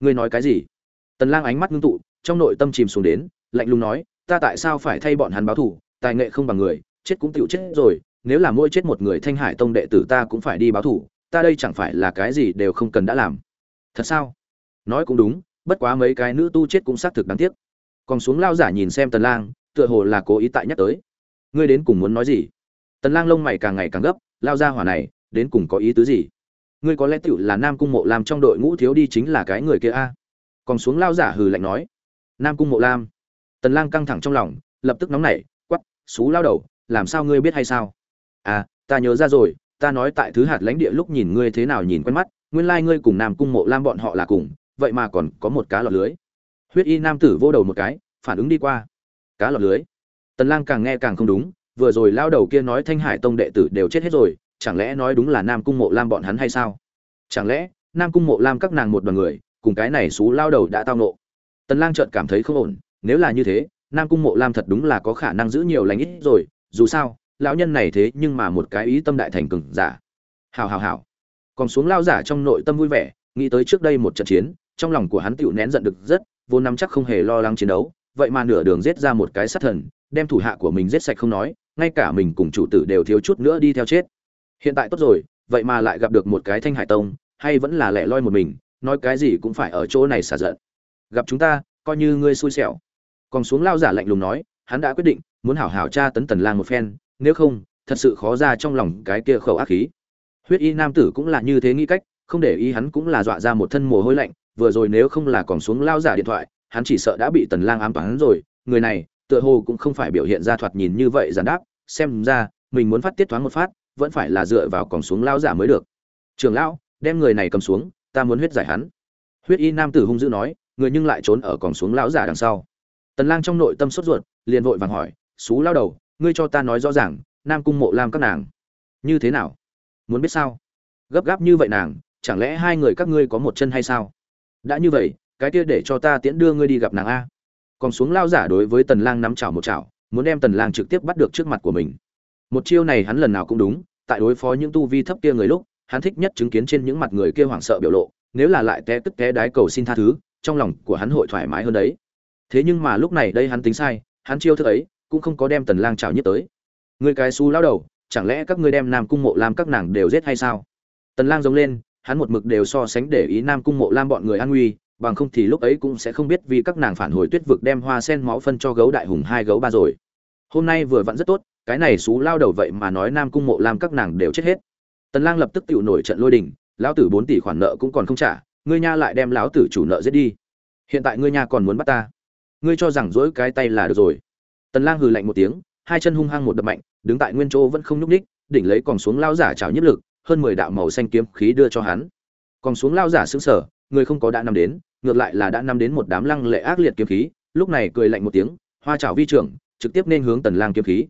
ngươi nói cái gì? Tần lang ánh mắt ngưng tụ, trong nội tâm chìm xuống đến, lạnh lùng nói, ta tại sao phải thay bọn hắn báo thù? Tài nghệ không bằng người, chết cũng tiểu chết rồi, nếu là mỗi chết một người thanh hải tông đệ tử ta cũng phải đi báo thù, ta đây chẳng phải là cái gì đều không cần đã làm. Thật sao? Nói cũng đúng, bất quá mấy cái nữ tu chết cũng xác thực đáng tiếc. Còn xuống lao giả nhìn xem tần lang, tựa hồ là cố ý tại nhắc tới. Ngươi đến cùng muốn nói gì? Tần lang lông mày càng ngày càng gấp, lao ra hỏa này, đến cùng có ý tứ gì? Ngươi có lẽ tiểu là nam cung mộ lam trong đội ngũ thiếu đi chính là cái người kia a. Còn xuống lao giả hừ lạnh nói. Nam cung mộ lam. Tần lang căng thẳng trong lòng lập tức nóng nảy quát, xú lao đầu làm sao ngươi biết hay sao? À ta nhớ ra rồi ta nói tại thứ hạt lãnh địa lúc nhìn ngươi thế nào nhìn quen mắt nguyên lai like ngươi cùng nam cung mộ lam bọn họ là cùng vậy mà còn có một cá lọt lưới. Huyết y nam tử vô đầu một cái phản ứng đi qua. Cá lọt lưới. Tần lang càng nghe càng không đúng vừa rồi lao đầu kia nói thanh hải tông đệ tử đều chết hết rồi chẳng lẽ nói đúng là nam cung mộ lam bọn hắn hay sao? Chẳng lẽ, nam cung mộ lam các nàng một đoàn người, cùng cái này xú lao đầu đã tao nộ tần lang chợt cảm thấy không ổn, nếu là như thế, nam cung mộ lam thật đúng là có khả năng giữ nhiều lành ít rồi, dù sao, lão nhân này thế nhưng mà một cái ý tâm đại thành cường giả. Hảo hảo hảo còn xuống lao giả trong nội tâm vui vẻ, nghĩ tới trước đây một trận chiến, trong lòng của hắn tựu nén giận được rất vốn nắm chắc không hề lo lắng chiến đấu, vậy mà nửa đường giết ra một cái sát thần, đem thủ hạ của mình giết sạch không nói, ngay cả mình cùng chủ tử đều thiếu chút nữa đi theo chết hiện tại tốt rồi, vậy mà lại gặp được một cái thanh hải tông, hay vẫn là lẻ loi một mình, nói cái gì cũng phải ở chỗ này xả giận. Gặp chúng ta, coi như ngươi xui xẻo. Còn xuống lao giả lạnh lùng nói, hắn đã quyết định, muốn hảo hảo tra tấn tần lang một phen, nếu không, thật sự khó ra trong lòng cái kia khẩu ác khí. Huyết y nam tử cũng là như thế nghĩ cách, không để ý hắn cũng là dọa ra một thân mồ hôi lạnh, vừa rồi nếu không là còn xuống lao giả điện thoại, hắn chỉ sợ đã bị tần lang ám toán rồi, người này, tựa hồ cũng không phải biểu hiện ra thoạt nhìn như vậy giản đáp, xem ra, mình muốn phát tiết thoáng một phát vẫn phải là dựa vào còn xuống lao giả mới được. Trường lão, đem người này cầm xuống, ta muốn huyết giải hắn. Huyết y nam tử hung dữ nói, người nhưng lại trốn ở còn xuống lão giả đằng sau. Tần lang trong nội tâm sốt ruột, liền vội vàng hỏi, xú lao đầu, ngươi cho ta nói rõ ràng, nam cung mộ lam các nàng, như thế nào? Muốn biết sao? Gấp gáp như vậy nàng, chẳng lẽ hai người các ngươi có một chân hay sao? Đã như vậy, cái kia để cho ta tiễn đưa ngươi đi gặp nàng a. Còn xuống lao giả đối với tần lang nắm chảo một chảo, muốn đem tần lang trực tiếp bắt được trước mặt của mình một chiêu này hắn lần nào cũng đúng, tại đối phó những tu vi thấp kia người lúc, hắn thích nhất chứng kiến trên những mặt người kia hoảng sợ biểu lộ, nếu là lại té tức té đái cầu xin tha thứ, trong lòng của hắn hội thoải mái hơn đấy. Thế nhưng mà lúc này đây hắn tính sai, hắn chiêu thức ấy cũng không có đem tần lang chào nhất tới. Người cái xu lão đầu, chẳng lẽ các ngươi đem nam cung mộ lam các nàng đều giết hay sao? Tần lang giống lên, hắn một mực đều so sánh để ý nam cung mộ lam bọn người an nguy, bằng không thì lúc ấy cũng sẽ không biết vì các nàng phản hồi tuyết vực đem hoa sen máu phân cho gấu đại hùng hai gấu ba rồi. Hôm nay vừa vặn rất tốt cái này xú lao đầu vậy mà nói nam cung mộ lam các nàng đều chết hết. Tần lang lập tức tiểu nổi trận lôi đình, lão tử 4 tỷ khoản nợ cũng còn không trả, ngươi nha lại đem lão tử chủ nợ giết đi. Hiện tại ngươi nha còn muốn bắt ta. Ngươi cho rằng dỗi cái tay là được rồi. Tần lang hừ lạnh một tiếng, hai chân hung hăng một đập mạnh, đứng tại nguyên chỗ vẫn không nhúc nhích, đỉnh lấy còn xuống lao giả chảo nhất lực, hơn 10 đạo màu xanh kiếm khí đưa cho hắn. Còn xuống lao giả sững sờ, người không có đã năm đến, ngược lại là đã năm đến một đám lăng lệ ác liệt kiếm khí, lúc này cười lạnh một tiếng, hoa chảo vi trưởng, trực tiếp nên hướng tần lang kiếm khí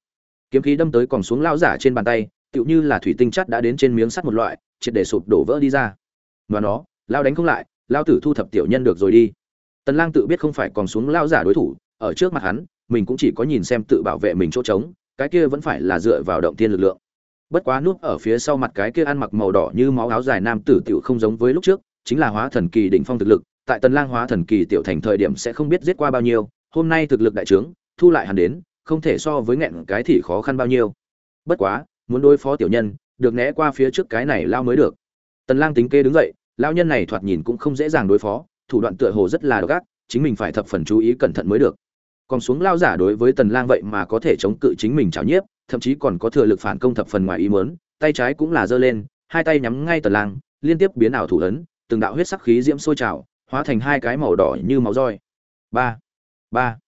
kiếm khí đâm tới còn xuống lao giả trên bàn tay, tựu như là thủy tinh chất đã đến trên miếng sắt một loại, triệt để sụp đổ vỡ đi ra. Và nó lao đánh không lại lao tử thu thập tiểu nhân được rồi đi. Tần lang tự biết không phải còn xuống lao giả đối thủ, ở trước mặt hắn, mình cũng chỉ có nhìn xem tự bảo vệ mình chỗ trống, cái kia vẫn phải là dựa vào động thiên lực lượng. Bất quá núp ở phía sau mặt cái kia ăn mặc màu đỏ như máu áo dài nam tử tiểu không giống với lúc trước, chính là hóa thần kỳ đỉnh phong thực lực, tại tần lang hóa thần kỳ tiểu thành thời điểm sẽ không biết giết qua bao nhiêu, hôm nay thực lực đại trướng, thu lại hắn đến không thể so với nghẹn cái thì khó khăn bao nhiêu. Bất quá, muốn đối phó tiểu nhân, được né qua phía trước cái này lao mới được. Tần lang tính kê đứng dậy, lao nhân này thoạt nhìn cũng không dễ dàng đối phó, thủ đoạn tựa hồ rất là độc ác, chính mình phải thập phần chú ý cẩn thận mới được. Còn xuống lao giả đối với tần lang vậy mà có thể chống cự chính mình chảo nhiếp, thậm chí còn có thừa lực phản công thập phần ngoài ý muốn, tay trái cũng là giơ lên, hai tay nhắm ngay tần lang, liên tiếp biến ảo thủ ấn, từng đạo huyết sắc khí diễm sôi trào, hóa thành hai cái màu đỏ như máu roi. Ba ba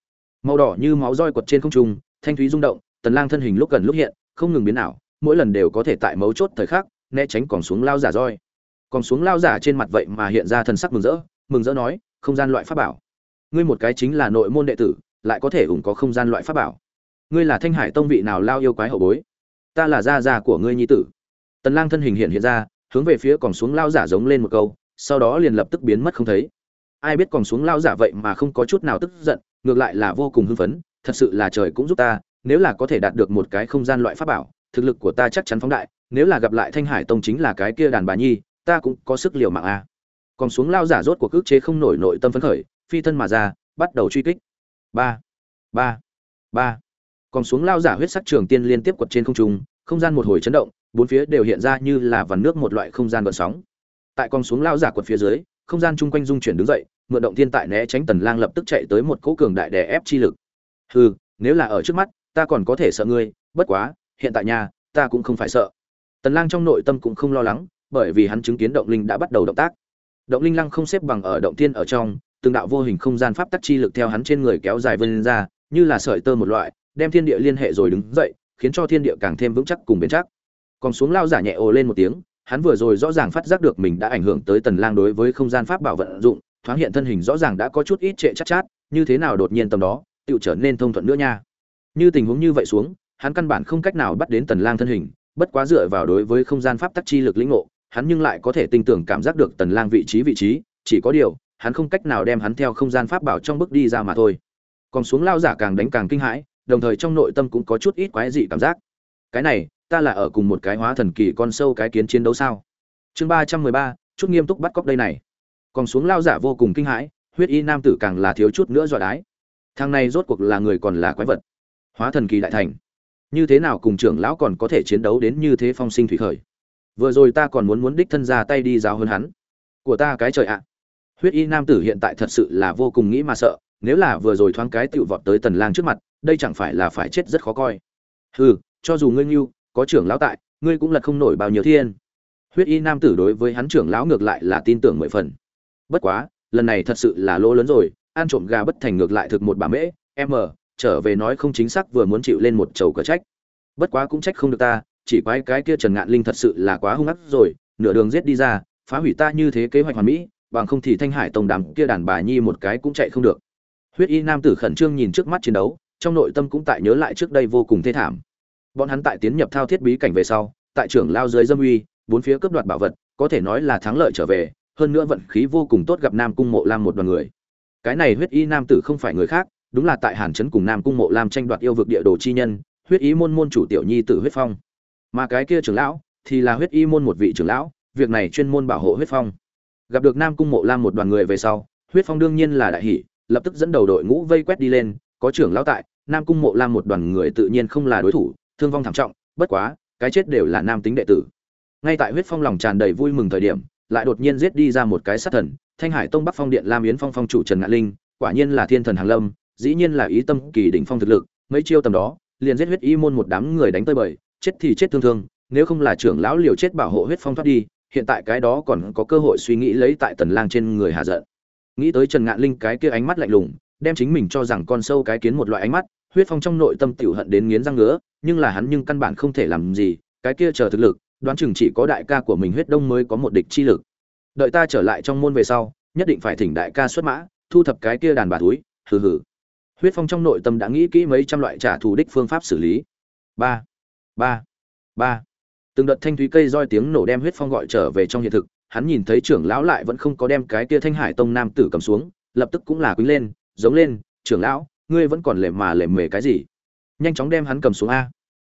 màu đỏ như máu roi quật trên không trung, thanh thúy rung động, tần lang thân hình lúc gần lúc hiện, không ngừng biến ảo, mỗi lần đều có thể tại mấu chốt thời khắc, né tránh còn xuống lao giả roi. Còn xuống lao giả trên mặt vậy mà hiện ra thần sắc mừng rỡ mừng rỡ nói, không gian loại pháp bảo. Ngươi một cái chính là nội môn đệ tử, lại có thể ủng có không gian loại pháp bảo. Ngươi là thanh hải tông vị nào lao yêu quái hậu bối? Ta là gia gia của ngươi nhi tử. Tần lang thân hình hiện hiện ra, hướng về phía còn xuống lao giả giống lên một câu, sau đó liền lập tức biến mất không thấy. Ai biết còn xuống lao giả vậy mà không có chút nào tức giận ngược lại là vô cùng hưng phấn, thật sự là trời cũng giúp ta, nếu là có thể đạt được một cái không gian loại pháp bảo, thực lực của ta chắc chắn phóng đại, nếu là gặp lại thanh hải tông chính là cái kia đàn bà nhi, ta cũng có sức liều mạng a. Còn xuống lao giả rốt cuộc cước chế không nổi nội tâm phấn khởi, phi thân mà ra, bắt đầu truy kích. Ba ba ba. Còn xuống lao giả huyết sắc trường tiên liên tiếp quật trên không trung, không gian một hồi chấn động, bốn phía đều hiện ra như là vằn nước một loại không gian gợn sóng. Tại con xuống lao giả quật phía dưới không gian chung quanh dung chuyển đứng dậy, mượn động thiên tại né tránh tần lang lập tức chạy tới một cỗ cường đại đè ép chi lực. Hừ, nếu là ở trước mắt, ta còn có thể sợ ngươi, bất quá, hiện tại nhà ta cũng không phải sợ. Tần lang trong nội tâm cũng không lo lắng, bởi vì hắn chứng kiến động linh đã bắt đầu động tác. Động linh lăng không xếp bằng ở động thiên ở trong, từng đạo vô hình không gian pháp tắc chi lực theo hắn trên người kéo dài vươn ra, như là sợi tơ một loại, đem thiên địa liên hệ rồi đứng dậy, khiến cho thiên địa càng thêm vững chắc cùng bền chắc. Còn xuống lao giả nhẹ ồ lên một tiếng hắn vừa rồi rõ ràng phát giác được mình đã ảnh hưởng tới tần lang đối với không gian pháp bảo vận dụng thoáng hiện thân hình rõ ràng đã có chút ít trệ chắc chát, như thế nào đột nhiên tầm đó tự trở nên thông thuận nữa nha. Như tình huống như vậy xuống hắn căn bản không cách nào bắt đến tần lang thân hình bất quá dựa vào đối với không gian pháp tắc chi lực lĩnh ngộ hắn nhưng lại có thể tinh tưởng cảm giác được tần lang vị trí vị trí chỉ có điều hắn không cách nào đem hắn theo không gian pháp bảo trong bước đi ra mà thôi. Còn xuống lao giả càng đánh càng kinh hãi đồng thời trong nội tâm cũng có chút ít quái dị cảm giác. Cái này ta là ở cùng một cái hóa thần kỳ con sâu cái kiến chiến đấu sao? Chương ba trăm mười ba, chút nghiêm túc bắt cóc đây này. Còn xuống lao giả vô cùng kinh hãi, huyết y nam tử càng là thiếu chút nữa dọa đái. Thằng này rốt cuộc là người còn là quái vật. Hóa thần kỳ đại thành. Như thế nào cùng trưởng lão còn có thể chiến đấu đến như thế phong sinh thủy khởi? Vừa rồi ta còn muốn muốn đích thân ra tay đi giáo hơn hắn. Của ta cái trời ạ. Huyết y nam tử hiện tại thật sự là vô cùng nghĩ mà sợ, nếu là vừa rồi thoáng cái tựu vọt tới tần lang trước mặt, đây chẳng phải là phải chết rất khó coi. Hừ, cho dù ngươi nghiêu có trưởng lão tại, ngươi cũng lật không nổi bao nhiêu thiên. Huyết y nam tử đối với hắn trưởng lão ngược lại là tin tưởng mười phần. Bất quá, lần này thật sự là lỗ lớn rồi, ăn trộm gà bất thành ngược lại thực một bà mễ m ờ, trở về nói không chính xác vừa muốn chịu lên một chầu cờ trách. Bất quá cũng trách không được ta, chỉ quái cái kia trần ngạn linh thật sự là quá hung ác rồi, nửa đường giết đi ra, phá hủy ta như thế kế hoạch hoàn mỹ, bằng không thì thanh hải tổng đàm kia đàn bà nhi một cái cũng chạy không được. Huyết y nam tử khẩn trương nhìn trước mắt chiến đấu, trong nội tâm cũng tại nhớ lại trước đây vô cùng thê thảm bọn hắn tại tiến nhập thao thiết bí cảnh về sau, tại trưởng lao dưới dâm uy, bốn phía cướp đoạt bảo vật, có thể nói là thắng lợi trở về, hơn nữa vận khí vô cùng tốt gặp nam cung mộ lam một đoàn người. Cái này huyết y nam tử không phải người khác, đúng là tại hàn trấn cùng nam cung mộ lam tranh đoạt yêu vực địa đồ chi nhân, huyết y môn môn chủ tiểu nhi tử huyết phong. Mà cái kia trưởng lão thì là huyết y môn một vị trưởng lão, việc này chuyên môn bảo hộ huyết phong. Gặp được nam cung mộ lam một đoàn người về sau, huyết phong đương nhiên là đại hỷ lập tức dẫn đầu đội ngũ vây quét đi lên, có trưởng lão tại, nam cung mộ lam một đoàn người tự nhiên không là đối thủ thương vong thảm trọng, bất quá, cái chết đều là nam tính đệ tử. Ngay tại huyết phong lòng tràn đầy vui mừng thời điểm, lại đột nhiên giết đi ra một cái sát thần, thanh hải tông bắc phong điện lam yến phong phong chủ trần ngạn linh, quả nhiên là thiên thần hàng lâm, dĩ nhiên là ý tâm kỳ đỉnh phong thực lực, mấy chiêu tầm đó, liền giết huyết y môn một đám người đánh tơi bời, chết thì chết thương thương, nếu không là trưởng lão liều chết bảo hộ huyết phong thoát đi, hiện tại cái đó còn có cơ hội suy nghĩ lấy tại tần lang trên người hạ giận. Nghĩ tới trần ngạn linh cái kia ánh mắt lạnh lùng, đem chính mình cho rằng con sâu cái kiến một loại ánh mắt huyết phong trong nội tâm tiểu hận đến nghiến răng ngứa, nhưng là hắn nhưng căn bản không thể làm gì, cái kia chờ thực lực, đoán chừng chỉ có đại ca của mình huyết đông mới có một địch chi lực. Đợi ta trở lại trong môn về sau, nhất định phải thỉnh đại ca xuất mã, thu thập cái kia đàn bà túi, hừ hừ. Huyết phong trong nội tâm đã nghĩ kỹ mấy trăm loại trả thù đích phương pháp xử lý. Ba ba ba. Từng đợt thanh thúy cây roi tiếng nổ đem huyết phong gọi trở về trong hiện thực, hắn nhìn thấy trưởng lão lại vẫn không có đem cái kia thanh hải tông nam tử cầm xuống, lập tức cũng là quýnh lên, giống lên, trưởng lão ngươi vẫn còn lề mà lề mề cái gì? Nhanh chóng đem hắn cầm xuống a.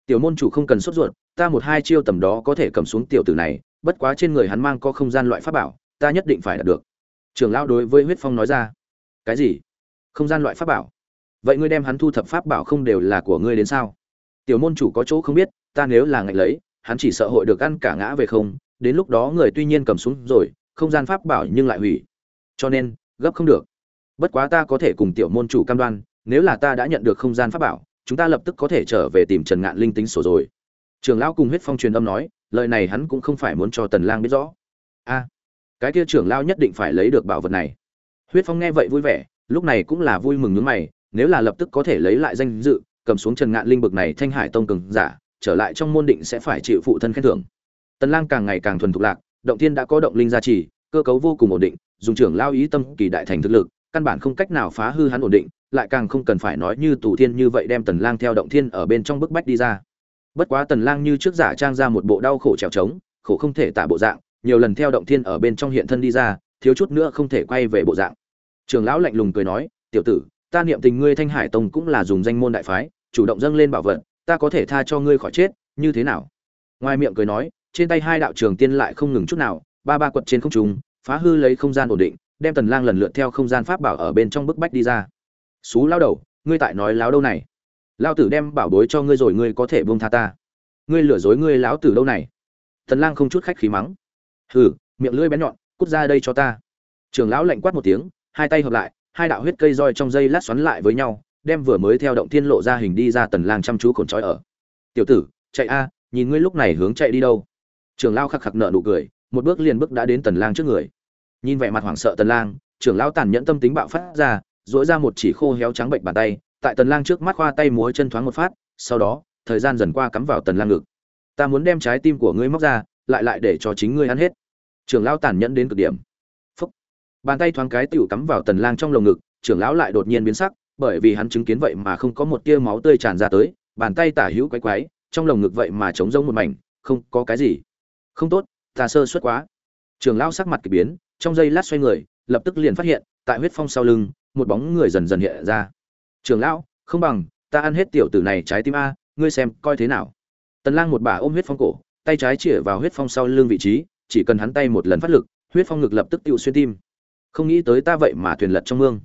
Tiểu môn chủ không cần sốt ruột, ta một hai chiêu tầm đó có thể cầm xuống tiểu tử này, bất quá trên người hắn mang có không gian loại pháp bảo, ta nhất định phải đạt được. Trưởng lão đối với huyết phong nói ra. Cái gì? Không gian loại pháp bảo? Vậy ngươi đem hắn thu thập pháp bảo không đều là của ngươi đến sao? Tiểu môn chủ có chỗ không biết, ta nếu là ngạch lấy, hắn chỉ sợ hội được ăn cả ngã về không, đến lúc đó người tuy nhiên cầm xuống rồi, không gian pháp bảo nhưng lại hủy. Cho nên, gấp không được. Bất quá ta có thể cùng tiểu môn chủ cam đoan nếu là ta đã nhận được không gian pháp bảo, chúng ta lập tức có thể trở về tìm trần ngạn linh tính sổ rồi. Trường lão cùng huyết phong truyền âm nói, lời này hắn cũng không phải muốn cho tần lang biết rõ. A, cái kia trưởng lão nhất định phải lấy được bảo vật này. Huyết phong nghe vậy vui vẻ, lúc này cũng là vui mừng nhướng mày, nếu là lập tức có thể lấy lại danh dự, cầm xuống trần ngạn linh bực này thanh hải tông cường giả, trở lại trong môn định sẽ phải chịu phụ thân khen thưởng. Tần lang càng ngày càng thuần thục lạc, động thiên đã có động linh gia trì, cơ cấu vô cùng ổn định, dùng trưởng lao ý tâm kỳ đại thành thực lực, căn bản không cách nào phá hư hắn ổn định lại càng không cần phải nói như tù thiên như vậy đem tần lang theo động thiên ở bên trong bức bách đi ra. Bất quá tần lang như trước giả trang ra một bộ đau khổ trèo trống, khổ không thể tả bộ dạng, nhiều lần theo động thiên ở bên trong hiện thân đi ra, thiếu chút nữa không thể quay về bộ dạng. Trường lão lạnh lùng cười nói, tiểu tử, ta niệm tình ngươi thanh hải tông cũng là dùng danh môn đại phái, chủ động dâng lên bảo vật, ta có thể tha cho ngươi khỏi chết, như thế nào? Ngoài miệng cười nói, trên tay hai đạo trường tiên lại không ngừng chút nào, ba ba quật trên không trung, phá hư lấy không gian ổn định, đem tần lang lần lượt theo không gian pháp bảo ở bên trong bức bách đi ra xú lao đầu, ngươi tại nói láo đâu này? Lao tử đem bảo bối cho ngươi rồi ngươi có thể buông tha ta. Ngươi lừa dối ngươi láo tử đâu này? Tần lang không chút khách khí mắng. Hừ, miệng lưỡi bén nhọn, cút ra đây cho ta. Trưởng lão lạnh quát một tiếng, hai tay hợp lại, hai đạo huyết cây roi trong dây lát xoắn lại với nhau, đem vừa mới theo động thiên lộ ra hình đi ra tần lang chăm chú cồn trói ở. Tiểu tử, chạy a, nhìn ngươi lúc này hướng chạy đi đâu. Trưởng lão khắc khắc nở nụ cười, một bước liền bước đã đến tần lang trước người. Nhìn vẻ mặt hoảng sợ tần lang, trưởng lão tàn nhẫn tâm tính bạo phát ra dỗi ra một chỉ khô héo trắng bệnh bàn tay, tại tần lang trước mắt khoa tay múa chân thoáng một phát, sau đó, thời gian dần qua cắm vào tần lang ngực. Ta muốn đem trái tim của ngươi móc ra, lại lại để cho chính ngươi ăn hết. Trưởng lão tàn nhẫn đến cực điểm. Phúc. bàn tay thoáng cái tiểu cắm vào tần lang trong lồng ngực, trưởng lão lại đột nhiên biến sắc, bởi vì hắn chứng kiến vậy mà không có một tia máu tươi tràn ra tới, bàn tay tả hữu quái quái, trong lồng ngực vậy mà trống rỗng một mảnh, không có cái gì. Không tốt, ta sơ suất quá. Trưởng lão sắc mặt kỳ biến, trong giây lát xoay người, lập tức liền phát hiện, tại huyết phong sau lưng một bóng người dần dần hiện ra. Trường lão, không bằng, ta ăn hết tiểu tử này trái tim a, ngươi xem, coi thế nào. Tần lang một bà ôm huyết phong cổ, tay trái chĩa vào huyết phong sau lưng vị trí, chỉ cần hắn tay một lần phát lực, huyết phong ngực lập tức tiêu xuyên tim. Không nghĩ tới ta vậy mà thuyền lật trong mương.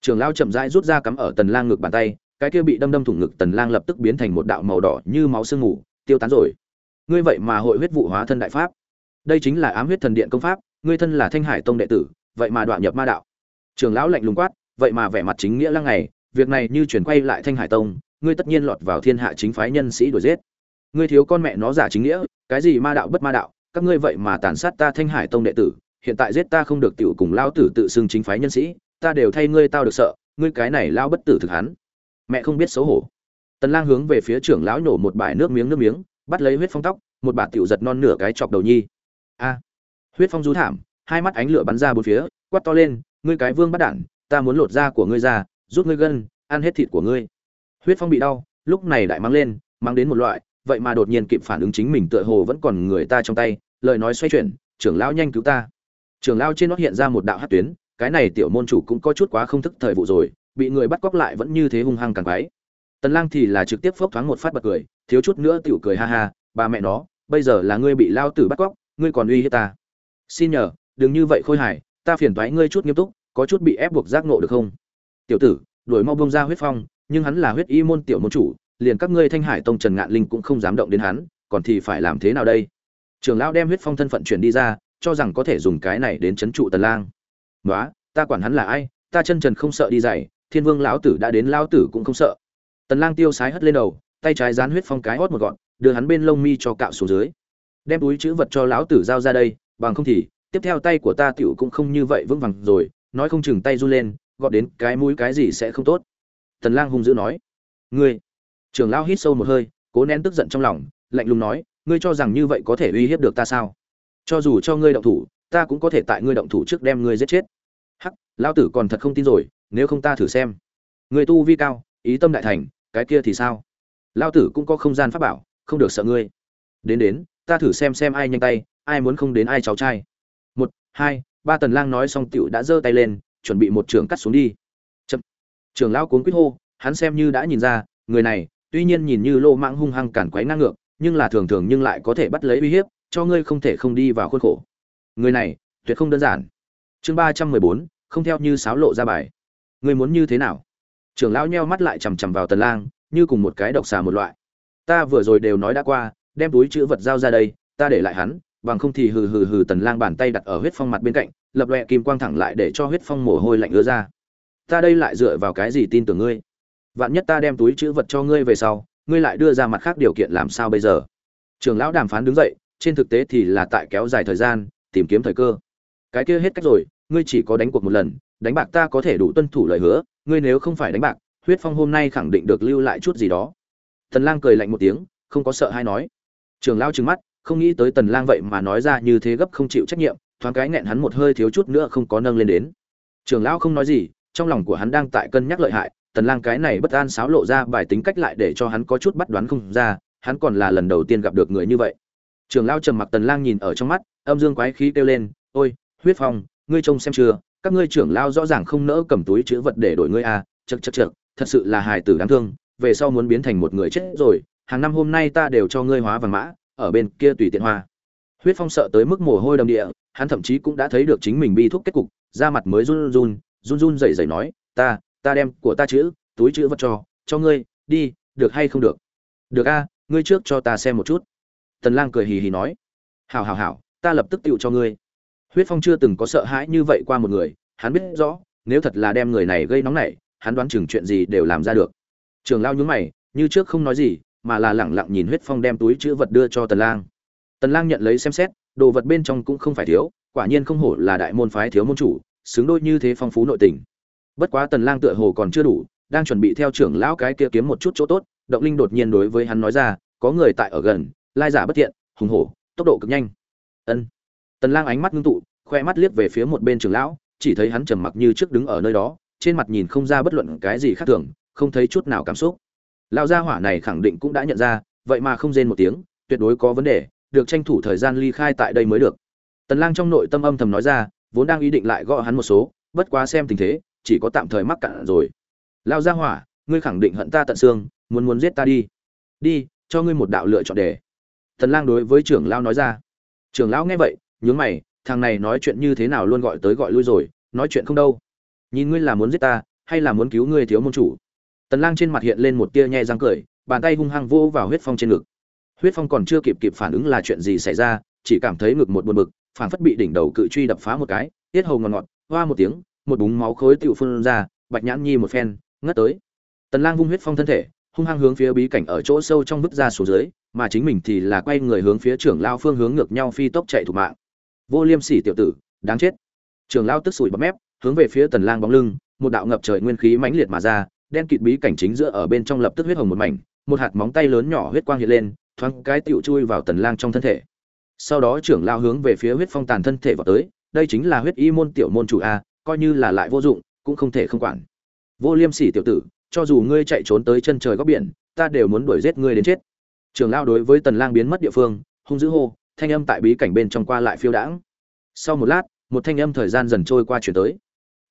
Trường lão chậm rãi rút ra cắm ở tần lang ngực bàn tay, cái kia bị đâm đâm thủng ngực tần lang lập tức biến thành một đạo màu đỏ như máu sương ngủ tiêu tán rồi. Ngươi vậy mà hội huyết vụ hóa thân đại pháp. Đây chính là ám huyết thần điện công pháp, ngươi thân là thanh hải tông đệ tử, vậy mà đoạn nhập ma đạo. Trường lão lạnh lùng quát vậy mà vẻ mặt chính nghĩa lăng này việc này như chuyển quay lại thanh hải tông, ngươi tất nhiên lọt vào thiên hạ chính phái nhân sĩ đuổi giết. Ngươi thiếu con mẹ nó giả chính nghĩa, cái gì ma đạo bất ma đạo, các ngươi vậy mà tàn sát ta thanh hải tông đệ tử, hiện tại giết ta không được tiểu cùng lao tử tự xưng chính phái nhân sĩ, ta đều thay ngươi tao được sợ, ngươi cái này lao bất tử thực hắn. Mẹ không biết xấu hổ. Tần lang hướng về phía trưởng lão nổ một bài nước miếng nước miếng, bắt lấy huyết phong tóc, một bà tiểu giật non nửa cái chọc đầu nhi. A. Huyết phong rú thảm, hai mắt ánh lửa bắn ra bốn phía, quát to lên, ngươi cái vương bắt đản ta muốn lột da của ngươi ra, rút ngươi gân, ăn hết thịt của ngươi. Huyết phong bị đau, lúc này đại mang lên mang đến một loại, vậy mà đột nhiên kịp phản ứng chính mình tựa hồ vẫn còn người ta trong tay, lời nói xoay chuyển, trưởng lão nhanh cứu ta. Trưởng lão trên nó hiện ra một đạo hát tuyến, cái này tiểu môn chủ cũng có chút quá không thức thời vụ rồi, bị người bắt cóc lại vẫn như thế hung hăng càng quái. Tần lang thì là trực tiếp phốc thoáng một phát bật cười, thiếu chút nữa tiểu cười ha ha ba mẹ nó, bây giờ là ngươi bị lao tử bắt cóc, ngươi còn uy hiếp ta. Xin nhờ, đừng như vậy khôi hài, ta phiền toái ngươi chút nghiêm túc có chút bị ép buộc giác ngộ được không? Tiểu tử, đuổi mau bông ra huyết phong, nhưng hắn là huyết y môn tiểu môn chủ, liền các ngươi thanh hải tông trần ngạn linh cũng không dám động đến hắn, còn thì phải làm thế nào đây? Trường lão đem huyết phong thân phận chuyển đi ra, cho rằng có thể dùng cái này đến chấn trụ tần lang. Nói ta quản hắn là ai? Ta chân trần không sợ đi dày thiên vương lão tử đã đến lão tử cũng không sợ. Tần lang tiêu sái hất lên đầu, tay trái dán huyết phong cái hót một gọn, đưa hắn bên lông mi cho cạo xuống dưới. Đem túi chữ vật cho lão tử giao ra đây, bằng không thì, tiếp theo tay của ta tiểu cũng không như vậy vững vàng rồi nói không chừng tay run lên gọt đến cái mũi cái gì sẽ không tốt. Tần lang hung dữ nói, ngươi. Trưởng lão hít sâu một hơi, cố nén tức giận trong lòng, lạnh lùng nói, ngươi cho rằng như vậy có thể uy hiếp được ta sao? Cho dù cho ngươi động thủ, ta cũng có thể tại ngươi động thủ trước đem ngươi giết chết. Hắc, lão tử còn thật không tin rồi, nếu không ta thử xem. Ngươi tu vi cao, ý tâm đại thành, cái kia thì sao? Lão tử cũng có không gian pháp bảo, không được sợ ngươi. Đến đến, ta thử xem xem ai nhanh tay, ai muốn không đến ai cháu trai. Một, hai ba tần lang nói xong tiểu đã giơ tay lên, chuẩn bị một trường cắt xuống đi. Chậm. Trường lão cuốn quýt hô, hắn xem như đã nhìn ra, người này, tuy nhiên nhìn như lô mạng hung hăng cản quấy ngang ngược, nhưng là thường thường nhưng lại có thể bắt lấy uy hiếp, cho ngươi không thể không đi vào khuôn khổ. Người này, tuyệt không đơn giản. Chương ba trăm mười bốn, không theo như sáo lộ ra bài. Ngươi muốn như thế nào? Trưởng lão nheo mắt lại chằm chằm vào tần lang, như cùng một cái độc xà một loại. Ta vừa rồi đều nói đã qua, đem túi chữ vật giao ra đây, ta để lại hắn bằng không thì hừ hừ hừ tần lang bàn tay đặt ở huyết phong mặt bên cạnh, lập loè kim quang thẳng lại để cho huyết phong mồ hôi lạnh ứa ra. Ta đây lại dựa vào cái gì tin tưởng ngươi? Vạn nhất ta đem túi chữ vật cho ngươi về sau, ngươi lại đưa ra mặt khác điều kiện làm sao bây giờ? Trưởng lão đàm phán đứng dậy, trên thực tế thì là tại kéo dài thời gian, tìm kiếm thời cơ. Cái kia hết cách rồi, ngươi chỉ có đánh cuộc một lần, đánh bạc ta có thể đủ tuân thủ lời hứa, ngươi nếu không phải đánh bạc, huyết phong hôm nay khẳng định được lưu lại chút gì đó. Tần lang cười lạnh một tiếng, không có sợ hay nói. Trường lão trừng mắt không nghĩ tới tần lang vậy mà nói ra như thế gấp không chịu trách nhiệm, thoáng cái nghẹn hắn một hơi thiếu chút nữa không có nâng lên đến. Trưởng lão không nói gì, trong lòng của hắn đang tại cân nhắc lợi hại, tần lang cái này bất an xáo lộ ra bài tính cách lại để cho hắn có chút bắt đoán không ra, hắn còn là lần đầu tiên gặp được người như vậy. Trưởng lão trầm mặc tần lang nhìn ở trong mắt, âm dương quái khí kêu lên, ôi, huyết phong, ngươi trông xem chưa, các ngươi trưởng lão rõ ràng không nỡ cầm túi chứa vật để đổi ngươi à chật chật chật thật sự là hài tử đáng thương, về sau muốn biến thành một người chết rồi, hàng năm hôm nay ta đều cho ngươi hóa vàng mã ở bên kia tùy tiện hoa. Huyết phong sợ tới mức mồ hôi đầm địa, hắn thậm chí cũng đã thấy được chính mình bi thuốc kết cục, da mặt mới run run run run rẩy rẩy nói, ta ta đem của ta chữ, túi chữ vật cho cho ngươi, đi, được hay không được? Được a, ngươi trước cho ta xem một chút. Tần lang cười hì hì nói. Hảo hảo hảo, ta lập tức tiệu cho ngươi. Huyết phong chưa từng có sợ hãi như vậy qua một người, hắn biết rõ, nếu thật là đem người này gây nóng nảy, hắn đoán chừng chuyện gì đều làm ra được. Trường lao nhướng mày, như trước không nói gì mà là lẳng lặng nhìn huyết phong đem túi chữ vật đưa cho tần lang. Tần lang nhận lấy xem xét, đồ vật bên trong cũng không phải thiếu, quả nhiên không hổ là đại môn phái thiếu môn chủ, xứng đôi như thế phong phú nội tình. Bất quá tần lang tựa hồ còn chưa đủ, đang chuẩn bị theo trưởng lão cái kia kiếm một chút chỗ tốt, động linh đột nhiên đối với hắn nói ra, có người tại ở gần, lai giả bất thiện, hùng hổ, tốc độ cực nhanh. Ân. Tần lang ánh mắt ngưng tụ, khoe mắt liếc về phía một bên trưởng lão, chỉ thấy hắn trầm mặc như trước đứng ở nơi đó, trên mặt nhìn không ra bất luận cái gì khác thường, không thấy chút nào cảm xúc lão gia hỏa này khẳng định cũng đã nhận ra, vậy mà không rên một tiếng, tuyệt đối có vấn đề, được tranh thủ thời gian ly khai tại đây mới được. Tần lang trong nội tâm âm thầm nói ra, vốn đang ý định lại gõ hắn một số, bất quá xem tình thế, chỉ có tạm thời mắc cạn rồi. Lão gia hỏa, ngươi khẳng định hận ta tận xương, muốn muốn giết ta đi. Đi, cho ngươi một đạo lựa chọn để. Tần lang đối với trưởng lão nói ra. Trưởng lão nghe vậy, nhướng mày, thằng này nói chuyện như thế nào luôn gọi tới gọi lui rồi, nói chuyện không đâu. Nhìn ngươi là muốn giết ta, hay là muốn cứu ngươi thiếu môn chủ? Tần lang trên mặt hiện lên một tia nhe răng cười, bàn tay hung hăng vô vào huyết phong trên ngực. Huyết phong còn chưa kịp kịp phản ứng là chuyện gì xảy ra, chỉ cảm thấy ngực một buồn bực phản phất bị đỉnh đầu cự truy đập phá một cái, tiết hầu ngọt ngọt, hoa một tiếng, một búng máu khối tiểu phun ra, bạch nhãn nhi một phen, ngất tới. Tần lang vung huyết phong thân thể, hung hăng hướng phía bí cảnh ở chỗ sâu trong bức ra xuống dưới, mà chính mình thì là quay người hướng phía trưởng lao phương hướng ngược nhau phi tốc chạy thủ mạng. Vô liêm sỉ tiểu tử, đáng chết. Trưởng lao tức sủi bọt mép, hướng về phía tần lang bóng lưng, một đạo ngập trời nguyên khí mãnh liệt mà ra đen kịt bí cảnh chính giữa ở bên trong lập tức huyết hồng một mảnh, một hạt móng tay lớn nhỏ huyết quang hiện lên, thoáng cái tiểu chui vào tần lang trong thân thể. Sau đó trưởng lao hướng về phía huyết phong tàn thân thể vào tới, đây chính là huyết y môn tiểu môn chủ a, coi như là lại vô dụng, cũng không thể không quản. Vô liêm sỉ tiểu tử, cho dù ngươi chạy trốn tới chân trời góc biển, ta đều muốn đuổi giết ngươi đến chết. Trưởng lao đối với tần lang biến mất địa phương, hung dữ hô, thanh âm tại bí cảnh bên trong qua lại phiêu đãng. Sau một lát, một thanh âm thời gian dần trôi qua chuyển tới.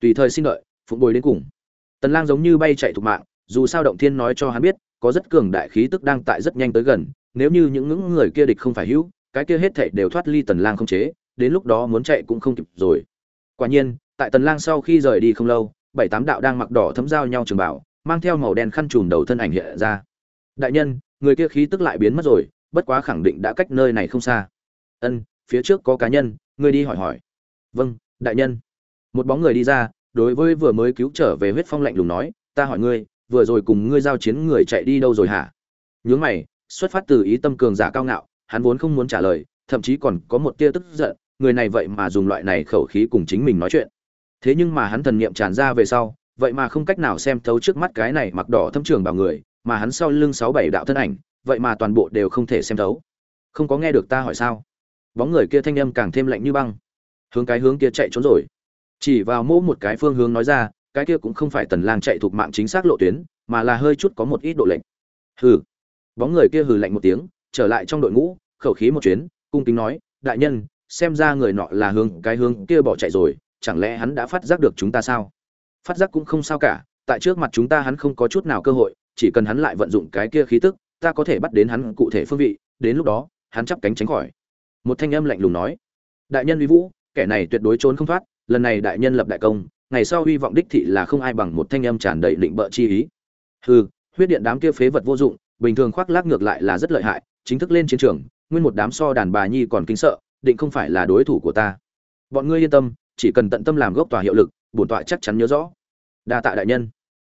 Tùy thời xin đợi, phụng bồi đến cùng tần lang giống như bay chạy thục mạng, dù sao động thiên nói cho hắn biết, có rất cường đại khí tức đang tại rất nhanh tới gần, nếu như những những người kia địch không phải hữu, cái kia hết thảy đều thoát ly tần lang không chế, đến lúc đó muốn chạy cũng không kịp rồi. Quả nhiên, tại tần lang sau khi rời đi không lâu, bảy tám đạo đang mặc đỏ thấm giao nhau trường bảo, mang theo màu đen khăn trùm đầu thân ảnh hiện ra. Đại nhân, người kia khí tức lại biến mất rồi, bất quá khẳng định đã cách nơi này không xa. Ân, phía trước có cá nhân ngươi đi hỏi hỏi. Vâng đại nhân. Một bóng người đi ra đối với vừa mới cứu trở về huyết phong lạnh lùng nói, ta hỏi ngươi, vừa rồi cùng ngươi giao chiến người chạy đi đâu rồi hả? Nhướng mày, xuất phát từ ý tâm cường giả cao ngạo, hắn vốn không muốn trả lời, thậm chí còn có một tia tức giận, người này vậy mà dùng loại này khẩu khí cùng chính mình nói chuyện. Thế nhưng mà hắn thần niệm tràn ra về sau, vậy mà không cách nào xem thấu trước mắt cái này mặc đỏ thâm trường bảo người, mà hắn sau lưng sáu bảy đạo thân ảnh, vậy mà toàn bộ đều không thể xem thấu. Không có nghe được ta hỏi sao? Bóng người kia thanh âm càng thêm lạnh như băng. Hướng cái hướng kia chạy trốn rồi chỉ vào mỗ một cái phương hướng nói ra, cái kia cũng không phải tần lang chạy thuộc mạng chính xác lộ tuyến, mà là hơi chút có một ít độ lệnh hừ. Bóng người kia hừ lạnh một tiếng, trở lại trong đội ngũ, khẩu khí một chuyến, cung kính nói, đại nhân, xem ra người nọ là hướng, cái hướng kia bỏ chạy rồi, chẳng lẽ hắn đã phát giác được chúng ta sao? Phát giác cũng không sao cả, tại trước mặt chúng ta hắn không có chút nào cơ hội, chỉ cần hắn lại vận dụng cái kia khí tức, ta có thể bắt đến hắn cụ thể phương vị, đến lúc đó, hắn chắp cánh tránh khỏi. Một thanh âm lạnh lùng nói, đại nhân uy vũ, kẻ này tuyệt đối trốn không thoát lần này đại nhân lập đại công, ngày sau hy vọng đích thị là không ai bằng một thanh âm tràn đầy định bợ chi ý. Hừ, huyết điện đám kia phế vật vô dụng, bình thường khoác lác ngược lại là rất lợi hại, chính thức lên chiến trường, nguyên một đám so đàn bà nhi còn kính sợ, định không phải là đối thủ của ta. Bọn ngươi yên tâm, chỉ cần tận tâm làm gốc tòa hiệu lực, bổn tọa chắc chắn nhớ rõ. Đa tạ đại nhân.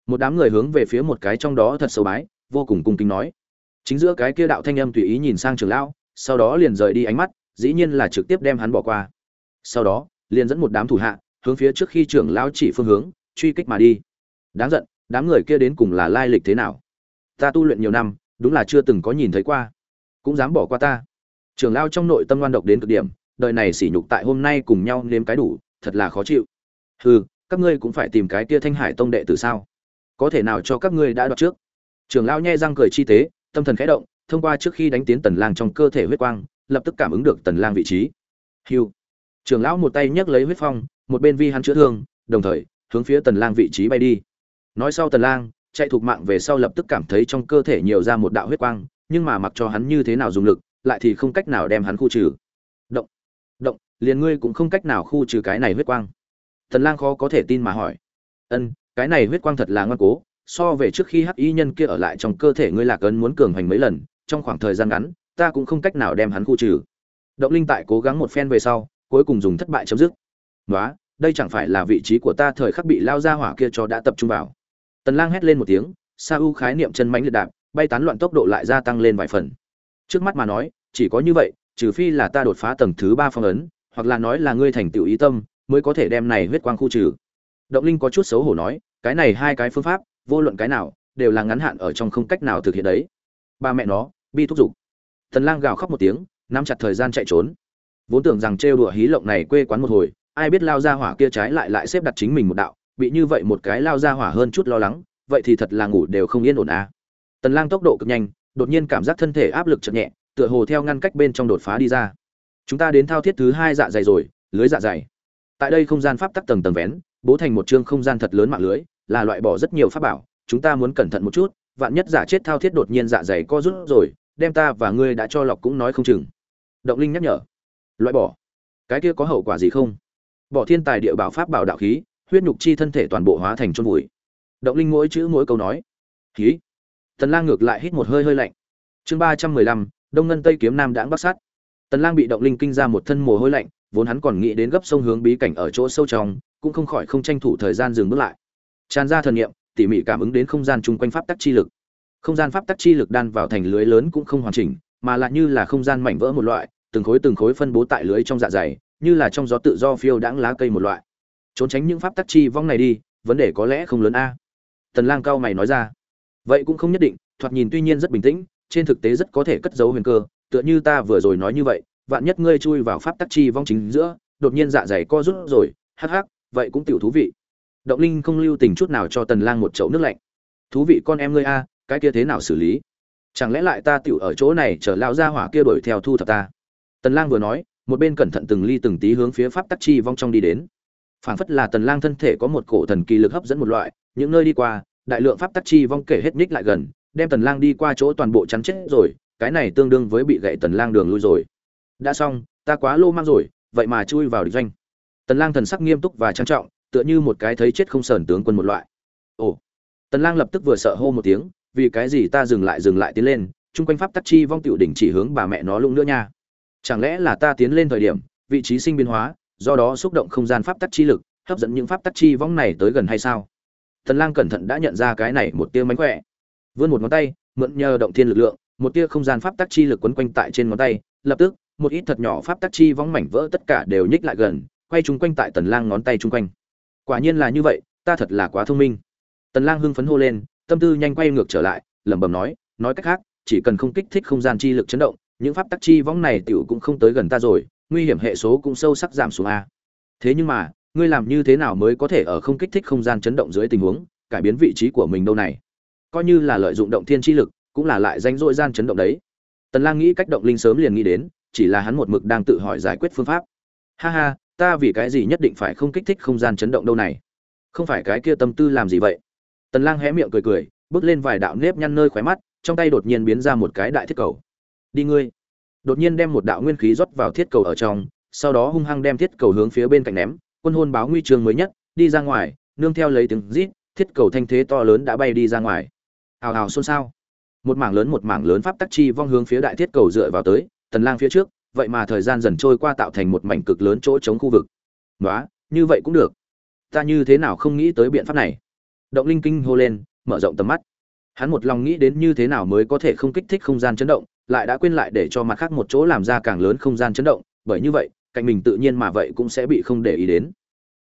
Một đám người hướng về phía một cái trong đó thật sâu bái, vô cùng cung kính nói. Chính giữa cái kia đạo thanh âm tùy ý nhìn sang trường lão, sau đó liền rời đi ánh mắt, dĩ nhiên là trực tiếp đem hắn bỏ qua. Sau đó liền dẫn một đám thủ hạ, hướng phía trước khi trưởng lão chỉ phương hướng, truy kích mà đi. Đáng giận, đám người kia đến cùng là lai lịch thế nào? Ta tu luyện nhiều năm, đúng là chưa từng có nhìn thấy qua. Cũng dám bỏ qua ta. Trưởng lão trong nội tâm ngoan độc đến cực điểm, đời này sỉ nhục tại hôm nay cùng nhau nếm cái đủ, thật là khó chịu. Hừ, các ngươi cũng phải tìm cái kia thanh hải tông đệ tử sao? Có thể nào cho các ngươi đã đoạt trước? Trưởng lão nhe răng cười chi tế, tâm thần khẽ động, thông qua trước khi đánh tiến tần lang trong cơ thể huyết quang, lập tức cảm ứng được tần lang vị trí. Hưu trưởng lão một tay nhấc lấy huyết phong, một bên vi hắn chữa thương, đồng thời, hướng phía tần lang vị trí bay đi. Nói sau tần lang, chạy thuộc mạng về sau lập tức cảm thấy trong cơ thể nhiều ra một đạo huyết quang, nhưng mà mặc cho hắn như thế nào dùng lực, lại thì không cách nào đem hắn khu trừ. Động động, liền ngươi cũng không cách nào khu trừ cái này huyết quang. Tần lang khó có thể tin mà hỏi. Ân, cái này huyết quang thật là ngoan cố, so về trước khi hắc y nhân kia ở lại trong cơ thể ngươi lạc ấn muốn cường hành mấy lần, trong khoảng thời gian ngắn, ta cũng không cách nào đem hắn khu trừ. Động linh tại cố gắng một phen về sau cuối cùng dùng thất bại chấm dứt. Nói đây chẳng phải là vị trí của ta thời khắc bị lao ra hỏa kia cho đã tập trung vào. Tần lang hét lên một tiếng sa u khái niệm chân mãnh liệt đạp, bay tán loạn tốc độ lại gia tăng lên vài phần. Trước mắt mà nói, chỉ có như vậy, trừ phi là ta đột phá tầng thứ ba phong ấn, hoặc là nói là ngươi thành tựu ý tâm, mới có thể đem này huyết quang khu trừ. Động linh có chút xấu hổ nói, cái này hai cái phương pháp, vô luận cái nào, đều là ngắn hạn ở trong không cách nào thực hiện đấy. Ba mẹ nó, bi thúc giục. Tần lang gào khóc một tiếng, nắm chặt thời gian chạy trốn vốn tưởng rằng trêu đùa hí lộng này quê quán một hồi, ai biết lao ra hỏa kia trái lại lại xếp đặt chính mình một đạo, bị như vậy một cái lao ra hỏa hơn chút lo lắng, vậy thì thật là ngủ đều không yên ổn à. Tần lang tốc độ cực nhanh, đột nhiên cảm giác thân thể áp lực chậm nhẹ, tựa hồ theo ngăn cách bên trong đột phá đi ra. Chúng ta đến thao thiết thứ hai dạ dày rồi, lưới dạ dày. Tại đây không gian pháp tắc tầng tầng vén, bố thành một chương không gian thật lớn mạng lưới, là loại bỏ rất nhiều pháp bảo, chúng ta muốn cẩn thận một chút, vạn nhất giả chết thao thiết đột nhiên dạ dày co rút rồi, đem ta và ngươi đã cho lọc cũng nói không chừng. Động linh nhắc nhở loại bỏ. Cái kia có hậu quả gì không? Bỏ thiên tài địa bảo pháp bảo đạo khí, huyết nhục chi thân thể toàn bộ hóa thành chôn vùi. Động linh mỗi chữ mỗi câu nói. Khí. Tần lang ngược lại hít một hơi hơi lạnh. Chương ba trăm mười lăm, đông ngân tây kiếm nam đãng bắc sát. Tần lang bị động linh kinh ra một thân mồ hôi lạnh, vốn hắn còn nghĩ đến gấp sông hướng bí cảnh ở chỗ sâu trong, cũng không khỏi không tranh thủ thời gian dừng bước lại. Tràn ra thần niệm, tỉ mỉ cảm ứng đến không gian chung quanh pháp tắc chi lực. Không gian pháp tắc chi lực đan vào thành lưới lớn cũng không hoàn chỉnh, mà lại như là không gian mảnh vỡ một loại từng khối từng khối phân bố tại lưới trong dạ dày, như là trong gió tự do phiêu đãng lá cây một loại. Trốn tránh những pháp tắc chi vong này đi, vấn đề có lẽ không lớn a. Tần lang cao mày nói ra. Vậy cũng không nhất định, thoạt nhìn tuy nhiên rất bình tĩnh, trên thực tế rất có thể cất giấu huyền cơ, tựa như ta vừa rồi nói như vậy, vạn nhất ngươi chui vào pháp tắc chi vong chính giữa, đột nhiên dạ dày co rút rồi, hắc hắc, vậy cũng tiểu thú vị. Động linh không lưu tình chút nào cho tần lang một chậu nước lạnh. Thú vị con em ngươi a, cái kia thế nào xử lý? Chẳng lẽ lại ta tiểu ở chỗ này chờ lao ra hỏa kia đuổi theo thu thập ta? Tần lang vừa nói, một bên cẩn thận từng ly từng tí hướng phía pháp tắc chi vong trong đi đến. Phảng phất là tần lang thân thể có một cổ thần kỳ lực hấp dẫn một loại, những nơi đi qua, đại lượng pháp tắc chi vong kể hết ních lại gần, đem tần lang đi qua chỗ toàn bộ chắn chết rồi, cái này tương đương với bị gãy tần lang đường lui rồi. Đã xong, ta quá lô mang rồi, vậy mà chui vào địch doanh. Tần lang thần sắc nghiêm túc và trang trọng, tựa như một cái thấy chết không sờn tướng quân một loại. Ồ. Tần lang lập tức vừa sợ hô một tiếng, vì cái gì ta dừng lại dừng lại tiến lên, chung quanh pháp tắc chi vong tiểu đỉnh chỉ hướng bà mẹ nó lung nữa nha chẳng lẽ là ta tiến lên thời điểm, vị trí sinh biến hóa, do đó xúc động không gian pháp tắc chi lực, hấp dẫn những pháp tắc chi vong này tới gần hay sao? Tần lang cẩn thận đã nhận ra cái này một tia mánh khỏe. Vươn một ngón tay, mượn nhờ động thiên lực lượng, một tia không gian pháp tắc chi lực quấn quanh tại trên ngón tay, lập tức, một ít thật nhỏ pháp tắc chi vong mảnh vỡ tất cả đều nhích lại gần, quay chung quanh tại tần lang ngón tay chung quanh. Quả nhiên là như vậy, ta thật là quá thông minh. Tần lang hưng phấn hô lên, tâm tư nhanh quay ngược trở lại, lẩm bẩm nói nói cách khác, chỉ cần không kích thích không gian chi lực chấn động những pháp tắc chi vong này tiểu cũng không tới gần ta rồi, nguy hiểm hệ số cũng sâu sắc giảm xuống a. Thế nhưng mà, ngươi làm như thế nào mới có thể ở không kích thích không gian chấn động dưới tình huống, cải biến vị trí của mình đâu này? Coi như là lợi dụng động thiên chi lực, cũng là lại danh rỗi gian chấn động đấy. Tần lang nghĩ cách động linh sớm liền nghĩ đến, chỉ là hắn một mực đang tự hỏi giải quyết phương pháp. Ha ha, ta vì cái gì nhất định phải không kích thích không gian chấn động đâu này? Không phải cái kia tâm tư làm gì vậy? Tần lang hé miệng cười cười, bước lên vài đạo nếp nhăn nơi khóe mắt, trong tay đột nhiên biến ra một cái đại thiết cầu đi ngươi. Đột nhiên đem một đạo nguyên khí rót vào thiết cầu ở trong, sau đó hung hăng đem thiết cầu hướng phía bên cạnh ném, quân hôn báo nguy trường mới nhất, đi ra ngoài, nương theo lấy tiếng rít, thiết cầu thanh thế to lớn đã bay đi ra ngoài. Hào hào xôn xao. Một mảng lớn một mảng lớn pháp tắc chi vong hướng phía đại thiết cầu dựa vào tới, tần lang phía trước, vậy mà thời gian dần trôi qua tạo thành một mảnh cực lớn chỗ chống khu vực. Đó như vậy cũng được. Ta như thế nào không nghĩ tới biện pháp này? Động linh kinh hô lên, mở rộng tầm mắt. Hắn một lòng nghĩ đến như thế nào mới có thể không kích thích không gian chấn động lại đã quên lại để cho mặt khác một chỗ làm ra càng lớn không gian chấn động, bởi như vậy, cạnh mình tự nhiên mà vậy cũng sẽ bị không để ý đến.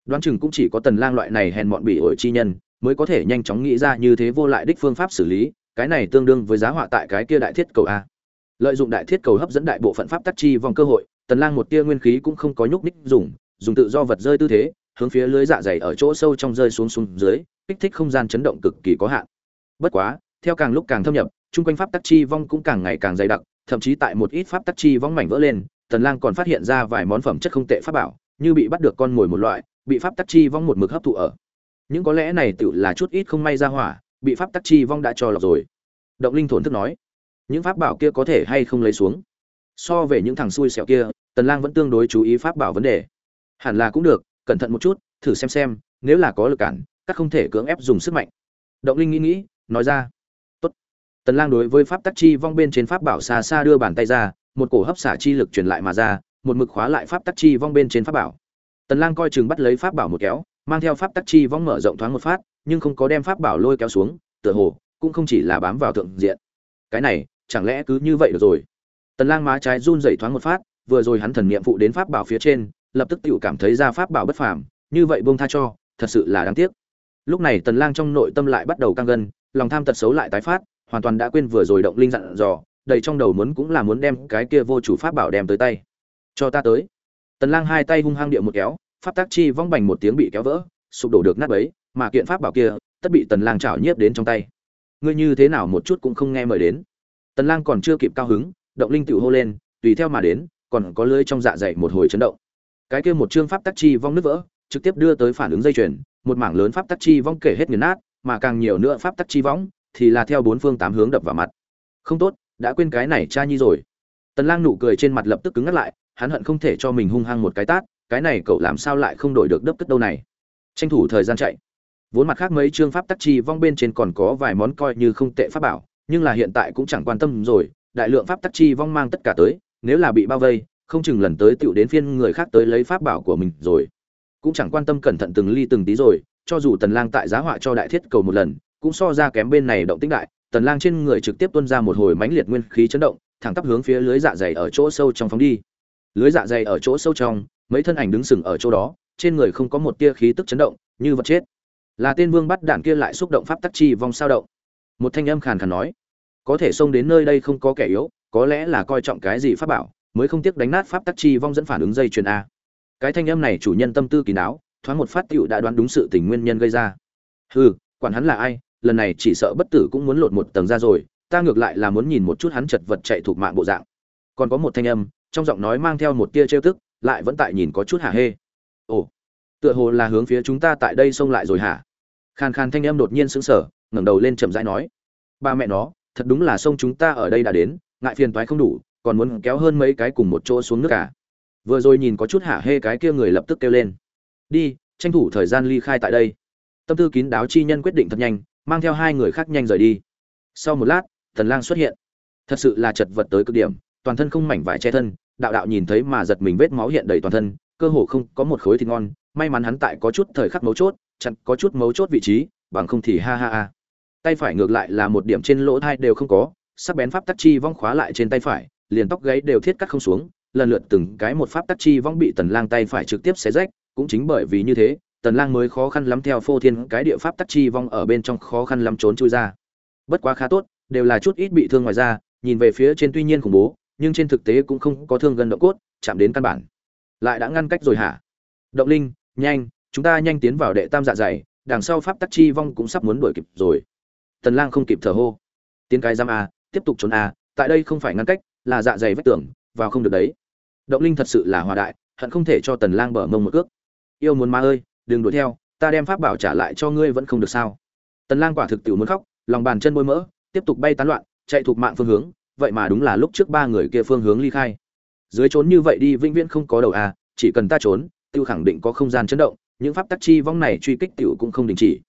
Đoán chừng cũng chỉ có tần lang loại này hèn mọn bị ổi chi nhân, mới có thể nhanh chóng nghĩ ra như thế vô lại đích phương pháp xử lý, cái này tương đương với giá họa tại cái kia đại thiết cầu a. Lợi dụng đại thiết cầu hấp dẫn đại bộ phận pháp tắc chi vòng cơ hội, tần lang một tia nguyên khí cũng không có nhúc ních dùng dùng tự do vật rơi tư thế, hướng phía lưới dạ dày ở chỗ sâu trong rơi xuống xuống dưới, kích thích không gian chấn động cực kỳ có hạn. Bất quá, theo càng lúc càng thâm nhập chung quanh pháp tắc chi vong cũng càng ngày càng dày đặc, thậm chí tại một ít pháp tắc chi vong mảnh vỡ lên, tần lang còn phát hiện ra vài món phẩm chất không tệ pháp bảo, như bị bắt được con mồi một loại, bị pháp tắc chi vong một mực hấp thụ ở. Những có lẽ này tựu là chút ít không may ra hỏa, bị pháp tắc chi vong đã cho lọc rồi. Động linh thốn thức nói, những pháp bảo kia có thể hay không lấy xuống? So về những thằng xui xẻo kia, tần lang vẫn tương đối chú ý pháp bảo vấn đề. Hẳn là cũng được, cẩn thận một chút, thử xem xem, nếu là có lực cản, các không thể cưỡng ép dùng sức mạnh. Động linh nghĩ nghĩ, nói ra tần lang đối với pháp tắc chi vong bên trên pháp bảo xa xa đưa bàn tay ra, một cổ hấp xả chi lực truyền lại mà ra, một mực khóa lại pháp tắc chi vong bên trên pháp bảo. Tần lang coi chừng bắt lấy pháp bảo một kéo, mang theo pháp tắc chi vong mở rộng thoáng một phát, nhưng không có đem pháp bảo lôi kéo xuống, tựa hồ, cũng không chỉ là bám vào thượng diện. Cái này, chẳng lẽ cứ như vậy được rồi? Tần lang má trái run rẩy thoáng một phát, vừa rồi hắn thần niệm phụ đến pháp bảo phía trên, lập tức tự cảm thấy ra pháp bảo bất phàm, như vậy buông tha cho, thật sự là đáng tiếc. Lúc này tần lang trong nội tâm lại bắt đầu căng gân, lòng tham tật xấu lại tái phát hoàn toàn đã quên vừa rồi động linh dặn dò, đầy trong đầu muốn cũng là muốn đem cái kia vô chủ pháp bảo đem tới tay. Cho ta tới. Tần lang hai tay hung hăng địa một kéo, pháp tác chi vong bành một tiếng bị kéo vỡ, sụp đổ được nát bấy, mà kiện pháp bảo kia, tất bị tần lang chảo nhiếp đến trong tay. Ngươi như thế nào một chút cũng không nghe mời đến. Tần lang còn chưa kịp cao hứng, động linh tiểu hô lên, tùy theo mà đến, còn có lưới trong dạ dày một hồi chấn động. Cái kia một chương pháp tác chi vong nứt vỡ, trực tiếp đưa tới phản ứng dây chuyền, một mảng lớn pháp tác chi vong kể hết nghiền nát, mà càng nhiều nữa pháp tác chi vong thì là theo bốn phương tám hướng đập vào mặt. Không tốt, đã quên cái này cha nhi rồi. Tần lang nụ cười trên mặt lập tức cứng ngắt lại, hắn hận không thể cho mình hung hăng một cái tát, cái này cậu làm sao lại không đổi được đớp cất đâu này. Tranh thủ thời gian chạy. Vốn mặt khác mấy chương pháp tắc chi vong bên trên còn có vài món coi như không tệ pháp bảo, nhưng là hiện tại cũng chẳng quan tâm rồi, đại lượng pháp tắc chi vong mang tất cả tới, nếu là bị bao vây, không chừng lần tới tựu đến phiên người khác tới lấy pháp bảo của mình rồi. Cũng chẳng quan tâm cẩn thận từng ly từng tí rồi, cho dù tần lang tại giá họa cho đại thiết cầu một lần cũng so ra kém bên này động tĩnh đại tần lang trên người trực tiếp tuôn ra một hồi mãnh liệt nguyên khí chấn động thẳng tắp hướng phía lưới dạ dày ở chỗ sâu trong phóng đi. Lưới dạ dày ở chỗ sâu trong mấy thân ảnh đứng sừng ở chỗ đó trên người không có một tia khí tức chấn động như vật chết. Là tên vương bắt đạn kia lại xúc động pháp tắc chi vong sao động. Một thanh âm khàn khàn nói có thể xông đến nơi đây không có kẻ yếu có lẽ là coi trọng cái gì pháp bảo mới không tiếc đánh nát pháp tắc chi vong dẫn phản ứng dây chuyền a. Cái thanh âm này chủ nhân tâm tư kỳ não, thoáng một phát tiểu đã đoán đúng sự tình nguyên nhân gây ra. Hừ quản hắn là ai lần này chỉ sợ bất tử cũng muốn lột một tầng ra rồi, ta ngược lại là muốn nhìn một chút hắn chật vật chạy thuộc mạng bộ dạng. Còn có một thanh âm, trong giọng nói mang theo một tia trêu tức, lại vẫn tại nhìn có chút hả hê. Ồ, tựa hồ là hướng phía chúng ta tại đây xông lại rồi hả? Khàn khàn thanh âm đột nhiên sững sờ, ngẩng đầu lên chậm rãi nói. Ba mẹ nó, thật đúng là xông chúng ta ở đây đã đến, ngại phiền toái không đủ, còn muốn kéo hơn mấy cái cùng một chỗ xuống nước cả vừa rồi nhìn có chút hả hê cái kia người lập tức kêu lên. Đi, tranh thủ thời gian ly khai tại đây. Tâm tư kín đáo chi nhân quyết định thật nhanh mang theo hai người khác nhanh rời đi. Sau một lát, thần lang xuất hiện. Thật sự là chật vật tới cực điểm, toàn thân không mảnh vải che thân, đạo đạo nhìn thấy mà giật mình vết máu hiện đầy toàn thân, cơ hồ không có một khối thịt ngon, may mắn hắn tại có chút thời khắc mấu chốt, chặn có chút mấu chốt vị trí, bằng không thì ha ha ha. Tay phải ngược lại là một điểm trên lỗ thai đều không có, sắc bén pháp tắc chi vong khóa lại trên tay phải, liền tóc gáy đều thiết cắt không xuống, lần lượt từng cái một pháp tắc chi vong bị tần lang tay phải trực tiếp xé rách, cũng chính bởi vì như thế tần lang mới khó khăn lắm theo phô thiên cái địa pháp tắc chi vong ở bên trong khó khăn lắm trốn chui ra. Bất quá khá tốt, đều là chút ít bị thương ngoài ra nhìn về phía trên tuy nhiên khủng bố, nhưng trên thực tế cũng không có thương gần động cốt, chạm đến căn bản. Lại đã ngăn cách rồi hả? Động linh, nhanh, chúng ta nhanh tiến vào đệ tam dạ dày, đằng sau pháp tắc chi vong cũng sắp muốn đuổi kịp rồi. Tần lang không kịp thở hô. Tiến cái giam a, tiếp tục trốn a, tại đây không phải ngăn cách, là dạ dày vách tường, vào không được đấy. Động linh thật sự là hòa đại, hận không thể cho tần lang bở mông một cước. Yêu muốn ma ơi đừng đuổi theo, ta đem pháp bảo trả lại cho ngươi vẫn không được sao. Tần lang quả thực tiểu muốn khóc, lòng bàn chân bôi mỡ, tiếp tục bay tán loạn, chạy thuộc mạng phương hướng, vậy mà đúng là lúc trước ba người kia phương hướng ly khai. Dưới trốn như vậy đi vĩnh viễn không có đầu à chỉ cần ta trốn, tiêu khẳng định có không gian chấn động, những pháp tắc chi vong này truy kích tiểu cũng không đình chỉ.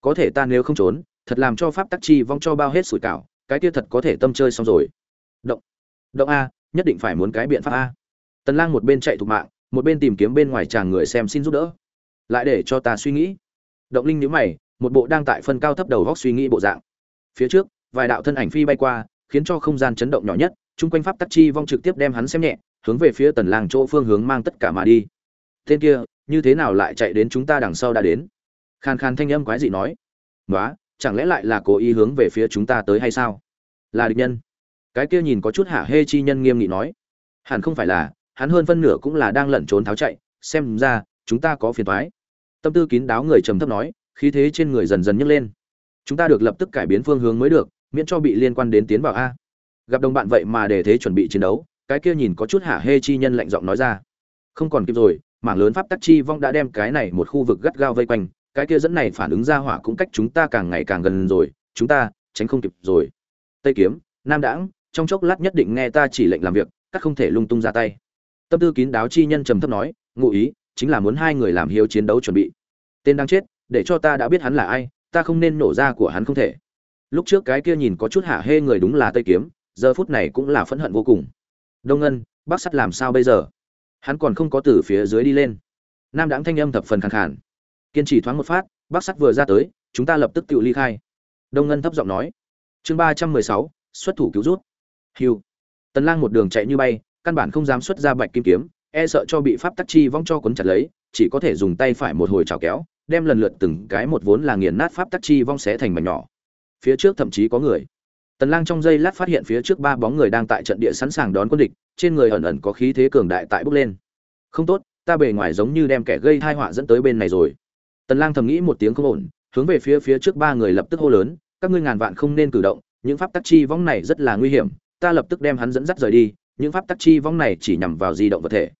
Có thể ta nếu không trốn, thật làm cho pháp tắc chi vong cho bao hết sủi cảo, cái kia thật có thể tâm chơi xong rồi. Động. Động a, nhất định phải muốn cái biện pháp a. Tần lang một bên chạy thuộc mạng, một bên tìm kiếm bên ngoài chàng người xem xin giúp đỡ lại để cho ta suy nghĩ. Động linh nhíu mày, một bộ đang tại phân cao thấp đầu góc suy nghĩ bộ dạng. Phía trước, vài đạo thân ảnh phi bay qua, khiến cho không gian chấn động nhỏ nhất, chung quanh pháp tắc chi vong trực tiếp đem hắn xem nhẹ, hướng về phía tần lang chỗ phương hướng mang tất cả mà đi. Tên kia, như thế nào lại chạy đến chúng ta đằng sau đã đến? Khan khan thanh âm quái dị nói. Nói chẳng lẽ lại là cố ý hướng về phía chúng ta tới hay sao? Là địch nhân. Cái kia nhìn có chút hạ hê chi nhân nghiêm nghị nói. Hẳn không phải là, hắn hơn phân nửa cũng là đang lẩn trốn tháo chạy, xem ra chúng ta có phiền toái tâm tư kín đáo người trầm thấp nói, khí thế trên người dần dần nhấc lên. Chúng ta được lập tức cải biến phương hướng mới được, miễn cho bị liên quan đến tiến vào a. Gặp đồng bạn vậy mà để thế chuẩn bị chiến đấu, cái kia nhìn có chút hạ hê chi nhân lạnh giọng nói ra. Không còn kịp rồi, mảng lớn pháp tắc chi vong đã đem cái này một khu vực gắt gao vây quanh, cái kia dẫn này phản ứng ra hỏa cũng cách chúng ta càng ngày càng gần rồi, chúng ta tránh không kịp rồi. Tây kiếm, nam đãng, trong chốc lát nhất định nghe ta chỉ lệnh làm việc, các không thể lung tung ra tay. Tâm tư kín đáo chi nhân trầm thấp nói, ngụ ý chính là muốn hai người làm hiếu chiến đấu chuẩn bị. Tên đang chết, để cho ta đã biết hắn là ai, ta không nên nổ ra của hắn không thể. Lúc trước cái kia nhìn có chút hạ hê người đúng là tây kiếm, giờ phút này cũng là phẫn hận vô cùng. Đông ngân, bác sắt làm sao bây giờ? Hắn còn không có từ phía dưới đi lên. Nam đáng thanh âm thập phần khàn khàn. Kiên trì thoáng một phát, bác sắt vừa ra tới, chúng ta lập tức tự ly khai. Đông ngân thấp giọng nói. Chương ba trăm mười sáu, xuất thủ cứu rút. Hiu tần lang một đường chạy như bay, căn bản không dám xuất ra bạch kim kiếm e sợ cho bị pháp tắc chi vong cho cuốn chặt lấy, chỉ có thể dùng tay phải một hồi chảo kéo, đem lần lượt từng cái một vốn là nghiền nát pháp tắc chi vong xé thành mảnh nhỏ. Phía trước thậm chí có người. Tần lang trong giây lát phát hiện phía trước ba bóng người đang tại trận địa sẵn sàng đón quân địch, trên người ẩn ẩn có khí thế cường đại tại bốc lên. Không tốt, ta bề ngoài giống như đem kẻ gây tai họa dẫn tới bên này rồi. Tần lang thầm nghĩ một tiếng không ổn, hướng về phía phía trước ba người lập tức hô lớn, các ngươi ngàn vạn không nên cử động, những pháp tắc chi vong này rất là nguy hiểm, ta lập tức đem hắn dẫn dắt rời đi, những pháp tắc chi vong này chỉ nhằm vào di động vật thể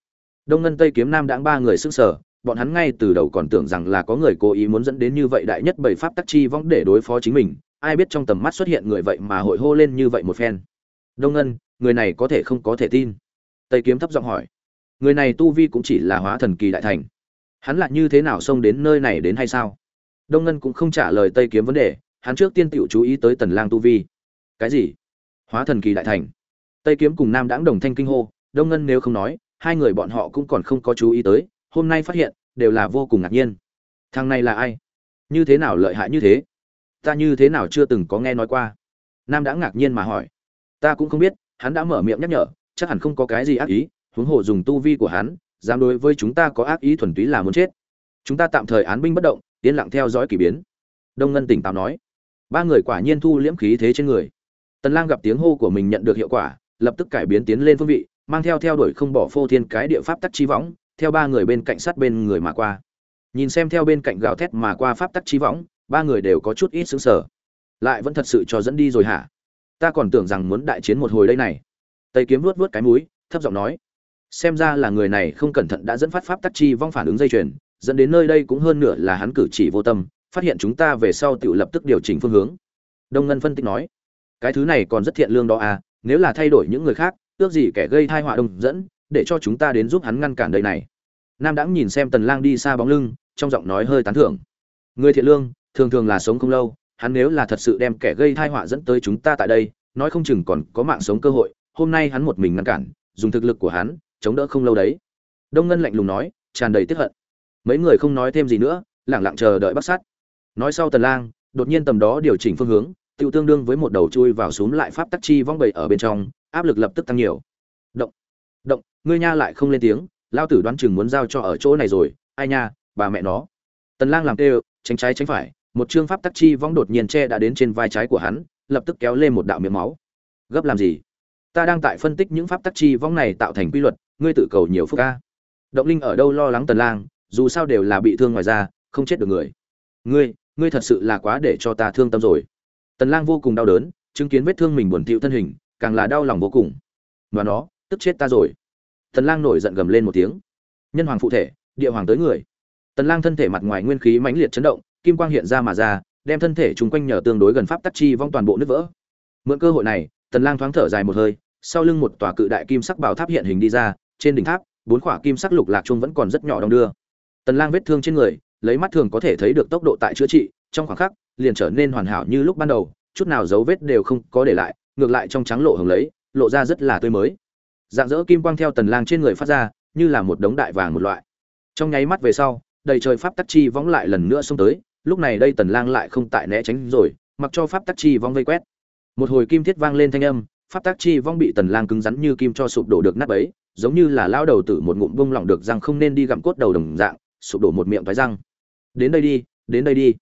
đông ngân tây kiếm nam đãng ba người sững sở bọn hắn ngay từ đầu còn tưởng rằng là có người cố ý muốn dẫn đến như vậy đại nhất bảy pháp tắc chi vong để đối phó chính mình, ai biết trong tầm mắt xuất hiện người vậy mà hội hô lên như vậy một phen. Đông ngân, người này có thể không có thể tin. Tây kiếm thấp giọng hỏi. Người này tu vi cũng chỉ là hóa thần kỳ đại thành. Hắn là như thế nào xông đến nơi này đến hay sao? Đông ngân cũng không trả lời tây kiếm vấn đề, hắn trước tiên tiểu chú ý tới tần lang tu vi. Cái gì? Hóa thần kỳ đại thành. Tây kiếm cùng nam đãng đồng thanh kinh hô, đông ngân nếu không nói hai người bọn họ cũng còn không có chú ý tới, hôm nay phát hiện, đều là vô cùng ngạc nhiên. Thằng này là ai? Như thế nào lợi hại như thế? Ta như thế nào chưa từng có nghe nói qua? Nam đã ngạc nhiên mà hỏi. Ta cũng không biết, hắn đã mở miệng nhắc nhở, chắc hẳn không có cái gì ác ý, huống hồ dùng tu vi của hắn, dám đối với chúng ta có ác ý thuần túy là muốn chết. Chúng ta tạm thời án binh bất động, yên lặng theo dõi k ỳ biến. Đông ngân tỉnh táo nói. Ba người quả nhiên thu liễm khí thế trên người. Tần lang gặp tiếng hô của mình nhận được hiệu quả, lập tức cải biến tiến lên phương vị mang theo theo đuổi không bỏ phô thiên cái địa pháp tắc chi võng, theo ba người bên cạnh sát bên người mà qua. Nhìn xem theo bên cạnh gào thét mà qua pháp tắc chi võng, ba người đều có chút ít sững sờ. Lại vẫn thật sự cho dẫn đi rồi hả? Ta còn tưởng rằng muốn đại chiến một hồi đây này. Tây kiếm luốt vuốt cái mũi, thấp giọng nói. Xem ra là người này không cẩn thận đã dẫn phát pháp tắc chi vong phản ứng dây chuyền, dẫn đến nơi đây cũng hơn nửa là hắn cử chỉ vô tâm, phát hiện chúng ta về sau tự lập tức điều chỉnh phương hướng. Đông ngân phân tích nói. Cái thứ này còn rất thiện lương đó à nếu là thay đổi những người khác ước gì kẻ gây tai họa đông dẫn, để cho chúng ta đến giúp hắn ngăn cản đây này. Nam đãng nhìn xem tần lang đi xa bóng lưng, trong giọng nói hơi tán thưởng. Người thiện lương, thường thường là sống không lâu, hắn nếu là thật sự đem kẻ gây tai họa dẫn tới chúng ta tại đây, nói không chừng còn có mạng sống cơ hội, hôm nay hắn một mình ngăn cản, dùng thực lực của hắn, chống đỡ không lâu đấy. Đông ngân lạnh lùng nói, tràn đầy tiếc hận. Mấy người không nói thêm gì nữa, lặng lặng chờ đợi bắt sát. Nói sau tần lang, đột nhiên tầm đó điều chỉnh phương hướng tiêu tương đương với một đầu chui vào xuống lại pháp tắc chi vong bầy ở bên trong áp lực lập tức tăng nhiều. Động động, ngươi nha lại không lên tiếng lao tử đoán chừng muốn giao cho ở chỗ này rồi, ai nha, bà mẹ nó. Tần lang làm kêu, tránh trái tránh phải, một chương pháp tắc chi vong đột nhiên che đã đến trên vai trái của hắn, lập tức kéo lên một đạo miệng máu. Gấp làm gì? Ta đang tại phân tích những pháp tắc chi vong này tạo thành quy luật, ngươi tự cầu nhiều phúc ca động linh ở đâu lo lắng tần lang, dù sao đều là bị thương ngoài ra không chết được người. Ngươi ngươi thật sự là quá để cho ta thương tâm rồi. Tần lang vô cùng đau đớn, chứng kiến vết thương mình buồn thiu thân hình càng là đau lòng vô cùng. Và nó, tức chết ta rồi. Tần lang nổi giận gầm lên một tiếng. Nhân hoàng phụ thể, địa hoàng tới người. Tần lang thân thể mặt ngoài nguyên khí mãnh liệt chấn động, kim quang hiện ra mà ra, đem thân thể chúng quanh nhờ tương đối gần pháp tắc chi vong toàn bộ nứt vỡ. Mượn cơ hội này, tần lang thoáng thở dài một hơi, sau lưng một tòa cự đại kim sắc bảo tháp hiện hình đi ra, trên đỉnh tháp, bốn khỏa kim sắc lục lạc trung vẫn còn rất nhỏ đong đưa. Tần lang vết thương trên người, lấy mắt thường có thể thấy được tốc độ tại chữa trị, trong khoảng khắc, liền trở nên hoàn hảo như lúc ban đầu, chút nào dấu vết đều không có để lại ngược lại trong trắng lộ hồng lấy, lộ ra rất là tươi mới. Dạng dỡ kim quang theo tần lang trên người phát ra, như là một đống đại vàng một loại. Trong nháy mắt về sau, đầy trời pháp tắc chi vong lại lần nữa xông tới, lúc này đây tần lang lại không tại né tránh rồi, mặc cho pháp tắc chi vong vây quét. Một hồi kim thiết vang lên thanh âm, pháp tắc chi vong bị tần lang cứng rắn như kim cho sụp đổ được nát bấy, giống như là lao đầu tử một ngụm bung lỏng được răng không nên đi gặm cốt đầu đồng dạng, sụp đổ một miệng vái răng. Đến đây đi, đến đây đi.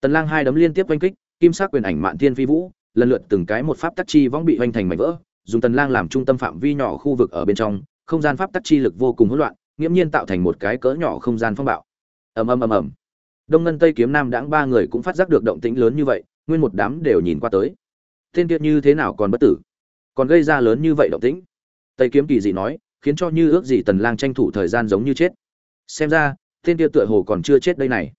Tần lang hai đấm liên tiếp quanh kích, kim sắc quyền ảnh mạn thiên phi vũ lần lượt từng cái một pháp tắc chi vong bị hoành thành mảnh vỡ, dùng tần lang làm trung tâm phạm vi nhỏ khu vực ở bên trong, không gian pháp tắc chi lực vô cùng hỗn loạn nghiêm nhiên tạo thành một cái cỡ nhỏ không gian phong bạo. Ầm ầm ầm ầm. Đông ngân tây kiếm nam đãng ba người cũng phát giác được động tĩnh lớn như vậy, nguyên một đám đều nhìn qua tới. Tên kiệt như thế nào còn bất tử? Còn gây ra lớn như vậy động tĩnh? Tây kiếm kỳ dị nói, khiến cho như ước gì tần lang tranh thủ thời gian giống như chết. Xem ra tên kia tựa hồ còn chưa chết đây này.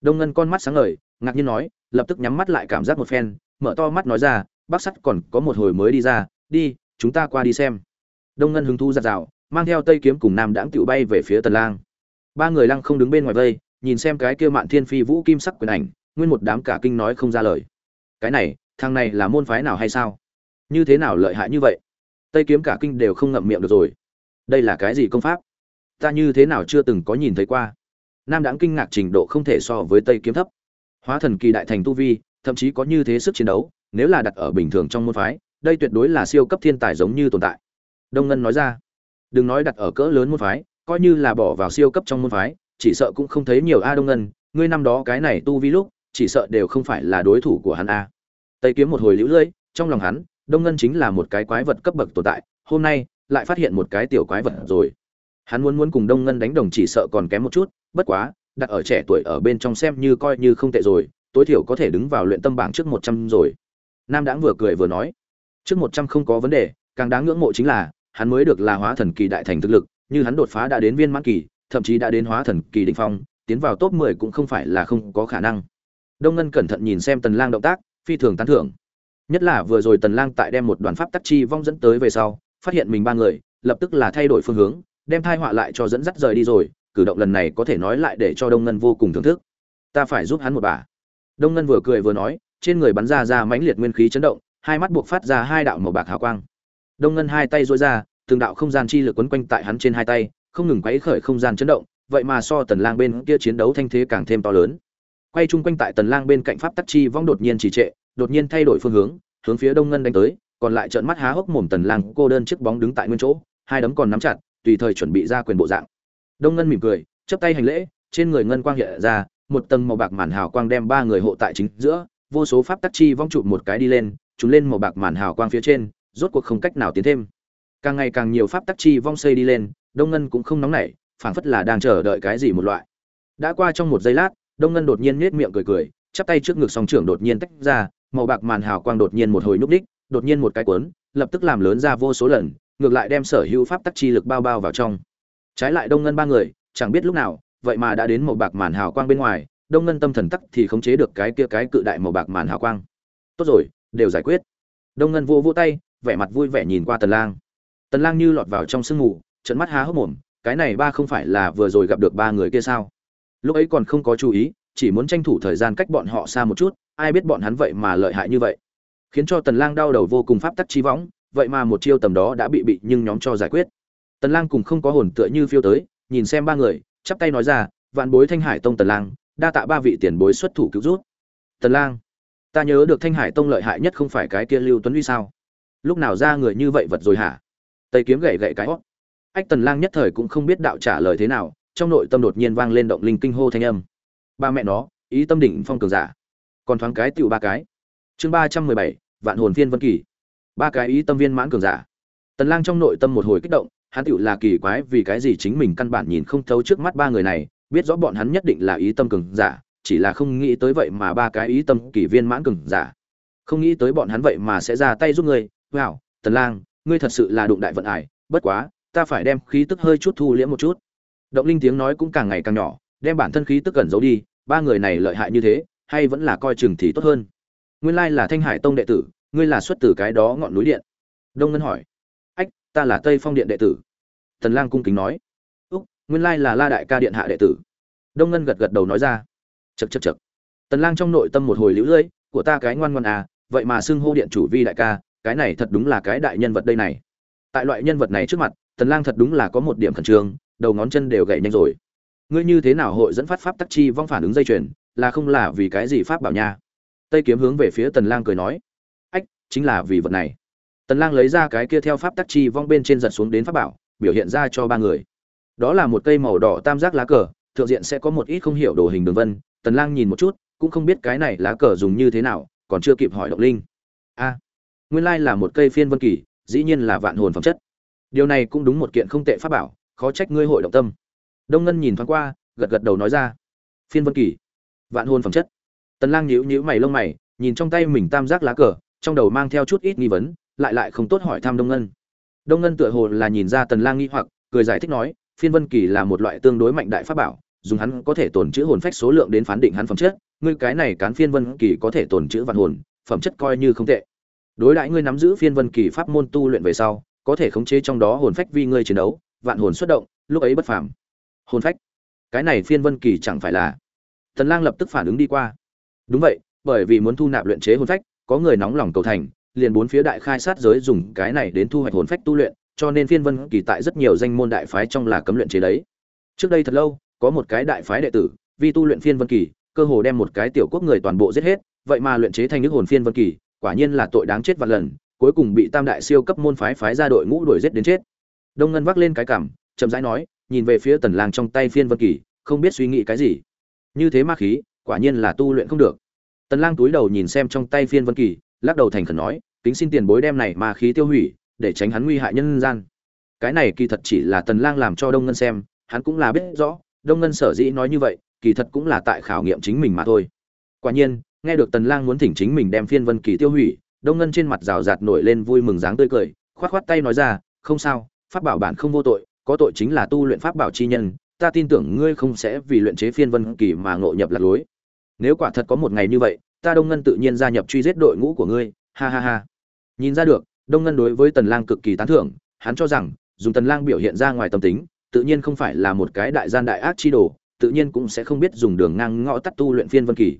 Đông ngân con mắt sáng ngời, ngạc nhiên nói, lập tức nhắm mắt lại cảm giác một phen mở to mắt nói ra, bác sắt còn có một hồi mới đi ra, đi, chúng ta qua đi xem. Đông ngân hứng thu giặt rào mang theo tây kiếm cùng nam đãng tựu bay về phía tần lang. Ba người lăng không đứng bên ngoài vây, nhìn xem cái kia mạn thiên phi vũ kim sắc quyền ảnh, nguyên một đám cả kinh nói không ra lời. Cái này, thằng này là môn phái nào hay sao? Như thế nào lợi hại như vậy? Tây kiếm cả kinh đều không ngậm miệng được rồi. Đây là cái gì công pháp? Ta như thế nào chưa từng có nhìn thấy qua? Nam đãng kinh ngạc trình độ không thể so với tây kiếm thấp. Hóa thần kỳ đại thành tu vi thậm chí có như thế sức chiến đấu, nếu là đặt ở bình thường trong môn phái, đây tuyệt đối là siêu cấp thiên tài giống như tồn tại. Đông ngân nói ra. Đừng nói đặt ở cỡ lớn môn phái, coi như là bỏ vào siêu cấp trong môn phái, chỉ sợ cũng không thấy nhiều a đông ngân, ngươi năm đó cái này tu vi lúc, chỉ sợ đều không phải là đối thủ của hắn a. Tây kiếm một hồi lũ lưỡi, trong lòng hắn, đông ngân chính là một cái quái vật cấp bậc tồn tại, hôm nay, lại phát hiện một cái tiểu quái vật rồi. Hắn muốn muốn cùng đông ngân đánh đồng chỉ sợ còn kém một chút, bất quá, đặt ở trẻ tuổi ở bên trong xem như coi như không tệ rồi tối thiểu có thể đứng vào luyện tâm bảng trước một trăm rồi. Nam đãng vừa cười vừa nói, trước một trăm không có vấn đề, càng đáng ngưỡng mộ chính là, hắn mới được là hóa thần kỳ đại thành thực lực, như hắn đột phá đã đến viên mãn kỳ, thậm chí đã đến hóa thần kỳ đỉnh phong, tiến vào top mười cũng không phải là không có khả năng. Đông ngân cẩn thận nhìn xem tần lang động tác, phi thường tán thưởng. Nhất là vừa rồi tần lang tại đem một đoàn pháp tắc chi vong dẫn tới về sau, phát hiện mình ba người, lập tức là thay đổi phương hướng, đem thai họa lại cho dẫn dắt rời đi rồi, cử động lần này có thể nói lại để cho đông ngân vô cùng thưởng thức. Ta phải giúp hắn một bà đông ngân vừa cười vừa nói, trên người bắn ra ra mãnh liệt nguyên khí chấn động, hai mắt buộc phát ra hai đạo màu bạc hào quang. Đông ngân hai tay duỗi ra, từng đạo không gian chi lực quấn quanh tại hắn trên hai tay, không ngừng quấy khởi không gian chấn động, vậy mà so tần lang bên kia chiến đấu thanh thế càng thêm to lớn. Quay chung quanh tại tần lang bên cạnh pháp tắc chi vong đột nhiên trì trệ, đột nhiên thay đổi phương hướng hướng phía đông ngân đánh tới, còn lại trợn mắt há hốc mồm tần lang cô đơn chiếc bóng đứng tại nguyên chỗ, hai đấm còn nắm chặt, tùy thời chuẩn bị ra quyền bộ dạng. Đông ngân mỉm cười, chắp tay hành lễ, trên người ngân quang hiện ra một tầng màu bạc màn hào quang đem ba người hộ tại chính giữa, vô số pháp tắc chi vong trụ một cái đi lên, chúng lên màu bạc màn hào quang phía trên, rốt cuộc không cách nào tiến thêm. Càng ngày càng nhiều pháp tắc chi vong xây đi lên, đông ngân cũng không nóng nảy, phảng phất là đang chờ đợi cái gì một loại. Đã qua trong một giây lát, đông ngân đột nhiên nhếch miệng cười cười, chắp tay trước ngực song trưởng đột nhiên tách ra, màu bạc màn hào quang đột nhiên một hồi núp đích đột nhiên một cái cuốn, lập tức làm lớn ra vô số lần, ngược lại đem sở hữu pháp tắc chi lực bao bao vào trong. Trái lại đông ngân ba người, chẳng biết lúc nào vậy mà đã đến màu bạc màn hào quang bên ngoài, đông ngân tâm thần tắc thì khống chế được cái kia cái cự đại màu bạc màn hào quang. Tốt rồi, đều giải quyết. Đông ngân vô vô tay, vẻ mặt vui vẻ nhìn qua tần lang. Tần lang như lọt vào trong sương mù, trợn mắt há hốc mồm, cái này ba không phải là vừa rồi gặp được ba người kia sao? Lúc ấy còn không có chú ý, chỉ muốn tranh thủ thời gian cách bọn họ xa một chút, ai biết bọn hắn vậy mà lợi hại như vậy. Khiến cho tần lang đau đầu vô cùng pháp tắc chi võng, vậy mà một chiêu tầm đó đã bị bị nhưng nhóm cho giải quyết. Tần lang cùng không có hồn tựa như phiêu tới, nhìn xem ba người chắp tay nói ra, vạn bối thanh hải tông tần lang, đa tạ ba vị tiền bối xuất thủ cứu rút tần lang, ta nhớ được thanh hải tông lợi hại nhất không phải cái kia lưu tuấn uy sao? Lúc nào ra người như vậy vật rồi hả? Tây kiếm gậy gậy cái hót. Ách tần lang nhất thời cũng không biết đạo trả lời thế nào, trong nội tâm đột nhiên vang lên động linh kinh hô thanh âm. Ba mẹ nó, ý tâm đỉnh phong cường giả. Còn thoáng cái tiểu ba cái. Chương ba trăm mười bảy, vạn hồn viên vân kỳ. Ba cái ý tâm viên mãn cường giả. Tần lang trong nội tâm một hồi kích động hắn Tựu là kỳ quái vì cái gì chính mình căn bản nhìn không thấu trước mắt ba người này, biết rõ bọn hắn nhất định là ý tâm cường giả, chỉ là không nghĩ tới vậy mà ba cái ý tâm kỳ viên mãn cường giả. Không nghĩ tới bọn hắn vậy mà sẽ ra tay giúp ngươi. Wow, tần lang, ngươi thật sự là đụng đại vận ải, bất quá, ta phải đem khí tức hơi chút thu liễm một chút. Động linh tiếng nói cũng càng ngày càng nhỏ, đem bản thân khí tức cẩn giấu đi, ba người này lợi hại như thế, hay vẫn là coi chừng thì tốt hơn. Nguyên lai là thanh hải tông đệ tử, ngươi là xuất từ cái đó ngọn núi điện. Đông ngân hỏi ta là tây phong điện đệ tử. Tần lang cung kính nói. Úc, nguyên lai là la đại ca điện hạ đệ tử. Đông ngân gật gật đầu nói ra. Chật chật chật tần lang trong nội tâm một hồi liễu lưỡi của ta cái ngoan ngoan à vậy mà xưng hô điện chủ vi đại ca, cái này thật đúng là cái đại nhân vật đây này. Tại loại nhân vật này trước mặt tần lang thật đúng là có một điểm khẩn trương, đầu ngón chân đều gãy nhanh rồi. Ngươi như thế nào hội dẫn phát pháp tắc chi vong phản ứng dây chuyền, là không là vì cái gì pháp bảo nha? Tây kiếm hướng về phía tần lang cười nói. Ách, chính là vì vật này tần lang lấy ra cái kia theo pháp tắc chi vong bên trên giật xuống đến pháp bảo, biểu hiện ra cho ba người. Đó là một cây màu đỏ tam giác lá cờ, thượng diện sẽ có một ít không hiểu đồ hình đường vân. Tần lang nhìn một chút, cũng không biết cái này lá cờ dùng như thế nào, còn chưa kịp hỏi động linh. A, nguyên lai là một cây phiên vân kỳ, dĩ nhiên là vạn hồn phẩm chất. Điều này cũng đúng một kiện không tệ pháp bảo, khó trách ngươi hội động tâm. Đông ngân nhìn thoáng qua, gật gật đầu nói ra. Phiên vân kỳ, vạn hồn phẩm chất. Tần lang nhíu nhíu mày lông mày, nhìn trong tay mình tam giác lá cờ, trong đầu mang theo chút ít nghi vấn lại lại không tốt hỏi thăm đông ngân. Đông ngân tựa hồ là nhìn ra tần lang nghi hoặc, cười giải thích nói, phiên vân kỳ là một loại tương đối mạnh đại pháp bảo, dùng hắn có thể tồn trữ hồn phách số lượng đến phán định hắn phẩm chất, ngươi cái này cán phiên vân kỳ có thể tồn trữ vạn hồn, phẩm chất coi như không tệ. Đối đãi ngươi nắm giữ phiên vân kỳ pháp môn tu luyện về sau, có thể khống chế trong đó hồn phách vi ngươi chiến đấu, vạn hồn xuất động, lúc ấy bất phàm. Hồn phách? Cái này phiên vân kỳ chẳng phải là? Tần lang lập tức phản ứng đi qua. Đúng vậy, bởi vì muốn thu nạp luyện chế hồn phách, có người nóng lòng cầu thành liền bốn phía đại khai sát giới dùng cái này đến thu hoạch hồn phách tu luyện cho nên phiên vân kỳ tại rất nhiều danh môn đại phái trong là cấm luyện chế đấy. Trước đây thật lâu có một cái đại phái đệ tử vì tu luyện phiên vân kỳ cơ hồ đem một cái tiểu quốc người toàn bộ giết hết vậy mà luyện chế thành nước hồn phiên vân kỳ quả nhiên là tội đáng chết vạn lần cuối cùng bị tam đại siêu cấp môn phái phái ra đội ngũ đuổi giết đến chết. Đông ngân vác lên cái cằm, chậm rãi nói nhìn về phía tần lang trong tay phiên vân kỳ không biết suy nghĩ cái gì. Như thế ma khí quả nhiên là tu luyện không được. Tần lang túi đầu nhìn xem trong tay phiên vân kỳ lắc đầu thành khẩn nói, kính xin tiền bối đem này ma khí tiêu hủy, để tránh hắn nguy hại nhân gian. Cái này kỳ thật chỉ là tần lang làm cho đông ngân xem, hắn cũng là biết rõ, đông ngân sở dĩ nói như vậy, kỳ thật cũng là tại khảo nghiệm chính mình mà thôi. Quả nhiên, nghe được tần lang muốn thỉnh chính mình đem phiên vân kỳ tiêu hủy, đông ngân trên mặt rào rạt nổi lên vui mừng dáng tươi cười, khoát khoát tay nói ra, không sao, pháp bảo bản không vô tội, có tội chính là tu luyện pháp bảo chi nhân, ta tin tưởng ngươi không sẽ vì luyện chế phiên vân kỳ mà ngộ nhập lạc lối. Nếu quả thật có một ngày như vậy ta đông ngân tự nhiên gia nhập truy giết đội ngũ của ngươi, ha ha ha. Nhìn ra được, đông ngân đối với tần lang cực kỳ tán thưởng, hắn cho rằng, dùng tần lang biểu hiện ra ngoài tâm tính, tự nhiên không phải là một cái đại gian đại ác chi đồ, tự nhiên cũng sẽ không biết dùng đường ngang ngõ tắt tu luyện phiên vân kỳ.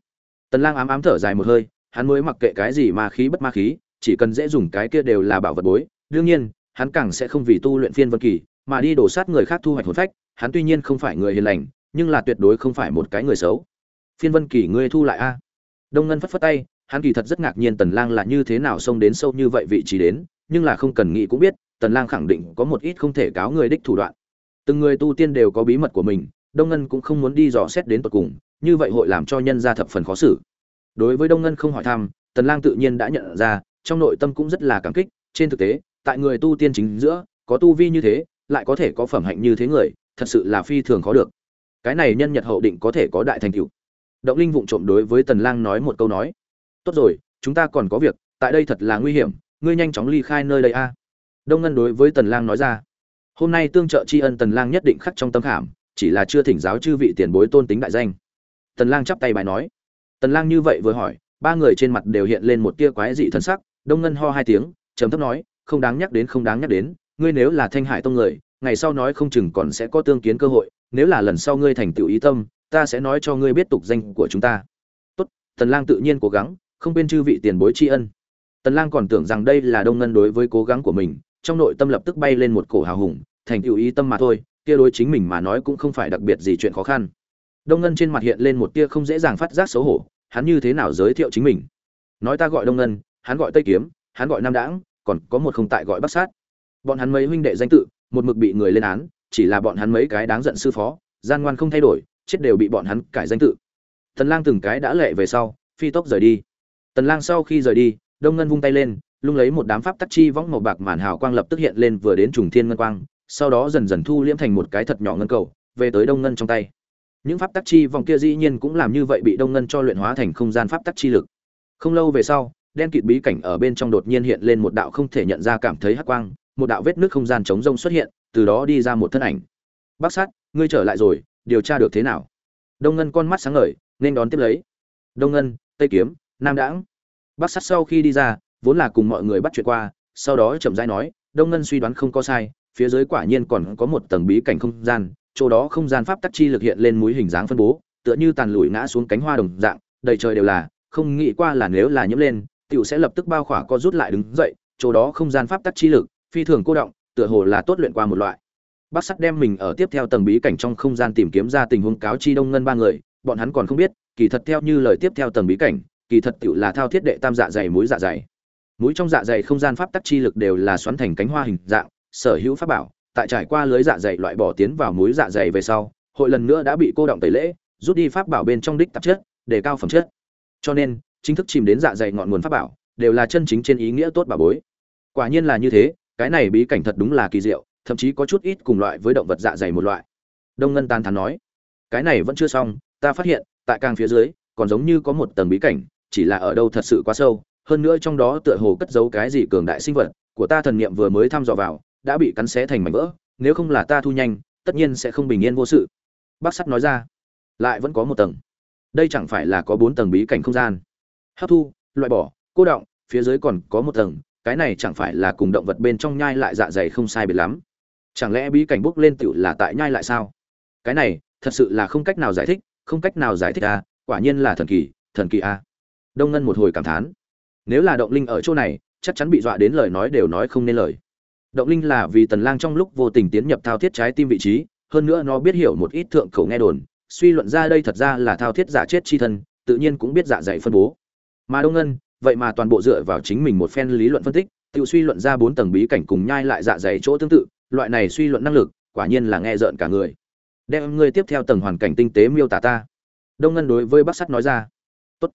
Tần lang ám ám thở dài một hơi, hắn mới mặc kệ cái gì ma khí bất ma khí, chỉ cần dễ dùng cái kia đều là bảo vật bối. Đương nhiên, hắn càng sẽ không vì tu luyện phiên vân kỳ, mà đi đổ sát người khác thu hoạch hồn phách, hắn tuy nhiên không phải người hiền lành, nhưng là tuyệt đối không phải một cái người xấu. Phiên vân kỳ ngươi thu lại a đông ngân phất phất tay, hắn kỳ thật rất ngạc nhiên tần lang là như thế nào xông đến sâu như vậy vị trí đến, nhưng là không cần nghĩ cũng biết, tần lang khẳng định có một ít không thể cáo người đích thủ đoạn. Từng người tu tiên đều có bí mật của mình, đông ngân cũng không muốn đi dò xét đến tận cùng, như vậy hội làm cho nhân gia thập phần khó xử. Đối với đông ngân không hỏi thăm, tần lang tự nhiên đã nhận ra, trong nội tâm cũng rất là cảm kích, trên thực tế, tại người tu tiên chính giữa, có tu vi như thế, lại có thể có phẩm hạnh như thế người, thật sự là phi thường khó được. Cái này nhân nhật hậu định có thể có đại thành tựu động linh vụng trộm đối với tần lang nói một câu nói. Tốt rồi, chúng ta còn có việc, tại đây thật là nguy hiểm, ngươi nhanh chóng ly khai nơi đây a. Đông ngân đối với tần lang nói ra. Hôm nay tương trợ tri ân tần lang nhất định khắc trong tâm khảm, chỉ là chưa thỉnh giáo chư vị tiền bối tôn tính đại danh. Tần lang chắp tay bài nói. Tần lang như vậy vừa hỏi, ba người trên mặt đều hiện lên một tia quái dị thân sắc, đông ngân ho hai tiếng, trầm thấp nói, không đáng nhắc đến, không đáng nhắc đến, ngươi nếu là thanh hải tông người, ngày sau nói không chừng còn sẽ có tương kiến cơ hội, nếu là lần sau ngươi thành tựu ý tâm ta sẽ nói cho ngươi biết tục danh của chúng ta. Tốt, tần lang tự nhiên cố gắng, không quên chư vị tiền bối tri ân. Tần lang còn tưởng rằng đây là đông ngân đối với cố gắng của mình, trong nội tâm lập tức bay lên một cổ hào hùng, thành tựu ý tâm mà thôi, kia đối chính mình mà nói cũng không phải đặc biệt gì chuyện khó khăn. Đông ngân trên mặt hiện lên một tia không dễ dàng phát giác xấu hổ, hắn như thế nào giới thiệu chính mình? Nói ta gọi đông ngân, hắn gọi tây kiếm, hắn gọi nam đãng, còn có một không tại gọi bắc sát. Bọn hắn mấy huynh đệ danh tự, một mực bị người lên án, chỉ là bọn hắn mấy cái đáng giận sư phó, gian ngoan không thay đổi chết đều bị bọn hắn cải danh tự. Tần lang từng cái đã lệ về sau, phi tốc rời đi. Tần lang sau khi rời đi, đông ngân vung tay lên, lung lấy một đám pháp tắc chi võng màu bạc màn hào quang lập tức hiện lên vừa đến trùng thiên ngân quang, sau đó dần dần thu liễm thành một cái thật nhỏ ngân cầu, về tới đông ngân trong tay. Những pháp tắc chi vòng kia dĩ nhiên cũng làm như vậy bị đông ngân cho luyện hóa thành không gian pháp tắc chi lực. Không lâu về sau, đen kịt bí cảnh ở bên trong đột nhiên hiện lên một đạo không thể nhận ra cảm thấy hắc quang, một đạo vết nước không gian chống rông xuất hiện, từ đó đi ra một thân ảnh. Bác sát, ngươi trở lại rồi điều tra được thế nào? Đông ngân con mắt sáng ngời, nên đón tiếp lấy. Đông ngân, tây kiếm, nam đãng. Bác Sắt sau khi đi ra, vốn là cùng mọi người bắt chuyện qua, sau đó chậm rãi nói, đông ngân suy đoán không có sai, phía dưới quả nhiên còn có một tầng bí cảnh không gian, chỗ đó không gian pháp tắc chi lực hiện lên múi hình dáng phân bố, tựa như tàn lủi ngã xuống cánh hoa đồng dạng, đầy trời đều là, không nghĩ qua là nếu là nhiễm lên, tiểu sẽ lập tức bao khỏa co rút lại đứng dậy, chỗ đó không gian pháp tắc chi lực, phi thường cô động, tựa hồ là tốt luyện qua một loại bác sắt đem mình ở tiếp theo tầng bí cảnh trong không gian tìm kiếm ra tình huống cáo chi đông ngân ba người, bọn hắn còn không biết, kỳ thật theo như lời tiếp theo tầng bí cảnh, kỳ thật tựu là thao thiết đệ tam dạ dày mũi dạ dày. Mũi trong dạ dày không gian pháp tắc chi lực đều là xoắn thành cánh hoa hình dạng, sở hữu pháp bảo, tại trải qua lưới dạ dày loại bỏ tiến vào mũi dạ dày về sau, hội lần nữa đã bị cô động tẩy lễ, rút đi pháp bảo bên trong đích tạp chất, để cao phẩm chất. Cho nên, chính thức chìm đến dạ dày ngọn nguồn pháp bảo, đều là chân chính trên ý nghĩa tốt bà bối. Quả nhiên là như thế, cái này bí cảnh thật đúng là kỳ diệu thậm chí có chút ít cùng loại với động vật dạ dày một loại. Đông ngân tan thắn nói, cái này vẫn chưa xong, ta phát hiện, tại càng phía dưới, còn giống như có một tầng bí cảnh, chỉ là ở đâu thật sự quá sâu, hơn nữa trong đó tựa hồ cất giấu cái gì cường đại sinh vật, của ta thần niệm vừa mới thăm dò vào, đã bị cắn xé thành mảnh vỡ, nếu không là ta thu nhanh, tất nhiên sẽ không bình yên vô sự. Bác sắt nói ra, lại vẫn có một tầng. Đây chẳng phải là có bốn tầng bí cảnh không gian. Hấp thu, loại bỏ, cô động, phía dưới còn có một tầng, cái này chẳng phải là cùng động vật bên trong nhai lại dạ dày không sai biệt lắm chẳng lẽ bí cảnh bốc lên tựu là tại nhai lại sao? Cái này, thật sự là không cách nào giải thích, không cách nào giải thích à quả nhiên là thần kỳ thần kỳ à. Đông ngân một hồi cảm thán. Nếu là động linh ở chỗ này, chắc chắn bị dọa đến lời nói đều nói không nên lời. Động linh là vì tần lang trong lúc vô tình tiến nhập thao thiết trái tim vị trí, hơn nữa nó biết hiểu một ít thượng khẩu nghe đồn, suy luận ra đây thật ra là thao thiết giả chết chi thân, tự nhiên cũng biết dạ dày phân bố. Mà đông ngân, vậy mà toàn bộ dựa vào chính mình một phen lý luận phân tích, tự suy luận ra bốn tầng bí cảnh cùng nhai lại dạ dày chỗ tương tự loại này suy luận năng lực, quả nhiên là nghe rợn cả người. Đem ngươi tiếp theo tầng hoàn cảnh tinh tế miêu tả ta. Đông ngân đối với bác sắt nói ra. Tốt.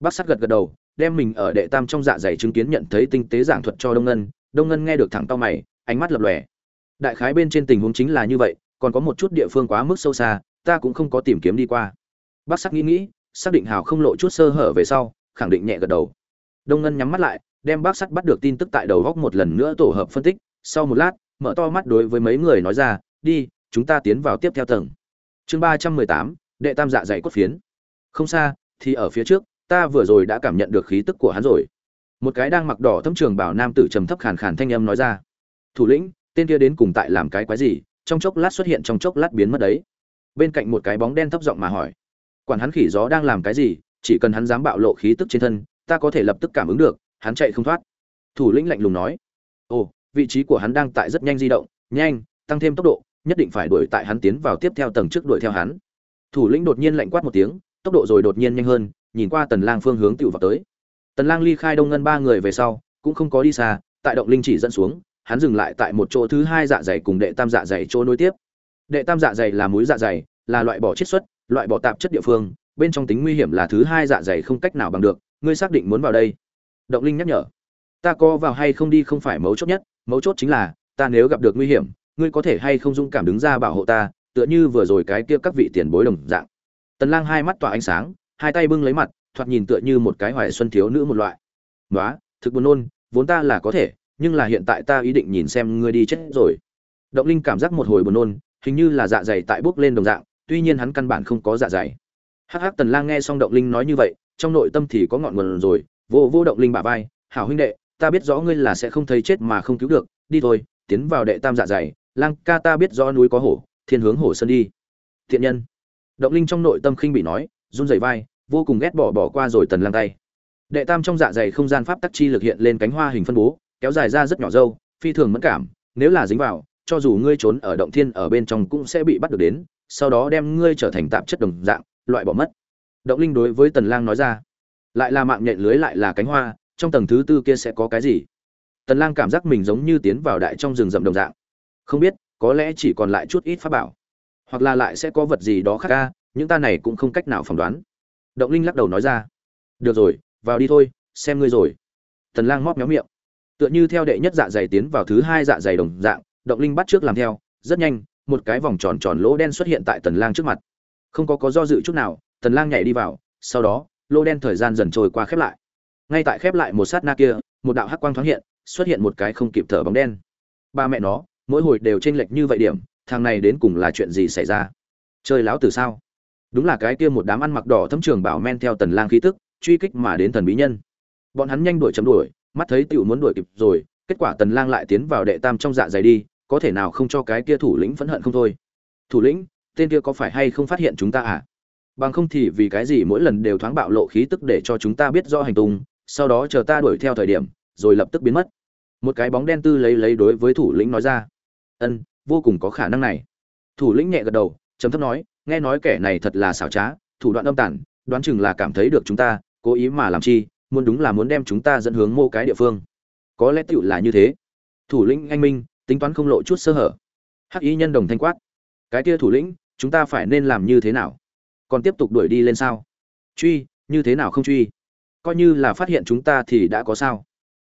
Bác sắt gật gật đầu, đem mình ở đệ tam trong dạ dày chứng kiến nhận thấy tinh tế giảng thuật cho đông ngân. Đông ngân nghe được thẳng tao mày, ánh mắt lập lòe. Đại khái bên trên tình huống chính là như vậy, còn có một chút địa phương quá mức sâu xa, ta cũng không có tìm kiếm đi qua. Bác sắc nghĩ nghĩ, xác định hào không lộ chút sơ hở về sau, khẳng định nhẹ gật đầu. Đông ngân nhắm mắt lại, đem bác sắt bắt được tin tức tại đầu góc một lần nữa tổ hợp phân tích. Sau một lát mở to mắt đối với mấy người nói ra, đi, chúng ta tiến vào tiếp theo tầng. Chương ba trăm mười tám, đệ tam dạ dày cốt phiến. Không xa, thì ở phía trước, ta vừa rồi đã cảm nhận được khí tức của hắn rồi. Một cái đang mặc đỏ thâm trường bảo nam tử trầm thấp khàn khàn thanh âm nói ra, thủ lĩnh, tên kia đến cùng tại làm cái quái gì? Trong chốc lát xuất hiện trong chốc lát biến mất đấy. Bên cạnh một cái bóng đen thấp giọng mà hỏi, quản hắn khỉ gió đang làm cái gì? Chỉ cần hắn dám bạo lộ khí tức trên thân, ta có thể lập tức cảm ứng được, hắn chạy không thoát. Thủ lĩnh lạnh lùng nói, ồ vị trí của hắn đang tại rất nhanh di động, nhanh, tăng thêm tốc độ, nhất định phải đuổi tại hắn tiến vào tiếp theo tầng trước đuổi theo hắn. Thủ lĩnh đột nhiên lạnh quát một tiếng, tốc độ rồi đột nhiên nhanh hơn, nhìn qua tần lang phương hướng tiểu vào tới. Tần lang ly khai đông ngân ba người về sau, cũng không có đi xa, tại động linh chỉ dẫn xuống, hắn dừng lại tại một chỗ thứ hai dạ dày cùng đệ tam dạ dày chỗ nối tiếp. Đệ tam dạ dày là múi dạ dày, là loại bỏ chiết xuất, loại bỏ tạp chất địa phương, bên trong tính nguy hiểm là thứ hai dạ dày không cách nào bằng được, ngươi xác định muốn vào đây. Động linh nhắc nhở, ta có vào hay không đi không phải mấu chốt nhất mấu chốt chính là, ta nếu gặp được nguy hiểm, ngươi có thể hay không dũng cảm đứng ra bảo hộ ta, tựa như vừa rồi cái kia các vị tiền bối đồng dạng. Tần lang hai mắt tỏa ánh sáng, hai tay bưng lấy mặt, thoạt nhìn tựa như một cái hoài xuân thiếu nữ một loại. Nói thực buồn nôn, vốn ta là có thể, nhưng là hiện tại ta ý định nhìn xem ngươi đi chết rồi. Động linh cảm giác một hồi buồn nôn, hình như là dạ dày tại bước lên đồng dạng, tuy nhiên hắn căn bản không có dạ dày. Hắc hắc, tần lang nghe xong động linh nói như vậy, trong nội tâm thì có ngọn nguồn rồi, vô vô động linh bả vai, hảo huynh đệ ta biết rõ ngươi là sẽ không thấy chết mà không cứu được, đi thôi, tiến vào đệ tam dạ dày, lang ca ta biết rõ núi có hổ, thiên hướng hổ sơn đi. Thiện nhân. Động linh trong nội tâm khinh bị nói, run rẩy vai, vô cùng ghét bỏ bỏ qua rồi tần lang tay. Đệ tam trong dạ dày không gian pháp tắc chi lực hiện lên cánh hoa hình phân bố, kéo dài ra rất nhỏ dâu, phi thường mẫn cảm, nếu là dính vào, cho dù ngươi trốn ở động thiên ở bên trong cũng sẽ bị bắt được đến, sau đó đem ngươi trở thành tạp chất đồng dạng, loại bỏ mất. Động linh đối với tần lang nói ra, lại là mạng nhện lưới lại là cánh hoa trong tầng thứ tư kia sẽ có cái gì? Tần lang cảm giác mình giống như tiến vào đại trong rừng rậm đồng dạng. Không biết, có lẽ chỉ còn lại chút ít pháp bảo. Hoặc là lại sẽ có vật gì đó khác ca những ta này cũng không cách nào phỏng đoán. Động linh lắc đầu nói ra. Được rồi, vào đi thôi, xem ngươi rồi. Tần lang móp méo miệng. Tựa như theo đệ nhất dạ dày tiến vào thứ hai dạ dày đồng dạng, động linh bắt trước làm theo, rất nhanh, một cái vòng tròn tròn lỗ đen xuất hiện tại tần lang trước mặt. Không có có do dự chút nào, tần lang nhảy đi vào, sau đó, lỗ đen thời gian dần trôi qua khép lại ngay tại khép lại một sát na kia, một đạo hắc quang thoáng hiện, xuất hiện một cái không kịp thở bóng đen. Ba mẹ nó, mỗi hồi đều chênh lệch như vậy điểm, thằng này đến cùng là chuyện gì xảy ra? Chơi láo từ sao? Đúng là cái kia một đám ăn mặc đỏ thấm trường bảo men theo tần lang khí tức, truy kích mà đến thần bí nhân. Bọn hắn nhanh đuổi chấm đuổi, mắt thấy tiểu muốn đuổi kịp rồi, kết quả tần lang lại tiến vào đệ tam trong dạ dày đi, có thể nào không cho cái kia thủ lĩnh phẫn hận không thôi? Thủ lĩnh, tên kia có phải hay không phát hiện chúng ta à? Bằng không thì vì cái gì mỗi lần đều thoáng bạo lộ khí tức để cho chúng ta biết rõ hành tung sau đó chờ ta đuổi theo thời điểm, rồi lập tức biến mất. Một cái bóng đen tư lấy lấy đối với thủ lĩnh nói ra. Ân, vô cùng có khả năng này. Thủ lĩnh nhẹ gật đầu chấm thấp nói, nghe nói kẻ này thật là xảo trá, thủ đoạn âm tản đoán chừng là cảm thấy được chúng ta, cố ý mà làm chi, muốn đúng là muốn đem chúng ta dẫn hướng mô cái địa phương. Có lẽ tựu là như thế. Thủ lĩnh anh minh, tính toán không lộ chút sơ hở. Hắc y nhân đồng thanh quát. Cái kia thủ lĩnh, chúng ta phải nên làm như thế nào? Còn tiếp tục đuổi đi lên sao? Truy, như thế nào không truy? Coi như là phát hiện chúng ta thì đã có sao?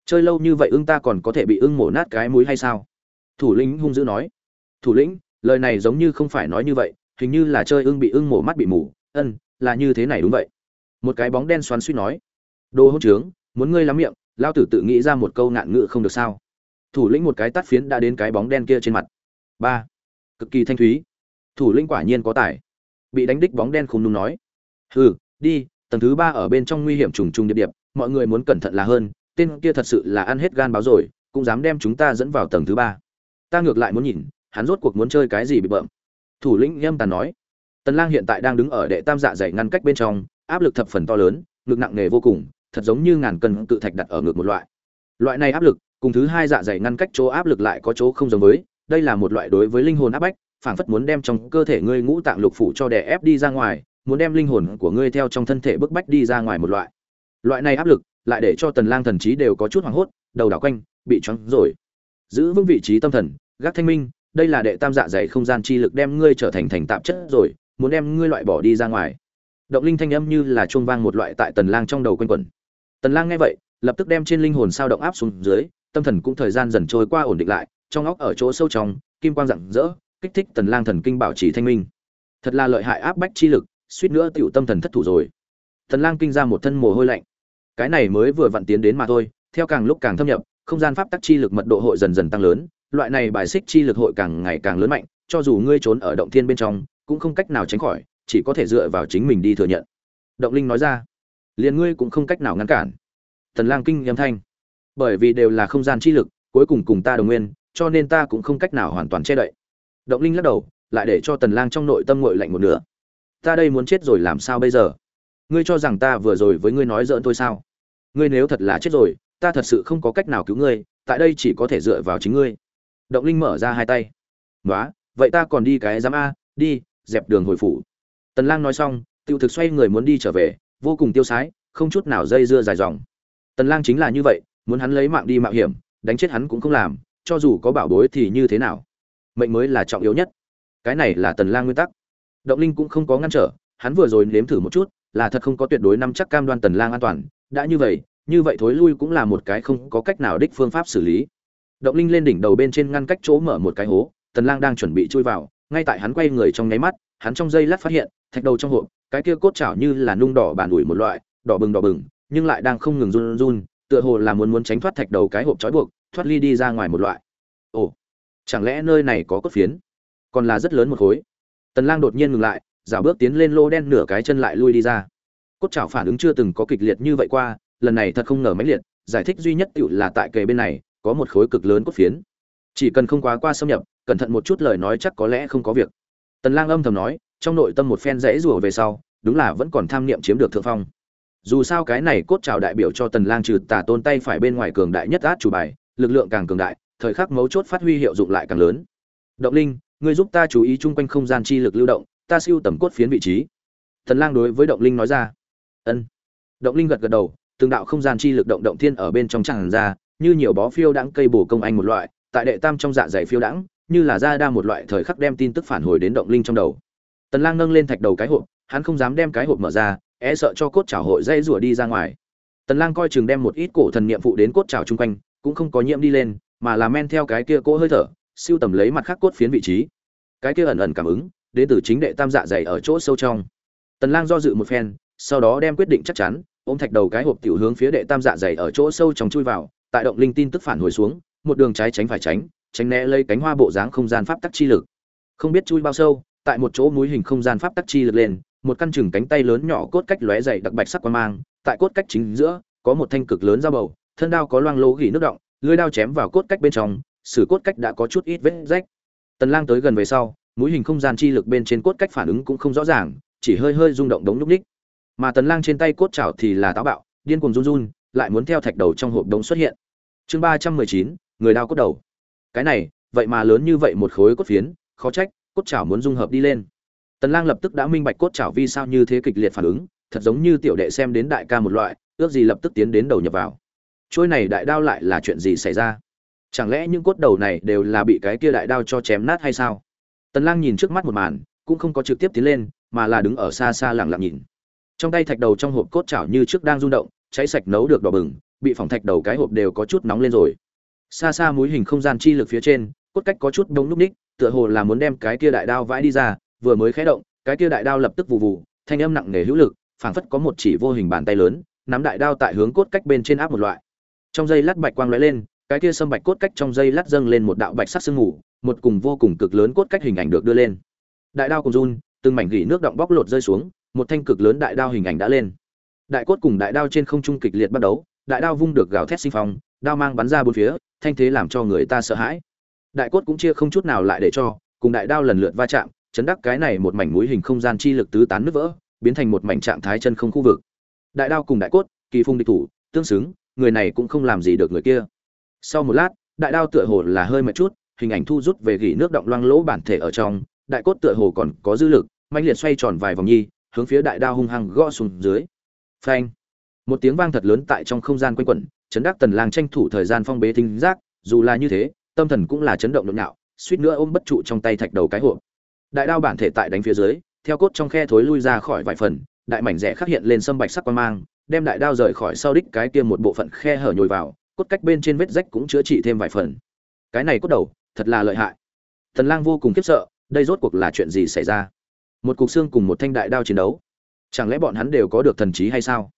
Chơi lâu như vậy ưng ta còn có thể bị ưng mổ nát cái mũi hay sao? Thủ lĩnh hung dữ nói. Thủ lĩnh, lời này giống như không phải nói như vậy, hình như là chơi ưng bị ưng mổ mắt bị mù. Ân, là như thế này đúng vậy. Một cái bóng đen xoắn suýt nói. Đồ hỗn trướng, muốn ngươi lắm miệng, lao tử tự nghĩ ra một câu ngạn ngự không được sao? Thủ lĩnh một cái tắt phiến đã đến cái bóng đen kia trên mặt. Ba. Cực kỳ thanh thúy. Thủ lĩnh quả nhiên có tài. Bị đánh đích bóng đen khùng nung nói. Hừ, đi tầng thứ ba ở bên trong nguy hiểm trùng trùng điệp điệp, mọi người muốn cẩn thận là hơn, tên kia thật sự là ăn hết gan báo rồi, cũng dám đem chúng ta dẫn vào tầng thứ ba. Ta ngược lại muốn nhìn, hắn rốt cuộc muốn chơi cái gì bị bợm. Thủ lĩnh nhâm tàn nói. Tần lang hiện tại đang đứng ở đệ tam dạ dày ngăn cách bên trong, áp lực thập phần to lớn, ngực nặng nề vô cùng, thật giống như ngàn cân tự thạch đặt ở ngực một loại. Loại này áp lực, cùng thứ hai dạ dày ngăn cách chỗ áp lực lại có chỗ không giống với, đây là một loại đối với linh hồn áp bách, phảng phất muốn đem trong cơ thể ngươi ngũ tạng lục phủ cho đè ép đi ra ngoài muốn đem linh hồn của ngươi theo trong thân thể bức bách đi ra ngoài một loại. Loại này áp lực lại để cho tần lang thần trí đều có chút hoảng hốt, đầu đảo quanh, bị choáng rồi. Giữ vững vị trí tâm thần, gác thanh minh, đây là đệ tam dạ dày không gian chi lực đem ngươi trở thành thành tạp chất rồi, muốn đem ngươi loại bỏ đi ra ngoài. Động linh thanh âm như là chuông vang một loại tại tần lang trong đầu quanh quẩn. Tần lang nghe vậy, lập tức đem trên linh hồn sao động áp xuống dưới, tâm thần cũng thời gian dần trôi qua ổn định lại, trong óc ở chỗ sâu trong, kim quang rạng rỡ, kích thích tần lang thần kinh bảo trì thanh minh. Thật là lợi hại áp bách chi lực suýt nữa tiểu tâm thần thất thủ rồi. Thần lang kinh ra một thân mồ hôi lạnh. Cái này mới vừa vặn tiến đến mà thôi, theo càng lúc càng thâm nhập, không gian pháp tắc chi lực mật độ hội dần dần tăng lớn, loại này bài xích chi lực hội càng ngày càng lớn mạnh, cho dù ngươi trốn ở động thiên bên trong, cũng không cách nào tránh khỏi, chỉ có thể dựa vào chính mình đi thừa nhận. Động linh nói ra, liền ngươi cũng không cách nào ngăn cản. Thần lang kinh nghiêm thanh, bởi vì đều là không gian chi lực, cuối cùng cùng ta đồng nguyên, cho nên ta cũng không cách nào hoàn toàn che đậy. Động linh lắc đầu, lại để cho tần lang trong nội tâm nguội lạnh một nửa ta đây muốn chết rồi làm sao bây giờ? Ngươi cho rằng ta vừa rồi với ngươi nói dỡn tôi sao? Ngươi nếu thật là chết rồi, ta thật sự không có cách nào cứu ngươi, tại đây chỉ có thể dựa vào chính ngươi. Động linh mở ra hai tay. Nói vậy ta còn đi cái giám a, đi, dẹp đường hồi phủ. Tần lang nói xong, tiêu thực xoay người muốn đi trở về, vô cùng tiêu sái, không chút nào dây dưa dài dòng. Tần lang chính là như vậy, muốn hắn lấy mạng đi mạo hiểm, đánh chết hắn cũng không làm, cho dù có bảo bối thì như thế nào? Mệnh mới là trọng yếu nhất. Cái này là tần lang nguyên tắc động linh cũng không có ngăn trở, hắn vừa rồi nếm thử một chút, là thật không có tuyệt đối nắm chắc cam đoan tần lang an toàn, đã như vậy như vậy thối lui cũng là một cái không có cách nào đích phương pháp xử lý. Động linh lên đỉnh đầu bên trên ngăn cách chỗ mở một cái hố, tần lang đang chuẩn bị chui vào, ngay tại hắn quay người trong nháy mắt, hắn trong giây lát phát hiện, thạch đầu trong hộp, cái kia cốt chảo như là nung đỏ bàn ủi một loại, đỏ bừng đỏ bừng, nhưng lại đang không ngừng run run, tựa hồ là muốn muốn tránh thoát thạch đầu cái hộp trói buộc, thoát ly đi ra ngoài một loại. Ồ, chẳng lẽ nơi này có cốt phiến? Còn là rất lớn một khối tần lang đột nhiên ngừng lại, dạo bước tiến lên lô đen nửa cái chân lại lui đi ra. Cốt chảo phản ứng chưa từng có kịch liệt như vậy qua, lần này thật không ngờ mãnh liệt, giải thích duy nhất tựu là tại kề bên này, có một khối cực lớn cốt phiến. Chỉ cần không quá qua xâm nhập, cẩn thận một chút lời nói chắc có lẽ không có việc. Tần lang âm thầm nói, trong nội tâm một phen rẽ rùa về sau, đúng là vẫn còn tham niệm chiếm được thượng phong. Dù sao cái này cốt trào đại biểu cho tần lang trừ tà tôn tay phải bên ngoài cường đại nhất át chủ bài, lực lượng càng cường đại, thời khắc mấu chốt phát huy hiệu dụng lại càng lớn. Động linh ngươi giúp ta chú ý chung quanh không gian chi lực lưu động, ta siêu tầm cốt phiến vị trí. Thần lang đối với động linh nói ra. Ân. Động linh gật gật đầu, từng đạo không gian chi lực động động thiên ở bên trong tràn ra, như nhiều bó phiêu đãng cây bổ công anh một loại, tại đệ tam trong dạ dày phiêu đãng, như là ra đa một loại thời khắc đem tin tức phản hồi đến động linh trong đầu. Tần lang nâng lên thạch đầu cái hộp, hắn không dám đem cái hộp mở ra e sợ cho cốt chảo hội dây rủa đi ra ngoài. Tần lang coi chừng đem một ít cổ thần niệm phụ đến cốt chảo chung quanh, cũng không có nhiễm đi lên, mà là men theo cái kia cỗ hơi thở siêu tầm lấy mặt khác cốt phiến vị trí. Cái kia ẩn ẩn cảm ứng đến từ chính đệ tam dạ dày ở chỗ sâu trong. Tần lang do dự một phen, sau đó đem quyết định chắc chắn, ôm thạch đầu cái hộp tiểu hướng phía đệ tam dạ dày ở chỗ sâu trong chui vào, tại động linh tin tức phản hồi xuống, một đường trái tránh phải tránh tránh né lấy cánh hoa bộ dáng không gian pháp tắc chi lực. Không biết chui bao sâu, tại một chỗ núi hình không gian pháp tắc chi lực lên, một căn chừng cánh tay lớn nhỏ cốt cách lóe dày đặc bạch sắc quan mang, tại cốt cách chính giữa, có một thanh cực lớn dao bầu, thân đao có loang lỗ gỉ nước động, lưỡi đao chém vào cốt cách bên trong sử cốt cách đã có chút ít vết rách. Tần lang tới gần về sau mũi hình không gian chi lực bên trên cốt cách phản ứng cũng không rõ ràng chỉ hơi hơi rung động đống nhúc ních. Mà tần lang trên tay cốt chảo thì là táo bạo điên cuồng run run lại muốn theo thạch đầu trong hộp đống xuất hiện. Chương 319, người đao cốt đầu. Cái này vậy mà lớn như vậy một khối cốt phiến khó trách cốt chảo muốn dung hợp đi lên. Tần lang lập tức đã minh bạch cốt chảo vì sao như thế kịch liệt phản ứng thật giống như tiểu đệ xem đến đại ca một loại ước gì lập tức tiến đến đầu nhập vào. Trôi này đại đao lại là chuyện gì xảy ra? Chẳng lẽ những cốt đầu này đều là bị cái kia đại đao cho chém nát hay sao? Tần lang nhìn trước mắt một màn, cũng không có trực tiếp tiến lên, mà là đứng ở xa xa lặng lặng nhìn. Trong tay thạch đầu trong hộp cốt chảo như trước đang rung động, cháy sạch nấu được đỏ bừng, bị phỏng thạch đầu cái hộp đều có chút nóng lên rồi. Xa xa múi hình không gian chi lực phía trên, cốt cách có chút đông núc ních, tựa hồ là muốn đem cái kia đại đao vãi đi ra, vừa mới khé động, cái kia đại đao lập tức vụ vụ thanh âm nặng nề hữu lực, phảng phất có một chỉ vô hình bàn tay lớn, nắm đại đao tại hướng cốt cách bên trên áp một loại. Trong dây lát bạch quang lóe lên cái kia sâm bạch cốt cách trong dây lát dâng lên một đạo bạch sắc sương mù, một cùng vô cùng cực lớn cốt cách hình ảnh được đưa lên. Đại đao cùng run, từng mảnh gỉ nước động bóc lột rơi xuống, một thanh cực lớn đại đao hình ảnh đã lên. Đại cốt cùng đại đao trên không trung kịch liệt bắt đấu đại đao vung được gào thét sinh phong, đao mang bắn ra bốn phía, thanh thế làm cho người ta sợ hãi. Đại cốt cũng chia không chút nào lại để cho, cùng đại đao lần lượt va chạm, chấn đắc cái này một mảnh mũi hình không gian chi lực tứ tán nứt vỡ, biến thành một mảnh trạng thái chân không khu vực. Đại đao cùng đại cốt, kỳ phung địch thủ, tương xứng, người này cũng không làm gì được người kia sau một lát, đại đao tựa hồ là hơi mệt chút, hình ảnh thu rút về gỉ nước động loang lỗ bản thể ở trong, đại cốt tựa hồ còn có dư lực mạnh liệt xoay tròn vài vòng nhi, hướng phía đại đao hung hăng gõ xuống dưới. Phanh! Một tiếng vang thật lớn tại trong không gian quanh quẩn, chấn đắc tần lang tranh thủ thời gian phong bế tinh giác, dù là như thế, tâm thần cũng là chấn động nhộn nhạo, suýt nữa ôm bất trụ trong tay thạch đầu cái hộp. Đại đao bản thể tại đánh phía dưới, theo cốt trong khe thối lui ra khỏi vài phần, đại mảnh rẻ khắc hiện lên sâm bạch sắc quang mang, đem đại đao rời khỏi sau đích cái kia một bộ phận khe hở nhồi vào cốt cách bên trên vết rách cũng chữa trị thêm vài phần. Cái này cốt đầu, thật là lợi hại. Thần lang vô cùng khiếp sợ, đây rốt cuộc là chuyện gì xảy ra? Một cục xương cùng một thanh đại đao chiến đấu. Chẳng lẽ bọn hắn đều có được thần trí hay sao?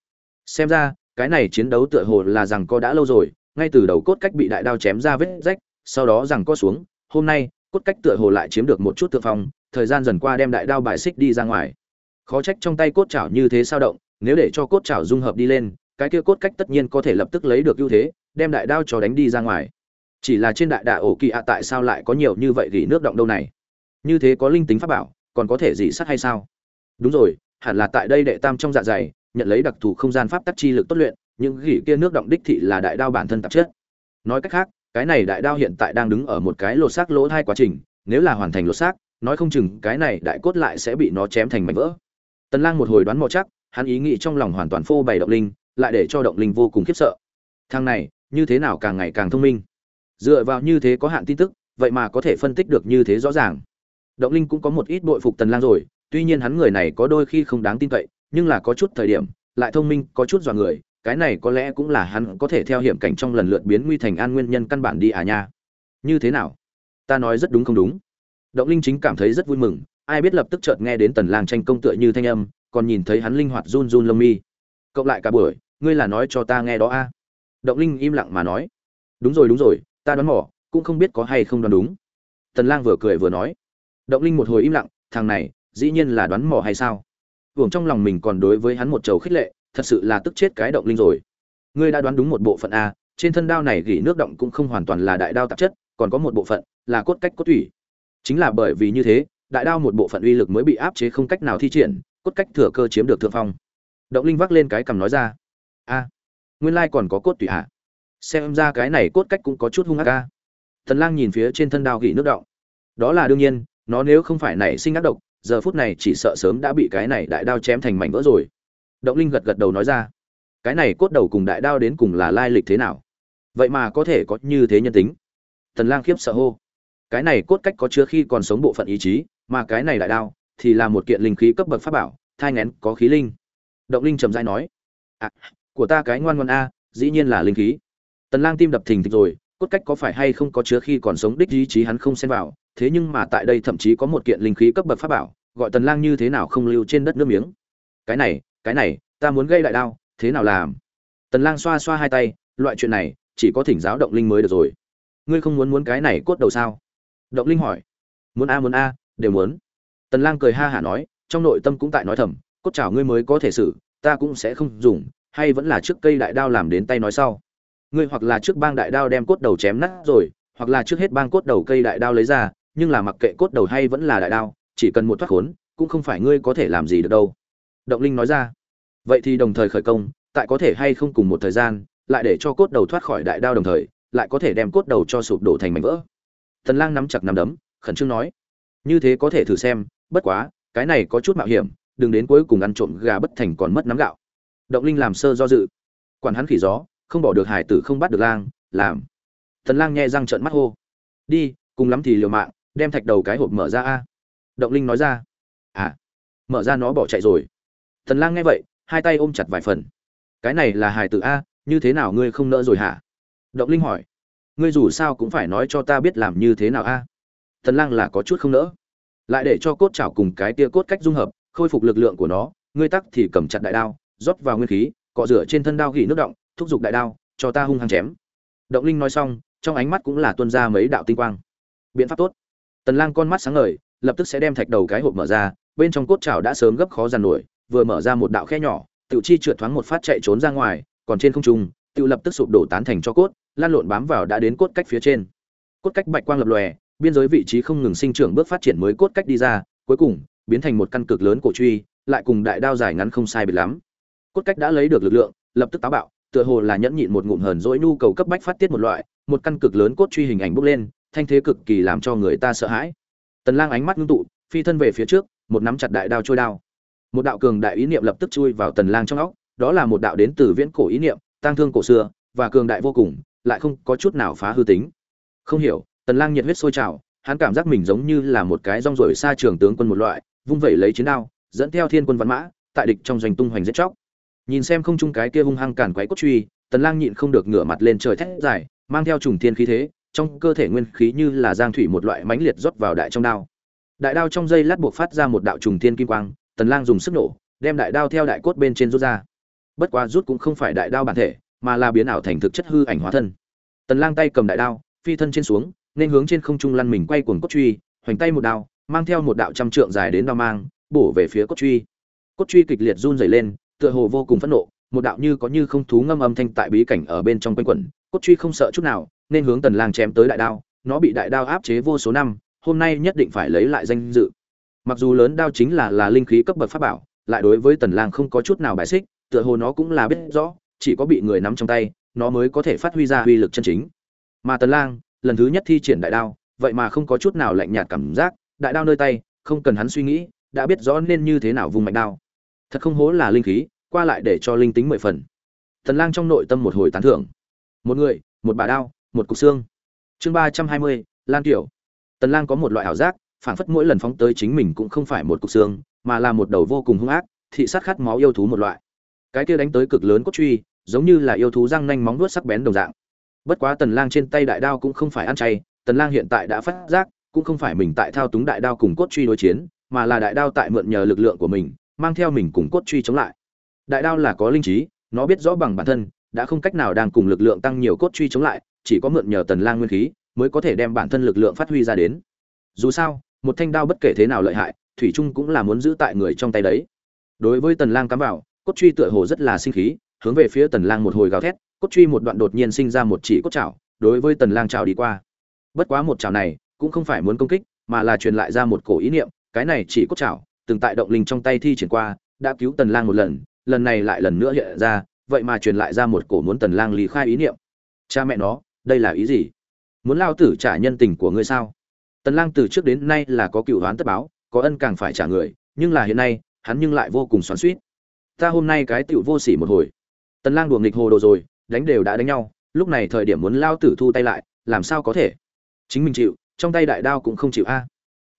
Xem ra, cái này chiến đấu tựa hồ là rằng co đã lâu rồi, ngay từ đầu cốt cách bị đại đao chém ra vết rách, sau đó rằng co xuống, hôm nay, cốt cách tựa hồ lại chiếm được một chút thượng phong, thời gian dần qua đem đại đao bài xích đi ra ngoài. Khó trách trong tay cốt chảo như thế sao động, nếu để cho cốt chảo dung hợp đi lên, cái kia cốt cách tất nhiên có thể lập tức lấy được ưu thế đem đại đao cho đánh đi ra ngoài. Chỉ là trên đại đạ ổ kỳ ạ tại sao lại có nhiều như vậy gỉ nước động đâu này? Như thế có linh tính pháp bảo, còn có thể gì sắt hay sao? Đúng rồi, hẳn là tại đây đệ tam trong dạ dày, nhận lấy đặc thù không gian pháp tắc chi lực tốt luyện, những gỉ kia nước động đích thị là đại đao bản thân tạp chất. Nói cách khác, cái này đại đao hiện tại đang đứng ở một cái lột xác lỗ hai quá trình, nếu là hoàn thành lột xác, nói không chừng cái này đại cốt lại sẽ bị nó chém thành mảnh vỡ. Tần lang một hồi đoán mò chắc, hắn ý nghĩ trong lòng hoàn toàn phô bày động linh, lại để cho động linh vô cùng khiếp sợ. Thằng này như thế nào càng ngày càng thông minh. Dựa vào như thế có hạn tin tức, vậy mà có thể phân tích được như thế rõ ràng. Động linh cũng có một ít bội phục tần lang rồi, tuy nhiên hắn người này có đôi khi không đáng tin cậy, nhưng là có chút thời điểm, lại thông minh, có chút dọa người, cái này có lẽ cũng là hắn có thể theo hiểm cảnh trong lần lượt biến nguy thành an nguyên nhân căn bản đi à nha. Như thế nào? Ta nói rất đúng không đúng? Động linh chính cảm thấy rất vui mừng, ai biết lập tức chợt nghe đến tần lang tranh công tựa như thanh âm, còn nhìn thấy hắn linh hoạt run run lông mi. Cộng lại cả buổi, ngươi là nói cho ta nghe đó a động linh im lặng mà nói. Đúng rồi đúng rồi, ta đoán mò, cũng không biết có hay không đoán đúng. Tần lang vừa cười vừa nói. Động linh một hồi im lặng, thằng này, dĩ nhiên là đoán mò hay sao? Hưởng trong lòng mình còn đối với hắn một trầu khích lệ, thật sự là tức chết cái động linh rồi. Ngươi đã đoán đúng một bộ phận a, trên thân đao này gỉ nước động cũng không hoàn toàn là đại đao tạp chất, còn có một bộ phận là cốt cách cốt thủy chính là bởi vì như thế, đại đao một bộ phận uy lực mới bị áp chế không cách nào thi triển, cốt cách thừa cơ chiếm được thượng phong. Động linh vác lên cái cầm nói ra. A nguyên lai còn có cốt tủy hạ xem ra cái này cốt cách cũng có chút hung ác ca thần lang nhìn phía trên thân đao gỉ nước động. Đó là đương nhiên nó nếu không phải nảy sinh ác độc giờ phút này chỉ sợ sớm đã bị cái này đại đao chém thành mảnh vỡ rồi. Động linh gật gật đầu nói ra cái này cốt đầu cùng đại đao đến cùng là lai lịch thế nào? Vậy mà có thể có như thế nhân tính. Thần lang khiếp sợ hô cái này cốt cách có chứa khi còn sống bộ phận ý chí mà cái này đại đao thì là một kiện linh khí cấp bậc pháp bảo thai ngén có khí linh. Động linh trầm dai nói à, của ta cái ngoan ngoan a, dĩ nhiên là linh khí. Tần lang tim đập thình thịch rồi, cốt cách có phải hay không có chứa khi còn sống đích ý chí hắn không xen vào, thế nhưng mà tại đây thậm chí có một kiện linh khí cấp bậc pháp bảo, gọi tần lang như thế nào không lưu trên đất nước miếng. Cái này cái này, ta muốn gây đại đao, thế nào làm? Tần lang xoa xoa hai tay, loại chuyện này, chỉ có thỉnh giáo động linh mới được rồi. Ngươi không muốn muốn cái này cốt đầu sao? Động linh hỏi. Muốn a muốn a, đều muốn. Tần lang cười ha hả nói, trong nội tâm cũng tại nói thầm, cốt chảo ngươi mới có thể xử, ta cũng sẽ không dùng hay vẫn là trước cây đại đao làm đến tay nói sau? Ngươi hoặc là trước bang đại đao đem cốt đầu chém nát rồi hoặc là trước hết bang cốt đầu cây đại đao lấy ra nhưng là mặc kệ cốt đầu hay vẫn là đại đao chỉ cần một thoát khốn cũng không phải ngươi có thể làm gì được đâu. Động linh nói ra. Vậy thì đồng thời khởi công tại có thể hay không cùng một thời gian lại để cho cốt đầu thoát khỏi đại đao đồng thời lại có thể đem cốt đầu cho sụp đổ thành mảnh vỡ. Tần Lang nắm chặt nắm đấm, khẩn trương nói: "Như thế có thể thử xem, bất quá, cái này có chút mạo hiểm, đừng đến cuối cùng ăn trộm gà bất thành còn mất nắm gạo." Động Linh làm sơ do dự. Quản hắn khỉ gió, không bỏ được hải tử không bắt được lang, làm. Tần Lang nhẹ răng trợn mắt hô: "Đi, cùng lắm thì liều mạng, đem thạch đầu cái hộp mở ra a." Động Linh nói ra: "À, mở ra nó bỏ chạy rồi." Tần Lang nghe vậy, hai tay ôm chặt vài phần. "Cái này là hải tử a, như thế nào ngươi không nỡ rồi hả?" Động Linh hỏi ngươi dù sao cũng phải nói cho ta biết làm như thế nào a thần lang là có chút không nỡ lại để cho cốt chảo cùng cái tia cốt cách dung hợp khôi phục lực lượng của nó ngươi tắc thì cầm chặt đại đao rót vào nguyên khí, cọ rửa trên thân đao gỉ nước động, thúc giục đại đao, cho ta hung hăng chém. Động linh nói xong, trong ánh mắt cũng là tuôn ra mấy đạo tinh quang. Biện pháp tốt. Tần lang con mắt sáng ngời, lập tức sẽ đem thạch đầu cái hộp mở ra, bên trong cốt chảo đã sớm gấp khó dàn nổi, vừa mở ra một đạo khe nhỏ, tiểu chi trượt thoáng một phát chạy trốn ra ngoài, còn trên không trung tự lập tức sụp đổ tán thành cho cốt, lan lộn bám vào đã đến cốt cách phía trên. Cốt cách bạch quang lập lòe, biên giới vị trí không ngừng sinh trưởng bước phát triển mới cốt cách đi ra, cuối cùng biến thành một căn cực lớn cổ truy, lại cùng đại đao dài ngắn không sai biệt lắm cốt cách đã lấy được lực lượng, lập tức táo bạo, tựa hồ là nhẫn nhịn một ngụm hờn dỗi nhu cầu cấp bách phát tiết một loại, một căn cực lớn cốt truy hình ảnh bốc lên, thanh thế cực kỳ làm cho người ta sợ hãi. Tần lang ánh mắt ngưng tụ, phi thân về phía trước, một nắm chặt đại đao trôi đao. Một đạo cường đại ý niệm lập tức chui vào tần lang trong óc, đó là một đạo đến từ viễn cổ ý niệm tăng thương cổ xưa, và cường đại vô cùng, lại không có chút nào phá hư tính. Không hiểu, tần lang nhiệt huyết sôi trào, hắn cảm giác mình giống như là một cái rong ruổi xa trường tướng quân một loại, vung vẩy lấy chiến đao, dẫn theo thiên quân văn mã, tại địch trong doanh tung hoành giết chóc nhìn xem không trung cái kia hung hăng cản quấy cốt truy, tần lang nhịn không được ngửa mặt lên trời thét dài, mang theo trùng thiên khí thế, trong cơ thể nguyên khí như là giang thủy một loại mãnh liệt rót vào đại trong đao. Đại đao trong dây lát buộc phát ra một đạo trùng thiên kim quang, tần lang dùng sức nổ, đem đại đao theo đại cốt bên trên rút ra. Bất quá rút cũng không phải đại đao bản thể, mà là biến ảo thành thực chất hư ảnh hóa thân. Tần lang tay cầm đại đao, phi thân trên xuống, nên hướng trên không trung lăn mình quay cuồng cốt truy, hoành tay một đao, mang theo một đạo trăm trượng dài đến đao mang, bổ về phía cốt truy. Cốt truy kịch liệt run rẩy lên tựa hồ vô cùng phẫn nộ, một đạo như có như không thú ngâm âm thanh tại bí cảnh ở bên trong quanh quẩn, cốt truy không sợ chút nào, nên hướng tần lang chém tới đại đao, nó bị đại đao áp chế vô số năm, hôm nay nhất định phải lấy lại danh dự. Mặc dù lớn đao chính là là linh khí cấp bậc pháp bảo, lại đối với tần lang không có chút nào bài xích, tựa hồ nó cũng là biết rõ, chỉ có bị người nắm trong tay, nó mới có thể phát huy ra uy lực chân chính. Mà tần lang, lần thứ nhất thi triển đại đao, vậy mà không có chút nào lạnh nhạt cảm giác, đại đao nơi tay, không cần hắn suy nghĩ, đã biết rõ nên như thế nào vùng mạnh đao thật không hố là linh khí, qua lại để cho linh tính mười phần. Tần lang trong nội tâm một hồi tán thưởng. Một người, một bà đao, một cục xương. Chương ba trăm hai mươi, lan tiểu. Tần lang có một loại ảo giác phản phất mỗi lần phóng tới chính mình cũng không phải một cục xương, mà là một đầu vô cùng hung ác, thị sát khát máu yêu thú một loại. Cái kia đánh tới cực lớn cốt truy, giống như là yêu thú răng nanh móng vuốt sắc bén đồng dạng. Bất quá tần lang trên tay đại đao cũng không phải ăn chay, tần lang hiện tại đã phát giác, cũng không phải mình tại thao túng đại đao cùng cốt truy đối chiến, mà là đại đao tại mượn nhờ lực lượng của mình mang theo mình cùng cốt truy chống lại. Đại đao là có linh trí, nó biết rõ bằng bản thân, đã không cách nào đang cùng lực lượng tăng nhiều cốt truy chống lại, chỉ có mượn nhờ tần lang nguyên khí mới có thể đem bản thân lực lượng phát huy ra đến. Dù sao, một thanh đao bất kể thế nào lợi hại, thủy trung cũng là muốn giữ tại người trong tay đấy. Đối với tần lang cắm vào cốt truy tựa hồ rất là sinh khí, hướng về phía tần lang một hồi gào thét, cốt truy một đoạn đột nhiên sinh ra một chỉ cốt chảo, đối với tần lang chảo đi qua. Bất quá một chảo này cũng không phải muốn công kích, mà là truyền lại ra một cổ ý niệm, cái này chỉ cốt chảo từng tại động linh trong tay thi triển qua, đã cứu tần lang một lần lần này lại lần nữa hiện ra, vậy mà truyền lại ra một cổ muốn tần lang lý khai ý niệm. Cha mẹ nó, đây là ý gì? Muốn lao tử trả nhân tình của ngươi sao? Tần lang từ trước đến nay là có cựu đoán tất báo, có ân càng phải trả người, nhưng là hiện nay, hắn nhưng lại vô cùng xoắn xuýt. Ta hôm nay cái tiểu vô sỉ một hồi. Tần lang đùa nghịch hồ đồ rồi, đánh đều đã đánh nhau, lúc này thời điểm muốn lao tử thu tay lại, làm sao có thể? Chính mình chịu, trong tay đại đao cũng không chịu a.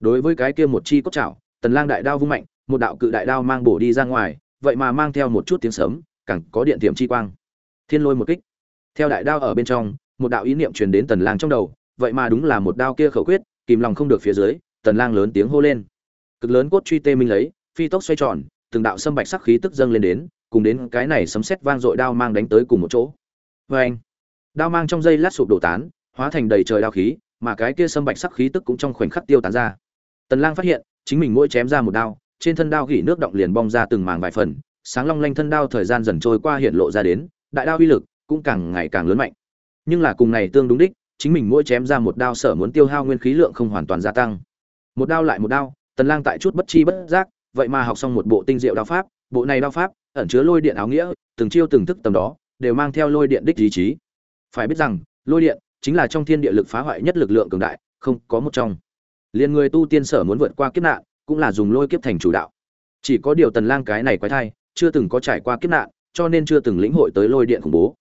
Đối với cái kia một chi cốt chảo tần lang đại đao vung mạnh một đạo cự đại đao mang bổ đi ra ngoài vậy mà mang theo một chút tiếng sấm, càng có điện tiệm chi quang. Thiên lôi một kích. Theo đại đao ở bên trong một đạo ý niệm truyền đến tần lang trong đầu vậy mà đúng là một đao kia khẩu quyết kìm lòng không được phía dưới tần lang lớn tiếng hô lên. Cực lớn cốt truy tê minh lấy phi tốc xoay tròn từng đạo sâm bạch sắc khí tức dâng lên đến cùng đến cái này sấm sét vang dội đao mang đánh tới cùng một chỗ. Với anh đao mang trong dây lát sụp đổ tán hóa thành đầy trời đao khí mà cái kia sâm bạch sắc khí tức cũng trong khoảnh khắc tiêu tán ra. Tần lang phát hiện chính mình mỗi chém ra một đao, trên thân đao gỉ nước động liền bong ra từng mảng vài phần, sáng long lanh thân đao thời gian dần trôi qua hiện lộ ra đến, đại đao uy lực cũng càng ngày càng lớn mạnh. Nhưng là cùng này tương đúng đích, chính mình mỗi chém ra một đao sở muốn tiêu hao nguyên khí lượng không hoàn toàn gia tăng. Một đao lại một đao, tần lang tại chút bất chi bất giác, vậy mà học xong một bộ tinh diệu đao pháp, bộ này đao pháp ẩn chứa lôi điện áo nghĩa, từng chiêu từng thức tầm đó, đều mang theo lôi điện đích ý chí. Phải biết rằng, lôi điện chính là trong thiên địa lực phá hoại nhất lực lượng cường đại, không có một trong liền người tu tiên sở muốn vượt qua kiếp nạn cũng là dùng lôi kiếp thành chủ đạo. Chỉ có điều tần lang cái này quái thai chưa từng có trải qua kiếp nạn cho nên chưa từng lĩnh hội tới lôi điện khủng bố.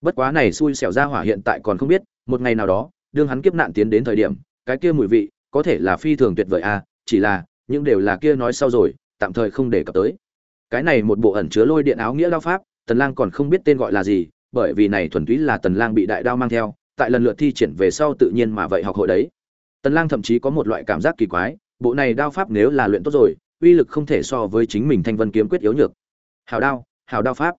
Bất quá này xui xẻo ra hỏa hiện tại còn không biết một ngày nào đó đương hắn kiếp nạn tiến đến thời điểm cái kia mùi vị có thể là phi thường tuyệt vời a à, chỉ là những đều là kia nói sau rồi tạm thời không để cập tới. Cái này một bộ ẩn chứa lôi điện áo nghĩa đao pháp tần lang còn không biết tên gọi là gì bởi vì này thuần túy là tần lang bị đại đao mang theo tại lần lượt thi triển về sau tự nhiên mà vậy học hội đấy tần lang thậm chí có một loại cảm giác kỳ quái, bộ này đao pháp nếu là luyện tốt rồi, uy lực không thể so với chính mình thanh vân kiếm quyết yếu nhược. Hào đao hào đao pháp.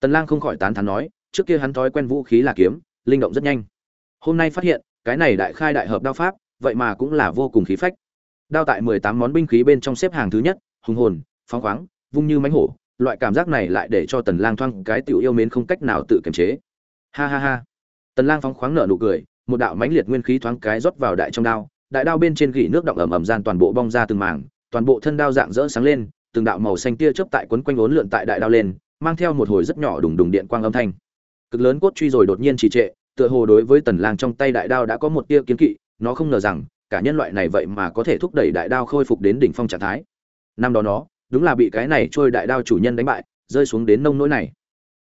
Tần lang không khỏi tán thán nói, trước kia hắn thói quen vũ khí là kiếm, linh động rất nhanh. Hôm nay phát hiện, cái này đại khai đại hợp đao pháp, vậy mà cũng là vô cùng khí phách. Đao tại 18 món binh khí bên trong xếp hàng thứ nhất, hùng hồn, phóng khoáng, vung như mãnh hổ, loại cảm giác này lại để cho tần lang thoang cái tiểu yêu mến không cách nào tự kiềm chế. Ha ha ha. Tần lang phóng khoáng nở nụ cười một đạo mãnh liệt nguyên khí thoáng cái rót vào đại trong đao, đại đao bên trên gỉ nước động ẩm ẩm gian toàn bộ bong ra từng mảng, toàn bộ thân đao dạng rỡ sáng lên, từng đạo màu xanh tia chớp tại quấn quanh uốn lượn tại đại đao lên, mang theo một hồi rất nhỏ đùng đùng điện quang âm thanh. Cực lớn cốt truy rồi đột nhiên trì trệ, tựa hồ đối với tần lang trong tay đại đao đã có một tia kiến kỵ, nó không ngờ rằng, cả nhân loại này vậy mà có thể thúc đẩy đại đao khôi phục đến đỉnh phong trạng thái. Năm đó nó, đúng là bị cái này trôi đại đao chủ nhân đánh bại, rơi xuống đến nông nỗi này.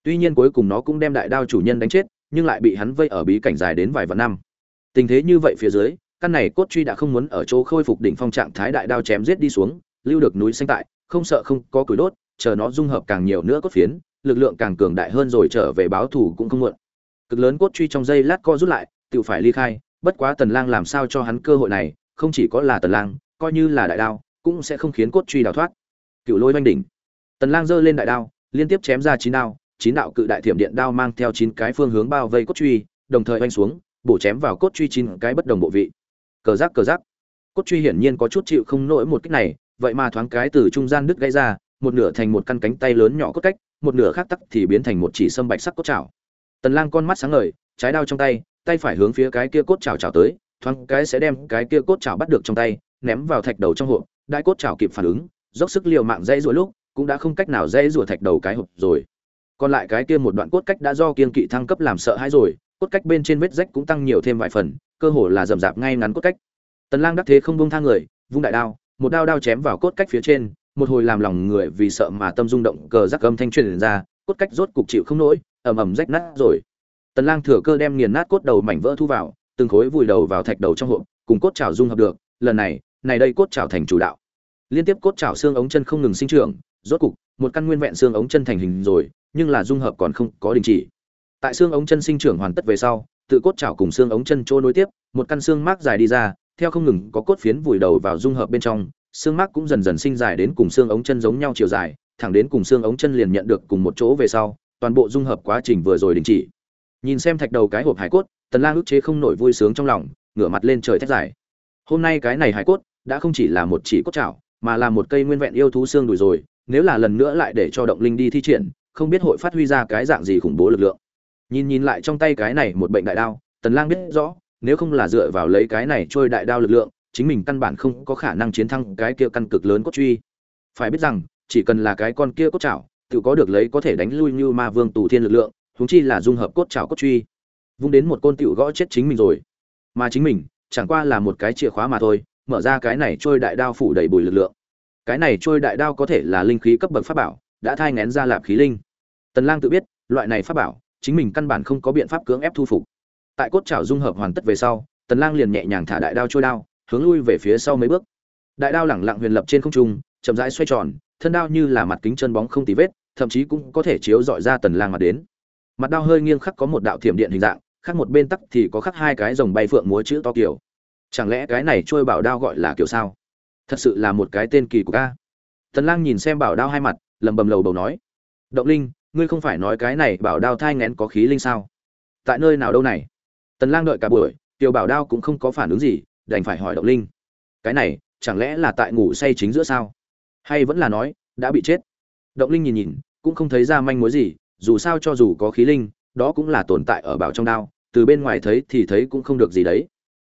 Tuy nhiên cuối cùng nó cũng đem đại đao chủ nhân đánh chết nhưng lại bị hắn vây ở bí cảnh dài đến vài vạn năm. Tình thế như vậy phía dưới, căn này cốt truy đã không muốn ở chỗ khôi phục đỉnh phong trạng thái đại đao chém giết đi xuống, lưu được núi xanh tại, không sợ không có củi đốt, chờ nó dung hợp càng nhiều nữa cốt phiến, lực lượng càng cường đại hơn rồi trở về báo thù cũng không muộn. Cực lớn cốt truy trong giây lát co rút lại, tự phải ly khai, bất quá tần lang làm sao cho hắn cơ hội này, không chỉ có là tần lang, coi như là đại đao, cũng sẽ không khiến cốt truy đào thoát. Cựu lôi oanh đỉnh. Tần lang giơ lên đại đao, liên tiếp chém ra chín đao chín đạo cự đại thiểm điện đao mang theo chín cái phương hướng bao vây cốt truy, đồng thời oanh xuống, bổ chém vào cốt truy chín cái bất đồng bộ vị. Cờ giác cờ giác cốt truy hiển nhiên có chút chịu không nổi một kích này, vậy mà thoáng cái từ trung gian đứt gãy ra, một nửa thành một căn cánh tay lớn nhỏ cốt cách, một nửa khác tắc thì biến thành một chỉ sâm bạch sắc cốt chảo. Tần lang con mắt sáng ngời, trái đao trong tay tay phải hướng phía cái kia cốt chảo chảo tới, thoáng cái sẽ đem cái kia cốt chảo bắt được trong tay, ném vào thạch đầu trong hộp, đại cốt chảo kịp phản ứng, dốc sức liều mạng dây rùa lúc, cũng đã không cách nào dây rùa thạch đầu cái hộp rồi còn lại cái kia một đoạn cốt cách đã do kiên kỵ thăng cấp làm sợ hãi rồi, cốt cách bên trên vết rách cũng tăng nhiều thêm vài phần, cơ hồ là rậm rạp ngay ngắn cốt cách. Tần lang đắc thế không buông tha người, vung đại đao, một đao đao chém vào cốt cách phía trên, một hồi làm lòng người vì sợ mà tâm rung động, cờ rắc âm thanh truyền ra, cốt cách rốt cục chịu không nổi, ầm ầm rách nát rồi. Tần lang thừa cơ đem nghiền nát cốt đầu mảnh vỡ thu vào, từng khối vùi đầu vào thạch đầu trong hộp, cùng cốt chảo dung hợp được, lần này này đây cốt chảo thành chủ đạo. Liên tiếp cốt chảo xương ống chân không ngừng sinh trưởng, rốt cục, một căn nguyên vẹn xương ống chân thành hình rồi nhưng là dung hợp còn không có đình chỉ. Tại xương ống chân sinh trưởng hoàn tất về sau, tự cốt chảo cùng xương ống chân trôi nối tiếp, một căn xương mác dài đi ra, theo không ngừng có cốt phiến vùi đầu vào dung hợp bên trong, xương mác cũng dần dần sinh dài đến cùng xương ống chân giống nhau chiều dài, thẳng đến cùng xương ống chân liền nhận được cùng một chỗ về sau, toàn bộ dung hợp quá trình vừa rồi đình chỉ. Nhìn xem thạch đầu cái hộp hải cốt, tần lang ức chế không nổi vui sướng trong lòng, ngửa mặt lên trời thét dài. Hôm nay cái này hải cốt đã không chỉ là một chỉ cốt chảo, mà là một cây nguyên vẹn yêu thú xương đùi rồi, nếu là lần nữa lại để cho động linh đi thi triển không biết hội phát huy ra cái dạng gì khủng bố lực lượng. Nhìn nhìn lại trong tay cái này một bệnh đại đao, tần lang biết rõ, nếu không là dựa vào lấy cái này trôi đại đao lực lượng, chính mình căn bản không có khả năng chiến thắng cái kia căn cực lớn cốt truy. Phải biết rằng, chỉ cần là cái con kia cốt chảo tự có được lấy có thể đánh lui như ma vương tù thiên lực lượng chúng chi là dung hợp cốt chảo cốt truy. Vung đến một côn tiểu gõ chết chính mình rồi. Mà chính mình, chẳng qua là một cái chìa khóa mà thôi, mở ra cái này trôi đại đao phủ đầy bùi lực lượng. Cái này trôi đại đao có thể là linh khí cấp bậc pháp bảo, đã thai ngén ra lạp khí linh tần lang tự biết, loại này pháp bảo, chính mình căn bản không có biện pháp cưỡng ép thu phục. Tại cốt chảo dung hợp hoàn tất về sau, tần lang liền nhẹ nhàng thả đại đao trôi đao, hướng lui về phía sau mấy bước. Đại đao lẳng lặng huyền lập trên không trung, chậm rãi xoay tròn, thân đao như là mặt kính chân bóng không tì vết, thậm chí cũng có thể chiếu dọi ra tần lang mặt đến. Mặt đao hơi nghiêng khắc có một đạo thiểm điện hình dạng khác một bên tắc thì có khắc hai cái rồng bay phượng múa chữ to kiểu. Chẳng lẽ cái này trôi bảo đao gọi là kiểu sao? Thật sự là một cái tên kỳ của ca tần lang nhìn xem bảo đao hai mặt, lầm bầm lầu bầu nói. Động linh ngươi không phải nói cái này bảo đao thai ngén có khí linh sao? Tại nơi nào đâu này? Tần lang đợi cả buổi, tiểu bảo đao cũng không có phản ứng gì, đành phải hỏi động linh. Cái này, chẳng lẽ là tại ngủ say chính giữa sao? Hay vẫn là nói, đã bị chết? Động linh nhìn nhìn, cũng không thấy ra manh mối gì, dù sao cho dù có khí linh, đó cũng là tồn tại ở bảo trong đao, từ bên ngoài thấy thì thấy cũng không được gì đấy.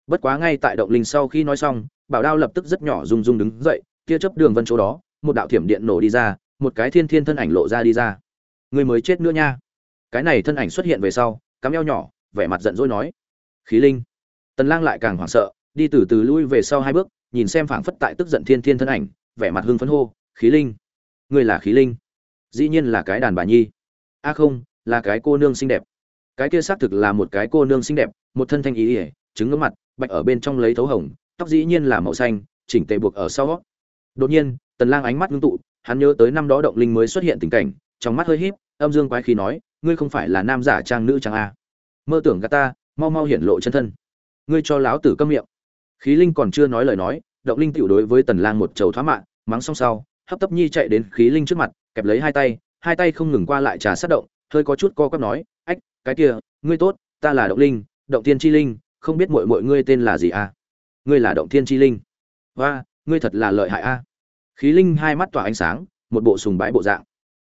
Bất quá ngay tại động linh sau khi nói xong, bảo đao lập tức rất nhỏ rung rung đứng dậy, tia chớp đường vân chỗ đó, một đạo thiểm điện nổ đi ra, một cái thiên thiên thân ảnh lộ ra đi ra người mới chết nữa nha. Cái này thân ảnh xuất hiện về sau, cắm eo nhỏ, vẻ mặt giận dỗi nói, khí linh. Tần lang lại càng hoảng sợ, đi từ từ lui về sau hai bước, nhìn xem phảng phất tại tức giận thiên thiên thân ảnh, vẻ mặt hưng phấn hô, khí linh. Ngươi là khí linh? Dĩ nhiên là cái đàn bà nhi. A không, là cái cô nương xinh đẹp. Cái kia xác thực là một cái cô nương xinh đẹp, một thân thanh ý ỉa, trứng ngấm mặt, bạch ở bên trong lấy thấu hồng, tóc dĩ nhiên là màu xanh, chỉnh tề buộc ở sau đột nhiên, tần lang ánh mắt ngưng tụ, hắn nhớ tới năm đó động linh mới xuất hiện tình cảnh trong mắt hơi híp, âm dương quái khí nói, ngươi không phải là nam giả trang nữ trang a. Mơ tưởng gạt ta, mau mau hiển lộ chân thân. Ngươi cho láo tử câm miệng. Khí linh còn chưa nói lời nói, động linh tiểu đối với tần lang một trầu thoá mạng mắng xong sau, hấp tấp nhi chạy đến khí linh trước mặt, kẹp lấy hai tay hai tay không ngừng qua lại trà sát động, hơi có chút co quắp nói, ách, cái kia, ngươi tốt, ta là động linh, động tiên chi linh, không biết muội muội ngươi tên là gì a? Ngươi là động thiên chi linh. Và ngươi thật là lợi hại a. Khí linh hai mắt tỏa ánh sáng, một bộ sùng bái bộ dạng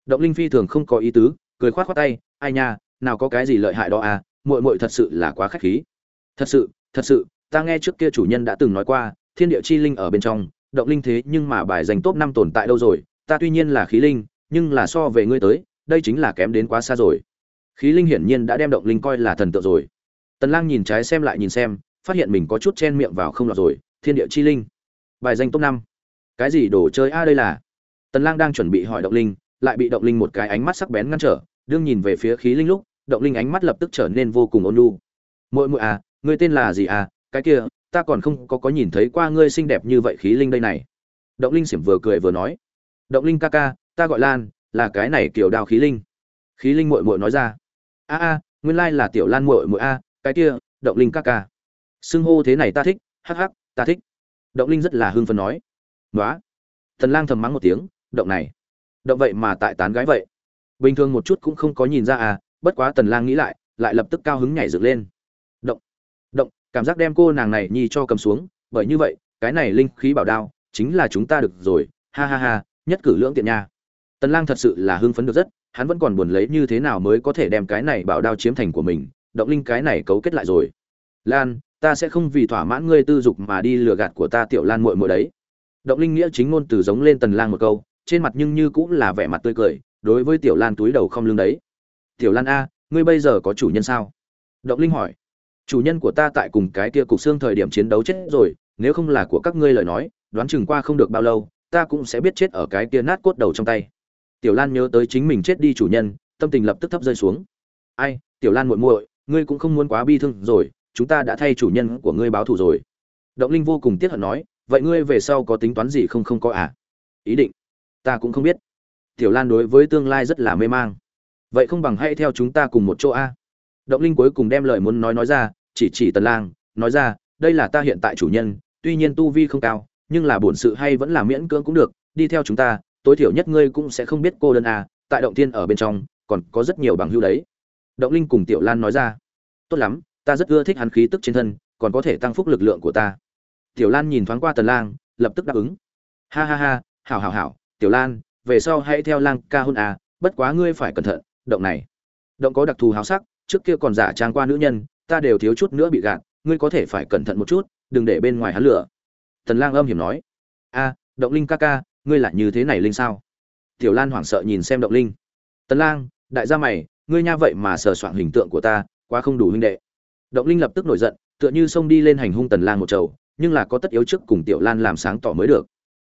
động linh phi thường không có ý tứ, cười khoát khoát tay, ai nha, nào có cái gì lợi hại đó à? muội muội thật sự là quá khách khí. Thật sự thật sự, ta nghe trước kia chủ nhân đã từng nói qua, thiên địa chi linh ở bên trong, động linh thế nhưng mà bài dành top năm tồn tại đâu rồi, ta tuy nhiên là khí linh, nhưng là so về ngươi tới, đây chính là kém đến quá xa rồi. Khí linh hiển nhiên đã đem động linh coi là thần tượng rồi. Tần lang nhìn trái xem lại nhìn xem, phát hiện mình có chút chen miệng vào không lọt rồi, thiên địa chi linh, bài danh top năm. Cái gì đồ chơi a đây là? Tần lang đang chuẩn bị hỏi động linh lại bị động linh một cái ánh mắt sắc bén ngăn trở, đương nhìn về phía khí linh lúc, động linh ánh mắt lập tức trở nên vô cùng ôn nhu. Muội muội à ngươi tên là gì à? Cái kia, ta còn không có có nhìn thấy qua ngươi xinh đẹp như vậy khí linh đây này. Động linh xỉm vừa cười vừa nói. Động linh ca ca, ta gọi lan, là cái này kiểu đào khí linh. Khí linh muội muội nói ra. A a, nguyên lai là tiểu lan muội muội a, cái kia, động linh ca ca. Xưng hô thế này ta thích, hắc hắc, ta thích. Động linh rất là hưng phấn nói. Nói thần lang thầm mắng một tiếng, động này động vậy mà tại tán gái vậy. Bình thường một chút cũng không có nhìn ra à bất quá tần lang nghĩ lại lại lập tức cao hứng nhảy dựng lên. Động động, cảm giác đem cô nàng này nhi cho cầm xuống, bởi như vậy, cái này linh khí bảo đao, chính là chúng ta được rồi, ha ha ha, nhất cử lưỡng tiện nha. Tần lang thật sự là hưng phấn được rất, hắn vẫn còn buồn lấy như thế nào mới có thể đem cái này bảo đao chiếm thành của mình, động linh cái này cấu kết lại rồi. Lan, ta sẽ không vì thỏa mãn ngươi tư dục mà đi lừa gạt của ta tiểu lan muội muội đấy. Động linh nghĩa chính ngôn từ giống lên tần lang một câu trên mặt nhưng như cũng là vẻ mặt tươi cười, đối với tiểu lan túi đầu không lưng đấy. Tiểu lan a, ngươi bây giờ có chủ nhân sao? Động linh hỏi. Chủ nhân của ta tại cùng cái kia cục xương thời điểm chiến đấu chết rồi, nếu không là của các ngươi lời nói, đoán chừng qua không được bao lâu, ta cũng sẽ biết chết ở cái kia nát cốt đầu trong tay. Tiểu lan nhớ tới chính mình chết đi chủ nhân, tâm tình lập tức thấp rơi xuống. Ai, tiểu lan muội muội, ngươi cũng không muốn quá bi thương rồi, chúng ta đã thay chủ nhân của ngươi báo thù rồi. Động linh vô cùng tiếc hận nói, vậy ngươi về sau có tính toán gì không không có à? Ý định ta cũng không biết. Tiểu lan đối với tương lai rất là mê mang. Vậy không bằng hãy theo chúng ta cùng một chỗ a. Động linh cuối cùng đem lời muốn nói nói ra, chỉ chỉ tần lang, nói ra, đây là ta hiện tại chủ nhân, tuy nhiên tu vi không cao, nhưng là bổn sự hay vẫn là miễn cưỡng cũng được, đi theo chúng ta, tối thiểu nhất ngươi cũng sẽ không biết cô đơn à tại động thiên ở bên trong, còn có rất nhiều bằng hữu đấy. Động linh cùng tiểu lan nói ra, tốt lắm, ta rất ưa thích hắn khí tức trên thân, còn có thể tăng phúc lực lượng của ta. Tiểu lan nhìn thoáng qua tần lang, lập tức đáp ứng. Ha ha ha, hảo hảo hảo tiểu lan, về sau hãy theo lang ca hôn à bất quá ngươi phải cẩn thận, động này. Động có đặc thù háo sắc, trước kia còn giả trang qua nữ nhân, ta đều thiếu chút nữa bị gạt, ngươi có thể phải cẩn thận một chút, đừng để bên ngoài hắn lửa tần lang âm hiểm nói. A động linh ca ca, ngươi lại như thế này linh sao? Tiểu lan hoảng sợ nhìn xem động linh. Tần lang, đại gia mày, ngươi nha vậy mà sờ soạn hình tượng của ta, quá không đủ huynh đệ. Động linh lập tức nổi giận, tựa như xông đi lên hành hung tần lang một chầu, nhưng là có tất yếu trước cùng tiểu lan làm sáng tỏ mới được.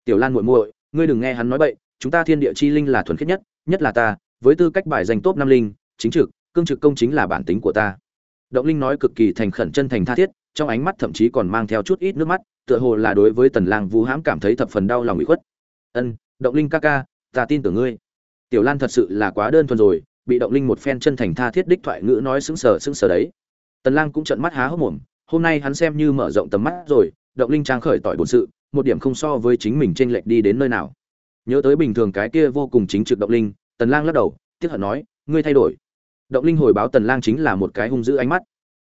Tiểu lan muội muội ngươi đừng nghe hắn nói bậy, chúng ta thiên địa chi linh là thuần khiết nhất nhất là ta, với tư cách bài danh top năm linh, chính trực, cương trực công chính là bản tính của ta. Động linh nói cực kỳ thành khẩn chân thành tha thiết, trong ánh mắt thậm chí còn mang theo chút ít nước mắt, tựa hồ là đối với tần lang vũ hãm cảm thấy thập phần đau lòng ủy khuất. Ân, động linh ca ca, ta tin tưởng ngươi. Tiểu lan thật sự là quá đơn thuần rồi, bị động linh một phen chân thành tha thiết đích thoại ngữ nói sững sờ sững sờ đấy. Tần lang cũng trợn mắt há hốc mồm, hôm nay hắn xem như mở rộng tầm mắt rồi, động linh trang khởi tỏi bổn sự một điểm không so với chính mình trên lệch đi đến nơi nào. Nhớ tới bình thường cái kia vô cùng chính trực động linh, tần lang lắc đầu, tiếc hận nói, ngươi thay đổi. Động linh hồi báo tần lang chính là một cái hung dữ ánh mắt.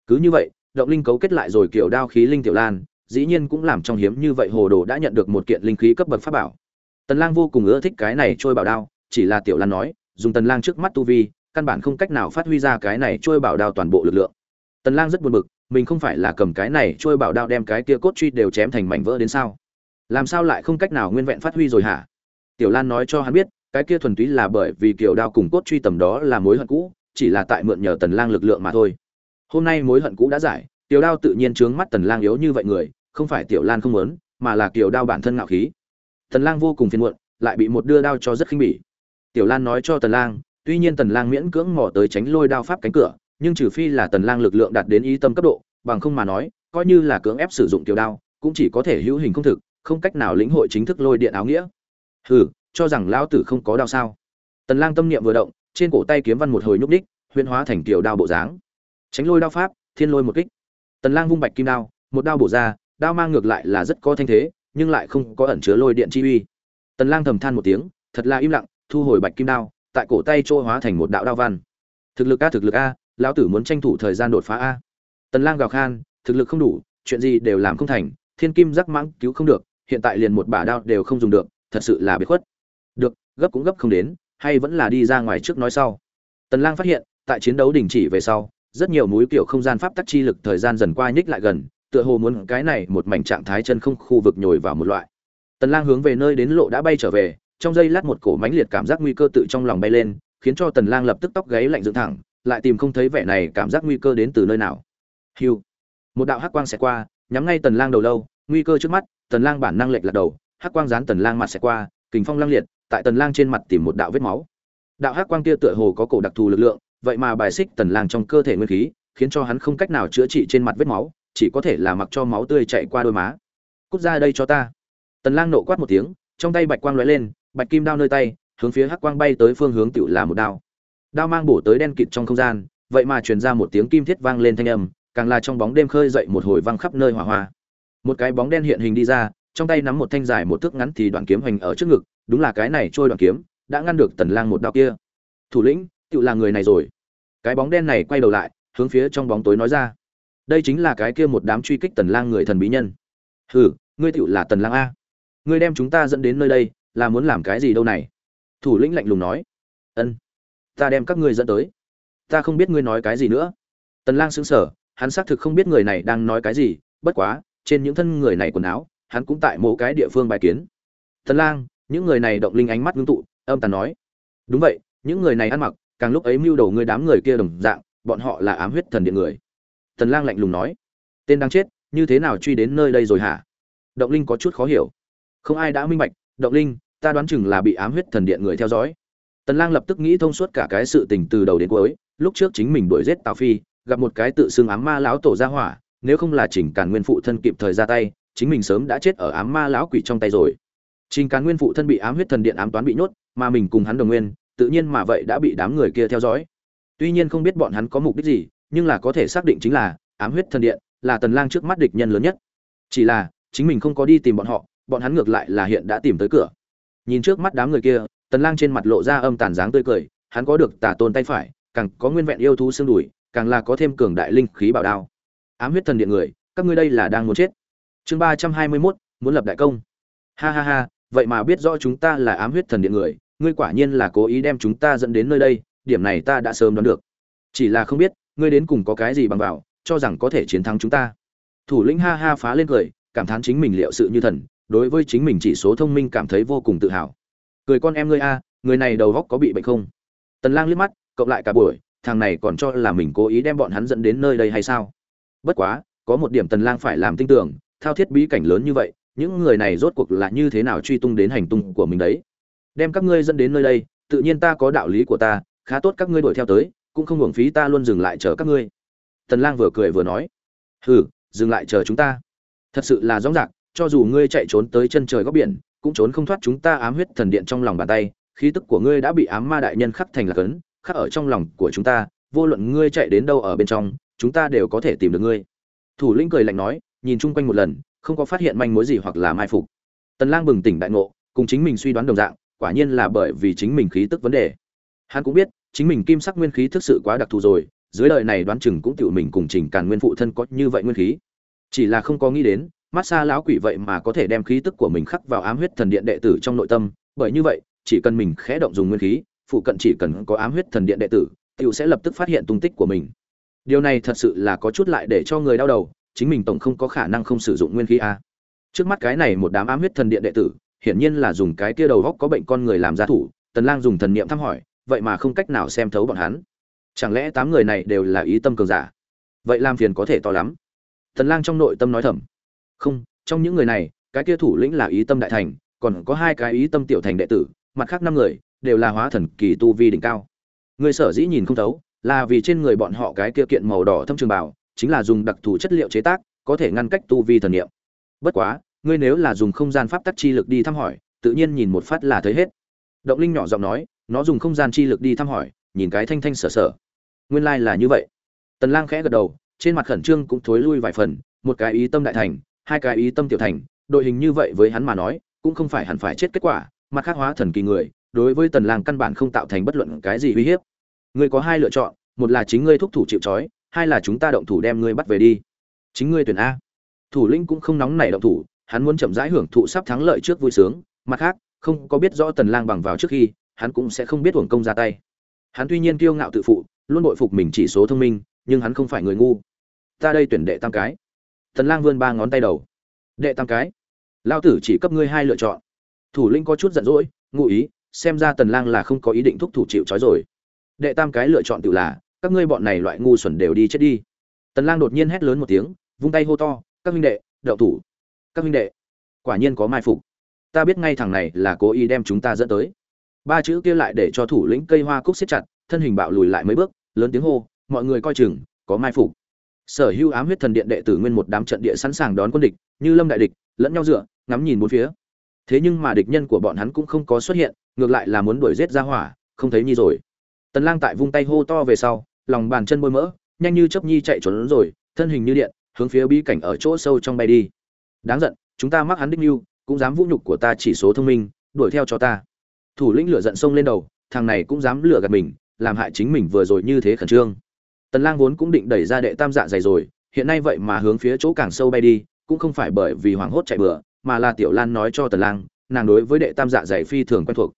Cứ như vậy, động linh cấu kết lại rồi kiểu đao khí linh tiểu lan, dĩ nhiên cũng làm trong hiếm như vậy hồ đồ đã nhận được một kiện linh khí cấp bậc pháp bảo. Tần lang vô cùng ưa thích cái này trôi bảo đao, chỉ là tiểu lan nói, dùng tần lang trước mắt tu vi, căn bản không cách nào phát huy ra cái này trôi bảo đao toàn bộ lực lượng. Tần lang rất buồn bực, mình không phải là cầm cái này trôi bảo đao đem cái kia cốt truy đều chém thành mảnh vỡ đến sao? Làm sao lại không cách nào nguyên vẹn phát huy rồi hả? Tiểu lan nói cho hắn biết, cái kia thuần túy là bởi vì kiểu đao cùng cốt truy tầm đó là mối hận cũ, chỉ là tại mượn nhờ tần lang lực lượng mà thôi. Hôm nay mối hận cũ đã giải, tiểu đao tự nhiên trướng mắt tần lang yếu như vậy người, không phải tiểu lan không muốn, mà là kiểu đao bản thân ngạo khí. Tần lang vô cùng phiền muộn, lại bị một đưa đao cho rất khinh bỉ. Tiểu lan nói cho tần lang, tuy nhiên tần lang miễn cưỡng mò tới tránh lôi đao pháp cánh cửa, nhưng trừ phi là tần lang lực lượng đạt đến ý tâm cấp độ, bằng không mà nói, coi như là cưỡng ép sử dụng tiểu đao, cũng chỉ có thể hữu hình không thực không cách nào lĩnh hội chính thức lôi điện áo nghĩa. Hừ, cho rằng lão tử không có đao sao? Tần lang tâm niệm vừa động, trên cổ tay kiếm văn một hồi nhúc đích huyễn hóa thành tiểu đao bộ dáng. Tránh lôi đao pháp, thiên lôi một kích. Tần lang vung bạch kim đao, một đao bổ ra, đao mang ngược lại là rất có thanh thế, nhưng lại không có ẩn chứa lôi điện chi uy. Tần lang thầm than một tiếng, thật là im lặng, thu hồi bạch kim đao, tại cổ tay trôi hóa thành một đạo đao văn. Thực lực a, thực lực a, lão tử muốn tranh thủ thời gian đột phá a. Tần lang gào khan, thực lực không đủ, chuyện gì đều làm không thành, thiên kim giác mãng cứu không được hiện tại liền một bả đao đều không dùng được, thật sự là bị khuất. Được, gấp cũng gấp không đến, hay vẫn là đi ra ngoài trước nói sau. Tần lang phát hiện, tại chiến đấu đình chỉ về sau, rất nhiều núi kiểu không gian pháp tắc chi lực thời gian dần qua nhích lại gần, tựa hồ muốn cái này một mảnh trạng thái chân không khu vực nhồi vào một loại. Tần lang hướng về nơi đến lộ đã bay trở về, trong giây lát một cổ mãnh liệt cảm giác nguy cơ tự trong lòng bay lên, khiến cho tần lang lập tức tóc gáy lạnh dựng thẳng, lại tìm không thấy vẻ này cảm giác nguy cơ đến từ nơi nào. Hưu. một đạo hắc quang sẽ qua, nhắm ngay tần lang đầu lâu, nguy cơ trước mắt tần lang bản năng lệch lật đầu, hắc quang dán tần lang mặt sẽ qua, kình phong lang liệt, tại tần lang trên mặt tìm một đạo vết máu. Đạo hắc quang kia tựa hồ có cổ đặc thù lực lượng, vậy mà bài xích tần lang trong cơ thể nguyên khí, khiến cho hắn không cách nào chữa trị trên mặt vết máu, chỉ có thể là mặc cho máu tươi chảy qua đôi má. Cút ra đây cho ta. Tần lang nộ quát một tiếng, trong tay bạch quang lóe lên, bạch kim đao nơi tay, hướng phía hắc quang bay tới phương hướng tựu là một đao. Đao mang bổ tới đen kịt trong không gian, vậy mà truyền ra một tiếng kim thiết vang lên thanh âm, càng là trong bóng đêm khơi dậy một hồi vang khắp nơi hỏa hoa một cái bóng đen hiện hình đi ra, trong tay nắm một thanh dài một thước ngắn thì đoạn kiếm hoành ở trước ngực, đúng là cái này trôi đoạn kiếm, đã ngăn được tần lang một đao kia. Thủ lĩnh tự là người này rồi. Cái bóng đen này quay đầu lại, hướng phía trong bóng tối nói ra. Đây chính là cái kia một đám truy kích tần lang người thần bí nhân. Hừ, ngươi tự là tần lang a. Ngươi đem chúng ta dẫn đến nơi đây, là muốn làm cái gì đâu này? Thủ lĩnh lạnh lùng nói. Ân, ta đem các ngươi dẫn tới. Ta không biết ngươi nói cái gì nữa. Tần lang sững sờ, hắn xác thực không biết người này đang nói cái gì, bất quá trên những thân người này quần áo, hắn cũng tại mỗi cái địa phương bài kiến. Tần lang, những người này động linh ánh mắt ngưng tụ, âm tàn nói. Đúng vậy, những người này ăn mặc, càng lúc ấy mưu đầu người đám người kia đồng dạng, bọn họ là ám huyết thần điện người. Tần lang lạnh lùng nói. Tên đang chết, như thế nào truy đến nơi đây rồi hả? Động linh có chút khó hiểu. Không ai đã minh bạch, động linh, ta đoán chừng là bị ám huyết thần điện người theo dõi. Tần lang lập tức nghĩ thông suốt cả cái sự tình từ đầu đến cuối, lúc trước chính mình đuổi giết tào phi, gặp một cái tự xưng ám ma lão tổ gia hỏa nếu không là Trình càn nguyên phụ thân kịp thời ra tay, chính mình sớm đã chết ở ám ma lão quỷ trong tay rồi. Trình càn nguyên phụ thân bị ám huyết thần điện ám toán bị nhốt, mà mình cùng hắn đồng nguyên, tự nhiên mà vậy đã bị đám người kia theo dõi. Tuy nhiên không biết bọn hắn có mục đích gì, nhưng là có thể xác định chính là ám huyết thần điện là tần lang trước mắt địch nhân lớn nhất. Chỉ là, chính mình không có đi tìm bọn họ, bọn hắn ngược lại là hiện đã tìm tới cửa. Nhìn trước mắt đám người kia, tần lang trên mặt lộ ra âm tàn dáng tươi cười, hắn có được tà tôn tay phải, càng có nguyên vẹn yêu thú xương đùi, càng là có thêm cường đại linh khí bảo đao ám huyết thần điện người các ngươi đây là đang muốn chết. Chương 321, muốn lập đại công. Ha ha ha vậy mà biết rõ chúng ta là ám huyết thần điện người ngươi quả nhiên là cố ý đem chúng ta dẫn đến nơi đây điểm này ta đã sớm đoán được. Chỉ là không biết ngươi đến cùng có cái gì bằng vào cho rằng có thể chiến thắng chúng ta. Thủ lĩnh ha ha phá lên cười cảm thán chính mình liệu sự như thần đối với chính mình chỉ số thông minh cảm thấy vô cùng tự hào. Cười con em ngươi a người này đầu góc có bị bệnh không? Tần lang liếc mắt cộng lại cả buổi thằng này còn cho là mình cố ý đem bọn hắn dẫn đến nơi đây hay sao? Bất quá, có một điểm tần lang phải làm tin tưởng, thao thiết bí cảnh lớn như vậy, những người này rốt cuộc là như thế nào truy tung đến hành tung của mình đấy? Đem các ngươi dẫn đến nơi đây, tự nhiên ta có đạo lý của ta, khá tốt các ngươi đuổi theo tới, cũng không hưởng phí ta luôn dừng lại chờ các ngươi. Tần lang vừa cười vừa nói. Hừ, dừng lại chờ chúng ta. Thật sự là rõ ràng, cho dù ngươi chạy trốn tới chân trời góc biển, cũng trốn không thoát chúng ta ám huyết thần điện trong lòng bàn tay, khí tức của ngươi đã bị ám ma đại nhân khắc thành là cấn, khắc ở trong lòng của chúng ta, vô luận ngươi chạy đến đâu ở bên trong chúng ta đều có thể tìm được ngươi. Thủ lĩnh cười lạnh nói, nhìn chung quanh một lần, không có phát hiện manh mối gì hoặc là mai phục. Tần lang bừng tỉnh đại ngộ, cùng chính mình suy đoán đồng dạng, quả nhiên là bởi vì chính mình khí tức vấn đề. Hắn cũng biết, chính mình kim sắc nguyên khí thực sự quá đặc thù rồi, dưới đời này đoán chừng cũng tự mình cùng trình càn nguyên phụ thân có như vậy nguyên khí. Chỉ là không có nghĩ đến mát xa lão quỷ vậy mà có thể đem khí tức của mình khắc vào ám huyết thần điện đệ tử trong nội tâm, bởi như vậy, chỉ cần mình khẽ động dùng nguyên khí, phụ cận chỉ cần có ám huyết thần điện đệ tử tiểu sẽ lập tức phát hiện tung tích của mình điều này thật sự là có chút lại để cho người đau đầu, chính mình tổng không có khả năng không sử dụng nguyên khí a. Trước mắt cái này một đám ám huyết thần điện đệ tử, hiển nhiên là dùng cái kia đầu góc có bệnh con người làm gia thủ, tần lang dùng thần niệm thăm hỏi, vậy mà không cách nào xem thấu bọn hắn. Chẳng lẽ tám người này đều là ý tâm cường giả? Vậy làm phiền có thể to lắm. Tần lang trong nội tâm nói thầm. Không, trong những người này, cái kia thủ lĩnh là ý tâm đại thành, còn có hai cái ý tâm tiểu thành đệ tử, mặt khác năm người, đều là hóa thần kỳ tu vi đỉnh cao. Người sở dĩ nhìn không thấu là vì trên người bọn họ cái kia kiện màu đỏ thâm trường bảo chính là dùng đặc thù chất liệu chế tác, có thể ngăn cách tu vi thần niệm. Bất quá, ngươi nếu là dùng không gian pháp tắc chi lực đi thăm hỏi, tự nhiên nhìn một phát là thấy hết. Động linh nhỏ giọng nói, nó dùng không gian chi lực đi thăm hỏi, nhìn cái thanh thanh sở sở. Nguyên lai là như vậy. Tần lang khẽ gật đầu, trên mặt khẩn trương cũng thối lui vài phần, một cái ý tâm đại thành, hai cái ý tâm tiểu thành, đội hình như vậy với hắn mà nói, cũng không phải hẳn phải chết kết quả, mặt khác hóa thần kỳ người, đối với tần lang căn bản không tạo thành bất luận cái gì uy hiếp ngươi có hai lựa chọn, một là chính ngươi thúc thủ chịu trói, hai là chúng ta động thủ đem ngươi bắt về đi. Chính ngươi tuyển a. Thủ lĩnh cũng không nóng nảy động thủ, hắn muốn chậm rãi hưởng thụ sắp thắng lợi trước vui sướng, mặt khác, không có biết rõ tần lang bằng vào trước khi, hắn cũng sẽ không biết uổng công ra tay. Hắn tuy nhiên kiêu ngạo tự phụ, luôn bội phục mình chỉ số thông minh, nhưng hắn không phải người ngu. Ta đây tuyển đệ tam cái. Tần lang vươn ba ngón tay đầu. Đệ tam cái. Lao tử chỉ cấp ngươi hai lựa chọn. Thủ lĩnh có chút giận dỗi, ngụ ý, xem ra tần lang là không có ý định thúc thủ chịu trói rồi đệ tam cái lựa chọn tự là, các ngươi bọn này loại ngu xuẩn đều đi chết đi. Tần lang đột nhiên hét lớn một tiếng, vung tay hô to, các huynh đệ, đậu thủ. Các huynh đệ. Quả nhiên có mai phục. Ta biết ngay thằng này là cố ý đem chúng ta dẫn tới. Ba chữ kia lại để cho thủ lĩnh cây hoa cúc siết chặt, thân hình bạo lùi lại mấy bước, lớn tiếng hô, mọi người coi chừng, có mai phục. Sở hữu ám huyết thần điện đệ tử nguyên một đám trận địa sẵn sàng đón quân địch, như lâm đại địch, lẫn nhau dựa, ngắm nhìn bốn phía. Thế nhưng mà địch nhân của bọn hắn cũng không có xuất hiện, ngược lại là muốn đuổi giết ra hỏa, không thấy nhi rồi tần lang tại vung tay hô to về sau, lòng bàn chân bôi mỡ, nhanh như chớp nhi chạy trốn rồi, thân hình như điện, hướng phía bí cảnh ở chỗ sâu trong bay đi. Đáng giận, chúng ta mắc hắn đích lưu cũng dám vũ nhục của ta chỉ số thông minh, đuổi theo cho ta. Thủ lĩnh lửa giận sông lên đầu, thằng này cũng dám lừa gạt mình, làm hại chính mình vừa rồi như thế khẩn trương. Tần lang vốn cũng định đẩy ra đệ tam dạ dày rồi, hiện nay vậy mà hướng phía chỗ càng sâu bay đi, cũng không phải bởi vì hoảng hốt chạy bừa, mà là tiểu lan nói cho tần lang, nàng đối với đệ tam dạ dày phi thường quen thuộc.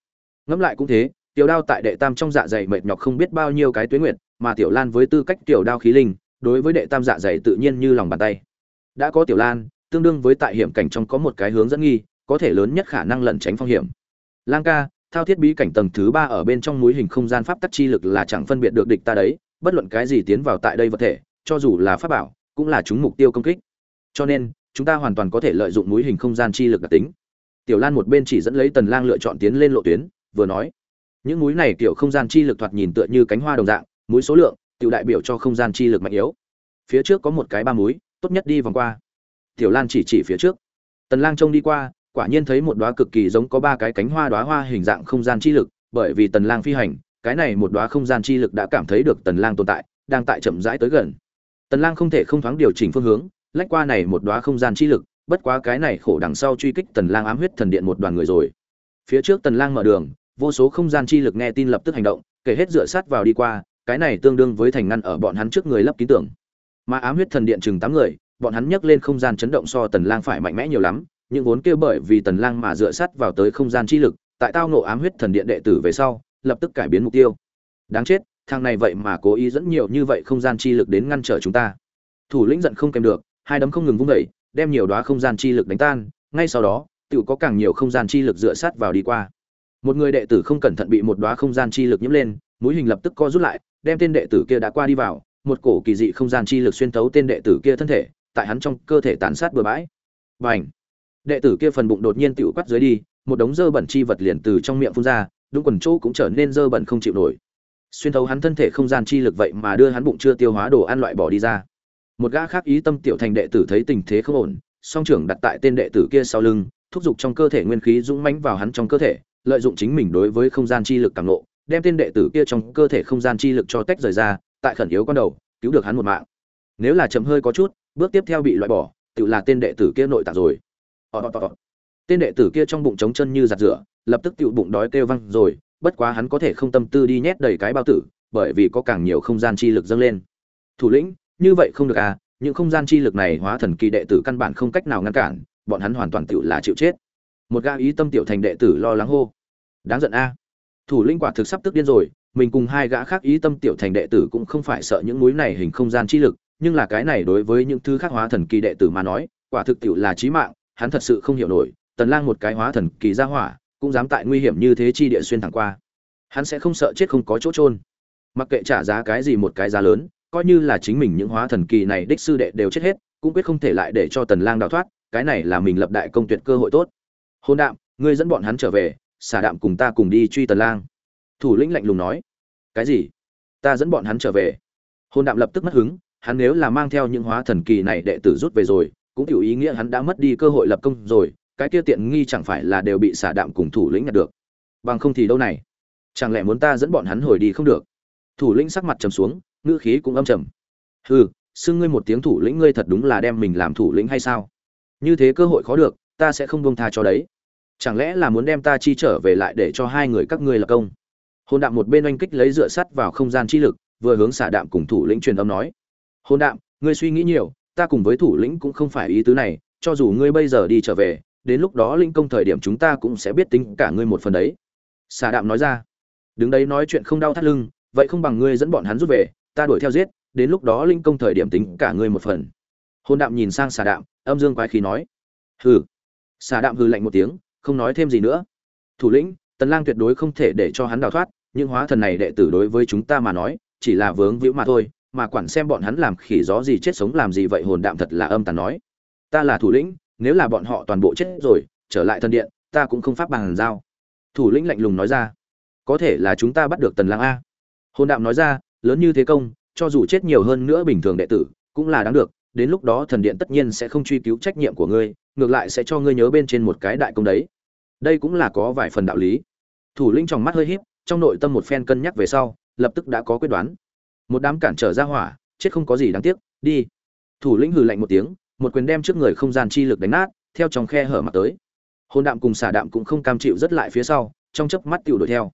Ngẫm lại cũng thế tiểu đao tại đệ tam trong dạ dày mệt nhọc không biết bao nhiêu cái tuyến nguyệt, mà tiểu lan với tư cách tiểu đao khí linh, đối với đệ tam dạ dày tự nhiên như lòng bàn tay. Đã có tiểu lan, tương đương với tại hiểm cảnh trong có một cái hướng dẫn nghi, có thể lớn nhất khả năng lẩn tránh phong hiểm. Lang ca, thao thiết bí cảnh tầng thứ ba ở bên trong núi hình không gian pháp tắc chi lực là chẳng phân biệt được địch ta đấy, bất luận cái gì tiến vào tại đây vật thể, cho dù là pháp bảo, cũng là chúng mục tiêu công kích. Cho nên, chúng ta hoàn toàn có thể lợi dụng núi hình không gian chi lực đặc tính. Tiểu lan một bên chỉ dẫn lấy tần lang lựa chọn tiến lên lộ tuyến, vừa nói những núi này kiểu không gian chi lực thoạt nhìn tựa như cánh hoa đồng dạng mũi số lượng, tiểu đại biểu cho không gian chi lực mạnh yếu. Phía trước có một cái ba mũi tốt nhất đi vòng qua. Tiểu lan chỉ chỉ phía trước. Tần lang trông đi qua, quả nhiên thấy một đóa cực kỳ giống có ba cái cánh hoa đóa hoa hình dạng không gian chi lực, bởi vì tần lang phi hành, cái này một đóa không gian chi lực đã cảm thấy được tần lang tồn tại, đang tại chậm rãi tới gần. Tần lang không thể không thoáng điều chỉnh phương hướng, lách qua này một đóa không gian chi lực, bất quá cái này khổ đằng sau truy kích tần lang ám huyết thần điện một đoàn người rồi. Phía trước tần lang mở đường vô số không gian chi lực nghe tin lập tức hành động, kể hết dựa sát vào đi qua, cái này tương đương với thành ngăn ở bọn hắn trước người lấp ký tưởng. Mà ám huyết thần điện chừng tám người, bọn hắn nhấc lên không gian chấn động so tần lang phải mạnh mẽ nhiều lắm nhưng vốn kia bởi vì tần lang mà dựa sát vào tới không gian chi lực, tại tao nộ ám huyết thần điện đệ tử về sau, lập tức cải biến mục tiêu. Đáng chết, thằng này vậy mà cố ý dẫn nhiều như vậy không gian chi lực đến ngăn trở chúng ta. Thủ lĩnh giận không kèm được, hai đấm không ngừng vung đẩy đem nhiều đóa không gian chi lực đánh tan, ngay sau đó tự có càng nhiều không gian chi lực dựa sát vào đi qua một người đệ tử không cẩn thận bị một đóa không gian chi lực nhiễm lên, mũi hình lập tức co rút lại, đem tên đệ tử kia đã qua đi vào, một cổ kỳ dị không gian chi lực xuyên thấu tên đệ tử kia thân thể, tại hắn trong cơ thể tàn sát bừa bãi. Bành! Đệ tử kia phần bụng đột nhiên tựu quắt dưới đi, một đống dơ bẩn chi vật liền từ trong miệng phun ra, đúng quần chỗ cũng trở nên dơ bẩn không chịu nổi. Xuyên thấu hắn thân thể không gian chi lực vậy mà đưa hắn bụng chưa tiêu hóa đồ ăn loại bỏ đi ra. Một gã khác ý tâm tiểu thành đệ tử thấy tình thế không ổn, song trưởng đặt tại tên đệ tử kia sau lưng, thúc giục trong cơ thể nguyên khí dũng mãnh vào hắn trong cơ thể lợi dụng chính mình đối với không gian chi lực càng lộ đem tên đệ tử kia trong cơ thể không gian chi lực cho tách rời ra, tại khẩn yếu con đầu, cứu được hắn một mạng. Nếu là chậm hơi có chút, bước tiếp theo bị loại bỏ, tự là tên đệ tử kia nội tạng rồi. Tên đệ tử kia trong bụng trống chân như giặt rửa, lập tức tự bụng đói kêu văng rồi, bất quá hắn có thể không tâm tư đi nhét đầy cái bao tử, bởi vì có càng nhiều không gian chi lực dâng lên. Thủ lĩnh, như vậy không được à những không gian chi lực này hóa thần kỳ đệ tử căn bản không cách nào ngăn cản, bọn hắn hoàn toàn tự là chịu chết một gã ý tâm tiểu thành đệ tử lo lắng hô. Đáng giận a. Thủ lĩnh quả thực sắp tức điên rồi, mình cùng hai gã khác ý tâm tiểu thành đệ tử cũng không phải sợ những núi này hình không gian chi lực, nhưng là cái này đối với những thứ khác hóa thần kỳ đệ tử mà nói, quả thực tiểu là chí mạng, hắn thật sự không hiểu nổi, tần lang một cái hóa thần kỳ ra hỏa, cũng dám tại nguy hiểm như thế chi địa xuyên thẳng qua. Hắn sẽ không sợ chết không có chỗ trôn mặc kệ trả giá cái gì một cái giá lớn, coi như là chính mình những hóa thần kỳ này đích sư đệ đều chết hết, cũng quyết không thể lại để cho tần lang đào thoát, cái này là mình lập đại công tuyệt cơ hội tốt hôn đạm, ngươi dẫn bọn hắn trở về, xả đạm cùng ta cùng đi truy tần lang. Thủ lĩnh lạnh lùng nói. Cái gì? Ta dẫn bọn hắn trở về. Hôn đạm lập tức mất hứng, hắn nếu là mang theo những hóa thần kỳ này đệ tử rút về rồi, cũng hiểu ý nghĩa hắn đã mất đi cơ hội lập công rồi, cái kia tiện nghi chẳng phải là đều bị xả đạm cùng thủ lĩnh nhặt được. Bằng không thì đâu này? Chẳng lẽ muốn ta dẫn bọn hắn hồi đi không được? Thủ lĩnh sắc mặt trầm xuống, ngữ khí cũng âm trầm. Hừ, xưng ngươi một tiếng thủ lĩnh ngươi thật đúng là đem mình làm thủ lĩnh hay sao? Như thế cơ hội khó được, ta sẽ không buông tha cho đấy chẳng lẽ là muốn đem ta chi trở về lại để cho hai người các ngươi lập công? Hôn đạm một bên oanh kích lấy dựa sắt vào không gian chi lực, vừa hướng xả đạm cùng thủ lĩnh truyền âm nói. Hôn đạm, ngươi suy nghĩ nhiều, ta cùng với thủ lĩnh cũng không phải ý tứ này, cho dù ngươi bây giờ đi trở về, đến lúc đó linh công thời điểm chúng ta cũng sẽ biết tính cả ngươi một phần đấy. Xả đạm nói ra. Đứng đấy nói chuyện không đau thắt lưng, vậy không bằng ngươi dẫn bọn hắn rút về, ta đuổi theo giết, đến lúc đó linh công thời điểm tính cả ngươi một phần. Hôn đạm nhìn sang xà đạm, âm dương quái khí nói. Hừ. Xà đạm hừ lạnh một tiếng không nói thêm gì nữa. Thủ lĩnh, tần lang tuyệt đối không thể để cho hắn đào thoát, nhưng hóa thần này đệ tử đối với chúng ta mà nói, chỉ là vướng víu mà thôi, mà quản xem bọn hắn làm khỉ gió gì chết sống làm gì vậy hồn đạm thật là âm tàn nói. Ta là thủ lĩnh, nếu là bọn họ toàn bộ chết rồi, trở lại thân điện, ta cũng không pháp bằng giao. Thủ lĩnh lạnh lùng nói ra. Có thể là chúng ta bắt được tần lang a. Hồn đạm nói ra, lớn như thế công, cho dù chết nhiều hơn nữa bình thường đệ tử, cũng là đáng được, đến lúc đó thần điện tất nhiên sẽ không truy cứu trách nhiệm của ngươi ngược lại sẽ cho ngươi nhớ bên trên một cái đại công đấy. Đây cũng là có vài phần đạo lý. Thủ lĩnh trong mắt hơi híp, trong nội tâm một phen cân nhắc về sau, lập tức đã có quyết đoán. Một đám cản trở ra hỏa, chết không có gì đáng tiếc, đi. Thủ lĩnh hừ lạnh một tiếng, một quyền đem trước người không gian chi lực đánh nát, theo trong khe hở mặt tới. Hôn đạm cùng xả đạm cũng không cam chịu rất lại phía sau, trong chớp mắt tiểu đuổi theo.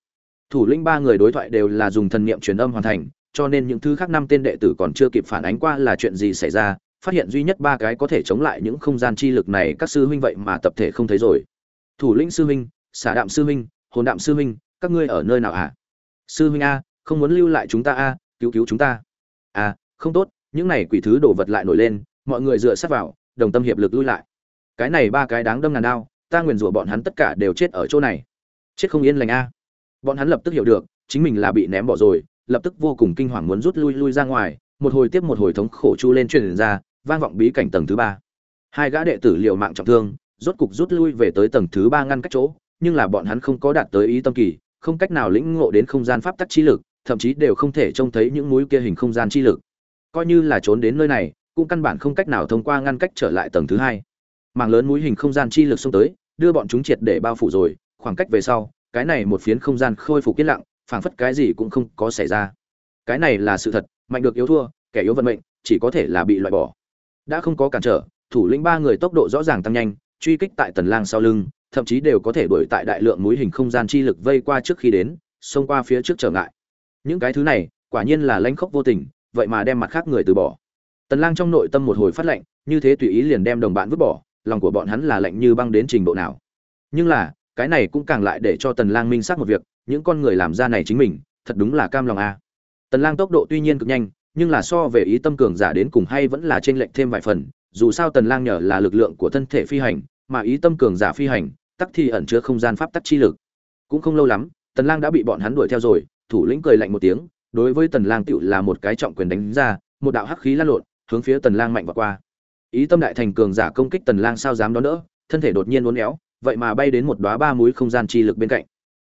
Thủ lĩnh ba người đối thoại đều là dùng thần niệm truyền âm hoàn thành, cho nên những thứ khác năm tên đệ tử còn chưa kịp phản ánh qua là chuyện gì xảy ra phát hiện duy nhất ba cái có thể chống lại những không gian chi lực này các sư huynh vậy mà tập thể không thấy rồi. Thủ lĩnh sư huynh, xả đạm sư huynh, hồn đạm sư huynh, các ngươi ở nơi nào ạ? À? sư huynh a, không muốn lưu lại chúng ta a, cứu cứu chúng ta. À không tốt, những này quỷ thứ đổ vật lại nổi lên, mọi người dựa sát vào, đồng tâm hiệp lực lui lại. Cái này ba cái đáng đâm ngàn đao, ta nguyền rủa bọn hắn tất cả đều chết ở chỗ này. Chết không yên lành a. Bọn hắn lập tức hiểu được, chính mình là bị ném bỏ rồi, lập tức vô cùng kinh hoàng muốn rút lui lui ra ngoài một hồi tiếp một hồi thống khổ chu lên truyền ra, vang vọng bí cảnh tầng thứ ba. Hai gã đệ tử liều mạng trọng thương, rốt cục rút lui về tới tầng thứ ba ngăn cách chỗ, nhưng là bọn hắn không có đạt tới ý tâm kỳ, không cách nào lĩnh ngộ đến không gian pháp tắc chi lực, thậm chí đều không thể trông thấy những núi kia hình không gian chi lực. Coi như là trốn đến nơi này, cũng căn bản không cách nào thông qua ngăn cách trở lại tầng thứ hai. Mảng lớn núi hình không gian chi lực xông tới, đưa bọn chúng triệt để bao phủ rồi, khoảng cách về sau, cái này một phiến không gian khôi phục yên lặng, phảng phất cái gì cũng không có xảy ra. Cái này là sự thật mạnh được yếu thua, kẻ yếu vận mệnh, chỉ có thể là bị loại bỏ. Đã không có cản trở, thủ lĩnh ba người tốc độ rõ ràng tăng nhanh, truy kích tại tần lang sau lưng, thậm chí đều có thể đuổi tại đại lượng núi hình không gian chi lực vây qua trước khi đến, xông qua phía trước trở ngại. Những cái thứ này, quả nhiên là lãnh khốc vô tình, vậy mà đem mặt khác người từ bỏ. Tần lang trong nội tâm một hồi phát lệnh, như thế tùy ý liền đem đồng bạn vứt bỏ, lòng của bọn hắn là lạnh như băng đến trình độ nào. Nhưng là, cái này cũng càng lại để cho tần lang minh xác một việc, những con người làm ra này chính mình, thật đúng là cam lòng a. à tần lang tốc độ tuy nhiên cực nhanh, nhưng là so về ý tâm cường giả đến cùng hay vẫn là trên lệnh thêm vài phần, dù sao tần lang nhờ là lực lượng của thân thể phi hành, mà ý tâm cường giả phi hành, tắc thì ẩn chứa không gian pháp tắc chi lực. Cũng không lâu lắm, tần lang đã bị bọn hắn đuổi theo rồi, thủ lĩnh cười lạnh một tiếng, đối với tần lang tựu là một cái trọng quyền đánh ra, một đạo hắc khí lan lộn, hướng phía tần lang mạnh vào qua. Ý tâm đại thành cường giả công kích tần lang sao dám đón đỡ, thân thể đột nhiên uốn éo, vậy mà bay đến một đóa ba mũi không gian chi lực bên cạnh.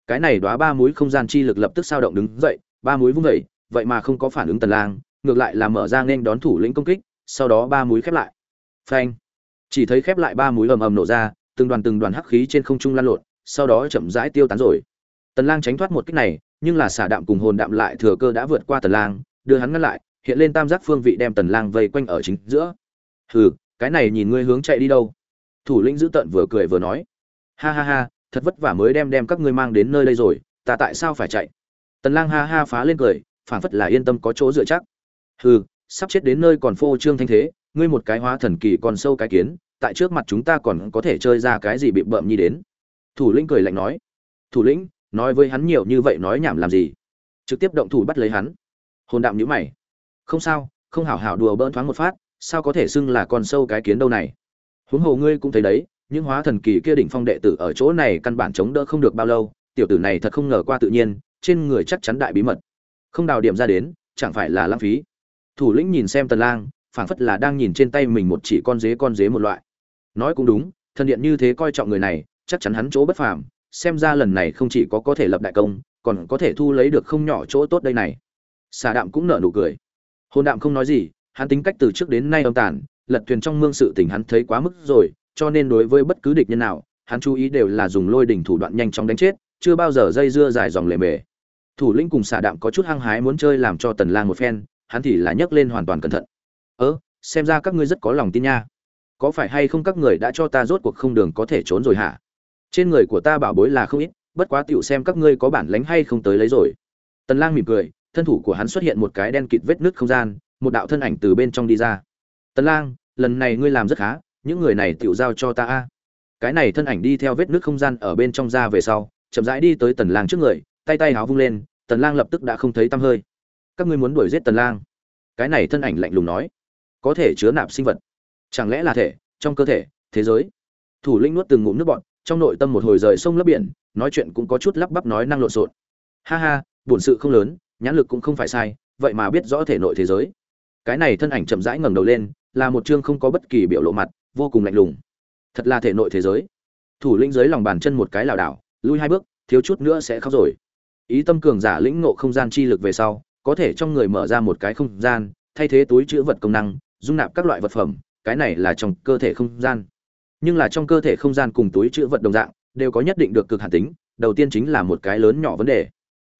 Cái này đóa ba mũi không gian chi lực lập tức sao động đứng dậy, ba mũi vung dậy vậy mà không có phản ứng tần lang, ngược lại là mở ra nên đón thủ lĩnh công kích, sau đó ba mũi khép lại. Phanh. Chỉ thấy khép lại ba mũi ầm ầm nổ ra, từng đoàn từng đoàn hắc khí trên không trung lan lộn, sau đó chậm rãi tiêu tán rồi. Tần lang tránh thoát một kích này, nhưng là xả đạm cùng hồn đạm lại thừa cơ đã vượt qua tần lang, đưa hắn ngăn lại, hiện lên tam giác phương vị đem tần lang vây quanh ở chính giữa. Hừ, cái này nhìn ngươi hướng chạy đi đâu. Thủ lĩnh giữ tận vừa cười vừa nói. Ha ha ha, thật vất vả mới đem đem các ngươi mang đến nơi đây rồi, ta tại sao phải chạy? Tần lang ha ha phá lên cười phản phất là yên tâm có chỗ dựa chắc. Hừ, sắp chết đến nơi còn phô trương thanh thế, ngươi một cái hóa thần kỳ còn sâu cái kiến, tại trước mặt chúng ta còn có thể chơi ra cái gì bị bợm nhi đến? Thủ lĩnh cười lạnh nói. Thủ lĩnh, nói với hắn nhiều như vậy nói nhảm làm gì? Trực tiếp động thủ bắt lấy hắn. Hồn đạm nhíu mày. Không sao, không hảo hảo đùa bỡn thoáng một phát, sao có thể xưng là con sâu cái kiến đâu này? Huống hồ ngươi cũng thấy đấy, những hóa thần kỳ kia đỉnh phong đệ tử ở chỗ này căn bản chống đỡ không được bao lâu, tiểu tử này thật không ngờ qua tự nhiên, trên người chắc chắn đại bí mật không đào điểm ra đến, chẳng phải là lãng phí. Thủ lĩnh nhìn xem tần lang, phảng phất là đang nhìn trên tay mình một chỉ con dế con dế một loại. Nói cũng đúng, thần điện như thế coi trọng người này, chắc chắn hắn chỗ bất phàm, xem ra lần này không chỉ có có thể lập đại công, còn có thể thu lấy được không nhỏ chỗ tốt đây này. Xà đạm cũng nở nụ cười. Hôn đạm không nói gì, hắn tính cách từ trước đến nay âm tàn, lật thuyền trong mương sự tình hắn thấy quá mức rồi, cho nên đối với bất cứ địch nhân nào, hắn chú ý đều là dùng lôi đỉnh thủ đoạn nhanh chóng đánh chết, chưa bao giờ dây dưa dài dòng lề mề thủ lĩnh cùng xả đạm có chút hăng hái muốn chơi làm cho tần lang một phen, hắn thì là nhấc lên hoàn toàn cẩn thận. Ơ, xem ra các ngươi rất có lòng tin nha. Có phải hay không các người đã cho ta rốt cuộc không đường có thể trốn rồi hả? Trên người của ta bảo bối là không ít, bất quá tiểu xem các ngươi có bản lánh hay không tới lấy rồi. Tần lang mỉm cười, thân thủ của hắn xuất hiện một cái đen kịt vết nứt không gian, một đạo thân ảnh từ bên trong đi ra. Tần lang, lần này ngươi làm rất khá, những người này tiểu giao cho ta a. Cái này thân ảnh đi theo vết nứt không gian ở bên trong ra về sau, chậm rãi đi tới tần lang trước người tay tay háo vung lên, tần lang lập tức đã không thấy tăm hơi. Các ngươi muốn đuổi giết tần lang? Cái này thân ảnh lạnh lùng nói. Có thể chứa nạp sinh vật. Chẳng lẽ là thể, trong cơ thể, thế giới? Thủ lĩnh nuốt từng ngụm nước bọn trong nội tâm một hồi rời sông lấp biển, nói chuyện cũng có chút lắp bắp nói năng lộn xộn. Ha ha, bổn sự không lớn, nhãn lực cũng không phải sai, vậy mà biết rõ thể nội thế giới. Cái này thân ảnh chậm rãi ngẩng đầu lên, là một chương không có bất kỳ biểu lộ mặt, vô cùng lạnh lùng. Thật là thể nội thế giới. Thủ lĩnh dưới lòng bàn chân một cái lảo đảo lui hai bước, thiếu chút nữa sẽ khóc rồi ý tâm cường giả lĩnh ngộ không gian chi lực về sau, có thể trong người mở ra một cái không gian, thay thế túi chữ vật công năng, dung nạp các loại vật phẩm, cái này là trong cơ thể không gian. Nhưng là trong cơ thể không gian cùng túi chữ vật đồng dạng, đều có nhất định được cực hạn tính, đầu tiên chính là một cái lớn nhỏ vấn đề.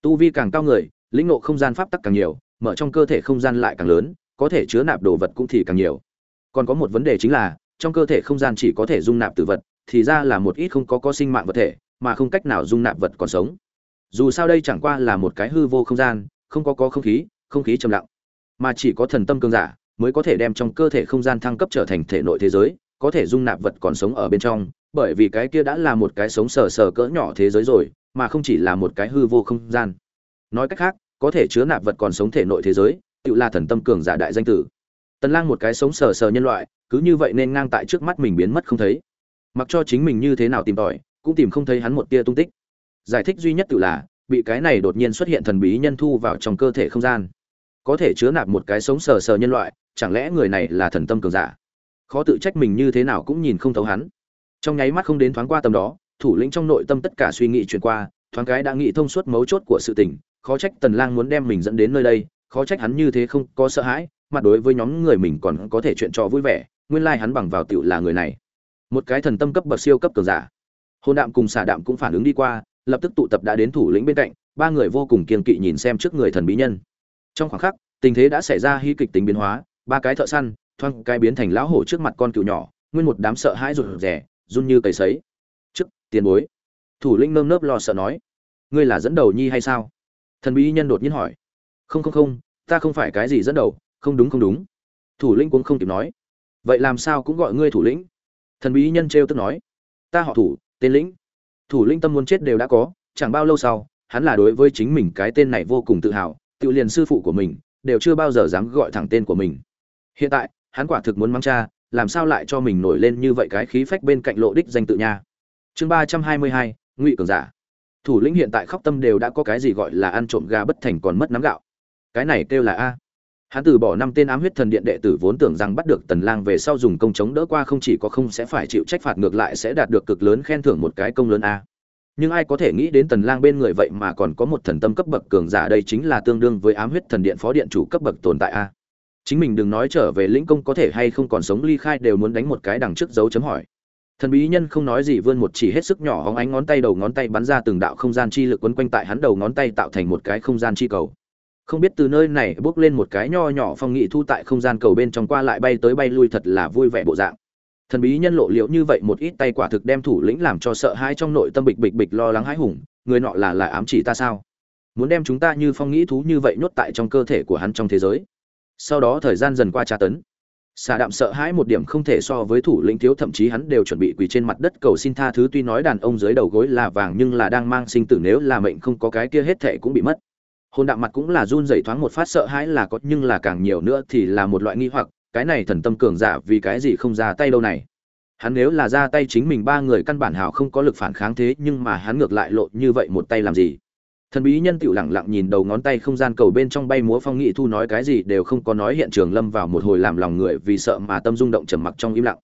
Tu vi càng cao người, lĩnh ngộ không gian pháp tắc càng nhiều, mở trong cơ thể không gian lại càng lớn, có thể chứa nạp đồ vật cũng thì càng nhiều. Còn có một vấn đề chính là, trong cơ thể không gian chỉ có thể dung nạp tử vật, thì ra là một ít không có có sinh mạng vật thể, mà không cách nào dung nạp vật còn sống dù sao đây chẳng qua là một cái hư vô không gian, không có có không khí không khí trầm lặng, mà chỉ có thần tâm cương giả mới có thể đem trong cơ thể không gian thăng cấp trở thành thể nội thế giới, có thể dung nạp vật còn sống ở bên trong, bởi vì cái kia đã là một cái sống sờ sờ cỡ nhỏ thế giới rồi, mà không chỉ là một cái hư vô không gian. Nói cách khác, có thể chứa nạp vật còn sống thể nội thế giới, tự là thần tâm cường giả đại danh tử. Tần lang một cái sống sờ sờ nhân loại, cứ như vậy nên ngang tại trước mắt mình biến mất không thấy. Mặc cho chính mình như thế nào tìm tòi, cũng tìm không thấy hắn một tia tung tích giải thích duy nhất tự là, bị cái này đột nhiên xuất hiện thần bí nhân thu vào trong cơ thể không gian. Có thể chứa nạp một cái sống sờ sờ nhân loại, chẳng lẽ người này là thần tâm cường giả? Khó tự trách mình như thế nào cũng nhìn không thấu hắn. Trong nháy mắt không đến thoáng qua tầm đó, thủ lĩnh trong nội tâm tất cả suy nghĩ chuyển qua, thoáng cái đã nghĩ thông suốt mấu chốt của sự tình, khó trách tần lang muốn đem mình dẫn đến nơi đây, khó trách hắn như thế không có sợ hãi, mặt đối với nhóm người mình còn có thể chuyện trò vui vẻ, nguyên lai like hắn bằng vào tiểu là người này. Một cái thần tâm cấp bậc siêu cấp cường giả. Hồn đạm cùng xả đạm cũng phản ứng đi qua lập tức tụ tập đã đến thủ lĩnh bên cạnh, ba người vô cùng kiên kỵ nhìn xem trước người thần bí nhân. Trong khoảng khắc, tình thế đã xảy ra hy kịch tính biến hóa, ba cái thợ săn thoang cái biến thành lão hổ trước mặt con cựu nhỏ, nguyên một đám sợ hãi rụt rè, run như cầy sấy. Trước, tiền bối. Thủ lĩnh nơm nớp lo sợ nói. Ngươi là dẫn đầu nhi hay sao? Thần bí nhân đột nhiên hỏi. Không không không, ta không phải cái gì dẫn đầu, không đúng không đúng. Thủ lĩnh cũng không kịp nói. Vậy làm sao cũng gọi ngươi thủ lĩnh? Thần bí nhân trêu tức nói. Ta họ thủ, tên lĩnh thủ lĩnh tâm muốn chết đều đã có, chẳng bao lâu sau, hắn là đối với chính mình cái tên này vô cùng tự hào, tự liền sư phụ của mình, đều chưa bao giờ dám gọi thẳng tên của mình. Hiện tại, hắn quả thực muốn mang cha, làm sao lại cho mình nổi lên như vậy cái khí phách bên cạnh lộ đích danh tự nha. Chương ba trăm hai mươi hai, ngụy cường giả. Thủ lĩnh hiện tại khóc tâm đều đã có cái gì gọi là ăn trộm gà bất thành còn mất nắm gạo. Cái này kêu là a hắn từ bỏ năm tên ám huyết thần điện đệ tử vốn tưởng rằng bắt được tần lang về sau dùng công chống đỡ qua không chỉ có không sẽ phải chịu trách phạt ngược lại sẽ đạt được cực lớn khen thưởng một cái công lớn a. Nhưng ai có thể nghĩ đến tần lang bên người vậy mà còn có một thần tâm cấp bậc cường giả đây chính là tương đương với ám huyết thần điện phó điện chủ cấp bậc tồn tại a. Chính mình đừng nói trở về lĩnh công có thể hay không còn sống ly khai đều muốn đánh một cái đằng trước dấu chấm hỏi. Thần bí nhân không nói gì vươn một chỉ hết sức nhỏ hóng ánh ngón tay đầu ngón tay bắn ra từng đạo không gian chi lực quấn quanh tại hắn đầu ngón tay tạo thành một cái không gian chi cầu không biết từ nơi này bước lên một cái nho nhỏ phong nghị thu tại không gian cầu bên trong qua lại bay tới bay lui thật là vui vẻ bộ dạng. Thần bí nhân lộ liễu như vậy một ít tay quả thực đem thủ lĩnh làm cho sợ hãi trong nội tâm bịch bịch bịch lo lắng hãi hùng, người nọ là là ám chỉ ta sao? Muốn đem chúng ta như phong nghĩ thú như vậy nhốt tại trong cơ thể của hắn trong thế giới. Sau đó thời gian dần qua tra tấn. Xà đạm sợ hãi một điểm không thể so với thủ lĩnh thiếu thậm chí hắn đều chuẩn bị quỳ trên mặt đất cầu xin tha thứ tuy nói đàn ông dưới đầu gối là vàng nhưng là đang mang sinh tử nếu là mệnh không có cái kia hết thệ cũng bị mất hôn đạm mặt cũng là run rẩy thoáng một phát sợ hãi là có, nhưng là càng nhiều nữa thì là một loại nghi hoặc, cái này thần tâm cường giả vì cái gì không ra tay đâu này? Hắn nếu là ra tay chính mình ba người căn bản hào không có lực phản kháng thế, nhưng mà hắn ngược lại lộ như vậy một tay làm gì? Thần bí nhân tựu lẳng lặng nhìn đầu ngón tay không gian cầu bên trong bay múa phong nghị thu nói cái gì đều không có nói, hiện trường lâm vào một hồi làm lòng người vì sợ mà tâm rung động trầm mặc trong im lặng.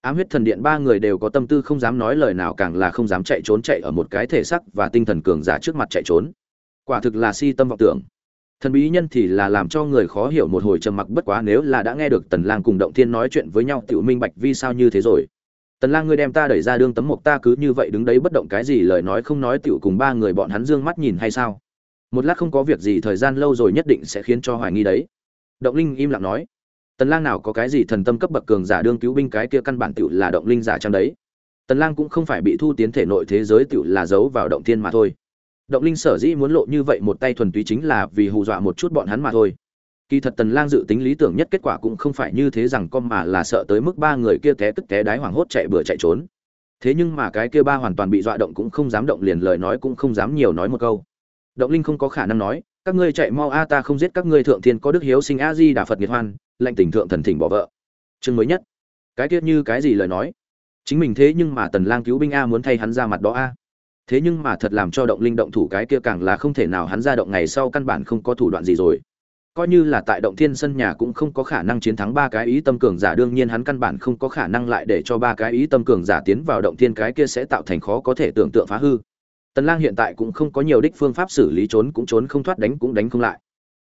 Ám huyết thần điện ba người đều có tâm tư không dám nói lời nào, càng là không dám chạy trốn chạy ở một cái thể sắc và tinh thần cường giả trước mặt chạy trốn quả thực là si tâm vọng tưởng. Thần bí nhân thì là làm cho người khó hiểu một hồi trầm mặc bất quá nếu là đã nghe được tần lang cùng động thiên nói chuyện với nhau, tiểu minh bạch vì sao như thế rồi? Tần lang ngươi đem ta đẩy ra đương tấm mộc ta cứ như vậy đứng đấy bất động cái gì lời nói không nói, tiểu cùng ba người bọn hắn dương mắt nhìn hay sao? Một lát không có việc gì, thời gian lâu rồi nhất định sẽ khiến cho hoài nghi đấy. Động linh im lặng nói. Tần lang nào có cái gì thần tâm cấp bậc cường giả đương cứu binh cái kia căn bản tiểu là động linh giả trong đấy? Tần lang cũng không phải bị thu tiến thể nội thế giới, tiểu là giấu vào động thiên mà thôi động linh sở dĩ muốn lộ như vậy một tay thuần túy chính là vì hù dọa một chút bọn hắn mà thôi. Kỳ thật tần lang dự tính lý tưởng nhất kết quả cũng không phải như thế rằng con mà là sợ tới mức ba người kia té tức té đái hoảng hốt chạy bừa chạy trốn. Thế nhưng mà cái kia ba hoàn toàn bị dọa động cũng không dám động liền lời nói cũng không dám nhiều nói một câu. Động linh không có khả năng nói, các ngươi chạy mau a, ta không giết các ngươi thượng thiên có đức hiếu sinh a di đà phật nghiệt hoan, lệnh tình thượng thần thỉnh bỏ vợ. Chương mới nhất. Cái tiết như cái gì lời nói? Chính mình thế nhưng mà tần lang cứu binh a muốn thay hắn ra mặt đó a thế nhưng mà thật làm cho động linh động thủ cái kia càng là không thể nào hắn ra động ngày sau căn bản không có thủ đoạn gì rồi. Coi như là tại động thiên sân nhà cũng không có khả năng chiến thắng ba cái ý tâm cường giả, đương nhiên hắn căn bản không có khả năng lại để cho ba cái ý tâm cường giả tiến vào động thiên cái kia sẽ tạo thành khó có thể tưởng tượng phá hư. Tần lang hiện tại cũng không có nhiều đích phương pháp xử lý, trốn cũng trốn không thoát, đánh cũng đánh không lại.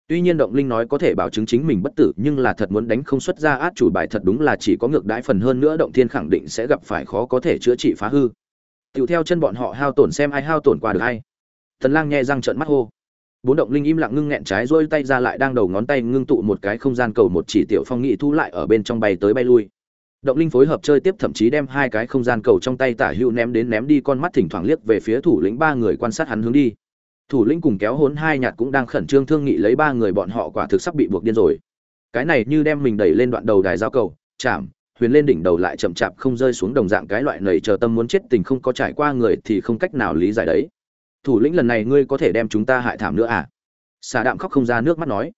Tuy nhiên động linh nói có thể bảo chứng chính mình bất tử, nhưng là thật muốn đánh không xuất ra át chủ bài thật đúng là chỉ có ngược đãi phần hơn nữa, động thiên khẳng định sẽ gặp phải khó có thể chữa trị phá hư. Tiểu theo chân bọn họ hao tổn xem ai hao tổn qua được hay. Tần Lang nhè răng trợn mắt hô. Bốn động linh im lặng ngưng nghẹn trái rôi tay ra lại đang đầu ngón tay ngưng tụ một cái không gian cầu một chỉ tiểu phong nghị thu lại ở bên trong bay tới bay lui. Động linh phối hợp chơi tiếp thậm chí đem hai cái không gian cầu trong tay tả hữu ném đến ném đi con mắt thỉnh thoảng liếc về phía thủ lĩnh ba người quan sát hắn hướng đi. Thủ lĩnh cùng kéo hốn hai nhạt cũng đang khẩn trương thương nghị lấy ba người bọn họ quả thực sắp bị buộc điên rồi. Cái này như đem mình đẩy lên đoạn đầu đài giao cầu, chạm, huyền lên đỉnh đầu lại chậm chạp không rơi xuống đồng dạng cái loại nầy chờ tâm muốn chết tình không có trải qua người thì không cách nào lý giải đấy. Thủ lĩnh lần này ngươi có thể đem chúng ta hại thảm nữa à? Xà đạm khóc không ra nước mắt nói.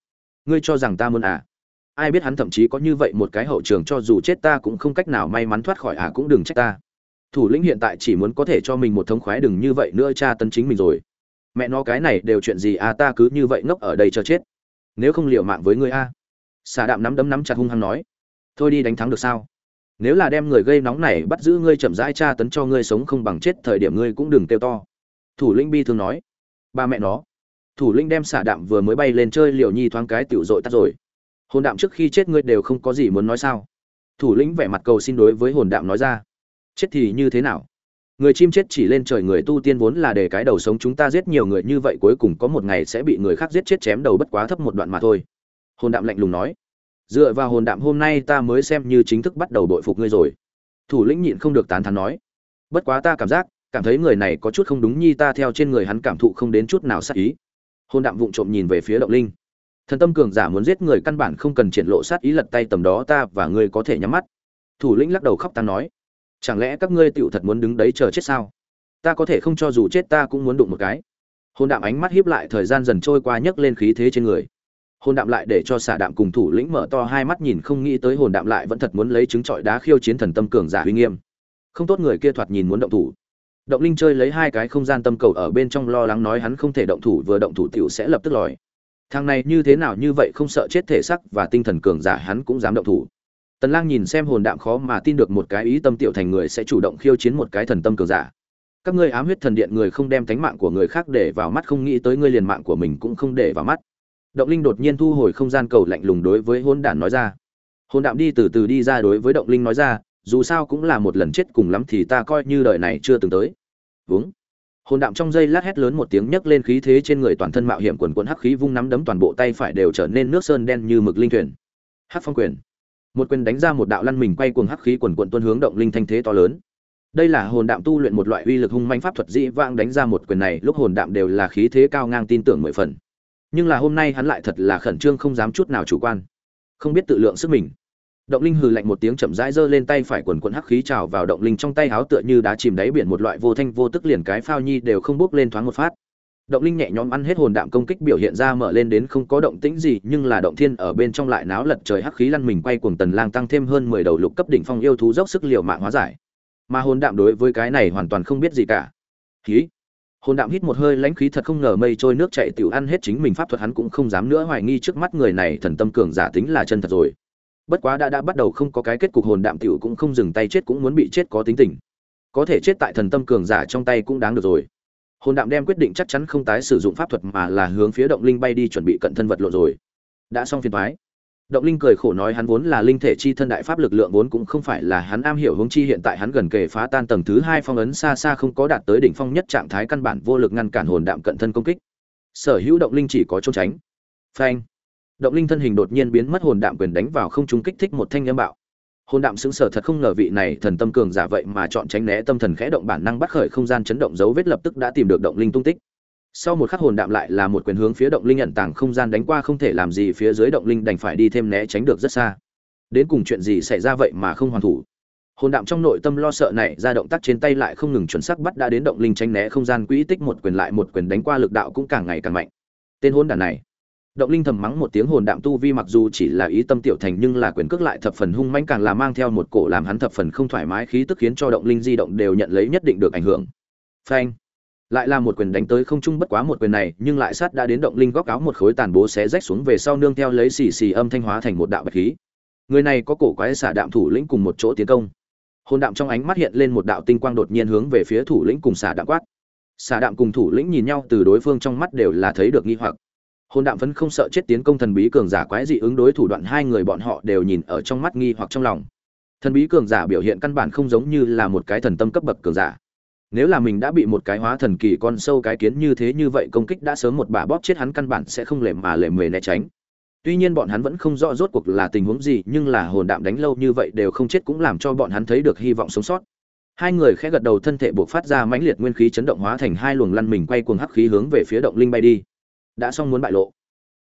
Ngươi cho rằng ta muốn à? Ai biết hắn thậm chí có như vậy một cái hậu trường cho dù chết ta cũng không cách nào may mắn thoát khỏi à cũng đừng trách ta. Thủ lĩnh hiện tại chỉ muốn có thể cho mình một thống khoái đừng như vậy nữa cha tấn chính mình rồi. Mẹ nó cái này đều chuyện gì à ta cứ như vậy ngốc ở đây cho chết. Nếu không liệu mạng với ngươi a à. xà đạm nắm đấm nắm chặt hung hăng nói. Thôi đi đánh thắng được sao? Nếu là đem người gây nóng này bắt giữ ngươi chậm rãi tra tấn cho ngươi sống không bằng chết thời điểm ngươi cũng đừng kêu to. Thủ lĩnh bi thường nói. Ba mẹ nó. Thủ lĩnh đem xả đạm vừa mới bay lên chơi liệu nhi thoáng cái tiểu dội tắt rồi. Hồn đạm trước khi chết ngươi đều không có gì muốn nói sao? Thủ lĩnh vẻ mặt cầu xin đối với hồn đạm nói ra. Chết thì như thế nào? Người chim chết chỉ lên trời người tu tiên vốn là để cái đầu sống chúng ta giết nhiều người như vậy cuối cùng có một ngày sẽ bị người khác giết chết chém đầu bất quá thấp một đoạn mà thôi. Hồn đạm lạnh lùng nói dựa vào hồn đạm hôm nay ta mới xem như chính thức bắt đầu đội phục ngươi rồi. Thủ lĩnh nhịn không được tán thán nói. Bất quá ta cảm giác, cảm thấy người này có chút không đúng nhi ta theo trên người hắn cảm thụ không đến chút nào sát ý. Hồn đạm vụng trộm nhìn về phía động linh. Thần tâm cường giả muốn giết người căn bản không cần triển lộ sát ý lật tay tầm đó ta và ngươi có thể nhắm mắt. Thủ lĩnh lắc đầu khóc ta nói. Chẳng lẽ các ngươi tựu thật muốn đứng đấy chờ chết sao? Ta có thể không cho dù chết ta cũng muốn đụng một cái. Hồn đạm ánh mắt hiếp lại thời gian dần trôi qua nhấc lên khí thế trên người hồn đạm lại để cho xả đạm cùng thủ lĩnh mở to hai mắt nhìn không nghĩ tới hồn đạm lại vẫn thật muốn lấy trứng trọi đá khiêu chiến thần tâm cường giả uy nghiêm. Không tốt người kia thoạt nhìn muốn động thủ. Động linh chơi lấy hai cái không gian tâm cầu ở bên trong lo lắng nói hắn không thể động thủ vừa động thủ tiểu sẽ lập tức lòi. Thằng này như thế nào như vậy không sợ chết thể sắc và tinh thần cường giả hắn cũng dám động thủ. Tần lang nhìn xem hồn đạm khó mà tin được một cái ý tâm tiểu thành người sẽ chủ động khiêu chiến một cái thần tâm cường giả. Các ngươi ám huyết thần điện người không đem tánh mạng của người khác để vào mắt, không nghĩ tới ngươi liền mạng của mình cũng không để vào mắt động linh đột nhiên thu hồi không gian cầu lạnh lùng đối với hôn đản nói ra. Hôn đạm đi từ từ đi ra đối với động linh nói ra, dù sao cũng là một lần chết cùng lắm thì ta coi như đời này chưa từng tới. Vướng hồn đạm trong giây lát hét lớn một tiếng nhấc lên khí thế trên người toàn thân mạo hiểm quần quần hắc khí vung nắm đấm toàn bộ tay phải đều trở nên nước sơn đen như mực linh thuyền. Hắc phong quyền. Một quyền đánh ra một đạo lăn mình quay cuồng hắc khí quần quần tuôn hướng động linh thanh thế to lớn. Đây là hồn đạm tu luyện một loại uy lực hung manh pháp thuật dĩ vãng đánh ra một quyền này, lúc hồn đạm đều là khí thế cao ngang tin tưởng mười phần nhưng là hôm nay hắn lại thật là khẩn trương không dám chút nào chủ quan. Không biết tự lượng sức mình. Động linh hừ lạnh một tiếng chậm rãi giơ lên tay phải quần quần hắc khí trào vào động linh trong tay háo tựa như đá chìm đáy biển một loại vô thanh vô tức liền cái phao nhi đều không bước lên thoáng một phát. Động linh nhẹ nhõm ăn hết hồn đạm công kích biểu hiện ra mở lên đến không có động tĩnh gì, nhưng là động thiên ở bên trong lại náo lật trời hắc khí lăn mình quay cuồng tần lang tăng thêm hơn 10 đầu lục cấp đỉnh phong yêu thú dốc sức liều mạng hóa giải. Mà hồn đạm đối với cái này hoàn toàn không biết gì cả. Khí hồn đạm hít một hơi lãnh khí thật không ngờ mây trôi nước chảy tiểu ăn hết chính mình pháp thuật hắn cũng không dám nữa hoài nghi trước mắt người này thần tâm cường giả tính là chân thật rồi. Bất quá đã đã bắt đầu không có cái kết cục hồn đạm tiểu cũng không dừng tay chết cũng muốn bị chết có tính tình. Có thể chết tại thần tâm cường giả trong tay cũng đáng được rồi. Hồn đạm đem quyết định chắc chắn không tái sử dụng pháp thuật mà là hướng phía động linh bay đi chuẩn bị cận thân vật lộ rồi. Đã xong phiền thoái. Động Linh cười khổ nói hắn vốn là linh thể chi thân đại pháp lực lượng vốn cũng không phải là hắn am hiểu hướng chi hiện tại hắn gần kề phá tan tầng thứ hai phong ấn xa xa không có đạt tới đỉnh phong nhất trạng thái căn bản vô lực ngăn cản hồn đạm cận thân công kích. Sở hữu động linh chỉ có trốn tránh. Phanh. Động linh thân hình đột nhiên biến mất hồn đạm quyền đánh vào không trung kích thích một thanh âm bạo. Hồn đạm sững sờ thật không ngờ vị này thần tâm cường giả vậy mà chọn tránh né tâm thần khẽ động bản năng bắt khởi không gian chấn động dấu vết lập tức đã tìm được động linh tung tích sau một khắc hồn đạm lại là một quyền hướng phía động linh nhận tàng không gian đánh qua không thể làm gì phía dưới động linh đành phải đi thêm né tránh được rất xa. Đến cùng chuyện gì xảy ra vậy mà không hoàn thủ? Hồn đạm trong nội tâm lo sợ này, ra động tác trên tay lại không ngừng chuẩn xác bắt đã đến động linh tránh né không gian quỹ tích một quyền lại một quyền đánh qua lực đạo cũng càng ngày càng mạnh. Tên hôn đàn này. Động linh thầm mắng một tiếng hồn đạm tu vi mặc dù chỉ là ý tâm tiểu thành nhưng là quyền cước lại thập phần hung mãnh càng là mang theo một cổ làm hắn thập phần không thoải mái khí tức khiến cho động linh di động đều nhận lấy nhất định được ảnh hưởng. Phanh lại là một quyền đánh tới không trung bất quá một quyền này, nhưng lại sát đã đến động linh góc áo một khối tàn bố xé rách xuống về sau nương theo lấy xì xì âm thanh hóa thành một đạo bạch khí. Người này có cổ quái xả đạm thủ lĩnh cùng một chỗ tiến công. Hồn đạm trong ánh mắt hiện lên một đạo tinh quang đột nhiên hướng về phía thủ lĩnh cùng xả đạm quát. Xả đạm cùng thủ lĩnh nhìn nhau từ đối phương trong mắt đều là thấy được nghi hoặc. Hồn đạm vẫn không sợ chết tiến công thần bí cường giả quái dị ứng đối thủ đoạn hai người bọn họ đều nhìn ở trong mắt nghi hoặc trong lòng. Thần bí cường giả biểu hiện căn bản không giống như là một cái thần tâm cấp bậc cường giả nếu là mình đã bị một cái hóa thần kỳ con sâu cái kiến như thế như vậy công kích đã sớm một bà bóp chết hắn căn bản sẽ không lề mà lề mề né tránh. Tuy nhiên bọn hắn vẫn không rõ rốt cuộc là tình huống gì, nhưng là hồn đạm đánh lâu như vậy đều không chết cũng làm cho bọn hắn thấy được hy vọng sống sót. Hai người khẽ gật đầu thân thể buộc phát ra mãnh liệt nguyên khí chấn động hóa thành hai luồng lăn mình quay cuồng hắc khí hướng về phía động linh bay đi. Đã xong muốn bại lộ.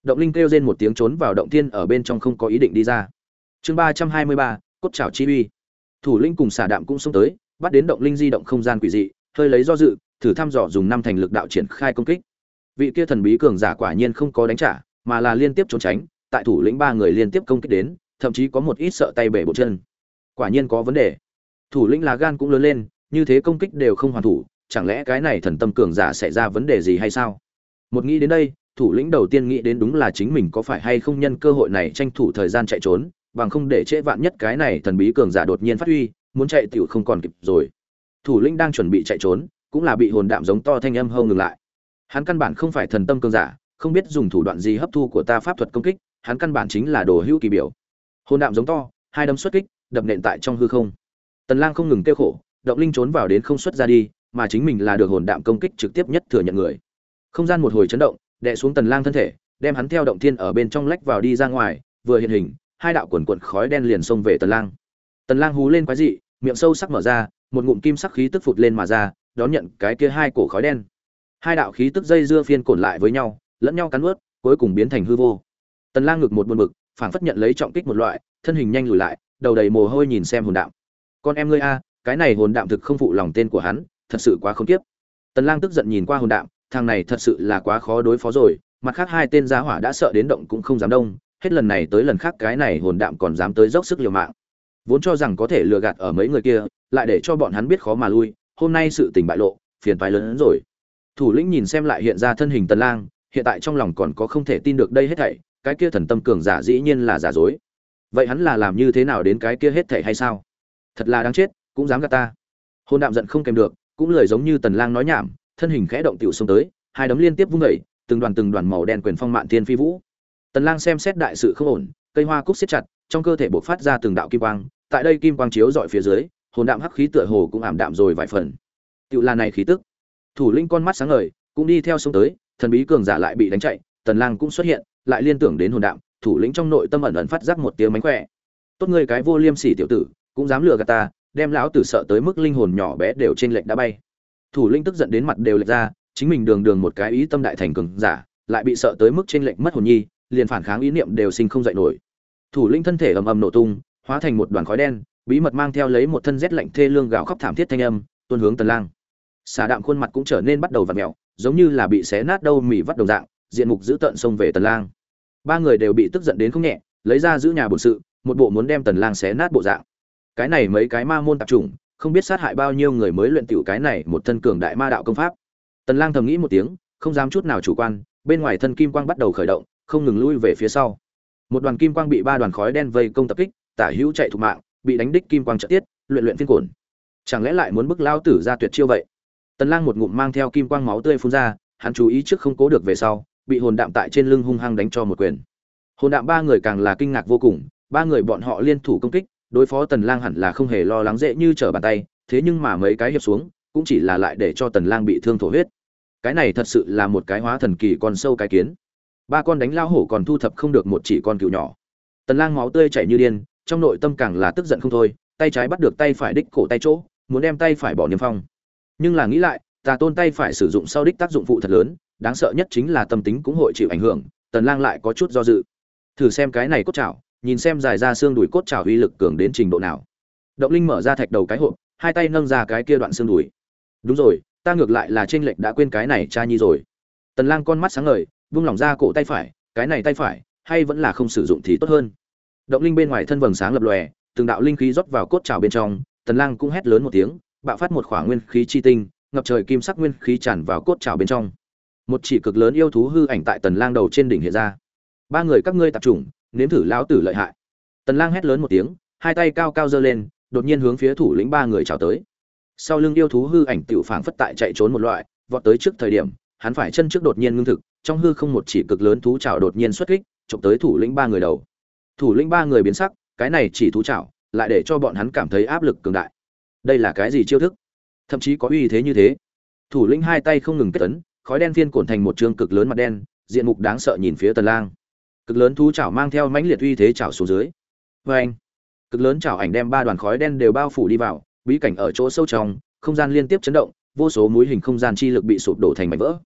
Động linh kêu lên một tiếng trốn vào động tiên ở bên trong không có ý định đi ra. Chương ba trăm hai mươi ba, cốt trào chi uy. Thủ linh cùng xả đạm cũng xông tới, bắt đến động linh di động không gian quỷ dị hơi lấy do dự, thử thăm dò dùng năm thành lực đạo triển khai công kích. Vị kia thần bí cường giả quả nhiên không có đánh trả, mà là liên tiếp trốn tránh, tại thủ lĩnh ba người liên tiếp công kích đến, thậm chí có một ít sợ tay bể bộ chân. Quả nhiên có vấn đề. Thủ lĩnh lá gan cũng lớn lên, như thế công kích đều không hoàn thủ, chẳng lẽ cái này thần tâm cường giả xảy ra vấn đề gì hay sao? Một nghĩ đến đây, thủ lĩnh đầu tiên nghĩ đến đúng là chính mình có phải hay không nhân cơ hội này tranh thủ thời gian chạy trốn, bằng không để trễ vạn nhất cái này thần bí cường giả đột nhiên phát huy, muốn chạy tiểu không còn kịp rồi thủ lĩnh đang chuẩn bị chạy trốn, cũng là bị hồn đạm giống to thanh âm hâu ngừng lại. Hắn căn bản không phải thần tâm cương giả, không biết dùng thủ đoạn gì hấp thu của ta pháp thuật công kích, hắn căn bản chính là đồ hữu kỳ biểu. Hồn đạm giống to, hai đấm xuất kích, đập nện tại trong hư không. Tần lang không ngừng tiêu khổ, động linh trốn vào đến không xuất ra đi, mà chính mình là được hồn đạm công kích trực tiếp nhất thừa nhận người. Không gian một hồi chấn động, đè xuống tần lang thân thể, đem hắn theo động thiên ở bên trong lách vào đi ra ngoài, vừa hiện hình, hai đạo quần quần khói đen liền xông về tần lang. Tần lang hú lên quái dị miệng sâu sắc mở ra, một ngụm kim sắc khí tức phụt lên mà ra, đón nhận cái kia hai cổ khói đen. Hai đạo khí tức dây dưa phiên cổn lại với nhau, lẫn nhau cắn ướt cuối cùng biến thành hư vô. Tần lang ngực một buồn bực, phảng phất nhận lấy trọng kích một loại, thân hình nhanh lùi lại, đầu đầy mồ hôi nhìn xem hồn đạm. Con em ngươi a, cái này hồn đạm thực không phụ lòng tên của hắn, thật sự quá không tiếp tần lang tức giận nhìn qua hồn đạm, thằng này thật sự là quá khó đối phó rồi, mặt khác hai tên giá hỏa đã sợ đến động cũng không dám đông, hết lần này tới lần khác cái này hồn đạm còn dám tới dốc sức liều mạng vốn cho rằng có thể lừa gạt ở mấy người kia, lại để cho bọn hắn biết khó mà lui, hôm nay sự tình bại lộ, phiền toái lớn hơn rồi. Thủ lĩnh nhìn xem lại hiện ra thân hình tần lang, hiện tại trong lòng còn có không thể tin được đây hết thảy, cái kia thần tâm cường giả dĩ nhiên là giả dối. Vậy hắn là làm như thế nào đến cái kia hết thảy hay sao? Thật là đáng chết, cũng dám gạt ta. Hôn đạm giận không kèm được, cũng lời giống như tần lang nói nhảm, thân hình khẽ động tiểu xông tới, hai đấm liên tiếp vung dậy, từng đoàn từng đoàn màu đen quyền phong mạn thiên phi vũ. Tần lang xem xét đại sự không ổn cây hoa cúc siết chặt, trong cơ thể bộc phát ra từng đạo kim quang, tại đây kim quang chiếu dọi phía dưới, hồn đạm hắc khí tựa hồ cũng ảm đạm rồi vài phần. Tiểu là này khí tức. Thủ linh con mắt sáng ngời, cũng đi theo xuống tới, thần bí cường giả lại bị đánh chạy, tần lang cũng xuất hiện, lại liên tưởng đến hồn đạm, thủ lĩnh trong nội tâm ẩn ẩn phát giác một tiếng mánh khỏe. Tốt ngươi cái vô liêm sỉ tiểu tử, cũng dám lừa gạt ta, đem lão tử sợ tới mức linh hồn nhỏ bé đều trên lệnh đã bay. Thủ lĩnh tức giận đến mặt đều lệch ra, chính mình đường đường một cái ý tâm đại thành cường giả, lại bị sợ tới mức trên lệnh mất hồn nhi liền phản kháng ý niệm đều sinh không dậy nổi. Thủ lĩnh thân thể ầm ầm nổ tung, hóa thành một đoàn khói đen, bí mật mang theo lấy một thân rét lạnh thê lương gào khóc thảm thiết thanh âm, tuôn hướng tần lang. Xà đạm khuôn mặt cũng trở nên bắt đầu vặn mèo, giống như là bị xé nát đâu mỉ vắt đồng dạng, diện mục giữ tận xông về tần lang. Ba người đều bị tức giận đến không nhẹ, lấy ra giữ nhà bổn sự, một bộ muốn đem tần lang xé nát bộ dạng. Cái này mấy cái ma môn tạp chủng, không biết sát hại bao nhiêu người mới luyện tiểu cái này một thân cường đại ma đạo công pháp. Tần lang thầm nghĩ một tiếng, không dám chút nào chủ quan, bên ngoài thân kim quang bắt đầu khởi động không ngừng lui về phía sau. Một đoàn kim quang bị ba đoàn khói đen vây công tập kích, tả hữu chạy thục mạng, bị đánh đích kim quang trợ tiết, luyện luyện phiên cổn chẳng lẽ lại muốn bức lao tử ra tuyệt chiêu vậy? Tần lang một ngụm mang theo kim quang máu tươi phun ra, hắn chú ý trước không cố được về sau, bị hồn đạm tại trên lưng hung hăng đánh cho một quyền. Hồn đạm ba người càng là kinh ngạc vô cùng, ba người bọn họ liên thủ công kích, đối phó tần lang hẳn là không hề lo lắng dễ như trở bàn tay, thế nhưng mà mấy cái hiệp xuống, cũng chỉ là lại để cho tần lang bị thương thổ huyết. Cái này thật sự là một cái hóa thần kỳ con sâu cái kiến ba con đánh lao hổ còn thu thập không được một chỉ con cừu nhỏ. Tần lang máu tươi chảy như điên, trong nội tâm càng là tức giận không thôi, tay trái bắt được tay phải đích cổ tay chỗ, muốn đem tay phải bỏ niêm phong. Nhưng là nghĩ lại, tà tôn tay phải sử dụng sau đích tác dụng phụ thật lớn, đáng sợ nhất chính là tâm tính cũng hội chịu ảnh hưởng, tần lang lại có chút do dự. Thử xem cái này cốt chảo, nhìn xem dài ra xương đùi cốt chảo uy lực cường đến trình độ nào. Động linh mở ra thạch đầu cái hộp, hai tay nâng ra cái kia đoạn xương đùi. Đúng rồi, ta ngược lại là trên lệnh đã quên cái này cha nhi rồi. Tần lang con mắt sáng ngời vung lỏng ra cổ tay phải, cái này tay phải, hay vẫn là không sử dụng thì tốt hơn. Động linh bên ngoài thân vầng sáng lập lòe, từng đạo linh khí rót vào cốt trào bên trong, tần lang cũng hét lớn một tiếng, bạo phát một khỏa nguyên khí chi tinh, ngập trời kim sắc nguyên khí tràn vào cốt trào bên trong. Một chỉ cực lớn yêu thú hư ảnh tại tần lang đầu trên đỉnh hiện ra. Ba người các ngươi tập trung, nếm thử lão tử lợi hại. Tần lang hét lớn một tiếng, hai tay cao cao giơ lên, đột nhiên hướng phía thủ lĩnh ba người chào tới. Sau lưng yêu thú hư ảnh tiểu phảng phất tại chạy trốn một loại, vọt tới trước thời điểm, hắn phải chân trước đột nhiên ngưng thực trong hư không một chỉ cực lớn thú chảo đột nhiên xuất kích, chụp tới thủ lĩnh ba người đầu. Thủ lĩnh ba người biến sắc, cái này chỉ thú chảo, lại để cho bọn hắn cảm thấy áp lực cường đại. Đây là cái gì chiêu thức? Thậm chí có uy thế như thế. Thủ lĩnh hai tay không ngừng kết tấn, khói đen phiên cuộn thành một trường cực lớn mặt đen, diện mục đáng sợ nhìn phía tần lang. Cực lớn thú chảo mang theo mãnh liệt uy thế chảo xuống dưới. Với anh cực lớn chảo ảnh đem ba đoàn khói đen đều bao phủ đi vào, bí cảnh ở chỗ sâu trong, không gian liên tiếp chấn động, vô số mũi hình không gian chi lực bị sụp đổ thành mảnh vỡ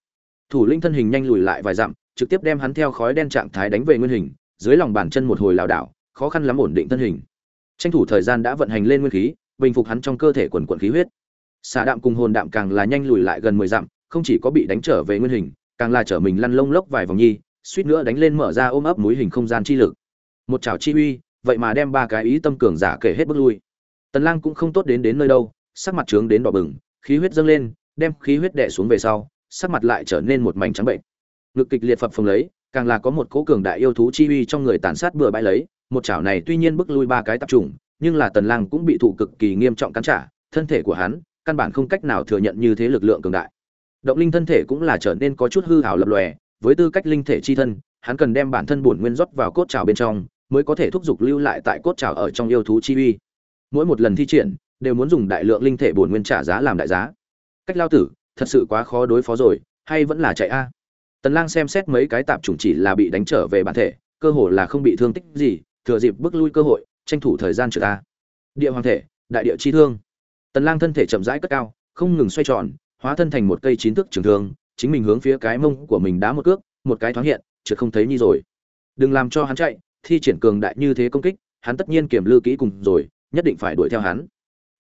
thủ lĩnh thân hình nhanh lùi lại vài dặm, trực tiếp đem hắn theo khói đen trạng thái đánh về nguyên hình, dưới lòng bàn chân một hồi lảo đảo, khó khăn lắm ổn định thân hình. Tranh thủ thời gian đã vận hành lên nguyên khí, bình phục hắn trong cơ thể quần quần khí huyết. Xà đạm cùng hồn đạm càng là nhanh lùi lại gần mười dặm, không chỉ có bị đánh trở về nguyên hình, càng là trở mình lăn lông lốc vài vòng nhi, suýt nữa đánh lên mở ra ôm ấp múi hình không gian chi lực. Một chảo chi uy, vậy mà đem ba cái ý tâm cường giả kể hết bước lui. Tần lang cũng không tốt đến đến nơi đâu, sắc mặt trướng đến đỏ bừng, khí huyết dâng lên, đem khí huyết đè xuống về sau sắc mặt lại trở nên một mảnh trắng bệnh. Ngực kịch liệt phập phồng lấy càng là có một cỗ cường đại yêu thú chi uy trong người tàn sát bừa bãi lấy. Một chảo này tuy nhiên bức lui ba cái tập trùng, nhưng là tần lang cũng bị thụ cực kỳ nghiêm trọng cắn trả. Thân thể của hắn căn bản không cách nào thừa nhận như thế lực lượng cường đại. Động linh thân thể cũng là trở nên có chút hư hào lập lòe với tư cách linh thể chi thân hắn cần đem bản thân bổn nguyên rót vào cốt trào bên trong mới có thể thúc giục lưu lại tại cốt trào ở trong yêu thú chi uy. Mỗi một lần thi triển đều muốn dùng đại lượng linh thể bổn nguyên trả giá làm đại giá. Cách lao tử thật sự quá khó đối phó rồi, hay vẫn là chạy a? Tần lang xem xét mấy cái tạp chủng chỉ là bị đánh trở về bản thể, cơ hồ là không bị thương tích gì, thừa dịp bước lui cơ hội, tranh thủ thời gian trừ ta địa hoàng thể, đại địa chi thương. Tần lang thân thể chậm rãi cất cao, không ngừng xoay tròn, hóa thân thành một cây chín thước trường thương, chính mình hướng phía cái mông của mình đá một cước, một cái thoáng hiện chợt không thấy như rồi. Đừng làm cho hắn chạy, thi triển cường đại như thế công kích, hắn tất nhiên kiểm lư kỹ cùng rồi, nhất định phải đuổi theo hắn.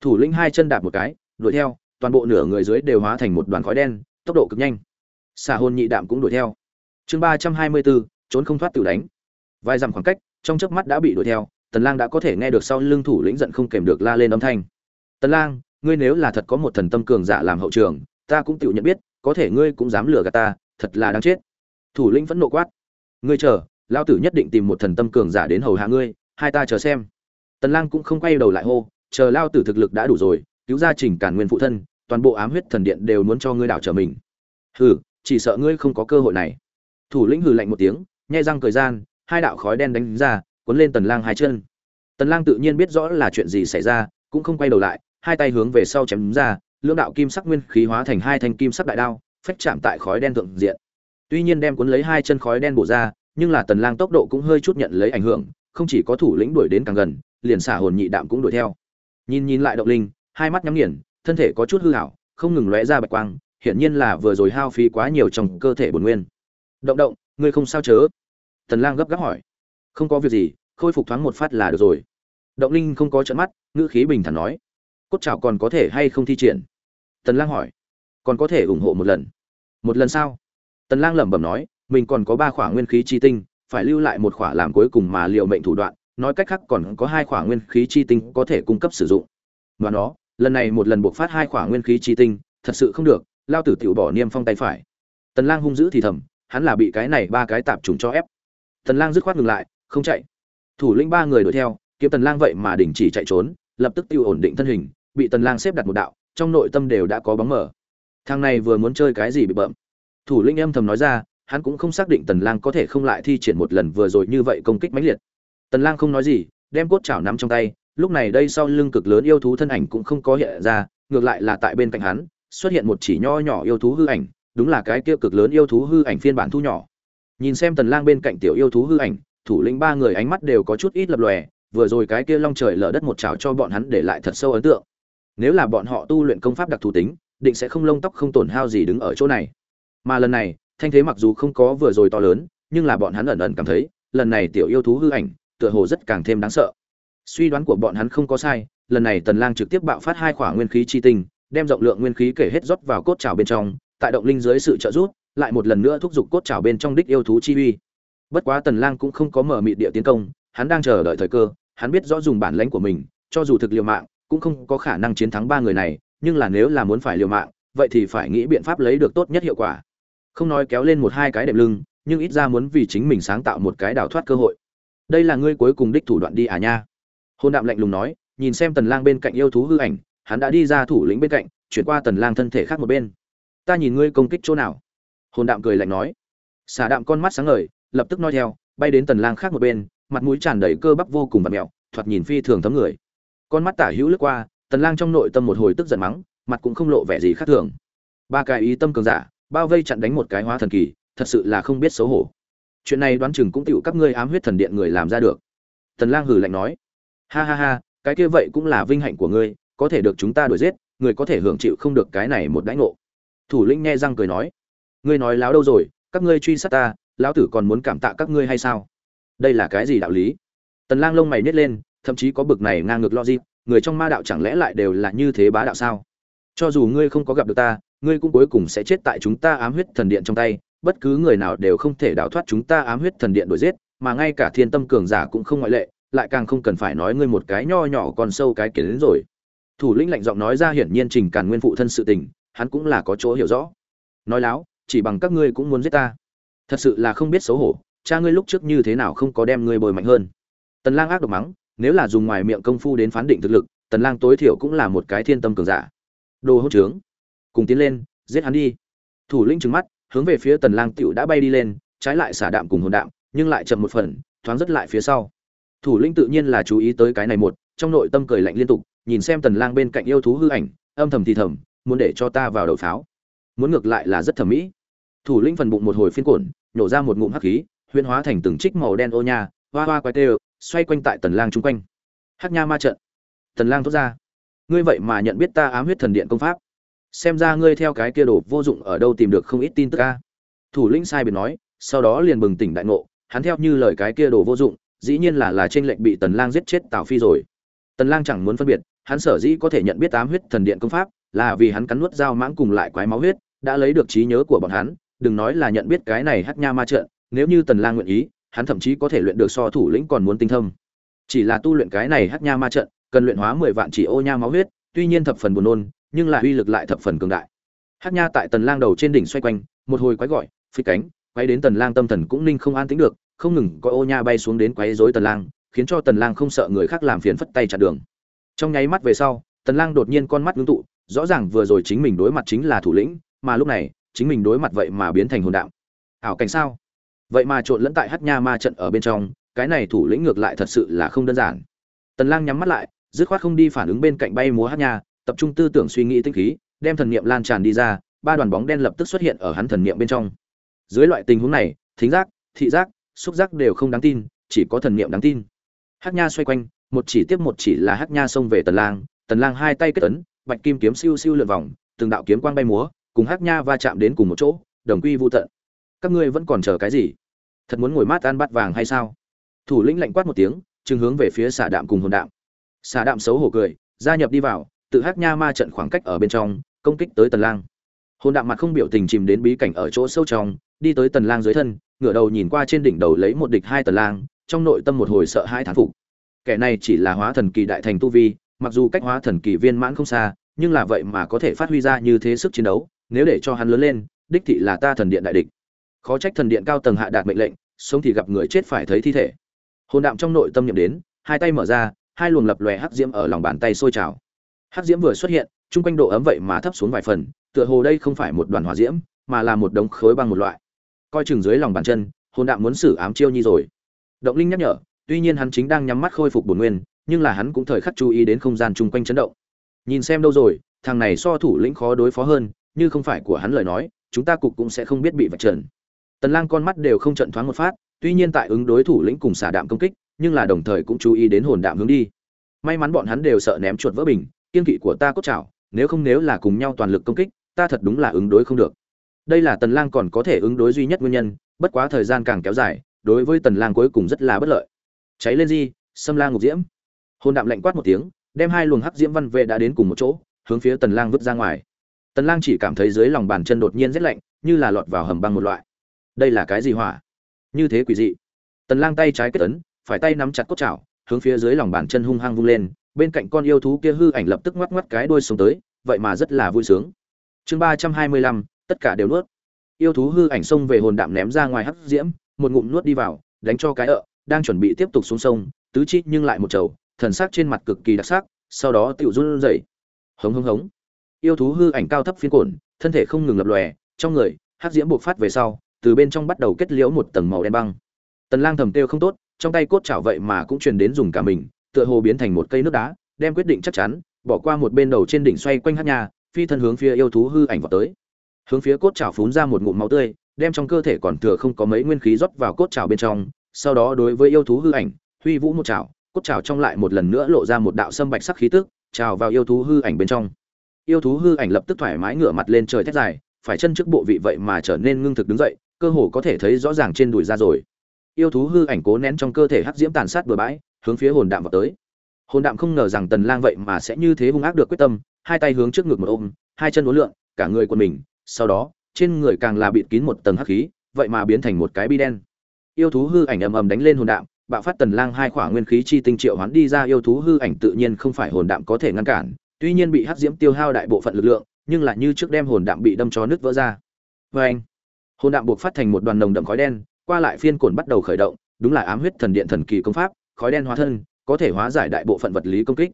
Thủ lĩnh hai chân đạp một cái, đuổi theo toàn bộ nửa người dưới đều hóa thành một đoàn khói đen, tốc độ cực nhanh. Xà hồn nhị đạm cũng đuổi theo. Chương ba trăm hai mươi bốn, trốn không thoát tự đánh. Vài dặm khoảng cách, trong chớp mắt đã bị đuổi theo, tần lang đã có thể nghe được sau lưng thủ lĩnh giận không kèm được la lên âm thanh. Tần lang, ngươi nếu là thật có một thần tâm cường giả làm hậu trường, ta cũng tự nhận biết, có thể ngươi cũng dám lừa gạt ta, thật là đáng chết. Thủ lĩnh vẫn nộ quát. Ngươi chờ lao tử nhất định tìm một thần tâm cường giả đến hầu hạ ngươi, hai ta chờ xem. Tần lang cũng không quay đầu lại hô, chờ lao tử thực lực đã đủ rồi cứu gia trình cản nguyên phụ thân, toàn bộ ám huyết thần điện đều muốn cho ngươi đảo trở mình. Hừ, chỉ sợ ngươi không có cơ hội này. Thủ lĩnh hừ lạnh một tiếng, nhai răng cười gian, hai đạo khói đen đánh ra, cuốn lên tần lang hai chân. Tần lang tự nhiên biết rõ là chuyện gì xảy ra, cũng không quay đầu lại, hai tay hướng về sau chém ra, lưỡng đạo kim sắc nguyên khí hóa thành hai thanh kim sắc đại đao, phách chạm tại khói đen thượng diện. Tuy nhiên đem cuốn lấy hai chân khói đen bổ ra, nhưng là tần lang tốc độ cũng hơi chút nhận lấy ảnh hưởng, không chỉ có thủ lĩnh đuổi đến càng gần, liền xả hồn nhị đạm cũng đuổi theo. Nhìn nhìn lại động linh hai mắt nhắm nghiền, thân thể có chút hư hảo không ngừng lóe ra bạch quang, hiển nhiên là vừa rồi hao phí quá nhiều trong cơ thể bổn nguyên. Động động, ngươi không sao chớ? Tần lang gấp gáp hỏi. Không có việc gì, khôi phục thoáng một phát là được rồi. Động linh không có trợn mắt, ngữ khí bình thản nói. Cốt chảo còn có thể hay không thi triển? Tần lang hỏi. Còn có thể ủng hộ một lần. Một lần sao? Tần lang lẩm bẩm nói. Mình còn có ba khỏa nguyên khí chi tinh, phải lưu lại một khỏa làm cuối cùng mà liệu mệnh thủ đoạn, nói cách khác còn có hai khỏa nguyên khí chi tinh có thể cung cấp sử dụng. Và đó lần này một lần buộc phát hai khỏa nguyên khí chi tinh, thật sự không được, lao tử tiểu bỏ niêm phong tay phải. Tần lang hung dữ thì thầm, hắn là bị cái này ba cái tạp trùng cho ép. Tần lang dứt khoát ngừng lại, không chạy. Thủ lĩnh ba người đuổi theo, kiếm tần lang vậy mà đình chỉ chạy trốn, lập tức tiêu ổn định thân hình, bị tần lang xếp đặt một đạo, trong nội tâm đều đã có bóng mở thằng này vừa muốn chơi cái gì bị bậm thủ lĩnh em thầm nói ra, hắn cũng không xác định tần lang có thể không lại thi triển một lần vừa rồi như vậy công kích mãnh liệt. Tần lang không nói gì, đem cốt chảo nắm trong tay lúc này đây sau lưng cực lớn yêu thú thân ảnh cũng không có hiện ra, ngược lại là tại bên cạnh hắn, xuất hiện một chỉ nho nhỏ yêu thú hư ảnh, đúng là cái kia cực lớn yêu thú hư ảnh phiên bản thu nhỏ. Nhìn xem tần lang bên cạnh tiểu yêu thú hư ảnh, thủ lĩnh ba người ánh mắt đều có chút ít lập lòe, vừa rồi cái kia long trời lở đất một chảo cho bọn hắn để lại thật sâu ấn tượng. Nếu là bọn họ tu luyện công pháp đặc thù tính, định sẽ không lông tóc không tổn hao gì đứng ở chỗ này. Mà lần này, thanh thế mặc dù không có vừa rồi to lớn, nhưng là bọn hắn ẩn ẩn cảm thấy, lần này tiểu yêu thú hư ảnh, tựa hồ rất càng thêm đáng sợ suy đoán của bọn hắn không có sai, lần này tần lang trực tiếp bạo phát hai khỏa nguyên khí chi tinh, đem rộng lượng nguyên khí kể hết rót vào cốt chảo bên trong, tại động linh dưới sự trợ giúp, lại một lần nữa thúc giục cốt chảo bên trong đích yêu thú chi uy. Bất quá tần lang cũng không có mở mịt địa tiến công, hắn đang chờ đợi thời cơ, hắn biết rõ dùng bản lãnh của mình, cho dù thực liều mạng, cũng không có khả năng chiến thắng ba người này, nhưng là nếu là muốn phải liều mạng, vậy thì phải nghĩ biện pháp lấy được tốt nhất hiệu quả. Không nói kéo lên một hai cái đệm lưng, nhưng ít ra muốn vì chính mình sáng tạo một cái đào thoát cơ hội. Đây là ngươi cuối cùng đích thủ đoạn đi à nha hôn đạm lạnh lùng nói, nhìn xem tần lang bên cạnh yêu thú hư ảnh, hắn đã đi ra thủ lĩnh bên cạnh, chuyển qua tần lang thân thể khác một bên. Ta nhìn ngươi công kích chỗ nào? Hôn đạm cười lạnh nói. Xả đạm con mắt sáng ngời, lập tức nói theo, bay đến tần lang khác một bên, mặt mũi tràn đầy cơ bắp vô cùng vặn mẹo, thoạt nhìn phi thường thấm người. Con mắt tả hữu lướt qua, tần lang trong nội tâm một hồi tức giận mắng, mặt cũng không lộ vẻ gì khác thường. Ba cái ý tâm cường giả, bao vây chặn đánh một cái hóa thần kỳ, thật sự là không biết xấu hổ. Chuyện này đoán chừng cũng tiểu các ngươi ám huyết thần điện người làm ra được. Tần lang hừ lạnh nói ha ha ha, cái kia vậy cũng là vinh hạnh của ngươi, có thể được chúng ta đuổi giết, người có thể hưởng chịu không được cái này một đãi ngộ. Thủ lĩnh nghe răng cười nói, ngươi nói láo đâu rồi, các ngươi truy sát ta, lão tử còn muốn cảm tạ các ngươi hay sao? Đây là cái gì đạo lý? Tần lang lông mày nhếch lên, thậm chí có bực này ngang ngược logic, người trong ma đạo chẳng lẽ lại đều là như thế bá đạo sao? Cho dù ngươi không có gặp được ta, ngươi cũng cuối cùng sẽ chết tại chúng ta ám huyết thần điện trong tay, bất cứ người nào đều không thể đào thoát chúng ta ám huyết thần điện đuổi giết, mà ngay cả thiên tâm cường giả cũng không ngoại lệ lại càng không cần phải nói ngươi một cái nho nhỏ còn sâu cái kiến đến rồi. Thủ lĩnh lạnh giọng nói ra hiển nhiên trình càn nguyên phụ thân sự tình, hắn cũng là có chỗ hiểu rõ. Nói láo, chỉ bằng các ngươi cũng muốn giết ta. Thật sự là không biết xấu hổ, cha ngươi lúc trước như thế nào không có đem ngươi bồi mạnh hơn. Tần lang ác độc mắng, nếu là dùng ngoài miệng công phu đến phán định thực lực, tần lang tối thiểu cũng là một cái thiên tâm cường giả. Đồ hỗn trướng, cùng tiến lên, giết hắn đi. Thủ lĩnh trừng mắt, hướng về phía tần lang tiểu đã bay đi lên, trái lại xả đạm cùng hồn đạm, nhưng lại chậm một phần, thoáng rất lại phía sau thủ lĩnh tự nhiên là chú ý tới cái này một, trong nội tâm cười lạnh liên tục, nhìn xem tần lang bên cạnh yêu thú hư ảnh, âm thầm thì thầm, muốn để cho ta vào đầu pháo. Muốn ngược lại là rất thẩm mỹ. Thủ lĩnh phần bụng một hồi phiên cuộn nhổ ra một ngụm hắc khí, huyễn hóa thành từng trích màu đen ô nha, hoa hoa quái tê xoay quanh tại tần lang trung quanh. Hắc nha ma trận. Tần lang thốt ra. Ngươi vậy mà nhận biết ta ám huyết thần điện công pháp. Xem ra ngươi theo cái kia đồ vô dụng ở đâu tìm được không ít tin tức a. Thủ lĩnh sai biệt nói, sau đó liền bừng tỉnh đại ngộ, hắn theo như lời cái kia đồ vô dụng dĩ nhiên là là trên lệnh bị tần lang giết chết tào phi rồi tần lang chẳng muốn phân biệt, hắn sở dĩ có thể nhận biết ám huyết thần điện công pháp, là vì hắn cắn nuốt dao mãng cùng lại quái máu huyết, đã lấy được trí nhớ của bọn hắn, đừng nói là nhận biết cái này hắc nha ma trận, nếu như tần lang nguyện ý, hắn thậm chí có thể luyện được so thủ lĩnh còn muốn tinh thông. chỉ là tu luyện cái này hắc nha ma trận, cần luyện hóa 10 vạn chỉ ô nha máu huyết, tuy nhiên thập phần buồn nôn, nhưng lại uy lực lại thập phần cường đại hắc nha tại tần lang đầu trên đỉnh xoay quanh, một hồi quái gọi phi cánh, quay đến tần lang tâm thần cũng ninh không an tĩnh được không ngừng có ô nha bay xuống đến quấy rối tần lang, khiến cho tần lang không sợ người khác làm phiền phất tay chặn đường. Trong nháy mắt về sau, tần lang đột nhiên con mắt ngưng tụ, rõ ràng vừa rồi chính mình đối mặt chính là thủ lĩnh, mà lúc này, chính mình đối mặt vậy mà biến thành hồn đạo. Ảo cảnh sao? Vậy mà trộn lẫn tại hắc nha ma trận ở bên trong, cái này thủ lĩnh ngược lại thật sự là không đơn giản. Tần lang nhắm mắt lại, dứt khoát không đi phản ứng bên cạnh bay múa hắc nha, tập trung tư tưởng suy nghĩ tinh khí, đem thần niệm lan tràn đi ra, ba đoàn bóng đen lập tức xuất hiện ở hắn thần niệm bên trong. Dưới loại tình huống này, thính giác, thị giác xúc giác đều không đáng tin, chỉ có thần niệm đáng tin. Hắc nha xoay quanh, một chỉ tiếp một chỉ là hắc nha xông về tần lang tần lang hai tay kết ấn, bạch kim kiếm siêu siêu lượn vòng, từng đạo kiếm quang bay múa, cùng hắc nha va chạm đến cùng một chỗ, đồng quy vu tận. Các ngươi vẫn còn chờ cái gì? Thật muốn ngồi mát ăn bát vàng hay sao? Thủ lĩnh lạnh quát một tiếng, trừng hướng về phía xà đạm cùng hồn đạm. Xà đạm xấu hổ cười, gia nhập đi vào, tự hắc nha ma trận khoảng cách ở bên trong, công kích tới tần lang. Hồn đạm mặt không biểu tình chìm đến bí cảnh ở chỗ sâu trong đi tới tần lang dưới thân, ngửa đầu nhìn qua trên đỉnh đầu lấy một địch hai tần lang, trong nội tâm một hồi sợ hai thán phục. Kẻ này chỉ là hóa thần kỳ đại thành tu vi, mặc dù cách hóa thần kỳ viên mãn không xa, nhưng là vậy mà có thể phát huy ra như thế sức chiến đấu, nếu để cho hắn lớn lên, đích thị là ta thần điện đại địch. Khó trách thần điện cao tầng hạ đạt mệnh lệnh, sống thì gặp người chết phải thấy thi thể. Hồn đạm trong nội tâm niệm đến, hai tay mở ra, hai luồng lập lòe hắc diễm ở lòng bàn tay sôi trào. Hắc diễm vừa xuất hiện chung quanh độ ấm vậy mà thấp xuống vài phần, tựa hồ đây không phải một đoàn hỏa diễm, mà là một đống khối băng một loại coi chừng dưới lòng bàn chân, hồn đạm muốn xử ám chiêu nhi rồi. Động linh nhắc nhở, tuy nhiên hắn chính đang nhắm mắt khôi phục bổn nguyên, nhưng là hắn cũng thời khắc chú ý đến không gian chung quanh chấn động. Nhìn xem đâu rồi, thằng này so thủ lĩnh khó đối phó hơn, như không phải của hắn lời nói, chúng ta cục cũng sẽ không biết bị vạch trần. Tần lang con mắt đều không trận thoáng một phát, tuy nhiên tại ứng đối thủ lĩnh cùng xả đạm công kích, nhưng là đồng thời cũng chú ý đến hồn đạm hướng đi. May mắn bọn hắn đều sợ ném chuột vỡ bình, kiên kỵ của ta cốt chảo nếu không nếu là cùng nhau toàn lực công kích, ta thật đúng là ứng đối không được đây là tần lang còn có thể ứng đối duy nhất nguyên nhân, bất quá thời gian càng kéo dài, đối với tần lang cuối cùng rất là bất lợi. Cháy lên gì xâm lang ngục diễm. Hồn đạm lạnh quát một tiếng, đem hai luồng hắc diễm văn vệ đã đến cùng một chỗ, hướng phía tần lang vứt ra ngoài. Tần lang chỉ cảm thấy dưới lòng bàn chân đột nhiên rất lạnh, như là lọt vào hầm băng một loại. Đây là cái gì hỏa? Như thế quỷ dị. Tần lang tay trái kết ấn, phải tay nắm chặt cốt chảo, hướng phía dưới lòng bàn chân hung hăng vung lên, bên cạnh con yêu thú kia hư ảnh lập tức ngoắc ngoắc cái đuôi xuống tới, vậy mà rất là vui sướng. Chương ba trăm hai mươi lăm tất cả đều nuốt. Yêu thú hư ảnh xông về hồn đạm ném ra ngoài hắc diễm, một ngụm nuốt đi vào, đánh cho cái ợ, đang chuẩn bị tiếp tục xuống sông, tứ chi nhưng lại một chầu thần sắc trên mặt cực kỳ đặc sắc, sau đó tiểu run rẩy. Hống hống hống. Yêu thú hư ảnh cao thấp phiên cổn thân thể không ngừng lập lòe, trong người, hắc diễm buộc phát về sau, từ bên trong bắt đầu kết liễu một tầng màu đen băng. Tần lang thầm tiêu không tốt, trong tay cốt chảo vậy mà cũng truyền đến dùng cả mình, tựa hồ biến thành một cây nước đá, đem quyết định chắc chắn, bỏ qua một bên đầu trên đỉnh xoay quanh hắc nhà, phi thân hướng phía yêu thú hư ảnh vào tới hướng phía cốt chảo phún ra một ngụm máu tươi, đem trong cơ thể còn thừa không có mấy nguyên khí rót vào cốt chảo bên trong, sau đó đối với yêu thú hư ảnh, huy vũ một chảo, cốt chảo trong lại một lần nữa lộ ra một đạo sâm bạch sắc khí tức, trào vào yêu thú hư ảnh bên trong. Yêu thú hư ảnh lập tức thoải mái ngửa mặt lên trời thét dài, phải chân trước bộ vị vậy mà trở nên ngưng thực đứng dậy, cơ hồ có thể thấy rõ ràng trên đùi ra rồi. Yêu thú hư ảnh cố nén trong cơ thể hắc diễm tàn sát bừa bãi, hướng phía hồn đạm vào tới. Hồn đạm không ngờ rằng tần lang vậy mà sẽ như thế hung ác được quyết tâm, hai tay hướng trước ngực một ôm, hai chân uốn lượn, cả người quần mình sau đó, trên người càng là bịt kín một tầng hắc khí, vậy mà biến thành một cái bi đen. Yêu thú hư ảnh ầm ầm đánh lên hồn đạm, bạo phát tần lang hai khỏa nguyên khí chi tinh triệu hoán đi ra, yêu thú hư ảnh tự nhiên không phải hồn đạm có thể ngăn cản, tuy nhiên bị hắc diễm tiêu hao đại bộ phận lực lượng, nhưng là như trước đem hồn đạm bị đâm cho nứt vỡ ra. Với anh, hồn đạm buộc phát thành một đoàn nồng đậm khói đen, qua lại phiên cồn bắt đầu khởi động, đúng là ám huyết thần điện thần kỳ công pháp, khói đen hóa thân, có thể hóa giải đại bộ phận vật lý công kích.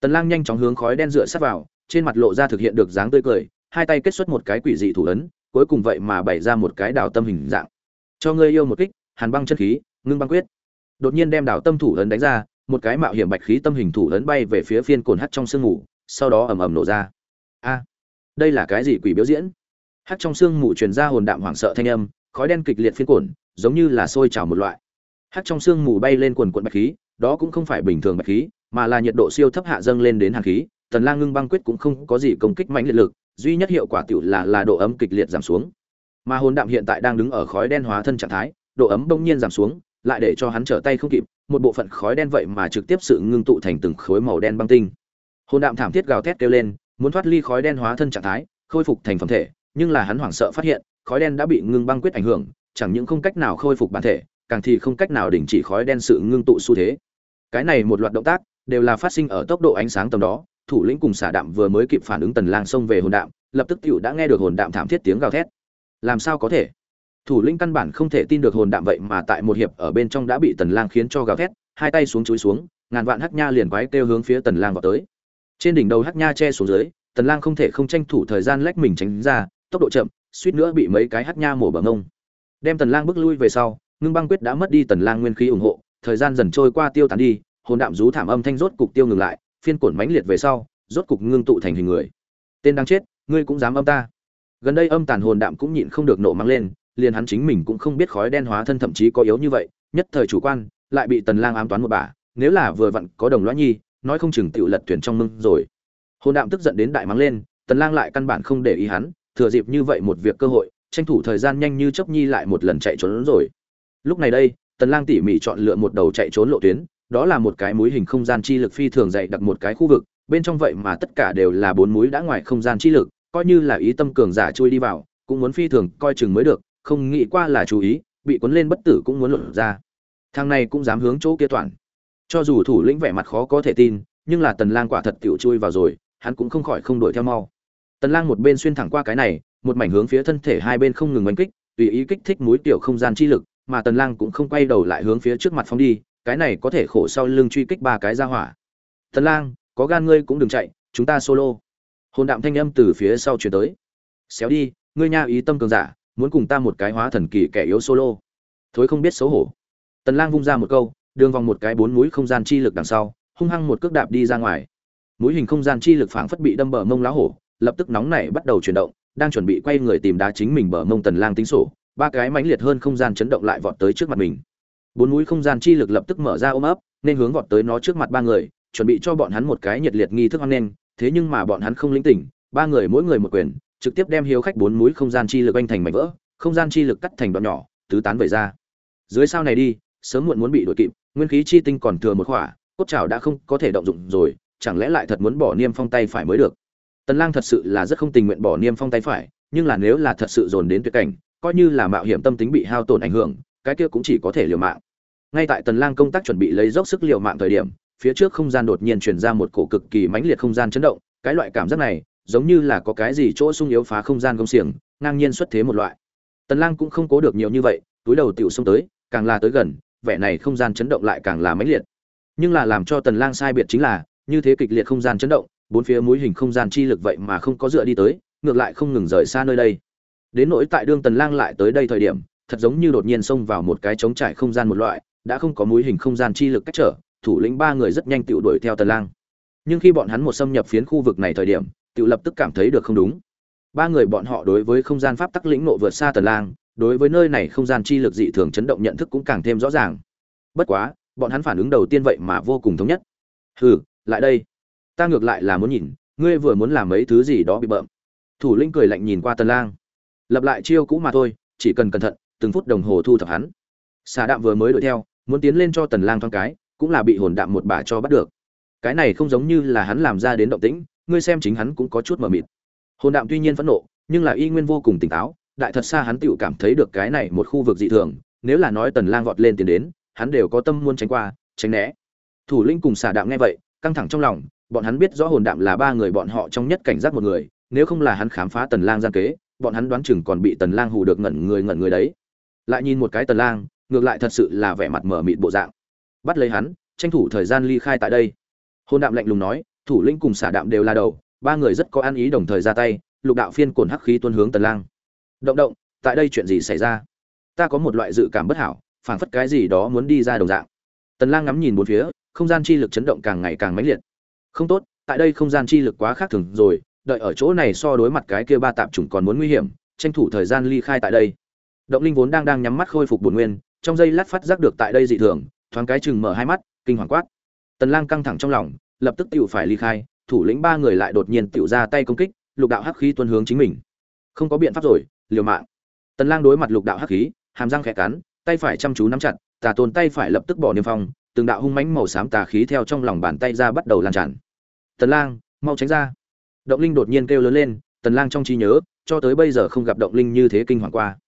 Tần lang nhanh chóng hướng khói đen dựa sát vào, trên mặt lộ ra thực hiện được dáng tươi cười hai tay kết xuất một cái quỷ dị thủ ấn cuối cùng vậy mà bày ra một cái đảo tâm hình dạng. Cho ngươi yêu một kích hàn băng chân khí ngưng băng quyết. Đột nhiên đem đảo tâm thủ ấn đánh ra một cái mạo hiểm bạch khí tâm hình thủ ấn bay về phía phiên cồn hắc trong sương ngủ, sau đó ầm ầm nổ ra. A! Đây là cái gì quỷ biểu diễn? Hắc trong sương ngủ truyền ra hồn đạm hoảng sợ thanh âm khói đen kịch liệt phiên cồn giống như là sôi trào một loại. Hắc trong sương mù bay lên quần quần bạch khí đó cũng không phải bình thường bạch khí mà là nhiệt độ siêu thấp hạ dâng lên đến hàn khí tần lang ngưng băng quyết cũng không có gì công kích mạnh liệt lực duy nhất hiệu quả tiểu là là độ ấm kịch liệt giảm xuống. Mà hồn đạm hiện tại đang đứng ở khói đen hóa thân trạng thái, độ ấm bỗng nhiên giảm xuống, lại để cho hắn trở tay không kịp, một bộ phận khói đen vậy mà trực tiếp sự ngưng tụ thành từng khối màu đen băng tinh. Hồn đạm thảm thiết gào thét kêu lên, muốn thoát ly khói đen hóa thân trạng thái, khôi phục thành phẩm thể, nhưng là hắn hoảng sợ phát hiện, khói đen đã bị ngưng băng quyết ảnh hưởng, chẳng những không cách nào khôi phục bản thể, càng thì không cách nào đình chỉ khói đen sự ngưng tụ xu thế. Cái này một loạt động tác đều là phát sinh ở tốc độ ánh sáng tầm đó thủ lĩnh cùng xả đạm vừa mới kịp phản ứng tần lang xông về hồn đạm, lập tức tiểu đã nghe được hồn đạm thảm thiết tiếng gào thét. Làm sao có thể? Thủ lĩnh căn bản không thể tin được hồn đạm vậy mà tại một hiệp ở bên trong đã bị tần lang khiến cho gào thét, hai tay xuống chúi xuống, ngàn vạn hắc nha liền quái kêu hướng phía tần lang vào tới. Trên đỉnh đầu hắc nha che xuống dưới, tần lang không thể không tranh thủ thời gian lách mình tránh ra, tốc độ chậm, suýt nữa bị mấy cái hắc nha mổ bằng ông. đem tần lang bước lui về sau, ngưng băng quyết đã mất đi tần lang nguyên khí ủng hộ, thời gian dần trôi qua tiêu tán đi, hồn đạm rú thảm âm thanh rốt cục tiêu ngừng lại phiên cổn mãnh liệt về sau, rốt cục ngưng tụ thành hình người. Tên đang chết, ngươi cũng dám âm ta. Gần đây âm tàn hồn đạm cũng nhịn không được nộ mang lên, liền hắn chính mình cũng không biết khói đen hóa thân thậm chí có yếu như vậy, nhất thời chủ quan, lại bị tần lang ám toán một bà, nếu là vừa vặn có đồng lõa nhi, nói không chừng tiểu lật thuyền trong mưng rồi. Hồn đạm tức giận đến đại mắng lên, tần lang lại căn bản không để ý hắn, thừa dịp như vậy một việc cơ hội, tranh thủ thời gian nhanh như chớp nhi lại một lần chạy trốn rồi. Lúc này đây, tần lang tỉ mỉ chọn lựa một đầu chạy trốn lộ tuyến đó là một cái mũi hình không gian chi lực phi thường dày đặc một cái khu vực, bên trong vậy mà tất cả đều là bốn mũi đã ngoài không gian chi lực, coi như là ý tâm cường giả chui đi vào, cũng muốn phi thường coi chừng mới được, không nghĩ qua là chú ý, bị cuốn lên bất tử cũng muốn lột ra. Thằng này cũng dám hướng chỗ kia toàn. Cho dù thủ lĩnh vẻ mặt khó có thể tin, nhưng là tần lang quả thật tiểu chui vào rồi, hắn cũng không khỏi không đuổi theo mau. Tần lang một bên xuyên thẳng qua cái này, một mảnh hướng phía thân thể hai bên không ngừng đánh kích, tùy ý kích thích mũi tiểu không gian chi lực, mà tần lang cũng không quay đầu lại hướng phía trước mặt phóng đi cái này có thể khổ sau lưng truy kích ba cái ra hỏa. Tần lang, có gan ngươi cũng đừng chạy, chúng ta solo. Hồn đạm thanh âm từ phía sau truyền tới. Xéo đi, ngươi nha ý tâm cường giả, muốn cùng ta một cái hóa thần kỳ kẻ yếu solo. Thối không biết xấu hổ. Tần lang vung ra một câu, đường vòng một cái bốn mũi không gian chi lực đằng sau, hung hăng một cước đạp đi ra ngoài. Mũi hình không gian chi lực phảng phất bị đâm bờ mông lá hổ, lập tức nóng nảy bắt đầu chuyển động, đang chuẩn bị quay người tìm đá chính mình bờ mông tần lang tính sổ, ba cái mãnh liệt hơn không gian chấn động lại vọt tới trước mặt mình bốn mũi không gian chi lực lập tức mở ra ôm ấp, nên hướng vọt tới nó trước mặt ba người, chuẩn bị cho bọn hắn một cái nhiệt liệt nghi thức hoan nghênh, thế nhưng mà bọn hắn không linh tỉnh, ba người mỗi người một quyền, trực tiếp đem hiếu khách bốn mũi không gian chi lực anh thành mảnh vỡ, không gian chi lực cắt thành đoạn nhỏ, tứ tán về ra. Dưới sao này đi, sớm muộn muốn bị đuổi kịp, nguyên khí chi tinh còn thừa một khỏa, cốt trào đã không có thể động dụng rồi, chẳng lẽ lại thật muốn bỏ niêm phong tay phải mới được? Tần lang thật sự là rất không tình nguyện bỏ niêm phong tay phải, nhưng là nếu là thật sự dồn đến tuyệt cảnh, coi như là mạo hiểm tâm tính bị hao tổn ảnh hưởng cái kia cũng chỉ có thể liều mạng. Ngay tại tần lang công tác chuẩn bị lấy dốc sức liều mạng thời điểm, phía trước không gian đột nhiên truyền ra một cổ cực kỳ mãnh liệt không gian chấn động, cái loại cảm giác này, giống như là có cái gì chỗ sung yếu phá không gian công xiềng, ngang nhiên xuất thế một loại. Tần lang cũng không cố được nhiều như vậy, túi đầu tiểu xông tới, càng là tới gần, vẻ này không gian chấn động lại càng là mãnh liệt. Nhưng là làm cho tần lang sai biệt chính là, như thế kịch liệt không gian chấn động, bốn phía mũi hình không gian chi lực vậy mà không có dựa đi tới, ngược lại không ngừng rời xa nơi đây. Đến nỗi tại đương tần lang lại tới đây thời điểm thật giống như đột nhiên xông vào một cái trống trải không gian một loại, đã không có mũi hình không gian chi lực cách trở, thủ lĩnh ba người rất nhanh tiểu đuổi theo tần lang. Nhưng khi bọn hắn một xâm nhập phiến khu vực này thời điểm tiểu lập tức cảm thấy được không đúng. Ba người bọn họ đối với không gian pháp tắc lĩnh nộ vượt xa tần lang, đối với nơi này không gian chi lực dị thường chấn động nhận thức cũng càng thêm rõ ràng. Bất quá, bọn hắn phản ứng đầu tiên vậy mà vô cùng thống nhất. Hừ, lại đây. Ta ngược lại là muốn nhìn, ngươi vừa muốn làm mấy thứ gì đó bị bợm. Thủ lĩnh cười lạnh nhìn qua tần lang. Lập lại chiêu cũ mà thôi, chỉ cần cẩn thận từng phút đồng hồ thu thập hắn. Xà đạm vừa mới đuổi theo, muốn tiến lên cho tần lang thoáng cái, cũng là bị hồn đạm một bà cho bắt được. Cái này không giống như là hắn làm ra đến động tĩnh, ngươi xem chính hắn cũng có chút mờ mịt. Hồn đạm tuy nhiên phẫn nộ, nhưng là y nguyên vô cùng tỉnh táo, đại thật xa hắn tựu cảm thấy được cái này một khu vực dị thường, nếu là nói tần lang vọt lên tiến đến, hắn đều có tâm muốn tránh qua, tránh né. Thủ linh cùng xà đạm nghe vậy, căng thẳng trong lòng, bọn hắn biết rõ hồn đạm là ba người bọn họ trong nhất cảnh giác một người, nếu không là hắn khám phá tần lang gian kế, bọn hắn đoán chừng còn bị tần lang hù được ngẩn người ngẩn người đấy lại nhìn một cái tần lang, ngược lại thật sự là vẻ mặt mở mịt bộ dạng. Bắt lấy hắn, tranh thủ thời gian ly khai tại đây. Hôn đạm lạnh lùng nói, thủ lĩnh cùng xả đạm đều là đầu, ba người rất có ăn ý đồng thời ra tay, lục đạo phiên cồn hắc khí tuôn hướng tần lang. Động động, tại đây chuyện gì xảy ra? Ta có một loại dự cảm bất hảo, phảng phất cái gì đó muốn đi ra đồng dạng. Tần lang ngắm nhìn bốn phía, không gian chi lực chấn động càng ngày càng mãnh liệt. Không tốt, tại đây không gian chi lực quá khác thường rồi, đợi ở chỗ này so đối mặt cái kia ba tạm chủng còn muốn nguy hiểm, tranh thủ thời gian ly khai tại đây động linh vốn đang đang nhắm mắt khôi phục bổn nguyên, trong giây lát phát giác được tại đây dị thường, thoáng cái chừng mở hai mắt, kinh hoàng quát. Tần lang căng thẳng trong lòng, lập tức tiểu phải ly khai, thủ lĩnh ba người lại đột nhiên tiểu ra tay công kích, lục đạo hắc khí tuân hướng chính mình. Không có biện pháp rồi, liều mạng. Tần lang đối mặt lục đạo hắc khí, hàm răng khẽ cắn, tay phải chăm chú nắm chặt, tà tôn tay phải lập tức bỏ niêm phong, từng đạo hung mãnh màu xám tà khí theo trong lòng bàn tay ra bắt đầu lan tràn. Tần lang, mau tránh ra. Động linh đột nhiên kêu lớn lên, tần lang trong trí nhớ, cho tới bây giờ không gặp động linh như thế kinh hoàng qua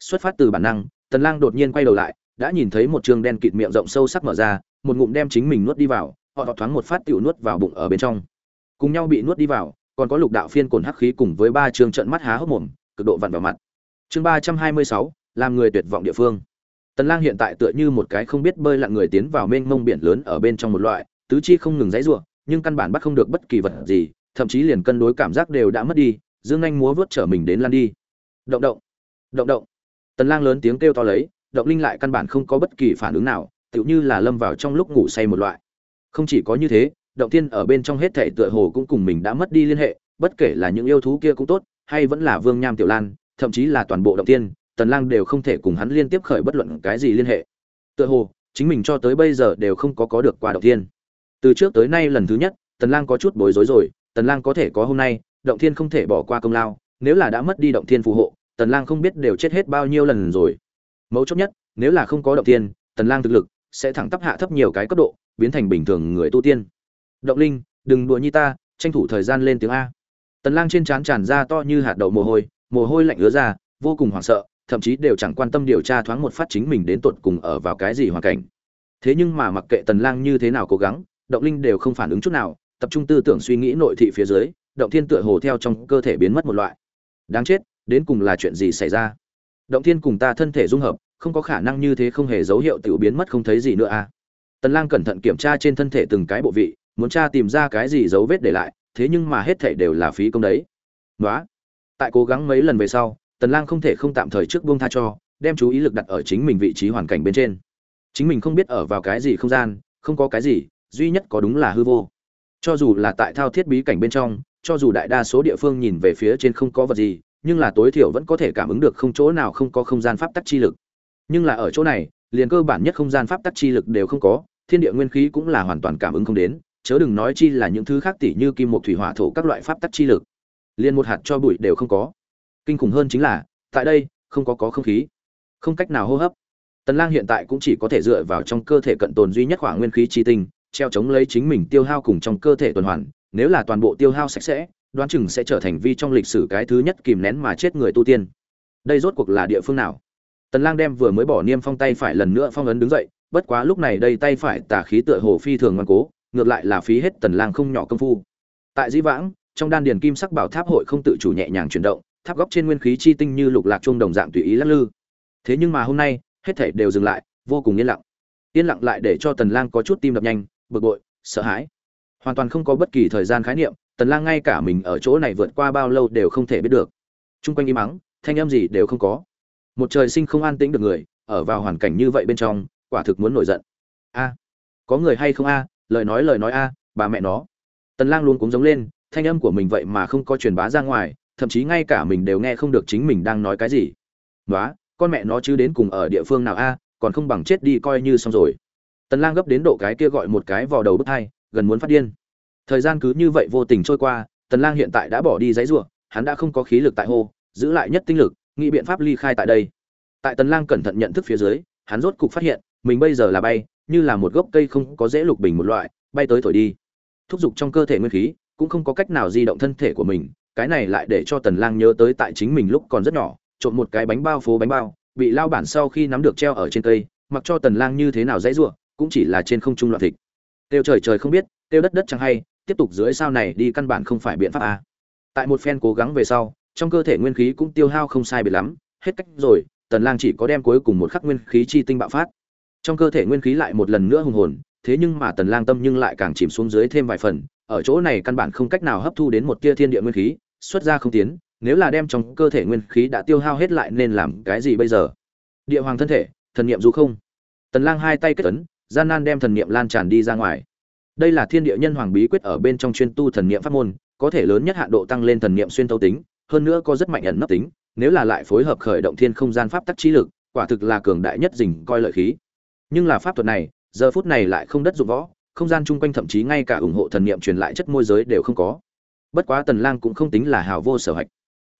xuất phát từ bản năng, tần lang đột nhiên quay đầu lại, đã nhìn thấy một trường đen kịt miệng rộng sâu sắc mở ra, một ngụm đem chính mình nuốt đi vào, họ thoáng một phát tiểu nuốt vào bụng ở bên trong. Cùng nhau bị nuốt đi vào, còn có lục đạo phiên cồn hắc khí cùng với ba trường trận mắt há hốc mồm, cực độ vặn vào mặt. Chương ba trăm hai mươi sáu, làm người tuyệt vọng địa phương. Tần lang hiện tại tựa như một cái không biết bơi lặn người tiến vào mênh mông biển lớn ở bên trong một loại, tứ chi không ngừng dãy rủa nhưng căn bản bắt không được bất kỳ vật gì, thậm chí liền cân đối cảm giác đều đã mất đi, dương anh múa vớt trở mình đến lan đi. Động động động động tần lang lớn tiếng kêu to lấy, động linh lại căn bản không có bất kỳ phản ứng nào, tựu như là lâm vào trong lúc ngủ say một loại. Không chỉ có như thế, động tiên ở bên trong hết thảy tựa hồ cũng cùng mình đã mất đi liên hệ, bất kể là những yêu thú kia cũng tốt, hay vẫn là vương nham tiểu lan, thậm chí là toàn bộ động tiên tần lang đều không thể cùng hắn liên tiếp khởi bất luận cái gì liên hệ. Tựa hồ, chính mình cho tới bây giờ đều không có có được qua động tiên từ trước tới nay lần thứ nhất, tần lang có chút bối rối rồi, tần lang có thể có hôm nay, động thiên không thể bỏ qua công lao, nếu là đã mất đi động thiên phù hộ tần lang không biết đều chết hết bao nhiêu lần rồi. Mấu chốt nhất, nếu là không có động thiên tần lang thực lực sẽ thẳng tắp hạ thấp nhiều cái cấp độ, biến thành bình thường người tu tiên. Động linh, đừng đùa như ta, tranh thủ thời gian lên tiếng a. Tần lang trên trán tràn ra to như hạt đậu mồ hôi mồ hôi lạnh ứa ra, vô cùng hoảng sợ, thậm chí đều chẳng quan tâm điều tra thoáng một phát chính mình đến tột cùng ở vào cái gì hoàn cảnh. Thế nhưng mà mặc kệ tần lang như thế nào cố gắng, động linh đều không phản ứng chút nào, tập trung tư tưởng suy nghĩ nội thị phía dưới, động thiên tựa hồ theo trong cơ thể biến mất một loại. Đáng chết đến cùng là chuyện gì xảy ra? Động thiên cùng ta thân thể dung hợp không có khả năng như thế không hề dấu hiệu tiểu biến mất không thấy gì nữa à? Tần lang cẩn thận kiểm tra trên thân thể từng cái bộ vị muốn tra tìm ra cái gì dấu vết để lại thế nhưng mà hết thảy đều là phí công đấy. Nói, tại cố gắng mấy lần về sau tần lang không thể không tạm thời trước buông tha cho đem chú ý lực đặt ở chính mình vị trí hoàn cảnh bên trên. Chính mình không biết ở vào cái gì không gian không có cái gì duy nhất có đúng là hư vô. Cho dù là tại thao thiết bí cảnh bên trong cho dù đại đa số địa phương nhìn về phía trên không có vật gì nhưng là tối thiểu vẫn có thể cảm ứng được không chỗ nào không có không gian pháp tắc chi lực. Nhưng là ở chỗ này, liền cơ bản nhất không gian pháp tắc chi lực đều không có, thiên địa nguyên khí cũng là hoàn toàn cảm ứng không đến, chớ đừng nói chi là những thứ khác tỉ như kim một thủy hỏa thổ các loại pháp tắc chi lực. Liền một hạt cho bụi đều không có. Kinh khủng hơn chính là, tại đây, không có có không khí. Không cách nào hô hấp. Tần lang hiện tại cũng chỉ có thể dựa vào trong cơ thể cận tồn duy nhất khoảng nguyên khí chi tinh, treo chống lấy chính mình tiêu hao cùng trong cơ thể tuần hoàn, nếu là toàn bộ tiêu hao sạch sẽ đoán chừng sẽ trở thành vi trong lịch sử cái thứ nhất kìm nén mà chết người tu tiên. Đây rốt cuộc là địa phương nào? Tần lang đem vừa mới bỏ niêm phong tay phải lần nữa phong ấn đứng dậy, bất quá lúc này đây tay phải tà khí tựa hồ phi thường ngoan cố, ngược lại là phí hết tần lang không nhỏ công phu. Tại di vãng, trong đan điền kim sắc bảo tháp hội không tự chủ nhẹ nhàng chuyển động, tháp góc trên nguyên khí chi tinh như lục lạc trung đồng dạng tùy ý lắc lư. Thế nhưng mà hôm nay, hết thảy đều dừng lại, vô cùng yên lặng. Yên lặng lại để cho tần lang có chút tim đập nhanh, bực bội, sợ hãi. Hoàn toàn không có bất kỳ thời gian khái niệm tần lang ngay cả mình ở chỗ này vượt qua bao lâu đều không thể biết được. Trung quanh im mắng, thanh âm gì đều không có. Một trời sinh không an tĩnh được người, ở vào hoàn cảnh như vậy bên trong, quả thực muốn nổi giận. A, có người hay không a? Lời nói lời nói a, bà mẹ nó. Tần lang luôn cũng giống lên, thanh âm của mình vậy mà không có truyền bá ra ngoài, thậm chí ngay cả mình đều nghe không được chính mình đang nói cái gì. Nói con mẹ nó chứ đến cùng ở địa phương nào a? Còn không bằng chết đi coi như xong rồi. Tần lang gấp đến độ cái kia gọi một cái vào đầu bức hai, gần muốn phát điên thời gian cứ như vậy vô tình trôi qua tần lang hiện tại đã bỏ đi giấy rùa, hắn đã không có khí lực tại hô giữ lại nhất tinh lực nghĩ biện pháp ly khai tại đây. Tại tần lang cẩn thận nhận thức phía dưới hắn rốt cục phát hiện mình bây giờ là bay như là một gốc cây không có dễ lục bình một loại bay tới thổi đi. Thúc giục trong cơ thể nguyên khí cũng không có cách nào di động thân thể của mình cái này lại để cho tần lang nhớ tới tại chính mình lúc còn rất nhỏ trộn một cái bánh bao phố bánh bao bị lao bản sau khi nắm được treo ở trên cây mặc cho tần lang như thế nào dãy rủa cũng chỉ là trên không trung loạn thịt. Tiêu trời trời không biết tiêu đất đất chẳng hay tiếp tục dưới sao này đi căn bản không phải biện pháp a. Tại một phen cố gắng về sau, trong cơ thể nguyên khí cũng tiêu hao không sai biệt lắm, hết cách rồi, tần lang chỉ có đem cuối cùng một khắc nguyên khí chi tinh bạo phát. Trong cơ thể nguyên khí lại một lần nữa hùng hồn, thế nhưng mà tần lang tâm nhưng lại càng chìm xuống dưới thêm vài phần, ở chỗ này căn bản không cách nào hấp thu đến một tia thiên địa nguyên khí, xuất ra không tiến, nếu là đem trong cơ thể nguyên khí đã tiêu hao hết lại nên làm cái gì bây giờ? Địa hoàng thân thể, thần niệm du không. Tần lang hai tay kết ấn, gian nan đem thần niệm lan tràn đi ra ngoài đây là thiên địa nhân hoàng bí quyết ở bên trong chuyên tu thần niệm pháp môn, có thể lớn nhất hạn độ tăng lên thần niệm xuyên tấu tính, hơn nữa có rất mạnh ẩn nấp tính, nếu là lại phối hợp khởi động thiên không gian pháp tắc trí lực, quả thực là cường đại nhất dình coi lợi khí. Nhưng là pháp thuật này, giờ phút này lại không đất dụng võ, không gian chung quanh thậm chí ngay cả ủng hộ thần niệm truyền lại chất môi giới đều không có. Bất quá tần lang cũng không tính là hào vô sở hạch.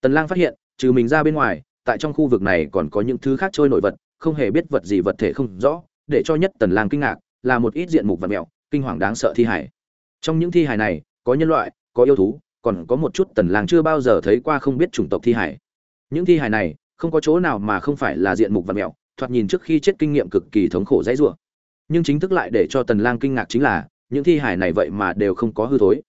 Tần lang phát hiện, trừ mình ra bên ngoài, tại trong khu vực này còn có những thứ khác trôi nổi vật, không hề biết vật gì vật thể không rõ, để cho nhất tần lang kinh ngạc, là một ít diện mục vật mèo kinh hoàng đáng sợ thi hải trong những thi hải này, có nhân loại, có yêu thú, còn có một chút tần lang chưa bao giờ thấy qua không biết chủng tộc thi hải những thi hải này, không có chỗ nào mà không phải là diện mục vật mèo thoạt nhìn trước khi chết kinh nghiệm cực kỳ thống khổ dãy rủa. Nhưng chính thức lại để cho tần lang kinh ngạc chính là, những thi hải này vậy mà đều không có hư thối.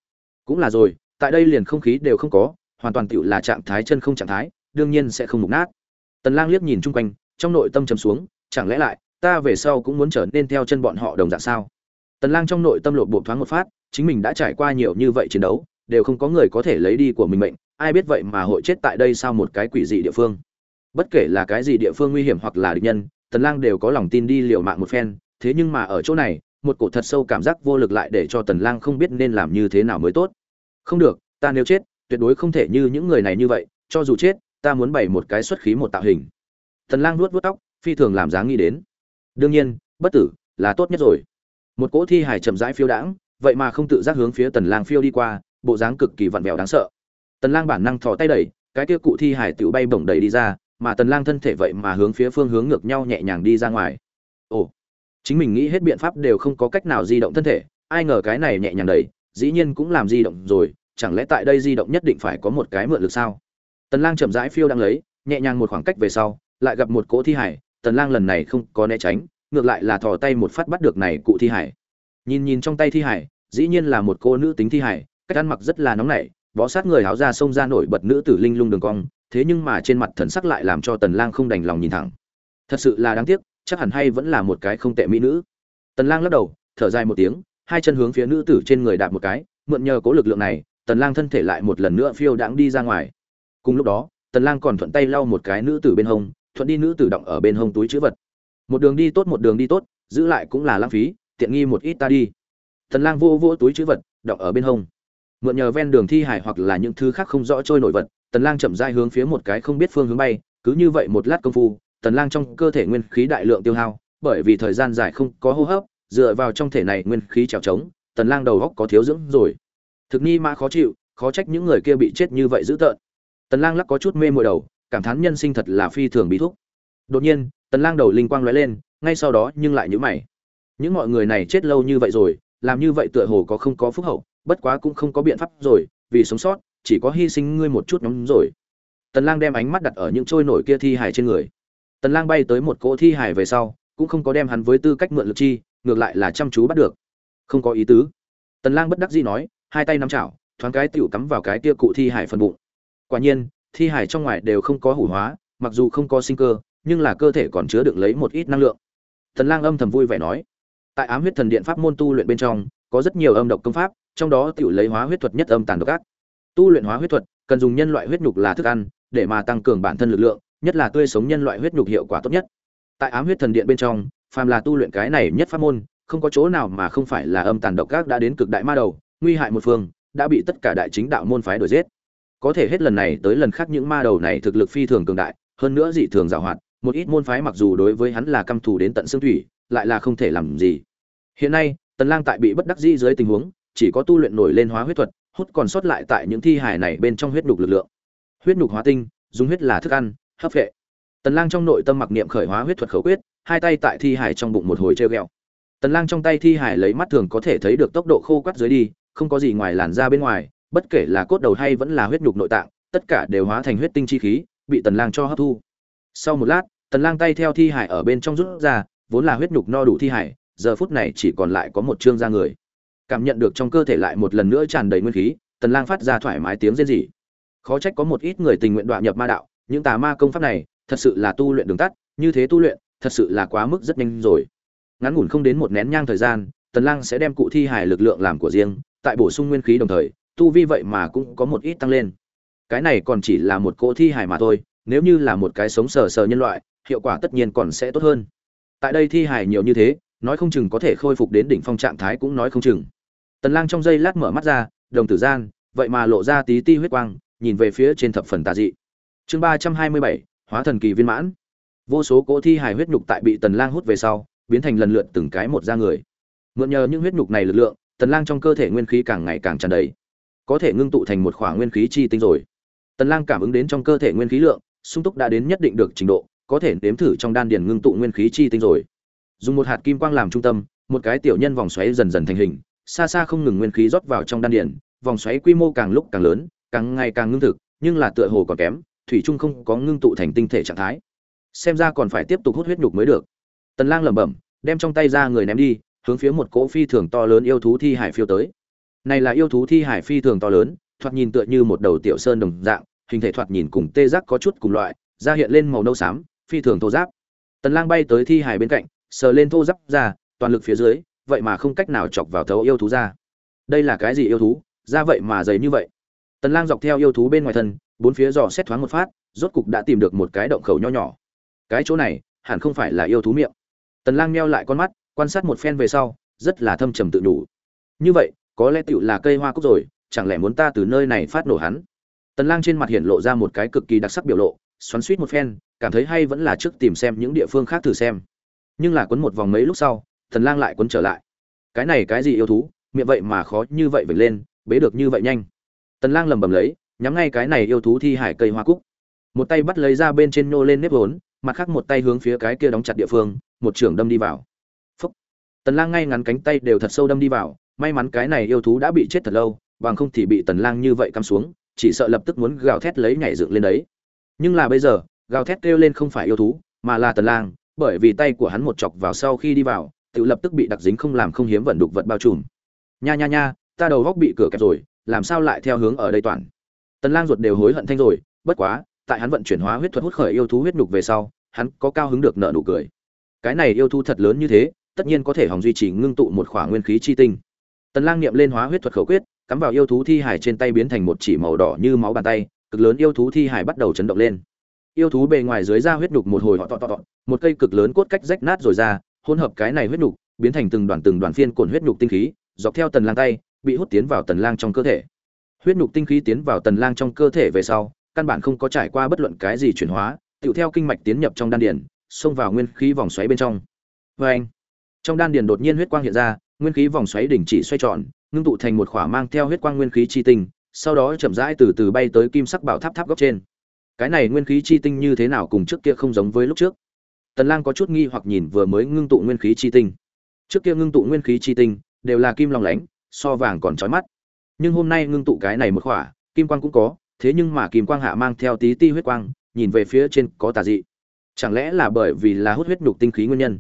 Cũng là rồi, tại đây liền không khí đều không có, hoàn toàn tựu là trạng thái chân không trạng thái, đương nhiên sẽ không mục nát. Tần lang liếc nhìn chung quanh, trong nội tâm trầm xuống, chẳng lẽ lại, ta về sau cũng muốn trở nên theo chân bọn họ đồng dạng sao? Tần lang trong nội tâm lộ bộ thoáng một phát, chính mình đã trải qua nhiều như vậy chiến đấu, đều không có người có thể lấy đi của mình mệnh, ai biết vậy mà hội chết tại đây sao một cái quỷ dị địa phương. Bất kể là cái gì địa phương nguy hiểm hoặc là địch nhân, tần lang đều có lòng tin đi liều mạng một phen, thế nhưng mà ở chỗ này, một cổ thật sâu cảm giác vô lực lại để cho tần lang không biết nên làm như thế nào mới tốt. Không được, ta nếu chết, tuyệt đối không thể như những người này như vậy, cho dù chết, ta muốn bày một cái xuất khí một tạo hình. Tần lang nuốt vuốt tóc, phi thường làm dáng nghĩ đến. Đương nhiên, bất tử là tốt nhất rồi một cỗ thi hài chậm rãi phiêu đãng, vậy mà không tự giác hướng phía tần lang phiêu đi qua, bộ dáng cực kỳ vặn vẹo đáng sợ. Tần lang bản năng thò tay đẩy, cái kia cụ thi hài tự bay bổng đẩy đi ra, mà tần lang thân thể vậy mà hướng phía phương hướng ngược nhau nhẹ nhàng đi ra ngoài. Ồ, chính mình nghĩ hết biện pháp đều không có cách nào di động thân thể, ai ngờ cái này nhẹ nhàng đẩy, dĩ nhiên cũng làm di động rồi, chẳng lẽ tại đây di động nhất định phải có một cái mượn lực sao? Tần lang chậm rãi phiêu đang lấy, nhẹ nhàng một khoảng cách về sau, lại gặp một cỗ thi hải tần lang lần này không có né tránh ngược lại là thò tay một phát bắt được này cụ thi hải. Nhìn nhìn trong tay thi hải, dĩ nhiên là một cô nữ tính thi hải, cách ăn mặc rất là nóng nảy, bó sát người háo ra xông ra nổi bật nữ tử linh lung đường cong, thế nhưng mà trên mặt thần sắc lại làm cho tần lang không đành lòng nhìn thẳng. Thật sự là đáng tiếc, chắc hẳn hay vẫn là một cái không tệ mỹ nữ. Tần lang lắc đầu, thở dài một tiếng, hai chân hướng phía nữ tử trên người đạp một cái, mượn nhờ cố lực lượng này, tần lang thân thể lại một lần nữa phiêu đãng đi ra ngoài. Cùng lúc đó, tần lang còn thuận tay lau một cái nữ tử bên hông, thuận đi nữ tử động ở bên hông túi chứa vật một đường đi tốt, một đường đi tốt, giữ lại cũng là lãng phí, tiện nghi một ít ta đi. Thần lang vô vô túi chứa vật động ở bên hông. Mượn nhờ ven đường thi hải hoặc là những thứ khác không rõ trôi nổi vật tần lang chậm rãi hướng phía một cái không biết phương hướng bay, cứ như vậy một lát công phu tần lang trong cơ thể nguyên khí đại lượng tiêu hao, bởi vì thời gian dài không có hô hấp, dựa vào trong thể này nguyên khí trèo trống tần lang đầu óc có thiếu dưỡng rồi. Thực ni mà khó chịu, khó trách những người kia bị chết như vậy dữ tợn. Tần lang lắc có chút mê mùi đầu, cảm thán nhân sinh thật là phi thường bí thúc đột nhiên tần lang đầu linh quang lóe lên, ngay sau đó nhưng lại nhíu mày. Những mọi người này chết lâu như vậy rồi, làm như vậy tựa hồ có không có phúc hậu, bất quá cũng không có biện pháp rồi, vì sống sót, chỉ có hy sinh ngươi một chút nhóm rồi. Tần lang đem ánh mắt đặt ở những trôi nổi kia thi hài trên người. Tần lang bay tới một cỗ thi hài về sau, cũng không có đem hắn với tư cách mượn lực chi, ngược lại là chăm chú bắt được. Không có ý tứ. Tần lang bất đắc dĩ nói, hai tay nắm chảo, thoáng cái tiểu cắm vào cái kia cụ thi hài phần bụng. Quả nhiên, thi hài trong ngoài đều không có hủ hóa, mặc dù không có sinh cơ nhưng là cơ thể còn chứa được lấy một ít năng lượng. Thần lang âm thầm vui vẻ nói, tại ám huyết thần điện pháp môn tu luyện bên trong, có rất nhiều âm độc công pháp, trong đó tiểu lấy hóa huyết thuật nhất âm tàn độc ác. Tu luyện hóa huyết thuật, cần dùng nhân loại huyết nhục là thức ăn, để mà tăng cường bản thân lực lượng, nhất là tươi sống nhân loại huyết nhục hiệu quả tốt nhất. Tại ám huyết thần điện bên trong, phàm là tu luyện cái này nhất pháp môn, không có chỗ nào mà không phải là âm tàn độc ác đã đến cực đại ma đầu, nguy hại một phương, đã bị tất cả đại chính đạo môn phái đuổi giết. Có thể hết lần này tới lần khác những ma đầu này thực lực phi thường cường đại, hơn nữa dị thường giàu hoạt một ít môn phái mặc dù đối với hắn là căm thù đến tận xương thủy, lại là không thể làm gì. Hiện nay, tần lang tại bị bất đắc dĩ dưới tình huống, chỉ có tu luyện nổi lên hóa huyết thuật, hút còn sót lại tại những thi hài này bên trong huyết nục lực lượng. Huyết nục hóa tinh, dùng huyết là thức ăn, hấp vệ. Tần lang trong nội tâm mặc niệm khởi hóa huyết thuật khẩu quyết, hai tay tại thi hài trong bụng một hồi treo gẹo tần lang trong tay thi hài lấy mắt thường có thể thấy được tốc độ khô quắt dưới đi, không có gì ngoài làn da bên ngoài, bất kể là cốt đầu hay vẫn là huyết nhục nội tạng, tất cả đều hóa thành huyết tinh chi khí, bị tần lang cho hấp thu sau một lát tần lang tay theo thi Hải ở bên trong rút ra vốn là huyết nhục no đủ thi Hải, giờ phút này chỉ còn lại có một trương da người. Cảm nhận được trong cơ thể lại một lần nữa tràn đầy nguyên khí tần lang phát ra thoải mái tiếng rên rỉ. Khó trách có một ít người tình nguyện đoạn nhập ma đạo những tà ma công pháp này thật sự là tu luyện đường tắt như thế tu luyện thật sự là quá mức rất nhanh rồi. Ngắn ngủn không đến một nén nhang thời gian tần lang sẽ đem cụ thi Hải lực lượng làm của riêng tại bổ sung nguyên khí đồng thời tu vi vậy mà cũng có một ít tăng lên. Cái này còn chỉ là một cỗ thi Hải mà thôi nếu như là một cái sống sờ sờ nhân loại hiệu quả tất nhiên còn sẽ tốt hơn. Tại đây thi hài nhiều như thế nói không chừng có thể khôi phục đến đỉnh phong trạng thái cũng nói không chừng. Tần lang trong giây lát mở mắt ra đồng tử gian vậy mà lộ ra tí ti huyết quang nhìn về phía trên thập phần tà dị. Chương 327, hóa thần kỳ viên mãn. Vô số cỗ thi hài huyết nhục tại bị tần lang hút về sau biến thành lần lượt từng cái một ra người. Mượn nhờ những huyết nhục này lực lượng tần lang trong cơ thể nguyên khí càng ngày càng tràn đầy. Có thể ngưng tụ thành một khoảng nguyên khí chi tinh rồi. Tần lang cảm ứng đến trong cơ thể nguyên khí lượng sung túc đã đến nhất định được trình độ, có thể nếm thử trong đan điền ngưng tụ nguyên khí chi tinh rồi. Dùng một hạt kim quang làm trung tâm, một cái tiểu nhân vòng xoáy dần dần thành hình, xa xa không ngừng nguyên khí rót vào trong đan điền, vòng xoáy quy mô càng lúc càng lớn, càng ngày càng ngưng thực, nhưng là tựa hồ còn kém, thủy trung không có ngưng tụ thành tinh thể trạng thái. Xem ra còn phải tiếp tục hút huyết nhục mới được. Tần lang lẩm bẩm, đem trong tay ra người ném đi, hướng phía một cỗ phi thường to lớn yêu thú thi hải phiêu tới. Này là yêu thú thi hải phi thường to lớn, thoạt nhìn tựa như một đầu tiểu sơn đồng dạng hình thể thoạt nhìn cùng tê giác có chút cùng loại, da hiện lên màu nâu xám, phi thường thô giáp. Tần lang bay tới thi hài bên cạnh, sờ lên thô giáp ra toàn lực phía dưới, vậy mà không cách nào chọc vào thấu yêu thú ra đây là cái gì yêu thú? Ra vậy mà dày như vậy. Tần lang dọc theo yêu thú bên ngoài thân, bốn phía dò xét thoáng một phát, rốt cục đã tìm được một cái động khẩu nho nhỏ. Cái chỗ này, hẳn không phải là yêu thú miệng. Tần lang meo lại con mắt, quan sát một phen về sau, rất là thâm trầm tự đủ như vậy, có lẽ tựu là cây hoa cúc rồi, chẳng lẽ muốn ta từ nơi này phát nổ hắn? Tần lang trên mặt hiện lộ ra một cái cực kỳ đặc sắc biểu lộ, xoắn xuýt một phen, cảm thấy hay vẫn là trước tìm xem những địa phương khác thử xem. Nhưng là quấn một vòng mấy lúc sau, tần lang lại quấn trở lại. Cái này cái gì yêu thú, miệng vậy mà khó như vậy vểnh lên, bế được như vậy nhanh. Tần lang lầm bầm lấy, nhắm ngay cái này yêu thú thi hải cây hoa cúc. Một tay bắt lấy ra bên trên nô lên nếp vốn, mặt khác một tay hướng phía cái kia đóng chặt địa phương, một trưởng đâm đi vào. Phúc. tần lang ngay ngắn cánh tay đều thật sâu đâm đi vào, may mắn cái này yêu thú đã bị chết thật lâu, bằng không thì bị tần lang như vậy cắm xuống chỉ sợ lập tức muốn gào thét lấy nhảy dựng lên đấy. Nhưng là bây giờ, gào thét kêu lên không phải yêu thú, mà là tần lang, bởi vì tay của hắn một chọc vào sau khi đi vào, tự lập tức bị đặc dính không làm không hiếm vận đục vật bao trùm. Nha nha nha, ta đầu góc bị cửa kẹp rồi, làm sao lại theo hướng ở đây toàn? Tần lang ruột đều hối hận thanh rồi, bất quá, tại hắn vận chuyển hóa huyết thuật hút khởi yêu thú huyết nhục về sau, hắn có cao hứng được nợ nụ cười. Cái này yêu thú thật lớn như thế, tất nhiên có thể hòng duy trì ngưng tụ một khỏa nguyên khí chi tinh. Tần lang niệm lên hóa huyết thuật khẩu quyết cắm vào yêu thú thi hải trên tay biến thành một chỉ màu đỏ như máu bàn tay, cực lớn yêu thú thi hải bắt đầu chấn động lên. Yêu thú bề ngoài dưới da huyết nhục một hồi họ tọ tọ tọ một cây cực lớn cốt cách rách nát rồi ra, hỗn hợp cái này huyết nhục, biến thành từng đoàn từng đoàn phiên cuộn huyết nhục tinh khí, dọc theo tần lang tay, bị hút tiến vào tần lang trong cơ thể. Huyết nhục tinh khí tiến vào tần lang trong cơ thể về sau, căn bản không có trải qua bất luận cái gì chuyển hóa tự theo kinh mạch tiến nhập trong đan điền, xông vào nguyên khí vòng xoáy bên trong. Với anh trong đan điền đột nhiên huyết quang hiện ra, nguyên khí vòng xoáy đỉnh chỉ xoay tròn ngưng tụ thành một khỏa mang theo huyết quang nguyên khí chi tinh, sau đó chậm rãi từ từ bay tới kim sắc bảo tháp tháp góc trên. Cái này nguyên khí chi tinh như thế nào cùng trước kia không giống với lúc trước? Tần lang có chút nghi hoặc nhìn vừa mới ngưng tụ nguyên khí chi tinh. Trước kia ngưng tụ nguyên khí chi tinh đều là kim long lánh, so vàng còn chói mắt. Nhưng hôm nay ngưng tụ cái này một khỏa, kim quang cũng có, thế nhưng mà kim quang hạ mang theo tí ti huyết quang, nhìn về phía trên có tà dị. Chẳng lẽ là bởi vì là hút huyết nhục tinh khí nguyên nhân?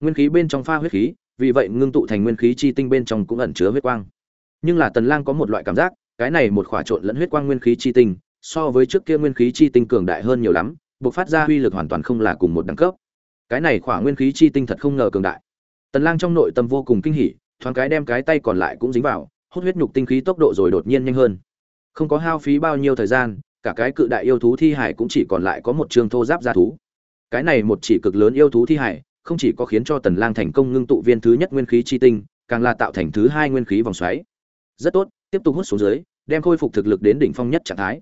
Nguyên khí bên trong pha huyết khí vì vậy ngưng tụ thành nguyên khí chi tinh bên trong cũng ẩn chứa huyết quang. Nhưng là tần lang có một loại cảm giác, cái này một khỏa trộn lẫn huyết quang nguyên khí chi tinh, so với trước kia nguyên khí chi tinh cường đại hơn nhiều lắm, bộc phát ra uy lực hoàn toàn không là cùng một đẳng cấp. Cái này khỏa nguyên khí chi tinh thật không ngờ cường đại. Tần lang trong nội tâm vô cùng kinh hỉ, thoáng cái đem cái tay còn lại cũng dính vào, hút huyết nhục tinh khí tốc độ rồi đột nhiên nhanh hơn. Không có hao phí bao nhiêu thời gian, cả cái cự đại yêu thú thi hải cũng chỉ còn lại có một trường thô giáp gia thú. Cái này một chỉ cực lớn yêu thú thi hải không chỉ có khiến cho tần lang thành công ngưng tụ viên thứ nhất nguyên khí chi tinh, càng là tạo thành thứ hai nguyên khí vòng xoáy. Rất tốt, tiếp tục hút xuống dưới, đem khôi phục thực lực đến đỉnh phong nhất trạng thái.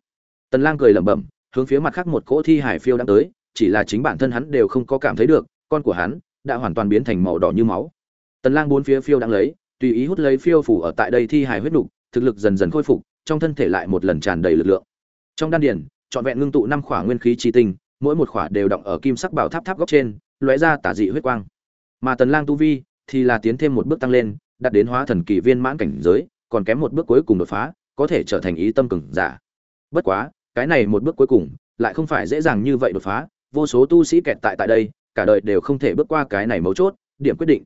Tần lang cười lẩm bẩm, hướng phía mặt khác một cỗ thi hải phiêu đang tới, chỉ là chính bản thân hắn đều không có cảm thấy được, con của hắn đã hoàn toàn biến thành màu đỏ như máu. Tần lang bốn phía phiêu đang lấy, tùy ý hút lấy phiêu phủ ở tại đây thi hải huyết đủ thực lực dần dần khôi phục, trong thân thể lại một lần tràn đầy lực lượng. Trong đan điền, trọn vẹn ngưng tụ năm khỏa nguyên khí chi tinh, mỗi một khỏa đều động ở kim sắc bảo tháp tháp góc trên lóe ra tả dị huyết quang. Mà tần lang tu vi thì là tiến thêm một bước tăng lên, đạt đến hóa thần kỳ viên mãn cảnh giới, còn kém một bước cuối cùng đột phá, có thể trở thành ý tâm cường giả. Bất quá, cái này một bước cuối cùng lại không phải dễ dàng như vậy đột phá, vô số tu sĩ kẹt tại tại đây, cả đời đều không thể bước qua cái này mấu chốt, điểm quyết định.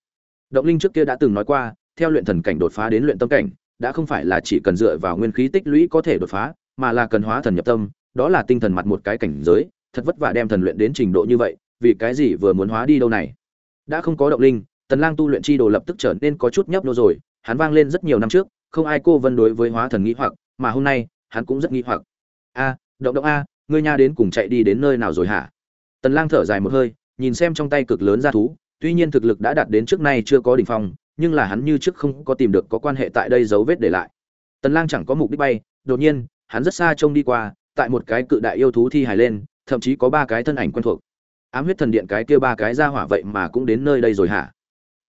Động linh trước kia đã từng nói qua, theo luyện thần cảnh đột phá đến luyện tâm cảnh, đã không phải là chỉ cần dựa vào nguyên khí tích lũy có thể đột phá, mà là cần hóa thần nhập tâm, đó là tinh thần mặt một cái cảnh giới, thật vất vả đem thần luyện đến trình độ như vậy vì cái gì vừa muốn hóa đi đâu này? Đã không có động linh, tần lang tu luyện chi đồ lập tức trở nên có chút nhấp nô rồi, hắn vang lên rất nhiều năm trước, không ai cô vân đối với hóa thần nghĩ hoặc, mà hôm nay, hắn cũng rất nghĩ hoặc. A, động động a, ngươi nha đến cùng chạy đi đến nơi nào rồi hả? Tần lang thở dài một hơi, nhìn xem trong tay cực lớn ra thú, tuy nhiên thực lực đã đạt đến trước nay chưa có đỉnh phong, nhưng là hắn như trước không có tìm được có quan hệ tại đây dấu vết để lại. Tần lang chẳng có mục đích bay, đột nhiên, hắn rất xa trông đi qua, tại một cái cự đại yêu thú thi hài lên, thậm chí có ba cái thân ảnh quen thuộc ám huyết thần điện cái kia ba cái ra hỏa vậy mà cũng đến nơi đây rồi hả?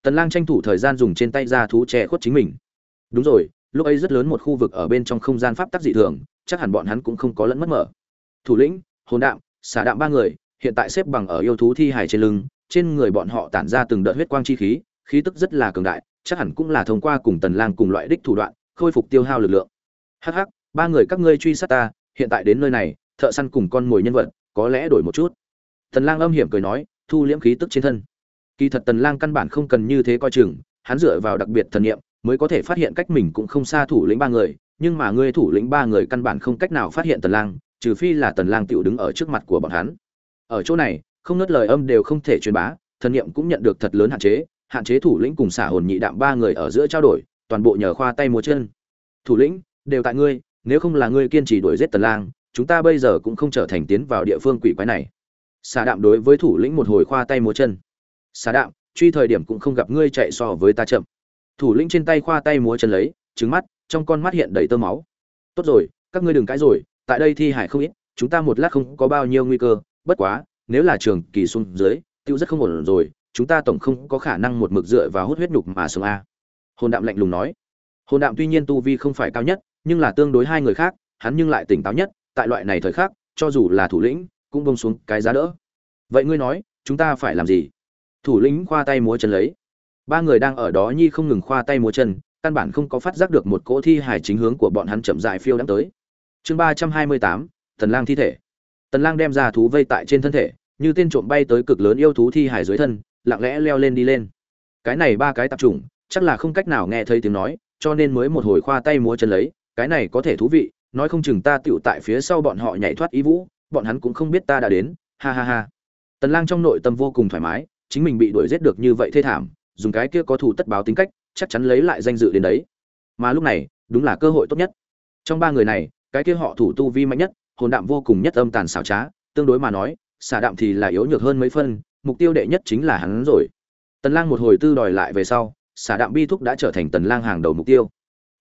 Tần lang tranh thủ thời gian dùng trên tay ra thú che khuất chính mình. Đúng rồi, lúc ấy rất lớn một khu vực ở bên trong không gian pháp tắc dị thường, chắc hẳn bọn hắn cũng không có lẫn mất mở. Thủ lĩnh, hồn đạm xả đạm ba người, hiện tại xếp bằng ở yêu thú thi hài trên lưng, trên người bọn họ tản ra từng đợt huyết quang chi khí khí tức rất là cường đại, chắc hẳn cũng là thông qua cùng tần lang cùng loại đích thủ đoạn, khôi phục tiêu hao lực lượng. Hắc hắc, ba người các ngươi truy sát ta, hiện tại đến nơi này, thợ săn cùng con mồi nhân vật, có lẽ đổi một chút tần lang âm hiểm cười nói, thu liễm khí tức trên thân. Kỳ thật tần lang căn bản không cần như thế coi chừng, hắn dựa vào đặc biệt thần niệm mới có thể phát hiện cách mình cũng không xa thủ lĩnh ba người, nhưng mà ngươi thủ lĩnh ba người căn bản không cách nào phát hiện tần lang, trừ phi là tần lang tiểu đứng ở trước mặt của bọn hắn. Ở chỗ này, không nứt lời âm đều không thể truyền bá, thần niệm cũng nhận được thật lớn hạn chế hạn chế thủ lĩnh cùng xả hồn nhị đạm ba người ở giữa trao đổi, toàn bộ nhờ khoa tay múa chân. Thủ lĩnh, đều tại ngươi, nếu không là ngươi kiên trì đuổi giết tần lang, chúng ta bây giờ cũng không trở thành tiến vào địa phương quỷ quái này xả đạm đối với thủ lĩnh một hồi khoa tay múa chân. Xả đạm, truy thời điểm cũng không gặp ngươi chạy so với ta chậm. Thủ lĩnh trên tay khoa tay múa chân lấy trứng mắt, trong con mắt hiện đầy tơ máu. Tốt rồi, các ngươi đừng cãi rồi, tại đây thi hải không ít, chúng ta một lát không có bao nhiêu nguy cơ, bất quá, nếu là trường kỳ xuống dưới, tiêu rất không ổn rồi, chúng ta tổng không có khả năng một mực dựa và hút huyết nhục mà sống a. Hồn đạm lạnh lùng nói. Hồn đạm tuy nhiên tu vi không phải cao nhất, nhưng là tương đối hai người khác, hắn nhưng lại tỉnh táo nhất, tại loại này thời khắc, cho dù là thủ lĩnh cũng bông xuống cái giá đỡ. Vậy ngươi nói, chúng ta phải làm gì? Thủ lĩnh khoa tay múa chân lấy. Ba người đang ở đó nhi không ngừng khoa tay múa chân, căn bản không có phát giác được một cỗ thi hài chính hướng của bọn hắn chậm dại phiêu đắm tới. Chương ba trăm hai mươi tám, tần lang thi thể. Tần lang đem ra thú vây tại trên thân thể, như tên trộm bay tới cực lớn yêu thú thi hài dưới thân, lặng lẽ leo lên đi lên. Cái này ba cái tập trùng chắc là không cách nào nghe thấy tiếng nói, cho nên mới một hồi khoa tay múa chân lấy, cái này có thể thú vị, nói không chừng ta tựu tại phía sau bọn họ nhảy thoát ý vũ bọn hắn cũng không biết ta đã đến, ha ha ha. Tần lang trong nội tâm vô cùng thoải mái, chính mình bị đuổi giết được như vậy thê thảm, dùng cái kia có thủ tất báo tính cách, chắc chắn lấy lại danh dự đến đấy. Mà lúc này, đúng là cơ hội tốt nhất. Trong ba người này, cái kia họ thủ tu vi mạnh nhất, hồn đạm vô cùng nhất âm tàn xảo trá, tương đối mà nói, xả đạm thì là yếu nhược hơn mấy phân, mục tiêu đệ nhất chính là hắn rồi. Tần lang một hồi tư đòi lại về sau, xả đạm bi thúc đã trở thành tần lang hàng đầu mục tiêu.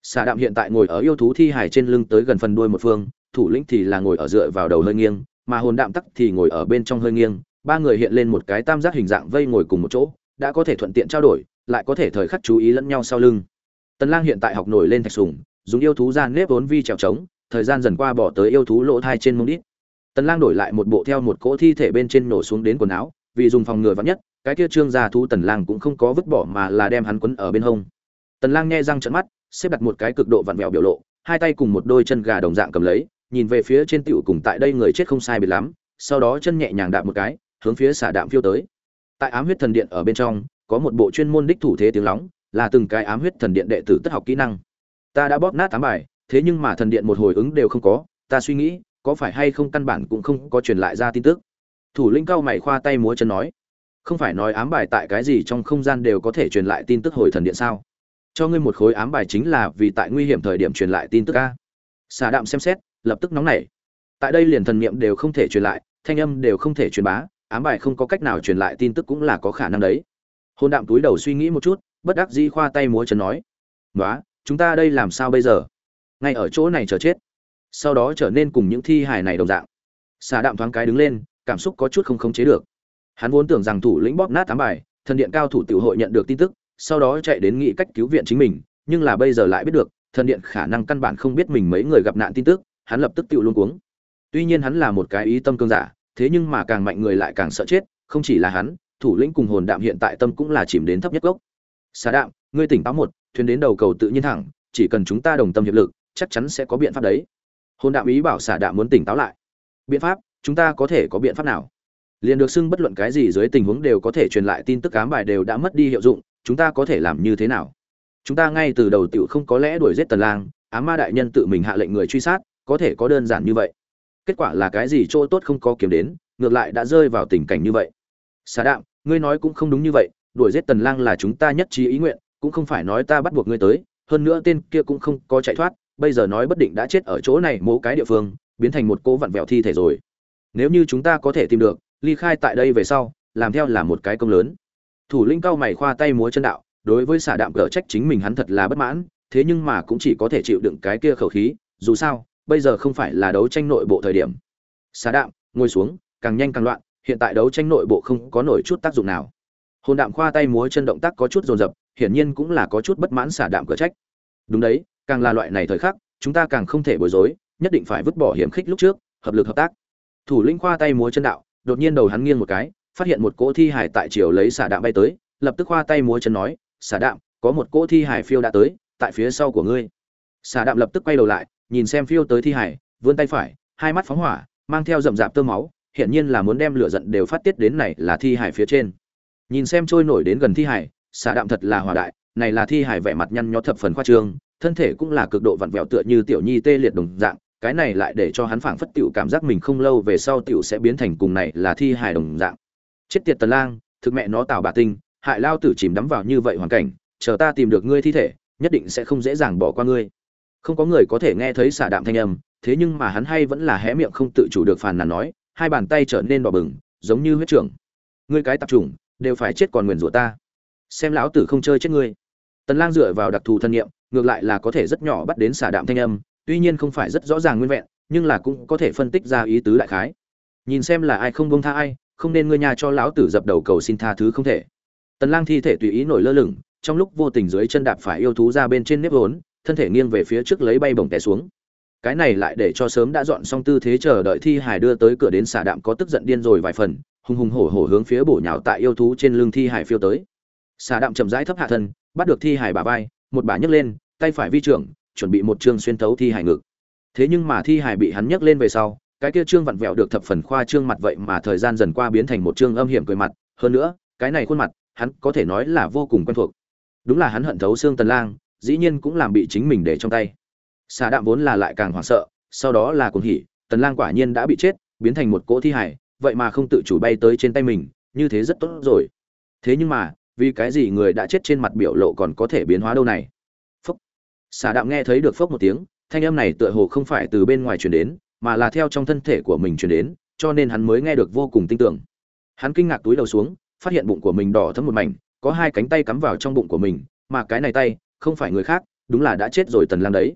Xả đạm hiện tại ngồi ở yêu thú thi hài trên lưng tới gần phần đuôi một phương thủ lĩnh thì là ngồi ở dựa vào đầu hơi nghiêng, mà hồn đạm tắc thì ngồi ở bên trong hơi nghiêng. Ba người hiện lên một cái tam giác hình dạng vây ngồi cùng một chỗ, đã có thể thuận tiện trao đổi, lại có thể thời khắc chú ý lẫn nhau sau lưng. Tần lang hiện tại học nổi lên thạch sùng, dùng yêu thú ra nếp vốn vi trèo trống, thời gian dần qua bỏ tới yêu thú lỗ thai trên mông đít. Tần lang đổi lại một bộ theo một cỗ thi thể bên trên nổ xuống đến quần áo, vì dùng phòng ngừa vắn nhất, cái kia trương gia thú tần lang cũng không có vứt bỏ mà là đem hắn quấn ở bên hông. Tần lang nghe răng trợn mắt, xếp đặt một cái cực độ vặn vẹo biểu lộ, hai tay cùng một đôi chân gà đồng dạng cầm lấy nhìn về phía trên tiểu cùng tại đây người chết không sai biệt lắm, sau đó chân nhẹ nhàng đạp một cái, hướng phía xả đạm phiêu tới. Tại ám huyết thần điện ở bên trong, có một bộ chuyên môn đích thủ thế tiếng lóng, là từng cái ám huyết thần điện đệ tử tất học kỹ năng. Ta đã bóp nát tám bài, thế nhưng mà thần điện một hồi ứng đều không có, ta suy nghĩ, có phải hay không căn bản cũng không có truyền lại ra tin tức. Thủ lĩnh cao mày khoa tay múa chân nói, không phải nói ám bài tại cái gì trong không gian đều có thể truyền lại tin tức hồi thần điện sao? Cho ngươi một khối ám bài chính là vì tại nguy hiểm thời điểm truyền lại tin tức a. Xà đạm xem xét lập tức nóng nảy. Tại đây liền thần niệm đều không thể truyền lại, thanh âm đều không thể truyền bá, ám bài không có cách nào truyền lại tin tức cũng là có khả năng đấy. Hôn đạm túi đầu suy nghĩ một chút, bất đắc dĩ khoa tay múa chân nói nói chúng ta đây làm sao bây giờ? Ngay ở chỗ này chờ chết. Sau đó trở nên cùng những thi hài này đồng dạng. Xà đạm thoáng cái đứng lên, cảm xúc có chút không khống chế được. Hắn vốn tưởng rằng thủ lĩnh bóp nát tám bài, thần điện cao thủ tiểu hội nhận được tin tức, sau đó chạy đến nghĩ cách cứu viện chính mình, nhưng là bây giờ lại biết được, thần điện khả năng căn bản không biết mình mấy người gặp nạn tin tức hắn lập tức tự luôn cuống. Tuy nhiên hắn là một cái ý tâm cương giả, thế nhưng mà càng mạnh người lại càng sợ chết, không chỉ là hắn, thủ lĩnh cùng hồn đạm hiện tại tâm cũng là chìm đến thấp nhất gốc. Xà đạm, ngươi tỉnh táo một, thuyền đến đầu cầu tự nhiên thẳng, chỉ cần chúng ta đồng tâm hiệp lực, chắc chắn sẽ có biện pháp đấy. Hồn đạm ý bảo xà đạm muốn tỉnh táo lại. Biện pháp, chúng ta có thể có biện pháp nào? Liền được xưng bất luận cái gì dưới tình huống đều có thể truyền lại tin tức cám bài đều đã mất đi hiệu dụng, chúng ta có thể làm như thế nào? Chúng ta ngay từ đầu tiểu không có lẽ đuổi giết tần lang, ám ma đại nhân tự mình hạ lệnh người truy sát có thể có đơn giản như vậy. Kết quả là cái gì chỗ tốt không có kiếm đến, ngược lại đã rơi vào tình cảnh như vậy. Xà đạm, ngươi nói cũng không đúng như vậy, đuổi giết tần lang là chúng ta nhất trí ý nguyện, cũng không phải nói ta bắt buộc ngươi tới, hơn nữa tên kia cũng không có chạy thoát, bây giờ nói bất định đã chết ở chỗ này mỗi cái địa phương, biến thành một cô vặn vẹo thi thể rồi. Nếu như chúng ta có thể tìm được, ly khai tại đây về sau, làm theo là một cái công lớn. Thủ lĩnh cao mày khoa tay múa chân đạo, đối với xả đạm cở trách chính mình hắn thật là bất mãn, thế nhưng mà cũng chỉ có thể chịu đựng cái kia khẩu khí, dù sao bây giờ không phải là đấu tranh nội bộ thời điểm. Xả đạm, ngồi xuống, càng nhanh càng loạn, hiện tại đấu tranh nội bộ không có nổi chút tác dụng nào. Hồn đạm khoa tay múa chân động tác có chút dồn dập, hiển nhiên cũng là có chút bất mãn xả đạm cửa trách. Đúng đấy, càng là loại này thời khắc, chúng ta càng không thể bối rối, nhất định phải vứt bỏ hiểm khích lúc trước, hợp lực hợp tác. Thủ lĩnh khoa tay múa chân đạo, đột nhiên đầu hắn nghiêng một cái, phát hiện một cỗ thi hải tại chiều lấy xả đạm bay tới, lập tức khoa tay múa chân nói xả đạm, có một cỗ thi hải phiêu đã tới, tại phía sau của ngươi. Xả đạm lập tức quay đầu lại nhìn xem phiêu tới thi hải vươn tay phải hai mắt phóng hỏa mang theo rậm rạp tơ máu hiện nhiên là muốn đem lửa giận đều phát tiết đến này là thi hải phía trên nhìn xem trôi nổi đến gần thi hải xả đạm thật là hòa đại này là thi hải vẻ mặt nhăn nhó thập phần khoa trương thân thể cũng là cực độ vặn vẹo tựa như tiểu nhi tê liệt đồng dạng cái này lại để cho hắn phảng phất tiểu cảm giác mình không lâu về sau tiểu sẽ biến thành cùng này là thi Hải đồng dạng. Chết tiệt Tần Lang, thực mẹ nó tạo bà tinh, hại lao tử chìm đắm vào như vậy hoàn cảnh, chờ ta tìm được ngươi thi thể, nhất định sẽ không dễ dàng bỏ qua ngươi. Không có người có thể nghe thấy xả đạm thanh âm, thế nhưng mà hắn hay vẫn là hé miệng không tự chủ được phàn nàn nói, hai bàn tay trở nên đỏ bừng, giống như huyết trưởng. Ngươi cái tạp trùng, đều phải chết còn nguyền rủa ta. Xem lão tử không chơi chết ngươi. Tần Lang dựa vào đặc thù thân nghiệm, ngược lại là có thể rất nhỏ bắt đến xả đạm thanh âm, tuy nhiên không phải rất rõ ràng nguyên vẹn nhưng là cũng có thể phân tích ra ý tứ đại khái nhìn xem là ai không buông tha ai không nên ngươi nhà cho lão tử dập đầu cầu xin tha thứ không thể tần lang thi thể tùy ý nổi lơ lửng trong lúc vô tình dưới chân đạp phải yêu thú ra bên trên nếp vốn thân thể nghiêng về phía trước lấy bay bổng té xuống. Cái này lại để cho sớm đã dọn xong tư thế chờ đợi thi hải đưa tới cửa đến xả đạm có tức giận điên rồi vài phần, hùng hùng hổ hổ hướng phía bổ nhào tại yêu thú trên lưng thi hải phiêu tới. Xả đạm chậm rãi thấp hạ thân, bắt được thi hải bả vai, một bả nhấc lên, tay phải vi trưởng, chuẩn bị một chương xuyên thấu thi hải ngực. Thế nhưng mà thi hải bị hắn nhấc lên về sau, cái kia trương vặn vẹo được thập phần khoa trương mặt vậy mà thời gian dần qua biến thành một trương âm hiểm cười mặt. Hơn nữa, cái này khuôn mặt, hắn có thể nói là vô cùng quen thuộc. Đúng là hắn hận thấu xương tần lang dĩ nhiên cũng làm bị chính mình để trong tay. Xà đạm vốn là lại càng hoảng sợ, sau đó là cuồng hỉ, tần lang quả nhiên đã bị chết, biến thành một cỗ thi hải, vậy mà không tự chủ bay tới trên tay mình, như thế rất tốt rồi. Thế nhưng mà, vì cái gì người đã chết trên mặt biểu lộ còn có thể biến hóa đâu này? Xà đạm nghe thấy được phốc một tiếng, thanh âm này tựa hồ không phải từ bên ngoài truyền đến, mà là theo trong thân thể của mình truyền đến, cho nên hắn mới nghe được vô cùng tin tưởng. Hắn kinh ngạc túi đầu xuống, phát hiện bụng của mình đỏ thấm một mảnh, có hai cánh tay cắm vào trong bụng của mình, mà cái này tay không phải người khác đúng là đã chết rồi tần lang đấy.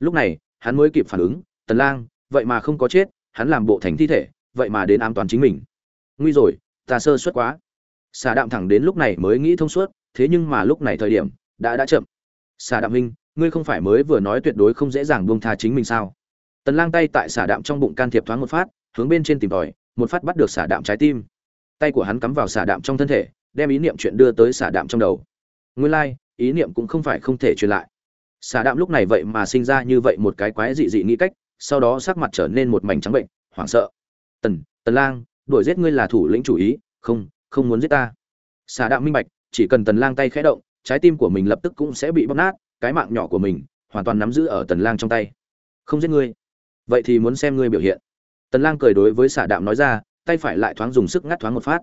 Lúc này hắn mới kịp phản ứng tần lang vậy mà không có chết hắn làm bộ thành thi thể vậy mà đến ám toàn chính mình. Nguy rồi ta sơ suất quá. Xà đạm thẳng đến lúc này mới nghĩ thông suốt thế nhưng mà lúc này thời điểm đã đã chậm. Xà đạm huynh ngươi không phải mới vừa nói tuyệt đối không dễ dàng buông tha chính mình sao? Tần lang tay tại xả đạm trong bụng can thiệp thoáng một phát hướng bên trên tìm tòi một phát bắt được xả đạm trái tim. Tay của hắn cắm vào xả đạm trong thân thể đem ý niệm chuyện đưa tới xả đạm trong đầu. Nguyên lai like, ý niệm cũng không phải không thể truyền lại. Xà đạm lúc này vậy mà sinh ra như vậy một cái quái dị dị nghĩ cách, sau đó sắc mặt trở nên một mảnh trắng bệnh, hoảng sợ. Tần tần lang, đuổi giết ngươi là thủ lĩnh chủ ý, không không muốn giết ta. Xà đạm minh bạch, chỉ cần tần lang tay khẽ động, trái tim của mình lập tức cũng sẽ bị bóp nát, cái mạng nhỏ của mình hoàn toàn nắm giữ ở tần lang trong tay. Không giết ngươi? Vậy thì muốn xem ngươi biểu hiện. Tần lang cười đối với xà đạm nói ra, tay phải lại thoáng dùng sức ngắt thoáng một phát.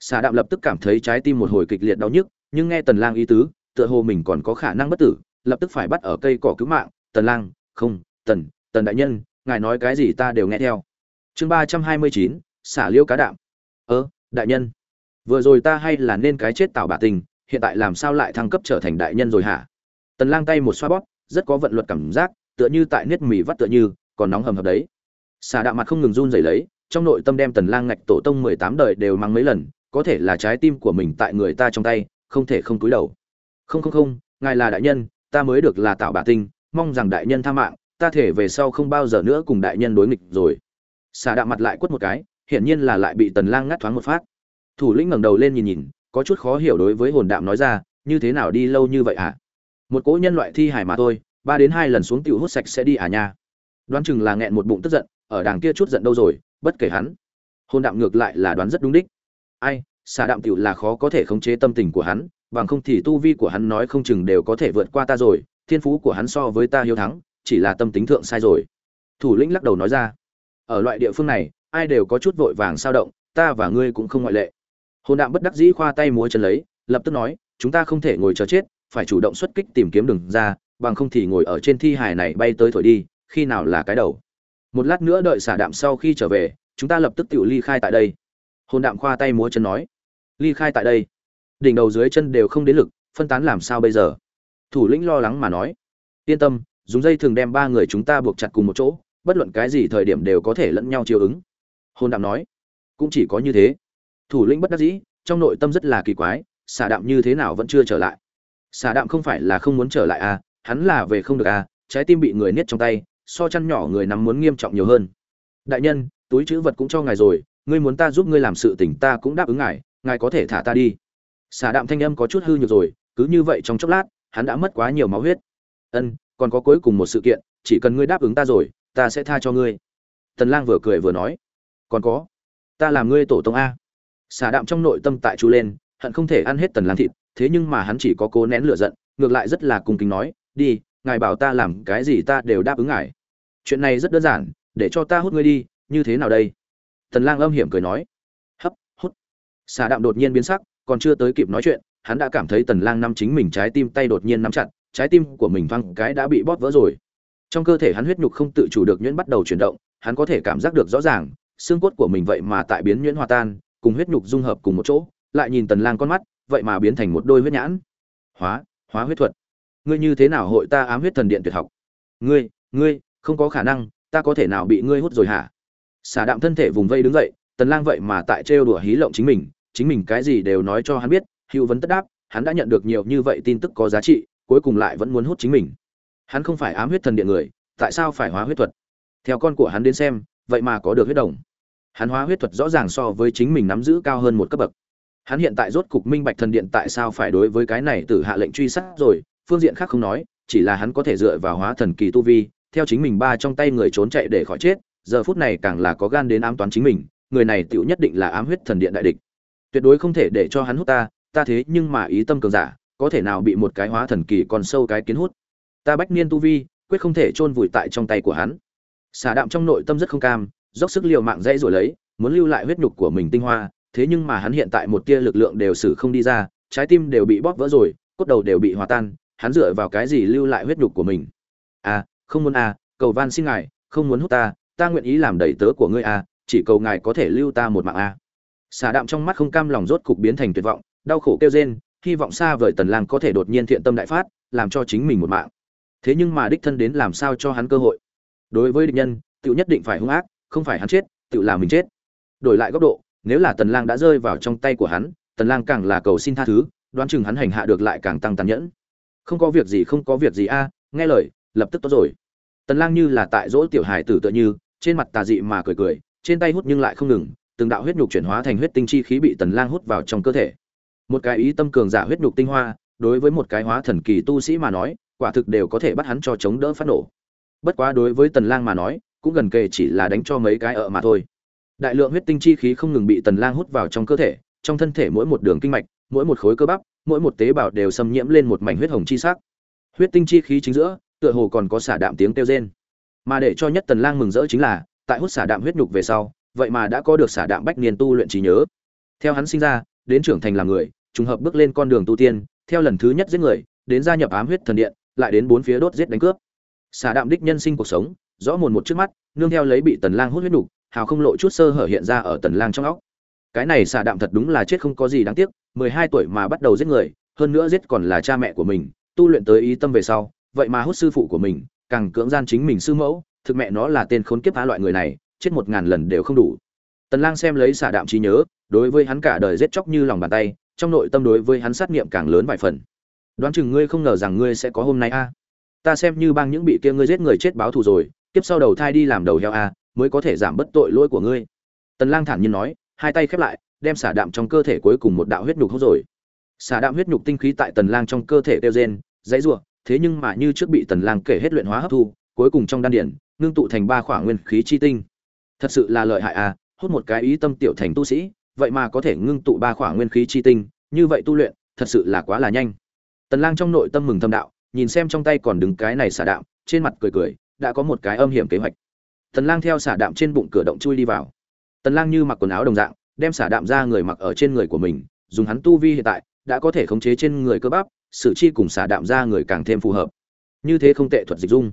Xà đạm lập tức cảm thấy trái tim một hồi kịch liệt đau nhức, nhưng nghe tần lang ý tứ tựa hồ mình còn có khả năng bất tử, lập tức phải bắt ở cây cỏ cứu mạng, tần lang, không, tần tần đại nhân, ngài nói cái gì ta đều nghe theo. Chương ba trăm hai mươi chín, xả liêu cá đạm. Ơ, đại nhân, vừa rồi ta hay là nên cái chết tạo bà tình, hiện tại làm sao lại thăng cấp trở thành đại nhân rồi hả? Tần lang tay một xoa bóp, rất có vận luật cảm giác, tựa như tại niết mì vắt tựa như, còn nóng hầm hập đấy. Xả đạm mặt không ngừng run rẩy lấy, trong nội tâm đem tần lang ngạch tổ tông 18 đời đều mang mấy lần, có thể là trái tim của mình tại người ta trong tay, không thể không cúi đầu không không không, ngài là đại nhân, ta mới được là tạo bà tinh, mong rằng đại nhân tha mạng, ta thể về sau không bao giờ nữa cùng đại nhân đối nghịch rồi. Xà đạm mặt lại quất một cái, hiển nhiên là lại bị tần lang ngắt thoáng một phát. Thủ lĩnh ngẩng đầu lên nhìn nhìn, có chút khó hiểu đối với hồn đạm nói ra, như thế nào đi lâu như vậy à? một cỗ nhân loại thi hài mà thôi, ba đến hai lần xuống tiểu hút sạch sẽ đi à nha. Đoán chừng là nghẹn một bụng tức giận, ở đàng kia chút giận đâu rồi, bất kể hắn. Hồn đạm ngược lại là đoán rất đúng đích. Ai, xà đạm tiểu là khó có thể khống chế tâm tình của hắn bằng không thì tu vi của hắn nói không chừng đều có thể vượt qua ta rồi, thiên phú của hắn so với ta hiếu thắng, chỉ là tâm tính thượng sai rồi. Thủ lĩnh lắc đầu nói ra. Ở loại địa phương này, ai đều có chút vội vàng sao động, ta và ngươi cũng không ngoại lệ. Hồn đạm bất đắc dĩ khoa tay múa chân lấy, lập tức nói, chúng ta không thể ngồi chờ chết, phải chủ động xuất kích tìm kiếm đường ra, bằng không thì ngồi ở trên thi hài này bay tới thổi đi, khi nào là cái đầu. Một lát nữa đợi xả đạm sau khi trở về, chúng ta lập tức tự ly khai tại đây. Hồn đạm khoa tay múa chân nói, ly khai tại đây đỉnh đầu dưới chân đều không đến lực, phân tán làm sao bây giờ? Thủ lĩnh lo lắng mà nói. Yên tâm, dùng dây thường đem ba người chúng ta buộc chặt cùng một chỗ, bất luận cái gì thời điểm đều có thể lẫn nhau chiều ứng. Hôn đạm nói. Cũng chỉ có như thế. Thủ lĩnh bất đắc dĩ, trong nội tâm rất là kỳ quái, xà đạm như thế nào vẫn chưa trở lại? Xà đạm không phải là không muốn trở lại à hắn là về không được à trái tim bị người niết trong tay, so chăn nhỏ người nắm muốn nghiêm trọng nhiều hơn. Đại nhân, túi chữ vật cũng cho ngài rồi, ngươi muốn ta giúp ngươi làm sự tình ta cũng đáp ứng ngài ngài có thể thả ta đi xà đạm thanh âm có chút hư nhược rồi, cứ như vậy trong chốc lát, hắn đã mất quá nhiều máu huyết. Ân, còn có cuối cùng một sự kiện, chỉ cần ngươi đáp ứng ta rồi, ta sẽ tha cho ngươi. Tần lang vừa cười vừa nói. Còn có, ta làm ngươi tổ tông a. Xà đạm trong nội tâm tại chú lên, hận không thể ăn hết tần lang thịt, thế nhưng mà hắn chỉ có cố nén lửa giận, ngược lại rất là cung kính nói, đi, ngài bảo ta làm cái gì ta đều đáp ứng ngài. Chuyện này rất đơn giản, để cho ta hút ngươi đi, như thế nào đây? Tần lang âm hiểm cười nói. Hấp, hút. Xà đạm đột nhiên biến sắc còn chưa tới kịp nói chuyện, hắn đã cảm thấy tần lang nắm chính mình trái tim tay đột nhiên nắm chặt, trái tim của mình văng cái đã bị bóp vỡ rồi. Trong cơ thể hắn huyết nhục không tự chủ được nhuyễn bắt đầu chuyển động, hắn có thể cảm giác được rõ ràng, xương cốt của mình vậy mà tại biến nhuyễn hòa tan, cùng huyết nhục dung hợp cùng một chỗ, lại nhìn tần lang con mắt, vậy mà biến thành một đôi huyết nhãn. Hóa hóa huyết thuật. Ngươi như thế nào hội ta ám huyết thần điện tuyệt học? Ngươi ngươi, không có khả năng, ta có thể nào bị ngươi hút rồi hả? Xả đạm thân thể vùng vây đứng dậy, tần lang vậy mà tại trêu đùa hí lộng chính mình chính mình cái gì đều nói cho hắn biết, hữu vấn tất đáp, hắn đã nhận được nhiều như vậy tin tức có giá trị, cuối cùng lại vẫn muốn hút chính mình. Hắn không phải ám huyết thần điện người, tại sao phải hóa huyết thuật? Theo con của hắn đến xem, vậy mà có được huyết đồng. Hắn hóa huyết thuật rõ ràng so với chính mình nắm giữ cao hơn một cấp bậc. Hắn hiện tại rốt cục minh bạch thần điện tại sao phải đối với cái này từ hạ lệnh truy sát rồi, phương diện khác không nói, chỉ là hắn có thể dựa vào hóa thần kỳ tu vi, theo chính mình ba trong tay người trốn chạy để khỏi chết, giờ phút này càng là có gan đến ám toán chính mình, người này tựu nhất định là ám huyết thần điện đại địch tuyệt đối không thể để cho hắn hút ta ta thế nhưng mà ý tâm cường giả, có thể nào bị một cái hóa thần kỳ còn sâu cái kiến hút? Ta bách niên tu vi, quyết không thể chôn vùi tại trong tay của hắn. Xả đạm trong nội tâm rất không cam, dốc sức liều mạng dãy rồi lấy, muốn lưu lại huyết nhục của mình tinh hoa, thế nhưng mà hắn hiện tại một tia lực lượng đều xử không đi ra, trái tim đều bị bóp vỡ rồi, cốt đầu đều bị hòa tan, hắn dựa vào cái gì lưu lại huyết nhục của mình? À không muốn à cầu van xin ngài, không muốn hút ta ta nguyện ý làm đầy tớ của ngươi à chỉ cầu ngài có thể lưu ta một mạng à xả đạm trong mắt không cam lòng rốt cục biến thành tuyệt vọng, đau khổ kêu rên, hy vọng xa vời tần lang có thể đột nhiên thiện tâm đại phát, làm cho chính mình một mạng. Thế nhưng mà đích thân đến làm sao cho hắn cơ hội? Đối với địch nhân tự nhất định phải hung ác, không phải hắn chết tự làm mình chết. Đổi lại góc độ, nếu là tần lang đã rơi vào trong tay của hắn, tần lang càng là cầu xin tha thứ, đoán chừng hắn hành hạ được lại càng tăng tàn nhẫn. Không có việc gì, không có việc gì a, nghe lời, lập tức tốt rồi. Tần lang như là tại dỗ tiểu hải tử tựa như, trên mặt tà dị mà cười cười, trên tay hút nhưng lại không ngừng từng đạo huyết nhục chuyển hóa thành huyết tinh chi khí bị tần lang hút vào trong cơ thể. Một cái ý tâm cường giả huyết nhục tinh hoa, đối với một cái hóa thần kỳ tu sĩ mà nói, quả thực đều có thể bắt hắn cho chống đỡ phát nổ. Bất quá đối với tần lang mà nói, cũng gần kề chỉ là đánh cho mấy cái ở mà thôi. Đại lượng huyết tinh chi khí không ngừng bị tần lang hút vào trong cơ thể, trong thân thể mỗi một đường kinh mạch, mỗi một khối cơ bắp, mỗi một tế bào đều xâm nhiễm lên một mảnh huyết hồng chi sắc. Huyết tinh chi khí chính giữa, tựa hồ còn có xả đạm tiếng kêu rên. Mà để cho nhất tần lang mừng rỡ chính là, tại hút xả đạm huyết nhục về sau vậy mà đã có được xả đạm bách niên tu luyện trí nhớ. Theo hắn sinh ra, đến trưởng thành làm người, trùng hợp bước lên con đường tu tiên, theo lần thứ nhất giết người, đến gia nhập ám huyết thần điện, lại đến bốn phía đốt giết đánh cướp. Xả đạm đích nhân sinh cuộc sống, rõ mồn một trước mắt, nương theo lấy bị tần lang hút huyết đủ hào không lộ chút sơ hở hiện ra ở tần lang trong óc. Cái này xả đạm thật đúng là chết không có gì đáng tiếc 12 tuổi mà bắt đầu giết người, hơn nữa giết còn là cha mẹ của mình, tu luyện tới ý tâm về sau, vậy mà hút sư phụ của mình, càng cưỡng gian chính mình sư mẫu, thực mẹ nó là tên khốn kiếp phá loại người này chết một ngàn lần đều không đủ. Tần lang xem lấy xả đạm trí nhớ, đối với hắn cả đời giết chóc như lòng bàn tay, trong nội tâm đối với hắn sát niệm càng lớn vài phần. Đoán chừng ngươi không ngờ rằng ngươi sẽ có hôm nay a. Ta xem như bang những bị kia ngươi giết người chết báo thù rồi, tiếp sau đầu thai đi làm đầu heo a, mới có thể giảm bất tội lỗi của ngươi. Tần lang thản nhiên nói, hai tay khép lại, đem xả đạm trong cơ thể cuối cùng một đạo huyết nhục hút rồi. Xả đạm huyết nhục tinh khí tại tần lang trong cơ thể tiêu gen dãy rủa, thế nhưng mà như trước bị tần lang kể hết luyện hóa hấp thu, cuối cùng trong đan điển, ngưng tụ thành ba khoảng nguyên khí chi tinh thật sự là lợi hại à hút một cái ý tâm tiểu thành tu sĩ, vậy mà có thể ngưng tụ ba khỏa nguyên khí chi tinh, như vậy tu luyện, thật sự là quá là nhanh. Tần lang trong nội tâm mừng thầm đạo, nhìn xem trong tay còn đứng cái này xả đạm, trên mặt cười cười, đã có một cái âm hiểm kế hoạch. Tần lang theo xả đạm trên bụng cửa động chui đi vào. Tần lang như mặc quần áo đồng dạng, đem xả đạm ra người mặc ở trên người của mình, dùng hắn tu vi hiện tại, đã có thể khống chế trên người cơ bắp sự chi cùng xả đạm ra người càng thêm phù hợp. Như thế không tệ thuật dịch dung.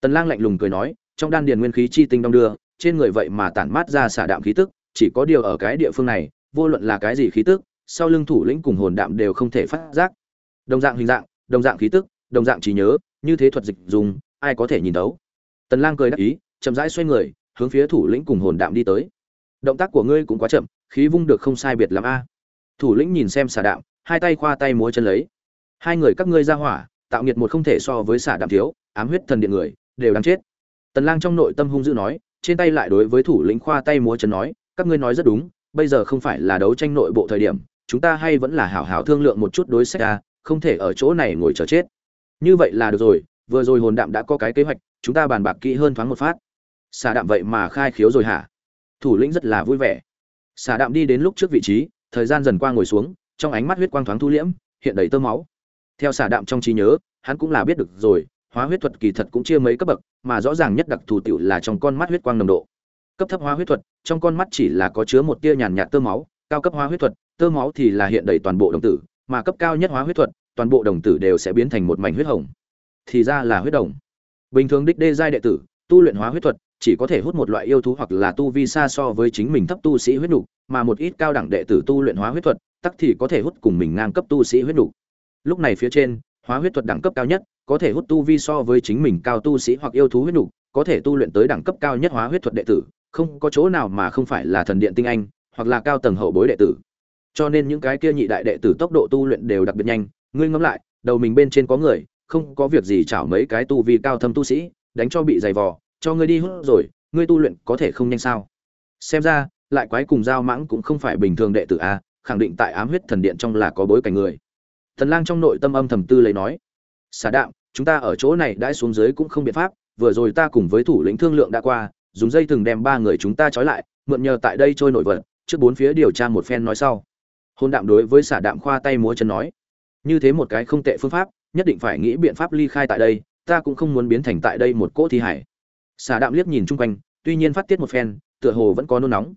Tần lang lạnh lùng cười nói, trong đan điền nguyên khí chi tinh đông đưa trên người vậy mà tản mát ra xả đạm khí tức, chỉ có điều ở cái địa phương này, vô luận là cái gì khí tức, sau lưng thủ lĩnh cùng hồn đạm đều không thể phát giác. Đồng dạng hình dạng, đồng dạng khí tức, đồng dạng trí nhớ, như thế thuật dịch dùng, ai có thể nhìn thấu? Tần lang cười đáp ý, chậm rãi xoay người, hướng phía thủ lĩnh cùng hồn đạm đi tới. Động tác của ngươi cũng quá chậm, khí vung được không sai biệt lắm a. Thủ lĩnh nhìn xem xả đạm, hai tay khoa tay múa chân lấy. Hai người các ngươi ra hỏa, tạo nghiệt một không thể so với xả đạm thiếu, ám huyết thần điện người, đều đang chết. Tần lang trong nội tâm hung dữ nói trên tay lại đối với thủ lĩnh khoa tay múa chân nói, các ngươi nói rất đúng, bây giờ không phải là đấu tranh nội bộ thời điểm, chúng ta hay vẫn là hảo hảo thương lượng một chút đối sách ra không thể ở chỗ này ngồi chờ chết. Như vậy là được rồi, vừa rồi hồn đạm đã có cái kế hoạch, chúng ta bàn bạc kỹ hơn thoáng một phát. Xà đạm vậy mà khai khiếu rồi hả? Thủ lĩnh rất là vui vẻ. Xà đạm đi đến lúc trước vị trí, thời gian dần qua ngồi xuống, trong ánh mắt huyết quang thoáng thu liễm, hiện đầy tơ máu. Theo xà đạm trong trí nhớ, hắn cũng là biết được rồi hóa huyết thuật kỳ thật cũng chia mấy cấp bậc, mà rõ ràng nhất đặc thù tiểu là trong con mắt huyết quang nồng độ. Cấp thấp hóa huyết thuật, trong con mắt chỉ là có chứa một tia nhàn nhạt tơ máu, cao cấp hóa huyết thuật, tơ máu thì là hiện đầy toàn bộ đồng tử, mà cấp cao nhất hóa huyết thuật, toàn bộ đồng tử đều sẽ biến thành một mảnh huyết hồng. Thì ra là huyết đồng. Bình thường đích đê giai đệ tử, tu luyện hóa huyết thuật, chỉ có thể hút một loại yêu thú hoặc là tu vi xa so với chính mình thấp tu sĩ huyết nục, mà một ít cao đẳng đệ tử tu luyện hóa huyết thuật, tắc thì có thể hút cùng mình ngang cấp tu sĩ huyết nục. Lúc này phía trên hóa huyết thuật đẳng cấp cao nhất, có thể hút tu vi so với chính mình cao tu sĩ hoặc yêu thú huyết nục, có thể tu luyện tới đẳng cấp cao nhất hóa huyết thuật đệ tử, không có chỗ nào mà không phải là thần điện tinh anh, hoặc là cao tầng hậu bối đệ tử. Cho nên những cái kia nhị đại đệ tử tốc độ tu luyện đều đặc biệt nhanh. Ngươi ngẫm lại, đầu mình bên trên có người, không có việc gì chảo mấy cái tu vi cao thâm tu sĩ, đánh cho bị dày vò, cho ngươi đi hút rồi, ngươi tu luyện có thể không nhanh sao? Xem ra, lại quái cùng giao mãng cũng không phải bình thường đệ tử a khẳng định tại ám huyết thần điện trong là có bối cảnh người thần lang trong nội tâm âm thầm tư lấy nói xả đạm, chúng ta ở chỗ này đãi xuống dưới cũng không biện pháp, vừa rồi ta cùng với thủ lĩnh thương lượng đã qua, dùng dây thừng đem ba người chúng ta trói lại, mượn nhờ tại đây trôi nổi vật, trước bốn phía điều tra một phen nói sau. Hôn đạm đối với xả đạm khoa tay múa chân nói, như thế một cái không tệ phương pháp, nhất định phải nghĩ biện pháp ly khai tại đây, ta cũng không muốn biến thành tại đây một cỗ thi hải xả đạm liếc nhìn chung quanh, tuy nhiên phát tiết một phen, tựa hồ vẫn có nôn nóng.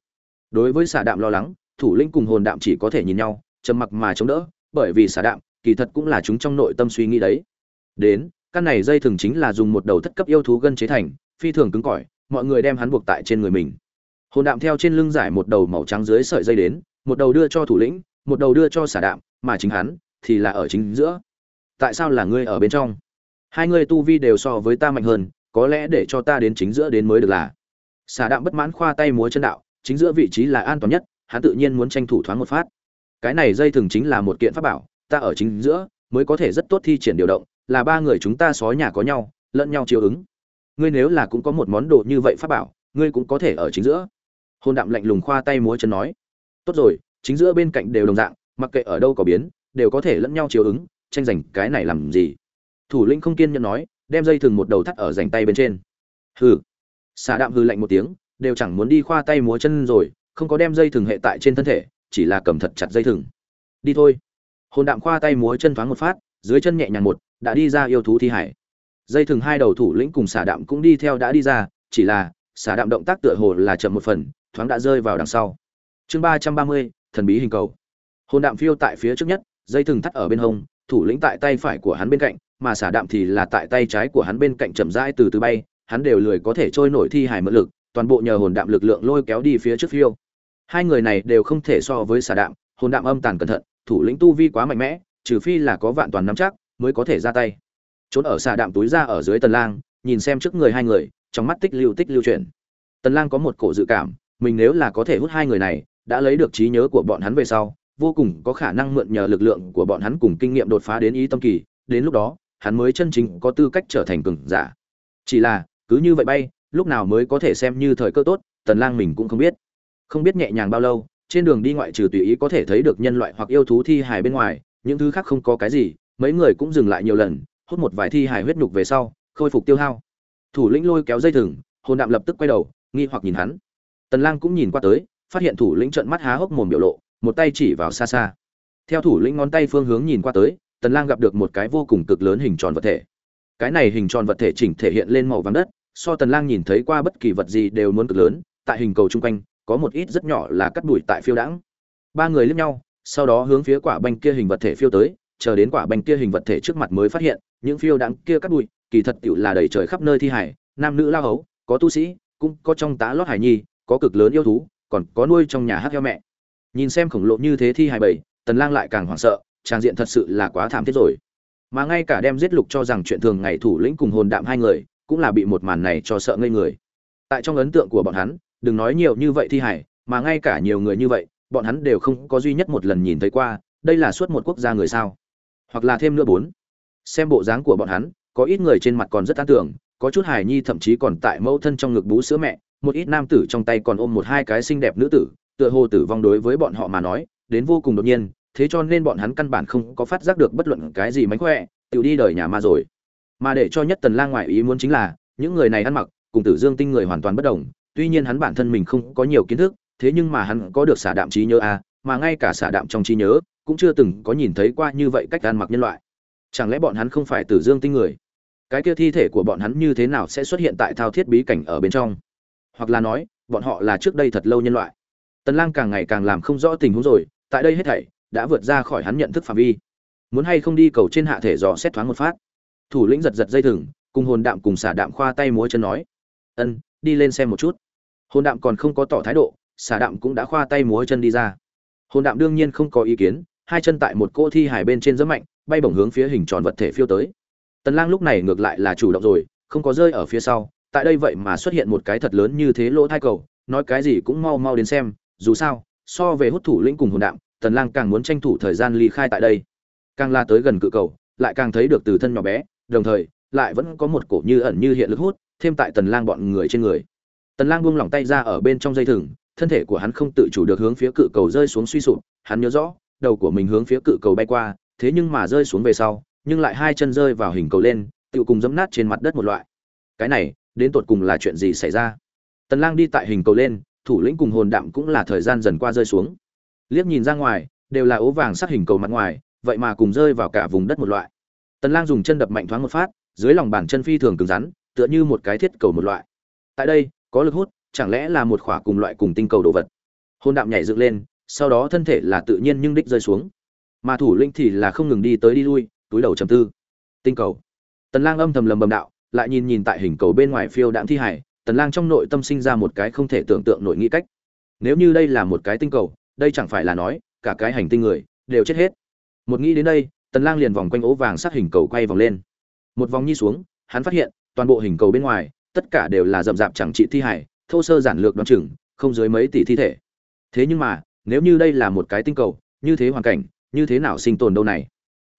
Đối với xả đạm lo lắng, thủ lĩnh cùng hồn đạm chỉ có thể nhìn nhau, trầm mặc mà chống đỡ, bởi vì xả đạm kỳ thật cũng là chúng trong nội tâm suy nghĩ đấy. Đến, căn này dây thường chính là dùng một đầu thất cấp yêu thú gân chế thành, phi thường cứng cỏi, mọi người đem hắn buộc tại trên người mình. Hồn đạm theo trên lưng giải một đầu màu trắng dưới sợi dây đến, một đầu đưa cho thủ lĩnh, một đầu đưa cho xả đạm, mà chính hắn thì là ở chính giữa. Tại sao là ngươi ở bên trong? Hai ngươi tu vi đều so với ta mạnh hơn, có lẽ để cho ta đến chính giữa đến mới được là. Xả đạm bất mãn khoa tay múa chân đạo, chính giữa vị trí là an toàn nhất, hắn tự nhiên muốn tranh thủ thoáng một phát. Cái này dây thường chính là một kiện pháp bảo ta ở chính giữa, mới có thể rất tốt thi triển điều động, là ba người chúng ta xó nhà có nhau, lẫn nhau chiều ứng. Ngươi nếu là cũng có một món đồ như vậy pháp bảo, ngươi cũng có thể ở chính giữa. Hôn đạm lạnh lùng khoa tay múa chân nói. Tốt rồi, chính giữa bên cạnh đều đồng dạng, mặc kệ ở đâu có biến, đều có thể lẫn nhau chiều ứng, tranh giành cái này làm gì? Thủ lĩnh không kiên nhẫn nói, đem dây thừng một đầu thắt ở rảnh tay bên trên. Hừ. Xà đạm hư lạnh một tiếng, đều chẳng muốn đi khoa tay múa chân rồi, không có đem dây thừng hệ tại trên thân thể, chỉ là cầm thật chặt dây thừng. Đi thôi hồn đạm khoa tay múa chân thoáng một phát, dưới chân nhẹ nhàng một, đã đi ra yêu thú thi hải. Dây thừng hai đầu thủ lĩnh cùng xả đạm cũng đi theo đã đi ra, chỉ là, xả đạm động tác tựa hồ là chậm một phần, thoáng đã rơi vào đằng sau. Chương ba trăm ba mươi, thần bí hình cầu. Hồn đạm phiêu tại phía trước nhất, dây thừng thắt ở bên hông, thủ lĩnh tại tay phải của hắn bên cạnh, mà xả đạm thì là tại tay trái của hắn bên cạnh chậm rãi từ từ bay, hắn đều lười có thể trôi nổi thi hải mượn lực, toàn bộ nhờ hồn đạm lực lượng lôi kéo đi phía trước phiêu. Hai người này đều không thể so với xả đạm, hồn đạm âm tàn cẩn thận thủ lĩnh tu vi quá mạnh mẽ, trừ phi là có vạn toàn nắm chắc mới có thể ra tay. Trốn ở xà đạm túi ra ở dưới tần lang, nhìn xem trước người hai người, trong mắt tích lưu tích lưu chuyển. Tần lang có một cổ dự cảm, mình nếu là có thể hút hai người này, đã lấy được trí nhớ của bọn hắn về sau, vô cùng có khả năng mượn nhờ lực lượng của bọn hắn cùng kinh nghiệm đột phá đến ý tâm kỳ, đến lúc đó, hắn mới chân chính có tư cách trở thành cường giả. Chỉ là, cứ như vậy bay, lúc nào mới có thể xem như thời cơ tốt, tần lang mình cũng không biết. Không biết nhẹ nhàng bao lâu trên đường đi ngoại trừ tùy ý có thể thấy được nhân loại hoặc yêu thú thi hài bên ngoài, những thứ khác không có cái gì, mấy người cũng dừng lại nhiều lần, hút một vài thi hài huyết nhục về sau, khôi phục tiêu hao. Thủ lĩnh lôi kéo dây thừng, hồn đạm lập tức quay đầu, nghi hoặc nhìn hắn. Tần lang cũng nhìn qua tới, phát hiện thủ lĩnh trợn mắt há hốc mồm biểu lộ, một tay chỉ vào xa xa. Theo thủ lĩnh ngón tay phương hướng nhìn qua tới, tần lang gặp được một cái vô cùng cực lớn hình tròn vật thể. Cái này hình tròn vật thể chỉnh thể hiện lên màu vàng đất, so tần lang nhìn thấy qua bất kỳ vật gì đều muốn cực lớn, tại hình cầu trung quanh có một ít rất nhỏ là cắt đuổi tại phiêu đãng. Ba người liếc nhau, sau đó hướng phía quả banh kia hình vật thể phiêu tới, chờ đến quả banh kia hình vật thể trước mặt mới phát hiện, những phiêu đãng kia cắt đuổi kỳ thật tiểu là đầy trời khắp nơi thi hải nam nữ lao hấu, có tu sĩ, cũng có trong tá lót hải nhi, có cực lớn yêu thú, còn có nuôi trong nhà hát heo mẹ. Nhìn xem khổng lồ như thế thi hải bảy, tần lang lại càng hoảng sợ, trang diện thật sự là quá thảm thiết rồi. Mà ngay cả đem giết lục cho rằng chuyện thường ngày thủ lĩnh cùng hồn đạm hai người, cũng là bị một màn này cho sợ ngây người. Tại trong ấn tượng của bọn hắn đừng nói nhiều như vậy thi hải mà ngay cả nhiều người như vậy, bọn hắn đều không có duy nhất một lần nhìn thấy qua, đây là suốt một quốc gia người sao? Hoặc là thêm nữa bốn. Xem bộ dáng của bọn hắn, có ít người trên mặt còn rất tán tưởng, có chút hài nhi thậm chí còn tại mẫu thân trong ngực bú sữa mẹ, một ít nam tử trong tay còn ôm một hai cái xinh đẹp nữ tử, tựa hồ tử vong đối với bọn họ mà nói, đến vô cùng đột nhiên, thế cho nên bọn hắn căn bản không có phát giác được bất luận cái gì mánh khỏe tự đi đời nhà ma rồi. Mà để cho nhất tần lang ngoại ý muốn chính là, những người này ăn mặc, cùng tử dương tinh người hoàn toàn bất đồng tuy nhiên hắn bản thân mình không có nhiều kiến thức thế nhưng mà hắn có được xả đạm trí nhớ a à, mà ngay cả xả đạm trong trí nhớ cũng chưa từng có nhìn thấy qua như vậy cách ăn mặc nhân loại. Chẳng lẽ bọn hắn không phải tử dương tinh người? Cái kia thi thể của bọn hắn như thế nào sẽ xuất hiện tại thao thiết bí cảnh ở bên trong? Hoặc là nói bọn họ là trước đây thật lâu nhân loại. Tần lang càng ngày càng làm không rõ tình huống rồi tại đây hết thảy đã vượt ra khỏi hắn nhận thức phạm vi. Muốn hay không đi cầu trên hạ thể dò xét thoáng một phát. Thủ lĩnh giật giật dây thừng cùng hồn đạm cùng xả đạm khoa tay múa chân nói ân đi lên xem một chút. Hồn đạm còn không có tỏ thái độ xà đạm cũng đã khoa tay múa chân đi ra. Hồn đạm đương nhiên không có ý kiến, hai chân tại một cô thi hải bên trên rất mạnh, bay bổng hướng phía hình tròn vật thể phiêu tới. Tần lang lúc này ngược lại là chủ động rồi, không có rơi ở phía sau, tại đây vậy mà xuất hiện một cái thật lớn như thế lỗ thai cầu, nói cái gì cũng mau mau đến xem, dù sao, so về hút thủ lĩnh cùng hồn đạm, tần lang càng muốn tranh thủ thời gian ly khai tại đây. Càng la tới gần cự cầu, lại càng thấy được từ thân nhỏ bé, đồng thời, lại vẫn có một cổ như ẩn như hiện lực hút thêm tại tần lang bọn người trên người. Tần lang buông lỏng tay ra ở bên trong dây thừng, thân thể của hắn không tự chủ được hướng phía cự cầu rơi xuống suy sụp, hắn nhớ rõ, đầu của mình hướng phía cự cầu bay qua, thế nhưng mà rơi xuống về sau, nhưng lại hai chân rơi vào hình cầu lên tự cùng dẫm nát trên mặt đất một loại. Cái này, đến tột cùng là chuyện gì xảy ra? Tần lang đi tại hình cầu lên, thủ lĩnh cùng hồn đạm cũng là thời gian dần qua rơi xuống. Liếc nhìn ra ngoài, đều là ố vàng sắc hình cầu mặt ngoài, vậy mà cùng rơi vào cả vùng đất một loại. Tần lang dùng chân đập mạnh thoáng một phát, dưới lòng bàn chân phi thường cứng rắn tựa như một cái thiết cầu một loại. Tại đây, có lực hút, chẳng lẽ là một khỏa cùng loại cùng tinh cầu đồ vật? Hôn đạm nhảy dựng lên, sau đó thân thể là tự nhiên nhưng đích rơi xuống. Mà thủ lĩnh thì là không ngừng đi tới đi lui, túi đầu trầm tư. Tinh cầu. Tần lang âm thầm lầm bầm đạo, lại nhìn nhìn tại hình cầu bên ngoài phiêu đạm thi hải, tần lang trong nội tâm sinh ra một cái không thể tưởng tượng nổi nghĩ cách. Nếu như đây là một cái tinh cầu, đây chẳng phải là nói, cả cái hành tinh người, đều chết hết. Một nghĩ đến đây, tần lang liền vòng quanh ố vàng sát hình cầu quay vòng lên. Một vòng nhi xuống, hắn phát hiện toàn bộ hình cầu bên ngoài, tất cả đều là rậm rạp chẳng trị thi hải thô sơ giản lược đoán chừng, không dưới mấy tỷ thi thể. Thế nhưng mà, nếu như đây là một cái tinh cầu, như thế hoàn cảnh, như thế nào sinh tồn đâu này?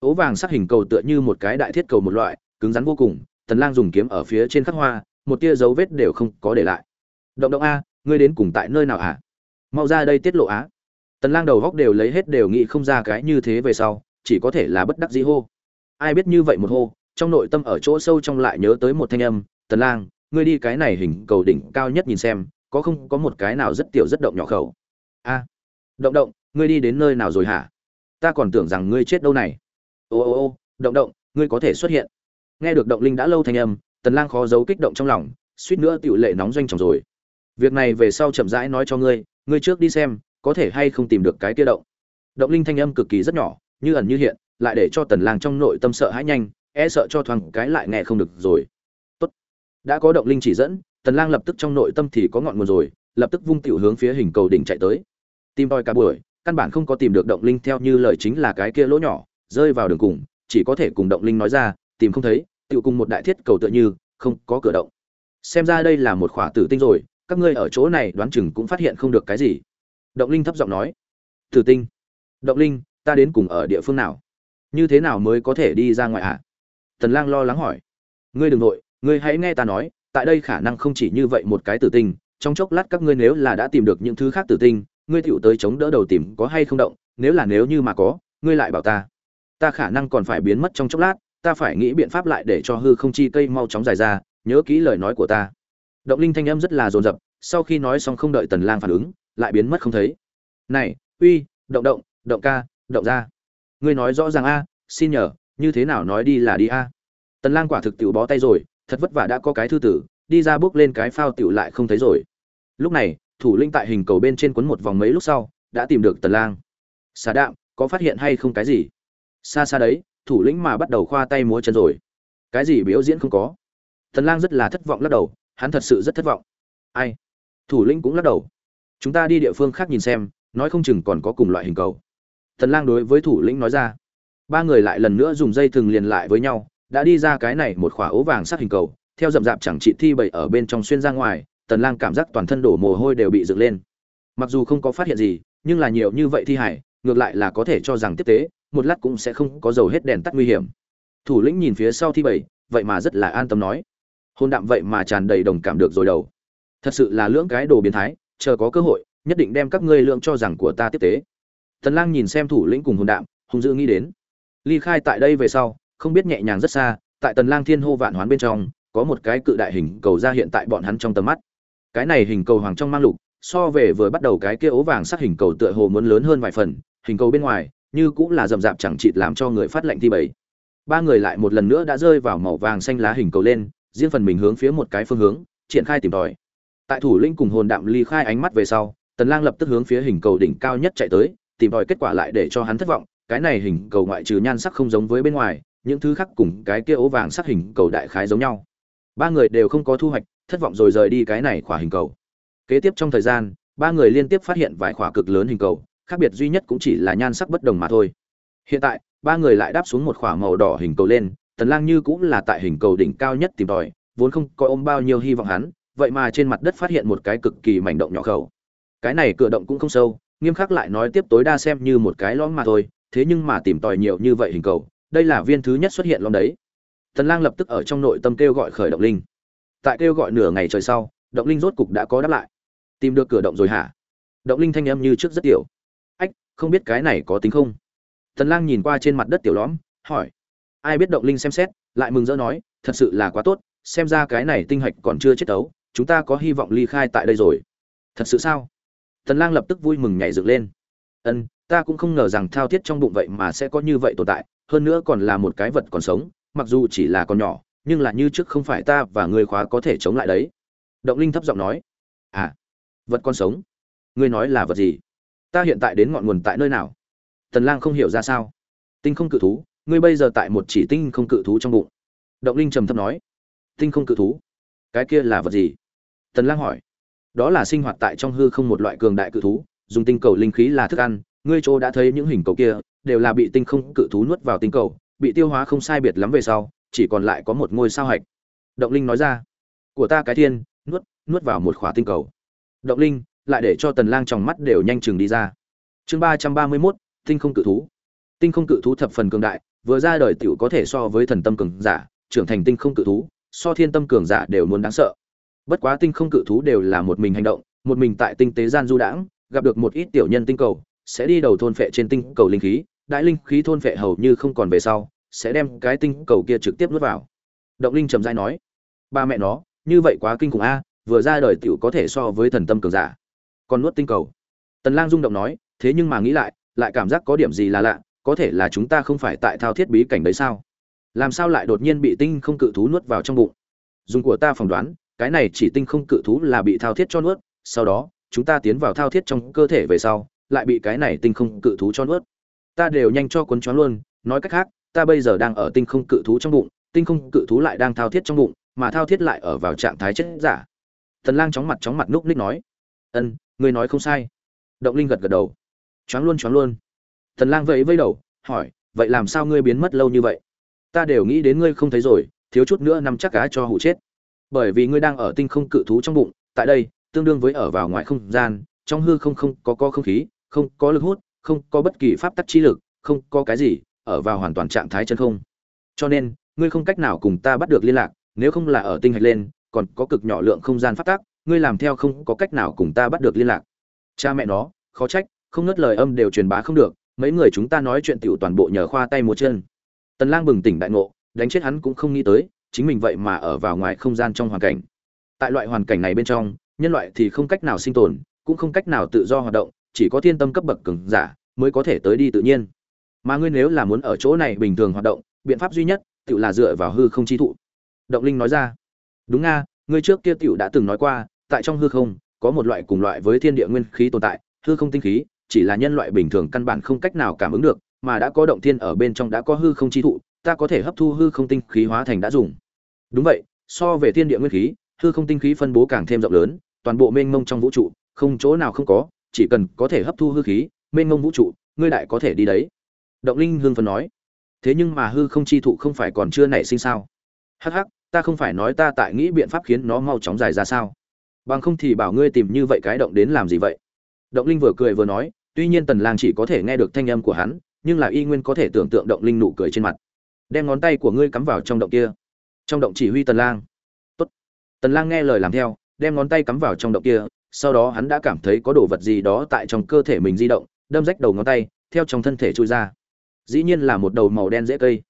Ố vàng sắc hình cầu tựa như một cái đại thiết cầu một loại, cứng rắn vô cùng, tần lang dùng kiếm ở phía trên khắc hoa, một tia dấu vết đều không có để lại. Động động a, ngươi đến cùng tại nơi nào hả mau ra đây tiết lộ á. Tần lang đầu góc đều lấy hết đều nghĩ không ra cái như thế về sau, chỉ có thể là bất đắc dĩ hô. Ai biết như vậy một hô? Trong nội tâm ở chỗ sâu trong lại nhớ tới một thanh âm, tần lang, ngươi đi cái này hình cầu đỉnh cao nhất nhìn xem, có không, có một cái nào rất tiểu rất động nhỏ khẩu? A, động động, ngươi đi đến nơi nào rồi hả? Ta còn tưởng rằng ngươi chết đâu này. Ô ô ô, động động, ngươi có thể xuất hiện. Nghe được động linh đã lâu thanh âm, tần lang khó giấu kích động trong lòng, suýt nữa tiểu lệ nóng doanh trọng rồi. Việc này về sau chậm rãi nói cho ngươi ngươi trước đi xem, có thể hay không tìm được cái kia động. Động linh thanh âm cực kỳ rất nhỏ, như ẩn như hiện, lại để cho tần lang trong nội tâm sợ hãi nhanh e sợ cho thoáng cái lại nghe không được rồi. Tốt. Đã có động linh chỉ dẫn, tần lang lập tức trong nội tâm thì có ngọn nguồn rồi, lập tức vung tiểu hướng phía hình cầu đỉnh chạy tới. Tìm tòi cả buổi, căn bản không có tìm được động linh theo như lời chính là cái kia lỗ nhỏ, rơi vào đường cùng, chỉ có thể cùng động linh nói ra, tìm không thấy, tiểu cùng một đại thiết cầu tựa như, không có cửa động. Xem ra đây là một khỏa tử tinh rồi, các ngươi ở chỗ này đoán chừng cũng phát hiện không được cái gì. Động linh thấp giọng nói. Tử tinh. Động linh, ta đến cùng ở địa phương nào? Như thế nào mới có thể đi ra ngoài ạ? Tần lang lo lắng hỏi. Ngươi đừng nội ngươi hãy nghe ta nói, tại đây khả năng không chỉ như vậy một cái tử tinh, trong chốc lát các ngươi nếu là đã tìm được những thứ khác tử tinh, ngươi tiểu tới chống đỡ đầu tìm có hay không động, nếu là nếu như mà có, ngươi lại bảo ta. Ta khả năng còn phải biến mất trong chốc lát, ta phải nghĩ biện pháp lại để cho hư không chi cây mau chóng dài ra, nhớ kỹ lời nói của ta. Động linh thanh âm rất là dồn dập, sau khi nói xong không đợi tần lang phản ứng, lại biến mất không thấy. Này, uy, động động động ca, động ra. Ngươi nói rõ ràng a, xin nhờ như thế nào nói đi là đi a. Tần lang quả thực tiểu bó tay rồi, thật vất vả đã có cái thư tử, đi ra bước lên cái phao tiểu lại không thấy rồi. Lúc này, thủ linh tại hình cầu bên trên quấn một vòng mấy lúc sau, đã tìm được tần lang. Xà đạm, có phát hiện hay không cái gì? Xa xa đấy, thủ lĩnh mà bắt đầu khoa tay múa chân rồi. Cái gì biểu diễn không có? Tần lang rất là thất vọng lắc đầu, hắn thật sự rất thất vọng. Ai? Thủ lĩnh cũng lắc đầu. Chúng ta đi địa phương khác nhìn xem, nói không chừng còn có cùng loại hình cầu. Tần lang đối với thủ lĩnh nói ra ba người lại lần nữa dùng dây thừng liền lại với nhau, đã đi ra cái này một khỏa ố vàng sắc hình cầu, theo dậm dạp chẳng trị thi bậy ở bên trong xuyên ra ngoài, tần lang cảm giác toàn thân đổ mồ hôi đều bị dựng lên. Mặc dù không có phát hiện gì, nhưng là nhiều như vậy thi hải ngược lại là có thể cho rằng tiếp tế, một lát cũng sẽ không có dầu hết đèn tắt nguy hiểm. Thủ lĩnh nhìn phía sau thi bậy vậy mà rất là an tâm nói. Hôn đạm vậy mà tràn đầy đồng cảm được rồi đầu. Thật sự là lưỡng cái đồ biến thái, chờ có cơ hội, nhất định đem các ngươi lượng cho rằng của ta tiếp tế. Tần lang nhìn xem thủ lĩnh cùng hôn đạm, hung dữ nghĩ đến ly khai tại đây về sau, không biết nhẹ nhàng rất xa, tại tần lang thiên hô vạn hoán bên trong, có một cái cự đại hình cầu ra hiện tại bọn hắn trong tầm mắt. Cái này hình cầu hoàng trong mang lục, so về vừa bắt đầu cái kia ố vàng sắc hình cầu tựa hồ muốn lớn hơn vài phần, hình cầu bên ngoài, như cũng là rậm rạp chẳng chịt làm cho người phát lệnh thi bảy ba người lại một lần nữa đã rơi vào màu vàng xanh lá hình cầu lên, riêng phần mình hướng phía một cái phương hướng, triển khai tìm tòi. Tại thủ lĩnh cùng hồn đạm ly khai ánh mắt về sau, tần lang lập tức hướng phía hình cầu đỉnh cao nhất chạy tới, tìm tòi kết quả lại để cho hắn thất vọng cái này hình cầu ngoại trừ nhan sắc không giống với bên ngoài, những thứ khác cùng cái kia ố vàng sắc hình cầu đại khái giống nhau. Ba người đều không có thu hoạch, thất vọng rồi rời đi cái này khỏa hình cầu. Kế tiếp trong thời gian, ba người liên tiếp phát hiện vài khỏa cực lớn hình cầu, khác biệt duy nhất cũng chỉ là nhan sắc bất đồng mà thôi. Hiện tại, ba người lại đáp xuống một khỏa màu đỏ hình cầu lên, tần lang như cũng là tại hình cầu đỉnh cao nhất tìm tòi, vốn không có ôm bao nhiêu hy vọng hắn, vậy mà trên mặt đất phát hiện một cái cực kỳ mảnh động nhỏ khẩu. Cái này cửa động cũng không sâu, nghiêm khắc lại nói tiếp tối đa xem như một cái lõm mà thôi thế nhưng mà tìm tòi nhiều như vậy hình cầu, đây là viên thứ nhất xuất hiện lõm đấy. Tần lang lập tức ở trong nội tâm kêu gọi khởi động linh. Tại kêu gọi nửa ngày trời sau, động linh rốt cục đã có đáp lại. Tìm được cửa động rồi hả? Động linh thanh âm như trước rất tiểu. Ách, không biết cái này có tính không? Tần lang nhìn qua trên mặt đất tiểu lõm, hỏi. Ai biết động linh xem xét, lại mừng rỡ nói, thật sự là quá tốt, xem ra cái này tinh hạch còn chưa chết tấu, chúng ta có hy vọng ly khai tại đây rồi. Thật sự sao? Tần lang lập tức vui mừng nhảy dựng lên. Ân ta cũng không ngờ rằng thao thiết trong bụng vậy mà sẽ có như vậy tồn tại, hơn nữa còn là một cái vật còn sống, mặc dù chỉ là còn nhỏ, nhưng là như trước không phải ta và ngươi khóa có thể chống lại đấy. Động linh thấp giọng nói. À vật còn sống? Ngươi nói là vật gì? Ta hiện tại đến ngọn nguồn tại nơi nào? Tần lang không hiểu ra sao. Tinh không cự thú, ngươi bây giờ tại một chỉ tinh không cự thú trong bụng. Động linh trầm thấp nói. Tinh không cự thú? Cái kia là vật gì? Tần lang hỏi. Đó là sinh hoạt tại trong hư không một loại cường đại cự thú, dùng tinh cầu linh khí là thức ăn ngươi chỗ đã thấy những hình cầu kia đều là bị tinh không cự thú nuốt vào tinh cầu bị tiêu hóa không sai biệt lắm về sau chỉ còn lại có một ngôi sao hạch. Động linh nói ra của ta cái thiên nuốt nuốt vào một khỏa tinh cầu. Động linh lại để cho tần lang trong mắt đều nhanh chừng đi ra. Chương ba trăm ba mươi 331, tinh không cự thú. Tinh không cự thú thập phần cường đại vừa ra đời tiểu có thể so với thần tâm cường giả trưởng thành tinh không cự thú so thiên tâm cường giả đều muốn đáng sợ. Bất quá tinh không cự thú đều là một mình hành động một mình tại tinh tế gian du đãng gặp được một ít tiểu nhân tinh cầu sẽ đi đầu thôn phệ trên tinh cầu linh khí, đại linh khí thôn phệ hầu như không còn về sau, sẽ đem cái tinh cầu kia trực tiếp nuốt vào. Động linh trầm dai nói, ba mẹ nó, như vậy quá kinh khủng a, vừa ra đời tiểu có thể so với thần tâm cường giả, còn nuốt tinh cầu. Tần lang rung động nói, thế nhưng mà nghĩ lại lại cảm giác có điểm gì là lạ, có thể là chúng ta không phải tại thao thiết bí cảnh đấy sao? Làm sao lại đột nhiên bị tinh không cự thú nuốt vào trong bụng? Dùng của ta phỏng đoán, cái này chỉ tinh không cự thú là bị thao thiết cho nuốt, sau đó, chúng ta tiến vào thao thiết trong cơ thể về sau lại bị cái này tinh không cự thú cho nuốt. Ta đều nhanh cho cuốn choáng luôn, nói cách khác, ta bây giờ đang ở tinh không cự thú trong bụng, tinh không cự thú lại đang thao thiết trong bụng, mà thao thiết lại ở vào trạng thái chết giả. Tần lang chóng mặt chóng mặt núp ních nói. Ân, ngươi nói không sai. Động linh gật gật đầu. Choáng luôn choáng luôn. Tần lang vẫy vẫy đầu, hỏi, vậy làm sao ngươi biến mất lâu như vậy? Ta đều nghĩ đến ngươi không thấy rồi, thiếu chút nữa nằm chắc cá cho hủ chết. Bởi vì ngươi đang ở tinh không cự thú trong bụng, tại đây, tương đương với ở vào ngoài không gian, trong hư không không có có không khí không có lực hút, không có bất kỳ pháp tắc chi lực, không có cái gì, ở vào hoàn toàn trạng thái chân không. Cho nên, ngươi không cách nào cùng ta bắt được liên lạc, nếu không là ở tinh hạch lên, còn có cực nhỏ lượng không gian pháp tắc, ngươi làm theo không có cách nào cùng ta bắt được liên lạc. Cha mẹ nó, khó trách, không ngớt lời âm đều truyền bá không được, mấy người chúng ta nói chuyện tiểu toàn bộ nhờ khoa tay một chân. Tần lang bừng tỉnh đại ngộ, đánh chết hắn cũng không nghĩ tới, chính mình vậy mà ở vào ngoài không gian trong hoàn cảnh. Tại loại hoàn cảnh này bên trong, nhân loại thì không cách nào sinh tồn, cũng không cách nào tự do hoạt động chỉ có thiên tâm cấp bậc cường giả mới có thể tới đi tự nhiên. Mà ngươi nếu là muốn ở chỗ này bình thường hoạt động, biện pháp duy nhất tự là dựa vào hư không chi thụ. Động linh nói ra. Đúng nga, ngươi trước kia tiểu đã từng nói qua, tại trong hư không, có một loại cùng loại với thiên địa nguyên khí tồn tại, hư không tinh khí, chỉ là nhân loại bình thường căn bản không cách nào cảm ứng được, mà đã có động thiên ở bên trong đã có hư không chi thụ, ta có thể hấp thu hư không tinh khí hóa thành đã dùng. Đúng vậy, so về thiên địa nguyên khí, hư không tinh khí phân bố càng thêm rộng lớn, toàn bộ mênh mông trong vũ trụ, không chỗ nào không có chỉ cần có thể hấp thu hư khí, mênh mông vũ trụ, ngươi đại có thể đi đấy. Động linh hương phân nói. Thế nhưng mà hư không chi thụ không phải còn chưa nảy sinh sao? Hắc hắc, ta không phải nói ta tại nghĩ biện pháp khiến nó mau chóng dài ra sao? Bằng không thì bảo ngươi tìm như vậy cái động đến làm gì vậy? Động linh vừa cười vừa nói, tuy nhiên tần lang chỉ có thể nghe được thanh âm của hắn, nhưng là y nguyên có thể tưởng tượng động linh nụ cười trên mặt. Đem ngón tay của ngươi cắm vào trong động kia. Trong động chỉ huy tần lang. Tốt. Tần lang nghe lời làm theo, đem ngón tay cắm vào trong động kia sau đó hắn đã cảm thấy có đồ vật gì đó tại trong cơ thể mình di động, đâm rách đầu ngón tay, theo trong thân thể trôi ra. Dĩ nhiên là một đầu màu đen dễ cây.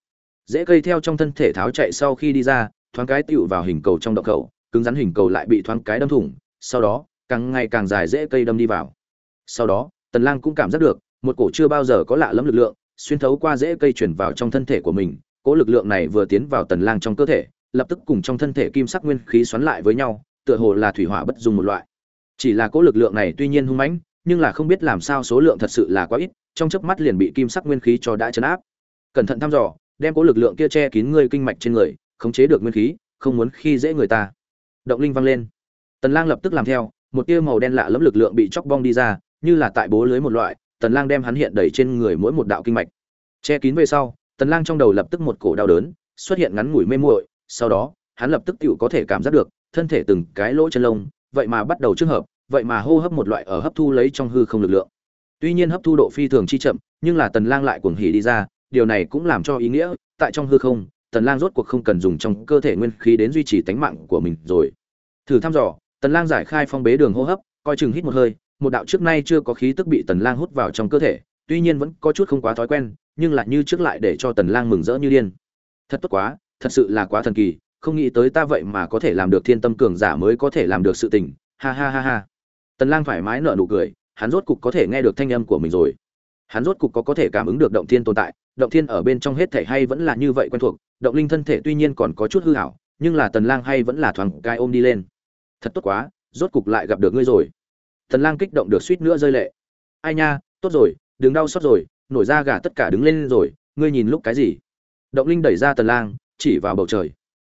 Dễ cây theo trong thân thể tháo chạy sau khi đi ra, thoáng cái tựu vào hình cầu trong động khẩu, cứng rắn hình cầu lại bị thoáng cái đâm thủng, sau đó, càng ngày càng dài dễ cây đâm đi vào. Sau đó, tần lang cũng cảm giác được, một cổ chưa bao giờ có lạ lẫm lực lượng, xuyên thấu qua rễ cây chuyển vào trong thân thể của mình, cỗ lực lượng này vừa tiến vào tần lang trong cơ thể, lập tức cùng trong thân thể kim sắc nguyên khí xoắn lại với nhau, tựa hồ là thủy hỏa bất dung một loại chỉ là cỗ lực lượng này tuy nhiên hung mãnh, nhưng là không biết làm sao số lượng thật sự là quá ít, trong chớp mắt liền bị kim sắc nguyên khí cho đã chấn áp. Cẩn thận thăm dò, đem cỗ lực lượng kia che kín ngươi kinh mạch trên người, khống chế được nguyên khí, không muốn khi dễ người ta. Động linh vang lên. Tần lang lập tức làm theo, một tia màu đen lạ lẫm lực lượng bị chọc bong đi ra, như là tại bố lưới một loại, tần lang đem hắn hiện đầy trên người mỗi một đạo kinh mạch. Che kín về sau, tần lang trong đầu lập tức một cổ đau đớn, xuất hiện ngắn ngủi mê muội, sau đó, hắn lập tức tự có thể cảm giác được, thân thể từng cái lỗ chân lông, vậy mà bắt đầu trước hợp vậy mà hô hấp một loại ở hấp thu lấy trong hư không lực lượng. Tuy nhiên hấp thu độ phi thường chi chậm, nhưng là tần lang lại cuồng hỉ đi ra, điều này cũng làm cho ý nghĩa, tại trong hư không, tần lang rốt cuộc không cần dùng trong cơ thể nguyên khí đến duy trì tính mạng của mình rồi. Thử thăm dò, tần lang giải khai phong bế đường hô hấp, coi chừng hít một hơi, một đạo trước nay chưa có khí tức bị tần lang hút vào trong cơ thể, tuy nhiên vẫn có chút không quá thói quen, nhưng lại như trước lại để cho tần lang mừng rỡ như điên. Thật tốt quá, thật sự là quá thần kỳ, không nghĩ tới ta vậy mà có thể làm được thiên tâm cường giả mới có thể làm được sự tình. Ha ha ha ha tần lang thoải mái nở nụ cười, hắn rốt cục có thể nghe được thanh âm của mình rồi. Hắn rốt cục có có thể cảm ứng được động thiên tồn tại, động thiên ở bên trong hết thể hay vẫn là như vậy quen thuộc, động linh thân thể tuy nhiên còn có chút hư hảo, nhưng là tần lang hay vẫn là thoáng cai ôm đi lên. Thật tốt quá, rốt cục lại gặp được ngươi rồi. Tần lang kích động được suýt nữa rơi lệ. Ai nha, tốt rồi, đừng đau xót rồi, nổi ra gà tất cả đứng lên rồi, ngươi nhìn lúc cái gì? Động linh đẩy ra tần lang, chỉ vào bầu trời.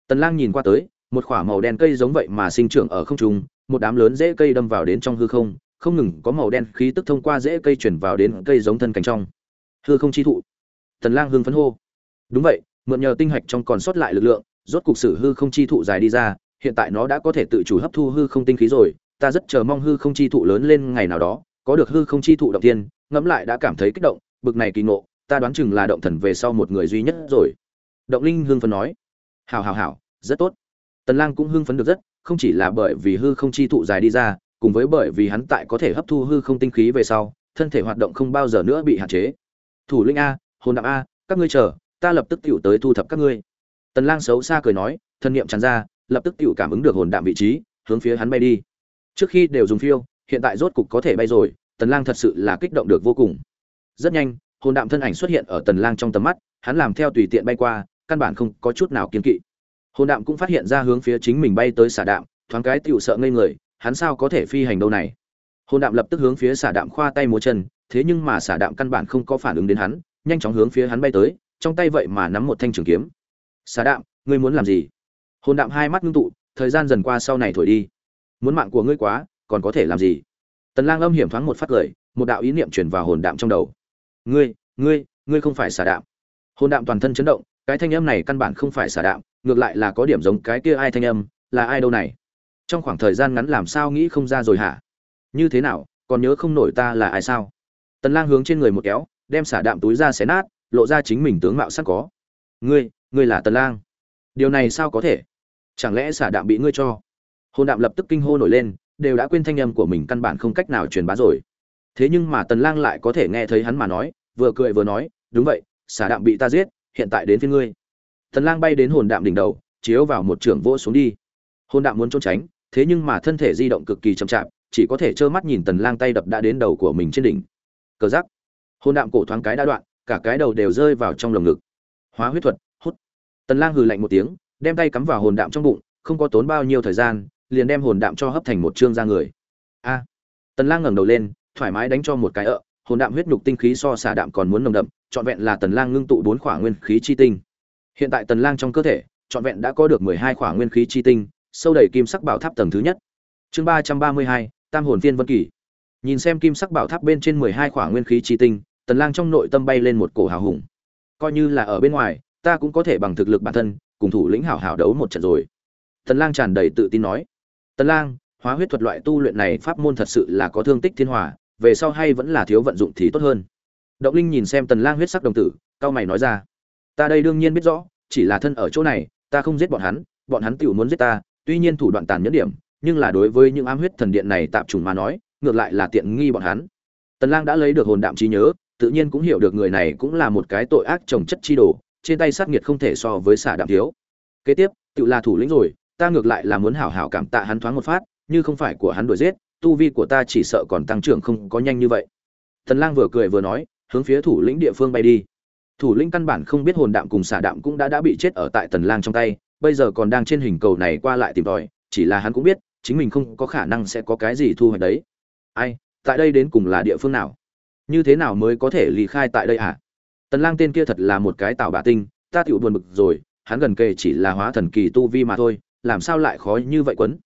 Tần lang nhìn qua tới, một khỏa màu đen cây giống vậy mà sinh trưởng ở không trung một đám lớn rễ cây đâm vào đến trong hư không không ngừng có màu đen khí tức thông qua rễ cây chuyển vào đến cây giống thân cành trong. Hư không chi thụ. Tần lang hưng phấn hô. Đúng vậy, mượn nhờ tinh hạch trong còn sót lại lực lượng, rốt cục sử hư không chi thụ dài đi ra, hiện tại nó đã có thể tự chủ hấp thu hư không tinh khí rồi, ta rất chờ mong hư không chi thụ lớn lên ngày nào đó, có được hư không chi thụ động tiên ngẫm lại đã cảm thấy kích động, bực này kỳ ngộ, ta đoán chừng là động thần về sau một người duy nhất rồi. Động linh hưng phấn nói. Hảo hảo hảo, rất tốt. Tần lang cũng hưng phấn được rất không chỉ là bởi vì hư không chi thụ dài đi ra, cùng với bởi vì hắn tại có thể hấp thu hư không tinh khí về sau, thân thể hoạt động không bao giờ nữa bị hạn chế. Thủ linh a, hồn đạm a, các ngươi chờ, ta lập tức tựu tới thu thập các ngươi. Tần lang xấu xa cười nói, thân niệm tràn ra, lập tức tựu cảm ứng được hồn đạm vị trí, hướng phía hắn bay đi. Trước khi đều dùng phiêu, hiện tại rốt cục có thể bay rồi, tần lang thật sự là kích động được vô cùng. Rất nhanh, hồn đạm thân ảnh xuất hiện ở tần lang trong tầm mắt, hắn làm theo tùy tiện bay qua, căn bản không có chút nào kiên kỵ hồn đạm cũng phát hiện ra hướng phía chính mình bay tới xả đạm, thoáng cái tựu sợ ngây người, hắn sao có thể phi hành đâu này? Hồn đạm lập tức hướng phía xả đạm khoa tay múa chân, thế nhưng mà xả đạm căn bản không có phản ứng đến hắn, nhanh chóng hướng phía hắn bay tới, trong tay vậy mà nắm một thanh trường kiếm. Xả đạm, ngươi muốn làm gì? Hồn đạm hai mắt ngưng tụ, thời gian dần qua sau này thổi đi. Muốn mạng của ngươi quá, còn có thể làm gì? Tần lang âm hiểm thoáng một phát cười, một đạo ý niệm truyền vào hồn đạm trong đầu. Ngươi ngươi ngươi không phải xả đạm. Hồn đạm toàn thân chấn động cái thanh âm này căn bản không phải xả đạm, ngược lại là có điểm giống cái kia ai thanh âm, là ai đâu này? Trong khoảng thời gian ngắn làm sao nghĩ không ra rồi hả? Như thế nào, còn nhớ không nổi ta là ai sao? Tần lang hướng trên người một kéo, đem xả đạm túi ra xé nát, lộ ra chính mình tướng mạo sẵn có. Ngươi ngươi là tần lang. Điều này sao có thể? Chẳng lẽ xả đạm bị ngươi cho? Hồn đạm lập tức kinh hô nổi lên, đều đã quên thanh âm của mình căn bản không cách nào truyền bá rồi. Thế nhưng mà tần lang lại có thể nghe thấy hắn mà nói, vừa cười vừa nói, đúng vậy, xả đạm bị ta giết hiện tại đến phía ngươi. Thần lang bay đến hồn đạm đỉnh đầu, chiếu vào một trường vỗ xuống đi. Hồn đạm muốn trốn tránh, thế nhưng mà thân thể di động cực kỳ chậm chạp, chỉ có thể trơ mắt nhìn tần lang tay đập đã đến đầu của mình trên đỉnh. Cờ giác hồn đạm cổ thoáng cái đã đoạn, cả cái đầu đều rơi vào trong lồng ngực. Hóa huyết thuật, hút. Tần lang hừ lạnh một tiếng, đem tay cắm vào hồn đạm trong bụng, không có tốn bao nhiêu thời gian, liền đem hồn đạm cho hấp thành một trương ra người. A. Tần lang ngẩng đầu lên, thoải mái đánh cho một cái ợ hồn đạm huyết nhục tinh khí so xả đạm còn muốn nồng đậm trọn vẹn là tần lang ngưng tụ bốn khỏa nguyên khí chi tinh. Hiện tại tần lang trong cơ thể trọn vẹn đã có được 12 khỏa nguyên khí chi tinh sâu đầy kim sắc bảo tháp tầng thứ nhất. Chương 332, tam hồn tiên vân kỳ. Nhìn xem kim sắc bảo tháp bên trên 12 khỏa nguyên khí chi tinh tần lang trong nội tâm bay lên một cổ hào hùng. Coi như là ở bên ngoài ta cũng có thể bằng thực lực bản thân cùng thủ lĩnh hảo hảo đấu một trận rồi. Tần lang tràn đầy tự tin nói. Tần lang hóa huyết thuật loại tu luyện này pháp môn thật sự là có thương tích thiên hòa về sau hay vẫn là thiếu vận dụng thì tốt hơn. Động linh nhìn xem tần lang huyết sắc đồng tử, cao mày nói ra, ta đây đương nhiên biết rõ, chỉ là thân ở chỗ này, ta không giết bọn hắn bọn hắn tiểu muốn giết ta, tuy nhiên thủ đoạn tàn nhẫn điểm, nhưng là đối với những ám huyết thần điện này tạm trùng mà nói, ngược lại là tiện nghi bọn hắn. Tần lang đã lấy được hồn đạm trí nhớ, tự nhiên cũng hiểu được người này cũng là một cái tội ác trồng chất chi đồ, trên tay sát nghiệt không thể so với xả đạm thiếu. Kế tiếp tự là thủ lĩnh rồi, ta ngược lại là muốn hảo hảo cảm tạ hắn thoáng một phát, như không phải của hắn đuổi giết tu vi của ta chỉ sợ còn tăng trưởng không có nhanh như vậy. Tần lang vừa cười vừa nói, hướng phía thủ lĩnh địa phương bay đi. Thủ lĩnh căn bản không biết hồn đạm cùng xả đạm cũng đã đã bị chết ở tại tần lang trong tay, bây giờ còn đang trên hình cầu này qua lại tìm tòi, chỉ là hắn cũng biết, chính mình không có khả năng sẽ có cái gì thu hoạch đấy. Ai, tại đây đến cùng là địa phương nào? Như thế nào mới có thể lì khai tại đây à tần lang tên kia thật là một cái tạo bà tinh, ta tiểu buồn bực rồi, hắn gần kề chỉ là hóa thần kỳ tu vi mà thôi, làm sao lại khó như vậy quấn?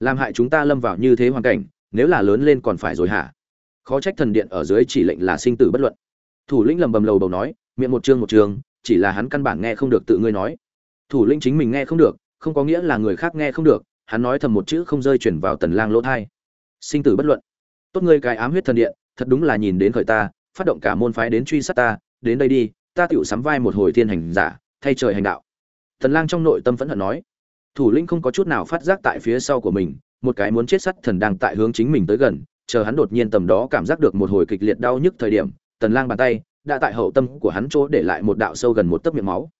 Làm hại chúng ta lâm vào như thế hoàn cảnh nếu là lớn lên còn phải rồi hả? Khó trách thần điện ở dưới chỉ lệnh là sinh tử bất luận. Thủ lĩnh lầm bầm lầu bầu nói, miệng một chương một chương, chỉ là hắn căn bản nghe không được tự ngươi nói. Thủ lĩnh chính mình nghe không được, không có nghĩa là người khác nghe không được, hắn nói thầm một chữ không rơi chuyển vào tần lang lỗ thai. Sinh tử bất luận. Tốt ngươi cái ám huyết thần điện, thật đúng là nhìn đến khởi ta, phát động cả môn phái đến truy sát ta, đến đây đi, ta tiểu sắm vai một hồi thiên hành giả, thay trời hành đạo. Tần lang trong nội tâm vẫn hận nói. Thủ lĩnh không có chút nào phát giác tại phía sau của mình một cái muốn chết sắt thần đang tại hướng chính mình tới gần, chờ hắn đột nhiên tầm đó cảm giác được một hồi kịch liệt đau nhức thời điểm, tần lang bàn tay đã tại hậu tâm của hắn chỗ để lại một đạo sâu gần một tấc miệng máu.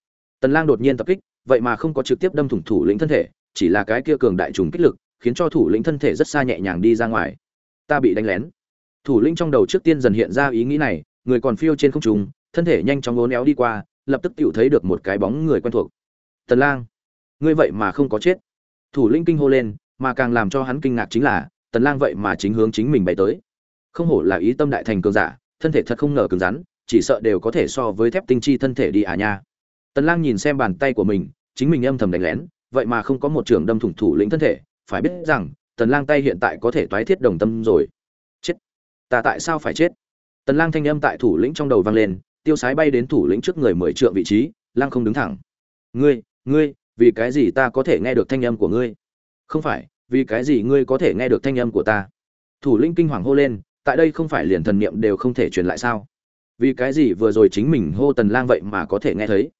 Tần lang đột nhiên tập kích, vậy mà không có trực tiếp đâm thủng thủ lĩnh thân thể, chỉ là cái kia cường đại trùng kích lực, khiến cho thủ lĩnh thân thể rất xa nhẹ nhàng đi ra ngoài. Ta bị đánh lén. Thủ lĩnh trong đầu trước tiên dần hiện ra ý nghĩ này, người còn phiêu trên không trung, thân thể nhanh chóng uốn éo đi qua, lập tức tiểu thấy được một cái bóng người quen thuộc. Tần lang, ngươi vậy mà không có chết. Thủ lĩnh kinh hô lên mà càng làm cho hắn kinh ngạc chính là, tần lang vậy mà chính hướng chính mình bay tới. Không hổ là ý tâm đại thành cường giả, thân thể thật không ngờ cứng rắn, chỉ sợ đều có thể so với thép tinh chi thân thể đi à nha. Tần lang nhìn xem bàn tay của mình, chính mình âm thầm đánh lén, vậy mà không có một trường đâm thủng thủ lĩnh thân thể, phải biết rằng, tần lang tay hiện tại có thể toái thiết đồng tâm rồi. Chết! Ta tại sao phải chết? Tần lang thanh âm tại thủ lĩnh trong đầu vang lên, tiêu sái bay đến thủ lĩnh trước người mười trượng vị trí, lang không đứng thẳng. Ngươi ngươi, vì cái gì ta có thể nghe được thanh âm của ngươi? Không phải vì cái gì ngươi có thể nghe được thanh âm của ta? Thủ lĩnh kinh hoàng hô lên, tại đây không phải liền thần niệm đều không thể truyền lại sao? Vì cái gì vừa rồi chính mình hô tần lang vậy mà có thể nghe thấy?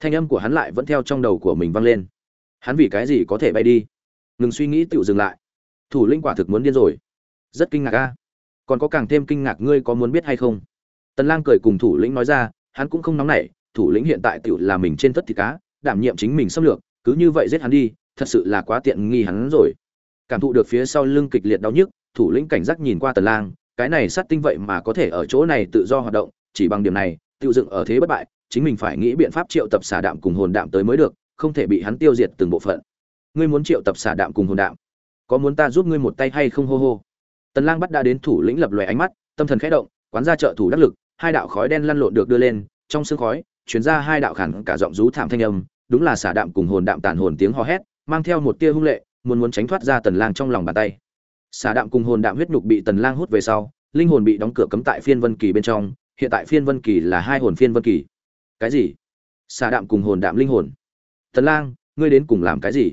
Thanh âm của hắn lại vẫn theo trong đầu của mình vang lên. Hắn vì cái gì có thể bay đi? Ngừng suy nghĩ tự dừng lại. Thủ lĩnh quả thực muốn điên rồi. Rất kinh ngạc a. Còn có càng thêm kinh ngạc ngươi có muốn biết hay không? Tần lang cười cùng thủ lĩnh nói ra, hắn cũng không nóng nảy, thủ lĩnh hiện tại tựu là mình trên tất thịt cá, đảm nhiệm chính mình xâm lược, cứ như vậy giết hắn đi, thật sự là quá tiện nghi hắn rồi cảm thụ được phía sau lưng kịch liệt đau nhức, thủ lĩnh cảnh giác nhìn qua tần lang, cái này sát tinh vậy mà có thể ở chỗ này tự do hoạt động, chỉ bằng điểm này, tiêu dựng ở thế bất bại, chính mình phải nghĩ biện pháp triệu tập xả đạm cùng hồn đạm tới mới được, không thể bị hắn tiêu diệt từng bộ phận. Ngươi muốn triệu tập xả đạm cùng hồn đạm? Có muốn ta giúp ngươi một tay hay không hô hô? Tần lang bắt đã đến thủ lĩnh lập loè ánh mắt, tâm thần khẽ động, quán ra trợ thủ đắc lực, hai đạo khói đen lăn lộn được đưa lên, trong sương khói, truyền ra hai đạo khản cả giọng rú thảm thanh âm, đúng là xả đạm cùng hồn đạm tàn hồn tiếng hò hét, mang theo một tia hung lệ muốn muốn tránh thoát ra tần lang trong lòng bàn tay. Xà đạm cùng hồn đạm huyết nhục bị tần lang hút về sau, linh hồn bị đóng cửa cấm tại phiên vân kỳ bên trong, hiện tại phiên vân kỳ là hai hồn phiên vân kỳ. Cái gì? Xà đạm cùng hồn đạm linh hồn. Tần lang, ngươi đến cùng làm cái gì?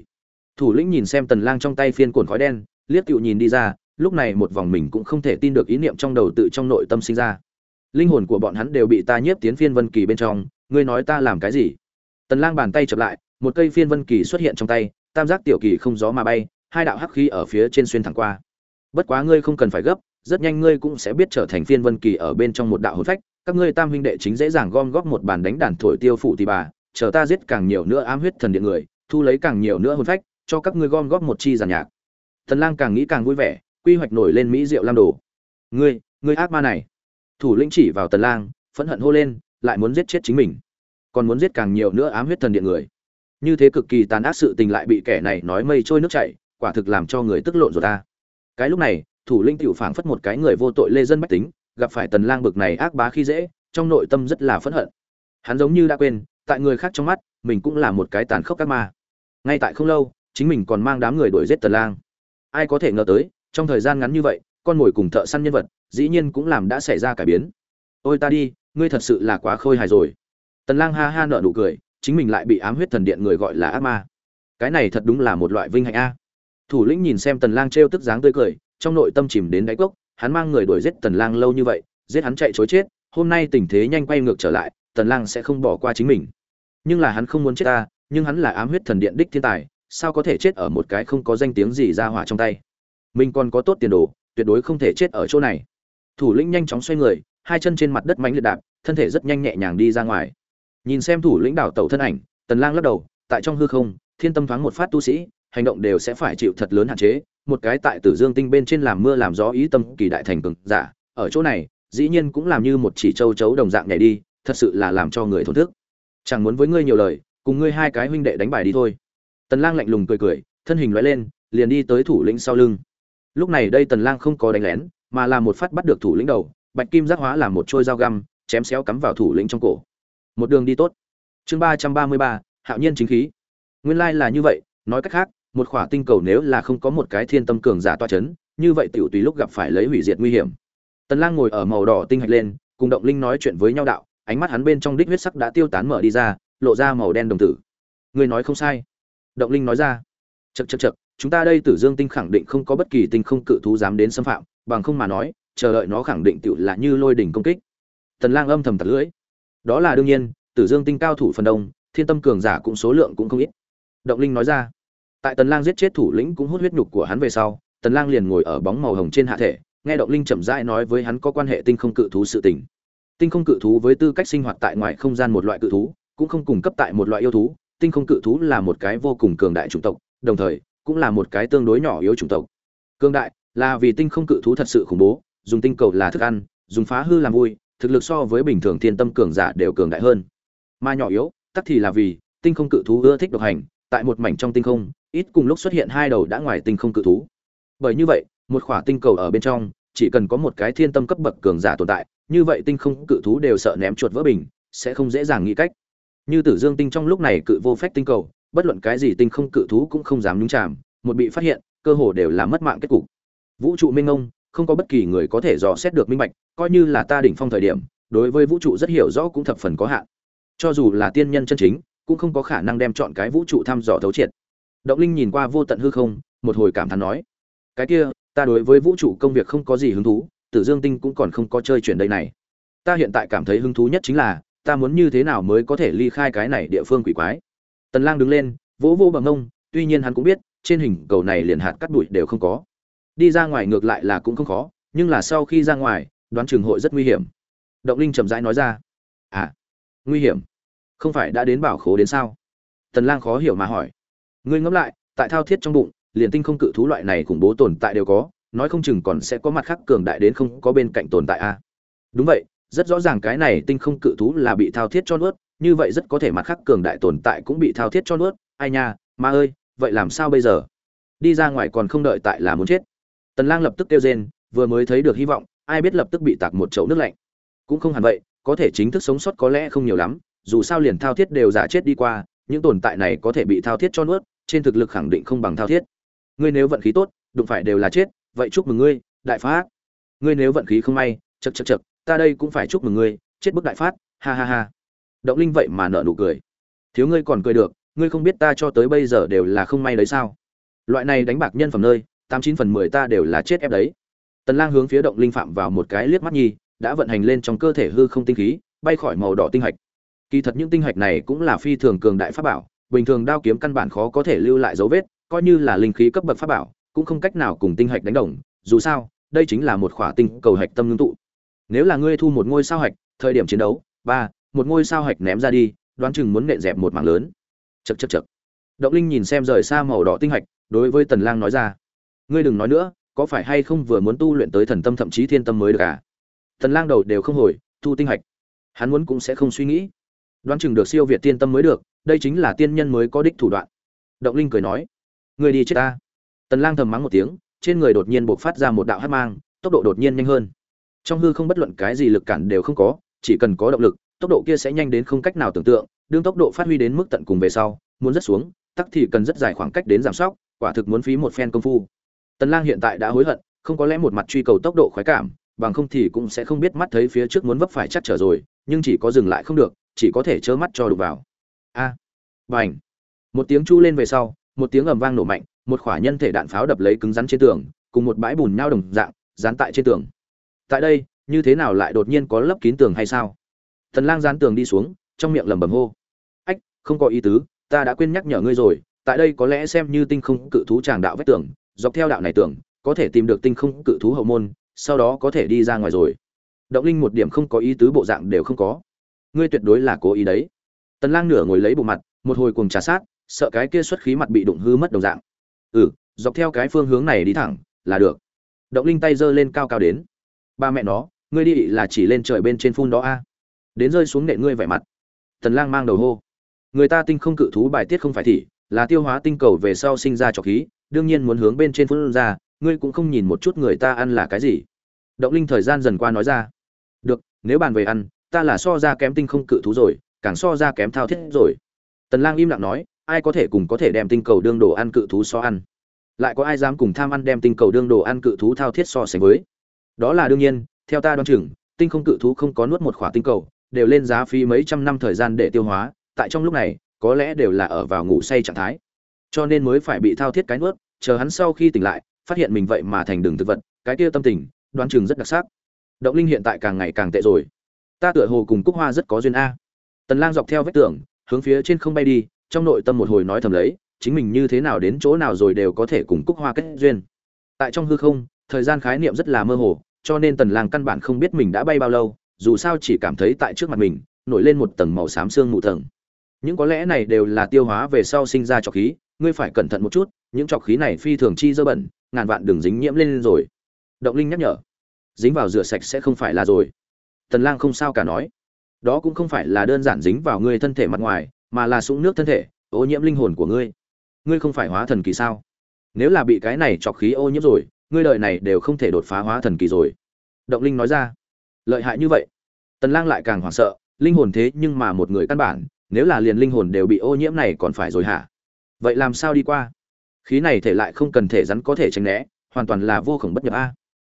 Thủ lĩnh nhìn xem tần lang trong tay phiên cuộn khói đen, liếc tiệu nhìn đi ra, lúc này một vòng mình cũng không thể tin được ý niệm trong đầu tự trong nội tâm sinh ra. Linh hồn của bọn hắn đều bị ta nhiếp tiến phiên vân kỳ bên trong, ngươi nói ta làm cái gì? Tần lang bàn tay chập lại, một cây phiên vân kỳ xuất hiện trong tay tam giác tiểu kỳ không gió mà bay, hai đạo hắc khí ở phía trên xuyên thẳng qua. Bất quá ngươi không cần phải gấp, rất nhanh ngươi cũng sẽ biết trở thành phiên vân kỳ ở bên trong một đạo hồn phách, các ngươi tam huynh đệ chính dễ dàng gom góp một bàn đánh đàn thổi tiêu phụ tỷ bà, chờ ta giết càng nhiều nữa ám huyết thần điện người, thu lấy càng nhiều nữa hồn phách, cho các ngươi gom góp một chi giàn nhạc. Thần lang càng nghĩ càng vui vẻ, quy hoạch nổi lên mỹ diệu lam đồ. Ngươi ngươi ác ma này. Thủ lĩnh chỉ vào tần lang, phẫn hận hô lên, lại muốn giết chết chính mình. Còn muốn giết càng nhiều nữa ám huyết thần điện người như thế cực kỳ tàn ác sự tình lại bị kẻ này nói mây trôi nước chảy, quả thực làm cho người tức lộn rồi ta. Cái lúc này, thủ lĩnh tiểu phảng phất một cái người vô tội lê dân bách tính, gặp phải tần lang bực này ác bá khi dễ, trong nội tâm rất là phẫn hận. Hắn giống như đã quên, tại người khác trong mắt, mình cũng là một cái tàn khốc các ma. Ngay tại không lâu, chính mình còn mang đám người đuổi giết tần lang. Ai có thể ngờ tới, trong thời gian ngắn như vậy, con mồi cùng thợ săn nhân vật, dĩ nhiên cũng làm đã xảy ra cải biến. Ôi ta đi, ngươi thật sự là quá khôi hài rồi. Tần lang ha ha nở nụ cười chính mình lại bị ám huyết thần điện người gọi là ác ma. Cái này thật đúng là một loại vinh hạnh a. Thủ lĩnh nhìn xem tần lang treo tức dáng tươi cười, trong nội tâm chìm đến đáy cốc, hắn mang người đuổi giết tần lang lâu như vậy, giết hắn chạy chối chết, hôm nay tình thế nhanh quay ngược trở lại, tần lang sẽ không bỏ qua chính mình. Nhưng là hắn không muốn chết ta, nhưng hắn là ám huyết thần điện đích thiên tài, sao có thể chết ở một cái không có danh tiếng gì ra hỏa trong tay? Mình còn có tốt tiền đồ, tuyệt đối không thể chết ở chỗ này. Thủ lĩnh nhanh chóng xoay người, hai chân trên mặt đất mánh liệt đạp, thân thể rất nhanh nhẹ nhàng đi ra ngoài nhìn xem thủ lĩnh đảo tẩu thân ảnh, tần lang lắc đầu, tại trong hư không, thiên tâm thoáng một phát tu sĩ, hành động đều sẽ phải chịu thật lớn hạn chế, một cái tại tử dương tinh bên trên làm mưa làm gió ý tâm kỳ đại thành cường giả, ở chỗ này, dĩ nhiên cũng làm như một chỉ châu chấu đồng dạng nhảy đi, thật sự là làm cho người thổn thức. Chẳng muốn với ngươi nhiều lời, cùng ngươi hai cái huynh đệ đánh bài đi thôi. Tần lang lạnh lùng cười cười, thân hình lóe lên, liền đi tới thủ lĩnh sau lưng. Lúc này đây tần lang không có đánh lén, mà là một phát bắt được thủ lĩnh đầu, bạch kim giác hóa làm một trôi dao găm, chém xéo cắm vào thủ lĩnh trong cổ một đường đi tốt. Chương ba trăm ba mươi ba, hạo nhiên chính khí. Nguyên lai là như vậy, nói cách khác, một khỏa tinh cầu nếu là không có một cái thiên tâm cường giả toa chấn, như vậy tiểu tùy lúc gặp phải lấy hủy diệt nguy hiểm. Tần lang ngồi ở màu đỏ tinh hạch lên, cùng động linh nói chuyện với nhau đạo, ánh mắt hắn bên trong đích huyết sắc đã tiêu tán mở đi ra, lộ ra màu đen đồng tử. Người nói không sai. Động linh nói ra. Chật chật chật chúng ta đây tử dương tinh khẳng định không có bất kỳ tinh không cự thú dám đến xâm phạm, bằng không mà nói, chờ đợi nó khẳng định tựu là như lôi đỉnh công kích. Tần lang âm thầm tật lưỡi đó là đương nhiên, tử dương tinh cao thủ phần đông, thiên tâm cường giả cũng số lượng cũng không ít. Động linh nói ra, tại tần lang giết chết thủ lĩnh cũng hút huyết nhục của hắn về sau, tần lang liền ngồi ở bóng màu hồng trên hạ thể, nghe động linh chậm rãi nói với hắn có quan hệ tinh không cự thú sự tình. Tinh không cự thú với tư cách sinh hoạt tại ngoài không gian một loại cự thú, cũng không cung cấp tại một loại yêu thú. Tinh không cự thú là một cái vô cùng cường đại chủng tộc, đồng thời, cũng là một cái tương đối nhỏ yếu chủng tộc. Cường đại là vì tinh không cự thú thật sự khủng bố, dùng tinh cầu là thức ăn, dùng phá hư làm vui thực lực so với bình thường thiên tâm cường giả đều cường đại hơn. Mà nhỏ yếu, tắc thì là vì, tinh không cự thú ưa thích độc hành, tại một mảnh trong tinh không, ít cùng lúc xuất hiện hai đầu đã ngoài tinh không cự thú. Bởi như vậy, một khỏa tinh cầu ở bên trong, chỉ cần có một cái thiên tâm cấp bậc cường giả tồn tại, như vậy tinh không cự thú đều sợ ném chuột vỡ bình, sẽ không dễ dàng nghĩ cách. Như tử dương tinh trong lúc này cự vô phép tinh cầu, bất luận cái gì tinh không cự thú cũng không dám nhúng chàm, một bị phát hiện, cơ hồ đều là mất mạng kết cục. Vũ trụ minh ông không có bất kỳ người có thể dò xét được minh bạch, coi như là ta đỉnh phong thời điểm, đối với vũ trụ rất hiểu rõ cũng thập phần có hạn. Cho dù là tiên nhân chân chính, cũng không có khả năng đem chọn cái vũ trụ thăm dò thấu triệt. Động linh nhìn qua vô tận hư không, một hồi cảm thán nói, cái kia, ta đối với vũ trụ công việc không có gì hứng thú, tử dương tinh cũng còn không có chơi chuyển đây này. Ta hiện tại cảm thấy hứng thú nhất chính là, ta muốn như thế nào mới có thể ly khai cái này địa phương quỷ quái. Tần lang đứng lên, vỗ vô bằng ông tuy nhiên hắn cũng biết, trên hình cầu này liền hạt cắt bụi đều không có đi ra ngoài ngược lại là cũng không khó, nhưng là sau khi ra ngoài, đoán trường hội rất nguy hiểm. Động linh chậm rãi nói ra. À nguy hiểm? Không phải đã đến bảo khố đến sao? Tần lang khó hiểu mà hỏi. Ngươi ngẫm lại, tại thao thiết trong bụng, liền tinh không cự thú loại này khủng bố tồn tại đều có, nói không chừng còn sẽ có mặt khác cường đại đến không có bên cạnh tồn tại a à? đúng vậy, rất rõ ràng cái này tinh không cự thú là bị thao thiết cho nuốt, như vậy rất có thể mặt khác cường đại tồn tại cũng bị thao thiết cho nuốt. Ai nha, ma ơi, vậy làm sao bây giờ? Đi ra ngoài còn không đợi tại là muốn chết tần lang lập tức kêu rên, vừa mới thấy được hy vọng, ai biết lập tức bị tạc một chậu nước lạnh. Cũng không hẳn vậy, có thể chính thức sống sót có lẽ không nhiều lắm, dù sao liền thao thiết đều giả chết đi qua, những tồn tại này có thể bị thao thiết cho nuốt, trên thực lực khẳng định không bằng thao thiết. Ngươi nếu vận khí tốt, đụng phải đều là chết, vậy chúc mừng ngươi, đại phát ngươi nếu vận khí không may chật chật chật ta đây cũng phải chúc mừng ngươi, chết bức đại phát, ha ha ha. Động linh vậy mà nợ nụ cười. Thiếu ngươi còn cười được, ngươi không biết ta cho tới bây giờ đều là không may đấy sao? Loại này đánh bạc nhân phẩm nơi tám chín phần mười ta đều là chết ép đấy. Tần lang hướng phía động linh phạm vào một cái liếc mắt nhi, đã vận hành lên trong cơ thể hư không tinh khí, bay khỏi màu đỏ tinh hạch. Kỳ thật những tinh hạch này cũng là phi thường cường đại pháp bảo, bình thường đao kiếm căn bản khó có thể lưu lại dấu vết, coi như là linh khí cấp bậc pháp bảo, cũng không cách nào cùng tinh hạch đánh đồng. Dù sao, đây chính là một khỏa tinh cầu hạch tâm ngưng tụ. Nếu là ngươi thu một ngôi sao hạch, thời điểm chiến đấu, ba, một ngôi sao hạch ném ra đi, đoán chừng muốn nện dẹp một mảng lớn. Chật chật chật động linh nhìn xem rời xa màu đỏ tinh hạch, đối với tần lang nói ra ngươi đừng nói nữa, có phải hay không vừa muốn tu luyện tới thần tâm thậm chí thiên tâm mới được à? Tần lang đầu đều không hồi, thu tinh hạch. Hắn muốn cũng sẽ không suy nghĩ. Đoán chừng được siêu việt tiên tâm mới được, đây chính là tiên nhân mới có đích thủ đoạn. Động linh cười nói người đi chết ta. Tần lang thầm mắng một tiếng, trên người đột nhiên bộc phát ra một đạo hắc mang, tốc độ đột nhiên nhanh hơn. Trong hư không bất luận cái gì lực cản đều không có, chỉ cần có động lực, tốc độ kia sẽ nhanh đến không cách nào tưởng tượng, đương tốc độ phát huy đến mức tận cùng về sau, muốn rất xuống, tắc thì cần rất dài khoảng cách đến giảm sóc, quả thực muốn phí một phen công phu tần lang hiện tại đã hối hận không có lẽ một mặt truy cầu tốc độ khoái cảm bằng không thì cũng sẽ không biết mắt thấy phía trước muốn vấp phải chắc trở rồi nhưng chỉ có dừng lại không được chỉ có thể trơ mắt cho đụng vào. A à, bành. Một tiếng chu lên về sau một tiếng ầm vang nổ mạnh một khỏa nhân thể đạn pháo đập lấy cứng rắn trên tường cùng một bãi bùn nhau đồng dạng dán tại trên tường. Tại đây như thế nào lại đột nhiên có lấp kín tường hay sao? Tần lang dán tường đi xuống trong miệng lẩm bẩm hô. Ách không có ý tứ ta đã quên nhắc nhở ngươi rồi tại đây có lẽ xem như tinh không cự thú tràng đạo vách tường dọc theo đạo này tưởng, có thể tìm được tinh không cự thú hậu môn, sau đó có thể đi ra ngoài rồi. Động linh một điểm không có ý tứ bộ dạng đều không có. Ngươi tuyệt đối là cố ý đấy. Tần lang nửa ngồi lấy bộ mặt, một hồi cuồng trà sát, sợ cái kia xuất khí mặt bị đụng hư mất đồng dạng. Ừ dọc theo cái phương hướng này đi thẳng, là được. Động linh tay giơ lên cao cao đến. Ba mẹ nó, ngươi đi là chỉ lên trời bên trên phun đó a. Đến rơi xuống nệ ngươi vẻ mặt. Tần lang mang đầu hô. Người ta tinh không cự thú bài tiết không phải thị là tiêu hóa tinh cầu về sau sinh ra trọc khí đương nhiên muốn hướng bên trên phun ra, ngươi cũng không nhìn một chút người ta ăn là cái gì. Động linh thời gian dần qua nói ra. Được, nếu bàn về ăn, ta là so ra kém tinh không cự thú rồi, càng so ra kém thao thiết rồi. Tần lang im lặng nói, ai có thể cùng có thể đem tinh cầu đương đồ ăn cự thú so ăn? Lại có ai dám cùng tham ăn đem tinh cầu đương đồ ăn cự thú thao thiết so sánh với? Đó là đương nhiên, theo ta đoán chừng, tinh không cự thú không có nuốt một khỏa tinh cầu, đều lên giá phí mấy trăm năm thời gian để tiêu hóa, tại trong lúc này, có lẽ đều là ở vào ngủ say trạng thái cho nên mới phải bị thao thiết cái nuốt, chờ hắn sau khi tỉnh lại, phát hiện mình vậy mà thành đường thực vật, cái kia tâm tình, đoán chừng rất đặc sắc. Động linh hiện tại càng ngày càng tệ rồi. Ta tựa hồ cùng cúc hoa rất có duyên a. Tần lang dọc theo vết tường, hướng phía trên không bay đi, trong nội tâm một hồi nói thầm lấy, chính mình như thế nào đến chỗ nào rồi đều có thể cùng cúc hoa kết duyên. Tại trong hư không, thời gian khái niệm rất là mơ hồ, cho nên tần lang căn bản không biết mình đã bay bao lâu, dù sao chỉ cảm thấy tại trước mặt mình, nổi lên một tầng màu xám xương mù tầng. Những có lẽ này đều là tiêu hóa về sau sinh ra trọc khí ngươi phải cẩn thận một chút, những trọc khí này phi thường chi dơ bẩn, ngàn vạn đừng dính nhiễm lên rồi. Động linh nhắc nhở, dính vào rửa sạch sẽ không phải là rồi. Tần lang không sao cả nói. Đó cũng không phải là đơn giản dính vào ngươi thân thể mặt ngoài, mà là sũng nước thân thể, ô nhiễm linh hồn của ngươi. Ngươi không phải hóa thần kỳ sao? Nếu là bị cái này chọc khí ô nhiễm rồi, ngươi đời này đều không thể đột phá hóa thần kỳ rồi. Động linh nói ra. Lợi hại như vậy. Tần lang lại càng hoảng sợ, linh hồn thế nhưng mà một người căn bản, nếu là liền linh hồn đều bị ô nhiễm này còn phải rồi hả? Vậy làm sao đi qua? Khí này thể lại không cần thể rắn có thể tránh né, hoàn toàn là vô khổng bất nhập a.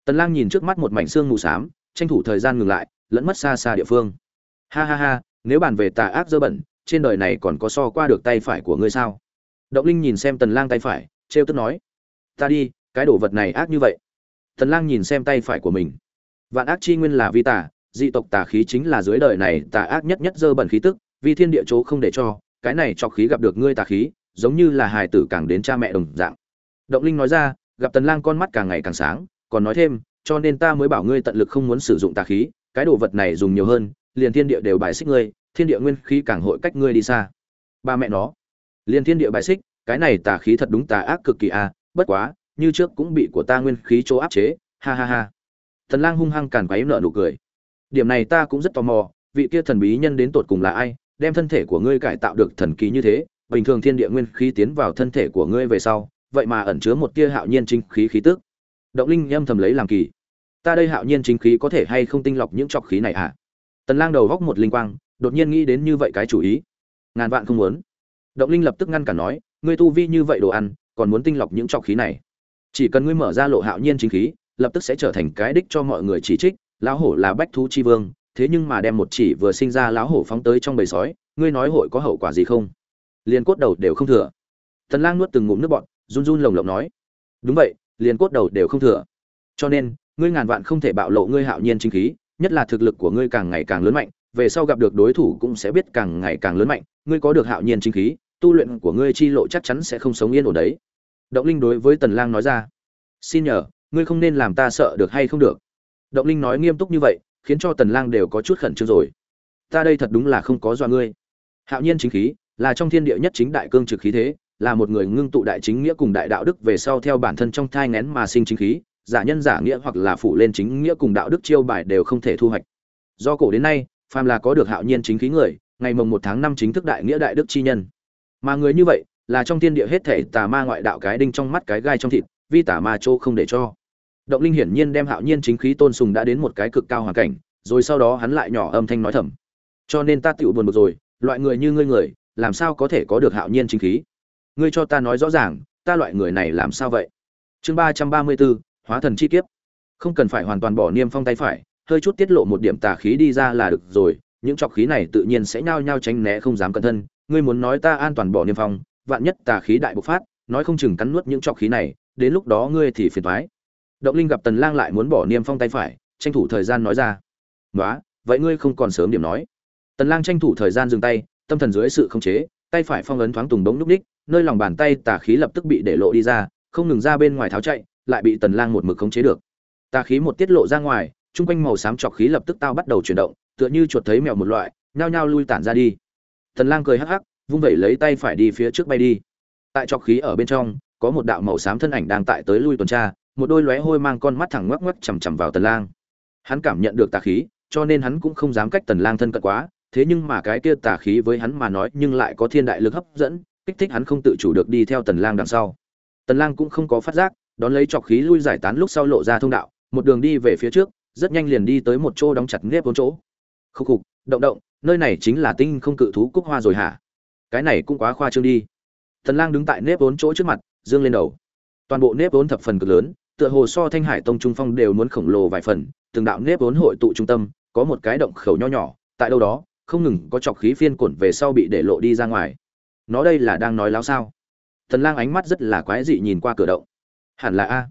Tần lang nhìn trước mắt một mảnh xương mù xám, tranh thủ thời gian ngừng lại, lẫn mất xa xa địa phương. Ha ha ha, nếu bàn về tà ác dơ bẩn, trên đời này còn có so qua được tay phải của ngươi sao? Động linh nhìn xem tần lang tay phải treo tức nói, ta đi, cái đồ vật này ác như vậy. Tần lang nhìn xem tay phải của mình. Vạn ác chi nguyên là vi tà, dị tộc tà khí chính là dưới đời này tà ác nhất nhất dơ bẩn khí tức, vì thiên địa chỗ không để cho, cái này cho khí gặp được ngươi tà khí giống như là hài tử càng đến cha mẹ đồng dạng. Động linh nói ra, gặp tần lang con mắt càng ngày càng sáng, còn nói thêm, cho nên ta mới bảo ngươi tận lực không muốn sử dụng tà khí, cái đồ vật này dùng nhiều hơn, liền thiên địa đều bài xích ngươi, thiên địa nguyên khí càng hội cách ngươi đi xa. Ba mẹ nó liên thiên địa bài xích, cái này tà khí thật đúng tà ác cực kỳ a, bất quá, như trước cũng bị của ta nguyên khí chỗ áp chế, ha ha ha. Thần lang hung hăng càn quấy nợ nụ cười. Điểm này ta cũng rất tò mò, vị kia thần bí nhân đến tột cùng là ai, đem thân thể của ngươi cải tạo được thần kỳ như thế bình thường thiên địa nguyên khí tiến vào thân thể của ngươi về sau, vậy mà ẩn chứa một tia hạo nhiên chính khí khí tức. Động linh âm thầm lấy làm kỳ. Ta đây hạo nhiên chính khí có thể hay không tinh lọc những trọc khí này à tần lang đầu góc một linh quang, đột nhiên nghĩ đến như vậy cái chủ ý. Ngàn vạn không muốn. Động linh lập tức ngăn cản nói, ngươi tu vi như vậy đồ ăn, còn muốn tinh lọc những trọc khí này. Chỉ cần ngươi mở ra lộ hạo nhiên chính khí, lập tức sẽ trở thành cái đích cho mọi người chỉ trích, lão hổ là bách thú chi vương, thế nhưng mà đem một chỉ vừa sinh ra lão hổ phóng tới trong bầy sói, ngươi nói hội có hậu quả gì không? Liền cốt đầu đều không thừa. Tần lang nuốt từng ngụm nước bọt, run run lồng lộng nói, đúng vậy, liền cốt đầu đều không thừa. Cho nên, ngươi ngàn vạn không thể bạo lộ ngươi hạo nhiên chính khí, nhất là thực lực của ngươi càng ngày càng lớn mạnh, về sau gặp được đối thủ cũng sẽ biết càng ngày càng lớn mạnh. Ngươi có được hạo nhiên chính khí, tu luyện của ngươi chi lộ chắc chắn sẽ không sống yên ổn đấy. Động linh đối với tần lang nói ra, xin nhờ, ngươi không nên làm ta sợ được hay không được. Động linh nói nghiêm túc như vậy, khiến cho tần lang đều có chút khẩn trương rồi. Ta đây thật đúng là không có dọa ngươi. Hạo nhiên chính khí là trong thiên địa nhất chính đại cương trực khí thế, là một người ngưng tụ đại chính nghĩa cùng đại đạo đức về sau theo bản thân trong thai ngén mà sinh chính khí, giả nhân giả nghĩa hoặc là phụ lên chính nghĩa cùng đạo đức chiêu bài đều không thể thu hoạch. Do cổ đến nay, phàm là có được hạo nhiên chính khí người, ngày mồng một tháng năm chính thức đại nghĩa đại đức chi nhân. Mà người như vậy, là trong thiên địa hết thể tà ma ngoại đạo cái đinh trong mắt cái gai trong thịt, vi tà ma châu không để cho. Động linh hiển nhiên đem hạo nhiên chính khí tôn sùng đã đến một cái cực cao hoàn cảnh, rồi sau đó hắn lại nhỏ âm thanh nói thầm. Cho nên ta tựu buồn bực rồi, loại người như ngươi người làm sao có thể có được hạo nhiên chính khí? Ngươi cho ta nói rõ ràng, ta loại người này làm sao vậy? Chương ba trăm ba mươi bốn, hóa thần chi kiếp. Không cần phải hoàn toàn bỏ niêm phong tay phải, hơi chút tiết lộ một điểm tà khí đi ra là được rồi, những trọc khí này tự nhiên sẽ nhao nhao tránh né không dám cẩn thân. Ngươi muốn nói ta an toàn bỏ niêm phong, vạn nhất tà khí đại bộc phát, nói không chừng cắn nuốt những trọc khí này, đến lúc đó ngươi thì phiền thoái động linh gặp tần lang lại muốn bỏ niêm phong tay phải, tranh thủ thời gian nói ra. Nói vậy ngươi không còn sớm điểm nói. Tần lang tranh thủ thời gian dừng tay tâm thần dưới sự khống chế, tay phải phong ấn thoáng tùng bỗng núc đích, nơi lòng bàn tay tà khí lập tức bị để lộ đi ra, không ngừng ra bên ngoài tháo chạy, lại bị tần lang một mực khống chế được. Tà khí một tiết lộ ra ngoài trung quanh màu xám trọc khí lập tức tao bắt đầu chuyển động, tựa như chuột thấy mèo một loại, nhao nhao lui tản ra đi. Tần lang cười hắc hắc, vung vẩy lấy tay phải đi phía trước bay đi. Tại trọc khí ở bên trong, có một đạo màu xám thân ảnh đang tại tới lui tuần tra, một đôi lóe hôi mang con mắt thẳng ngoắc ngoắc chằm chằm vào tần lang. Hắn cảm nhận được tà khí, cho nên hắn cũng không dám cách tần lang thân cận quá thế nhưng mà cái kia tà khí với hắn mà nói nhưng lại có thiên đại lực hấp dẫn, kích thích hắn không tự chủ được đi theo tần lang đằng sau. Tần lang cũng không có phát giác, đón lấy chọc khí lui giải tán lúc sau lộ ra thông đạo, một đường đi về phía trước, rất nhanh liền đi tới một chỗ đóng chặt nếp bốn chỗ. Khúc khục, động động, nơi này chính là tinh không cự thú cúc hoa rồi hả? Cái này cũng quá khoa trương đi. Tần lang đứng tại nếp bốn chỗ trước mặt, dương lên đầu. Toàn bộ nếp bốn thập phần cực lớn, tựa hồ so thanh hải tông trung phong đều muốn khổng lồ vài phần, từng đạo nếp bốn hội tụ trung tâm, có một cái động khẩu nho nhỏ, tại đâu đó không ngừng có chọc khí phiên cuộn về sau bị để lộ đi ra ngoài. Nó đây là đang nói láo sao? Tần lang ánh mắt rất là quái dị nhìn qua cửa động. Hẳn là a.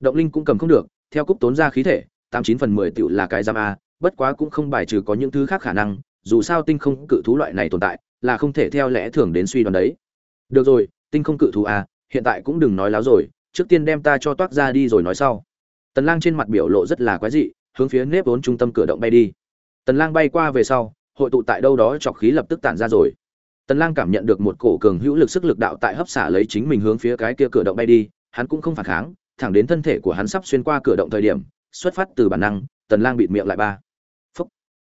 Động linh cũng cầm không được, theo cúc tốn ra khí thể, tám chín phần mười tựu là cái giam a, bất quá cũng không bài trừ có những thứ khác khả năng, dù sao tinh không cự thú loại này tồn tại, là không thể theo lẽ thường đến suy đoán đấy. Được rồi, tinh không cự thú a, hiện tại cũng đừng nói láo rồi, trước tiên đem ta cho toát ra đi rồi nói sau. Tần lang trên mặt biểu lộ rất là quái dị, hướng phía nếp vốn trung tâm cửa động bay đi. Tần lang bay qua về sau hội tụ tại đâu đó chọc khí lập tức tản ra rồi. Tần lang cảm nhận được một cổ cường hữu lực sức lực đạo tại hấp xả lấy chính mình hướng phía cái kia cửa động bay đi, hắn cũng không phản kháng, thẳng đến thân thể của hắn sắp xuyên qua cửa động thời điểm, xuất phát từ bản năng, tần lang bịt miệng lại ba. Phúc.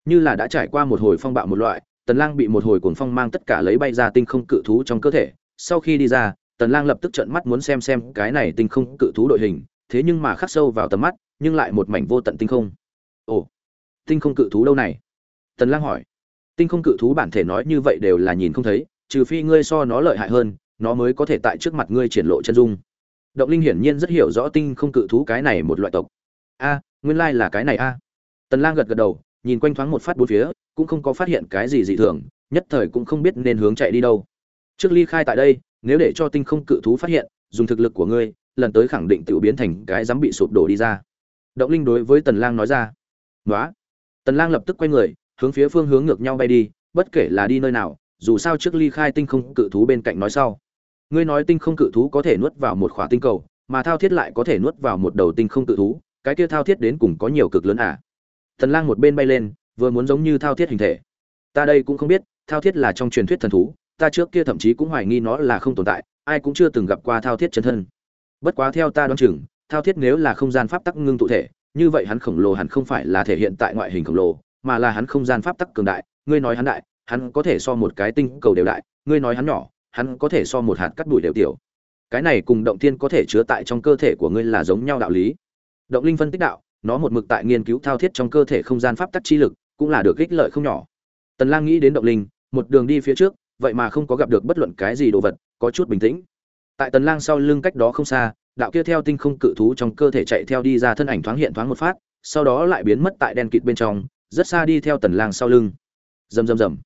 như là đã trải qua một hồi phong bạo một loại, tần lang bị một hồi cuồng phong mang tất cả lấy bay ra tinh không cự thú trong cơ thể. Sau khi đi ra, tần lang lập tức trợn mắt muốn xem xem cái này tinh không cự thú đội hình, thế nhưng mà khắc sâu vào tầm mắt, nhưng lại một mảnh vô tận tinh không. Ồ, tinh không cự thú đâu này? Tần lang hỏi. Tinh không cự thú bản thể nói như vậy đều là nhìn không thấy, trừ phi ngươi so nó lợi hại hơn, nó mới có thể tại trước mặt ngươi triển lộ chân dung. Động linh hiển nhiên rất hiểu rõ tinh không cự thú cái này một loại tộc. A, nguyên lai là cái này a. Tần lang gật gật đầu, nhìn quanh thoáng một phát bốn phía, cũng không có phát hiện cái gì dị thường, nhất thời cũng không biết nên hướng chạy đi đâu. Trước ly khai tại đây, nếu để cho tinh không cự thú phát hiện, dùng thực lực của ngươi, lần tới khẳng định tự biến thành cái dám bị sụp đổ đi ra. Động linh đối với tần lang nói ra. Nói tần lang lập tức quay người hướng phía phương hướng ngược nhau bay đi, bất kể là đi nơi nào, dù sao trước ly khai tinh không cự thú bên cạnh nói sau. Ngươi nói tinh không cự thú có thể nuốt vào một khỏa tinh cầu, mà thao thiết lại có thể nuốt vào một đầu tinh không cự thú, cái kia thao thiết đến cùng có nhiều cực lớn à? Thần lang một bên bay lên, vừa muốn giống như thao thiết hình thể. Ta đây cũng không biết, thao thiết là trong truyền thuyết thần thú, ta trước kia thậm chí cũng hoài nghi nó là không tồn tại, ai cũng chưa từng gặp qua thao thiết chân thân. Bất quá theo ta đoán chừng, thao thiết nếu là không gian pháp tắc ngưng tụ thể, như vậy hắn khổng lồ hẳn không phải là thể hiện tại ngoại hình khổng lồ mà là hắn không gian pháp tắc cường đại, ngươi nói hắn đại, hắn có thể so một cái tinh cầu đều đại, ngươi nói hắn nhỏ, hắn có thể so một hạt cắt bụi đều tiểu. Cái này cùng động thiên có thể chứa tại trong cơ thể của ngươi là giống nhau đạo lý. Động linh phân tích đạo, nó một mực tại nghiên cứu thao thiết trong cơ thể không gian pháp tắc chi lực, cũng là được ích lợi không nhỏ. Tần lang nghĩ đến động linh, một đường đi phía trước, vậy mà không có gặp được bất luận cái gì đồ vật, có chút bình tĩnh. Tại tần lang sau lưng cách đó không xa, đạo kia theo tinh không cự thú trong cơ thể chạy theo đi ra thân ảnh thoáng hiện thoáng một phát, sau đó lại biến mất tại đen kịt bên trong rất xa đi theo tần lang sau lưng. Rầm rầm rầm.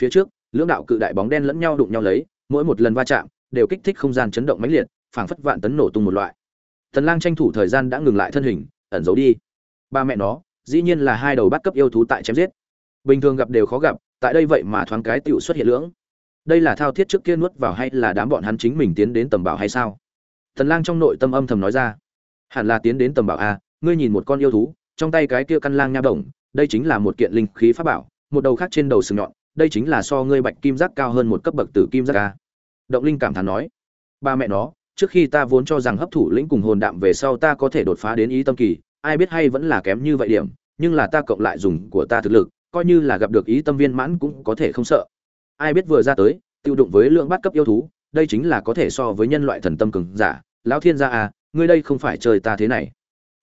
Phía trước, lưỡng đạo cự đại bóng đen lẫn nhau đụng nhau lấy, mỗi một lần va chạm đều kích thích không gian chấn động mãnh liệt, phảng phất vạn tấn nổ tung một loại. Tần lang tranh thủ thời gian đã ngừng lại thân hình, ẩn giấu đi. Ba mẹ nó, dĩ nhiên là hai đầu bắt cấp yêu thú tại chém giết. Bình thường gặp đều khó gặp, tại đây vậy mà thoáng cái tiểu xuất hiện lưỡng. Đây là thao thiết trước kia nuốt vào hay là đám bọn hắn chính mình tiến đến tầm bảo hay sao? Tần lang trong nội tâm âm thầm nói ra. Hẳn là tiến đến tầm bảo a, ngươi nhìn một con yêu thú, trong tay cái kia căn lang nha bổng đây chính là một kiện linh khí pháp bảo, một đầu khác trên đầu sừng nhọn, đây chính là so ngươi bạch kim giác cao hơn một cấp bậc tử kim giác a. Động linh cảm thán nói. Ba mẹ nó, trước khi ta vốn cho rằng hấp thụ lĩnh cùng hồn đạm về sau ta có thể đột phá đến ý tâm kỳ, ai biết hay vẫn là kém như vậy điểm, nhưng là ta cộng lại dùng của ta thực lực, coi như là gặp được ý tâm viên mãn cũng có thể không sợ. Ai biết vừa ra tới, tiêu đụng với lượng bắt cấp yêu thú, đây chính là có thể so với nhân loại thần tâm cường giả. Lão thiên gia à ngươi đây không phải chơi ta thế này.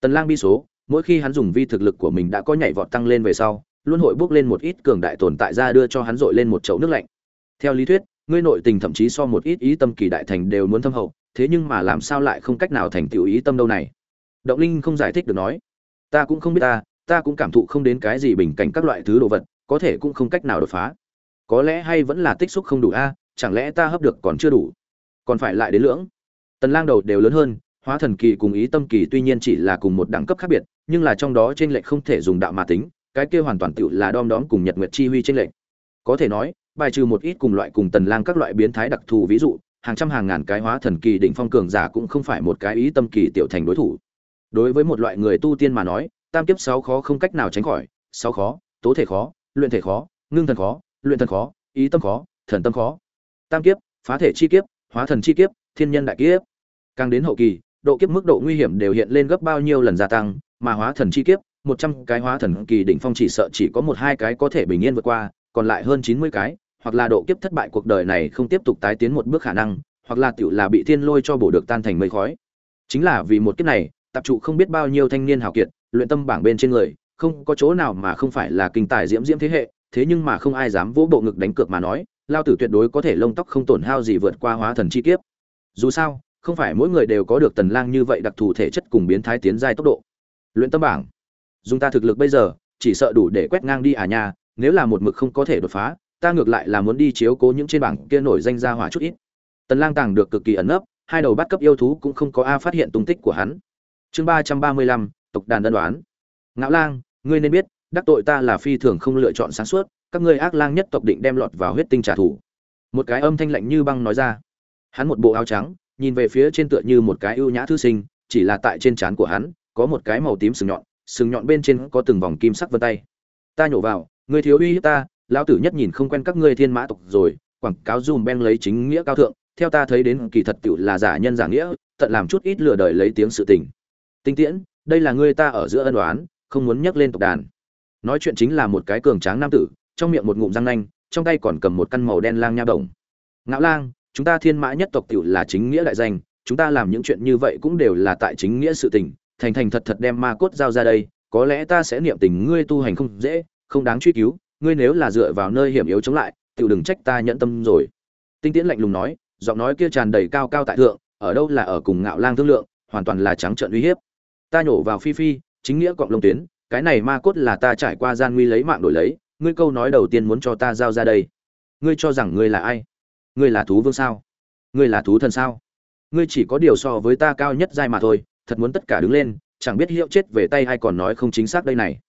Tần lang bi số mỗi khi hắn dùng vi thực lực của mình đã có nhảy vọt tăng lên về sau, luôn hội bước lên một ít cường đại tồn tại ra đưa cho hắn dội lên một chậu nước lạnh. Theo lý thuyết, ngươi nội tình thậm chí so một ít ý tâm kỳ đại thành đều muốn thâm hậu, thế nhưng mà làm sao lại không cách nào thành tiểu ý tâm đâu này? Động linh không giải thích được nói. Ta cũng không biết ta ta cũng cảm thụ không đến cái gì bình cảnh các loại thứ đồ vật, có thể cũng không cách nào đột phá. Có lẽ hay vẫn là tích xúc không đủ a, chẳng lẽ ta hấp được còn chưa đủ? Còn phải lại đến lưỡng. Tần lang đầu đều lớn hơn, hóa thần kỳ cùng ý tâm kỳ tuy nhiên chỉ là cùng một đẳng cấp khác biệt nhưng là trong đó trên lệch không thể dùng đạo mà tính, cái kia hoàn toàn tựu là đom đóm cùng nhật nguyệt chi huy trên lệch. Có thể nói, bài trừ một ít cùng loại cùng tần lang các loại biến thái đặc thù ví dụ, hàng trăm hàng ngàn cái hóa thần kỳ đỉnh phong cường giả cũng không phải một cái ý tâm kỳ tiểu thành đối thủ. Đối với một loại người tu tiên mà nói, tam kiếp sáu khó không cách nào tránh khỏi, sáu khó, tố thể khó, luyện thể khó, ngưng thần khó, luyện thần khó, ý tâm khó, thần tâm khó. Tam kiếp, phá thể chi kiếp, hóa thần chi kiếp, thiên nhân đại kiếp. Càng đến hậu kỳ, độ kiếp mức độ nguy hiểm đều hiện lên gấp bao nhiêu lần gia tăng mà hóa thần chi kiếp, một trăm cái hóa thần kỳ đỉnh phong chỉ sợ chỉ có một hai cái có thể bình yên vượt qua, còn lại hơn chín mươi cái, hoặc là độ kiếp thất bại cuộc đời này không tiếp tục tái tiến một bước khả năng, hoặc là tiểu là bị thiên lôi cho bổ được tan thành mây khói. Chính là vì một kiếp này tập trụ không biết bao nhiêu thanh niên hào kiệt, luyện tâm bảng bên trên người, không có chỗ nào mà không phải là kinh tài diễm diễm thế hệ, thế nhưng mà không ai dám vỗ bộ ngực đánh cược mà nói, lao tử tuyệt đối có thể lông tóc không tổn hao gì vượt qua hóa thần chi kiếp. Dù sao, không phải mỗi người đều có được tần lang như vậy đặc thù thể chất cùng biến thái tiến giai tốc độ luyện tâm bảng. Dùng ta thực lực bây giờ, chỉ sợ đủ để quét ngang đi à nha, nếu là một mực không có thể đột phá, ta ngược lại là muốn đi chiếu cố những trên bảng kia nổi danh ra hỏa chút ít. Tần lang tàng được cực kỳ ẩn nấp, hai đầu bắt cấp yêu thú cũng không có a phát hiện tung tích của hắn. Chương ba trăm ba mươi lăm, tộc đàn đơn đoán ngạo lang, ngươi nên biết, đắc tội ta là phi thường không lựa chọn sáng suốt, các ngươi ác lang nhất tộc định đem lọt vào huyết tinh trả thù. Một cái âm thanh lạnh như băng nói ra. Hắn một bộ áo trắng, nhìn về phía trên tựa như một cái ưu nhã thư sinh, chỉ là tại trên trán của hắn có một cái màu tím sừng nhọn sừng nhọn bên trên có từng vòng kim sắc vân tay. Ta nhổ vào ngươi thiếu uy hiếp ta, lão tử nhất nhìn không quen các ngươi thiên mã tộc rồi, quảng cáo dùm ben lấy chính nghĩa cao thượng, theo ta thấy đến kỳ thật tựu là giả nhân giả nghĩa, tận làm chút ít lừa đời lấy tiếng sự tình. Tinh tiễn, đây là ngươi ta ở giữa ân đoán không muốn nhắc lên tộc đàn. Nói chuyện chính là một cái cường tráng nam tử, trong miệng một ngụm răng nanh, trong tay còn cầm một căn màu đen lang nha đồng. Ngạo lang, chúng ta thiên mã nhất tộc tiểu là chính nghĩa đại danh, chúng ta làm những chuyện như vậy cũng đều là tại chính nghĩa sự tình thành thành thật thật đem ma cốt giao ra đây, có lẽ ta sẽ niệm tình ngươi tu hành không dễ, không đáng truy cứu, ngươi nếu là dựa vào nơi hiểm yếu chống lại tự đừng trách ta nhẫn tâm rồi. Tinh tiễn lạnh lùng nói, giọng nói kia tràn đầy cao cao tại thượng, ở đâu là ở cùng ngạo lang thương lượng, hoàn toàn là trắng trợn uy hiếp. Ta nhổ vào phi phi, chính nghĩa cọng lông tuyến, cái này ma cốt là ta trải qua gian nguy lấy mạng đổi lấy, ngươi câu nói đầu tiên muốn cho ta giao ra đây. Ngươi cho rằng ngươi là ai? Ngươi là thú vương sao? Ngươi là thú thần sao? Ngươi chỉ có điều so với ta cao nhất giai mà thôi thật muốn tất cả đứng lên, chẳng biết hiệu chết về tay hay còn nói không chính xác đây này.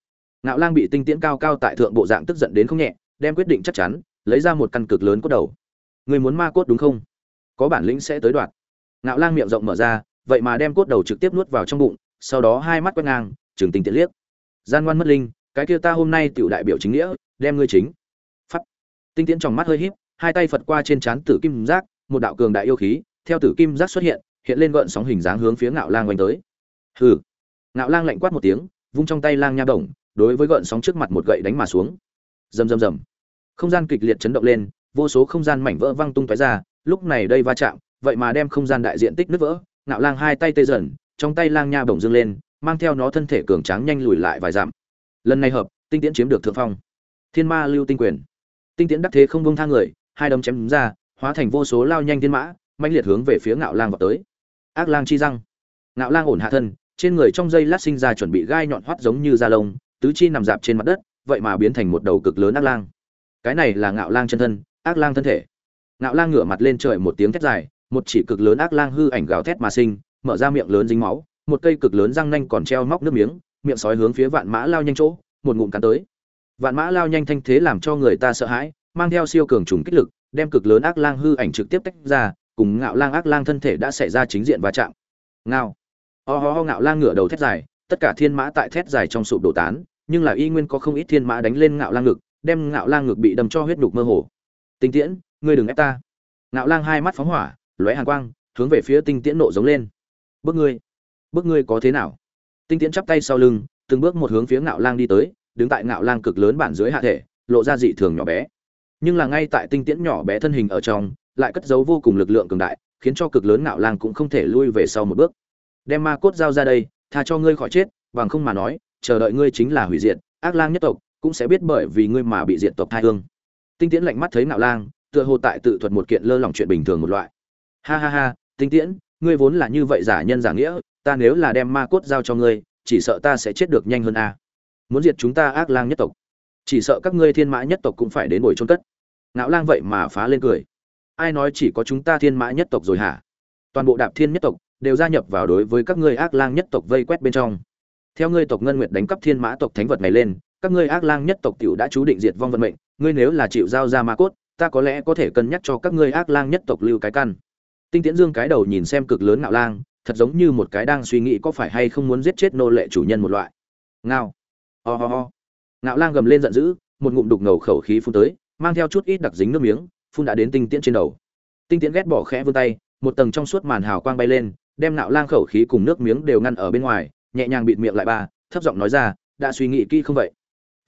Ngạo lang bị tinh tiễn cao cao tại thượng bộ dạng tức giận đến không nhẹ, đem quyết định chắc chắn, lấy ra một căn cực lớn cốt đầu. Người muốn ma cốt đúng không? Có bản lĩnh sẽ tới đoạt. ngạo lang miệng rộng mở ra, vậy mà đem cốt đầu trực tiếp nuốt vào trong bụng, sau đó hai mắt quét ngang, trường tình tiện liếc. Gian ngoan mất linh, cái kia ta hôm nay tiểu đại biểu chính nghĩa, đem ngươi chính. Pháp tinh tiễn trong mắt hơi híp, hai tay phật qua trên trán tử kim giác, một đạo cường đại yêu khí, theo tử kim giác xuất hiện hiện lên gợn sóng hình dáng hướng phía ngạo lang quanh tới. Hừ. Ngạo lang lạnh quát một tiếng, vung trong tay lang nha đồng đối với gợn sóng trước mặt một gậy đánh mà xuống. Rầm rầm rầm. Không gian kịch liệt chấn động lên, vô số không gian mảnh vỡ văng tung tóe ra, lúc này đây va chạm, vậy mà đem không gian đại diện tích nứt vỡ, ngạo lang hai tay tê dần, trong tay lang nha bổng dâng lên, mang theo nó thân thể cường tráng nhanh lùi lại vài dặm. Lần này hợp, tinh tiễn chiếm được thượng phong. Thiên ma lưu tinh quyền. Tinh tiễn đắc thế không buông tha người, hai đấm chém ra, hóa thành vô số lao nhanh thiên mã, mãnh liệt hướng về phía ngạo lang vào tới ác lang chi răng. Ngạo lang ổn hạ thân, trên người trong dây lát sinh ra chuẩn bị gai nhọn hoắt giống như da lông, tứ chi nằm dạp trên mặt đất, vậy mà biến thành một đầu cực lớn ác lang. Cái này là ngạo lang chân thân, ác lang thân thể. Ngạo lang ngửa mặt lên trời một tiếng thét dài, một chỉ cực lớn ác lang hư ảnh gào thét mà sinh, mở ra miệng lớn dính máu, một cây cực lớn răng nanh còn treo móc nước miếng, miệng sói hướng phía vạn mã lao nhanh chỗ, một ngụm cắn tới. Vạn mã lao nhanh thanh thế làm cho người ta sợ hãi, mang theo siêu cường trùng kích lực, đem cực lớn ác lang hư ảnh trực tiếp tách ra cùng ngạo lang ác lang thân thể đã xảy ra chính diện va chạm. Ngao. Ho ho ho, ngạo lang ngửa đầu thét dài, tất cả thiên mã tại thét dài trong sụp đổ tán, nhưng là y nguyên có không ít thiên mã đánh lên ngạo lang ngực, đem ngạo lang ngực bị đâm cho huyết đục mơ hồ. Tinh tiễn, ngươi đừng ép ta. Ngạo lang hai mắt phóng hỏa, lóe hàn quang, hướng về phía tinh tiễn nộ giống lên. Bước ngươi bước ngươi có thế nào? Tinh tiễn chắp tay sau lưng, từng bước một hướng phía ngạo lang đi tới, đứng tại ngạo lang cực lớn bản dưới hạ thể, lộ ra dị thường nhỏ bé. Nhưng là ngay tại tinh tiễn nhỏ bé thân hình ở trong lại cất giấu vô cùng lực lượng cường đại, khiến cho cực lớn ngạo lang cũng không thể lui về sau một bước. Đem ma cốt giao ra đây, tha cho ngươi khỏi chết, bằng không mà nói, chờ đợi ngươi chính là hủy diệt, ác lang nhất tộc cũng sẽ biết bởi vì ngươi mà bị diệt tộc thai hương. Tinh tiễn lạnh mắt thấy ngạo lang, tựa hồ tại tự thuật một kiện lơ lỏng chuyện bình thường một loại. Ha ha ha, tinh tiễn, ngươi vốn là như vậy giả nhân giả nghĩa, ta nếu là đem ma cốt giao cho ngươi, chỉ sợ ta sẽ chết được nhanh hơn a. Muốn diệt chúng ta ác lang nhất tộc, chỉ sợ các ngươi thiên mã nhất tộc cũng phải đến bồi trôn cất. Ngạo lang vậy mà phá lên cười ai nói chỉ có chúng ta thiên mã nhất tộc rồi hả? Toàn bộ đạp thiên nhất tộc đều gia nhập vào đối với các ngươi ác lang nhất tộc vây quét bên trong. Theo ngươi tộc ngân nguyệt đánh cắp thiên mã tộc thánh vật này lên, các ngươi ác lang nhất tộc tiểu đã chú định diệt vong vận mệnh, ngươi nếu là chịu giao ra ma cốt, ta có lẽ có thể cân nhắc cho các ngươi ác lang nhất tộc lưu cái căn. Tinh tiễn dương cái đầu nhìn xem cực lớn ngạo lang, thật giống như một cái đang suy nghĩ có phải hay không muốn giết chết nô lệ chủ nhân một loại. Ngao. Ho ho ho. Ngạo lang gầm lên giận dữ, một ngụm đục ngầu khẩu khí phun tới, mang theo chút ít đặc dính nước miếng phun đã đến tinh tiễn trên đầu. Tinh tiễn ghét bỏ khẽ vươn tay, một tầng trong suốt màn hào quang bay lên, đem nạo lang khẩu khí cùng nước miếng đều ngăn ở bên ngoài, nhẹ nhàng bịt miệng lại ba thấp giọng nói ra, đã suy nghĩ kỹ không vậy?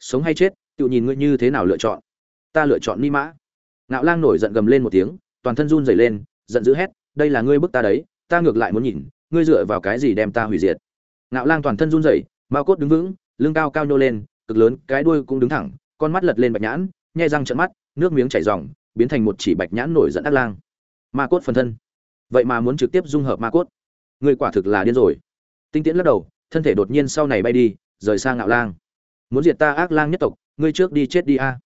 Sống hay chết tự nhìn ngươi như thế nào lựa chọn? Ta lựa chọn ni mã. Nạo lang nổi giận gầm lên một tiếng, toàn thân run rẩy lên, giận dữ hét, đây là ngươi bức ta đấy, ta ngược lại muốn nhìn, ngươi dựa vào cái gì đem ta hủy diệt? Nạo lang toàn thân run rẩy, mao cốt đứng vững, lưng cao cao nhô lên, cực lớn, cái đuôi cũng đứng thẳng, con mắt lật lên bạch nhãn nhai răng trợn mắt, nước miếng chảy ròng biến thành một chỉ bạch nhãn nổi giận ác lang. Ma cốt phần thân. Vậy mà muốn trực tiếp dung hợp ma cốt. Người quả thực là điên rồi. Tinh tiễn lắc đầu, thân thể đột nhiên sau này bay đi, rời sang ngạo lang. Muốn diệt ta ác lang nhất tộc, ngươi trước đi chết đi a.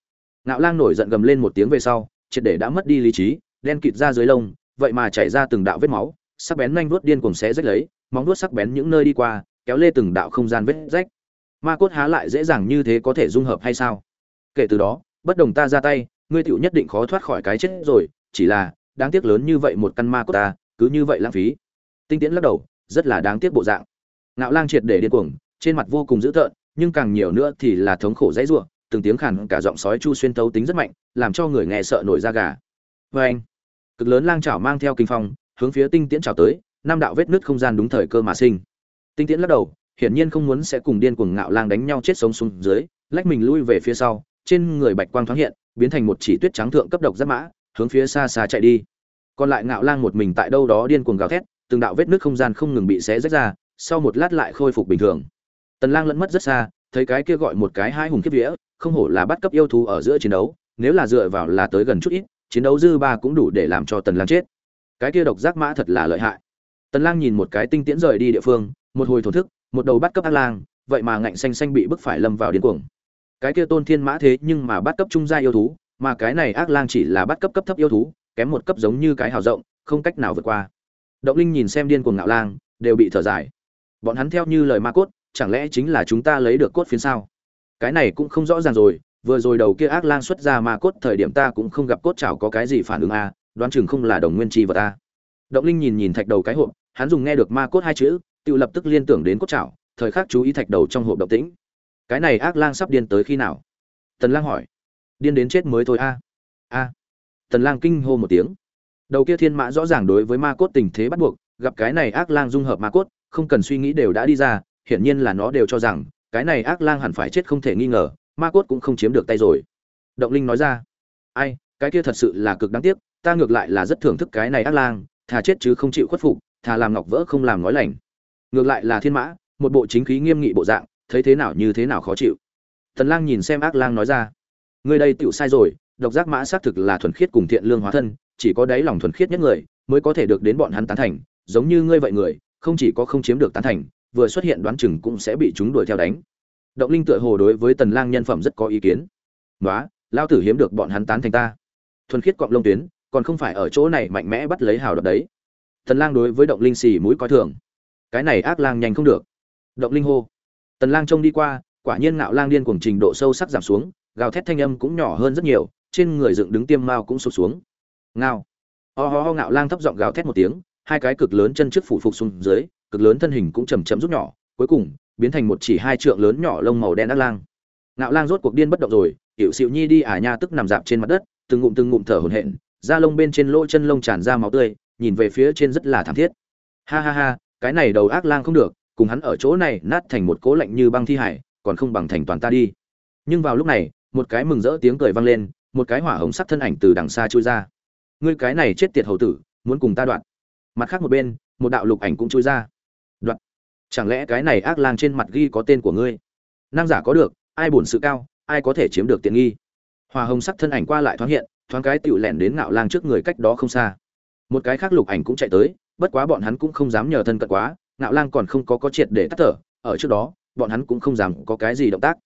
Ngạo lang nổi giận gầm lên một tiếng về sau, triệt để đã mất đi lý trí, đen kịt ra dưới lông, vậy mà chảy ra từng đạo vết máu, sắc bén nhanh vuốt điên cuồng xé rách lấy, móng vuốt sắc bén những nơi đi qua, kéo lê từng đạo không gian vết rách. Ma cốt há lại dễ dàng như thế có thể dung hợp hay sao? Kể từ đó, bất đồng ta ra tay ngươi tựu nhất định khó thoát khỏi cái chết rồi, chỉ là, đáng tiếc lớn như vậy một căn ma cốt ta, cứ như vậy lãng phí. Tinh tiễn lắc đầu, rất là đáng tiếc bộ dạng. Ngạo lang triệt để điên cuồng, trên mặt vô cùng dữ tợn, nhưng càng nhiều nữa thì là thống khổ dãy rủa, từng tiếng khàn cả giọng sói chu xuyên tấu tính rất mạnh, làm cho người nghe sợ nổi da gà. Vê anh, cực lớn lang chảo mang theo kinh phong, hướng phía tinh tiễn chảo tới, năm đạo vết nứt không gian đúng thời cơ mà sinh. Tinh tiễn lắc đầu, hiển nhiên không muốn sẽ cùng điên cuồng ngạo lang đánh nhau chết sống xuống dưới, lách mình lui về phía sau, trên người bạch quang thoáng hiện biến thành một chỉ tuyết trắng thượng cấp độc giáp mã, hướng phía xa xa chạy đi. Còn lại ngạo lang một mình tại đâu đó điên cuồng gào thét, từng đạo vết nứt không gian không ngừng bị xé rách ra, sau một lát lại khôi phục bình thường. Tần lang lẫn mất rất xa, thấy cái kia gọi một cái hai hùng kiếp vía, không hổ là bắt cấp yêu thú ở giữa chiến đấu, nếu là dựa vào là tới gần chút ít, chiến đấu dư ba cũng đủ để làm cho tần lang chết. Cái kia độc giác mã thật là lợi hại. Tần lang nhìn một cái tinh tiễn rời đi địa phương, một hồi thổ thức, một đầu bắt cấp ác lang, vậy mà ngạnh xanh xanh bị bức phải lâm vào điên cuồng cái kia tôn thiên mã thế nhưng mà bắt cấp trung gia yêu thú, mà cái này ác lang chỉ là bắt cấp cấp thấp yêu thú, kém một cấp giống như cái hào rộng, không cách nào vượt qua. Động linh nhìn xem điên cuồng ngạo lang, đều bị thở dài. Bọn hắn theo như lời ma cốt, chẳng lẽ chính là chúng ta lấy được cốt phiến sao? Cái này cũng không rõ ràng rồi, vừa rồi đầu kia ác lang xuất ra ma cốt thời điểm ta cũng không gặp cốt chảo có cái gì phản ứng a đoán chừng không là đồng nguyên chi vật ta động linh nhìn nhìn thạch đầu cái hộp, hắn dùng nghe được ma cốt hai chữ, tự lập tức liên tưởng đến cốt chảo, thời khắc chú ý thạch đầu trong hộp động tĩnh cái này ác lang sắp điên tới khi nào? Tần lang hỏi. Điên đến chết mới thôi a. A. Tần lang kinh hô một tiếng. Đầu kia thiên mã rõ ràng đối với ma cốt tình thế bắt buộc, gặp cái này ác lang dung hợp ma cốt, không cần suy nghĩ đều đã đi ra, hiển nhiên là nó đều cho rằng, cái này ác lang hẳn phải chết không thể nghi ngờ, ma cốt cũng không chiếm được tay rồi. Động linh nói ra. Ai, cái kia thật sự là cực đáng tiếc, ta ngược lại là rất thưởng thức cái này ác lang, thà chết chứ không chịu khuất phục, thà làm ngọc vỡ không làm nói lành. Ngược lại là thiên mã, một bộ chính khí nghiêm nghị bộ dạng thấy thế nào như thế nào khó chịu. Tần lang nhìn xem ác lang nói ra, ngươi đây tựu sai rồi, độc giác mã xác thực là thuần khiết cùng thiện lương hóa thân, chỉ có đáy lòng thuần khiết nhất người mới có thể được đến bọn hắn tán thành, giống như ngươi vậy người, không chỉ có không chiếm được tán thành, vừa xuất hiện đoán chừng cũng sẽ bị chúng đuổi theo đánh. Động linh tựa hồ đối với tần lang nhân phẩm rất có ý kiến. Nói lao tử hiếm được bọn hắn tán thành ta. Thuần khiết cọng lông tuyến, còn không phải ở chỗ này mạnh mẽ bắt lấy hào đập đấy. Tần lang đối với động linh xì mũi coi thường. Cái này ác lang nhanh không được. Động linh hô tần lang trông đi qua, quả nhiên ngạo lang điên cuồng trình độ sâu sắc giảm xuống, gào thét thanh âm cũng nhỏ hơn rất nhiều, trên người dựng đứng tiêm mao cũng sụp xuống. Ngao. Ho ho ho ngạo lang thấp giọng gào thét một tiếng, hai cái cực lớn chân trước phủ phục xuống dưới, cực lớn thân hình cũng chầm chậm rút nhỏ, cuối cùng, biến thành một chỉ hai trượng lớn nhỏ lông màu đen ác lang. Ngạo lang rốt cuộc điên bất động rồi, tiểu xịu nhi đi à nha tức nằm dạp trên mặt đất, từng ngụm từng ngụm thở hổn hển, da lông bên trên lỗ chân lông tràn ra máu tươi, nhìn về phía trên rất là thảm thiết. Ha ha ha, cái này đầu ác lang không được cùng hắn ở chỗ này nát thành một cố lạnh như băng thi hải, còn không bằng thành toàn ta đi. Nhưng vào lúc này, một cái mừng rỡ tiếng cười vang lên, một cái hỏa hồng sắc thân ảnh từ đằng xa trôi ra. Ngươi cái này chết tiệt hầu tử, muốn cùng ta đoạn mặt khác một bên, một đạo lục ảnh cũng trôi ra. Đoạn chẳng lẽ cái này ác lang trên mặt ghi có tên của ngươi? Năng giả có được, ai bổn sự cao, ai có thể chiếm được tiện nghi? Hòa hồng sắc thân ảnh qua lại thoáng hiện, thoáng cái tựu lẻn đến ngạo lang trước người cách đó không xa. Một cái khác lục ảnh cũng chạy tới, bất quá bọn hắn cũng không dám nhờ thân cận quá ngạo lang còn không có có triệt để tắt thở, ở trước đó, bọn hắn cũng không dám có cái gì động tác.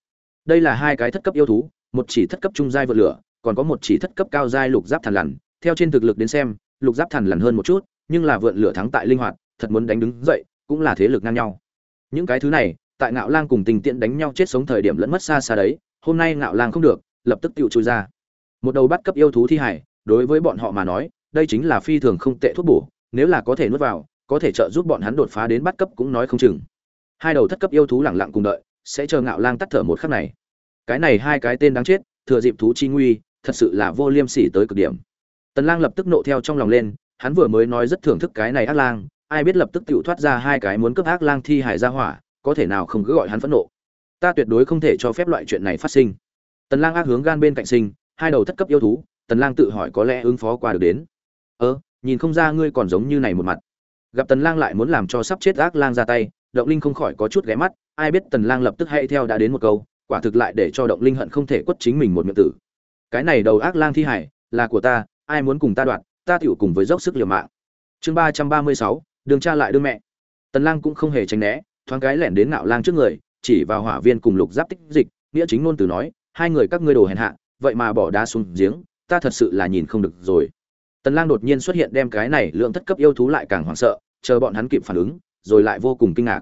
Đây là hai cái thất cấp yêu thú, một chỉ thất cấp trung giai vượt lửa, còn có một chỉ thất cấp cao giai lục giáp thần lằn. Theo trên thực lực đến xem, lục giáp thần lằn hơn một chút, nhưng là vượn lửa thắng tại linh hoạt, thật muốn đánh đứng dậy, cũng là thế lực ngang nhau. Những cái thứ này, tại ngạo lang cùng tình tiện đánh nhau chết sống thời điểm lẫn mất xa xa đấy, hôm nay ngạo lang không được, lập tức tự chui ra. Một đầu bắt cấp yêu thú thi hải, đối với bọn họ mà nói, đây chính là phi thường không tệ thuốc bổ, nếu là có thể nuốt vào có thể trợ giúp bọn hắn đột phá đến bắt cấp cũng nói không chừng. Hai đầu thất cấp yêu thú lẳng lặng cùng đợi, sẽ chờ ngạo lang tắt thở một khắc này. Cái này hai cái tên đáng chết, thừa dịp thú chi nguy, thật sự là vô liêm sỉ tới cực điểm. Tần lang lập tức nộ theo trong lòng lên, hắn vừa mới nói rất thưởng thức cái này ác lang, ai biết lập tức tự thoát ra hai cái muốn cướp ác lang thi hải ra hỏa, có thể nào không cứ gọi hắn phẫn nộ. Ta tuyệt đối không thể cho phép loại chuyện này phát sinh. Tần lang ác hướng gan bên cạnh sinh, hai đầu thất cấp yêu thú, tần lang tự hỏi có lẽ ứng phó qua được đến. Ơ, nhìn không ra ngươi còn giống như này một mặt gặp tần lang lại muốn làm cho sắp chết ác lang ra tay, động linh không khỏi có chút ghé mắt, ai biết tần lang lập tức hay theo đã đến một câu, quả thực lại để cho động linh hận không thể quất chính mình một miệng tử. Cái này đầu ác lang thi hải, là của ta, ai muốn cùng ta đoạt, ta tiểu cùng với dốc sức liều mạng. Chương ba trăm ba mươi sáu, đường cha lại đương mẹ. Tần lang cũng không hề tránh né, thoáng cái lẻn đến ngạo lang trước người, chỉ vào hỏa viên cùng lục giáp tích dịch, nghĩa chính ngôn từ nói, hai người các ngươi đồ hèn hạ, vậy mà bỏ đá xuống giếng, ta thật sự là nhìn không được rồi. Tần lang đột nhiên xuất hiện đem cái này lượng thất cấp yêu thú lại càng hoảng sợ chờ bọn hắn kịp phản ứng, rồi lại vô cùng kinh ngạc.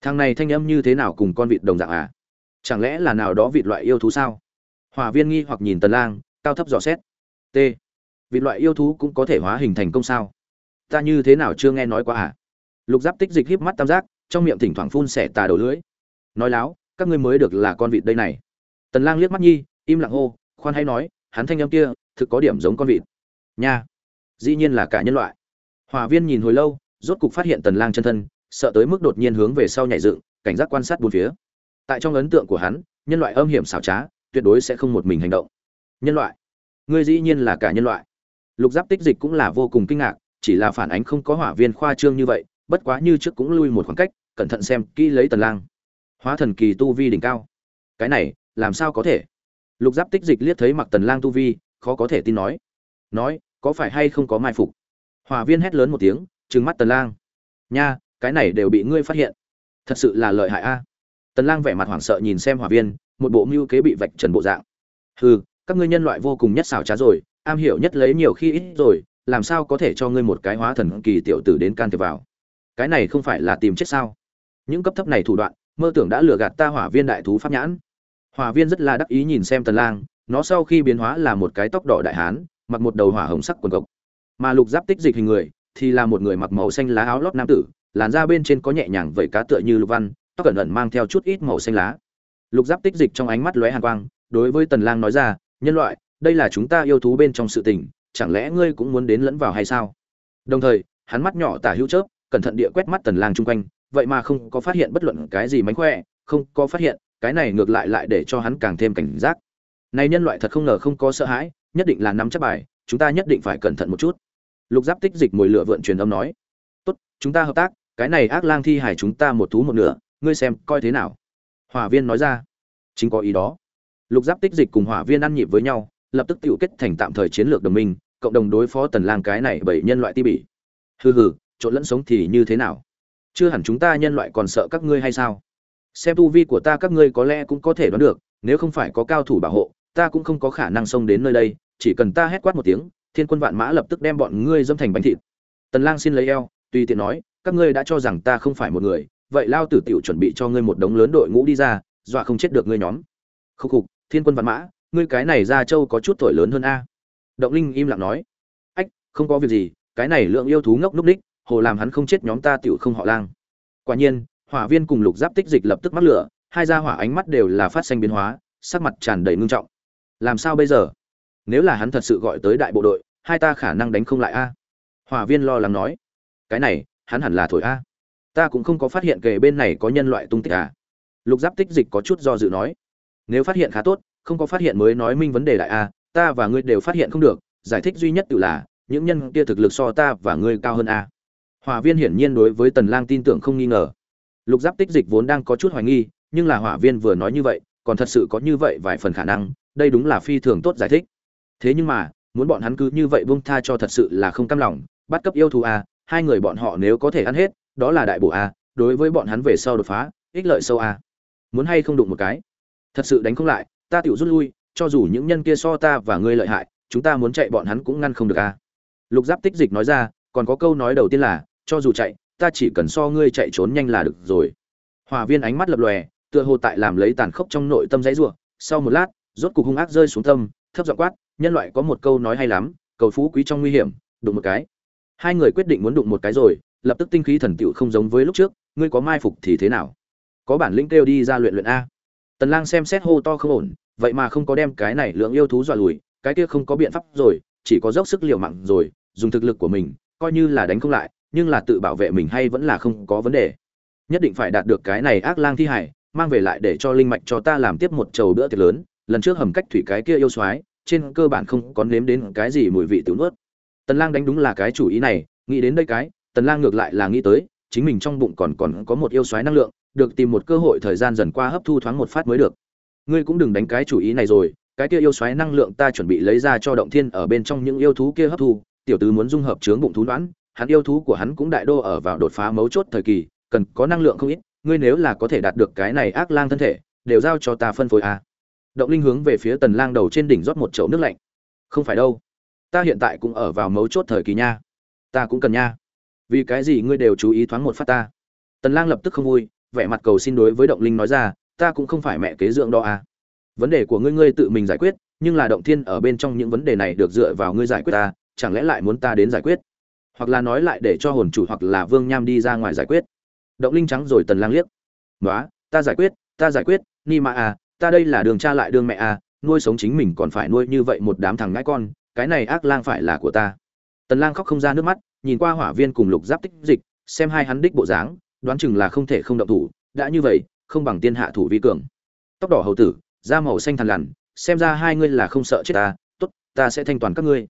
Thằng này thanh âm như thế nào cùng con vịt đồng dạng à? Chẳng lẽ là nào đó vịt loại yêu thú sao? Hỏa viên nghi hoặc nhìn tần lang, cao thấp dò xét. T. Vịt loại yêu thú cũng có thể hóa hình thành công sao? Ta như thế nào chưa nghe nói qua à? Lục giáp tích dịch híp mắt tam giác, trong miệng thỉnh thoảng phun xẻ tà đầu lưỡi. Nói láo, các ngươi mới được là con vịt đây này. Tần lang liếc mắt nhi, im lặng hô, khoan hãy nói, hắn thanh âm kia, thực có điểm giống con vịt. Nha, dĩ nhiên là cả nhân loại. Hỏa viên nhìn hồi lâu rốt cục phát hiện tần lang chân thân, sợ tới mức đột nhiên hướng về sau nhảy dựng, cảnh giác quan sát bốn phía. Tại trong ấn tượng của hắn, nhân loại âm hiểm xảo trá, tuyệt đối sẽ không một mình hành động. Nhân loại? Ngươi dĩ nhiên là cả nhân loại. Lục giáp tích dịch cũng là vô cùng kinh ngạc, chỉ là phản ánh không có hỏa viên khoa trương như vậy, bất quá như trước cũng lui một khoảng cách, cẩn thận xem kỹ lấy tần lang. Hóa thần kỳ tu vi đỉnh cao. Cái này, làm sao có thể? Lục giáp tích dịch liếc thấy mặc tần lang tu vi, khó có thể tin nói. Nói, có phải hay không có mai phục? Hỏa viên hét lớn một tiếng trừng mắt tần lang. Nha, cái này đều bị ngươi phát hiện. Thật sự là lợi hại a. Tần lang vẻ mặt hoảng sợ nhìn xem hỏa viên, một bộ mưu kế bị vạch trần bộ dạng. Hừ, các ngươi nhân loại vô cùng nhất xảo trá rồi, am hiểu nhất lấy nhiều khi ít rồi, làm sao có thể cho ngươi một cái hóa thần kỳ tiểu tử đến can thiệp vào? Cái này không phải là tìm chết sao? Những cấp thấp này thủ đoạn, mơ tưởng đã lừa gạt ta hỏa viên đại thú pháp nhãn. Hỏa viên rất là đắc ý nhìn xem tần lang, nó sau khi biến hóa là một cái tóc đỏ đại hán, mặc một đầu hỏa hồng sắc quần cộc. Mà lục giáp tích dịch hình người thì là một người mặc màu xanh lá áo lót nam tử, làn da bên trên có nhẹ nhàng vẩy cá tựa như lục văn, tóc cẩn ẩn mang theo chút ít màu xanh lá. Lục giáp tích dịch trong ánh mắt lóe hàn quang, đối với tần lang nói ra, nhân loại, đây là chúng ta yêu thú bên trong sự tình, chẳng lẽ ngươi cũng muốn đến lẫn vào hay sao? Đồng thời, hắn mắt nhỏ tả hữu chớp, cẩn thận địa quét mắt tần lang chung quanh, vậy mà không có phát hiện bất luận cái gì mánh khỏe, không có phát hiện, cái này ngược lại lại để cho hắn càng thêm cảnh giác. Này nhân loại thật không ngờ không có sợ hãi, nhất định là nắm chắc bài, chúng ta nhất định phải cẩn thận một chút lục giáp tích dịch mùi lửa vượn truyền âm nói, tốt, chúng ta hợp tác, cái này ác lang thi hải chúng ta một thú một nửa, ngươi xem coi thế nào. Hỏa viên nói ra, chính có ý đó. Lục giáp tích dịch cùng hỏa viên ăn nhịp với nhau, lập tức tự kết thành tạm thời chiến lược đồng minh, cộng đồng đối phó tần lang cái này bảy nhân loại ti bỉ. Hừ hừ, trộn lẫn sống thì như thế nào? Chưa hẳn chúng ta nhân loại còn sợ các ngươi hay sao? Xem tu vi của ta các ngươi có lẽ cũng có thể đoán được, nếu không phải có cao thủ bảo hộ, ta cũng không có khả năng xông đến nơi đây, chỉ cần ta hét quát một tiếng thiên quân vạn mã lập tức đem bọn ngươi dâm thành bánh thịt. Tần lang xin lấy eo, tùy tiện nói, các ngươi đã cho rằng ta không phải một người, vậy lao tử tiểu chuẩn bị cho ngươi một đống lớn đội ngũ đi ra, dọa không chết được ngươi nhóm. Khúc khục, thiên quân vạn mã, ngươi cái này ra châu có chút tuổi lớn hơn a. Động linh im lặng nói, ách, không có việc gì, cái này lượng yêu thú ngốc núc đích, hồ làm hắn không chết nhóm ta tiểu không họ lang. Quả nhiên, hỏa viên cùng lục giáp tích dịch lập tức mắc lửa, hai gia hỏa ánh mắt đều là phát sinh biến hóa, sắc mặt tràn đầy ngưng trọng. Làm sao bây giờ? Nếu là hắn thật sự gọi tới đại bộ đội, hai ta khả năng đánh không lại a. Hòa viên lo lắng nói. Cái này, hắn hẳn là thổi a. Ta cũng không có phát hiện kề bên này có nhân loại tung tích à lục giáp tích dịch có chút do dự nói. Nếu phát hiện khá tốt, không có phát hiện mới nói minh vấn đề đại a, ta và ngươi đều phát hiện không được, giải thích duy nhất tự là, những nhân kia thực lực so ta và ngươi cao hơn a. Hòa viên hiển nhiên đối với tần lang tin tưởng không nghi ngờ. Lục giáp tích dịch vốn đang có chút hoài nghi, nhưng là hỏa viên vừa nói như vậy, còn thật sự có như vậy vài phần khả năng, đây đúng là phi thường tốt giải thích thế nhưng mà, muốn bọn hắn cứ như vậy buông tha cho thật sự là không cam lòng, bắt cấp yêu thù a hai người bọn họ nếu có thể ăn hết, đó là đại bổ a đối với bọn hắn về sau đột phá, ích lợi sâu a muốn hay không đụng một cái? Thật sự đánh không lại, ta tiểu rút lui, cho dù những nhân kia so ta và ngươi lợi hại, chúng ta muốn chạy bọn hắn cũng ngăn không được a lục giáp tích dịch nói ra, còn có câu nói đầu tiên là, cho dù chạy, ta chỉ cần so ngươi chạy trốn nhanh là được rồi. Hòa viên ánh mắt lập lòe, tựa hồ tại làm lấy tàn khốc trong nội tâm dãy rủa, sau một lát, rốt cục hung ác rơi xuống tâm, thấp giọng quát nhân loại có một câu nói hay lắm, cầu phú quý trong nguy hiểm, đụng một cái. Hai người quyết định muốn đụng một cái rồi, lập tức tinh khí thần tựu không giống với lúc trước, ngươi có mai phục thì thế nào? Có bản lĩnh kêu đi ra luyện luyện a. Tần lang xem xét hô to không ổn, vậy mà không có đem cái này lượng yêu thú dọa lùi, cái kia không có biện pháp rồi, chỉ có dốc sức liều mạng rồi, dùng thực lực của mình, coi như là đánh không lại, nhưng là tự bảo vệ mình hay vẫn là không có vấn đề. Nhất định phải đạt được cái này ác lang thi hải, mang về lại để cho linh mạch cho ta làm tiếp một chầu bữa tiệc lớn, lần trước hầm cách thủy cái kia yêu soái trên cơ bản không có nếm đến cái gì mùi vị tiểu nuốt tần lang đánh đúng là cái chủ ý này, nghĩ đến đây cái, tần lang ngược lại là nghĩ tới, chính mình trong bụng còn còn có một yêu xoáy năng lượng, được tìm một cơ hội thời gian dần qua hấp thu thoáng một phát mới được ngươi cũng đừng đánh cái chủ ý này rồi, cái kia yêu xoáy năng lượng ta chuẩn bị lấy ra cho động thiên ở bên trong những yêu thú kia hấp thu, tiểu tứ muốn dung hợp chướng bụng thú đoán, hắn yêu thú của hắn cũng đại đô ở vào đột phá mấu chốt thời kỳ, cần có năng lượng không ít, ngươi nếu là có thể đạt được cái này ác lang thân thể, đều giao cho ta phân phối a à động linh hướng về phía tần lang đầu trên đỉnh rót một chậu nước lạnh. Không phải đâu, ta hiện tại cũng ở vào mấu chốt thời kỳ nha. Ta cũng cần nha. Vì cái gì ngươi đều chú ý thoáng một phát ta? Tần lang lập tức không vui, vẻ mặt cầu xin đối với động linh nói ra, ta cũng không phải mẹ kế dưỡng đó à. Vấn đề của ngươi ngươi tự mình giải quyết, nhưng là động thiên ở bên trong những vấn đề này được dựa vào ngươi giải quyết ta, chẳng lẽ lại muốn ta đến giải quyết? Hoặc là nói lại để cho hồn chủ hoặc là vương nham đi ra ngoài giải quyết. Động linh trắng rồi tần lang liếc. Nói ta giải quyết, ta giải quyết, ni mà à ta đây là đường cha lại đường mẹ à nuôi sống chính mình còn phải nuôi như vậy một đám thằng ngãi con, cái này ác lang phải là của ta. Tần lang khóc không ra nước mắt, nhìn qua hỏa viên cùng lục giáp tích dịch, xem hai hắn đích bộ dáng, đoán chừng là không thể không động thủ, đã như vậy, không bằng tiên hạ thủ vi cường. Tóc đỏ hầu tử, da màu xanh thằn lằn, xem ra hai ngươi là không sợ chết ta, tốt, ta sẽ thanh toàn các ngươi.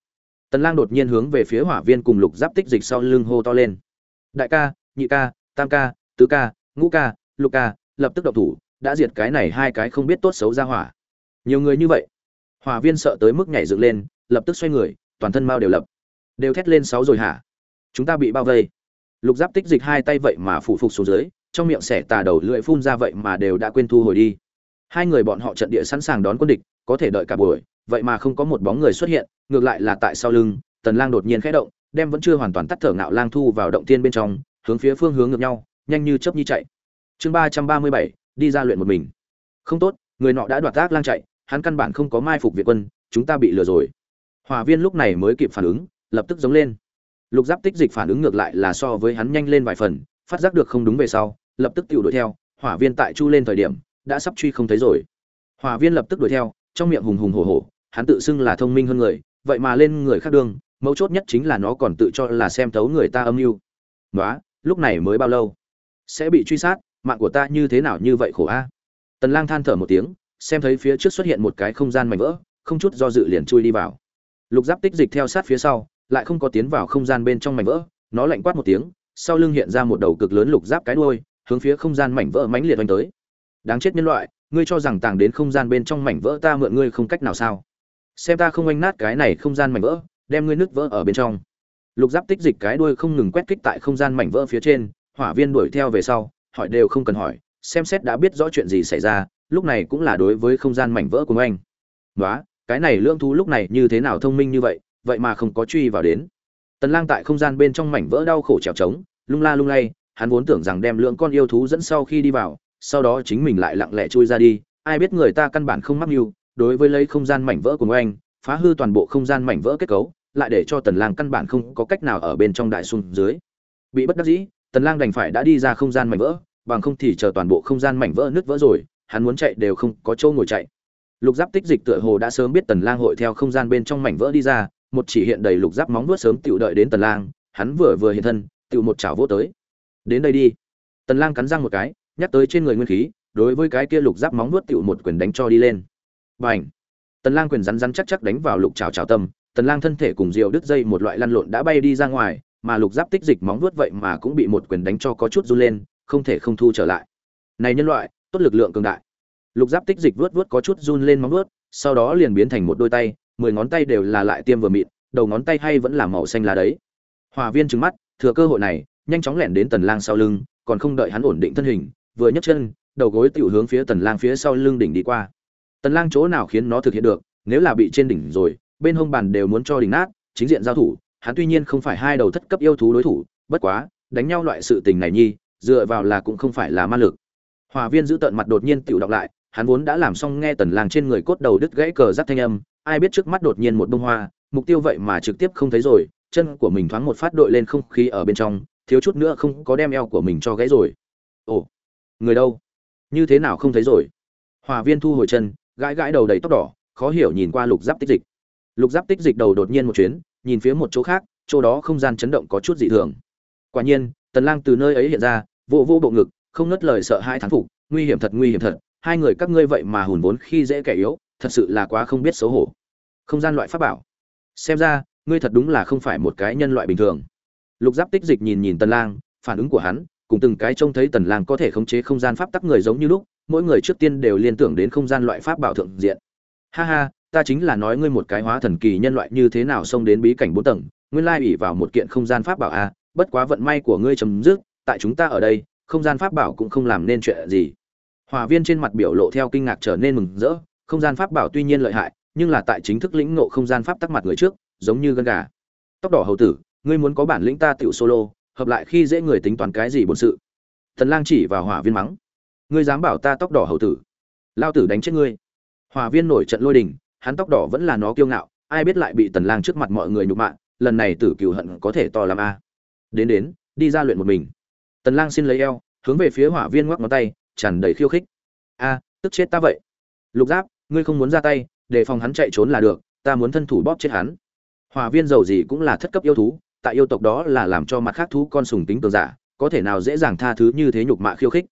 Tần lang đột nhiên hướng về phía hỏa viên cùng lục giáp tích dịch sau lưng hô to lên. Đại ca, nhị ca, tam ca, tứ ca, ngũ ca, lục ca, lập tức động thủ đã diệt cái này hai cái không biết tốt xấu ra hỏa. Nhiều người như vậy, hỏa viên sợ tới mức nhảy dựng lên, lập tức xoay người, toàn thân mau đều lập. Đều thét lên sáu rồi hả? Chúng ta bị bao vây. Lục giáp tích dịch hai tay vậy mà phủ phục xuống dưới, trong miệng xẻ tà đầu lưỡi phun ra vậy mà đều đã quên thu hồi đi. Hai người bọn họ trận địa sẵn sàng đón quân địch, có thể đợi cả buổi, vậy mà không có một bóng người xuất hiện, ngược lại là tại sau lưng, tần lang đột nhiên khẽ động, đem vẫn chưa hoàn toàn tắt thở ngạo lang thu vào động tiên bên trong, hướng phía phương hướng ngược nhau, nhanh như chớp nhi chạy. Chương ba trăm ba mươi bảy đi ra luyện một mình. Không tốt, người nọ đã đoạt tác lang chạy, hắn căn bản không có mai phục việt quân, chúng ta bị lừa rồi. Hòa viên lúc này mới kịp phản ứng, lập tức giống lên. Lục giáp tích dịch phản ứng ngược lại là so với hắn nhanh lên vài phần, phát giác được không đúng về sau, lập tức tự đuổi theo, hỏa viên tại chu lên thời điểm, đã sắp truy không thấy rồi. Hỏa viên lập tức đuổi theo, trong miệng hùng hùng hổ hổ, hắn tự xưng là thông minh hơn người, vậy mà lên người khác đương mấu chốt nhất chính là nó còn tự cho là xem thấu người ta âm mưu. Nói lúc này mới bao lâu? Sẽ bị truy sát? Mạng của ta như thế nào như vậy khổ a? Tần lang than thở một tiếng, xem thấy phía trước xuất hiện một cái không gian mảnh vỡ, không chút do dự liền chui đi vào. Lục giáp tích dịch theo sát phía sau, lại không có tiến vào không gian bên trong mảnh vỡ, nó lạnh quát một tiếng, sau lưng hiện ra một đầu cực lớn lục giáp cái đuôi, hướng phía không gian mảnh vỡ mãnh liệt đánh tới. Đáng chết nhân loại, ngươi cho rằng tàng đến không gian bên trong mảnh vỡ ta mượn ngươi không cách nào sao? Xem ta không oanh nát cái này không gian mảnh vỡ, đem ngươi nứt vỡ ở bên trong. Lục giáp tích dịch cái đuôi không ngừng quét kích tại không gian mảnh vỡ phía trên, hỏa viên đuổi theo về sau hỏi đều không cần hỏi, xem xét đã biết rõ chuyện gì xảy ra, lúc này cũng là đối với không gian mảnh vỡ của anh. Nói cái này lưỡng thú lúc này như thế nào thông minh như vậy vậy mà không có truy vào đến. Tần lang tại không gian bên trong mảnh vỡ đau khổ trèo trống, lung la lung lay, hắn vốn tưởng rằng đem lượng con yêu thú dẫn sau khi đi vào, sau đó chính mình lại lặng lẽ chui ra đi, ai biết người ta căn bản không mắc mưu, đối với lấy không gian mảnh vỡ của anh, phá hư toàn bộ không gian mảnh vỡ kết cấu, lại để cho tần lang căn bản không có cách nào ở bên trong đại xung dưới. Bị bất đắc dĩ tần lang đành phải đã đi ra không gian mảnh vỡ, bằng không thì chờ toàn bộ không gian mảnh vỡ nứt vỡ rồi, hắn muốn chạy đều không có chỗ ngồi chạy. Lục giáp tích dịch tựa hồ đã sớm biết tần lang hội theo không gian bên trong mảnh vỡ đi ra, một chỉ hiện đầy lục giáp móng vuốt sớm tiểu đợi đến tần lang, hắn vừa vừa hiện thân tiểu một chảo vỗ tới. Đến đây đi. Tần lang cắn răng một cái, nhắc tới trên người nguyên khí, đối với cái kia lục giáp móng vuốt tiểu một quyền đánh cho đi lên. Bành! Tần lang quyền rắn rắn chắc chắc đánh vào lục chảo chảo tâm, tần lang thân thể cùng diều đứt dây một loại lăn lộn đã bay đi ra ngoài mà lục giáp tích dịch móng vuốt vậy mà cũng bị một quyền đánh cho có chút run lên, không thể không thu trở lại. Này nhân loại, tốt lực lượng cường đại. Lục giáp tích dịch vuốt vuốt có chút run lên móng vuốt, sau đó liền biến thành một đôi tay, mười ngón tay đều là lại tiêm vừa mịn, đầu ngón tay hay vẫn là màu xanh lá đấy. Hòa viên trừng mắt, thừa cơ hội này, nhanh chóng lẻn đến tần lang sau lưng, còn không đợi hắn ổn định thân hình, vừa nhấc chân, đầu gối tiểu hướng phía tần lang phía sau lưng đỉnh đi qua. Tần lang chỗ nào khiến nó thực hiện được, nếu là bị trên đỉnh rồi, bên hông bàn đều muốn cho đỉnh nát, chính diện giao thủ hắn tuy nhiên không phải hai đầu thất cấp yêu thú đối thủ, bất quá, đánh nhau loại sự tình này nhi, dựa vào là cũng không phải là ma lực. Hòa viên giữ tận mặt đột nhiên tiểu đọc lại, hắn vốn đã làm xong nghe tần lang trên người cốt đầu đứt gãy cờ giáp thanh âm, ai biết trước mắt đột nhiên một bông hoa, mục tiêu vậy mà trực tiếp không thấy rồi, chân của mình thoáng một phát đội lên không khí ở bên trong, thiếu chút nữa không có đem eo của mình cho gãy rồi. Ồ, người đâu? Như thế nào không thấy rồi? Hòa viên thu hồi chân, gãi gãi đầu đầy tóc đỏ, khó hiểu nhìn qua lục giáp tích dịch. Lục giáp tích dịch đầu đột nhiên một chuyến nhìn phía một chỗ khác, chỗ đó không gian chấn động có chút dị thường. Quả nhiên, tần lang từ nơi ấy hiện ra, vô vô bộ ngực, không ngất lời sợ hai thán phục, nguy hiểm thật, nguy hiểm thật, hai người các ngươi vậy mà hùn vốn khi dễ kẻ yếu, thật sự là quá không biết xấu hổ. Không gian loại pháp bảo. Xem ra, ngươi thật đúng là không phải một cái nhân loại bình thường. Lục giáp tích dịch nhìn nhìn tần lang, phản ứng của hắn, cùng từng cái trông thấy tần lang có thể khống chế không gian pháp tắc người giống như lúc, mỗi người trước tiên đều liên tưởng đến không gian loại pháp bảo thượng diện. Ha ha ta chính là nói ngươi một cái hóa thần kỳ nhân loại như thế nào xông đến bí cảnh bốn tầng nguyên lai ủy vào một kiện không gian pháp bảo a à, bất quá vận may của ngươi chấm dứt tại chúng ta ở đây không gian pháp bảo cũng không làm nên chuyện gì. Hòa viên trên mặt biểu lộ theo kinh ngạc trở nên mừng rỡ không gian pháp bảo tuy nhiên lợi hại nhưng là tại chính thức lĩnh ngộ không gian pháp tắc mặt người trước giống như gân gà. Tóc đỏ hầu tử ngươi muốn có bản lĩnh ta tựu solo hợp lại khi dễ người tính toán cái gì bổn sự. Thần lang chỉ vào hỏa viên mắng. Ngươi dám bảo ta tóc đỏ hầu tử. Lao tử đánh chết ngươi. Hòa viên nổi trận lôi đình hắn tóc đỏ vẫn là nó kiêu ngạo, ai biết lại bị tần lang trước mặt mọi người nhục mạ, lần này tử cừu hận có thể to làm a. Đến đến, đi ra luyện một mình. Tần lang xin lấy eo, hướng về phía hỏa viên ngoắc ngón tay, tràn đầy khiêu khích. A, tức chết ta vậy. Lục giáp, ngươi không muốn ra tay, để phòng hắn chạy trốn là được, ta muốn thân thủ bóp chết hắn. Hỏa viên giàu gì cũng là thất cấp yêu thú, tại yêu tộc đó là làm cho mặt khác thú con sùng tính cường giả, có thể nào dễ dàng tha thứ như thế nhục mạ khiêu khích.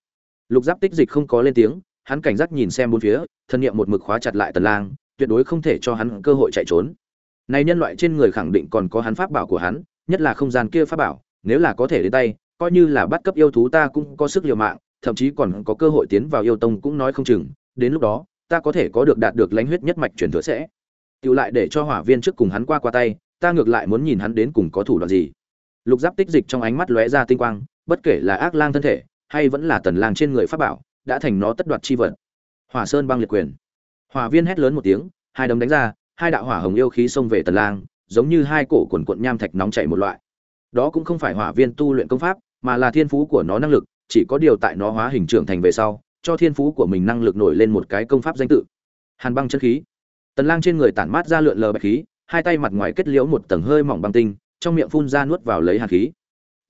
Lục giáp tích dịch không có lên tiếng, hắn cảnh giác nhìn xem bốn phía, thân nhiệm một mực khóa chặt lại tần lang tuyệt đối không thể cho hắn cơ hội chạy trốn. Này nhân loại trên người khẳng định còn có hắn pháp bảo của hắn, nhất là không gian kia pháp bảo, nếu là có thể đến tay, coi như là bắt cấp yêu thú ta cũng có sức liều mạng, thậm chí còn có cơ hội tiến vào yêu tông cũng nói không chừng, đến lúc đó, ta có thể có được đạt được lãnh huyết nhất mạch truyền thừa sẽ. Tiểu lại để cho hỏa viên trước cùng hắn qua qua tay, ta ngược lại muốn nhìn hắn đến cùng có thủ đoạn gì. Lục giáp tích dịch trong ánh mắt lóe ra tinh quang, bất kể là ác lang thân thể, hay vẫn là tần lang trên người pháp bảo, đã thành nó tất đoạt chi vật. Hỏa sơn băng liệt quyền hỏa viên hét lớn một tiếng, hai đấm đánh ra, hai đạo hỏa hồng yêu khí xông về tần lang, giống như hai cổ cuộn cuộn nham thạch nóng chảy một loại. Đó cũng không phải hỏa viên tu luyện công pháp, mà là thiên phú của nó năng lực, chỉ có điều tại nó hóa hình trưởng thành về sau, cho thiên phú của mình năng lực nổi lên một cái công pháp danh tự. Hàn băng chân khí. Tần lang trên người tản mát ra lượn lờ bạch khí, hai tay mặt ngoài kết liễu một tầng hơi mỏng băng tinh, trong miệng phun ra nuốt vào lấy hàn khí.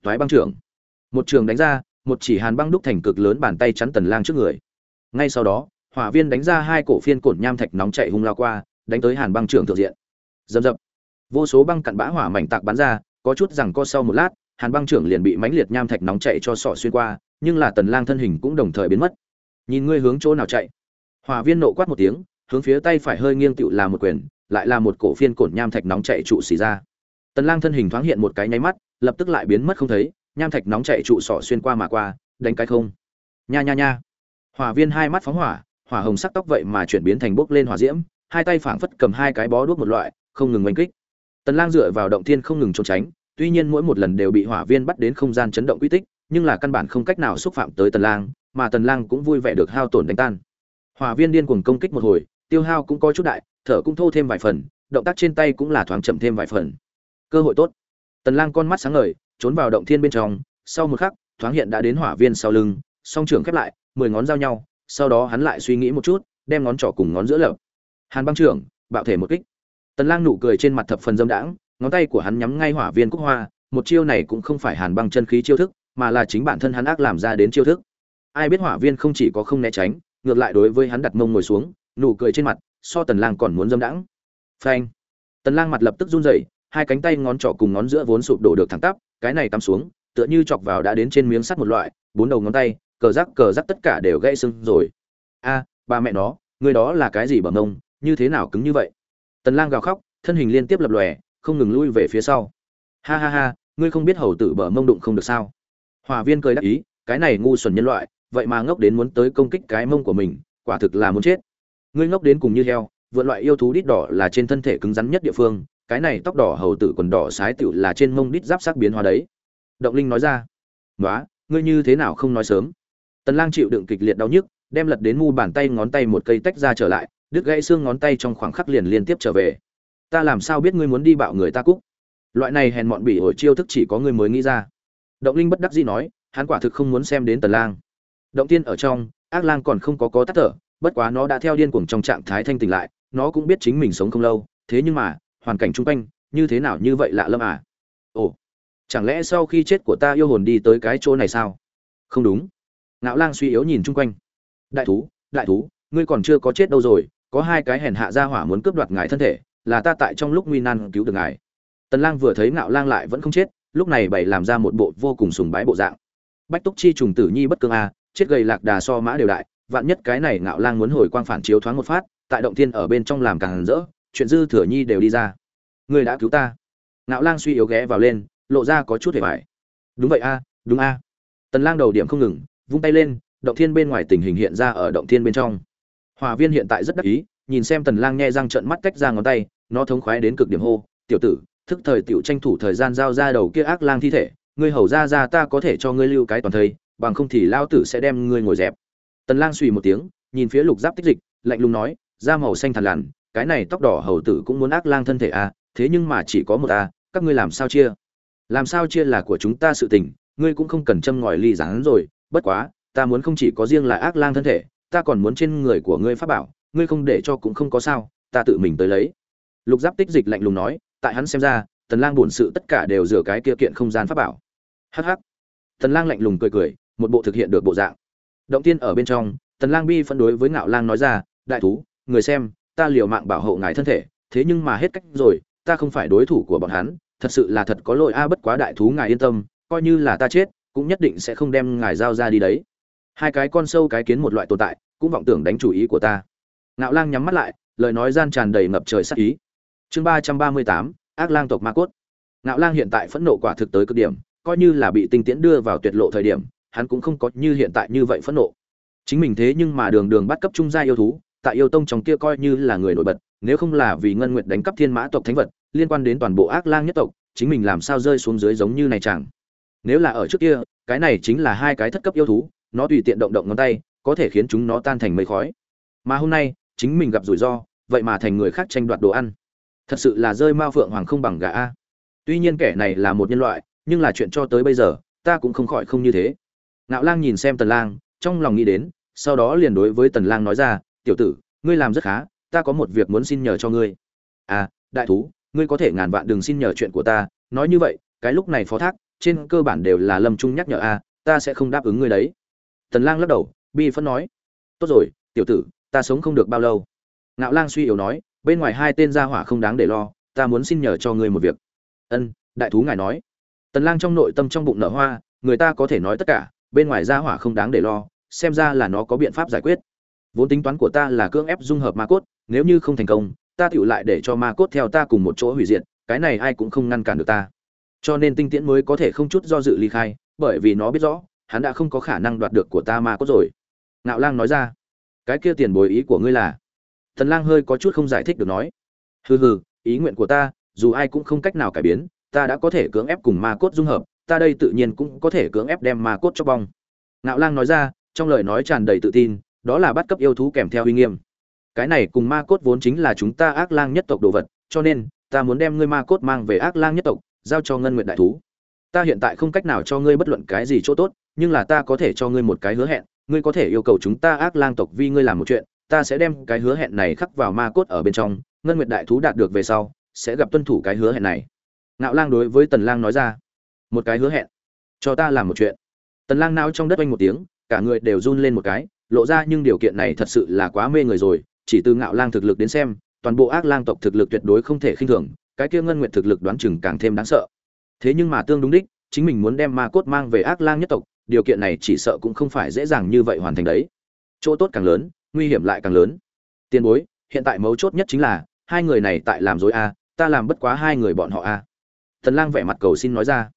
Toái băng trưởng. Một trường đánh ra, một chỉ hàn băng đúc thành cực lớn bàn tay chắn tần lang trước người. Ngay sau đó hỏa viên đánh ra hai cổ phiên cổn nham thạch nóng chảy hung lao qua, đánh tới hàn băng trưởng thượng diện. Dầm dập vô số băng cặn bã hỏa mảnh tạc bắn ra, có chút rằng co sau một lát, hàn băng trưởng liền bị mãnh liệt nham thạch nóng chạy cho sọ xuyên qua, nhưng là tần lang thân hình cũng đồng thời biến mất. Nhìn ngươi hướng chỗ nào chạy. Hỏa viên nộ quát một tiếng, hướng phía tay phải hơi nghiêng tựu là một quyền, lại là một cổ phiên cổn nham thạch nóng chạy trụ xì ra. Tần lang thân hình thoáng hiện một cái nháy mắt, lập tức lại biến mất không thấy, nham thạch nóng chạy trụ sọ xuyên qua mà qua, đánh cái không. Nha nha nha. Hỏa viên hai mắt phóng hỏa hỏa hồng sắc tóc vậy mà chuyển biến thành bốc lên hỏa diễm, hai tay phảng phất cầm hai cái bó đuốc một loại, không ngừng oanh kích. Tần lang dựa vào động thiên không ngừng trốn tránh, tuy nhiên mỗi một lần đều bị hỏa viên bắt đến không gian chấn động quy tích, nhưng là căn bản không cách nào xúc phạm tới tần lang, mà tần lang cũng vui vẻ được hao tổn đánh tan. Hỏa viên điên cuồng công kích một hồi, tiêu hao cũng có chút đại, thở cũng thô thêm vài phần, động tác trên tay cũng là thoáng chậm thêm vài phần. Cơ hội tốt. Tần lang con mắt sáng ngời, trốn vào động thiên bên trong, sau một khắc, thoáng hiện đã đến hỏa viên sau lưng, song trưởng khép lại, mười ngón giao nhau sau đó hắn lại suy nghĩ một chút, đem ngón trỏ cùng ngón giữa lập hàn băng trưởng, bạo thể một kích. Tần lang nụ cười trên mặt thập phần dâm đãng, ngón tay của hắn nhắm ngay hỏa viên cúc hoa, một chiêu này cũng không phải hàn băng chân khí chiêu thức, mà là chính bản thân hắn ác làm ra đến chiêu thức. Ai biết hỏa viên không chỉ có không né tránh, ngược lại đối với hắn đặt mông ngồi xuống, nụ cười trên mặt, so tần lang còn muốn dâm đãng. Phanh. Tần lang mặt lập tức run rẩy, hai cánh tay ngón trỏ cùng ngón giữa vốn sụp đổ được thẳng tắp, cái này cắm xuống, tựa như chọc vào đã đến trên miếng sắt một loại, bốn đầu ngón tay cờ rắc cờ rắc tất cả đều gãy sưng rồi. A à, ba mẹ nó người đó là cái gì bẩm mông như thế nào cứng như vậy? Tần lang gào khóc thân hình liên tiếp lập lòe không ngừng lui về phía sau. Ha ha ha ngươi không biết hầu tử bờ mông đụng không được sao? Hòa viên cười đắc ý cái này ngu xuẩn nhân loại vậy mà ngốc đến muốn tới công kích cái mông của mình quả thực là muốn chết. Ngươi ngốc đến cùng như heo vượt loại yêu thú đít đỏ là trên thân thể cứng rắn nhất địa phương cái này tóc đỏ hầu tử quần đỏ sái tựu là trên mông đít giáp sắc biến hóa đấy. Động linh nói ra nói ngươi như thế nào không nói sớm? Tần lang chịu đựng kịch liệt đau nhức, đem lật đến mu bàn tay ngón tay một cây tách ra trở lại, đứt gãy xương ngón tay trong khoảng khắc liền liên tiếp trở về. Ta làm sao biết ngươi muốn đi bạo người ta cúc? Loại này hèn mọn bỉ ổi chiêu thức chỉ có ngươi mới nghĩ ra. Động linh bất đắc dĩ nói, hắn quả thực không muốn xem đến tần lang. Động tiên ở trong, ác lang còn không có có tắt thở, bất quá nó đã theo điên cuồng trong trạng thái thanh tỉnh lại, nó cũng biết chính mình sống không lâu, thế nhưng mà, hoàn cảnh chung quanh, như thế nào như vậy lạ lâm à? Ồ, chẳng lẽ sau khi chết của ta yêu hồn đi tới cái chỗ này sao? Không đúng ngạo lang suy yếu nhìn chung quanh. Đại thú đại thú, ngươi còn chưa có chết đâu rồi, có hai cái hèn hạ ra hỏa muốn cướp đoạt ngài thân thể, là ta tại trong lúc nguy nan cứu được ngài. Tần lang vừa thấy ngạo lang lại vẫn không chết, lúc này bảy làm ra một bộ vô cùng sùng bái bộ dạng. Bách túc chi trùng tử nhi bất cương a, chết gầy lạc đà so mã đều đại, vạn nhất cái này ngạo lang muốn hồi quang phản chiếu thoáng một phát, tại động thiên ở bên trong làm càng rỡ, chuyện dư thừa nhi đều đi ra. Ngươi đã cứu ta. Ngạo lang suy yếu ghé vào lên, lộ ra có chút hề vải đúng vậy a, đúng a. Tần lang đầu điểm không ngừng vung tay lên động thiên bên ngoài tình hình hiện ra ở động thiên bên trong. Hòa viên hiện tại rất đắc ý nhìn xem tần lang nghe răng trợn mắt tách ra ngón tay nó thống khoái đến cực điểm hô tiểu tử thức thời tiểu tranh thủ thời gian giao ra đầu kia ác lang thi thể ngươi hầu ra ra ta có thể cho ngươi lưu cái toàn thây bằng không thì lao tử sẽ đem ngươi ngồi dẹp. Tần lang suy một tiếng nhìn phía lục giáp tích dịch lạnh lùng nói da màu xanh thằn lằn cái này tóc đỏ hầu tử cũng muốn ác lang thân thể à thế nhưng mà chỉ có một a à, các ngươi làm sao chia? Làm sao chia là của chúng ta sự tình ngươi cũng không cần châm ngòi ly rán rồi bất quá, ta muốn không chỉ có riêng là ác lang thân thể, ta còn muốn trên người của ngươi pháp bảo, ngươi không để cho cũng không có sao, ta tự mình tới lấy. Lục giáp tích dịch lạnh lùng nói, tại hắn xem ra tần lang buồn sự tất cả đều dựa cái kia kiện không gian pháp bảo. Hắc hắc. Tần lang lạnh lùng cười cười, một bộ thực hiện được bộ dạng. Động tiên ở bên trong tần lang bi phân đối với ngạo lang nói ra, đại thú, người xem, ta liều mạng bảo hộ ngài thân thể, thế nhưng mà hết cách rồi, ta không phải đối thủ của bọn hắn, thật sự là thật có lỗi a, bất quá đại thú ngài yên tâm, coi như là ta chết cũng nhất định sẽ không đem ngài giao ra đi đấy. Hai cái con sâu cái kiến một loại tồn tại, cũng vọng tưởng đánh chủ ý của ta. Ngạo lang nhắm mắt lại, lời nói gian tràn đầy ngập trời sắc ý. Chương ba trăm ba mươi tám, ác lang tộc ma cốt. Ngạo lang hiện tại phẫn nộ quả thực tới cực điểm, coi như là bị tinh tiễn đưa vào tuyệt lộ thời điểm, hắn cũng không có như hiện tại như vậy phẫn nộ. Chính mình thế nhưng mà đường đường bắt cấp trung gia yêu thú, tại yêu tông trong kia coi như là người nổi bật, nếu không là vì ngân nguyệt đánh cắp thiên mã tộc thánh vật, liên quan đến toàn bộ ác lang nhất tộc, chính mình làm sao rơi xuống dưới giống như này chẳng? Nếu là ở trước kia, cái này chính là hai cái thất cấp yêu thú, nó tùy tiện động động ngón tay, có thể khiến chúng nó tan thành mây khói. Mà hôm nay, chính mình gặp rủi ro, vậy mà thành người khác tranh đoạt đồ ăn. Thật sự là rơi mao phượng hoàng không bằng gà a. Tuy nhiên kẻ này là một nhân loại, nhưng là chuyện cho tới bây giờ, ta cũng không khỏi không như thế. Ngạo lang nhìn xem tần lang, trong lòng nghĩ đến, sau đó liền đối với tần lang nói ra, tiểu tử, ngươi làm rất khá, ta có một việc muốn xin nhờ cho ngươi. À đại thú, ngươi có thể ngàn vạn đừng xin nhờ chuyện của ta, nói như vậy, cái lúc này phó thác trên cơ bản đều là lâm trung nhắc nhở a, ta sẽ không đáp ứng ngươi đấy. Tần lang lắc đầu, bi phân nói, tốt rồi, tiểu tử, ta sống không được bao lâu. Ngạo lang suy yếu nói, bên ngoài hai tên gia hỏa không đáng để lo, ta muốn xin nhờ cho ngươi một việc. Ân, đại thú ngài nói. Tần lang trong nội tâm trong bụng nở hoa, người ta có thể nói tất cả, bên ngoài gia hỏa không đáng để lo, xem ra là nó có biện pháp giải quyết. Vốn tính toán của ta là cưỡng ép dung hợp ma cốt, nếu như không thành công, ta tựu lại để cho ma cốt theo ta cùng một chỗ hủy diệt, cái này ai cũng không ngăn cản được ta cho nên tinh tiễn mới có thể không chút do dự ly khai, bởi vì nó biết rõ, hắn đã không có khả năng đoạt được của ta ma cốt rồi. Ngạo lang nói ra. Cái kia tiền bồi ý của ngươi là? Thần lang hơi có chút không giải thích được nói. Hừ hừ, ý nguyện của ta, dù ai cũng không cách nào cải biến, ta đã có thể cưỡng ép cùng ma cốt dung hợp, ta đây tự nhiên cũng có thể cưỡng ép đem ma cốt cho bong. Ngạo lang nói ra, trong lời nói tràn đầy tự tin, đó là bắt cấp yêu thú kèm theo uy nghiêm. Cái này cùng ma cốt vốn chính là chúng ta ác lang nhất tộc đồ vật, cho nên, ta muốn đem ngươi ma cốt mang về ác lang nhất tộc giao cho ngân nguyện đại thú. Ta hiện tại không cách nào cho ngươi bất luận cái gì chỗ tốt, nhưng là ta có thể cho ngươi một cái hứa hẹn, ngươi có thể yêu cầu chúng ta ác lang tộc vi ngươi làm một chuyện, ta sẽ đem cái hứa hẹn này khắc vào ma cốt ở bên trong, ngân nguyệt đại thú đạt được về sau, sẽ gặp tuân thủ cái hứa hẹn này. Ngạo lang đối với tần lang nói ra. Một cái hứa hẹn, cho ta làm một chuyện. Tần lang nao trong đất oanh một tiếng, cả người đều run lên một cái, lộ ra nhưng điều kiện này thật sự là quá mê người rồi, chỉ từ ngạo lang thực lực đến xem, toàn bộ ác lang tộc thực lực tuyệt đối không thể khinh thường cái kia ngân nguyệt thực lực đoán chừng càng thêm đáng sợ. Thế nhưng mà tương đúng đích, chính mình muốn đem ma cốt mang về ác lang nhất tộc, điều kiện này chỉ sợ cũng không phải dễ dàng như vậy hoàn thành đấy. Chỗ tốt càng lớn, nguy hiểm lại càng lớn. Tiền bối, hiện tại mấu chốt nhất chính là, hai người này tại làm dối a, ta làm bất quá hai người bọn họ a. Thần lang vẻ mặt cầu xin nói ra.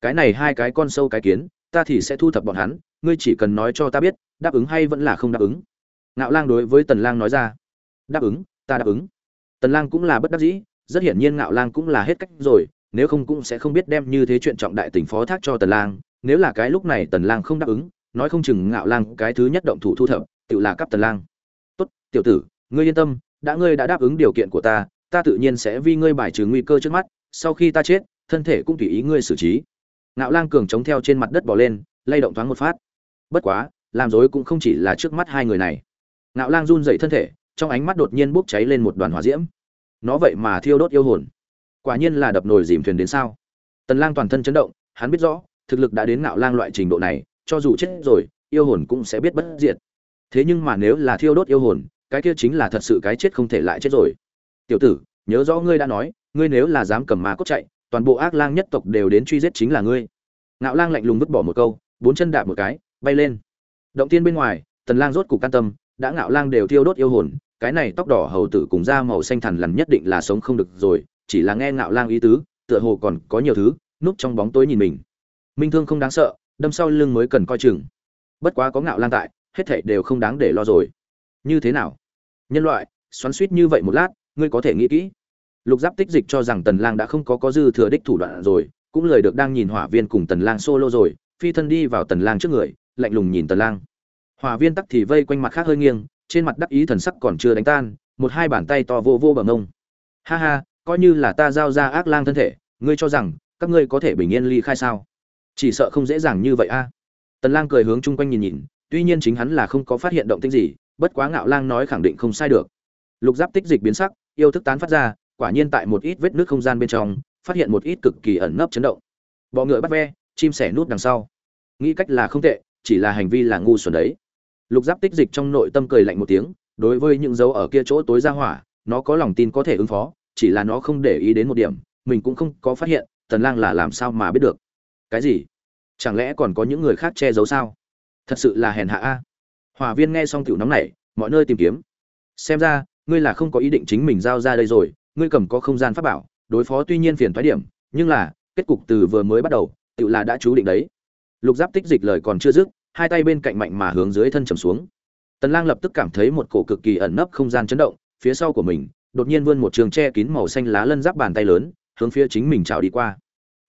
Cái này hai cái con sâu cái kiến, ta thì sẽ thu thập bọn hắn, ngươi chỉ cần nói cho ta biết, đáp ứng hay vẫn là không đáp ứng. Ngạo lang đối với tần lang nói ra. Đáp ứng, ta đáp ứng. Tần lang cũng là bất đắc dĩ rất hiển nhiên ngạo lang cũng là hết cách rồi, nếu không cũng sẽ không biết đem như thế chuyện trọng đại tình phó thác cho tần lang, nếu là cái lúc này tần lang không đáp ứng, nói không chừng ngạo lang cái thứ nhất động thủ thu thập, tự là cấp tần lang. Tốt, tiểu tử, ngươi yên tâm, đã ngươi đã đáp ứng điều kiện của ta ta tự nhiên sẽ vì ngươi bài trừ nguy cơ trước mắt, sau khi ta chết, thân thể cũng tùy ý ngươi xử trí. Ngạo lang cường chống theo trên mặt đất bò lên, lay động thoáng một phát. Bất quá, làm dối cũng không chỉ là trước mắt hai người này. Ngạo lang run dậy thân thể, trong ánh mắt đột nhiên bốc cháy lên một đoàn hỏa diễm nó vậy mà thiêu đốt yêu hồn. Quả nhiên là đập nồi dìm thuyền đến sao? Tần lang toàn thân chấn động, hắn biết rõ, thực lực đã đến ngạo lang loại trình độ này, cho dù chết rồi, yêu hồn cũng sẽ biết bất diệt. Thế nhưng mà nếu là thiêu đốt yêu hồn, cái kia chính là thật sự cái chết không thể lại chết rồi. Tiểu tử, nhớ rõ ngươi đã nói, ngươi nếu là dám cầm ma cốt chạy, toàn bộ ác lang nhất tộc đều đến truy giết chính là ngươi. Ngạo lang lạnh lùng vứt bỏ một câu, bốn chân đạp một cái, bay lên. Động tiên bên ngoài, tần lang rốt cục can tâm, đã ngạo lang đều thiêu đốt yêu hồn cái này tóc đỏ hầu tử cùng da màu xanh thẳn lằn nhất định là sống không được rồi, chỉ là nghe ngạo lang ý tứ, tựa hồ còn có nhiều thứ, núp trong bóng tối nhìn mình. Minh thương không đáng sợ, đâm sau lưng mới cần coi chừng. Bất quá có ngạo lang tại, hết thảy đều không đáng để lo rồi. Như thế nào? Nhân loại, xoắn suýt như vậy một lát, ngươi có thể nghĩ kỹ. Lục giáp tích dịch cho rằng tần lang đã không có có dư thừa đích thủ đoạn rồi, cũng lời được đang nhìn hỏa viên cùng tần lang solo rồi, phi thân đi vào tần lang trước người, lạnh lùng nhìn tần lang. Hỏa viên tắc thì vây quanh mặt khác hơi nghiêng trên mặt đắc ý thần sắc còn chưa đánh tan, một hai bàn tay to vô vô bằng ông ha ha, coi như là ta giao ra ác lang thân thể, ngươi cho rằng, các ngươi có thể bình yên ly khai sao? Chỉ sợ không dễ dàng như vậy a. Tần lang cười hướng chung quanh nhìn nhìn, tuy nhiên chính hắn là không có phát hiện động tĩnh gì, bất quá ngạo lang nói khẳng định không sai được. Lục giáp tích dịch biến sắc, yêu thức tán phát ra, quả nhiên tại một ít vết nước không gian bên trong, phát hiện một ít cực kỳ ẩn nấp chấn động. Bọ ngựa bắt ve, chim sẻ nút đằng sau. Nghĩ cách là không tệ, chỉ là hành vi là ngu xuẩn đấy lục giáp tích dịch trong nội tâm cười lạnh một tiếng, đối với những dấu ở kia chỗ tối ra hỏa, nó có lòng tin có thể ứng phó, chỉ là nó không để ý đến một điểm, mình cũng không có phát hiện, tần lang là làm sao mà biết được. Cái gì? Chẳng lẽ còn có những người khác che giấu sao? Thật sự là hèn hạ a. Hòa viên nghe xong tiểu nóng này mọi nơi tìm kiếm. Xem ra, ngươi là không có ý định chính mình giao ra đây rồi, ngươi cầm có không gian pháp bảo, đối phó tuy nhiên phiền thoái điểm, nhưng là, kết cục từ vừa mới bắt đầu tự là đã chú định đấy. Lục giáp tích dịch lời còn chưa dứt hai tay bên cạnh mạnh mà hướng dưới thân trầm xuống. Tần lang lập tức cảm thấy một cổ cực kỳ ẩn nấp không gian chấn động, phía sau của mình, đột nhiên vươn một trường che kín màu xanh lá lân giáp bàn tay lớn, hướng phía chính mình chào đi qua.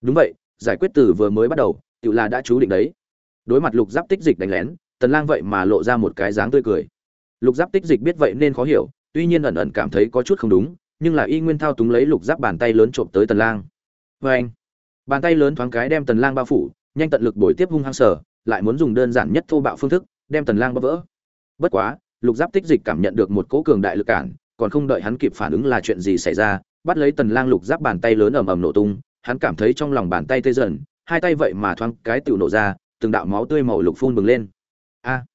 Đúng vậy, giải quyết từ vừa mới bắt đầu tự là đã chú định đấy. Đối mặt lục giáp tích dịch đánh lén, tần lang vậy mà lộ ra một cái dáng tươi cười. Lục giáp tích dịch biết vậy nên khó hiểu, tuy nhiên ẩn ẩn cảm thấy có chút không đúng, nhưng là y nguyên thao túng lấy lục giáp bàn tay lớn trộm tới tần lang. Với anh bàn tay lớn thoáng cái đem tần lang bao phủ, nhanh tận lực bồi tiếp hung hăng sở lại muốn dùng đơn giản nhất thô bạo phương thức, đem tần lang bóp vỡ. Bất quá, lục giáp tích dịch cảm nhận được một cỗ cường đại lực cản, còn không đợi hắn kịp phản ứng là chuyện gì xảy ra, bắt lấy tần lang lục giáp bàn tay lớn ầm ầm nổ tung, hắn cảm thấy trong lòng bàn tay tê dần, hai tay vậy mà thoáng cái tiểu nổ ra, từng đạo máu tươi màu lục phun bừng lên. A!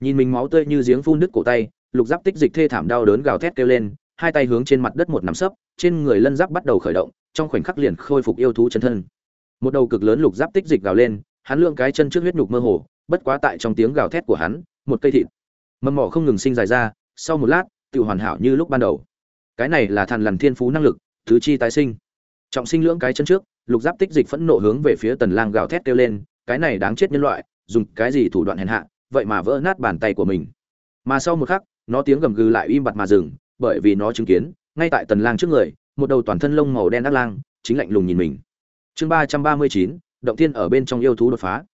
Nhìn mình máu tươi như giếng phun đứt cổ tay, lục giáp tích dịch thê thảm đau đớn gào thét kêu lên, hai tay hướng trên mặt đất một nắm sấp, trên người lân giáp bắt đầu khởi động, trong khoảnh khắc liền khôi phục yêu thú chân thân. Một đầu cực lớn lục giáp tích dịch gào lên hắn lượng cái chân trước huyết nhục mơ hồ, bất quá tại trong tiếng gào thét của hắn, một cây thịt, mầm mỏ không ngừng sinh dài ra, sau một lát tự hoàn hảo như lúc ban đầu. Cái này là thần lằn thiên phú năng lực, thứ chi tái sinh. Trọng sinh lưỡng cái chân trước, lục giáp tích dịch phẫn nộ hướng về phía tần lang gào thét kêu lên, cái này đáng chết nhân loại, dùng cái gì thủ đoạn hèn hạ, vậy mà vỡ nát bàn tay của mình. Mà sau một khắc, nó tiếng gầm gừ lại im bặt mà dừng, bởi vì nó chứng kiến, ngay tại tần lang trước người, một đầu toàn thân lông màu đen đắc lang, chính lạnh lùng nhìn mình. Chương ba trăm ba mươi chín động thiên ở bên trong yêu thú đột phá.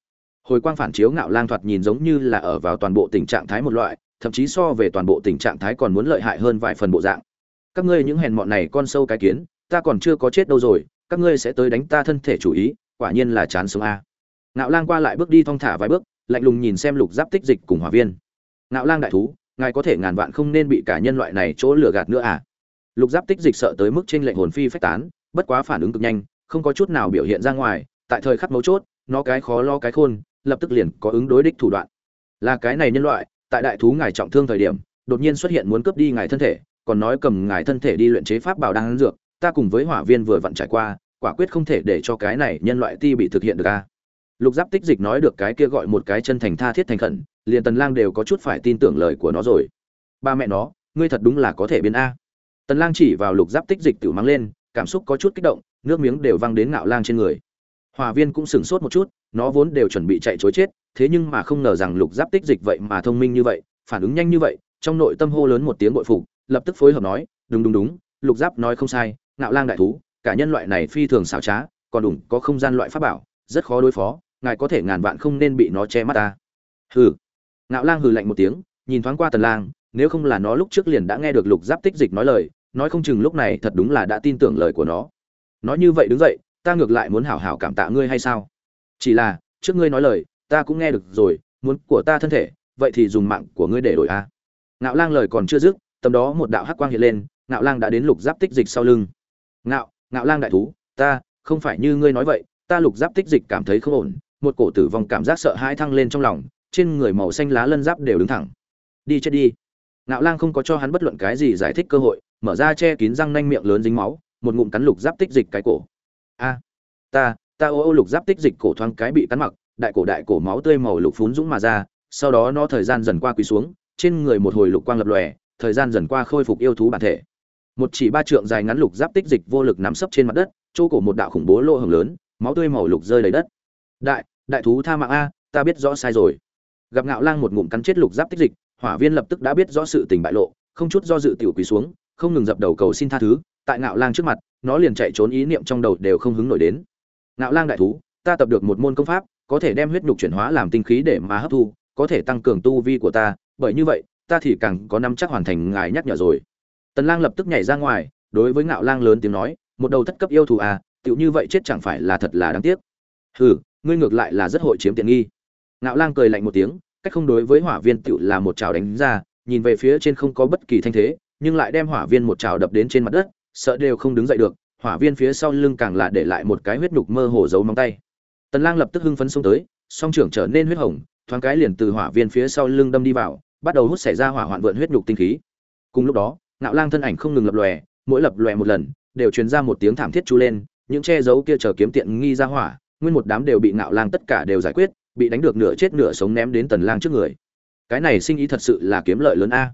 Hồi quang phản chiếu ngạo lang thoạt nhìn giống như là ở vào toàn bộ tình trạng thái một loại, thậm chí so về toàn bộ tình trạng thái còn muốn lợi hại hơn vài phần bộ dạng. Các ngươi những hèn mọn này con sâu cái kiến, ta còn chưa có chết đâu rồi, các ngươi sẽ tới đánh ta thân thể chủ ý, quả nhiên là chán sống a. Ngạo lang qua lại bước đi thong thả vài bước, lạnh lùng nhìn xem lục giáp tích dịch cùng hỏa viên. Ngạo lang đại thú, ngài có thể ngàn vạn không nên bị cả nhân loại này chỗ lừa gạt nữa à? Lục giáp tích dịch sợ tới mức trên lệnh hồn phi phách tán, bất quá phản ứng cực nhanh, không có chút nào biểu hiện ra ngoài tại thời khắc mấu chốt, nó cái khó lo cái khôn, lập tức liền có ứng đối đích thủ đoạn. Là cái này nhân loại, tại đại thú ngài trọng thương thời điểm, đột nhiên xuất hiện muốn cướp đi ngài thân thể, còn nói cầm ngài thân thể đi luyện chế pháp bảo đang dược, ta cùng với hỏa viên vừa vặn trải qua, quả quyết không thể để cho cái này nhân loại ti bị thực hiện được a. Lục giáp tích dịch nói được cái kia gọi một cái chân thành tha thiết thành khẩn, liền tần lang đều có chút phải tin tưởng lời của nó rồi. Ba mẹ nó, ngươi thật đúng là có thể biến a. Tần lang chỉ vào lục giáp tích dịch tự mang lên, cảm xúc có chút kích động, nước miếng đều văng đến ngạo lang trên người hòa viên cũng sửng sốt một chút, nó vốn đều chuẩn bị chạy chối chết, thế nhưng mà không ngờ rằng lục giáp tích dịch vậy mà thông minh như vậy, phản ứng nhanh như vậy, trong nội tâm hô lớn một tiếng bội phục, lập tức phối hợp nói, đúng đúng đúng, lục giáp nói không sai, ngạo lang đại thú, cả nhân loại này phi thường xảo trá, còn đủng có không gian loại pháp bảo, rất khó đối phó, ngài có thể ngàn vạn không nên bị nó che mắt ta. Hừ. Ngạo lang hừ lạnh một tiếng, nhìn thoáng qua tần lang, nếu không là nó lúc trước liền đã nghe được lục giáp tích dịch nói lời, nói không chừng lúc này thật đúng là đã tin tưởng lời của nó. Nói như vậy đứng dậy ta ngược lại muốn hảo hảo cảm tạ ngươi hay sao? Chỉ là, trước ngươi nói lời, ta cũng nghe được rồi, muốn của ta thân thể, vậy thì dùng mạng của ngươi để đổi a. Ngạo lang lời còn chưa dứt, tầm đó một đạo hắc quang hiện lên, ngạo lang đã đến lục giáp tích dịch sau lưng. Ngạo ngạo lang đại thú, ta, không phải như ngươi nói vậy, ta lục giáp tích dịch cảm thấy không ổn, một cổ tử vong cảm giác sợ hãi thăng lên trong lòng, trên người màu xanh lá lân giáp đều đứng thẳng. Đi chết đi. Ngạo lang không có cho hắn bất luận cái gì giải thích cơ hội, mở ra che kín răng nanh miệng lớn dính máu, một ngụm cắn lục giáp tích dịch cái cổ a, ta ta ô ô lục giáp tích dịch cổ thoáng cái bị cắn mặc, đại cổ đại cổ máu tươi màu lục phún dũng mà ra, sau đó nó thời gian dần qua quỳ xuống, trên người một hồi lục quang lập lòe, thời gian dần qua khôi phục yêu thú bản thể. Một chỉ ba trượng dài ngắn lục giáp tích dịch vô lực nắm sấp trên mặt đất, chỗ cổ một đạo khủng bố lỗ hồng lớn, máu tươi màu lục rơi đầy đất. Đại đại thú tha mạng a, ta biết rõ sai rồi. Gặp ngạo lang một ngụm cắn chết lục giáp tích dịch, hỏa viên lập tức đã biết rõ sự tình bại lộ, không chút do dự tiểu quỳ xuống, không ngừng dập đầu cầu xin tha thứ tại ngạo lang trước mặt, nó liền chạy trốn ý niệm trong đầu đều không hứng nổi đến. Ngạo lang đại thú, ta tập được một môn công pháp, có thể đem huyết nhục chuyển hóa làm tinh khí để mà hấp thu, có thể tăng cường tu vi của ta, bởi như vậy, ta thì càng có năm chắc hoàn thành ngài nhắc nhở rồi. Tần lang lập tức nhảy ra ngoài, đối với ngạo lang lớn tiếng nói, một đầu thất cấp yêu thù à tựu như vậy chết chẳng phải là thật là đáng tiếc. Hừ, ngươi ngược lại là rất hội chiếm tiện nghi. Ngạo lang cười lạnh một tiếng, cách không đối với hỏa viên tựu là một chảo đánh ra, nhìn về phía trên không có bất kỳ thanh thế, nhưng lại đem hỏa viên một chảo đập đến trên mặt đất sợ đều không đứng dậy được, hỏa viên phía sau lưng càng là để lại một cái huyết nhục mơ hồ giấu móng tay. Tần lang lập tức hưng phấn xông tới, song trưởng trở nên huyết hồng, thoáng cái liền từ hỏa viên phía sau lưng đâm đi vào, bắt đầu hút xảy ra hỏa hoạn vượn huyết nhục tinh khí. Cùng lúc đó, ngạo lang thân ảnh không ngừng lập lòe, mỗi lập lòe một lần, đều truyền ra một tiếng thảm thiết chú lên, những che giấu kia chờ kiếm tiện nghi ra hỏa, nguyên một đám đều bị ngạo lang tất cả đều giải quyết, bị đánh được nửa chết nửa sống ném đến tần lang trước người. Cái này sinh ý thật sự là kiếm lợi lớn a.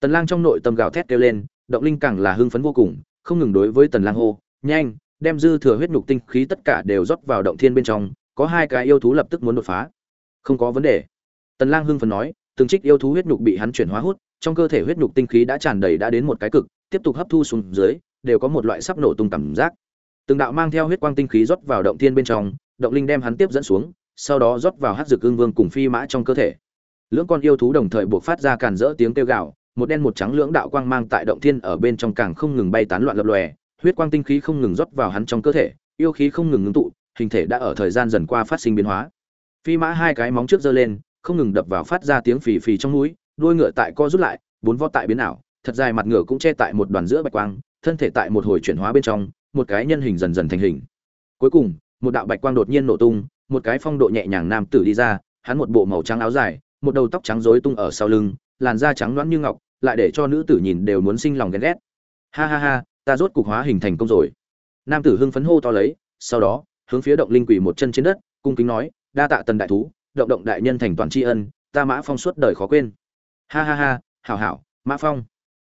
Tần lang trong nội tâm gào thét kêu lên, động linh càng là hưng phấn vô cùng không ngừng đối với tần lang hô, nhanh, đem dư thừa huyết nhục tinh khí tất cả đều rót vào động thiên bên trong, có hai cái yêu thú lập tức muốn đột phá. Không có vấn đề. Tần lang hưng phấn nói, từng trích yêu thú huyết nhục bị hắn chuyển hóa hút, trong cơ thể huyết nhục tinh khí đã tràn đầy đã đến một cái cực, tiếp tục hấp thu xuống dưới, đều có một loại sắp nổ tung cảm giác. Từng đạo mang theo huyết quang tinh khí rót vào động thiên bên trong, động linh đem hắn tiếp dẫn xuống, sau đó rót vào hắc dược ương vương cùng phi mã trong cơ thể. Lưỡng con yêu thú đồng thời buộc phát ra càn rỡ tiếng kêu gào một đen một trắng lưỡng đạo quang mang tại động thiên ở bên trong càng không ngừng bay tán loạn lập lòe, huyết quang tinh khí không ngừng rót vào hắn trong cơ thể, yêu khí không ngừng ngưng tụ, hình thể đã ở thời gian dần qua phát sinh biến hóa. Phi mã hai cái móng trước giơ lên, không ngừng đập vào phát ra tiếng phì phì trong núi đuôi ngựa tại co rút lại, bốn vó tại biến ảo, thật dài mặt ngựa cũng che tại một đoàn giữa bạch quang, thân thể tại một hồi chuyển hóa bên trong, một cái nhân hình dần dần thành hình. Cuối cùng, một đạo bạch quang đột nhiên nổ tung, một cái phong độ nhẹ nhàng nam tử đi ra, hắn một bộ màu trắng áo dài, một đầu tóc trắng rối tung ở sau lưng làn da trắng loãng như ngọc, lại để cho nữ tử nhìn đều muốn sinh lòng ghen ghét. Ha ha ha, ta rốt cục hóa hình thành công rồi. Nam tử hưng phấn hô to lấy, sau đó, hướng phía động linh quỷ một chân trên đất, cung kính nói, đa tạ tần đại thú, động động đại nhân thành toàn tri ân, ta mã phong suốt đời khó quên. Ha ha ha, hảo hảo, mã phong.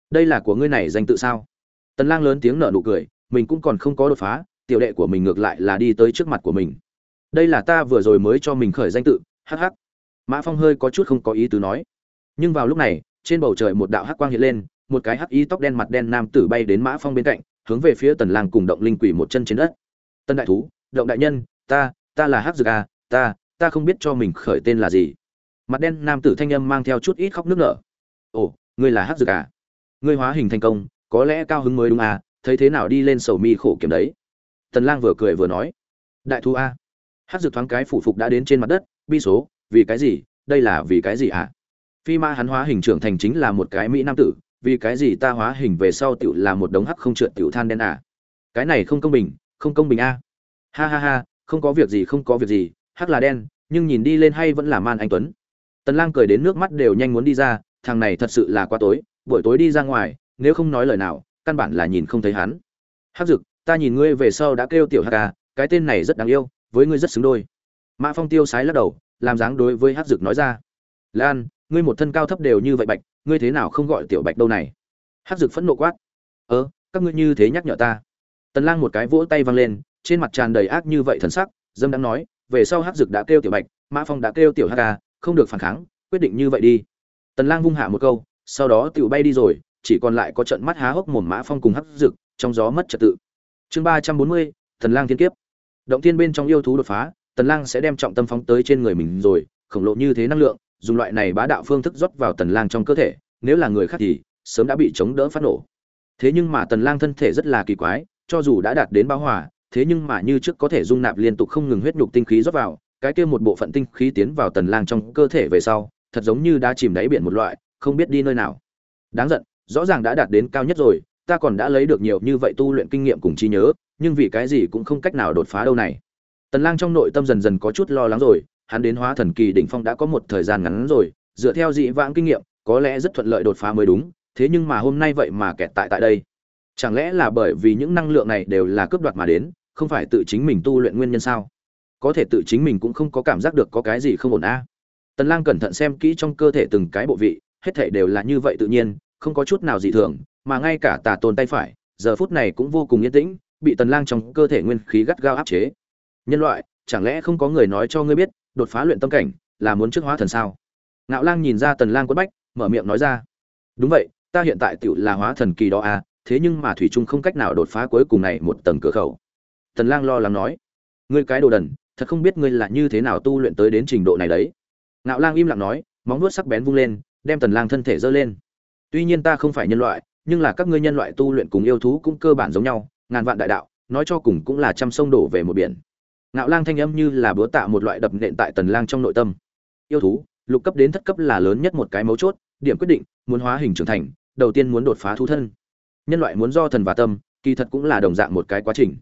Đây là của ngươi này danh tự sao? Tần lang lớn tiếng nở nụ cười, mình cũng còn không có đột phá, tiểu đệ của mình ngược lại là đi tới trước mặt của mình. Đây là ta vừa rồi mới cho mình khởi danh tự, hắc hắc. Mã phong hơi có chút không có ý tứ nói nhưng vào lúc này, trên bầu trời một đạo hắc quang hiện lên, một cái hắc y tóc đen mặt đen nam tử bay đến mã phong bên cạnh, hướng về phía tần lang cùng động linh quỷ một chân trên đất. Tân đại thú, động đại nhân, ta ta là hắc dược a ta ta không biết cho mình khởi tên là gì. Mặt đen nam tử thanh âm mang theo chút ít khóc nước nở. Ồ, ngươi là hắc dược à? Ngươi hóa hình thành công, có lẽ cao hứng mới đúng à thấy thế nào đi lên sầu mi khổ kiểm đấy. Tần lang vừa cười vừa nói. Đại thú a, hắc dược thoáng cái phủ phục đã đến trên mặt đất, bi số, vì cái gì, đây là vì cái gì à? Phi ma hắn hóa hình trưởng thành chính là một cái mỹ nam tử, vì cái gì ta hóa hình về sau tiểu là một đống hắc không trượt tiểu than đen à? Cái này không công bình, không công bình a. Ha ha ha, không có việc gì, không có việc gì, hắc là đen, nhưng nhìn đi lên hay vẫn là man anh tuấn. Tần lang cười đến nước mắt đều nhanh muốn đi ra, thằng này thật sự là quá tối, buổi tối đi ra ngoài, nếu không nói lời nào, căn bản là nhìn không thấy hắn. Hắc dực, ta nhìn ngươi về sau đã kêu tiểu hắc à cái tên này rất đáng yêu, với ngươi rất xứng đôi. Mã phong tiêu sái lắc đầu, làm dáng đối với hắc dực nói ra. Lan ngươi một thân cao thấp đều như vậy bạch, ngươi thế nào không gọi tiểu bạch đâu này? Hắc dực phẫn nộ quát. Ơ, các ngươi như thế nhắc nhở ta. Tần lang một cái vỗ tay văng lên, trên mặt tràn đầy ác như vậy thần sắc, dâm đang nói, về sau hắc dực đã kêu tiểu bạch, mã phong đã kêu tiểu hắc ca không được phản kháng, quyết định như vậy đi. Tần lang vung hạ một câu, sau đó tiểu bay đi rồi, chỉ còn lại có trận mắt há hốc mồm mã phong cùng hắc dực, trong gió mất trật tự. Chương ba trăm bốn mươi, tần lang thiên kiếp. Động thiên bên trong yêu thú đột phá, tần lang sẽ đem trọng tâm phóng tới trên người mình rồi, khổng lồ như thế năng lượng dùng loại này bá đạo phương thức rót vào tần lang trong cơ thể, nếu là người khác thì sớm đã bị chống đỡ phát nổ. Thế nhưng mà tần lang thân thể rất là kỳ quái, cho dù đã đạt đến bão hòa, thế nhưng mà như trước có thể dung nạp liên tục không ngừng huyết nhục tinh khí rót vào, cái kia một bộ phận tinh khí tiến vào tần lang trong cơ thể về sau, thật giống như đã chìm đáy biển một loại, không biết đi nơi nào. Đáng giận, rõ ràng đã đạt đến cao nhất rồi, ta còn đã lấy được nhiều như vậy tu luyện kinh nghiệm cùng trí nhớ, nhưng vì cái gì cũng không cách nào đột phá đâu này. Tần lang trong nội tâm dần dần có chút lo lắng rồi hắn đến hóa thần kỳ đỉnh phong đã có một thời gian ngắn rồi, dựa theo dị vãng kinh nghiệm, có lẽ rất thuận lợi đột phá mới đúng, thế nhưng mà hôm nay vậy mà kẹt tại tại đây. Chẳng lẽ là bởi vì những năng lượng này đều là cướp đoạt mà đến, không phải tự chính mình tu luyện nguyên nhân sao? Có thể tự chính mình cũng không có cảm giác được có cái gì không ổn a. Tần lang cẩn thận xem kỹ trong cơ thể từng cái bộ vị, hết thảy đều là như vậy tự nhiên, không có chút nào dị thường, mà ngay cả tà tồn tay phải, giờ phút này cũng vô cùng yên tĩnh, bị tần lang trong cơ thể nguyên khí gắt gao áp chế. Nhân loại chẳng lẽ không có người nói cho ngươi biết, đột phá luyện tâm cảnh là muốn trước hóa thần sao? Ngạo lang nhìn ra tần lang quất bách, mở miệng nói ra. Đúng vậy, ta hiện tại tiểu là hóa thần kỳ đó à thế nhưng mà thủy trung không cách nào đột phá cuối cùng này một tầng cửa khẩu. Tần lang lo lắng nói. Ngươi cái đồ đần, thật không biết ngươi là như thế nào tu luyện tới đến trình độ này đấy. Ngạo lang im lặng nói, móng vuốt sắc bén vung lên, đem tần lang thân thể dơ lên. Tuy nhiên ta không phải nhân loại, nhưng là các ngươi nhân loại tu luyện cùng yêu thú cũng cơ bản giống nhau, ngàn vạn đại đạo, nói cho cùng cũng là trăm sông đổ về một biển ngạo lang thanh âm như là búa tạ một loại đập nện tại tần lang trong nội tâm. Yêu thú, lục cấp đến thất cấp là lớn nhất một cái mấu chốt, điểm quyết định, muốn hóa hình trưởng thành, đầu tiên muốn đột phá thú thân. Nhân loại muốn do thần và tâm, kỳ thật cũng là đồng dạng một cái quá trình.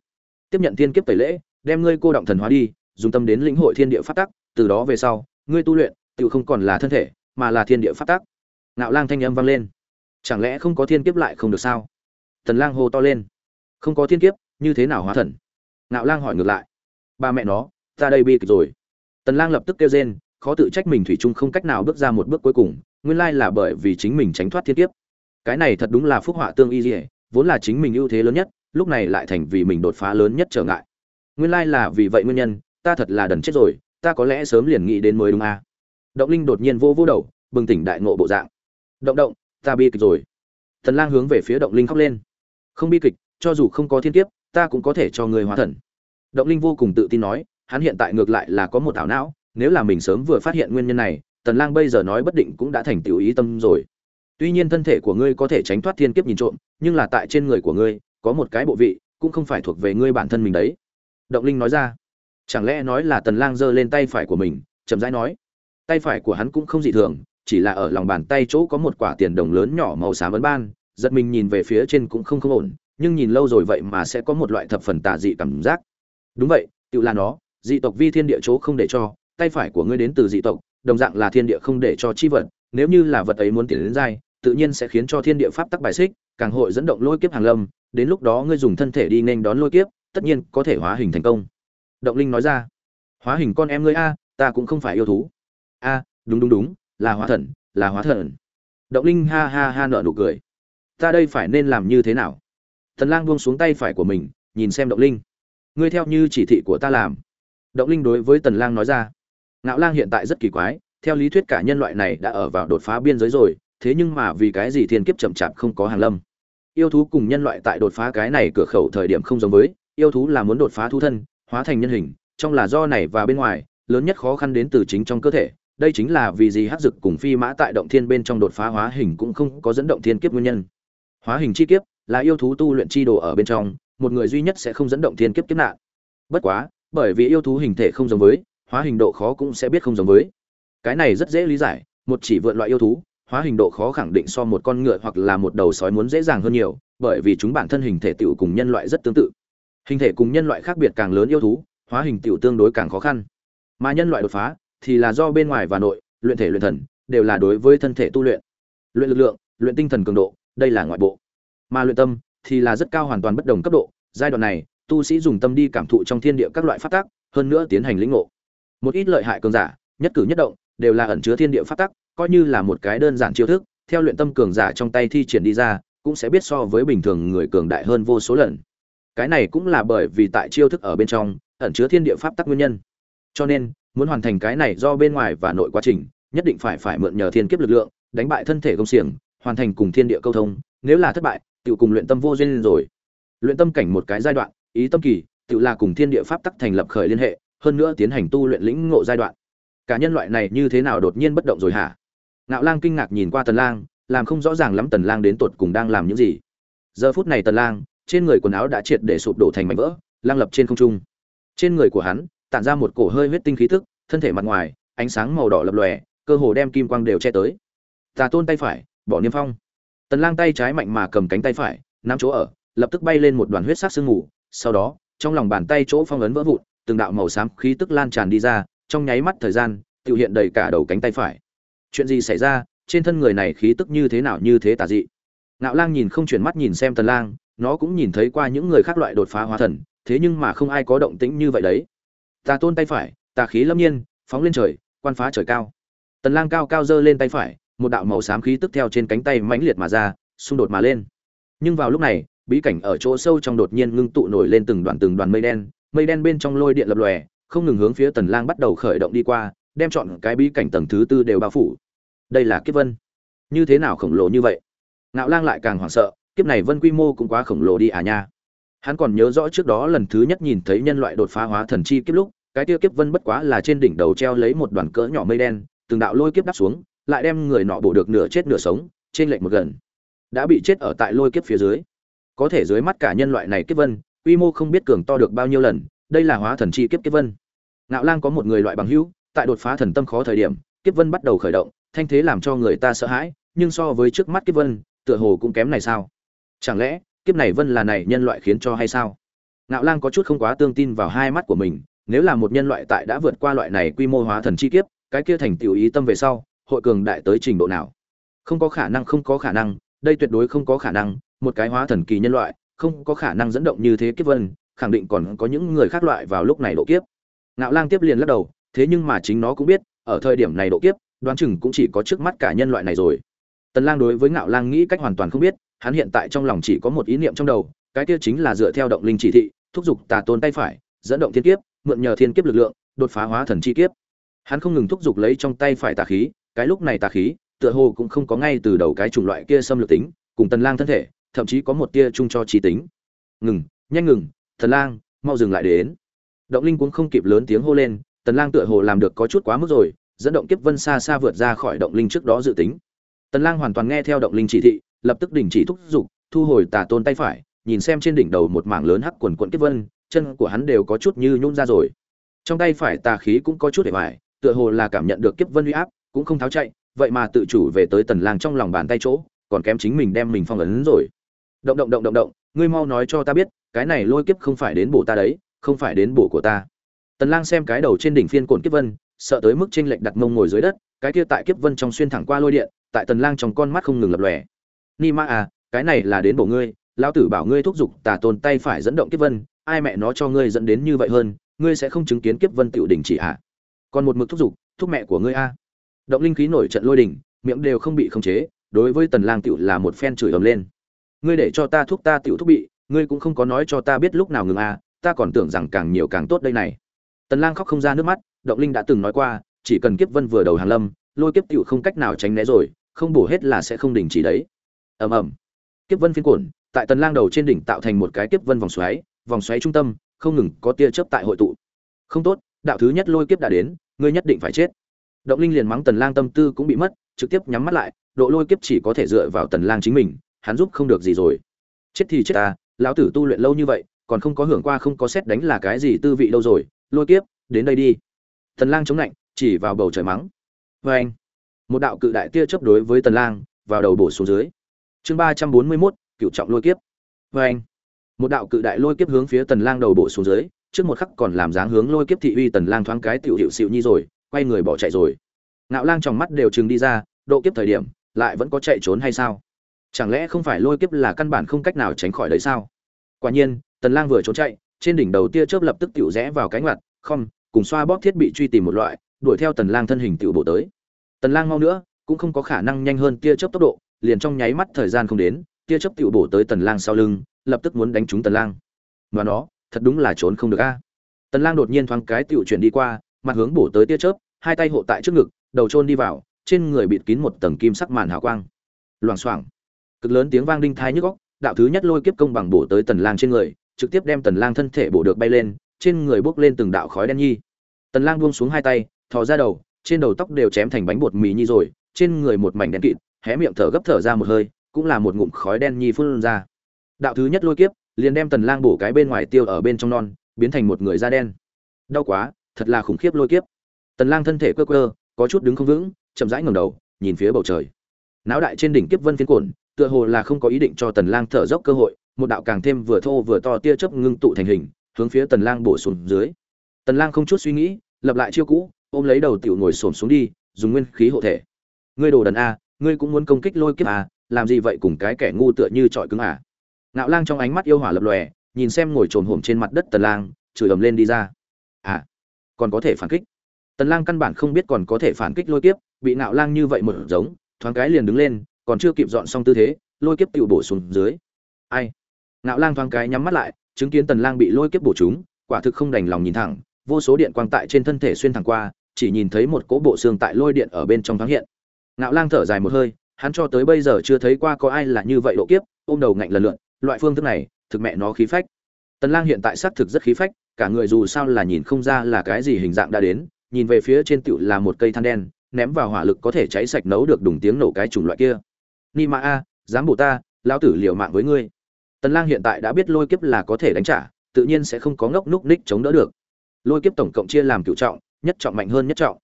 Tiếp nhận thiên kiếp tẩy lễ, đem ngươi cô động thần hóa đi, dùng tâm đến lĩnh hội thiên địa pháp tắc, từ đó về sau, ngươi tu luyện, tự không còn là thân thể, mà là thiên địa pháp tắc. Ngạo lang thanh âm vang lên. Chẳng lẽ không có thiên kiếp lại không được sao? Tần lang hô to lên. Không có thiên kiếp, như thế nào hóa thần? Ngạo lang hỏi ngược lại ba mẹ nó, ta đây bi kịch rồi. Tần lang lập tức kêu rên, khó tự trách mình thủy chung không cách nào bước ra một bước cuối cùng, nguyên lai là bởi vì chính mình tránh thoát thiên kiếp. Cái này thật đúng là phúc họa tương y dỉa vốn là chính mình ưu thế lớn nhất, lúc này lại thành vì mình đột phá lớn nhất trở ngại. Nguyên lai là vì vậy nguyên nhân, ta thật là đần chết rồi, ta có lẽ sớm liền nghĩ đến mới đúng à. động linh đột nhiên vô vô đầu, bừng tỉnh đại ngộ bộ dạng. Động động, ta bi kịch rồi. Thần lang hướng về phía động linh khóc lên. Không bi kịch, cho dù không có thiên kiếp, ta cũng có thể cho người hóa thần động linh vô cùng tự tin nói, hắn hiện tại ngược lại là có một thảo não, nếu là mình sớm vừa phát hiện nguyên nhân này, tần lang bây giờ nói bất định cũng đã thành tiểu ý tâm rồi. Tuy nhiên thân thể của ngươi có thể tránh thoát thiên kiếp nhìn trộm, nhưng là tại trên người của ngươi, có một cái bộ vị, cũng không phải thuộc về ngươi bản thân mình đấy. Động linh nói ra. Chẳng lẽ nói là tần lang giơ lên tay phải của mình, chậm rãi nói. Tay phải của hắn cũng không dị thường, chỉ là ở lòng bàn tay chỗ có một quả tiền đồng lớn nhỏ màu xám ấn ban, giật mình nhìn về phía trên cũng không không ổn, nhưng nhìn lâu rồi vậy mà sẽ có một loại thập phần tà dị cảm giác đúng vậy tự là nó, dị tộc vi thiên địa chỗ không để cho, tay phải của ngươi đến từ dị tộc, đồng dạng là thiên địa không để cho chi vật, nếu như là vật ấy muốn tiến đến dai tự nhiên sẽ khiến cho thiên địa pháp tắc bài xích, càng hội dẫn động lôi kiếp hàng lâm, đến lúc đó ngươi dùng thân thể đi nên đón lôi kiếp, tất nhiên có thể hóa hình thành công. Động linh nói ra, hóa hình con em ngươi a, ta cũng không phải yêu thú. A, đúng đúng đúng, là hóa thần, là hóa thần. Động linh ha ha ha nợ nụ cười. Ta đây phải nên làm như thế nào? Thần lang buông xuống tay phải của mình, nhìn xem động linh ngươi theo như chỉ thị của ta làm. Động linh đối với tần lang nói ra. Ngạo lang hiện tại rất kỳ quái, theo lý thuyết cả nhân loại này đã ở vào đột phá biên giới rồi, thế nhưng mà vì cái gì thiên kiếp chậm chạp không có hàng lâm? Yêu thú cùng nhân loại tại đột phá cái này cửa khẩu thời điểm không giống với, yêu thú là muốn đột phá thú thân, hóa thành nhân hình, trong là do này và bên ngoài, lớn nhất khó khăn đến từ chính trong cơ thể, đây chính là vì gì hắc dực cùng phi mã tại động thiên bên trong đột phá hóa hình cũng không có dẫn động thiên kiếp nguyên nhân. Hóa hình chi kiếp là yêu thú tu luyện chi đồ ở bên trong một người duy nhất sẽ không dẫn động thiên kiếp kiếp nạn. Bất quá, bởi vì yêu thú hình thể không giống với, hóa hình độ khó cũng sẽ biết không giống với. Cái này rất dễ lý giải, một chỉ vượn loại yêu thú, hóa hình độ khó khẳng định so một con ngựa hoặc là một đầu sói muốn dễ dàng hơn nhiều, bởi vì chúng bản thân hình thể tựu cùng nhân loại rất tương tự. Hình thể cùng nhân loại khác biệt càng lớn yêu thú, hóa hình tựu tương đối càng khó khăn. Mà nhân loại đột phá, thì là do bên ngoài và nội, luyện thể luyện thần, đều là đối với thân thể tu luyện. Luyện lực lượng, luyện tinh thần cường độ, đây là ngoại bộ. Mà luyện tâm thì là rất cao hoàn toàn bất đồng cấp độ. Giai đoạn này, tu sĩ dùng tâm đi cảm thụ trong thiên địa các loại pháp tắc, hơn nữa tiến hành lĩnh ngộ. Một ít lợi hại cường giả, nhất cử nhất động, đều là ẩn chứa thiên địa pháp tắc, coi như là một cái đơn giản chiêu thức, theo luyện tâm cường giả trong tay thi triển đi ra, cũng sẽ biết so với bình thường người cường đại hơn vô số lần. Cái này cũng là bởi vì tại chiêu thức ở bên trong, ẩn chứa thiên địa pháp tắc nguyên nhân. Cho nên, muốn hoàn thành cái này do bên ngoài và nội quá trình, nhất định phải phải mượn nhờ thiên kiếp lực lượng, đánh bại thân thể công xiềng, hoàn thành cùng thiên địa câu thông, nếu là thất bại tự cùng luyện tâm vô duyên rồi. Luyện tâm cảnh một cái giai đoạn, ý tâm kỳ tự là cùng thiên địa pháp tắc thành lập khởi liên hệ, hơn nữa tiến hành tu luyện lĩnh ngộ giai đoạn. Cả nhân loại này như thế nào đột nhiên bất động rồi hả? Ngạo lang kinh ngạc nhìn qua tần lang, làm không rõ ràng lắm tần lang đến tột cùng đang làm những gì. Giờ phút này tần lang, trên người quần áo đã triệt để sụp đổ thành mảnh vỡ lang lập trên không trung. Trên người của hắn, tản ra một cổ hơi huyết tinh khí tức, thân thể mặt ngoài, ánh sáng màu đỏ lập lòe, cơ hồ đem kim quang đều che tới. Tà tôn tay phải, bỏ niêm phong tần lang tay trái mạnh mà cầm cánh tay phải, nắm chỗ ở, lập tức bay lên một đoàn huyết sắc sương mù. Sau đó, trong lòng bàn tay chỗ phong ấn vỡ vụn, từng đạo màu xám khí tức lan tràn đi ra, trong nháy mắt thời gian, tự hiện đầy cả đầu cánh tay phải. Chuyện gì xảy ra? Trên thân người này khí tức như thế nào, như thế tà dị? Ngạo lang nhìn không chuyển mắt nhìn xem tần lang, nó cũng nhìn thấy qua những người khác loại đột phá hóa thần, thế nhưng mà không ai có động tĩnh như vậy đấy. Ta tôn tay phải tà khí lâm nhiên, phóng lên trời, quan phá trời cao. Tần lang cao cao giơ lên tay phải một đạo màu xám khí tức theo trên cánh tay mãnh liệt mà ra, xung đột mà lên. Nhưng vào lúc này, bí cảnh ở chỗ sâu trong đột nhiên ngưng tụ nổi lên từng đoàn từng đoàn mây đen mây đen bên trong lôi điện lập lòe, không ngừng hướng phía tần lang bắt đầu khởi động đi qua, đem chọn cái bí cảnh tầng thứ tư đều bao phủ. Đây là kiếp vân. Như thế nào khổng lồ như vậy? Ngạo lang lại càng hoảng sợ, kiếp này vân quy mô cũng quá khổng lồ đi à nha. Hắn còn nhớ rõ trước đó lần thứ nhất nhìn thấy nhân loại đột phá hóa thần chi kiếp lúc, cái tiêu kiếp vân bất quá là trên đỉnh đầu treo lấy một đoàn cỡ nhỏ mây đen, từng đạo lôi kiếp đắp xuống lại đem người nọ bổ được nửa chết nửa sống trên lệch một gần. Đã bị chết ở tại lôi kiếp phía dưới. Có thể dưới mắt cả nhân loại này kiếp vân, quy mô không biết cường to được bao nhiêu lần, đây là hóa thần chi kiếp kiếp vân. Ngạo lang có một người loại bằng hữu, tại đột phá thần tâm khó thời điểm, kiếp vân bắt đầu khởi động, thanh thế làm cho người ta sợ hãi, nhưng so với trước mắt kiếp vân, tựa hồ cũng kém này sao? Chẳng lẽ, kiếp này vân là này nhân loại khiến cho hay sao? Ngạo lang có chút không quá tương tin vào hai mắt của mình, nếu là một nhân loại tại đã vượt qua loại này quy mô hóa thần chi kiếp, cái kia thành tiểu ý tâm về sau hội cường đại tới trình độ nào. Không có khả năng, không có khả năng, đây tuyệt đối không có khả năng, một cái hóa thần kỳ nhân loại, không có khả năng dẫn động như thế kiếp vân, khẳng định còn có những người khác loại vào lúc này độ kiếp. Ngạo lang tiếp liền lắc đầu, thế nhưng mà chính nó cũng biết, ở thời điểm này độ kiếp, đoán chừng cũng chỉ có trước mắt cả nhân loại này rồi. Tần lang đối với ngạo lang nghĩ cách hoàn toàn không biết, hắn hiện tại trong lòng chỉ có một ý niệm trong đầu, cái kia chính là dựa theo động linh chỉ thị, thúc giục tà tôn tay phải, dẫn động thiên kiếp, mượn nhờ thiên kiếp lực lượng, đột phá hóa thần chi kiếp. Hắn không ngừng thúc giục lấy trong tay phải tà khí cái lúc này tà khí, tựa hồ cũng không có ngay từ đầu cái chủng loại kia xâm lược tính, cùng tần lang thân thể, thậm chí có một tia chung cho trí tính. Ngừng, nhanh ngừng, thần lang, mau dừng lại để đến. Động linh cũng không kịp lớn tiếng hô lên, tần lang tựa hồ làm được có chút quá mức rồi, dẫn động kiếp vân xa xa vượt ra khỏi động linh trước đó dự tính. Tần lang hoàn toàn nghe theo động linh chỉ thị, lập tức đình chỉ thúc giục, thu hồi tà tôn tay phải, nhìn xem trên đỉnh đầu một mảng lớn hắc quần cuộn kiếp vân, chân của hắn đều có chút như nhún ra rồi. Trong tay phải tà khí cũng có chút để hoài, tựa hồ là cảm nhận được kiếp vân uy áp cũng không tháo chạy, vậy mà tự chủ về tới tần lang trong lòng bàn tay chỗ, còn kém chính mình đem mình phong ấn rồi. Động động động động động, ngươi mau nói cho ta biết, cái này lôi kiếp không phải đến bổ ta đấy, không phải đến bổ của ta. Tần lang xem cái đầu trên đỉnh phiên cồn kiếp vân, sợ tới mức trên lệch đặt mông ngồi dưới đất, cái kia tại kiếp vân trong xuyên thẳng qua lôi điện, tại tần lang trong con mắt không ngừng lập lòe. Ni ma à cái này là đến bổ ngươi, lão tử bảo ngươi thúc giục tà tôn tay phải dẫn động kiếp vân, ai mẹ nó cho ngươi dẫn đến như vậy hơn, ngươi sẽ không chứng kiến kiếp vân tiểu đỉnh chỉ à. còn một mực thúc giục, thúc mẹ của ngươi a động linh khí nổi trận lôi đỉnh miệng đều không bị khống chế, đối với tần lang tiểu là một phen chửi ầm lên. Ngươi để cho ta thúc ta tiểu thúc bị, ngươi cũng không có nói cho ta biết lúc nào ngừng à? ta còn tưởng rằng càng nhiều càng tốt đây này. Tần lang khóc không ra nước mắt, động linh đã từng nói qua, chỉ cần kiếp vân vừa đầu hàng lâm, lôi kiếp tiểu không cách nào tránh né rồi, không bổ hết là sẽ không đình chỉ đấy. Ầm ầm. Kiếp vân phiên cuộn, tại tần lang đầu trên đỉnh tạo thành một cái kiếp vân vòng xoáy vòng xoáy trung tâm, không ngừng có tia chớp tại hội tụ. Không tốt, đạo thứ nhất lôi kiếp đã đến, ngươi nhất định phải chết động linh liền mắng tần lang tâm tư cũng bị mất trực tiếp nhắm mắt lại độ lôi kiếp chỉ có thể dựa vào tần lang chính mình hắn giúp không được gì rồi. Chết thì chết ta lão tử tu luyện lâu như vậy còn không có hưởng qua không có xét đánh là cái gì tư vị đâu rồi lôi kiếp đến đây đi. Tần lang chống lạnh chỉ vào bầu trời mắng. Với anh một đạo cự đại tia chớp đối với tần lang vào đầu bổ xuống dưới. Chương 341, cựu trọng lôi kiếp. Với anh một đạo cự đại lôi kiếp hướng phía tần lang đầu bổ xuống dưới trước một khắc còn làm dáng hướng lôi kiếp thị uy tần lang thoáng cái tiểu hiệu xịu nhi rồi quay người bỏ chạy rồi. Ngạo lang trong mắt đều chừng đi ra, độ kiếp thời điểm, lại vẫn có chạy trốn hay sao? Chẳng lẽ không phải lôi kiếp là căn bản không cách nào tránh khỏi đấy sao? Quả nhiên, tần lang vừa trốn chạy, trên đỉnh đầu tia chớp lập tức tiểu rẽ vào cánh mặt không cùng xoa bóp thiết bị truy tìm một loại, đuổi theo tần lang thân hình tiểu bộ tới. Tần lang mau nữa, cũng không có khả năng nhanh hơn tia chớp tốc độ, liền trong nháy mắt thời gian không đến, tia chớp tiểu bổ tới tần lang sau lưng, lập tức muốn đánh trúng tần lang. Và nó, thật đúng là trốn không được a. Tần lang đột nhiên thoáng cái tiểu chuyển đi qua mặt hướng bổ tới tia chớp, hai tay hộ tại trước ngực, đầu chôn đi vào, trên người bịt kín một tầng kim sắc màn hào quang. Loảng xoảng, cực lớn tiếng vang đinh thai nhức óc, đạo thứ nhất lôi kiếp công bằng bổ tới tần lang trên người, trực tiếp đem tần lang thân thể bổ được bay lên, trên người bốc lên từng đạo khói đen nhi. Tần lang buông xuống hai tay, thò ra đầu, trên đầu tóc đều chém thành bánh bột mì nhi rồi, trên người một mảnh đen kịt, hé miệng thở gấp thở ra một hơi, cũng là một ngụm khói đen nhi phun ra. Đạo thứ nhất lôi kiếp, liền đem tần lang bổ cái bên ngoài tiêu ở bên trong non, biến thành một người da đen. Đau quá thật là khủng khiếp lôi kiếp. Tần lang thân thể quơ quơ, có chút đứng không vững, chậm rãi ngẩng đầu, nhìn phía bầu trời. Náo đại trên đỉnh kiếp vân phiến cuộn, tựa hồ là không có ý định cho tần lang thở dốc cơ hội, một đạo càng thêm vừa thô vừa to tia chớp ngưng tụ thành hình, hướng phía tần lang bổ xuống dưới. Tần lang không chút suy nghĩ, lập lại chiêu cũ, ôm lấy đầu tiểu ngồi xổm xuống đi, dùng nguyên khí hộ thể. Ngươi đồ đần a, ngươi cũng muốn công kích lôi kiếp à làm gì vậy cùng cái kẻ ngu tựa như trọi cứng à? Ngạo lang trong ánh mắt yêu hỏa lập lòe, nhìn xem ngồi trồn hổm trên mặt đất tần lang, chửi ầm lên đi ra còn có thể phản kích. Tần lang căn bản không biết còn có thể phản kích lôi kiếp, bị Nạo lang như vậy một giống, thoáng cái liền đứng lên, còn chưa kịp dọn xong tư thế, lôi kiếp tiểu bổ xuống dưới. Ai? Nạo lang thoáng cái nhắm mắt lại, chứng kiến tần lang bị lôi kiếp bổ trúng quả thực không đành lòng nhìn thẳng, vô số điện quang tại trên thân thể xuyên thẳng qua, chỉ nhìn thấy một cỗ bộ xương tại lôi điện ở bên trong thoáng hiện. Nạo lang thở dài một hơi, hắn cho tới bây giờ chưa thấy qua có ai là như vậy độ kiếp, ôm đầu ngạnh lần lượn, loại phương thức này, thực mẹ nó khí phách. Tần lang hiện tại xác thực rất khí phách cả người dù sao là nhìn không ra là cái gì hình dạng đã đến, nhìn về phía trên tựu là một cây than đen, ném vào hỏa lực có thể cháy sạch nấu được đùng tiếng nổ cái chủng loại kia. Ni ma a, dám bổ ta, lão tử liều mạng với ngươi. Tần lang hiện tại đã biết lôi kiếp là có thể đánh trả, tự nhiên sẽ không có ngốc núc ních chống đỡ được. Lôi kiếp tổng cộng chia làm cửu trọng, nhất trọng mạnh hơn nhất trọng.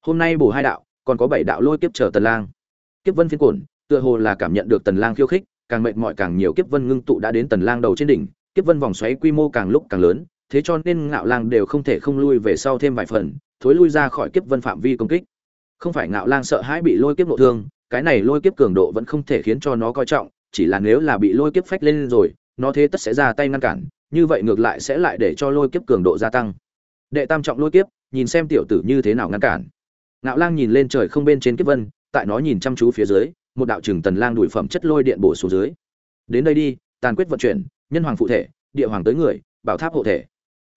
Hôm nay bổ hai đạo, còn có bảy đạo lôi kiếp chờ tần lang. Kiếp vân phiên cuồn tựa hồ là cảm nhận được tần lang khiêu khích, càng mệt mỏi càng nhiều kiếp vân ngưng tụ đã đến tần lang đầu trên đỉnh, kiếp vân vòng xoáy quy mô càng lúc càng lớn thế cho nên ngạo lang đều không thể không lui về sau thêm vài phần, thối lui ra khỏi kiếp vân phạm vi công kích. Không phải ngạo lang sợ hãi bị lôi kiếp nội thương, cái này lôi kiếp cường độ vẫn không thể khiến cho nó coi trọng, chỉ là nếu là bị lôi kiếp phách lên rồi, nó thế tất sẽ ra tay ngăn cản, như vậy ngược lại sẽ lại để cho lôi kiếp cường độ gia tăng. Đệ tam trọng lôi kiếp, nhìn xem tiểu tử như thế nào ngăn cản. Ngạo lang nhìn lên trời không bên trên kiếp vân, tại nó nhìn chăm chú phía dưới, một đạo trừng tần lang đuổi phẩm chất lôi điện bổ xuống dưới. Đến đây đi, tàn quyết vận chuyển, nhân hoàng phụ thể, địa hoàng tới người, bảo tháp hộ thể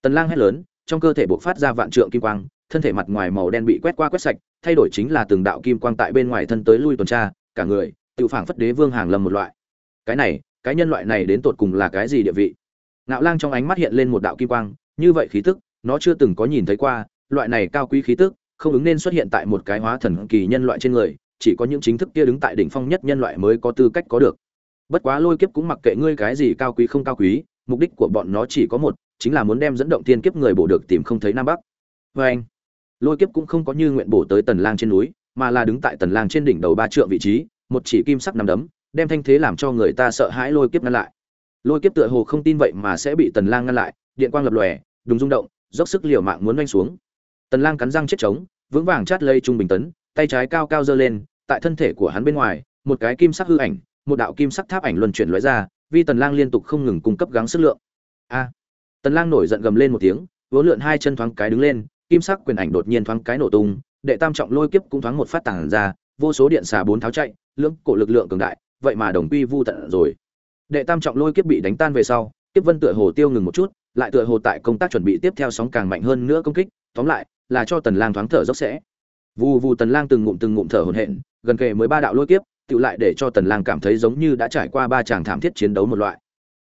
tần lang hét lớn, trong cơ thể bộc phát ra vạn trượng kim quang, thân thể mặt ngoài màu đen bị quét qua quét sạch, thay đổi chính là từng đạo kim quang tại bên ngoài thân tới lui tuần tra, cả người, tự phảng phất đế vương hàng lâm một loại. Cái này, cái nhân loại này đến tột cùng là cái gì địa vị? Ngạo lang trong ánh mắt hiện lên một đạo kim quang, như vậy khí tức, nó chưa từng có nhìn thấy qua, loại này cao quý khí tức, không ứng nên xuất hiện tại một cái hóa thần kỳ nhân loại trên người, chỉ có những chính thức kia đứng tại đỉnh phong nhất nhân loại mới có tư cách có được. Bất quá lôi kiếp cũng mặc kệ ngươi cái gì cao quý không cao quý, mục đích của bọn nó chỉ có một chính là muốn đem dẫn động tiên kiếp người bổ được tìm không thấy nam bắc. Vê anh, lôi kiếp cũng không có như nguyện bổ tới tần lang trên núi, mà là đứng tại tần lang trên đỉnh đầu ba trượng vị trí, một chỉ kim sắc nằm đấm, đem thanh thế làm cho người ta sợ hãi lôi kiếp ngăn lại. Lôi kiếp tựa hồ không tin vậy mà sẽ bị tần lang ngăn lại, điện quang lập lòe, đùng rung động, dốc sức liều mạng muốn đánh xuống. Tần lang cắn răng chết chống vững vàng chát lây trung bình tấn, tay trái cao cao giơ lên, tại thân thể của hắn bên ngoài, một cái kim sắc hư ảnh, một đạo kim sắc tháp ảnh luân chuyển lóe ra vi tần lang liên tục không ngừng cung cấp gắng sức lượng. A! Tần lang nổi giận gầm lên một tiếng vốn lượn hai chân thoáng cái đứng lên, kim sắc quyền ảnh đột nhiên thoáng cái nổ tung, đệ tam trọng lôi kiếp cũng thoáng một phát tàng ra, vô số điện xà bốn tháo chạy, lưỡng cổ lực lượng cường đại, vậy mà đồng quy vu tận rồi. Đệ tam trọng lôi kiếp bị đánh tan về sau, kiếp vân tựa hồ tiêu ngừng một chút, lại tựa hồ tại công tác chuẩn bị tiếp theo sóng càng mạnh hơn nữa công kích, tóm lại, là cho tần lang thoáng thở dốc sẽ. Vù vù tần lang từng ngụm từng ngụm thở hổn hển, gần kề mới ba đạo lôi kiếp, tựu lại để cho tần lang cảm thấy giống như đã trải qua ba tràng thảm thiết chiến đấu một loại.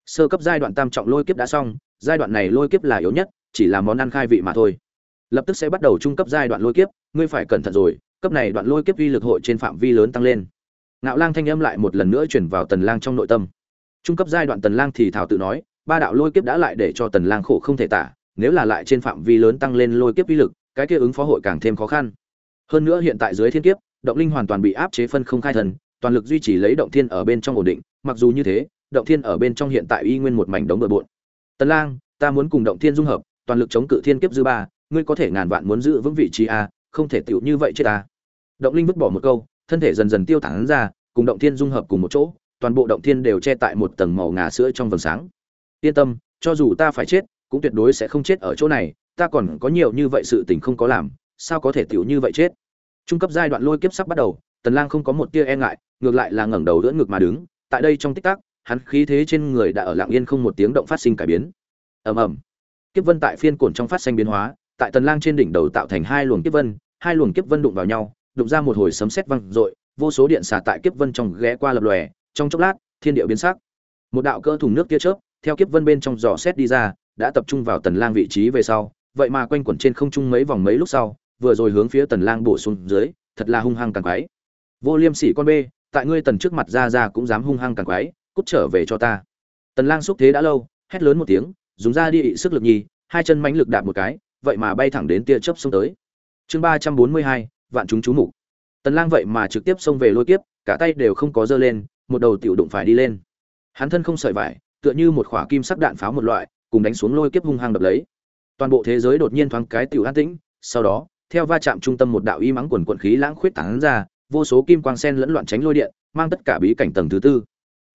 Sơ cấp giai đoạn tam trọng lôi kiếp đã xong giai đoạn này lôi kiếp là yếu nhất, chỉ là món ăn khai vị mà thôi. Lập tức sẽ bắt đầu trung cấp giai đoạn lôi kiếp, ngươi phải cẩn thận rồi, cấp này đoạn lôi kiếp uy lực hội trên phạm vi lớn tăng lên. Ngạo lang thanh âm lại một lần nữa chuyển vào tần lang trong nội tâm. Trung cấp giai đoạn tần lang thì thảo tự nói, ba đạo lôi kiếp đã lại để cho tần lang khổ không thể tả, nếu là lại trên phạm vi lớn tăng lên lôi kiếp uy lực, cái kia ứng phó hội càng thêm khó khăn. Hơn nữa hiện tại dưới thiên kiếp, động linh hoàn toàn bị áp chế phân không khai thần, toàn lực duy trì lấy động thiên ở bên trong ổn định, mặc dù như thế, động thiên ở bên trong hiện tại y nguyên một mảnh đống bừa bộn tần lang, ta muốn cùng động thiên dung hợp, toàn lực chống cự thiên kiếp dư ba, ngươi có thể ngàn vạn muốn giữ vững vị trí a không thể tiểu như vậy chết ta động linh vứt bỏ một câu, thân thể dần dần tiêu tán ra, cùng động thiên dung hợp cùng một chỗ, toàn bộ động thiên đều che tại một tầng màu ngà sữa trong vầng sáng. Yên tâm, cho dù ta phải chết, cũng tuyệt đối sẽ không chết ở chỗ này, ta còn có nhiều như vậy sự tình không có làm, sao có thể tiểu như vậy chết? Trung cấp giai đoạn lôi kiếp sắp bắt đầu, tần lang không có một tia e ngại, ngược lại là ngẩng đầu đỡ ngực mà đứng, tại đây trong tích tắc hắn khí thế trên người đã ở lặng yên không một tiếng động phát sinh cải biến. Ầm ầm. Kiếp vân tại phiên cổn trong phát sinh biến hóa, tại tần lang trên đỉnh đầu tạo thành hai luồng kiếp vân, hai luồng kiếp vân đụng vào nhau, đụng ra một hồi sấm sét vang dội, vô số điện xả tại kiếp vân trong ghé qua lập lòe, trong chốc lát, thiên địa biến sắc. Một đạo cơ thùng nước tia chớp, theo kiếp vân bên trong giò xét đi ra, đã tập trung vào tần lang vị trí về sau. Vậy mà quanh quẩn trên không trung mấy vòng mấy lúc sau, vừa rồi hướng phía tần lang bổ xuống dưới, thật là hung hăng càng quái. Vô liêm sỉ con bê, tại ngươi tần trước mặt ra ra cũng dám hung hăng càng quái cút trở về cho ta. Tần lang xúc thế đã lâu hét lớn một tiếng dùng ra đi sức lực nhì hai chân mãnh lực đạp một cái vậy mà bay thẳng đến tia chớp xông tới. Chương 342, vạn chúng chú mục. Tần lang vậy mà trực tiếp xông về lôi kiếp cả tay đều không có giơ lên một đầu tiểu đụng phải đi lên. Hắn thân không sợi vải tựa như một khỏa kim sắc đạn pháo một loại cùng đánh xuống lôi kiếp hung hăng đập lấy. Toàn bộ thế giới đột nhiên thoáng cái tiểu an tĩnh sau đó theo va chạm trung tâm một đạo y mắng quần quần khí lãng khuyết tán ra vô số kim quang sen lẫn loạn tránh lôi điện mang tất cả bí cảnh tầng thứ tư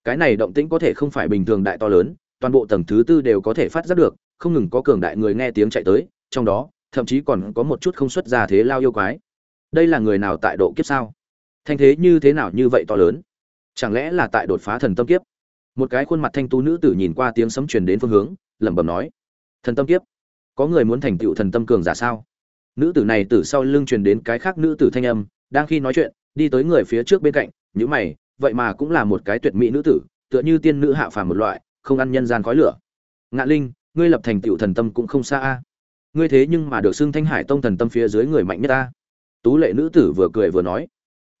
cái này động tĩnh có thể không phải bình thường đại to lớn, toàn bộ tầng thứ tư đều có thể phát giác được, không ngừng có cường đại người nghe tiếng chạy tới, trong đó, thậm chí còn có một chút không xuất ra thế lao yêu quái. Đây là người nào tại độ kiếp sao? Thanh thế như thế nào như vậy to lớn? Chẳng lẽ là tại đột phá thần tâm kiếp? Một cái khuôn mặt thanh tú nữ tử nhìn qua tiếng sấm truyền đến phương hướng, lẩm bẩm nói, thần tâm kiếp? Có người muốn thành tựu thần tâm cường giả sao? Nữ tử này từ sau lưng truyền đến cái khác nữ tử thanh âm, đang khi nói chuyện, đi tới người phía trước bên cạnh nhữ mày vậy mà cũng là một cái tuyệt mỹ nữ tử, tựa như tiên nữ hạ phàm một loại, không ăn nhân gian khói lửa. Ngạ linh, ngươi lập thành tựu thần tâm cũng không xa a. Ngươi thế nhưng mà được xưng thanh hải tông thần tâm phía dưới người mạnh nhất ta tú lệ nữ tử vừa cười vừa nói.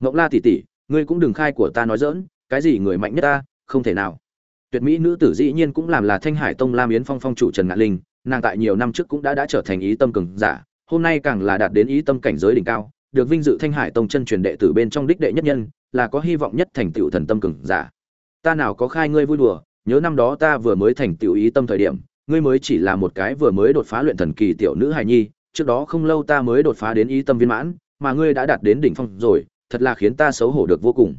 Ngộng la tỉ tỉ ngươi cũng đừng khai của ta nói dỡn cái gì người mạnh nhất ta không thể nào. Tuyệt mỹ nữ tử dĩ nhiên cũng làm là thanh hải tông lam yến phong phong chủ trần ngạn linh, nàng tại nhiều năm trước cũng đã đã trở thành ý tâm cường giả, hôm nay càng là đạt đến ý tâm cảnh giới đỉnh cao, được vinh dự thanh hải tông chân truyền đệ tử bên trong đích đệ nhất nhân là có hy vọng nhất thành tựu thần tâm cường giả. Ta nào có khai ngươi vui đùa nhớ năm đó ta vừa mới thành tựu ý tâm thời điểm ngươi mới chỉ là một cái vừa mới đột phá luyện thần kỳ tiểu nữ hài nhi trước đó không lâu ta mới đột phá đến ý tâm viên mãn mà ngươi đã đạt đến đỉnh phong rồi thật là khiến ta xấu hổ được vô cùng.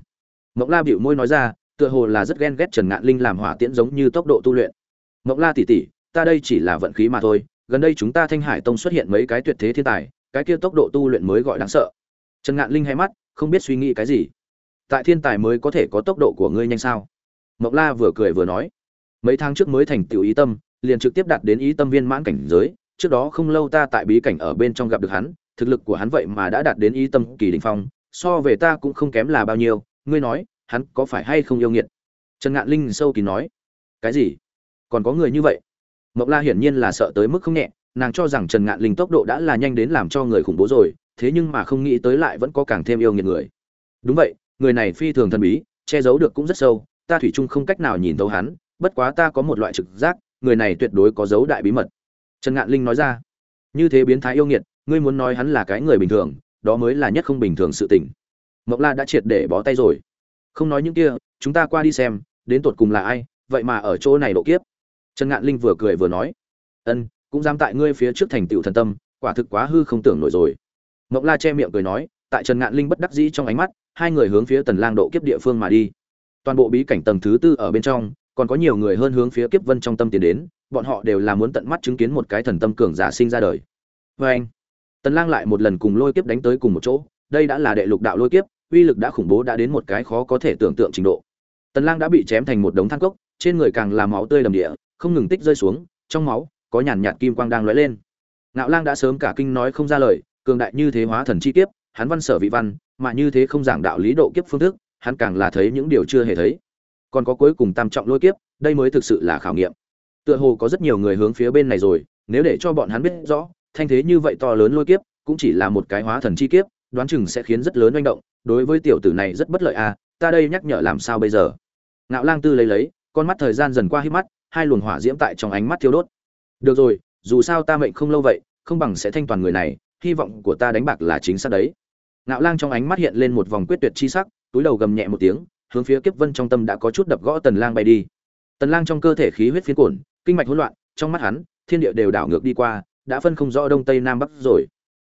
Mộng la bĩu môi nói ra tựa hồ là rất ghen ghét trần ngạn linh làm hỏa tiễn giống như tốc độ tu luyện. Mộng la tỷ tỷ, ta đây chỉ là vận khí mà thôi gần đây chúng ta thanh hải tông xuất hiện mấy cái tuyệt thế thiên tài cái kia tốc độ tu luyện mới gọi đáng sợ. Trần ngạn linh hay mắt không biết suy nghĩ cái gì tại thiên tài mới có thể có tốc độ của ngươi nhanh sao? Mộng la vừa cười vừa nói. Mấy tháng trước mới thành tựu ý tâm, liền trực tiếp đạt đến ý tâm viên mãn cảnh giới, trước đó không lâu ta tại bí cảnh ở bên trong gặp được hắn, thực lực của hắn vậy mà đã đạt đến ý tâm kỳ đỉnh phong, so về ta cũng không kém là bao nhiêu, ngươi nói, hắn có phải hay không yêu nghiệt? Trần ngạn linh sâu kỳ nói. Cái gì? Còn có người như vậy? Mộng la hiển nhiên là sợ tới mức không nhẹ, nàng cho rằng trần ngạn linh tốc độ đã là nhanh đến làm cho người khủng bố rồi, thế nhưng mà không nghĩ tới lại vẫn có càng thêm yêu nghiệt người. Đúng vậy người này phi thường thần bí, che giấu được cũng rất sâu, ta thủy chung không cách nào nhìn thấu hắn, bất quá ta có một loại trực giác, người này tuyệt đối có dấu đại bí mật. Trần ngạn linh nói ra. Như thế biến thái yêu nghiệt, ngươi muốn nói hắn là cái người bình thường, đó mới là nhất không bình thường sự tình. Mộc la đã triệt để bó tay rồi. Không nói những kia, chúng ta qua đi xem, đến tột cùng là ai, vậy mà ở chỗ này độ kiếp. Trần ngạn linh vừa cười vừa nói. Ân, cũng dám tại ngươi phía trước thành tựu thần tâm, quả thực quá hư không tưởng nổi rồi. Mộc la che miệng cười nói tại trần ngạn linh bất đắc dĩ trong ánh mắt, hai người hướng phía tần lang độ kiếp địa phương mà đi. Toàn bộ bí cảnh tầng thứ tư ở bên trong, còn có nhiều người hơn hướng phía kiếp vân trong tâm tiến đến, bọn họ đều là muốn tận mắt chứng kiến một cái thần tâm cường giả sinh ra đời. Với anh, tần lang lại một lần cùng lôi kiếp đánh tới cùng một chỗ, đây đã là đệ lục đạo lôi kiếp, uy lực đã khủng bố đã đến một cái khó có thể tưởng tượng trình độ. Tần lang đã bị chém thành một đống than cốc, trên người càng là máu tươi đầm địa, không ngừng tích rơi xuống, trong máu, có nhàn nhạt kim quang đang lóe lên. Ngạo lang đã sớm cả kinh nói không ra lời, cường đại như thế hóa thần chi kiếp hắn văn sở vị văn, mà như thế không giảng đạo lý độ kiếp phương thức, hắn càng là thấy những điều chưa hề thấy. Còn có cuối cùng tam trọng lôi kiếp, đây mới thực sự là khảo nghiệm. Tựa hồ có rất nhiều người hướng phía bên này rồi, nếu để cho bọn hắn biết rõ, thanh thế như vậy to lớn lôi kiếp, cũng chỉ là một cái hóa thần chi kiếp, đoán chừng sẽ khiến rất lớn manh động, đối với tiểu tử này rất bất lợi à ta đây nhắc nhở làm sao bây giờ? Ngạo lang tư lấy lấy, con mắt thời gian dần qua hít mắt, hai luồng hỏa diễm tại trong ánh mắt thiêu đốt. Được rồi, dù sao ta mệnh không lâu vậy, không bằng sẽ thanh toàn người này, hy vọng của ta đánh bạc là chính xác đấy ngạo lang trong ánh mắt hiện lên một vòng quyết tuyệt chi sắc, túi đầu gầm nhẹ một tiếng, hướng phía kiếp vân trong tâm đã có chút đập gõ tần lang bay đi. Tần lang trong cơ thể khí huyết phiến cuộn, kinh mạch hỗn loạn, trong mắt hắn, thiên địa đều đảo ngược đi qua, đã phân không rõ đông tây nam bắc rồi.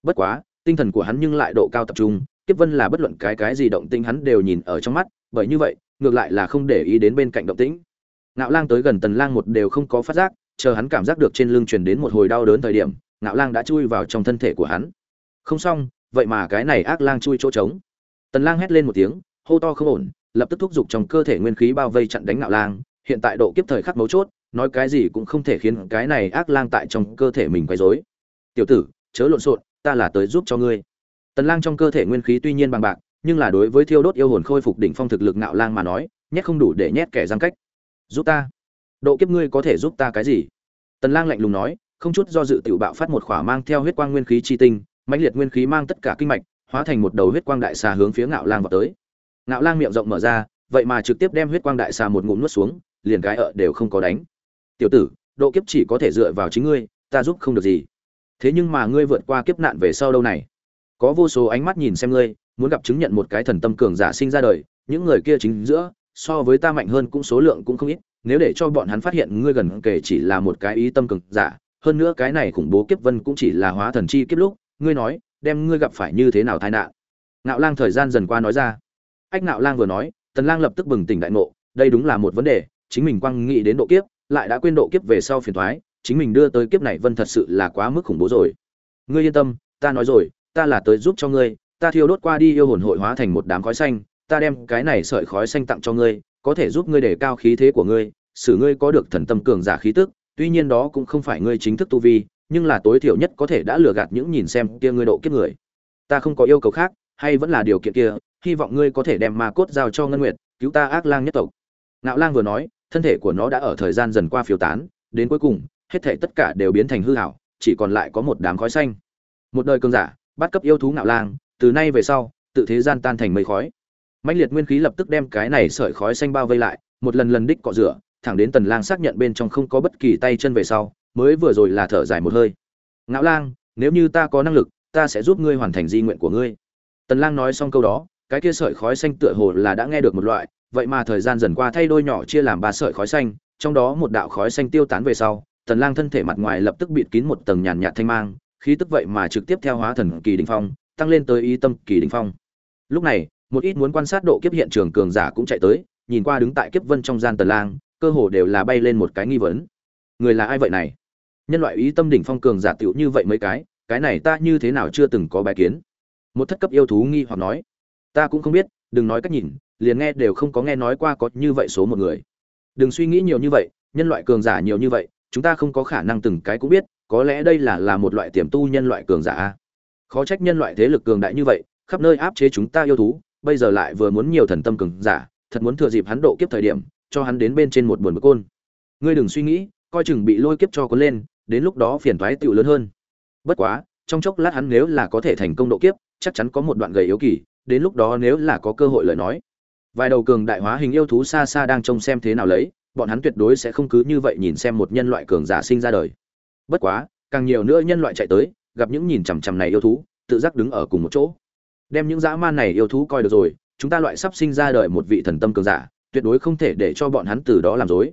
Bất quá, tinh thần của hắn nhưng lại độ cao tập trung, kiếp vân là bất luận cái cái gì động tĩnh hắn đều nhìn ở trong mắt, bởi như vậy, ngược lại là không để ý đến bên cạnh động tĩnh. Ngạo lang tới gần tần lang một đều không có phát giác, chờ hắn cảm giác được trên lưng truyền đến một hồi đau đớn thời điểm, ngạo lang đã chui vào trong thân thể của hắn. Không xong vậy mà cái này ác lang chui chỗ trống. Tần lang hét lên một tiếng, hô to không ổn, lập tức thúc giục trong cơ thể nguyên khí bao vây chặn đánh ngạo lang. Hiện tại độ kiếp thời khắc mấu chốt, nói cái gì cũng không thể khiến cái này ác lang tại trong cơ thể mình quấy rối. Tiểu tử, chớ lộn xộn, ta là tới giúp cho ngươi. Tần lang trong cơ thể nguyên khí tuy nhiên bằng bạc, nhưng là đối với thiêu đốt yêu hồn khôi phục đỉnh phong thực lực ngạo lang mà nói, nhét không đủ để nhét kẻ giang cách. Giúp ta. Độ kiếp ngươi có thể giúp ta cái gì? Tần lang lạnh lùng nói, không chút do dự tiểu bạo phát một khỏa mang theo huyết quang nguyên khí chi tinh mãnh liệt nguyên khí mang tất cả kinh mạch, hóa thành một đầu huyết quang đại xà hướng phía ngạo lang vào tới. Ngạo lang miệng rộng mở ra, vậy mà trực tiếp đem huyết quang đại xà một ngụm nuốt xuống, liền cái ợ đều không có đánh. Tiểu tử, độ kiếp chỉ có thể dựa vào chính ngươi, ta giúp không được gì. Thế nhưng mà ngươi vượt qua kiếp nạn về sau đâu này? Có vô số ánh mắt nhìn xem ngươi, muốn gặp chứng nhận một cái thần tâm cường giả sinh ra đời, những người kia chính giữa, so với ta mạnh hơn cũng số lượng cũng không ít, nếu để cho bọn hắn phát hiện ngươi gần kể chỉ là một cái ý tâm cường giả, hơn nữa cái này khủng bố kiếp vân cũng chỉ là hóa thần chi kiếp lúc ngươi nói đem ngươi gặp phải như thế nào tai nạn? Ngạo lang thời gian dần qua nói ra. Ách ngạo lang vừa nói tần lang lập tức bừng tỉnh đại ngộ đây đúng là một vấn đề chính mình quăng nghĩ đến độ kiếp lại đã quên độ kiếp về sau phiền toái chính mình đưa tới kiếp này vân thật sự là quá mức khủng bố rồi. Ngươi yên tâm ta nói rồi ta là tới giúp cho ngươi ta thiêu đốt qua đi yêu hồn hội hóa thành một đám khói xanh ta đem cái này sợi khói xanh tặng cho ngươi có thể giúp ngươi đề cao khí thế của ngươi, xử ngươi có được thần tâm cường giả khí tức tuy nhiên đó cũng không phải ngươi chính thức tu vi nhưng là tối thiểu nhất có thể đã lừa gạt những nhìn xem kia ngươi độ kiếp người. Ta không có yêu cầu khác, hay vẫn là điều kiện kia, hy vọng ngươi có thể đem ma cốt giao cho ngân nguyệt, cứu ta ác lang nhất tộc. Ngạo lang vừa nói, thân thể của nó đã ở thời gian dần qua phiêu tán, đến cuối cùng, hết thể tất cả đều biến thành hư hảo, chỉ còn lại có một đám khói xanh. Một đời cường giả, bắt cấp yêu thú ngạo lang, từ nay về sau, tự thế gian tan thành mây khói. Mãnh liệt nguyên khí lập tức đem cái này sợi khói xanh bao vây lại, một lần lần đích cọ rửa, thẳng đến tần lang xác nhận bên trong không có bất kỳ tay chân về sau mới vừa rồi là thở dài một hơi. Ngạo lang, nếu như ta có năng lực, ta sẽ giúp ngươi hoàn thành di nguyện của ngươi. Tần lang nói xong câu đó, cái kia sợi khói xanh tựa hồ là đã nghe được một loại, vậy mà thời gian dần qua thay đôi nhỏ chia làm ba sợi khói xanh, trong đó một đạo khói xanh tiêu tán về sau, tần lang thân thể mặt ngoài lập tức bịt kín một tầng nhàn nhạt thanh mang, khí tức vậy mà trực tiếp theo hóa thần kỳ đỉnh phong, tăng lên tới ý tâm kỳ đỉnh phong. Lúc này, một ít muốn quan sát độ kiếp hiện trường cường giả cũng chạy tới, nhìn qua đứng tại kiếp vân trong gian tần lang, cơ hồ đều là bay lên một cái nghi vấn. Người là ai vậy này? Nhân loại ý tâm đỉnh phong cường giả tiểu như vậy mấy cái cái này ta như thế nào chưa từng có bài kiến? Một thất cấp yêu thú nghi hoặc nói. Ta cũng không biết, đừng nói cách nhìn, liền nghe đều không có nghe nói qua có như vậy số một người. Đừng suy nghĩ nhiều như vậy, nhân loại cường giả nhiều như vậy, chúng ta không có khả năng từng cái cũng biết, có lẽ đây là là một loại tiềm tu nhân loại cường giả khó trách nhân loại thế lực cường đại như vậy, khắp nơi áp chế chúng ta yêu thú, bây giờ lại vừa muốn nhiều thần tâm cường giả, thật muốn thừa dịp hắn độ kiếp thời điểm, cho hắn đến bên trên một buồn bực côn. Ngươi đừng suy nghĩ, coi chừng bị lôi kiếp cho cuốn lên đến lúc đó phiền toái tựu lớn hơn. Bất quá, trong chốc lát hắn nếu là có thể thành công độ kiếp, chắc chắn có một đoạn gầy yếu kỳ, đến lúc đó nếu là có cơ hội lời nói. Vài đầu cường đại hóa hình yêu thú xa xa đang trông xem thế nào lấy, bọn hắn tuyệt đối sẽ không cứ như vậy nhìn xem một nhân loại cường giả sinh ra đời. Bất quá, càng nhiều nữa nhân loại chạy tới, gặp những nhìn chằm chằm này yêu thú, tự giác đứng ở cùng một chỗ. Đem những dã man này yêu thú coi được rồi, chúng ta loại sắp sinh ra đời một vị thần tâm cường giả, tuyệt đối không thể để cho bọn hắn từ đó làm dối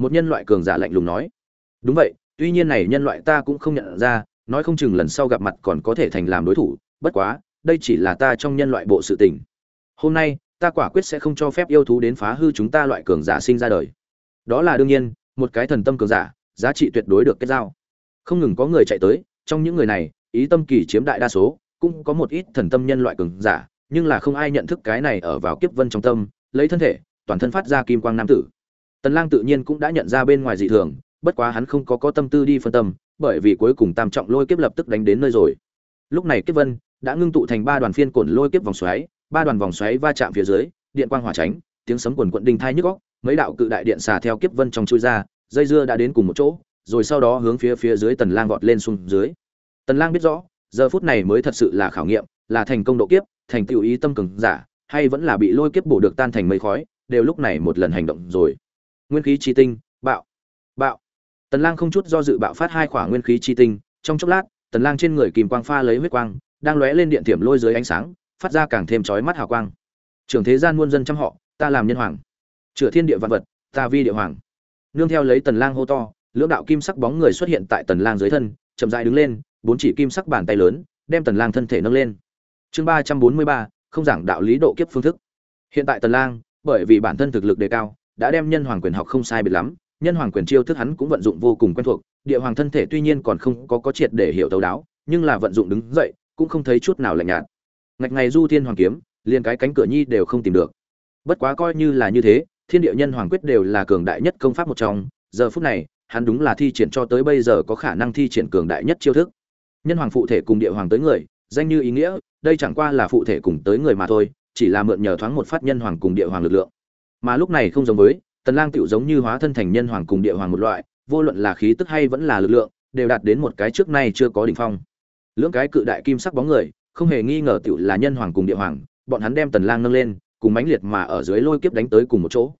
một nhân loại cường giả lạnh lùng nói. Đúng vậy tuy nhiên này nhân loại ta cũng không nhận ra, nói không chừng lần sau gặp mặt còn có thể thành làm đối thủ, bất quá, đây chỉ là ta trong nhân loại bộ sự tình. Hôm nay, ta quả quyết sẽ không cho phép yêu thú đến phá hư chúng ta loại cường giả sinh ra đời. Đó là đương nhiên, một cái thần tâm cường giả, giá trị tuyệt đối được kết giao. Không ngừng có người chạy tới, trong những người này, ý tâm kỳ chiếm đại đa số, cũng có một ít thần tâm nhân loại cường giả, nhưng là không ai nhận thức cái này ở vào kiếp vân trong tâm, lấy thân thể, toàn thân phát ra kim quang nam tử. Tần lang tự nhiên cũng đã nhận ra bên ngoài dị thường bất quá hắn không có có tâm tư đi phân tâm, bởi vì cuối cùng tam trọng lôi kiếp lập tức đánh đến nơi rồi. Lúc này kiếp vân đã ngưng tụ thành ba đoàn phiên cuộn lôi kiếp vòng xoáy, ba đoàn vòng xoáy va chạm phía dưới, điện quang hỏa tránh, tiếng sấm quần quận đinh thai nhức óc, mấy đạo cự đại điện xà theo kiếp vân trong chui ra, dây dưa đã đến cùng một chỗ, rồi sau đó hướng phía phía dưới tần lang vọt lên xuống dưới. Tần lang biết rõ, giờ phút này mới thật sự là khảo nghiệm, là thành công độ kiếp, thành tựu ý tâm cường giả, hay vẫn là bị lôi kiếp bổ được tan thành mây khói, đều lúc này một lần hành động rồi. Nguyên khí chi tinh, bạo tần lang không chút do dự bạo phát hai khỏa nguyên khí chi tinh trong chốc lát tần lang trên người kìm quang pha lấy huyết quang đang lóe lên điện tiềm lôi dưới ánh sáng phát ra càng thêm chói mắt hào quang. Trưởng thế gian muôn dân trăm họ ta làm nhân hoàng. Chữa thiên địa vạn vật ta vi địa hoàng. Nương theo lấy tần lang hô to lưỡng đạo kim sắc bóng người xuất hiện tại tần lang dưới thân chậm rãi đứng lên bốn chỉ kim sắc bàn tay lớn đem tần lang thân thể nâng lên. Chương 343, không giảng đạo lý độ kiếp phương thức. Hiện tại tần lang bởi vì bản thân thực lực đề cao đã đem nhân hoàng quyền học không sai biệt lắm nhân hoàng quyền chiêu thức hắn cũng vận dụng vô cùng quen thuộc, địa hoàng thân thể tuy nhiên còn không có có triệt để hiểu thấu đáo, nhưng là vận dụng đứng dậy, cũng không thấy chút nào lạnh nhạt. Ngạch ngày du thiên hoàng kiếm, liền cái cánh cửa nhi đều không tìm được. Bất quá coi như là như thế, thiên địa nhân hoàng quyết đều là cường đại nhất công pháp một trong, giờ phút này, hắn đúng là thi triển cho tới bây giờ có khả năng thi triển cường đại nhất chiêu thức. Nhân hoàng phụ thể cùng địa hoàng tới người, danh như ý nghĩa, đây chẳng qua là phụ thể cùng tới người mà thôi, chỉ là mượn nhờ thoáng một phát nhân hoàng cùng địa hoàng lực lượng. Mà lúc này không giống với tần lang tiểu giống như hóa thân thành nhân hoàng cùng địa hoàng một loại, vô luận là khí tức hay vẫn là lực lượng, đều đạt đến một cái trước nay chưa có đỉnh phong. Lưỡng cái cự đại kim sắc bóng người, không hề nghi ngờ tiểu là nhân hoàng cùng địa hoàng, bọn hắn đem tần lang nâng lên, cùng mãnh liệt mà ở dưới lôi kiếp đánh tới cùng một chỗ.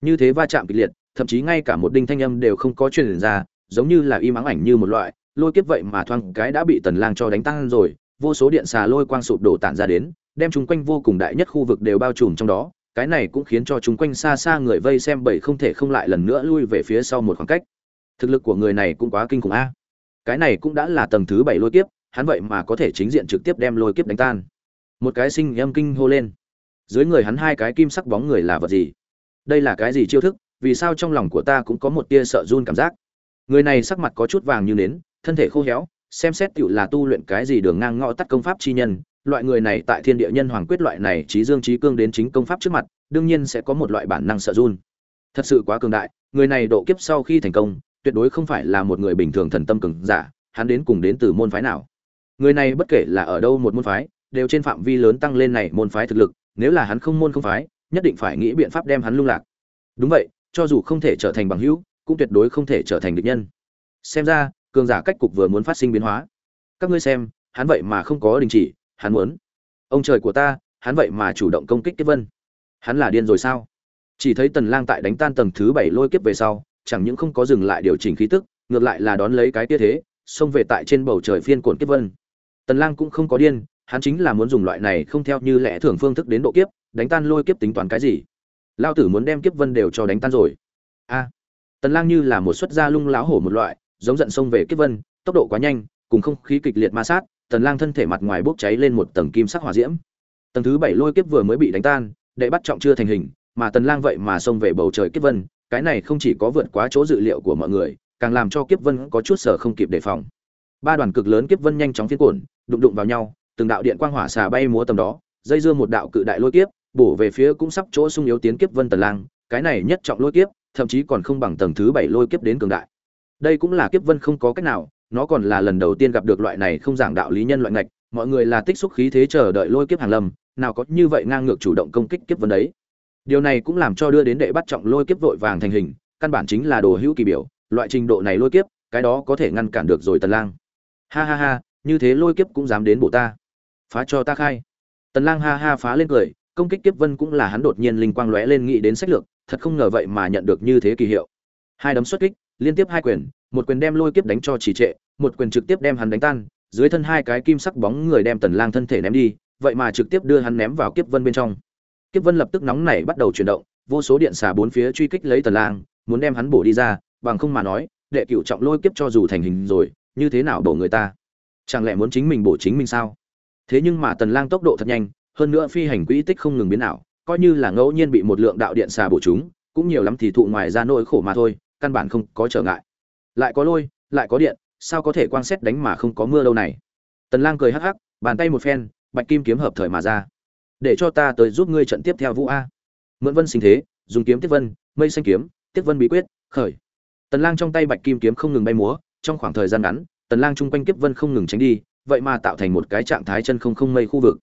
Như thế va chạm kịch liệt, thậm chí ngay cả một đinh thanh âm đều không có truyền ra, giống như là im ắng ảnh như một loại, lôi kiếp vậy mà thoang cái đã bị tần lang cho đánh tan rồi, vô số điện xà lôi quang sụp đổ tản ra đến, đem chúng quanh vô cùng đại nhất khu vực đều bao trùm trong đó cái này cũng khiến cho chúng quanh xa xa người vây xem bảy không thể không lại lần nữa lui về phía sau một khoảng cách. Thực lực của người này cũng quá kinh khủng a. Cái này cũng đã là tầng thứ bảy lôi kiếp, hắn vậy mà có thể chính diện trực tiếp đem lôi kiếp đánh tan. Một cái sinh âm kinh hô lên. Dưới người hắn hai cái kim sắc bóng người là vật gì? Đây là cái gì chiêu thức? Vì sao trong lòng của ta cũng có một tia sợ run cảm giác? Người này sắc mặt có chút vàng như nến, thân thể khô héo, xem xét tựu là tu luyện cái gì đường ngang ngõ tắt công pháp chi nhân loại người này tại thiên địa nhân hoàng quyết loại này trí dương trí cương đến chính công pháp trước mặt, đương nhiên sẽ có một loại bản năng sợ run. Thật sự quá cường đại, người này độ kiếp sau khi thành công, tuyệt đối không phải là một người bình thường thần tâm cường giả, hắn đến cùng đến từ môn phái nào? Người này bất kể là ở đâu một môn phái, đều trên phạm vi lớn tăng lên này môn phái thực lực, nếu là hắn không môn không phái, nhất định phải nghĩ biện pháp đem hắn lung lạc. Đúng vậy, cho dù không thể trở thành bằng hữu, cũng tuyệt đối không thể trở thành địch nhân. Xem ra, cường giả cách cục vừa muốn phát sinh biến hóa. Các ngươi xem, hắn vậy mà không có đình chỉ hắn muốn. Ông trời của ta, hắn vậy mà chủ động công kích kiếp vân. Hắn là điên rồi sao? Chỉ thấy tần lang tại đánh tan tầng thứ bảy lôi kiếp về sau, chẳng những không có dừng lại điều chỉnh khí tức, ngược lại là đón lấy cái kia thế, xông về tại trên bầu trời phiên cuộn kiếp vân. Tần lang cũng không có điên, hắn chính là muốn dùng loại này không theo như lẽ thường phương thức đến độ kiếp, đánh tan lôi kiếp tính toán cái gì? Lao tử muốn đem kiếp vân đều cho đánh tan rồi. A. Tần lang như là một xuất gia lung láo hổ một loại, giống giận xông về kiếp vân, tốc độ quá nhanh, cùng không khí kịch liệt ma sát tần lang thân thể mặt ngoài bốc cháy lên một tầng kim sắc hỏa diễm. Tầng thứ bảy lôi kiếp vừa mới bị đánh tan, đệ bắt trọng chưa thành hình, mà tần lang vậy mà xông về bầu trời kiếp vân, cái này không chỉ có vượt quá chỗ dự liệu của mọi người, càng làm cho kiếp vân có chút sở không kịp đề phòng. Ba đoàn cực lớn kiếp vân nhanh chóng phiến cuộn, đụng đụng vào nhau, từng đạo điện quang hỏa xà bay múa tầm đó, dây dưa một đạo cự đại lôi kiếp, bổ về phía cũng sắp chỗ sung yếu tiến kiếp vân tần lang, cái này nhất trọng lôi kiếp, thậm chí còn không bằng tầng thứ bảy lôi kiếp đến cường đại. Đây cũng là kiếp vân không có cách nào nó còn là lần đầu tiên gặp được loại này không giảng đạo lý nhân loại ngạch, mọi người là tích xúc khí thế chờ đợi lôi kiếp hàng lâm, nào có như vậy ngang ngược chủ động công kích kiếp vân đấy. Điều này cũng làm cho đưa đến đệ bắt trọng lôi kiếp vội vàng thành hình, căn bản chính là đồ hữu kỳ biểu, loại trình độ này lôi kiếp, cái đó có thể ngăn cản được rồi tần lang. Ha ha ha, như thế lôi kiếp cũng dám đến bộ ta. Phá cho ta khai. Tần lang ha ha phá lên cười, công kích kiếp vân cũng là hắn đột nhiên linh quang lóe lên nghĩ đến sách lược, thật không ngờ vậy mà nhận được như thế kỳ hiệu. Hai đấm xuất kích, liên tiếp hai quyền một quyền đem lôi kiếp đánh cho trì trệ, một quyền trực tiếp đem hắn đánh tan, dưới thân hai cái kim sắc bóng người đem tần lang thân thể ném đi, vậy mà trực tiếp đưa hắn ném vào kiếp vân bên trong. Kiếp vân lập tức nóng nảy bắt đầu chuyển động, vô số điện xà bốn phía truy kích lấy tần lang, muốn đem hắn bổ đi ra, bằng không mà nói, đệ cửu trọng lôi kiếp cho dù thành hình rồi, như thế nào bổ người ta? Chẳng lẽ muốn chính mình bổ chính mình sao? Thế nhưng mà tần lang tốc độ thật nhanh, hơn nữa phi hành quỹ tích không ngừng biến ảo, coi như là ngẫu nhiên bị một lượng đạo điện xà bổ chúng, cũng nhiều lắm thì thụ ngoài ra nỗi khổ mà thôi, căn bản không có trở ngại lại có lôi, lại có điện, sao có thể quang xét đánh mà không có mưa lâu này? Tần lang cười hắc hắc, bàn tay một phen, bạch kim kiếm hợp thời mà ra. Để cho ta tới giúp ngươi trận tiếp theo vũ a. Mượn vân sinh thế, dùng kiếm tiếp vân, mây xanh kiếm, tiếp vân bí quyết, khởi. Tần lang trong tay bạch kim kiếm không ngừng bay múa, trong khoảng thời gian ngắn, tần lang trung quanh kiếp vân không ngừng tránh đi, vậy mà tạo thành một cái trạng thái chân không không mây khu vực.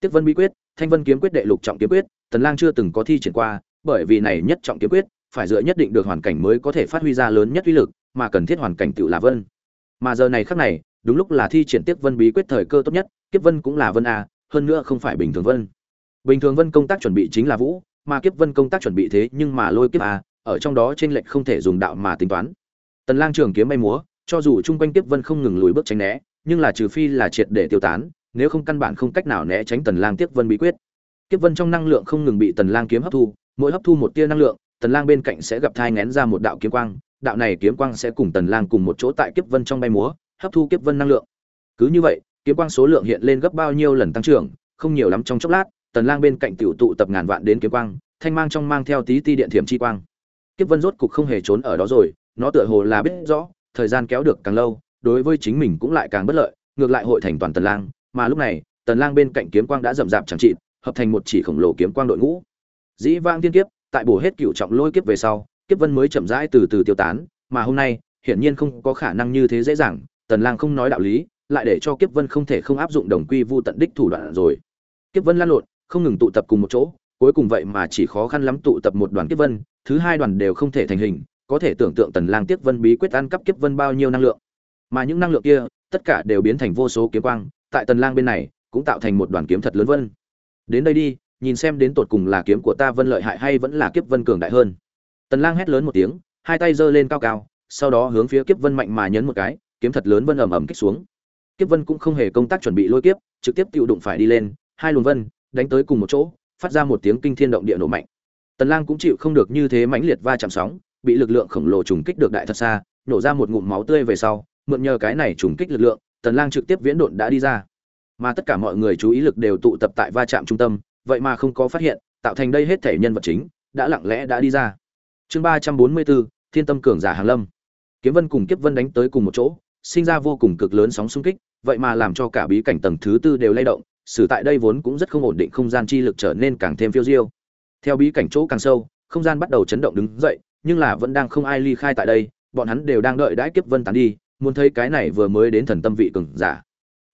Tiếp vân bí quyết, thanh vân kiếm quyết đệ lục trọng kiếm quyết, tần lang chưa từng có thi triển qua, bởi vì này nhất trọng kiếm quyết, phải dựa nhất định được hoàn cảnh mới có thể phát huy ra lớn nhất uy lực mà cần thiết hoàn cảnh tựu là vân. Mà giờ này khắc này, đúng lúc là thi triển tiếp vân bí quyết thời cơ tốt nhất, kiếp vân cũng là vân a, hơn nữa không phải bình thường vân. Bình thường vân công tác chuẩn bị chính là vũ, mà kiếp vân công tác chuẩn bị thế nhưng mà lôi kiếp a, ở trong đó trên lệnh không thể dùng đạo mà tính toán. Tần lang trường kiếm bay múa, cho dù chung quanh kiếp vân không ngừng lùi bước tránh né, nhưng là trừ phi là triệt để tiêu tán, nếu không căn bản không cách nào né tránh tần lang tiếp vân bí quyết. Kiếp vân trong năng lượng không ngừng bị tần lang kiếm hấp thu, mỗi hấp thu một tia năng lượng, tần lang bên cạnh sẽ gặp thai ngén ra một đạo kiếm quang đạo này kiếm quang sẽ cùng tần lang cùng một chỗ tại kiếp vân trong bay múa, hấp thu kiếp vân năng lượng. Cứ như vậy, kiếm quang số lượng hiện lên gấp bao nhiêu lần tăng trưởng, không nhiều lắm trong chốc lát, tần lang bên cạnh tiểu tụ tập ngàn vạn đến kiếm quang, thanh mang trong mang theo tí ti điện thiểm chi quang. Kiếp vân rốt cục không hề trốn ở đó rồi, nó tựa hồ là biết rõ, thời gian kéo được càng lâu, đối với chính mình cũng lại càng bất lợi, ngược lại hội thành toàn tần lang, mà lúc này, tần lang bên cạnh kiếm quang đã rậm rạp chẳng trị hợp thành một chỉ khổng lồ kiếm quang đội ngũ. Dĩ vang tiên kiếp, tại bổ hết cửu trọng lôi kiếp về sau kiếp vân mới chậm rãi từ từ tiêu tán, mà hôm nay, hiển nhiên không có khả năng như thế dễ dàng, tần lang không nói đạo lý, lại để cho kiếp vân không thể không áp dụng đồng quy vu tận đích thủ đoạn rồi. Kiếp vân lan lộn, không ngừng tụ tập cùng một chỗ, cuối cùng vậy mà chỉ khó khăn lắm tụ tập một đoàn kiếp vân, thứ hai đoàn đều không thể thành hình, có thể tưởng tượng tần lang tiếp vân bí quyết ăn cắp kiếp vân bao nhiêu năng lượng. Mà những năng lượng kia, tất cả đều biến thành vô số kiếm quang, tại tần lang bên này, cũng tạo thành một đoàn kiếm thật lớn vân. Đến đây đi, nhìn xem đến tột cùng là kiếm của ta vân lợi hại hay vẫn là kiếp vân cường đại hơn tần lang hét lớn một tiếng, hai tay giơ lên cao cao, sau đó hướng phía kiếp vân mạnh mà nhấn một cái, kiếm thật lớn vân ầm ầm kích xuống. Kiếp vân cũng không hề công tác chuẩn bị lôi kiếp, trực tiếp tiêu đụng phải đi lên, hai luồng vân, đánh tới cùng một chỗ, phát ra một tiếng kinh thiên động địa nổ mạnh. Tần lang cũng chịu không được như thế mãnh liệt va chạm sóng, bị lực lượng khổng lồ trùng kích được đại thật xa, nổ ra một ngụm máu tươi về sau, mượn nhờ cái này trùng kích lực lượng, tần lang trực tiếp viễn độn đã đi ra. Mà tất cả mọi người chú ý lực đều tụ tập tại va chạm trung tâm, vậy mà không có phát hiện, tạo thành đây hết thể nhân vật chính, đã lặng lẽ đã đi ra chương 344, thiên tâm cường giả hàng lâm. Kiếm vân cùng kiếp vân đánh tới cùng một chỗ sinh ra vô cùng cực lớn sóng xung kích vậy mà làm cho cả bí cảnh tầng thứ tư đều lay động xử tại đây vốn cũng rất không ổn định không gian chi lực trở nên càng thêm phiêu diêu. Theo bí cảnh chỗ càng sâu không gian bắt đầu chấn động đứng dậy nhưng là vẫn đang không ai ly khai tại đây bọn hắn đều đang đợi đãi kiếp vân tán đi muốn thấy cái này vừa mới đến thần tâm vị cường giả.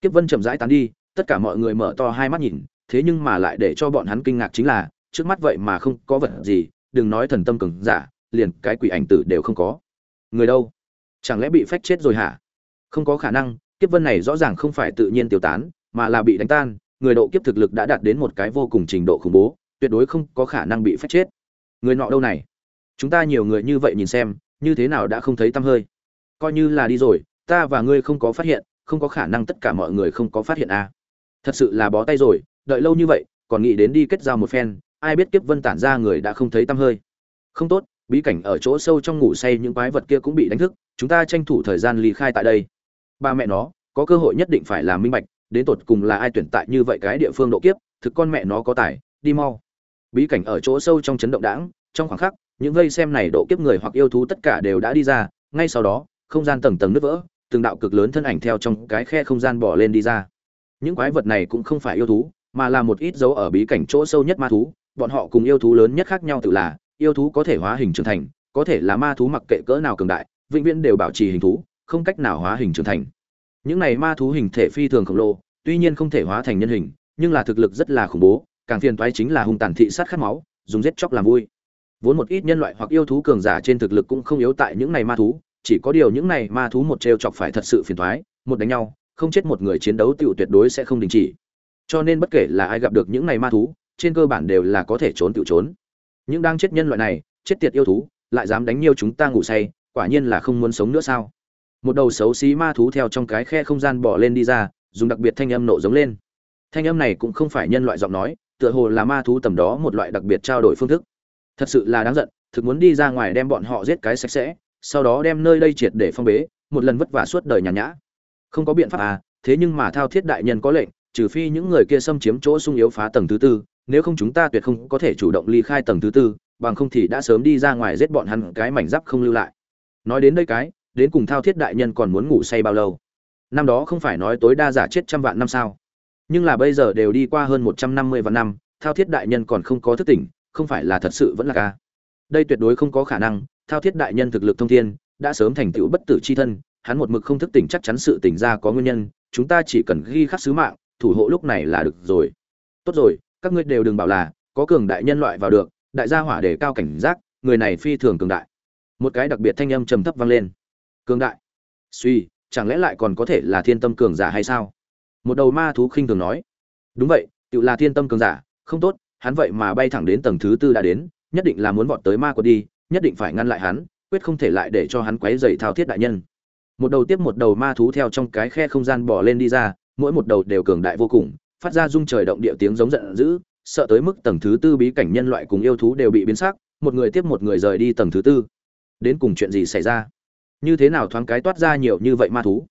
Kiếp vân chậm rãi tán đi tất cả mọi người mở to hai mắt nhìn thế nhưng mà lại để cho bọn hắn kinh ngạc chính là trước mắt vậy mà không có vật gì đừng nói thần tâm cường giả, liền cái quỷ ảnh tử đều không có. Người đâu? Chẳng lẽ bị phách chết rồi hả? Không có khả năng, kiếp vân này rõ ràng không phải tự nhiên tiêu tán, mà là bị đánh tan, người độ kiếp thực lực đã đạt đến một cái vô cùng trình độ khủng bố, tuyệt đối không có khả năng bị phách chết. Người nọ đâu này? Chúng ta nhiều người như vậy nhìn xem, như thế nào đã không thấy tăm hơi? Coi như là đi rồi, ta và ngươi không có phát hiện, không có khả năng tất cả mọi người không có phát hiện à. thật sự là bó tay rồi, đợi lâu như vậy, còn nghĩ đến đi kết giao một phen ai biết kiếp vân tản ra người đã không thấy tăm hơi. Không tốt, bí cảnh ở chỗ sâu trong ngủ say những quái vật kia cũng bị đánh thức, chúng ta tranh thủ thời gian ly khai tại đây. Ba mẹ nó, có cơ hội nhất định phải làm minh bạch, đến tột cùng là ai tuyển tại như vậy cái địa phương độ kiếp, thực con mẹ nó có tài, đi mau. Bí cảnh ở chỗ sâu trong chấn động đãng, trong khoảng khắc, những vây xem này độ kiếp người hoặc yêu thú tất cả đều đã đi ra, ngay sau đó, không gian tầng tầng nứt vỡ, từng đạo cực lớn thân ảnh theo trong cái khe không gian bỏ lên đi ra. Những quái vật này cũng không phải yêu thú, mà là một ít dấu ở bí cảnh chỗ sâu nhất ma thú bọn họ cùng yêu thú lớn nhất khác nhau tự là, yêu thú có thể hóa hình trưởng thành, có thể là ma thú mặc kệ cỡ nào cường đại, vĩnh viễn đều bảo trì hình thú, không cách nào hóa hình trưởng thành. Những này ma thú hình thể phi thường khổng lồ, tuy nhiên không thể hóa thành nhân hình, nhưng là thực lực rất là khủng bố, càng phiền toái chính là hung tàn thị sát khát máu, dùng giết chóc làm vui. Vốn một ít nhân loại hoặc yêu thú cường giả trên thực lực cũng không yếu tại những này ma thú, chỉ có điều những này ma thú một trêu chọc phải thật sự phiền toái, một đánh nhau, không chết một người chiến đấu tiểu tuyệt đối sẽ không đình chỉ. Cho nên bất kể là ai gặp được những này ma thú trên cơ bản đều là có thể trốn tiểu trốn. Những đang chết nhân loại này, chết tiệt yêu thú, lại dám đánh nhiều chúng ta ngủ say, quả nhiên là không muốn sống nữa sao? Một đầu xấu xí ma thú theo trong cái khe không gian bỏ lên đi ra, dùng đặc biệt thanh âm nộ giống lên. Thanh âm này cũng không phải nhân loại giọng nói, tựa hồ là ma thú tầm đó một loại đặc biệt trao đổi phương thức. Thật sự là đáng giận, thực muốn đi ra ngoài đem bọn họ giết cái sạch sẽ, sau đó đem nơi đây triệt để phong bế, một lần vất vả suốt đời nhàn nhã. Không có biện pháp à thế nhưng mà thao thiết đại nhân có lệnh, trừ phi những người kia xâm chiếm chỗ sung yếu phá tầng thứ tư nếu không chúng ta tuyệt không có thể chủ động ly khai tầng thứ tư, bằng không thì đã sớm đi ra ngoài giết bọn hắn cái mảnh giáp không lưu lại. Nói đến đây cái, đến cùng thao thiết đại nhân còn muốn ngủ say bao lâu? Năm đó không phải nói tối đa giả chết trăm vạn năm sao? Nhưng là bây giờ đều đi qua hơn một trăm năm mươi vạn năm, thao thiết đại nhân còn không có thức tỉnh, không phải là thật sự vẫn là ca. Đây tuyệt đối không có khả năng, thao thiết đại nhân thực lực thông thiên, đã sớm thành tựu bất tử c h i thân, hắn một mực không thức tỉnh chắc chắn sự tỉnh ra có nguyên nhân, chúng ta chỉ cần ghi khắc sứ mạng, thủ hộ lúc này là được rồi. Tốt rồi các ngươi đều đừng bảo là có cường đại nhân loại vào được, đại gia hỏa đề cao cảnh giác, người này phi thường cường đại. Một cái đặc biệt thanh âm trầm thấp vang lên. Cường đại? Suy, chẳng lẽ lại còn có thể là thiên tâm cường giả hay sao? Một đầu ma thú khinh thường nói. Đúng vậy, tự là thiên tâm cường giả, không tốt, hắn vậy mà bay thẳng đến tầng thứ tư đã đến, nhất định là muốn vọt tới ma quật đi, nhất định phải ngăn lại hắn, quyết không thể lại để cho hắn quấy dày thao thiết đại nhân. Một đầu tiếp một đầu ma thú theo trong cái khe không gian bỏ lên đi ra, mỗi một đầu đều cường đại vô cùng phát ra rung trời động địa tiếng giống giận dữ, sợ tới mức tầng thứ tư bí cảnh nhân loại cùng yêu thú đều bị biến sắc, một người tiếp một người rời đi tầng thứ tư. Đến cùng chuyện gì xảy ra? Như thế nào thoáng cái toát ra nhiều như vậy ma thú?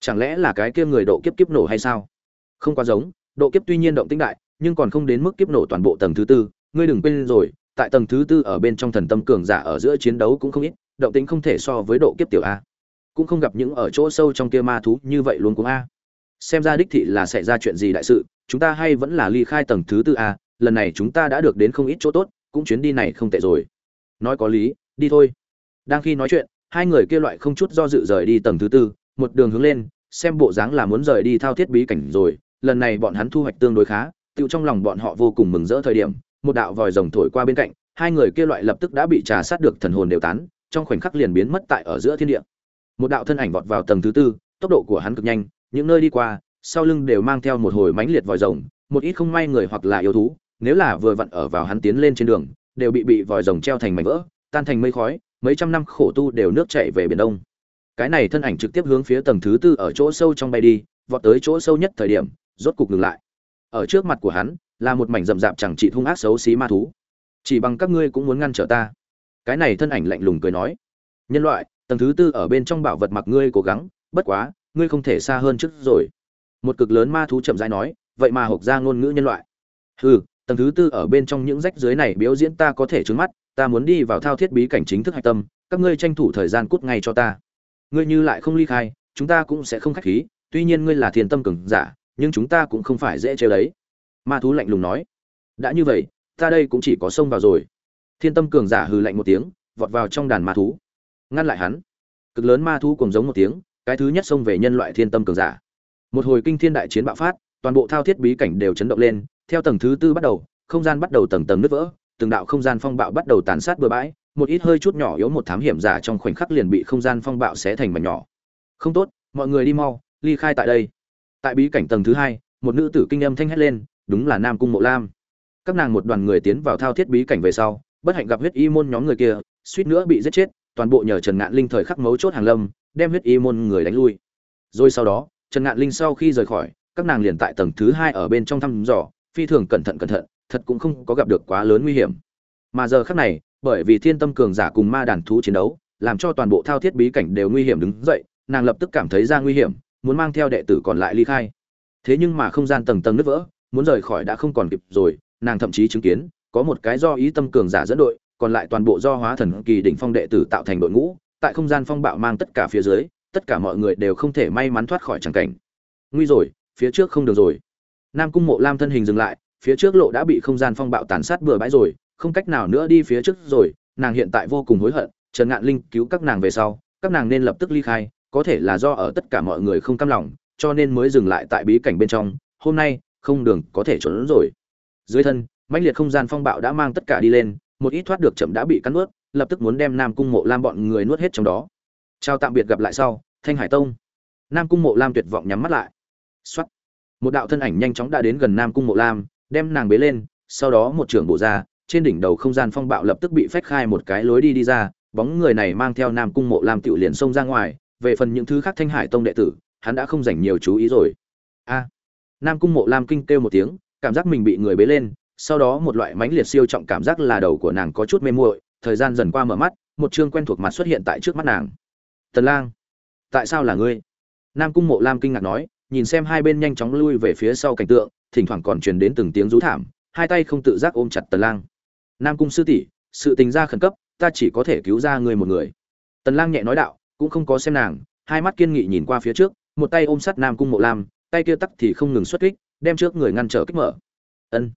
Chẳng lẽ là cái kia người độ kiếp kiếp nổ hay sao? Không quá giống, độ kiếp tuy nhiên động tĩnh đại, nhưng còn không đến mức kiếp nổ toàn bộ tầng thứ tư. Ngươi đừng quên rồi, tại tầng thứ tư ở bên trong thần tâm cường giả ở giữa chiến đấu cũng không ít, động tĩnh không thể so với độ kiếp tiểu a. Cũng không gặp những ở chỗ sâu trong kia ma thú như vậy luôn cũng a xem ra đích thị là xảy ra chuyện gì đại sự, chúng ta hay vẫn là ly khai tầng thứ tư a, lần này chúng ta đã được đến không ít chỗ tốt, cũng chuyến đi này không tệ rồi. Nói có lý, đi thôi. Đang khi nói chuyện, hai người kia loại không chút do dự rời đi tầng thứ tư, một đường hướng lên, xem bộ dáng là muốn rời đi thao thiết bí cảnh rồi, lần này bọn hắn thu hoạch tương đối khá, tựu trong lòng bọn họ vô cùng mừng rỡ thời điểm, một đạo vòi rồng thổi qua bên cạnh, hai người kia loại lập tức đã bị trà sát được thần hồn đều tán, trong khoảnh khắc liền biến mất tại ở giữa thiên địa. Một đạo thân ảnh vọt vào tầng thứ tư, tốc độ của hắn cực nhanh những nơi đi qua, sau lưng đều mang theo một hồi mãnh liệt vòi rồng, một ít không may người hoặc là yêu thú, nếu là vừa vặn ở vào hắn tiến lên trên đường, đều bị bị vòi rồng treo thành mảnh vỡ, tan thành mây khói, mấy trăm năm khổ tu đều nước chảy về biển đông. Cái này thân ảnh trực tiếp hướng phía tầng thứ tư ở chỗ sâu trong bay đi, vọt tới chỗ sâu nhất thời điểm, rốt cục ngừng lại. Ở trước mặt của hắn, là một mảnh rậm rạp chẳng trị hung ác xấu xí ma thú. Chỉ bằng các ngươi cũng muốn ngăn trở ta. Cái này thân ảnh lạnh lùng cười nói. Nhân loại, tầng thứ tư ở bên trong bảo vật mặc ngươi cố gắng, bất quá ngươi không thể xa hơn trước rồi. Một cực lớn ma thú chậm rãi nói, vậy mà hộc ra ngôn ngữ nhân loại. Hừ, tầng thứ tư ở bên trong những rách dưới này biểu diễn ta có thể trứng mắt, ta muốn đi vào thao thiết bí cảnh chính thức hạch tâm, các ngươi tranh thủ thời gian cút ngay cho ta. Ngươi như lại không ly khai, chúng ta cũng sẽ không khách khí, tuy nhiên ngươi là thiền tâm cường giả, nhưng chúng ta cũng không phải dễ chơi đấy. Ma thú lạnh lùng nói. Đã như vậy, ta đây cũng chỉ có xông vào rồi. Thiên tâm cường giả hừ lạnh một tiếng, vọt vào trong đàn ma thú. Ngăn lại hắn. Cực lớn ma thú cùng giống một tiếng cái thứ nhất xông về nhân loại thiên tâm cường giả. Một hồi kinh thiên đại chiến bạo phát, toàn bộ thao thiết bí cảnh đều chấn động lên, theo tầng thứ tư bắt đầu, không gian bắt đầu tầng tầng nứt vỡ, từng đạo không gian phong bạo bắt đầu tàn sát bừa bãi, một ít hơi chút nhỏ yếu một thám hiểm giả trong khoảnh khắc liền bị không gian phong bạo xé thành mảnh nhỏ. Không tốt, mọi người đi mau, ly khai tại đây. Tại bí cảnh tầng thứ hai, một nữ tử kinh âm thanh hét lên, đúng là nam cung mộ lam. Các nàng một đoàn người tiến vào thao thiết bí cảnh về sau, bất hạnh gặp huyết y môn nhóm người kia, suýt nữa bị giết chết, toàn bộ nhờ trần ngạn linh thời khắc mấu chốt hàng lâm đem huyết y môn người đánh lui. Rồi sau đó, trần ngạn linh sau khi rời khỏi, các nàng liền tại tầng thứ hai ở bên trong thăm dò, phi thường cẩn thận cẩn thận, thật cũng không có gặp được quá lớn nguy hiểm. Mà giờ khắc này, bởi vì thiên tâm cường giả cùng ma đàn thú chiến đấu, làm cho toàn bộ thao thiết bí cảnh đều nguy hiểm đứng dậy, nàng lập tức cảm thấy ra nguy hiểm, muốn mang theo đệ tử còn lại ly khai. Thế nhưng mà không gian tầng tầng nứt vỡ, muốn rời khỏi đã không còn kịp rồi, nàng thậm chí chứng kiến, có một cái do ý tâm cường giả dẫn đội, còn lại toàn bộ do hóa thần kỳ đỉnh phong đệ tử tạo thành đội ngũ tại không gian phong bạo mang tất cả phía dưới, tất cả mọi người đều không thể may mắn thoát khỏi tràng cảnh. Nguy rồi, phía trước không được rồi. Nam cung mộ lam thân hình dừng lại, phía trước lộ đã bị không gian phong bạo tàn sát bừa bãi rồi, không cách nào nữa đi phía trước rồi, nàng hiện tại vô cùng hối hận, trần ngạn linh cứu các nàng về sau, các nàng nên lập tức ly khai, có thể là do ở tất cả mọi người không cam lòng, cho nên mới dừng lại tại bí cảnh bên trong, hôm nay, không đường có thể trốn rồi. Dưới thân, mãnh liệt không gian phong bạo đã mang tất cả đi lên, một ít thoát được chậm đã bị cắn nuốt lập tức muốn đem nam cung mộ lam bọn người nuốt hết trong đó. Chào tạm biệt gặp lại sau, thanh hải tông. Nam cung mộ lam tuyệt vọng nhắm mắt lại. Soát. một đạo thân ảnh nhanh chóng đã đến gần nam cung mộ lam, đem nàng bế lên, sau đó một trường bộ ra, trên đỉnh đầu không gian phong bạo lập tức bị phách khai một cái lối đi đi ra, bóng người này mang theo nam cung mộ lam tiểu liền xông ra ngoài, về phần những thứ khác thanh hải tông đệ tử, hắn đã không dành nhiều chú ý rồi. A. Nam cung mộ lam kinh kêu một tiếng, cảm giác mình bị người bế lên, sau đó một loại mãnh liệt siêu trọng cảm giác là đầu của nàng có chút mê muội thời gian dần qua mở mắt, một chương quen thuộc mặt xuất hiện tại trước mắt nàng. Tần lang, tại sao là ngươi? Nam cung mộ lam kinh ngạc nói, nhìn xem hai bên nhanh chóng lui về phía sau cảnh tượng, thỉnh thoảng còn truyền đến từng tiếng rú thảm, hai tay không tự giác ôm chặt tần lang. Nam cung sư tỷ, sự tình ra khẩn cấp, ta chỉ có thể cứu ra người một người. Tần lang nhẹ nói đạo, cũng không có xem nàng, hai mắt kiên nghị nhìn qua phía trước, một tay ôm sát nam cung mộ lam, tay kia tắc thì không ngừng xuất kích, đem trước người ngăn trở kích mở. Ân.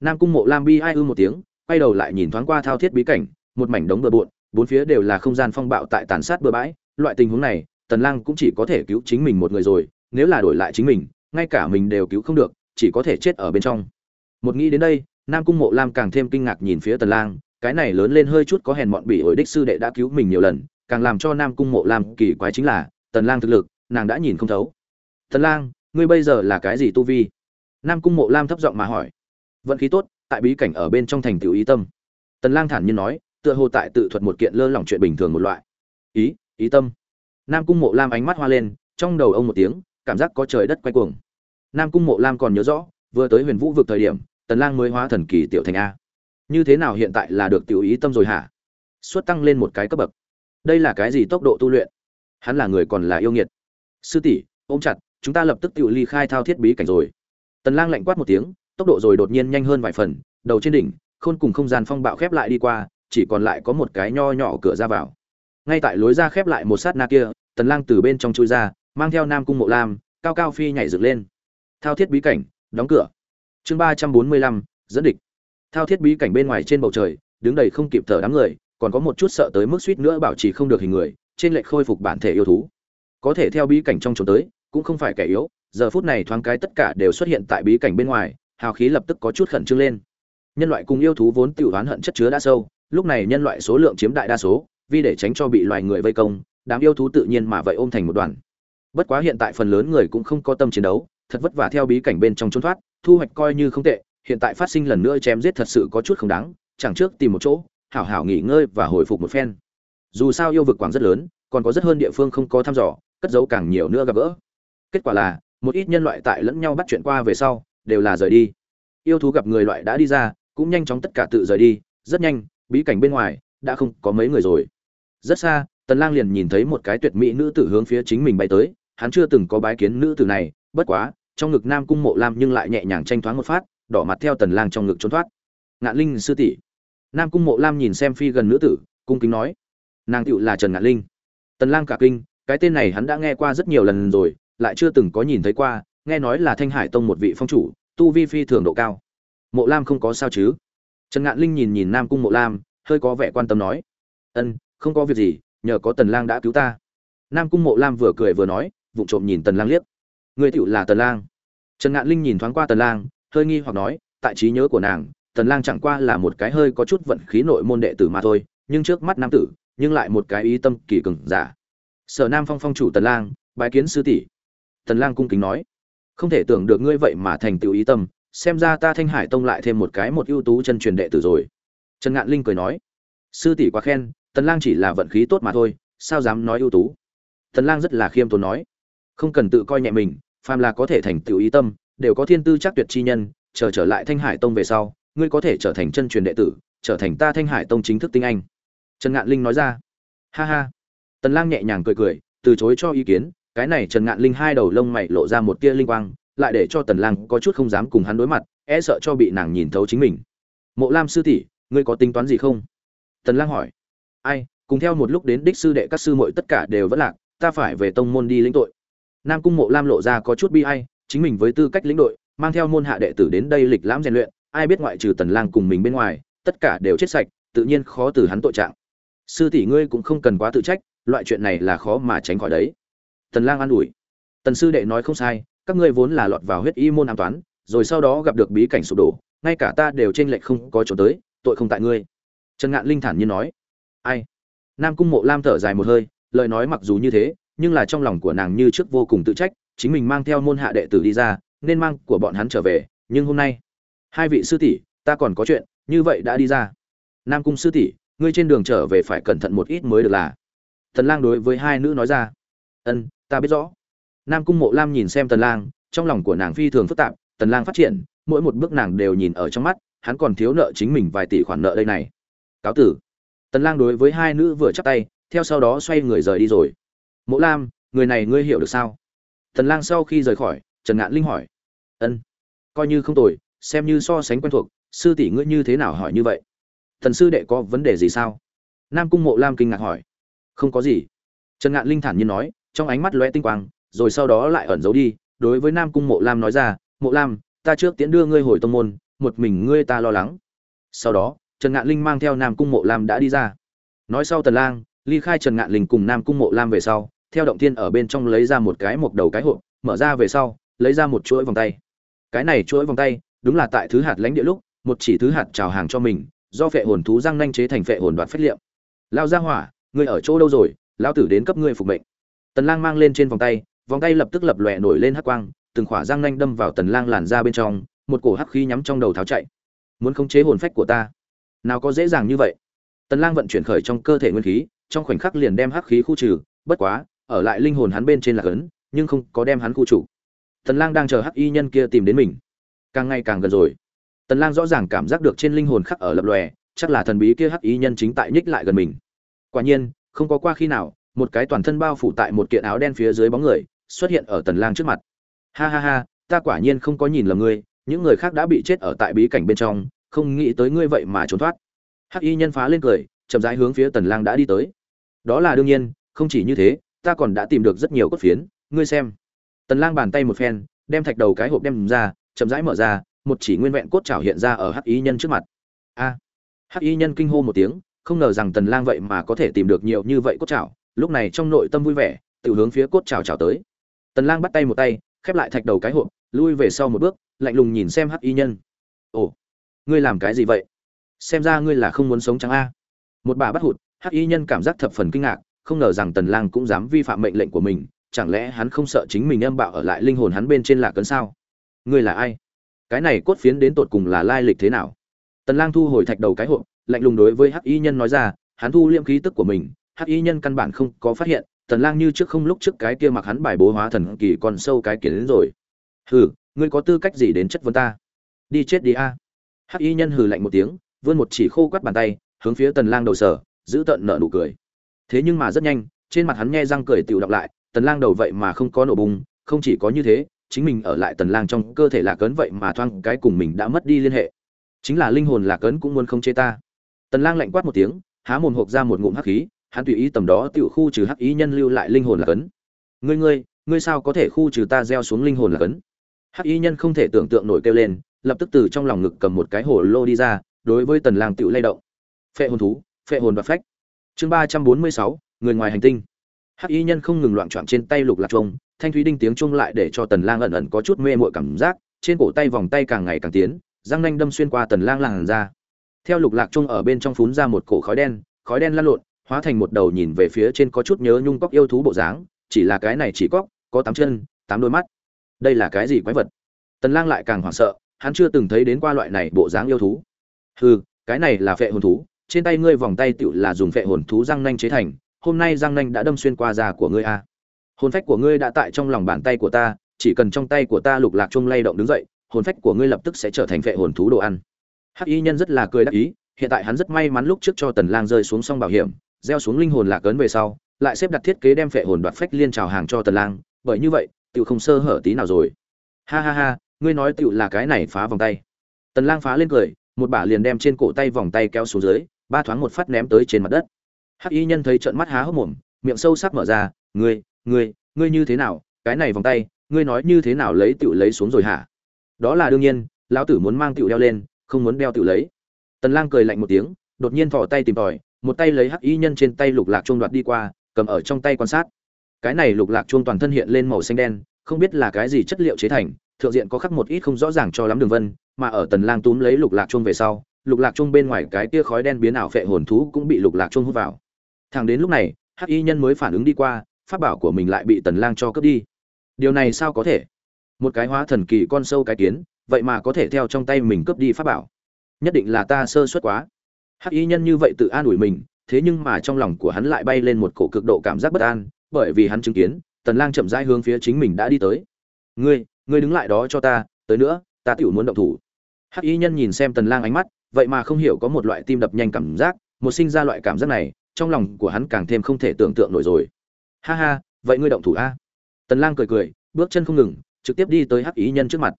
Nam cung mộ lam bi ai ư một tiếng, quay đầu lại nhìn thoáng qua thao thiết bí cảnh một mảnh đống bừa bộn, bốn phía đều là không gian phong bạo tại tàn sát bừa bãi. Loại tình huống này, tần lang cũng chỉ có thể cứu chính mình một người rồi, nếu là đổi lại chính mình, ngay cả mình đều cứu không được, chỉ có thể chết ở bên trong. Một nghĩ đến đây, nam cung mộ lam càng thêm kinh ngạc nhìn phía tần lang, cái này lớn lên hơi chút có hèn mọn bị ổi đích sư đệ đã cứu mình nhiều lần, càng làm cho nam cung mộ lam kỳ quái chính là, tần lang thực lực, nàng đã nhìn không thấu. Tần lang, ngươi bây giờ là cái gì tu vi? Nam cung mộ lam thấp giọng mà hỏi. Vận khí tốt, tại bí cảnh ở bên trong thành tiểu ý tâm. Tần lang thản nhiên nói tựa hồ tại tự thuật một kiện lơ lỏng chuyện bình thường một loại. Ý ý tâm. Nam cung mộ lam ánh mắt hoa lên, trong đầu ông một tiếng, cảm giác có trời đất quay cuồng. Nam cung mộ lam còn nhớ rõ, vừa tới huyền vũ vực thời điểm, tần lang mới hóa thần kỳ tiểu thành a. Như thế nào hiện tại là được tiểu ý tâm rồi hả? Suốt tăng lên một cái cấp bậc. Đây là cái gì tốc độ tu luyện? Hắn là người còn là yêu nghiệt. Sư tỷ, ôm chặt, chúng ta lập tức tiểu ly khai thao thiết bí cảnh rồi. Tần lang lạnh quát một tiếng, tốc độ rồi đột nhiên nhanh hơn vài phần, đầu trên đỉnh, khôn cùng không gian phong bạo khép lại đi qua chỉ còn lại có một cái nho nhỏ cửa ra vào. Ngay tại lối ra khép lại một sát na kia tần lang từ bên trong chui ra mang theo nam cung mộ lam cao cao phi nhảy dựng lên. Thao thiết bí cảnh đóng cửa. Chương 345, dẫn địch. Thao thiết bí cảnh bên ngoài trên bầu trời đứng đầy không kịp thở đám người còn có một chút sợ tới mức suýt nữa bảo trì không được hình người trên lệch khôi phục bản thể yêu thú. Có thể theo bí cảnh trong trốn tới cũng không phải kẻ yếu giờ phút này thoáng cái tất cả đều xuất hiện tại bí cảnh bên ngoài hào khí lập tức có chút khẩn trương lên. Nhân loại cùng yêu thú vốn tiểu đoán hận chất chứa đã sâu lúc này nhân loại số lượng chiếm đại đa số, vì để tránh cho bị loài người vây công, đám yêu thú tự nhiên mà vậy ôm thành một đoàn. Bất quá hiện tại phần lớn người cũng không có tâm chiến đấu, thật vất vả theo bí cảnh bên trong trốn thoát, thu hoạch coi như không tệ, hiện tại phát sinh lần nữa chém giết thật sự có chút không đáng, chẳng trước tìm một chỗ, hảo hảo nghỉ ngơi và hồi phục một phen. Dù sao yêu vực quảng rất lớn, còn có rất hơn địa phương không có thăm dò, cất giấu càng nhiều nữa gặp gỡ. Kết quả là, một ít nhân loại tại lẫn nhau bắt chuyện qua về sau, đều là rời đi. Yêu thú gặp người loại đã đi ra, cũng nhanh chóng tất cả tự rời đi, rất nhanh bí cảnh bên ngoài, đã không có mấy người rồi. Rất xa, tần lang liền nhìn thấy một cái tuyệt mỹ nữ tử hướng phía chính mình bay tới. Hắn chưa từng có bái kiến nữ tử này, bất quá, trong ngực nam cung mộ lam nhưng lại nhẹ nhàng tranh thoáng một phát, đỏ mặt theo tần lang trong ngực trốn thoát. Ngạn linh sư tỷ. Nam cung mộ lam nhìn xem phi gần nữ tử, cung kính nói, nàng tựu là trần ngạn linh. Tần lang cả kinh, cái tên này hắn đã nghe qua rất nhiều lần rồi, lại chưa từng có nhìn thấy qua, nghe nói là thanh hải tông một vị phong chủ, tu vi phi thường độ cao. Mộ lam không có sao chứ? Trần ngạn linh nhìn nhìn nam cung mộ lam, hơi có vẻ quan tâm nói. Ân, không có việc gì, nhờ có tần lang đã cứu ta. Nam cung mộ lam vừa cười vừa nói, vụng trộm nhìn tần lang liếc. Người tựu là tần lang. Trần ngạn linh nhìn thoáng qua tần lang, hơi nghi hoặc nói, tại trí nhớ của nàng, tần lang chẳng qua là một cái hơi có chút vận khí nội môn đệ tử mà thôi, nhưng trước mắt nam tử, nhưng lại một cái ý tâm kỳ cường giả. Sở nam phong phong chủ tần lang, bái kiến sư tỷ. Tần lang cung kính nói, không thể tưởng được ngươi vậy mà thành tựu ý tâm xem ra ta thanh hải tông lại thêm một cái một ưu tú chân truyền đệ tử rồi. Trần ngạn linh cười nói, sư tỷ quá khen, tần lang chỉ là vận khí tốt mà thôi, sao dám nói ưu tú? Tần lang rất là khiêm tốn nói, không cần tự coi nhẹ mình, phàm là có thể thành tựu ý tâm, đều có thiên tư chắc tuyệt chi nhân, chờ trở lại thanh hải tông về sau, ngươi có thể trở thành chân truyền đệ tử, trở thành ta thanh hải tông chính thức tinh anh. Trần ngạn linh nói ra, ha ha. Tần lang nhẹ nhàng cười cười, từ chối cho ý kiến, cái này trần ngạn linh hai đầu lông mày lộ ra một tia linh quang lại để cho tần lang có chút không dám cùng hắn đối mặt e sợ cho bị nàng nhìn thấu chính mình. Mộ lam sư tỷ, ngươi có tính toán gì không? Tần lang hỏi. Ai, cùng theo một lúc đến đích sư đệ các sư muội tất cả đều vẫn lạc, ta phải về tông môn đi lĩnh tội. Nam cung mộ lam lộ ra có chút bi ai, chính mình với tư cách lĩnh đội, mang theo môn hạ đệ tử đến đây lịch lãm rèn luyện, ai biết ngoại trừ tần lang cùng mình bên ngoài, tất cả đều chết sạch, tự nhiên khó từ hắn tội trạng. Sư tỷ ngươi cũng không cần quá tự trách, loại chuyện này là khó mà tránh khỏi đấy. Tần lang an ủi. Tần sư đệ nói không sai các ngươi vốn là lọt vào huyết y môn an toán, rồi sau đó gặp được bí cảnh sụp đổ, ngay cả ta đều trên lệch không có chỗ tới, tội không tại ngươi. Trần ngạn linh thản nhiên nói. Ai? Nam cung mộ lam thở dài một hơi, lời nói mặc dù như thế, nhưng là trong lòng của nàng như trước vô cùng tự trách, chính mình mang theo môn hạ đệ tử đi ra, nên mang của bọn hắn trở về, nhưng hôm nay, hai vị sư tỷ, ta còn có chuyện, như vậy đã đi ra. Nam cung sư tỷ, ngươi trên đường trở về phải cẩn thận một ít mới được là. Thần lang đối với hai nữ nói ra. Ân, ta biết rõ nam cung mộ lam nhìn xem tần lang, trong lòng của nàng phi thường phức tạp, tần lang phát triển, mỗi một bước nàng đều nhìn ở trong mắt, hắn còn thiếu nợ chính mình vài tỷ khoản nợ đây này. Cáo tử. Tần lang đối với hai nữ vừa chắp tay, theo sau đó xoay người rời đi rồi. Mộ lam, người này ngươi hiểu được sao? Tần lang sau khi rời khỏi, trần ngạn linh hỏi. Ân. Coi như không tồi, xem như so sánh quen thuộc, sư tỷ ngươi như thế nào hỏi như vậy? Thần sư đệ có vấn đề gì sao? Nam cung mộ lam kinh ngạc hỏi. Không có gì. Trần ngạn linh thản nhiên nói, trong ánh mắt lóe tinh quang rồi sau đó lại ẩn giấu đi, đối với nam cung mộ lam nói ra, mộ lam, ta trước tiễn đưa ngươi hồi tông môn, một mình ngươi ta lo lắng. Sau đó, trần ngạn linh mang theo nam cung mộ lam đã đi ra. Nói sau tần lang, ly khai trần ngạn linh cùng nam cung mộ lam về sau, theo động thiên ở bên trong lấy ra một cái một đầu cái hộp, mở ra về sau, lấy ra một chuỗi vòng tay. Cái này chuỗi vòng tay, đúng là tại thứ hạt lãnh địa lúc, một chỉ thứ hạt chào hàng cho mình, do phệ hồn thú răng nhanh chế thành phệ hồn đoạt phách liệu. Lao ra hỏa, ngươi ở chỗ đâu rồi? Lao tử đến cấp ngươi phục mệnh. Tần lang mang lên trên vòng tay vòng tay lập tức lập lòe nổi lên hắc quang từng khỏa răng nanh đâm vào tần lang làn ra bên trong một cổ hắc khí nhắm trong đầu tháo chạy. Muốn khống chế hồn phách của ta? Nào có dễ dàng như vậy. Tần lang vận chuyển khởi trong cơ thể nguyên khí trong khoảnh khắc liền đem hắc khí khu trừ bất quá ở lại linh hồn hắn bên trên là ấn, nhưng không có đem hắn khu chủ tần lang đang chờ hắc y nhân kia tìm đến mình. Càng ngày càng gần rồi. Tần lang rõ ràng cảm giác được trên linh hồn khắc ở lập lòe chắc là thần bí kia hắc y nhân chính tại nhích lại gần mình. Quả nhiên không có qua khi nào một cái toàn thân bao phủ tại một kiện áo đen phía dưới bóng người xuất hiện ở tần lang trước mặt. Ha ha ha, ta quả nhiên không có nhìn lầm ngươi, những người khác đã bị chết ở tại bí cảnh bên trong, không nghĩ tới ngươi vậy mà trốn thoát. Hắc y nhân phá lên cười, chậm rãi hướng phía tần lang đã đi tới. Đó là đương nhiên, không chỉ như thế, ta còn đã tìm được rất nhiều cốt phiến, ngươi xem. Tần lang bàn tay một phen, đem thạch đầu cái hộp đem ra, chậm rãi mở ra, một chỉ nguyên vẹn cốt chảo hiện ra ở hắc y nhân trước mặt. A! Hắc y nhân kinh hô một tiếng, không ngờ rằng tần lang vậy mà có thể tìm được nhiều như vậy cốt chảo, lúc này trong nội tâm vui vẻ, tự hướng phía cốt chảo chảo tới tần lang bắt tay một tay, khép lại thạch đầu cái hộp, lui về sau một bước, lạnh lùng nhìn xem hắc y nhân. Ồ, ngươi làm cái gì vậy? Xem ra ngươi là không muốn sống trắng a. Một bà bắt hụt, hắc y nhân cảm giác thập phần kinh ngạc, không ngờ rằng tần lang cũng dám vi phạm mệnh lệnh của mình, chẳng lẽ hắn không sợ chính mình âm bạo ở lại linh hồn hắn bên trên là cấn sao? Ngươi là ai? Cái này cốt phiến đến tột cùng là lai lịch thế nào? Tần lang thu hồi thạch đầu cái hộp, lạnh lùng đối với hắc y nhân nói ra, hắn thu liệm khí tức của mình, hắc y nhân căn bản không có phát hiện tần lang như trước không lúc trước cái kia mặc hắn bài bố hóa thần kỳ còn sâu cái kiến đến rồi. Hừ, ngươi có tư cách gì đến chất vấn ta? Đi chết đi a. Hắc y nhân hừ lạnh một tiếng, vươn một chỉ khô quắt bàn tay, hướng phía tần lang đầu sở giữ tận nợ nụ cười. Thế nhưng mà rất nhanh, trên mặt hắn nghe răng cười tiểu đọc lại, tần lang đầu vậy mà không có nổ bùng, không chỉ có như thế, chính mình ở lại tần lang trong cơ thể là cấn vậy mà thoang cái cùng mình đã mất đi liên hệ. Chính là linh hồn là cấn cũng muốn không chế ta. Tần lang lạnh quát một tiếng, há mồm hộc ra một ngụm hắc khí hắn tùy ý tầm đó tiểu khu trừ hắc ý nhân lưu lại linh hồn là cấn. Ngươi ngươi ngươi sao có thể khu trừ ta gieo xuống linh hồn là cấn? Hắc y nhân không thể tưởng tượng nổi kêu lên, lập tức từ trong lòng ngực cầm một cái hồ lô đi ra, đối với tần lang tiểu lay động. Phệ hồn thú, phệ hồn và phách. Chương ba trăm bốn mươi sáu, người ngoài hành tinh. Hắc y nhân không ngừng loạn choạng trên tay lục lạc trung thanh thúy đinh tiếng chuông lại để cho tần lang ẩn ẩn có chút mê muội cảm giác, trên cổ tay vòng tay càng ngày càng tiến, răng nanh đâm xuyên qua tần lang làn ra theo lục lạc trung ở bên trong phún ra một cổ khói đen khói đen lăn lộn hóa thành một đầu nhìn về phía trên có chút nhớ nhung cóc yêu thú bộ dáng, chỉ là cái này chỉ cóc, có tám chân, tám đôi mắt. Đây là cái gì quái vật? Tần lang lại càng hoảng sợ, hắn chưa từng thấy đến qua loại này bộ dáng yêu thú. Hừ, cái này là phệ hồn thú, trên tay ngươi vòng tay tựu là dùng phệ hồn thú răng nanh chế thành, hôm nay răng nanh đã đâm xuyên qua da của ngươi a. À. hồn phách của ngươi đã tại trong lòng bàn tay của ta, chỉ cần trong tay của ta lục lạc chung lay động đứng dậy, hồn phách của ngươi lập tức sẽ trở thành phệ hồn thú đồ ăn. Hắc y nhân rất là cười đắc ý, hiện tại hắn rất may mắn lúc trước cho tần lang rơi xuống sông bảo hiểm gieo xuống linh hồn lạc ấn về sau, lại xếp đặt thiết kế đem phệ hồn đoạt phách liên trào hàng cho tần lang, bởi như vậy, tiểu không sơ hở tí nào rồi. Ha ha ha, ngươi nói tiểu là cái này phá vòng tay. Tần lang phá lên cười, một bả liền đem trên cổ tay vòng tay kéo xuống dưới, ba thoáng một phát ném tới trên mặt đất. Hắc y nhân thấy trợn mắt há hốc mồm, miệng sâu sắc mở ra, ngươi ngươi ngươi như thế nào? Cái này vòng tay, ngươi nói như thế nào lấy tiểu lấy xuống rồi hả? Đó là đương nhiên, lão tử muốn mang tiểu đeo lên, không muốn đeo tiểu lấy. Tần lang cười lạnh một tiếng, đột nhiên thò tay tìm tòi một tay lấy hắc y nhân trên tay lục lạc chuông đoạt đi qua, cầm ở trong tay quan sát. Cái này lục lạc chuông toàn thân hiện lên màu xanh đen, không biết là cái gì chất liệu chế thành, thượng diện có khắc một ít không rõ ràng cho lắm đường vân, mà ở tần lang túm lấy lục lạc chuông về sau, lục lạc chuông bên ngoài cái kia khói đen biến ảo phệ hồn thú cũng bị lục lạc chuông hút vào. Thằng đến lúc này, hắc y nhân mới phản ứng đi qua, pháp bảo của mình lại bị tần lang cho cướp đi. Điều này sao có thể? Một cái hóa thần kỳ con sâu cái kiến, vậy mà có thể theo trong tay mình cướp đi pháp bảo. Nhất định là ta sơ suất quá hắc y nhân như vậy tự an ủi mình, thế nhưng mà trong lòng của hắn lại bay lên một cổ cực độ cảm giác bất an, bởi vì hắn chứng kiến, tần lang chậm rãi hướng phía chính mình đã đi tới. Ngươi ngươi đứng lại đó cho ta, tới nữa, ta tiểu muốn động thủ. Hắc y nhân nhìn xem tần lang ánh mắt, vậy mà không hiểu có một loại tim đập nhanh cảm giác, một sinh ra loại cảm giác này, trong lòng của hắn càng thêm không thể tưởng tượng nổi rồi. Ha ha, vậy ngươi động thủ a? Tần lang cười cười, bước chân không ngừng, trực tiếp đi tới hắc y nhân trước mặt.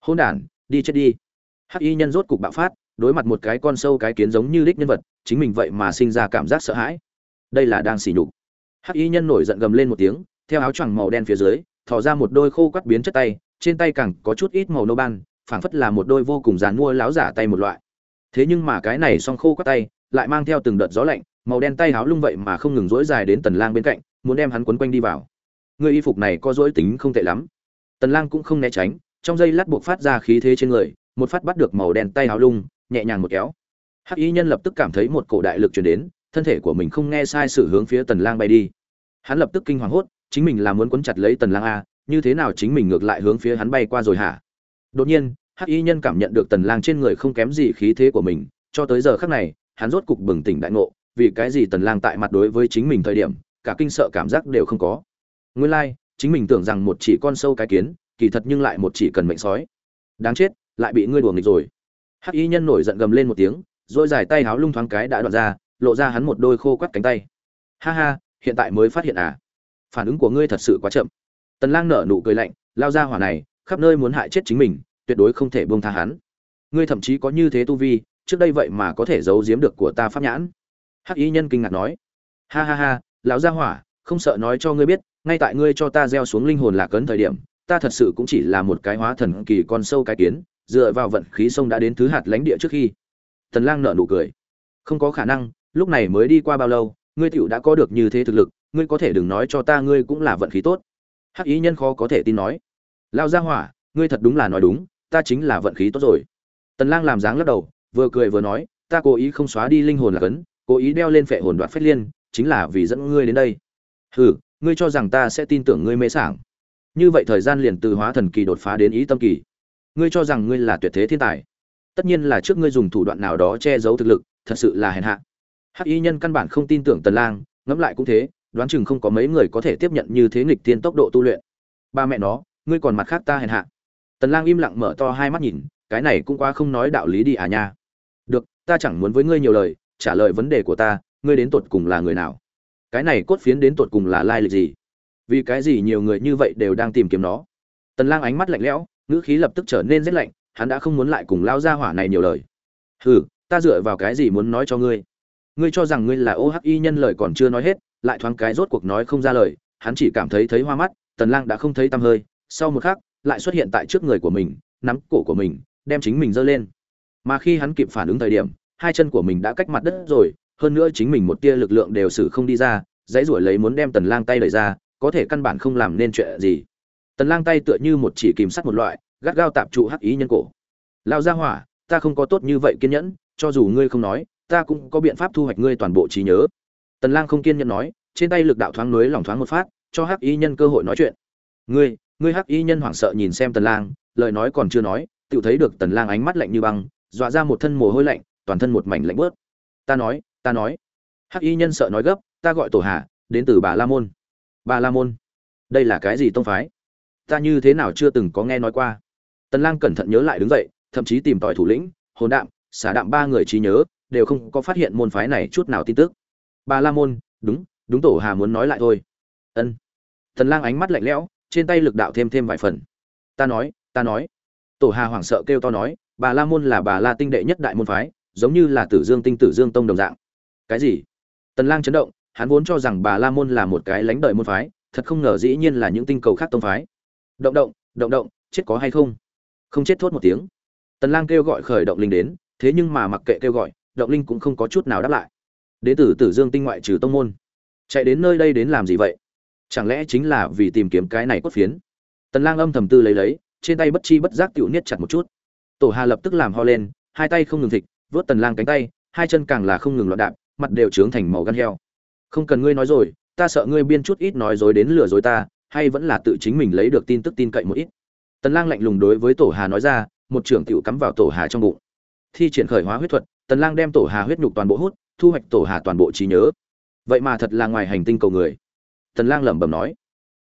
Hôn đản, đi chết đi. Hắc y nhân rốt cục bạo phát đối mặt một cái con sâu cái kiến giống như đích nhân vật, chính mình vậy mà sinh ra cảm giác sợ hãi. Đây là đang xỉ nhục. Hắc y nhân nổi giận gầm lên một tiếng, theo áo choàng màu đen phía dưới, thò ra một đôi khô quắt biến chất tay, trên tay càng có chút ít màu nâu ban, phảng phất là một đôi vô cùng dàn mua láo giả tay một loại. Thế nhưng mà cái này song khô quắt tay, lại mang theo từng đợt gió lạnh, màu đen tay áo lung vậy mà không ngừng dỗi dài đến tần lang bên cạnh, muốn đem hắn quấn quanh đi vào. Người y phục này có dỗi tính không tệ lắm. Tần lang cũng không né tránh, trong giây lát buộc phát ra khí thế trên người, một phát bắt được màu đen tay áo lung nhẹ nhàng một kéo. Hắc y nhân lập tức cảm thấy một cổ đại lực truyền đến thân thể của mình không nghe sai sự hướng phía tần lang bay đi. Hắn lập tức kinh hoàng hốt chính mình là muốn quấn chặt lấy tần lang a như thế nào chính mình ngược lại hướng phía hắn bay qua rồi hả? Đột nhiên hắc y nhân cảm nhận được tần lang trên người không kém gì khí thế của mình cho tới giờ khắc này hắn rốt cục bừng tỉnh đại ngộ vì cái gì tần lang tại mặt đối với chính mình thời điểm cả kinh sợ cảm giác đều không có. Nguyên lai like, chính mình tưởng rằng một chỉ con sâu cái kiến kỳ thật nhưng lại một chỉ cần mệnh sói. Đáng chết lại bị ngươi đùa nghịch rồi hắc y nhân nổi giận gầm lên một tiếng, rồi dài tay háo lung thoáng cái đã đoạn ra, lộ ra hắn một đôi khô quắt cánh tay. Ha ha, hiện tại mới phát hiện à? Phản ứng của ngươi thật sự quá chậm. Tần lang nở nụ cười lạnh, lao ra hỏa này, khắp nơi muốn hại chết chính mình, tuyệt đối không thể buông tha hắn. Ngươi thậm chí có như thế tu vi, trước đây vậy mà có thể giấu giếm được của ta pháp nhãn. Hắc y nhân kinh ngạc nói, ha ha ha, lão gia hỏa, không sợ nói cho ngươi biết, ngay tại ngươi cho ta gieo xuống linh hồn lạc cấn thời điểm, ta thật sự cũng chỉ là một cái hóa thần kỳ con sâu cái kiến dựa vào vận khí sông đã đến thứ hạt lãnh địa trước khi. Tần lang nở nụ cười. Không có khả năng, lúc này mới đi qua bao lâu, ngươi tiểu đã có được như thế thực lực, ngươi có thể đừng nói cho ta ngươi cũng là vận khí tốt. Hắc ý nhân khó có thể tin nói. Lao gia hỏa, ngươi thật đúng là nói đúng, ta chính là vận khí tốt rồi. Tần lang làm dáng lắc đầu, vừa cười vừa nói, ta cố ý không xóa đi linh hồn là cấn, cố ý đeo lên phệ hồn đoạt phách liên, chính là vì dẫn ngươi đến đây. Hừ, ngươi cho rằng ta sẽ tin tưởng ngươi mê sảng. Như vậy thời gian liền từ hóa thần kỳ đột phá đến ý tâm kỳ ngươi cho rằng ngươi là tuyệt thế thiên tài. Tất nhiên là trước ngươi dùng thủ đoạn nào đó che giấu thực lực, thật sự là hèn hạ. Hắc y nhân căn bản không tin tưởng tần lang, ngẫm lại cũng thế, đoán chừng không có mấy người có thể tiếp nhận như thế nghịch tiên tốc độ tu luyện. Ba mẹ nó, ngươi còn mặt khác ta hèn hạ. Tần lang im lặng mở to hai mắt nhìn, cái này cũng quá không nói đạo lý đi à nha. Được, ta chẳng muốn với ngươi nhiều lời, trả lời vấn đề của ta, ngươi đến tột cùng là người nào? Cái này cốt phiến đến tột cùng là lai lịch gì? Vì cái gì nhiều người như vậy đều đang tìm kiếm nó? Tần lang ánh mắt lạnh lẽo ngữ khí lập tức trở nên rất lạnh, hắn đã không muốn lại cùng lao ra hỏa này nhiều lời. Hừ, ta dựa vào cái gì muốn nói cho ngươi? Ngươi cho rằng ngươi là ô hắc y nhân lời còn chưa nói hết, lại thoáng cái rốt cuộc nói không ra lời. Hắn chỉ cảm thấy thấy hoa mắt, tần lang đã không thấy tăm hơi. Sau một khắc, lại xuất hiện tại trước người của mình, nắm cổ của mình, đem chính mình giơ lên. Mà khi hắn kịp phản ứng thời điểm, hai chân của mình đã cách mặt đất rồi, hơn nữa chính mình một tia lực lượng đều xử không đi ra, dãy ruổi lấy muốn đem tần lang tay đẩy ra, có thể căn bản không làm nên chuyện gì tần lang tay tựa như một chỉ kìm sắt một loại, gắt gao tạm trụ hắc ý nhân cổ. Lao ra hỏa, ta không có tốt như vậy kiên nhẫn, cho dù ngươi không nói, ta cũng có biện pháp thu hoạch ngươi toàn bộ trí nhớ. Tần lang không kiên nhẫn nói, trên tay lực đạo thoáng núi lòng thoáng một phát, cho hắc y nhân cơ hội nói chuyện. Ngươi ngươi hắc y nhân hoảng sợ nhìn xem tần lang, lời nói còn chưa nói tự thấy được tần lang ánh mắt lạnh như băng, dọa ra một thân mồ hôi lạnh, toàn thân một mảnh lạnh bớt. Ta nói ta nói. Hắc y nhân sợ nói gấp, ta gọi tổ hà, đến từ bà la môn. Bà la môn? Đây là cái gì tông phái? Ta như thế nào chưa từng có nghe nói qua. Tần lang cẩn thận nhớ lại đứng dậy, thậm chí tìm tòi thủ lĩnh, hồn đạm, xả đạm ba người trí nhớ, đều không có phát hiện môn phái này chút nào tin tức. Bà la môn, đúng đúng tổ hà muốn nói lại thôi. Ân. Tần lang ánh mắt lạnh lẽo, trên tay lực đạo thêm thêm vài phần. Ta nói ta nói. Tổ hà hoảng sợ kêu to nói bà la môn là bà la tinh đệ nhất đại môn phái, giống như là tử dương tinh, tử dương tông đồng dạng. Cái gì? Tần lang chấn động, hắn vốn cho rằng bà la môn là một cái lãnh đời môn phái, thật không ngờ dĩ nhiên là những tinh cầu khác tông phái động động động động, chết có hay không? Không chết thốt một tiếng. Tần lang kêu gọi khởi động linh đến, thế nhưng mà mặc kệ kêu gọi, động linh cũng không có chút nào đáp lại. Đến từ tử dương tinh ngoại trừ tông môn. Chạy đến nơi đây đến làm gì vậy? Chẳng lẽ chính là vì tìm kiếm cái này cốt phiến? Tần lang âm thầm tư lấy lấy, trên tay bất chi bất giác tiểu niết chặt một chút. Tổ hà lập tức làm ho lên, hai tay không ngừng thịt vớt tần lang cánh tay, hai chân càng là không ngừng loạn đạp, mặt đều trướng thành màu gan heo. Không cần ngươi nói rồi, ta sợ ngươi biên chút ít nói dối đến lừa dối ta hay vẫn là tự chính mình lấy được tin tức tin cậy một ít. Tần lang lạnh lùng đối với tổ hà nói ra, một trưởng tiểu cắm vào tổ hà trong bụng. Thi triển khởi hóa huyết thuật, tần lang đem tổ hà huyết nhục toàn bộ hút, thu hoạch tổ hà toàn bộ trí nhớ. Vậy mà thật là ngoài hành tinh cầu người. Tần lang lẩm bẩm nói,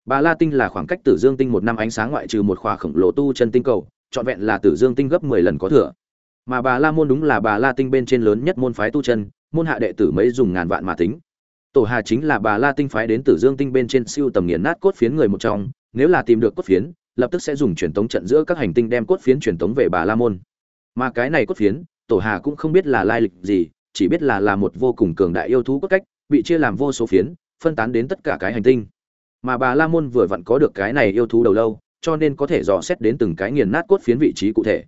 bà la tinh là khoảng cách tử dương tinh một năm ánh sáng ngoại trừ một khoa khổng lồ tu chân tinh cầu, trọn vẹn là tử dương tinh gấp 10 lần có thừa. Mà bà la môn đúng là bà la tinh bên trên lớn nhất môn phái tu chân, môn hạ đệ tử mấy dùng ngàn vạn mà tính tổ hà chính là bà la tinh phái đến tử dương tinh bên trên siêu tầm nghiền nát cốt phiến người một trong, nếu là tìm được cốt phiến, lập tức sẽ dùng truyền tống trận giữa các hành tinh đem cốt phiến truyền tống về bà la môn. Mà cái này cốt phiến, tổ hà cũng không biết là lai lịch gì, chỉ biết là là một vô cùng cường đại yêu thú cốt cách, bị chia làm vô số phiến, phân tán đến tất cả cái hành tinh. Mà bà la môn vừa vặn có được cái này yêu thú đầu lâu, cho nên có thể dò xét đến từng cái nghiền nát cốt phiến vị trí cụ thể.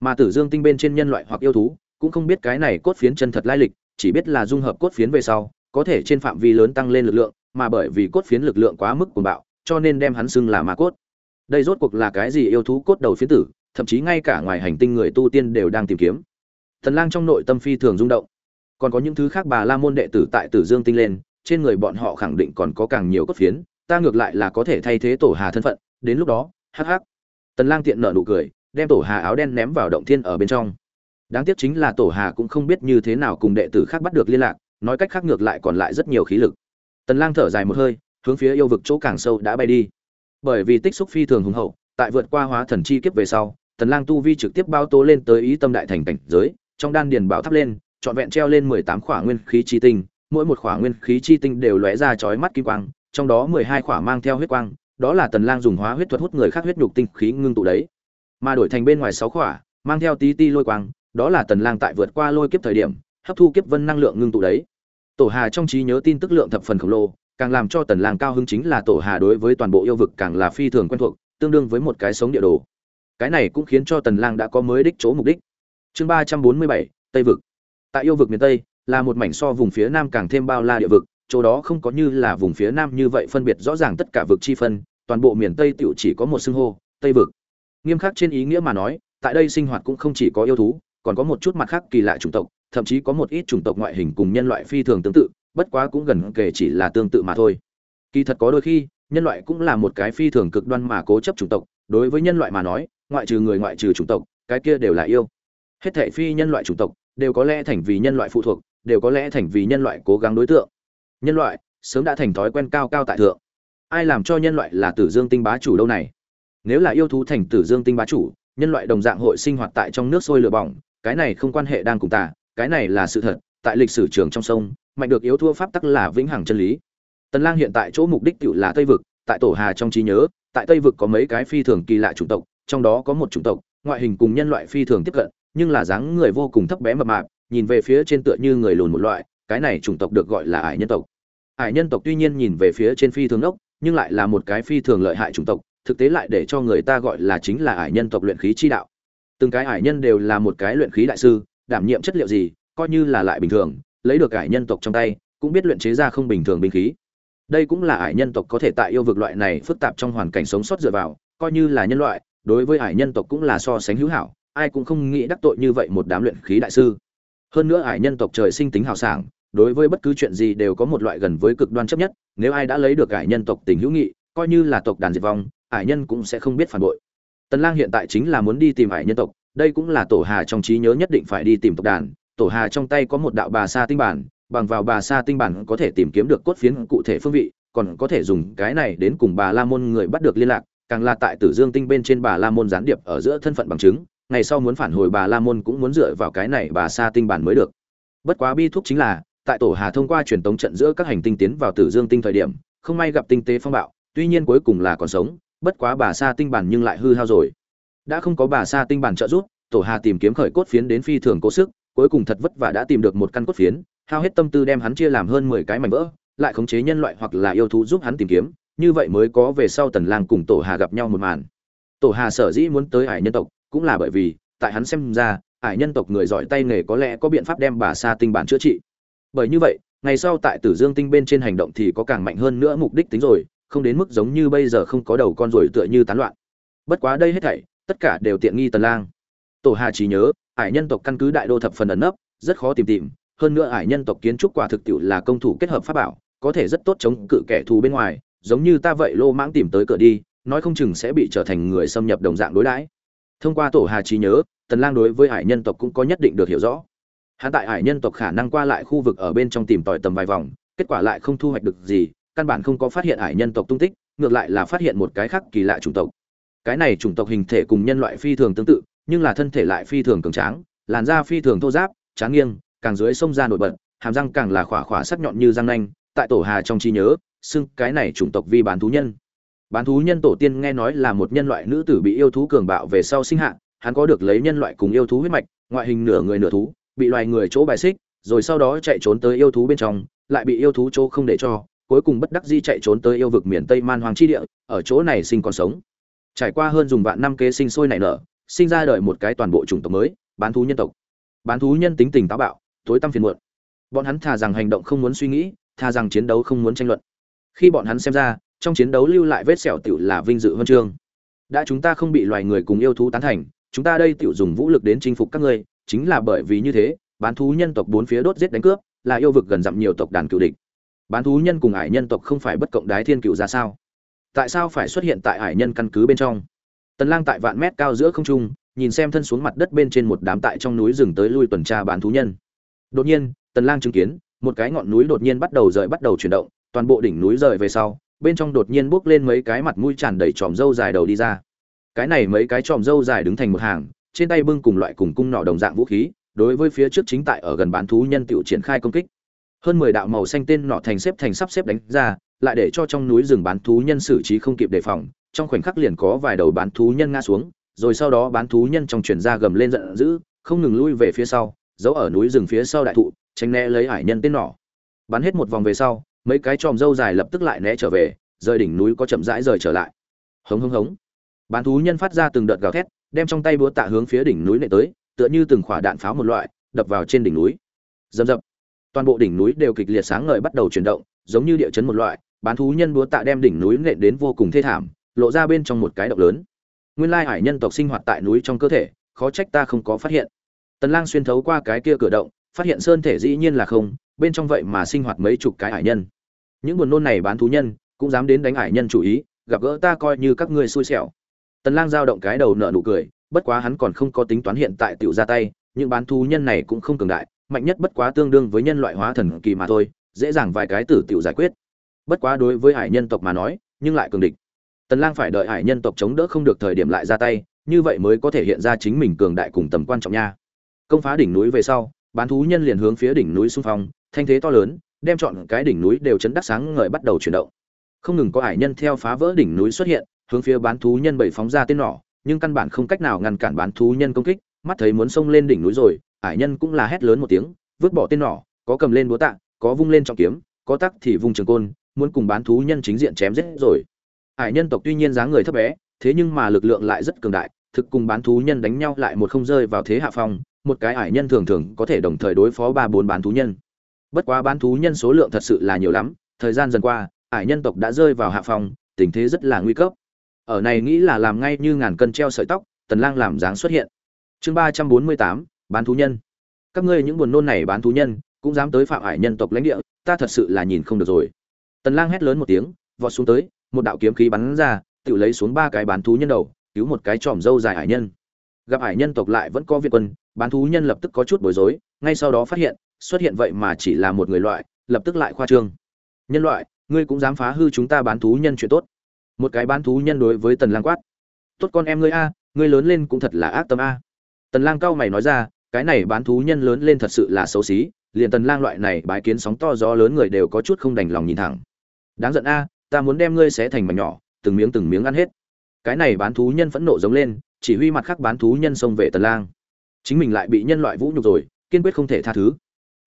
Mà tử dương tinh bên trên nhân loại hoặc yêu thú, cũng không biết cái này cốt phiến chân thật lai lịch, chỉ biết là dung hợp cốt phiến về sau có thể trên phạm vi lớn tăng lên lực lượng, mà bởi vì cốt phiến lực lượng quá mức cuồng bạo, cho nên đem hắn xưng là ma cốt. Đây rốt cuộc là cái gì yêu thú cốt đầu phiến tử, thậm chí ngay cả ngoài hành tinh người tu tiên đều đang tìm kiếm. Thần lang trong nội tâm phi thường rung động. Còn có những thứ khác bà la môn đệ tử tại tử dương tinh lên, trên người bọn họ khẳng định còn có càng nhiều cốt phiến, ta ngược lại là có thể thay thế tổ hà thân phận, đến lúc đó, hắc hắc. Tần lang tiện nở nụ cười, đem tổ hà áo đen ném vào động thiên ở bên trong. Đáng tiếc chính là tổ hà cũng không biết như thế nào cùng đệ tử khác bắt được liên lạc nói cách khác ngược lại còn lại rất nhiều khí lực. Tần lang thở dài một hơi, hướng phía yêu vực chỗ càng sâu đã bay đi. Bởi vì tích xúc phi thường hùng hậu, tại vượt qua hóa thần chi kiếp về sau, tần lang tu vi trực tiếp bao tố lên tới ý tâm đại thành cảnh giới, trong đan điền bảo thắp lên, trọn vẹn treo lên 18 khỏa nguyên khí chi tinh, mỗi một khỏa nguyên khí chi tinh đều lóe ra chói mắt kim quang, trong đó 12 khỏa mang theo huyết quang, đó là tần lang dùng hóa huyết thuật hút người khác huyết nhục tinh khí ngưng tụ đấy. Mà đổi thành bên ngoài 6 khỏa, mang theo tí ti lôi quang, đó là tần lang tại vượt qua lôi kiếp thời điểm hấp thu kiếp vân năng lượng ngưng tụ đấy. Tổ hà trong trí nhớ tin tức lượng thập phần khổng lồ càng làm cho tần lang cao hứng chính là tổ hà đối với toàn bộ yêu vực càng là phi thường quen thuộc tương đương với một cái sống địa đồ. Cái này cũng khiến cho tần lang đã có mới đích chỗ mục đích. Chương 347, tây vực. Tại yêu vực miền tây là một mảnh so vùng phía nam càng thêm bao la địa vực chỗ đó không có như là vùng phía nam như vậy phân biệt rõ ràng tất cả vực chi phân toàn bộ miền tây tiểu chỉ có một xưng hô tây vực. Nghiêm khắc trên ý nghĩa mà nói tại đây sinh hoạt cũng không chỉ có yêu thú còn có một chút mặt khác kỳ lạ chủng tộc, thậm chí có một ít chủng tộc ngoại hình cùng nhân loại phi thường tương tự, bất quá cũng gần kể chỉ là tương tự mà thôi. Kỳ thật có đôi khi, nhân loại cũng là một cái phi thường cực đoan mà cố chấp chủng tộc, đối với nhân loại mà nói, ngoại trừ người ngoại trừ chủng tộc, cái kia đều là yêu. Hết thảy phi nhân loại chủng tộc đều có lẽ thành vì nhân loại phụ thuộc, đều có lẽ thành vì nhân loại cố gắng đối tượng. Nhân loại sớm đã thành thói quen cao cao tại thượng. Ai làm cho nhân loại là tử dương tinh bá chủ đâu này? Nếu là yêu thú thành tử dương tinh bá chủ, nhân loại đồng dạng hội sinh hoạt tại trong nước sôi lửa bỏng cái này không quan hệ đang cùng ta cái này là sự thật, tại lịch sử trường trong sông, mạnh được yếu thua pháp tắc là vĩnh hằng chân lý. Tần lang hiện tại chỗ mục đích tự là tây vực, tại tổ hà trong trí nhớ, tại tây vực có mấy cái phi thường kỳ lạ chủng tộc, trong đó có một chủng tộc, ngoại hình cùng nhân loại phi thường tiếp cận, nhưng là dáng người vô cùng thấp bé mập mạp, nhìn về phía trên tựa như người lùn một loại, cái này chủng tộc được gọi là ải nhân tộc. Ải nhân tộc tuy nhiên nhìn về phía trên phi thường ốc nhưng lại là một cái phi thường lợi hại chủng tộc, thực tế lại để cho người ta gọi là chính là ải nhân tộc luyện khí chi đạo từng cái ải nhân đều là một cái luyện khí đại sư, đảm nhiệm chất liệu gì, coi như là lại bình thường, lấy được ải nhân tộc trong tay, cũng biết luyện chế ra không bình thường binh khí. Đây cũng là ải nhân tộc có thể tại yêu vực loại này phức tạp trong hoàn cảnh sống sót dựa vào, coi như là nhân loại, đối với ải nhân tộc cũng là so sánh hữu hảo, ai cũng không nghĩ đắc tội như vậy một đám luyện khí đại sư. Hơn nữa ải nhân tộc trời sinh tính hào sảng, đối với bất cứ chuyện gì đều có một loại gần với cực đoan chấp nhất, nếu ai đã lấy được ải nhân tộc tình hữu nghị, coi như là tộc đàn diệt vong, ải nhân cũng sẽ không biết phản bội tần lang hiện tại chính là muốn đi tìm hải nhân tộc, đây cũng là tổ hà trong trí nhớ nhất định phải đi tìm tộc đàn. Tổ hà trong tay có một đạo bà sa tinh bản, bằng vào bà sa tinh bản có thể tìm kiếm được cốt phiến cụ thể phương vị, còn có thể dùng cái này đến cùng bà la môn người bắt được liên lạc, càng là tại tử dương tinh bên trên bà la môn gián điệp ở giữa thân phận bằng chứng, ngày sau muốn phản hồi bà la môn cũng muốn dựa vào cái này bà sa tinh bản mới được. Bất quá bi thúc chính là, tại tổ hà thông qua truyền tống trận giữa các hành tinh tiến vào tử dương tinh thời điểm, không may gặp tinh tế phong bạo, tuy nhiên cuối cùng là còn sống bất quá bà sa tinh bản nhưng lại hư hao rồi. Đã không có bà sa tinh bản trợ giúp, tổ hà tìm kiếm khởi cốt phiến đến phi thường cố sức, cuối cùng thật vất vả đã tìm được một căn cốt phiến, hao hết tâm tư đem hắn chia làm hơn mười cái mảnh vỡ, lại khống chế nhân loại hoặc là yêu thú giúp hắn tìm kiếm, như vậy mới có về sau tần lang cùng tổ hà gặp nhau một màn. Tổ hà sở dĩ muốn tới hải nhân tộc, cũng là bởi vì, tại hắn xem ra, hải nhân tộc người giỏi tay nghề có lẽ có biện pháp đem bà sa tinh bản chữa trị. Bởi như vậy, ngày sau tại tử dương tinh bên trên hành động thì có càng mạnh hơn nữa mục đích tính rồi không đến mức giống như bây giờ không có đầu con rồi tựa như tán loạn. Bất quá đây hết thảy, tất cả đều tiện nghi tần lang. Tổ hà chỉ nhớ, ải nhân tộc căn cứ đại đô thập phần ẩn nấp, rất khó tìm tìm, hơn nữa ải nhân tộc kiến trúc quả thực tiệu là công thủ kết hợp pháp bảo, có thể rất tốt chống cự kẻ thù bên ngoài, giống như ta vậy lô mãng tìm tới cửa đi, nói không chừng sẽ bị trở thành người xâm nhập đồng dạng đối đãi. Thông qua tổ hà trí nhớ, tần lang đối với ải nhân tộc cũng có nhất định được hiểu rõ. Hắn tại ải nhân tộc khả năng qua lại khu vực ở bên trong tìm tòi tầm vài vòng, kết quả lại không thu hoạch được gì căn bản không có phát hiện ải nhân tộc tung tích, ngược lại là phát hiện một cái khác kỳ lạ chủng tộc. Cái này chủng tộc hình thể cùng nhân loại phi thường tương tự, nhưng là thân thể lại phi thường cường tráng, làn da phi thường thô giáp tráng nghiêng, càng dưới sông ra nổi bật, hàm răng càng là khỏa khỏa sắc nhọn như răng nanh, tại tổ hà trong trí nhớ, xưng cái này chủng tộc vi bán thú nhân. Bán thú nhân tổ tiên nghe nói là một nhân loại nữ tử bị yêu thú cường bạo về sau sinh hạ, hắn có được lấy nhân loại cùng yêu thú huyết mạch, ngoại hình nửa người nửa thú, bị loài người chỗ bài xích, rồi sau đó chạy trốn tới yêu thú bên trong, lại bị yêu thú chỗ không để cho cuối cùng bất đắc dĩ chạy trốn tới yêu vực miền tây man hoàng chi địa, ở chỗ này sinh còn sống. Trải qua hơn dùng vạn năm kế sinh sôi nảy nở, sinh ra đời một cái toàn bộ chủng tộc mới, bán thú nhân tộc. Bán thú nhân tính tình táo bạo, tối tăm phiền muộn. Bọn hắn thà rằng hành động không muốn suy nghĩ, thà rằng chiến đấu không muốn tranh luận. Khi bọn hắn xem ra, trong chiến đấu lưu lại vết sẹo tiểu là vinh dự huân chương. Đã chúng ta không bị loài người cùng yêu thú tán thành, chúng ta đây tiểu dùng vũ lực đến chinh phục các ngươi, chính là bởi vì như thế, bán thú nhân tộc bốn phía đốt giết đánh cướp, là yêu vực gần dặm nhiều tộc đàn cựu địch bán thú nhân cùng ải nhân tộc không phải bất cộng đái thiên cựu ra sao? Tại sao phải xuất hiện tại ải nhân căn cứ bên trong? Tần lang tại vạn mét cao giữa không trung, nhìn xem thân xuống mặt đất bên trên một đám tại trong núi rừng tới lui tuần tra bán thú nhân. Đột nhiên, tần lang chứng kiến, một cái ngọn núi đột nhiên bắt đầu rời, bắt đầu chuyển động, toàn bộ đỉnh núi rời về sau, bên trong đột nhiên bước lên mấy cái mặt mũi tràn đầy tròm râu dài đầu đi ra. Cái này mấy cái tròm râu dài đứng thành một hàng, trên tay bưng cùng loại cùng cung nỏ đồng dạng vũ khí, đối với phía trước chính tại ở gần bán thú nhân tiểu triển khai công kích hơn mười đạo màu xanh tên nọ thành xếp thành sắp xếp đánh ra, lại để cho trong núi rừng bán thú nhân xử trí không kịp đề phòng, trong khoảnh khắc liền có vài đầu bán thú nhân ngã xuống, rồi sau đó bán thú nhân trong truyền ra gầm lên giận dữ, không ngừng lui về phía sau, giấu ở núi rừng phía sau đại thụ, tránh né lấy hải nhân tên nỏ bắn hết một vòng về sau, mấy cái tròm dâu dài lập tức lại né trở về, rời đỉnh núi có chậm rãi rời trở lại. Hống hống hống. Bán thú nhân phát ra từng đợt gào thét, đem trong tay búa tạ hướng phía đỉnh núi nệ tới, tựa như từng quả đạn pháo một loại, đập vào trên đỉnh núi. Dầm dập toàn bộ đỉnh núi đều kịch liệt sáng ngời bắt đầu chuyển động, giống như địa chấn một loại, bán thú nhân búa tạ đem đỉnh núi nện đến vô cùng thê thảm, lộ ra bên trong một cái động lớn. Nguyên lai hải nhân tộc sinh hoạt tại núi trong cơ thể, khó trách ta không có phát hiện. Tần lang xuyên thấu qua cái kia cửa động, phát hiện sơn thể dĩ nhiên là không, bên trong vậy mà sinh hoạt mấy chục cái hải nhân. Những buồn nôn này bán thú nhân, cũng dám đến đánh hải nhân chủ ý, gặp gỡ ta coi như các ngươi xui xẻo. Tần lang giao động cái đầu nở nụ cười, bất quá hắn còn không có tính toán hiện tại tiểu ra tay, những bán thú nhân này cũng không cường đại mạnh nhất bất quá tương đương với nhân loại hóa thần kỳ mà thôi, dễ dàng vài cái tử tiểu giải quyết. Bất quá đối với hải nhân tộc mà nói, nhưng lại cường địch. Tần lang phải đợi hải nhân tộc chống đỡ không được thời điểm lại ra tay, như vậy mới có thể hiện ra chính mình cường đại cùng tầm quan trọng nha. Công phá đỉnh núi về sau, bán thú nhân liền hướng phía đỉnh núi xung phong, thanh thế to lớn, đem chọn cái đỉnh núi đều chấn đắc sáng ngời bắt đầu chuyển động. Không ngừng có hải nhân theo phá vỡ đỉnh núi xuất hiện, hướng phía bán thú nhân bảy phóng ra tên nỏ, nhưng căn bản không cách nào ngăn cản bán thú nhân công kích, mắt thấy muốn xông lên đỉnh núi rồi Ải nhân cũng là hét lớn một tiếng, vứt bỏ tên nỏ, có cầm lên búa tạ, có vung lên trọng kiếm, có tắc thì vung trường côn, muốn cùng bán thú nhân chính diện chém giết rồi. Ải nhân tộc tuy nhiên dáng người thấp bé, thế nhưng mà lực lượng lại rất cường đại, thực cùng bán thú nhân đánh nhau lại một không rơi vào thế hạ phong, một cái Ải nhân thường thường có thể đồng thời đối phó ba bốn bán thú nhân. Bất quá bán thú nhân số lượng thật sự là nhiều lắm, thời gian dần qua, Ải nhân tộc đã rơi vào hạ phong, tình thế rất là nguy cấp. Ở này nghĩ là làm ngay như ngàn cân treo sợi tóc, tần lang làm dáng xuất hiện. Chương ba trăm bốn mươi tám bán thú nhân. Các ngươi những buồn nôn này bán thú nhân, cũng dám tới phạm hải nhân tộc lãnh địa, ta thật sự là nhìn không được rồi. Tần lang hét lớn một tiếng, vọt xuống tới, một đạo kiếm khí bắn ra, tự lấy xuống ba cái bán thú nhân đầu, cứu một cái tròm dâu dài hải nhân. Gặp hải nhân tộc lại vẫn có việt quân, bán thú nhân lập tức có chút bối rối, ngay sau đó phát hiện, xuất hiện vậy mà chỉ là một người loại, lập tức lại khoa trương. Nhân loại, ngươi cũng dám phá hư chúng ta bán thú nhân chuyện tốt. Một cái bán thú nhân đối với tần lang quát. Tốt con em ngươi a, ngươi lớn lên cũng thật là ác tâm a. Tần lang cao mày nói ra cái này bán thú nhân lớn lên thật sự là xấu xí, liền tần lang loại này bái kiến sóng to gió lớn người đều có chút không đành lòng nhìn thẳng. Đáng giận a, ta muốn đem ngươi xé thành mảnh nhỏ, từng miếng từng miếng ăn hết. Cái này bán thú nhân phẫn nộ giống lên, chỉ huy mặt khác bán thú nhân xông về tần lang. Chính mình lại bị nhân loại vũ nhục rồi, kiên quyết không thể tha thứ.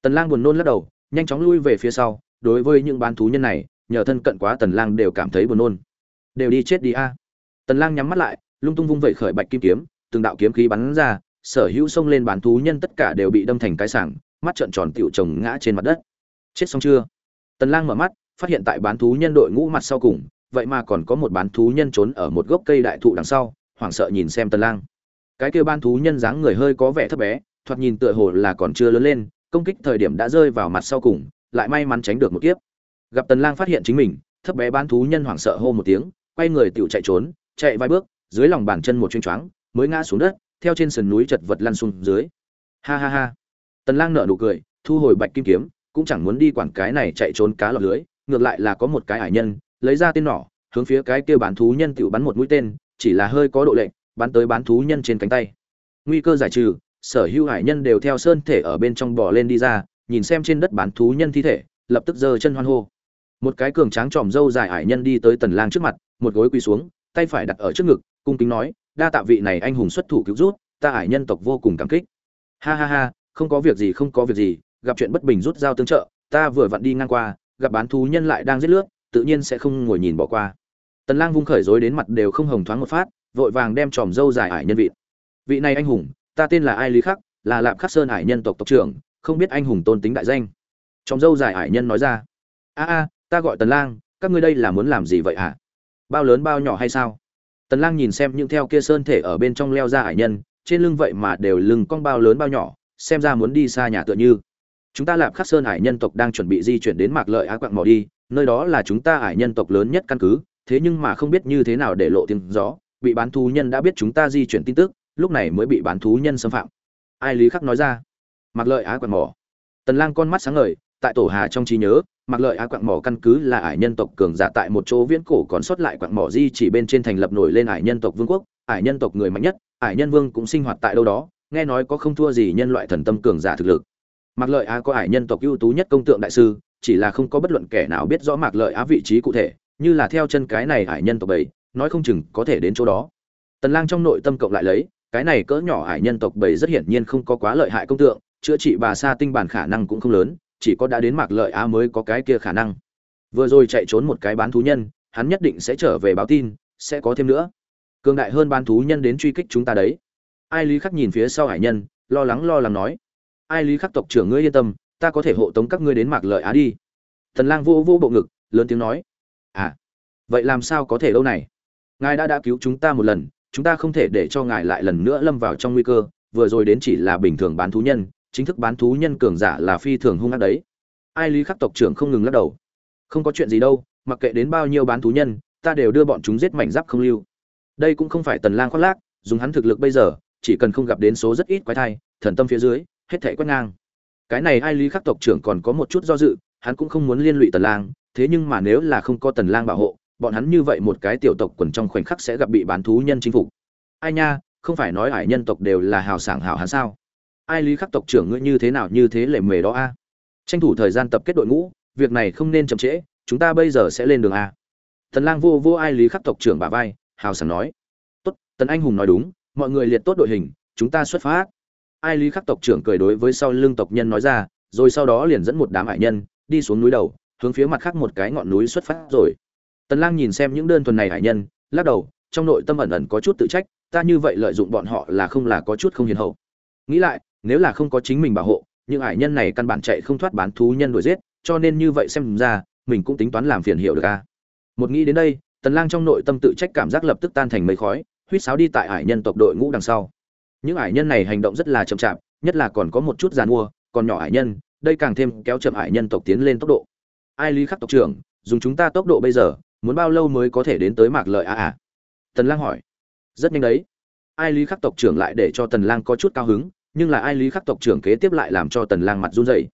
Tần lang buồn nôn lắc đầu, nhanh chóng lui về phía sau, đối với những bán thú nhân này, nhờ thân cận quá tần lang đều cảm thấy buồn nôn. Đều đi chết đi a. Tần lang nhắm mắt lại, lung tung vung vẩy khởi bạch kim kiếm, từng đạo kiếm khí bắn ra sở hữu xông lên bán thú nhân tất cả đều bị đâm thành cái sảng, mắt trợn tròn tiểu chồng ngã trên mặt đất. Chết xong chưa? Tần lang mở mắt, phát hiện tại bán thú nhân đội ngũ mặt sau cùng, vậy mà còn có một bán thú nhân trốn ở một gốc cây đại thụ đằng sau, hoảng sợ nhìn xem tần lang. Cái kia bán thú nhân dáng người hơi có vẻ thấp bé, thoạt nhìn tựa hồ là còn chưa lớn lên, công kích thời điểm đã rơi vào mặt sau cùng, lại may mắn tránh được một kiếp. Gặp tần lang phát hiện chính mình, thấp bé bán thú nhân hoảng sợ hô một tiếng, quay người tiểu chạy trốn, chạy vài bước, dưới lòng bàn chân một chuyên choáng, mới ngã xuống đất theo trên sườn núi chật vật lăn xuống dưới. Ha ha ha. Tần lang nở nụ cười, thu hồi bạch kim kiếm, cũng chẳng muốn đi quản cái này chạy trốn cá lọt lưới, ngược lại là có một cái hải nhân, lấy ra tên nỏ, hướng phía cái kia bán thú nhân tiểu bắn một mũi tên, chỉ là hơi có độ lệnh bắn tới bán thú nhân trên cánh tay. Nguy cơ giải trừ, sở hữu hải nhân đều theo sơn thể ở bên trong bò lên đi ra, nhìn xem trên đất bán thú nhân thi thể, lập tức giơ chân hoan hô. Một cái cường tráng tròm dâu dài hải nhân đi tới tần lang trước mặt, một gối quỳ xuống tay phải đặt ở trước ngực, cung kính nói, đa tạ vị này anh hùng xuất thủ cứu rút ta ải nhân tộc vô cùng cảm kích. Ha ha ha, không có việc gì, không có việc gì, gặp chuyện bất bình rút dao tương trợ, ta vừa vặn đi ngang qua, gặp bán thú nhân lại đang giết lướt, tự nhiên sẽ không ngồi nhìn bỏ qua. Tần lang vung khởi rối đến mặt đều không hồng thoáng một phát, vội vàng đem tròm dâu dài ải nhân vị vị này anh hùng, ta tên là ai lý khắc, là lạp khắc sơn ải nhân tộc tộc trưởng, không biết anh hùng tôn tính đại danh. Tròm dâu dài ải nhân nói ra. A a, ta gọi tần lang, các ngươi đây là muốn làm gì vậy hả? Bao lớn bao nhỏ hay sao? Tần lang nhìn xem những theo kia sơn thể ở bên trong leo ra hải nhân, trên lưng vậy mà đều lưng con bao lớn bao nhỏ, xem ra muốn đi xa nhà tựa như. Chúng ta lạp khắc sơn hải nhân tộc đang chuẩn bị di chuyển đến mạc lợi á quạng mỏ đi, nơi đó là chúng ta hải nhân tộc lớn nhất căn cứ, thế nhưng mà không biết như thế nào để lộ tiếng gió bị bán thú nhân đã biết chúng ta di chuyển tin tức, lúc này mới bị bán thú nhân xâm phạm. Ai lý khắc nói ra? Mạc lợi á quạng mỏ. Tần lang con mắt sáng ngời tại tổ hà trong trí nhớ, mặc lợi á quạng mỏ căn cứ là ải nhân tộc cường giả tại một chỗ viễn cổ còn sót lại quạng mỏ di chỉ bên trên thành lập nổi lên ải nhân tộc vương quốc, ải nhân tộc người mạnh nhất, ải nhân vương cũng sinh hoạt tại đâu đó, nghe nói có không thua gì nhân loại thần tâm cường giả thực lực. Mặc lợi á có ải nhân tộc ưu tú nhất công tượng đại sư, chỉ là không có bất luận kẻ nào biết rõ mạc lợi á vị trí cụ thể, như là theo chân cái này ải nhân tộc bảy, nói không chừng có thể đến chỗ đó. Tần lang trong nội tâm cộng lại lấy, cái này cỡ nhỏ ải nhân tộc bảy rất hiển nhiên không có quá lợi hại công tượng, chữa trị bà sa tinh bản khả năng cũng không lớn chỉ có đã đến mạc lợi á mới có cái kia khả năng. Vừa rồi chạy trốn một cái bán thú nhân, hắn nhất định sẽ trở về báo tin, sẽ có thêm nữa. Cường đại hơn bán thú nhân đến truy kích chúng ta đấy. Ai lý khắc nhìn phía sau hải nhân, lo lắng lo lắng nói. Ai lý khắc tộc trưởng ngươi yên tâm, ta có thể hộ tống các ngươi đến mạc lợi á đi. Thần lang vô vô bộ ngực, lớn tiếng nói. À vậy làm sao có thể lâu này? Ngài đã đã cứu chúng ta một lần, chúng ta không thể để cho ngài lại lần nữa lâm vào trong nguy cơ, vừa rồi đến chỉ là bình thường bán thú nhân chính thức bán thú nhân cường giả là phi thường hung ác đấy. Ai lý khắc tộc trưởng không ngừng lắc đầu. Không có chuyện gì đâu, mặc kệ đến bao nhiêu bán thú nhân, ta đều đưa bọn chúng giết mảnh giáp không lưu. Đây cũng không phải tần lang khoác lác, dùng hắn thực lực bây giờ, chỉ cần không gặp đến số rất ít quái thai, thần tâm phía dưới, hết thảy quét ngang. Cái này ai lý khắc tộc trưởng còn có một chút do dự, hắn cũng không muốn liên lụy tần lang, thế nhưng mà nếu là không có tần lang bảo hộ, bọn hắn như vậy một cái tiểu tộc quần trong khoảnh khắc sẽ gặp bị bán thú nhân chính phục. Ai nha, không phải nói hải nhân tộc đều là hào sảng hào hắn sao? Ai lý khắc tộc trưởng ngươi như thế nào như thế lệ mề đó a? Tranh thủ thời gian tập kết đội ngũ, việc này không nên chậm trễ, chúng ta bây giờ sẽ lên đường a. Tần lang vô vô ai lý khắc tộc trưởng bà vai, hào sảng nói. Tốt, tần anh hùng nói đúng, mọi người liệt tốt đội hình, chúng ta xuất phát. Ai lý khắc tộc trưởng cười đối với sau lưng tộc nhân nói ra, rồi sau đó liền dẫn một đám hải nhân, đi xuống núi đầu, hướng phía mặt khác một cái ngọn núi xuất phát rồi. Tần lang nhìn xem những đơn thuần này hải nhân, lắc đầu, trong nội tâm ẩn ẩn có chút tự trách, ta như vậy lợi dụng bọn họ là không là có chút không hiền hậu. Nghĩ lại nếu là không có chính mình bảo hộ, những hải nhân này căn bản chạy không thoát bán thú nhân đuổi giết, cho nên như vậy xem ra, mình cũng tính toán làm phiền hiệu được a một nghĩ đến đây, tần lang trong nội tâm tự trách cảm giác lập tức tan thành mây khói huýt sáo đi tại hải nhân tộc đội ngũ đằng sau. Những hải nhân này hành động rất là chậm chạp, nhất là còn có một chút giàn mua, còn nhỏ hải nhân, đây càng thêm kéo chậm hải nhân tộc tiến lên tốc độ. Ai lý khắc tộc trưởng, dùng chúng ta tốc độ bây giờ, muốn bao lâu mới có thể đến tới mạc lợi à à? Tần lang hỏi. Rất nhanh đấy. Ai lý khắc tộc trưởng lại để cho tần lang có chút cao hứng nhưng là ai lý khắc tộc trưởng kế tiếp lại làm cho tần lang mặt run rẩy?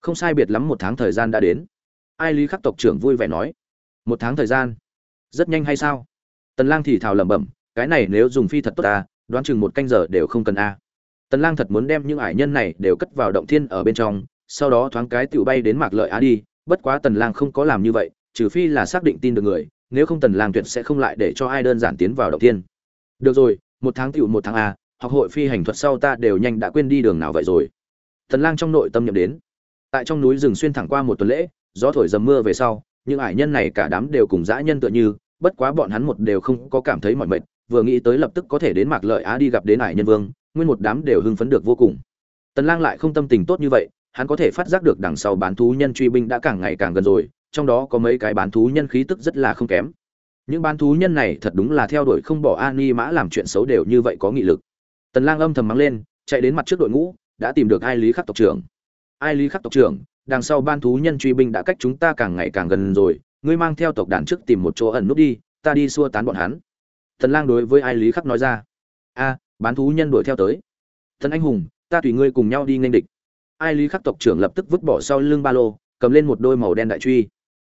Không sai biệt lắm một tháng thời gian đã đến. Ai lý khắc tộc trưởng vui vẻ nói. Một tháng thời gian? Rất nhanh hay sao? Tần lang thì thào lẩm bẩm, cái này nếu dùng phi thật tốt ta đoán chừng một canh giờ đều không cần a tần lang thật muốn đem những ải nhân này đều cất vào động thiên ở bên trong, sau đó thoáng cái tiểu bay đến mạc lợi á đi, bất quá tần lang không có làm như vậy, trừ phi là xác định tin được người, nếu không tần lang tuyệt sẽ không lại để cho ai đơn giản tiến vào động thiên. Được rồi, một tháng tiểu một tháng a học hội phi hành thuật sau ta đều nhanh đã quên đi đường nào vậy rồi. Tần lang trong nội tâm nhậm đến. Tại trong núi rừng xuyên thẳng qua một tuần lễ, gió thổi dầm mưa về sau, những ải nhân này cả đám đều cùng dã nhân tựa như, bất quá bọn hắn một đều không có cảm thấy mỏi mệt, vừa nghĩ tới lập tức có thể đến mạc lợi á đi gặp đến ải nhân vương, nguyên một đám đều hưng phấn được vô cùng. Tần lang lại không tâm tình tốt như vậy, hắn có thể phát giác được đằng sau bán thú nhân truy binh đã càng ngày càng gần rồi, trong đó có mấy cái bán thú nhân khí tức rất là không kém. Những bán thú nhân này thật đúng là theo đuổi không bỏ ani mã làm chuyện xấu đều như vậy có nghị lực tần lang âm thầm mắng lên chạy đến mặt trước đội ngũ đã tìm được ai lý khắc tộc trưởng ai lý khắc tộc trưởng đằng sau ban thú nhân truy binh đã cách chúng ta càng ngày càng gần rồi ngươi mang theo tộc đàn trước tìm một chỗ ẩn nút đi ta đi xua tán bọn hắn Tần Lang đối với Ai Lý Khắc nói ra. A, bán thú nhân đuổi theo tới. Tần anh hùng, ta tùy ngươi cùng nhau đi nghênh địch. Ai Lý Khắc tộc trưởng lập tức vứt bỏ sau lưng ba lô, cầm lên một đôi màu đen đại truy.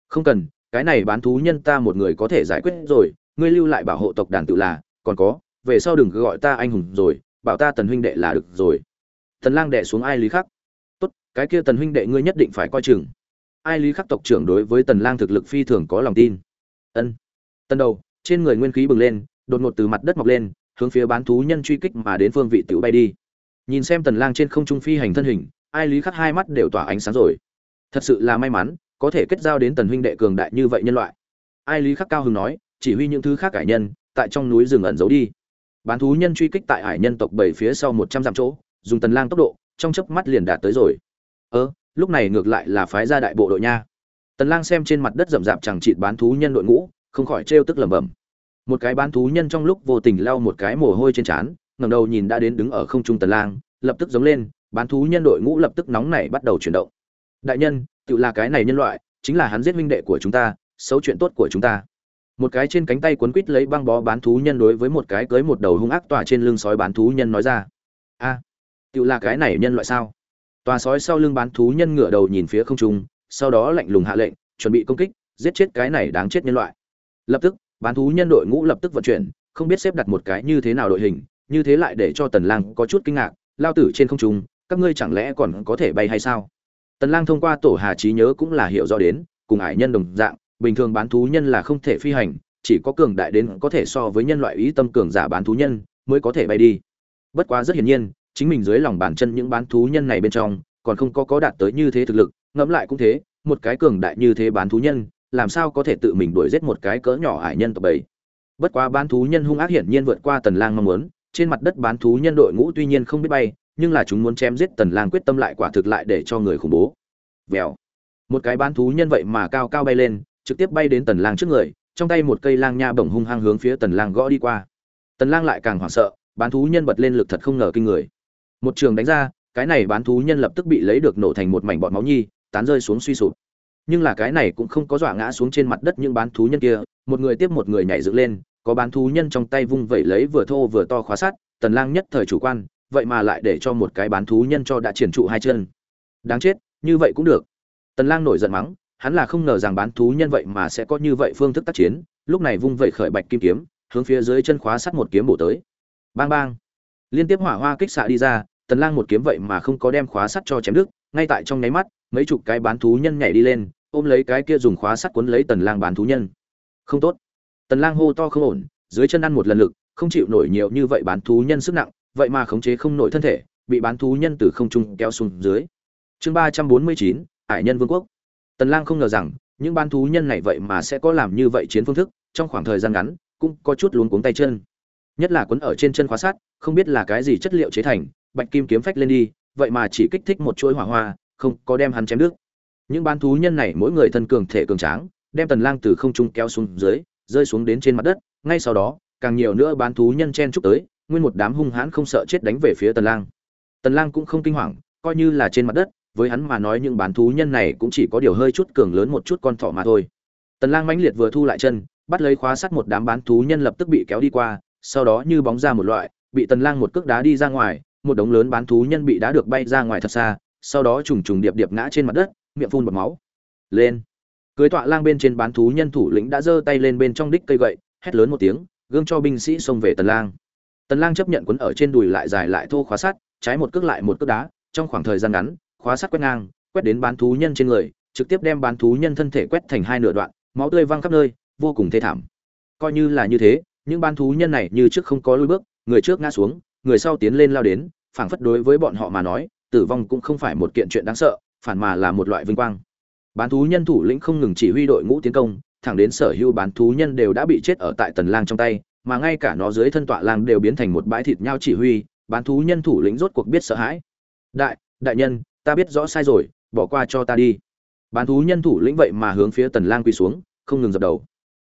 Không cần, cái này bán thú nhân ta một người có thể giải quyết rồi, ngươi lưu lại bảo hộ tộc đàn tự là, còn có, về sau đừng cứ gọi ta anh hùng rồi, bảo ta Tần huynh đệ là được rồi. Tần Lang đệ xuống Ai Lý Khắc. Tốt, cái kia Tần huynh đệ ngươi nhất định phải coi chừng. Ai Lý Khắc tộc trưởng đối với Tần Lang thực lực phi thường có lòng tin. Ân. Tần đầu, trên người nguyên khí bừng lên đột ngột từ mặt đất mọc lên hướng phía bán thú nhân truy kích mà đến phương vị tiểu bay đi nhìn xem tần lang trên không trung phi hành thân hình ai lý khắc hai mắt đều tỏa ánh sáng rồi thật sự là may mắn có thể kết giao đến tần huynh đệ cường đại như vậy nhân loại ai lý khắc cao hứng nói chỉ huy những thứ khác cải nhân tại trong núi rừng ẩn giấu đi bán thú nhân truy kích tại hải nhân tộc bảy phía sau một trăm dặm chỗ, dùng tần lang tốc độ, trong chớp mắt liền đạt tới rồi. Ơ, lúc này ngược lại là phái ra đại bộ đội nha. Tần lang xem trên mặt đất rậm rạp chẳng chịt bán thú nhân đội ngũ, không khỏi trêu tức lẩm bẩm. Một cái bán thú nhân trong lúc vô tình lau một cái mồ hôi trên trán, ngẩng đầu nhìn đã đến đứng ở không trung tần lang, lập tức giống lên, bán thú nhân đội ngũ lập tức nóng nảy bắt đầu chuyển động. Đại nhân, tự là cái này nhân loại, chính là hắn giết huynh đệ của chúng ta, xấu chuyện tốt của chúng ta một cái trên cánh tay quấn quít lấy băng bó bán thú nhân đối với một cái cưới một đầu hung ác tỏa trên lưng sói bán thú nhân nói ra. A à, tự là cái này nhân loại sao? Tòa sói sau lưng bán thú nhân ngửa đầu nhìn phía không trung sau đó lạnh lùng hạ lệnh chuẩn bị công kích giết chết cái này đáng chết nhân loại. Lập tức bán thú nhân đội ngũ lập tức vận chuyển không biết xếp đặt một cái như thế nào đội hình như thế lại để cho tần lang có chút kinh ngạc lao tử trên không trung các ngươi chẳng lẽ còn có thể bay hay sao? Tần lang thông qua tổ hà trí nhớ cũng là hiểu rõ đến cùng ải nhân đồng dạng bình thường bán thú nhân là không thể phi hành, chỉ có cường đại đến có thể so với nhân loại ý tâm cường giả bán thú nhân mới có thể bay đi. Bất quá rất hiển nhiên, chính mình dưới lòng bàn chân những bán thú nhân này bên trong, còn không có có đạt tới như thế thực lực, ngẫm lại cũng thế, một cái cường đại như thế bán thú nhân, làm sao có thể tự mình đuổi giết một cái cỡ nhỏ ải nhân tộc bầy? Bất quá bán thú nhân hung ác hiển nhiên vượt qua tần lang mong muốn, trên mặt đất bán thú nhân đội ngũ tuy nhiên không biết bay, nhưng là chúng muốn chém giết tần lang quyết tâm lại quả thực lại để cho người khủng bố. Vèo. Một cái bán thú nhân vậy mà cao cao bay lên trực tiếp bay đến tần lang trước người, trong tay một cây lang nha bổng hung hăng hướng phía tần lang gõ đi qua. Tần lang lại càng hoảng sợ, bán thú nhân bật lên lực thật không ngờ kinh người. Một trường đánh ra, cái này bán thú nhân lập tức bị lấy được nổ thành một mảnh bọt máu nhi, tán rơi xuống suy sụp. Nhưng là cái này cũng không có dọa ngã xuống trên mặt đất những bán thú nhân kia, một người tiếp một người nhảy dựng lên, có bán thú nhân trong tay vung vẩy lấy vừa thô vừa to khóa sắt, tần lang nhất thời chủ quan, vậy mà lại để cho một cái bán thú nhân cho đã triển trụ hai chân. Đáng chết, như vậy cũng được. Tần lang nổi giận mắng hắn là không ngờ rằng bán thú nhân vậy mà sẽ có như vậy phương thức tác chiến, lúc này vung vẩy khởi bạch kim kiếm, hướng phía dưới chân khóa sắt một kiếm bổ tới. Bang bang. Liên tiếp hỏa hoa kích xạ đi ra, tần lang một kiếm vậy mà không có đem khóa sắt cho chém đứt, ngay tại trong nháy mắt, mấy chục cái bán thú nhân nhảy đi lên, ôm lấy cái kia dùng khóa sắt cuốn lấy tần lang bán thú nhân. Không tốt. Tần lang hô to không ổn, dưới chân ăn một lần lực, không chịu nổi nhiều như vậy bán thú nhân sức nặng, vậy mà khống chế không nổi thân thể, bị bán thú nhân từ không trung kéo xuống dưới. Chương ba trăm bốn mươi chín, hải nhân vương quốc tần lang không ngờ rằng, những bán thú nhân này vậy mà sẽ có làm như vậy chiến phương thức, trong khoảng thời gian ngắn, cũng có chút luống cuống tay chân. Nhất là cuốn ở trên chân khóa sắt, không biết là cái gì chất liệu chế thành, bạch kim kiếm phách lên đi, vậy mà chỉ kích thích một chuỗi hỏa hoa, không có đem hắn chém đứt. Những bán thú nhân này mỗi người thân cường thể cường tráng, đem tần lang từ không trung kéo xuống dưới, rơi xuống đến trên mặt đất, ngay sau đó, càng nhiều nữa bán thú nhân chen chúc tới, nguyên một đám hung hãn không sợ chết đánh về phía tần lang. Tần lang cũng không kinh hoàng, coi như là trên mặt đất với hắn mà nói những bán thú nhân này cũng chỉ có điều hơi chút cường lớn một chút con thỏ mà thôi. Tần lang mãnh liệt vừa thu lại chân, bắt lấy khóa sắt một đám bán thú nhân lập tức bị kéo đi qua, sau đó như bóng ra một loại, bị tần lang một cước đá đi ra ngoài, một đống lớn bán thú nhân bị đá được bay ra ngoài thật xa, sau đó trùng trùng điệp điệp ngã trên mặt đất, miệng phun bọt máu. Lên. Cưới tọa lang bên trên bán thú nhân thủ lĩnh đã giơ tay lên bên trong đích cây gậy, hét lớn một tiếng, gương cho binh sĩ xông về tần lang. Tần lang chấp nhận quấn ở trên đùi lại dài lại thô khóa sắt, trái một cước lại một cước đá, trong khoảng thời gian ngắn khóa sắt quét ngang, quét đến bán thú nhân trên người, trực tiếp đem bán thú nhân thân thể quét thành hai nửa đoạn, máu tươi văng khắp nơi, vô cùng thê thảm. Coi như là như thế, những bán thú nhân này như trước không có lùi bước, người trước ngã xuống, người sau tiến lên lao đến, phảng phất đối với bọn họ mà nói, tử vong cũng không phải một kiện chuyện đáng sợ, phản mà là một loại vinh quang. Bán thú nhân thủ lĩnh không ngừng chỉ huy đội ngũ tiến công, thẳng đến sở hữu bán thú nhân đều đã bị chết ở tại tần lang trong tay, mà ngay cả nó dưới thân tọa lang đều biến thành một bãi thịt nhau chỉ huy, bán thú nhân thủ lĩnh rốt cuộc biết sợ hãi. Đại đại nhân ta biết rõ sai rồi, bỏ qua cho ta đi. Bán thú nhân thủ lĩnh vậy mà hướng phía tần lang quỳ xuống, không ngừng dập đầu.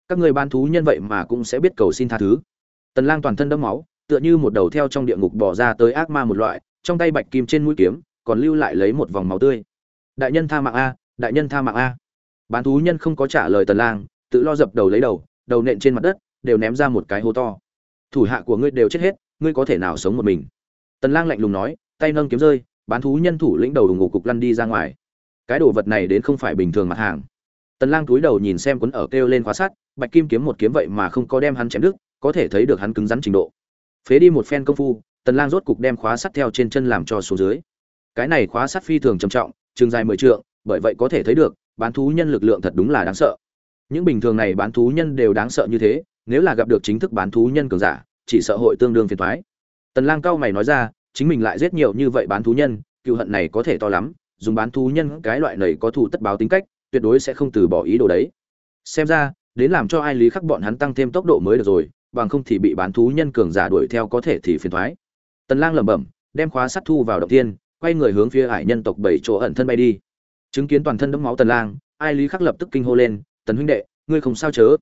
Các người bán thú nhân vậy mà cũng sẽ biết cầu xin tha thứ. Tần lang toàn thân đẫm máu, tựa như một đầu theo trong địa ngục bỏ ra tới ác ma một loại, trong tay bạch kim trên mũi kiếm, còn lưu lại lấy một vòng máu tươi. Đại nhân tha mạng a, đại nhân tha mạng a. Bán thú nhân không có trả lời tần lang, tự lo dập đầu lấy đầu đầu nện trên mặt đất, đều ném ra một cái hố to. Thủ hạ của ngươi đều chết hết, ngươi có thể nào sống một mình? Tần lang lạnh lùng nói, tay nâng kiếm rơi bán thú nhân thủ lĩnh đầu ngủ cục lăn đi ra ngoài. Cái đồ vật này đến không phải bình thường mặt hàng. Tần lang cúi đầu nhìn xem cuốn ở kêu lên khóa sắt, bạch kim kiếm một kiếm vậy mà không có đem hắn chém đứt, có thể thấy được hắn cứng rắn trình độ. Phế đi một phen công phu, tần lang rốt cục đem khóa sắt theo trên chân làm cho xuống dưới. Cái này khóa sắt phi thường trầm trọng trường dài mười trượng, bởi vậy có thể thấy được, bán thú nhân lực lượng thật đúng là đáng sợ. Những bình thường này bán thú nhân đều đáng sợ như thế, nếu là gặp được chính thức bán thú nhân cường giả, chỉ sợ hội tương đương phiền thoái tần lang cao mày nói ra chính mình lại giết nhiều như vậy bán thú nhân, cựu hận này có thể to lắm, dùng bán thú nhân cái loại này có thù tất báo tính cách, tuyệt đối sẽ không từ bỏ ý đồ đấy. Xem ra, đến làm cho ai lý khắc bọn hắn tăng thêm tốc độ mới được rồi, bằng không thì bị bán thú nhân cường giả đuổi theo có thể thì phiền thoái. Tần lang lẩm bẩm, đem khóa sắt thu vào động tiên quay người hướng phía hải nhân tộc bảy chỗ ẩn thân bay đi. Chứng kiến toàn thân đẫm máu tần lang, ai lý khắc lập tức kinh hô lên, tần huynh đệ, ngươi không sao chớ?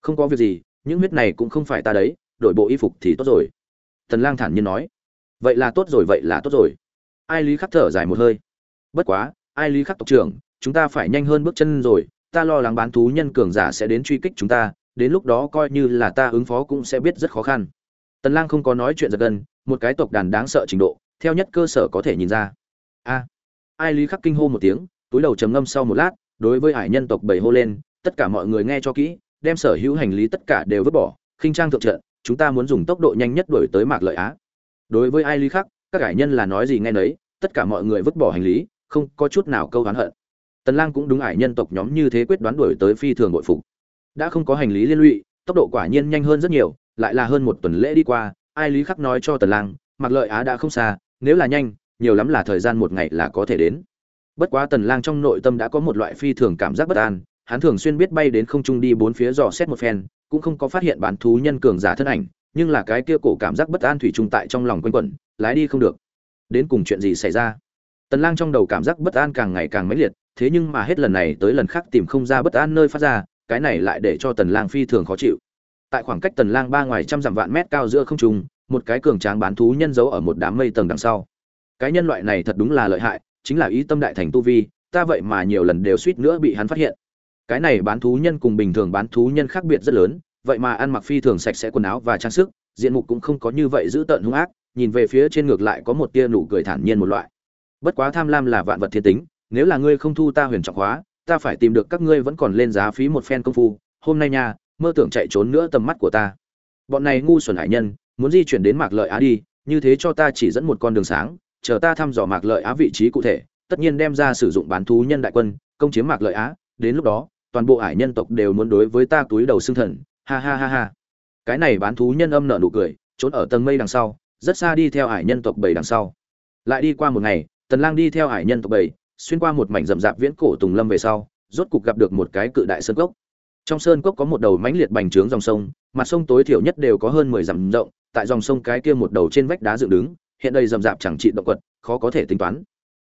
Không có việc gì, những huyết này cũng không phải ta đấy, đổi bộ y phục thì tốt rồi. Tần lang thản nhiên nói vậy là tốt rồi, vậy là tốt rồi. Ai lý khắc thở dài một hơi. Bất quá, ai lý khắc tộc trưởng, chúng ta phải nhanh hơn bước chân rồi. Ta lo lắng bán thú nhân cường giả sẽ đến truy kích chúng ta, đến lúc đó coi như là ta ứng phó cũng sẽ biết rất khó khăn. Tần lang không có nói chuyện giật gần một cái tộc đàn đáng sợ trình độ, theo nhất cơ sở có thể nhìn ra. A. Ai lý khắc kinh hô một tiếng, túi đầu trầm ngâm sau một lát, đối với hải nhân tộc bảy hô lên, tất cả mọi người nghe cho kỹ, đem sở hữu hành lý tất cả đều vứt bỏ, khinh trang thượng trận, chúng ta muốn dùng tốc độ nhanh nhất đuổi tới mạc lợi á đối với ai lý khắc các cải nhân là nói gì nghe nấy, tất cả mọi người vứt bỏ hành lý, không có chút nào câu oán hận. Tần lang cũng đúng ải nhân tộc nhóm như thế quyết đoán đuổi tới phi thường bội phục. Đã không có hành lý liên lụy, tốc độ quả nhiên nhanh hơn rất nhiều, lại là hơn một tuần lễ đi qua, ai lý khắc nói cho tần lang, mặc lợi á đã không xa, nếu là nhanh, nhiều lắm là thời gian một ngày là có thể đến. Bất quá tần lang trong nội tâm đã có một loại phi thường cảm giác bất an, hắn thường xuyên biết bay đến không trung đi bốn phía dò xét một phen, cũng không có phát hiện bán thú nhân cường giả thân ảnh nhưng là cái kia cổ cảm giác bất an thủy chung tại trong lòng quanh quẩn, lái đi không được. Đến cùng chuyện gì xảy ra? Tần lang trong đầu cảm giác bất an càng ngày càng mãnh liệt, thế nhưng mà hết lần này tới lần khác tìm không ra bất an nơi phát ra, cái này lại để cho tần lang phi thường khó chịu. Tại khoảng cách tần lang ba ngoài trăm dặm vạn mét cao giữa không trung, một cái cường tráng bán thú nhân giấu ở một đám mây tầng đằng sau. Cái nhân loại này thật đúng là lợi hại, chính là ý tâm đại thành tu vi, ta vậy mà nhiều lần đều suýt nữa bị hắn phát hiện. Cái này bán thú nhân cùng bình thường bán thú nhân khác biệt rất lớn vậy mà ăn mặc phi thường sạch sẽ quần áo và trang sức, diện mục cũng không có như vậy dữ tợn hung ác, nhìn về phía trên ngược lại có một tia nụ cười thản nhiên một loại. Bất quá tham lam là vạn vật thiên tính, nếu là ngươi không thu ta huyền trọng hóa, ta phải tìm được các ngươi vẫn còn lên giá phí một phen công phu, hôm nay nha, mơ tưởng chạy trốn nữa tầm mắt của ta. Bọn này ngu xuẩn hải nhân, muốn di chuyển đến mạc lợi á đi, như thế cho ta chỉ dẫn một con đường sáng, chờ ta thăm dò mạc lợi á vị trí cụ thể, tất nhiên đem ra sử dụng bán thú nhân đại quân, công chiếm mạc lợi á, đến lúc đó, toàn bộ hải nhân tộc đều muốn đối với ta túi đầu xương thần ha ha ha ha. Cái này bán thú nhân âm nợ nụ cười, trốn ở tầng mây đằng sau, rất xa đi theo hải nhân tộc bảy đằng sau. Lại đi qua một ngày, tần lang đi theo hải nhân tộc bảy, xuyên qua một mảnh rậm rạp viễn cổ tùng lâm về sau, rốt cục gặp được một cái cự đại sơn cốc. Trong sơn cốc có một đầu mãnh liệt bành trướng dòng sông, mặt sông tối thiểu nhất đều có hơn mười dặm rộng, tại dòng sông cái kia một đầu trên vách đá dựng đứng, hiện đây rậm rạp chẳng trị động quật, khó có thể tính toán.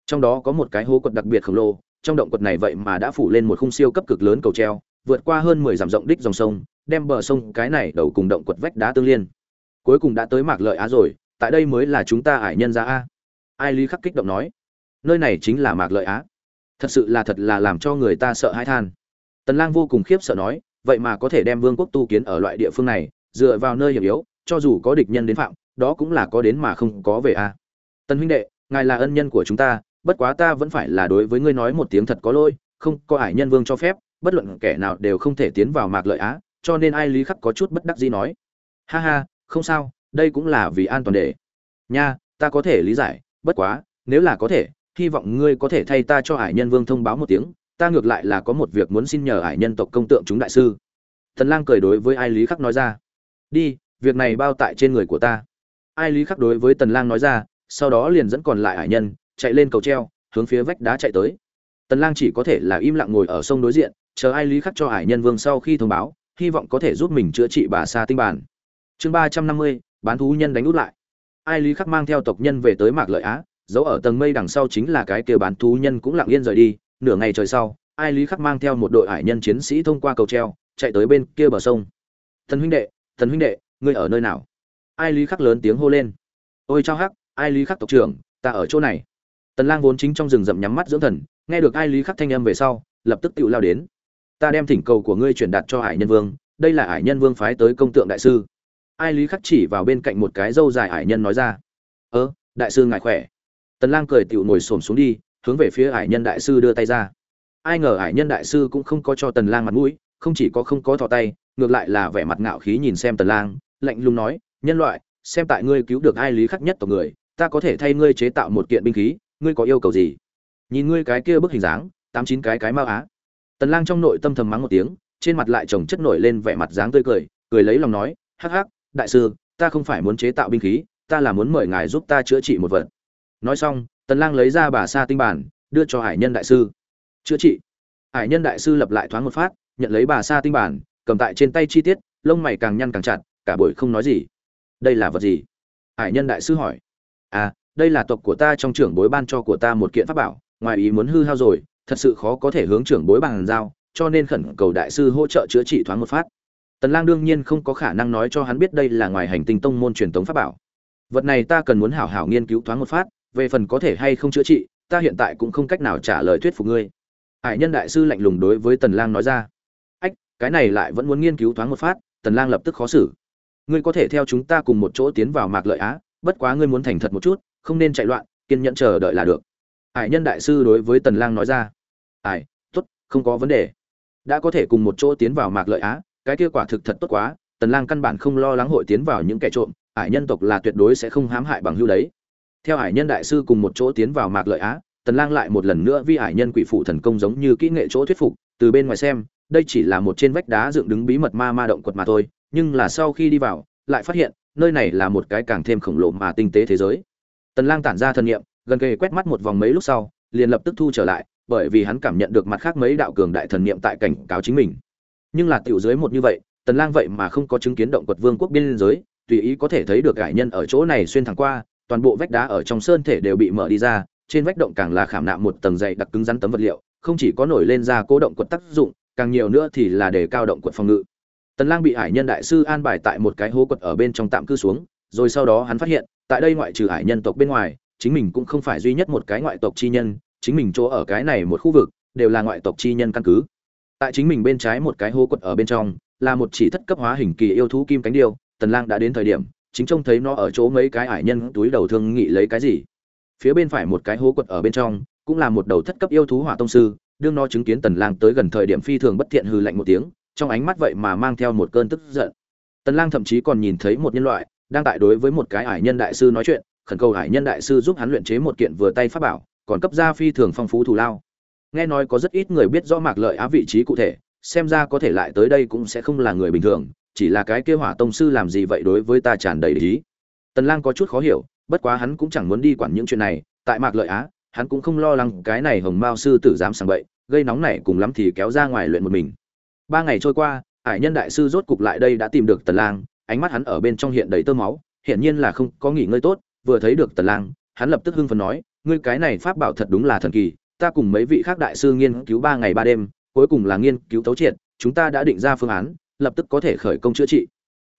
Trong đó có một cái hố quật đặc biệt khổng lồ, trong động quật này vậy mà đã phủ lên một khung siêu cấp cực lớn cầu treo, vượt qua hơn mười dặm rộng đích dòng sông đem bờ sông cái này đầu cùng động quật vách đá tương liên. Cuối cùng đã tới mạc lợi á rồi, tại đây mới là chúng ta ải nhân ra a. Ai lý khắc kích động nói, nơi này chính là mạc lợi á. Thật sự là thật là làm cho người ta sợ hãi than. Tần lang vô cùng khiếp sợ nói, vậy mà có thể đem vương quốc tu kiến ở loại địa phương này, dựa vào nơi hiểm yếu, cho dù có địch nhân đến phạm, đó cũng là có đến mà không có về a. Tần huynh đệ, ngài là ân nhân của chúng ta, bất quá ta vẫn phải là đối với ngươi nói một tiếng thật có lỗi, không có ải nhân vương cho phép, bất luận kẻ nào đều không thể tiến vào mạc lợi á cho nên ai lý khắc có chút bất đắc dĩ nói, ha ha, không sao, đây cũng là vì an toàn để. Nha, ta có thể lý giải, bất quá, nếu là có thể, hy vọng ngươi có thể thay ta cho hải nhân vương thông báo một tiếng, ta ngược lại là có một việc muốn xin nhờ hải nhân tộc công tượng chúng đại sư. Thần lang cười đối với ai lý khắc nói ra, đi, việc này bao tại trên người của ta. Ai lý khắc đối với tần lang nói ra, sau đó liền dẫn còn lại hải nhân, chạy lên cầu treo, hướng phía vách đá chạy tới. Tần lang chỉ có thể là im lặng ngồi ở sông đối diện, chờ ai lý khắc cho hải nhân vương sau khi thông báo hy vọng có thể giúp mình chữa trị bà sa tinh bản chương ba trăm năm mươi, bán thú nhân đánh út lại. Ai lý khắc mang theo tộc nhân về tới mạc lợi á, giấu ở tầng mây đằng sau chính là cái kia bán thú nhân cũng lặng yên rời đi. Nửa ngày trời sau, ai lý khắc mang theo một đội hải nhân chiến sĩ thông qua cầu treo, chạy tới bên kia bờ sông. Thần huynh đệ, thần huynh đệ, ngươi ở nơi nào? Ai lý khắc lớn tiếng hô lên. Ôi chao hắc, ai lý khắc tộc trưởng, ta ở chỗ này. Tần lang vốn chính trong rừng rậm nhắm mắt dưỡng thần, nghe được ai lý khắc thanh âm về sau, lập tức tự lao đến ta đem thỉnh cầu của ngươi truyền đạt cho hải nhân vương, đây là hải nhân vương phái tới công tượng đại sư. Ai lý khắc chỉ vào bên cạnh một cái dâu dài hải nhân nói ra, ơ, đại sư ngài khỏe. Tần lang cười tựu ngồi xổm xuống đi, hướng về phía hải nhân đại sư đưa tay ra. Ai ngờ hải nhân đại sư cũng không có cho tần lang mặt mũi, không chỉ có không có thò tay, ngược lại là vẻ mặt ngạo khí nhìn xem tần lang, lạnh lùng nói, nhân loại, xem tại ngươi cứu được ai lý khắc nhất tộc người, ta có thể thay ngươi chế tạo một kiện binh khí, ngươi có yêu cầu gì? Nhìn ngươi cái kia bức hình dáng, tám chín cái cái mao á tần lang trong nội tâm thầm mắng một tiếng, trên mặt lại chồng chất nổi lên vẻ mặt dáng tươi cười cười lấy lòng nói, hắc hắc, đại sư, ta không phải muốn chế tạo binh khí, ta là muốn mời ngài giúp ta chữa trị một vật. Nói xong, tần lang lấy ra bà sa tinh bản, đưa cho hải nhân đại sư. Chữa trị? Hải nhân đại sư lập lại thoáng một phát, nhận lấy bà sa tinh bản, cầm tại trên tay chi tiết, lông mày càng nhăn càng chặt, cả buổi không nói gì. Đây là vật gì? Hải nhân đại sư hỏi. À đây là tộc của ta trong trưởng bối ban cho của ta một kiện pháp bảo, ngoài ý muốn hư hao rồi thật sự khó có thể hướng trưởng bối bằng giao, cho nên khẩn cầu đại sư hỗ trợ chữa trị thoáng một phát. Tần lang đương nhiên không có khả năng nói cho hắn biết đây là ngoài hành tinh tông môn truyền thống pháp bảo. Vật này ta cần muốn hảo hảo nghiên cứu thoáng một phát, về phần có thể hay không chữa trị, ta hiện tại cũng không cách nào trả lời thuyết phục ngươi. Hải nhân đại sư lạnh lùng đối với tần lang nói ra. Ách, cái này lại vẫn muốn nghiên cứu thoáng một phát, tần lang lập tức khó xử. Ngươi có thể theo chúng ta cùng một chỗ tiến vào mạc lợi á, bất quá ngươi muốn thành thật một chút, không nên chạy loạn, kiên nhẫn chờ đợi là được. Hải nhân đại sư đối với tần lang nói ra ai, tốt, không có vấn đề. Đã có thể cùng một chỗ tiến vào mạc lợi á, cái kia quả thực thật tốt quá, tần lang căn bản không lo lắng hội tiến vào những kẻ trộm hải nhân tộc là tuyệt đối sẽ không hãm hại bằng hưu đấy. Theo hải nhân đại sư cùng một chỗ tiến vào mạc lợi á, tần lang lại một lần nữa vi hải nhân quỷ phụ thần công giống như kỹ nghệ chỗ thuyết phục, từ bên ngoài xem, đây chỉ là một trên vách đá dựng đứng bí mật ma ma động quật mà thôi, nhưng là sau khi đi vào, lại phát hiện, nơi này là một cái càng thêm khổng lồ mà tinh tế thế giới. Tần lang tản ra thần niệm, gần kề quét mắt một vòng mấy lúc sau, liền lập tức thu trở lại bởi vì hắn cảm nhận được mặt khác mấy đạo cường đại thần niệm tại cảnh cáo chính mình. Nhưng là tiểu dưới một như vậy, tần lang vậy mà không có chứng kiến động quật vương quốc biên giới, tùy ý có thể thấy được gãi nhân ở chỗ này xuyên thẳng qua, toàn bộ vách đá ở trong sơn thể đều bị mở đi ra, trên vách động càng là khảm nạm một tầng dày đặc cứng rắn tấm vật liệu, không chỉ có nổi lên ra cố động quật tác dụng, càng nhiều nữa thì là để cao động quật phòng ngự. Tần lang bị hải nhân đại sư an bài tại một cái hố quật ở bên trong tạm cư xuống, rồi sau đó hắn phát hiện, tại đây ngoại trừ hải nhân tộc bên ngoài, chính mình cũng không phải duy nhất một cái ngoại tộc chi nhân chính mình chỗ ở cái này một khu vực, đều là ngoại tộc chi nhân căn cứ. Tại chính mình bên trái một cái hố quật ở bên trong, là một chỉ thất cấp hóa hình kỳ yêu thú kim cánh điêu, tần lang đã đến thời điểm, chính trông thấy nó ở chỗ mấy cái ải nhân túi đầu thương nghị lấy cái gì. Phía bên phải một cái hố quật ở bên trong, cũng là một đầu thất cấp yêu thú hỏa tông sư, đương nó chứng kiến tần lang tới gần thời điểm phi thường bất thiện hừ lạnh một tiếng, trong ánh mắt vậy mà mang theo một cơn tức giận. Tần lang thậm chí còn nhìn thấy một nhân loại, đang tại đối với một cái ải nhân đại sư nói chuyện, khẩn cầu ải nhân đại sư giúp hắn luyện chế một kiện vừa tay pháp bảo còn cấp ra phi thường phong phú thù lao. Nghe nói có rất ít người biết rõ mạc lợi á vị trí cụ thể, xem ra có thể lại tới đây cũng sẽ không là người bình thường, chỉ là cái kêu hỏa tông sư làm gì vậy đối với ta tràn đầy lý tần lang có chút khó hiểu, bất quá hắn cũng chẳng muốn đi quản những chuyện này, tại mạc lợi á, hắn cũng không lo lắng cái này hồng mao sư tử dám sang bậy, gây nóng này cùng lắm thì kéo ra ngoài luyện một mình. Ba ngày trôi qua hải nhân đại sư rốt cục lại đây đã tìm được tần lang, ánh mắt hắn ở bên trong hiện đầy tơ máu, hiển nhiên là không có nghỉ ngơi tốt, vừa thấy được tần lang, hắn lập tức hưng phấn nói ngươi cái này pháp bảo thật đúng là thần kỳ, ta cùng mấy vị khác đại sư nghiên cứu ba ngày ba đêm, cuối cùng là nghiên cứu tấu triệt, chúng ta đã định ra phương án, lập tức có thể khởi công chữa trị.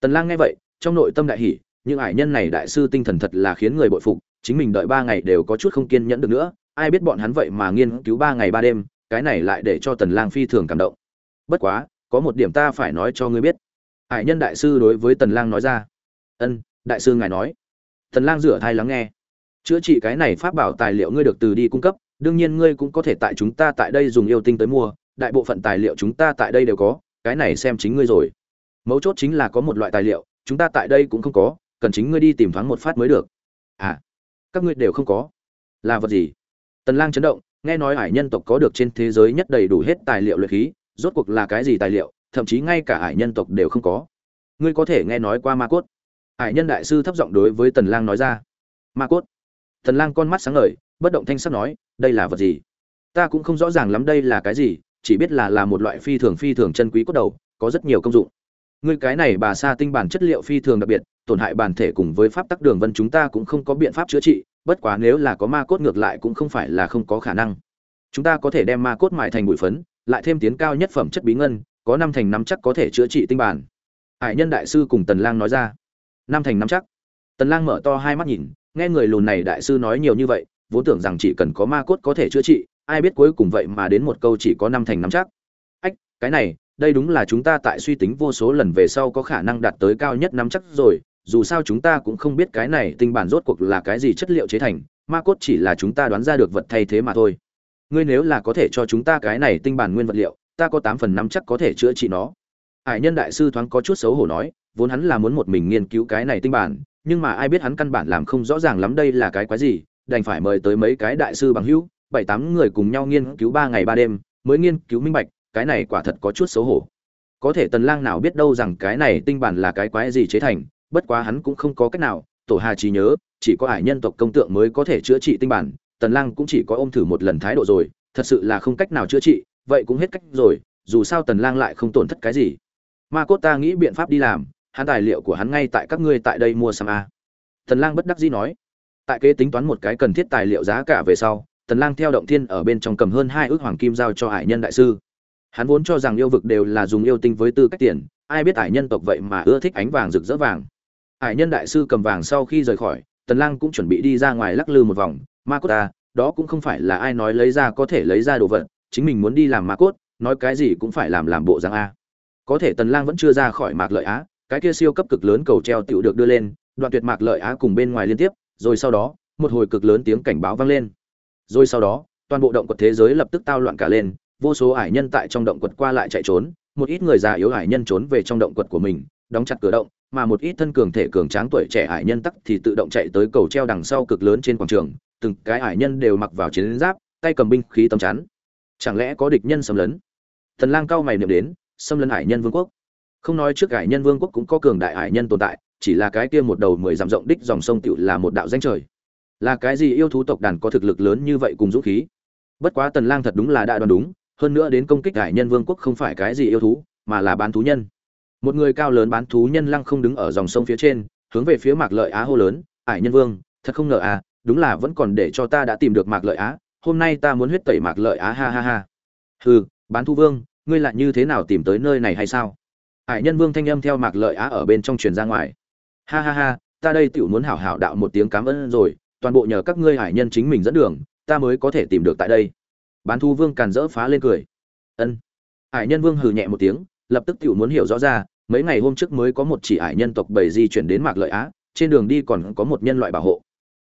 Tần lang nghe vậy, trong nội tâm đại hỉ, những ải nhân này đại sư tinh thần thật là khiến người bội phục, chính mình đợi ba ngày đều có chút không kiên nhẫn được nữa, ai biết bọn hắn vậy mà nghiên cứu ba ngày ba đêm, cái này lại để cho tần lang phi thường cảm động. Bất quá, có một điểm ta phải nói cho ngươi biết. Ải nhân đại sư đối với tần lang nói ra, ân, đại sư ngài nói. Tần lang rửa thai lắng nghe chữa trị cái này pháp bảo tài liệu ngươi được từ đi cung cấp, đương nhiên ngươi cũng có thể tại chúng ta tại đây dùng yêu tinh tới mua, đại bộ phận tài liệu chúng ta tại đây đều có, cái này xem chính ngươi rồi. Mấu chốt chính là có một loại tài liệu, chúng ta tại đây cũng không có, cần chính ngươi đi tìm thoáng một phát mới được. À các ngươi đều không có. Là vật gì? Tần lang chấn động, nghe nói hải nhân tộc có được trên thế giới nhất đầy đủ hết tài liệu luyện khí, rốt cuộc là cái gì tài liệu, thậm chí ngay cả hải nhân tộc đều không có. Ngươi có thể nghe nói qua ma cốt. Hải nhân đại sư thấp giọng đối với tần lang nói ra. Ma cốt? Tần lang con mắt sáng ngời, bất động thanh sắc nói, đây là vật gì? Ta cũng không rõ ràng lắm đây là cái gì, chỉ biết là là một loại phi thường phi thường chân quý cốt đầu, có rất nhiều công dụng. Ngươi cái này bà sa tinh bản chất liệu phi thường đặc biệt, tổn hại bản thể cùng với pháp tắc đường vân chúng ta cũng không có biện pháp chữa trị, bất quá nếu là có ma cốt ngược lại cũng không phải là không có khả năng. Chúng ta có thể đem ma cốt mài thành bụi phấn, lại thêm tiến cao nhất phẩm chất bí ngân, có năm thành năm chắc có thể chữa trị tinh bản. Hải nhân đại sư cùng tần lang nói ra. Năm thành năm chắc. Tần lang mở to hai mắt nhìn nghe người lùn này đại sư nói nhiều như vậy, vốn tưởng rằng chỉ cần có ma cốt có thể chữa trị, ai biết cuối cùng vậy mà đến một câu chỉ có năm thành năm chắc. Ách, cái này, đây đúng là chúng ta tại suy tính vô số lần về sau có khả năng đạt tới cao nhất năm chắc rồi, dù sao chúng ta cũng không biết cái này tinh bản rốt cuộc là cái gì chất liệu chế thành, ma cốt chỉ là chúng ta đoán ra được vật thay thế mà thôi. Ngươi nếu là có thể cho chúng ta cái này tinh bản nguyên vật liệu, ta có tám phần năm chắc có thể chữa trị nó. Hải nhân đại sư thoáng có chút xấu hổ nói, vốn hắn là muốn một mình nghiên cứu cái này tinh bản nhưng mà ai biết hắn căn bản làm không rõ ràng lắm đây là cái quái gì, đành phải mời tới mấy cái đại sư bằng hữu, bảy tám người cùng nhau nghiên cứu ba ngày ba đêm, mới nghiên cứu minh bạch, cái này quả thật có chút xấu hổ. Có thể tần lang nào biết đâu rằng cái này tinh bản là cái quái gì chế thành, bất quá hắn cũng không có cách nào, tổ hà chỉ nhớ, chỉ có hải nhân tộc công tượng mới có thể chữa trị tinh bản, tần lang cũng chỉ có ôm thử một lần thái độ rồi, thật sự là không cách nào chữa trị, vậy cũng hết cách rồi, dù sao tần lang lại không tổn thất cái gì. Ma cốt ta nghĩ biện pháp đi làm hắn tài liệu của hắn ngay tại các ngươi tại đây mua sắm a. Tần lang bất đắc dĩ nói. Tại kế tính toán một cái cần thiết tài liệu giá cả về sau tần lang theo động thiên ở bên trong cầm hơn hai ước hoàng kim giao cho hải nhân đại sư. Hắn vốn cho rằng yêu vực đều là dùng yêu tinh với tư cách tiền, ai biết hải nhân tộc vậy mà ưa thích ánh vàng rực rỡ vàng. Hải nhân đại sư cầm vàng sau khi rời khỏi tần lang cũng chuẩn bị đi ra ngoài lắc lư một vòng. Ma cốt ta đó cũng không phải là ai nói lấy ra có thể lấy ra đồ vật, chính mình muốn đi làm ma cốt nói cái gì cũng phải làm làm bộ dạng a. Có thể tần lang vẫn chưa ra khỏi mạc lợi á cái kia siêu cấp cực lớn cầu treo tựu được đưa lên, đoạn tuyệt mạc lợi á cùng bên ngoài liên tiếp, rồi sau đó, một hồi cực lớn tiếng cảnh báo vang lên. Rồi sau đó, toàn bộ động quật thế giới lập tức tao loạn cả lên, vô số ải nhân tại trong động quật qua lại chạy trốn, một ít người già yếu ải nhân trốn về trong động quật của mình, đóng chặt cửa động, mà một ít thân cường thể cường tráng tuổi trẻ ải nhân tắc thì tự động chạy tới cầu treo đằng sau cực lớn trên quảng trường, từng cái ải nhân đều mặc vào chiến giáp, tay cầm binh khí tấm chắn. Chẳng lẽ có địch nhân xâm lấn? Thần lang cao mày niệm đến, xâm lấn ải nhân vương quốc không nói trước ải nhân vương quốc cũng có cường đại ải nhân tồn tại, chỉ là cái kia một đầu mười dặm rộng đích dòng sông tựu là một đạo danh trời. Là cái gì yêu thú tộc đàn có thực lực lớn như vậy cùng dũng khí? Bất quá tần lang thật đúng là đã đoán đúng, hơn nữa đến công kích ải nhân vương quốc không phải cái gì yêu thú, mà là bán thú nhân. Một người cao lớn bán thú nhân lăng không đứng ở dòng sông phía trên, hướng về phía mạc lợi á hô lớn, ải nhân vương, thật không ngờ à đúng là vẫn còn để cho ta đã tìm được mạc lợi á, hôm nay ta muốn huyết tẩy mạc lợi á, ha ha ha. Hừ, bán thú vương, ngươi lại như thế nào tìm tới nơi này hay sao? Hải nhân vương thanh âm theo mạc lợi á ở bên trong truyền ra ngoài. Ha ha ha, ta đây tiểu muốn hảo hảo đạo một tiếng cảm ơn rồi, toàn bộ nhờ các ngươi hải nhân chính mình dẫn đường, ta mới có thể tìm được tại đây. Bán Thu vương càn rỡ phá lên cười. Ân. Hải nhân vương hừ nhẹ một tiếng, lập tức tiểu muốn hiểu rõ ra, mấy ngày hôm trước mới có một chỉ hải nhân tộc bảy di chuyển đến mạc lợi á, trên đường đi còn có một nhân loại bảo hộ.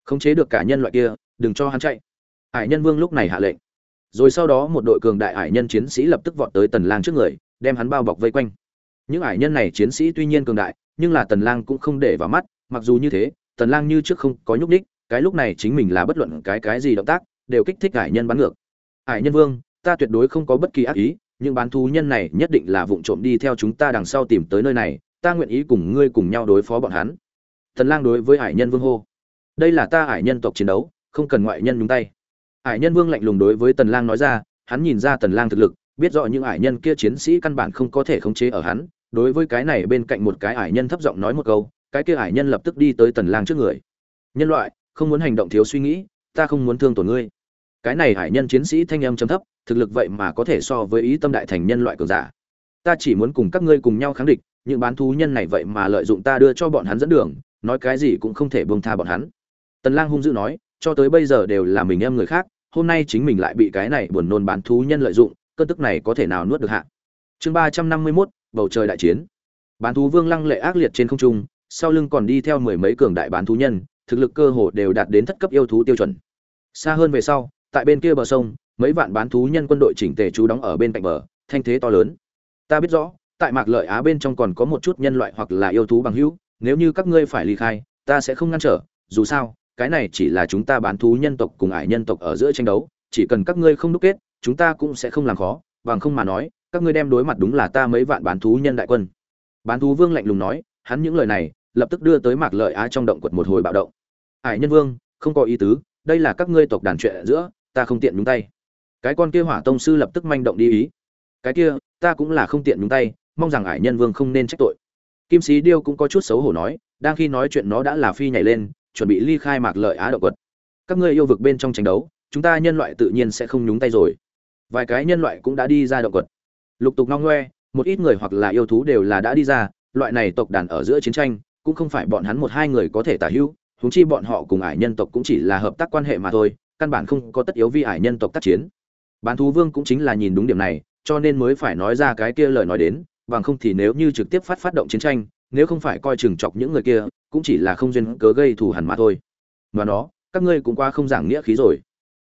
Khống chế được cả nhân loại kia, đừng cho hắn chạy. Hải nhân vương lúc này hạ lệnh. Rồi sau đó một đội cường đại hải nhân chiến sĩ lập tức vọt tới tần lang trước người, đem hắn bao bọc vây quanh những hải nhân này chiến sĩ tuy nhiên cường đại, nhưng là tần lang cũng không để vào mắt, mặc dù như thế, tần lang như trước không có nhúc đích cái lúc này chính mình là bất luận cái cái gì động tác, đều kích thích hải nhân bắn ngược. Hải nhân vương, ta tuyệt đối không có bất kỳ ác ý nhưng bán thú nhân này nhất định là vụng trộm đi theo chúng ta đằng sau tìm tới nơi này, ta nguyện ý cùng ngươi cùng nhau đối phó bọn hắn. Tần lang đối với hải nhân vương hô. Đây là ta hải nhân tộc chiến đấu, không cần ngoại nhân nhúng tay. Hải nhân vương lạnh lùng đối với tần lang nói ra, hắn nhìn ra tần lang thực lực, biết rõ những hải nhân kia chiến sĩ căn bản không có thể khống chế ở hắn đối với cái này bên cạnh một cái hải nhân thấp giọng nói một câu cái kia hải nhân lập tức đi tới tần lang trước người. Nhân loại không muốn hành động thiếu suy nghĩ ta không muốn thương tổn ngươi. Cái này hải nhân chiến sĩ thanh âm trầm thấp thực lực vậy mà có thể so với ý tâm đại thành nhân loại cường giả. Ta chỉ muốn cùng các ngươi cùng nhau kháng địch những bán thú nhân này vậy mà lợi dụng ta đưa cho bọn hắn dẫn đường nói cái gì cũng không thể buông tha bọn hắn. Tần lang hung dữ nói cho tới bây giờ đều là mình em người khác hôm nay chính mình lại bị cái này buồn nôn bán thú nhân lợi dụng cơn tức này có thể nào nuốt được hạ? Chương ba trăm năm mươi 351, bầu trời đại chiến. Bán thú vương lăng lệ ác liệt trên không trung, sau lưng còn đi theo mười mấy cường đại bán thú nhân, thực lực cơ hồ đều đạt đến thất cấp yêu thú tiêu chuẩn. Xa hơn về sau, tại bên kia bờ sông, mấy vạn bán thú nhân quân đội chỉnh tề trú đóng ở bên cạnh bờ, thanh thế to lớn. Ta biết rõ, tại mạc lợi á bên trong còn có một chút nhân loại hoặc là yêu thú bằng hữu, nếu như các ngươi phải ly khai, ta sẽ không ngăn trở, dù sao, cái này chỉ là chúng ta bán thú nhân tộc cùng ải nhân tộc ở giữa tranh đấu, chỉ cần các ngươi không đúc kết, chúng ta cũng sẽ không làm khó, bằng không mà nói các ngươi đem đối mặt đúng là ta mấy vạn bán thú nhân đại quân. Bán thú vương lạnh lùng nói, hắn những lời này, lập tức đưa tới mạc lợi á trong động quật một hồi bạo động. Ải nhân vương, không có ý tứ, đây là các ngươi tộc đàn chuyện giữa, ta không tiện nhúng tay. Cái con kia hỏa tông sư lập tức manh động đi ý. Cái kia, ta cũng là không tiện nhúng tay, mong rằng ải nhân vương không nên trách tội. Kim sĩ điêu cũng có chút xấu hổ nói, đang khi nói chuyện nó đã là phi nhảy lên, chuẩn bị ly khai mạc lợi á động quật. Các ngươi yêu vực bên trong tranh đấu, chúng ta nhân loại tự nhiên sẽ không nhúng tay rồi. Vài cái nhân loại cũng đã đi ra động quật lục tục ngong ngoe, một ít người hoặc là yêu thú đều là đã đi ra, loại này tộc đàn ở giữa chiến tranh, cũng không phải bọn hắn một hai người có thể tả hữu, huống chi bọn họ cùng ải nhân tộc cũng chỉ là hợp tác quan hệ mà thôi, căn bản không có tất yếu vì ải nhân tộc tác chiến. Bán thú vương cũng chính là nhìn đúng điểm này, cho nên mới phải nói ra cái kia lời nói đến, bằng không thì nếu như trực tiếp phát phát động chiến tranh, nếu không phải coi chừng chọc những người kia, cũng chỉ là không duyên cớ gây thù hằn mà thôi. Và nó, các ngươi cũng qua không giảng nghĩa khí rồi.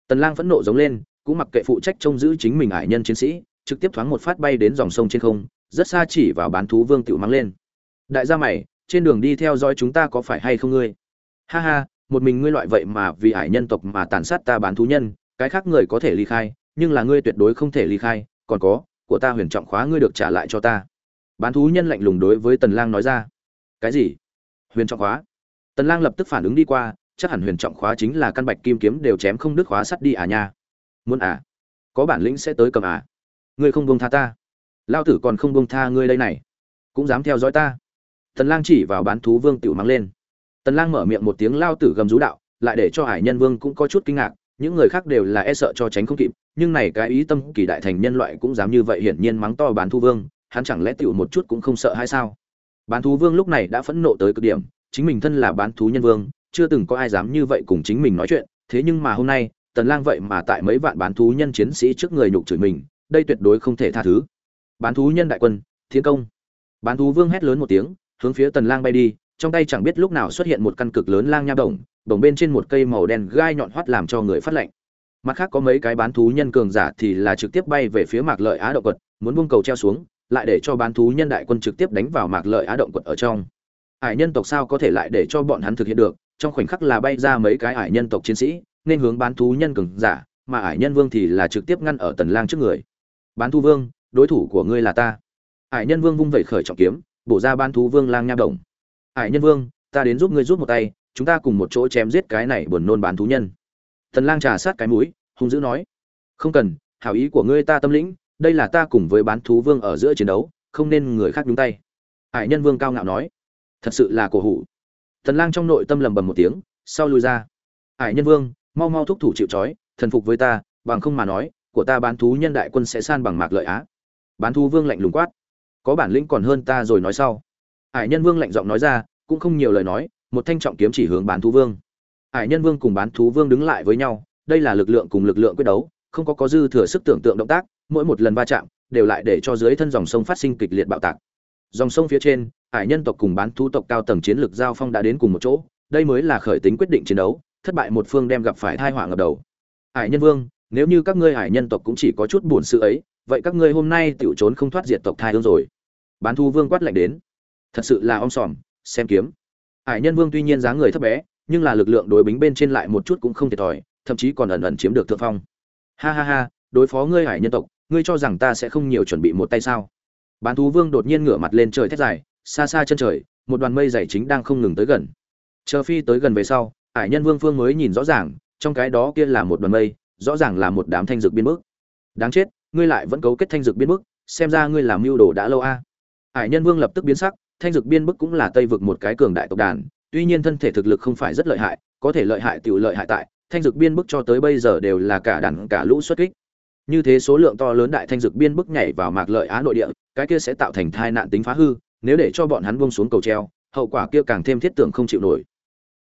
Tần lang phẫn nộ giống lên, cũng mặc kệ phụ trách trông giữ chính mình ải nhân chiến sĩ trực tiếp thoáng một phát bay đến dòng sông trên không, rất xa chỉ vào bán thú vương tiểu mang lên. Đại gia mày, trên đường đi theo dõi chúng ta có phải hay không ngươi? Ha ha, một mình ngươi loại vậy mà vì hải nhân tộc mà tàn sát ta bán thú nhân, cái khác người có thể ly khai, nhưng là ngươi tuyệt đối không thể ly khai, còn có, của ta huyền trọng khóa ngươi được trả lại cho ta. Bán thú nhân lạnh lùng đối với tần lang nói ra. Cái gì? Huyền trọng khóa? Tần lang lập tức phản ứng đi qua, chắc hẳn huyền trọng khóa chính là căn bạch kim kiếm đều chém không đứt khóa sắt đi à nha. Muốn à? Có bản lĩnh sẽ tới cầm à? Ngươi không buông tha ta. Lao tử còn không buông tha ngươi đây này. Cũng dám theo dõi ta. Tần lang chỉ vào bán thú vương tiểu mắng lên. Tần lang mở miệng một tiếng lao tử gầm rú đạo, lại để cho hải nhân vương cũng có chút kinh ngạc, những người khác đều là e sợ cho tránh không kịp, nhưng này cái ý tâm kỳ đại thành nhân loại cũng dám như vậy hiển nhiên mắng to bán thú vương, hắn chẳng lẽ tiểu một chút cũng không sợ hay sao? Bán thú vương lúc này đã phẫn nộ tới cực điểm, chính mình thân là bán thú nhân vương, chưa từng có ai dám như vậy cùng chính mình nói chuyện, thế nhưng mà hôm nay, tần lang vậy mà tại mấy vạn bán thú nhân chiến sĩ trước người nhục chửi mình đây tuyệt đối không thể tha thứ. Bán thú nhân đại quân, thiên công. Bán thú vương hét lớn một tiếng, hướng phía tần lang bay đi, trong tay chẳng biết lúc nào xuất hiện một căn cực lớn lang nha đồng đồng bên trên một cây màu đen gai nhọn hoắt làm cho người phát lạnh mặt khác có mấy cái bán thú nhân cường giả thì là trực tiếp bay về phía mạc lợi á động quật, muốn buông cầu treo xuống, lại để cho bán thú nhân đại quân trực tiếp đánh vào mạc lợi á động quật ở trong. Hải nhân tộc sao có thể lại để cho bọn hắn thực hiện được? Trong khoảnh khắc là bay ra mấy cái hải nhân tộc chiến sĩ, nên hướng bán thú nhân cường giả, mà hải nhân vương thì là trực tiếp ngăn ở tần lang trước người bán thú vương, đối thủ của ngươi là ta. Hải nhân vương vung vẩy khởi trọng kiếm, bổ ra bán thú vương lang nha động hải nhân vương, ta đến giúp ngươi giúp một tay, chúng ta cùng một chỗ chém giết cái này buồn nôn bán thú nhân. Thần lang trà sát cái mũi, hung dữ nói, không cần, hảo ý của ngươi ta tâm lĩnh, đây là ta cùng với bán thú vương ở giữa chiến đấu, không nên người khác nhúng tay. Hải nhân vương cao ngạo nói, thật sự là cổ hủ. Thần lang trong nội tâm lầm bầm một tiếng, sau lui ra. Hải nhân vương, mau mau thúc thủ chịu trói, thần phục với ta, bằng không mà nói của ta bán thú nhân đại quân sẽ san bằng mạc lợi á. Bán thú vương lạnh lùng quát. Có bản lĩnh còn hơn ta rồi nói sau. Hải nhân vương lạnh giọng nói ra, cũng không nhiều lời nói, một thanh trọng kiếm chỉ hướng bán thú vương. Hải nhân vương cùng bán thú vương đứng lại với nhau, đây là lực lượng cùng lực lượng quyết đấu, không có có dư thừa sức tưởng tượng động tác, mỗi một lần va chạm đều lại để cho dưới thân dòng sông phát sinh kịch liệt bạo tạc. Dòng sông phía trên, hải nhân tộc cùng bán thú tộc cao tầng chiến lược giao phong đã đến cùng một chỗ, đây mới là khởi tính quyết định chiến đấu, thất bại một phương đem gặp phải thai họa ngập đầu. Hải nhân vương nếu như các ngươi hải nhân tộc cũng chỉ có chút buồn sự ấy, vậy các ngươi hôm nay tiểu trốn không thoát diệt tộc thai hương rồi. Bán thu vương quát lạnh đến. Thật sự là om sòm, xem kiếm. Hải nhân vương tuy nhiên dáng người thấp bé, nhưng là lực lượng đối bính bên trên lại một chút cũng không thiệt thòi, thậm chí còn ẩn ẩn chiếm được thượng phong. Ha ha ha, đối phó ngươi hải nhân tộc, ngươi cho rằng ta sẽ không nhiều chuẩn bị một tay sao? Bán thú vương đột nhiên ngửa mặt lên trời thét dài, xa xa chân trời, một đoàn mây dày chính đang không ngừng tới gần. Chờ phi tới gần về sau, hải nhân vương phương mới nhìn rõ ràng, trong cái đó kia là một đoàn mây rõ ràng là một đám thanh dược biên bức đáng chết, ngươi lại vẫn cấu kết thanh dược biên bức xem ra ngươi làm mưu đồ đã lâu a. Hải nhân vương lập tức biến sắc, thanh dược biên bức cũng là tây vực một cái cường đại tộc đàn, tuy nhiên thân thể thực lực không phải rất lợi hại, có thể lợi hại tiểu lợi hại tại, thanh dược biên bức cho tới bây giờ đều là cả đàn cả lũ xuất kích. Như thế số lượng to lớn đại thanh dược biên bức nhảy vào mạc lợi á nội địa, cái kia sẽ tạo thành thai nạn tính phá hư, nếu để cho bọn hắn buông xuống cầu treo, hậu quả kia càng thêm thiết tưởng không chịu nổi.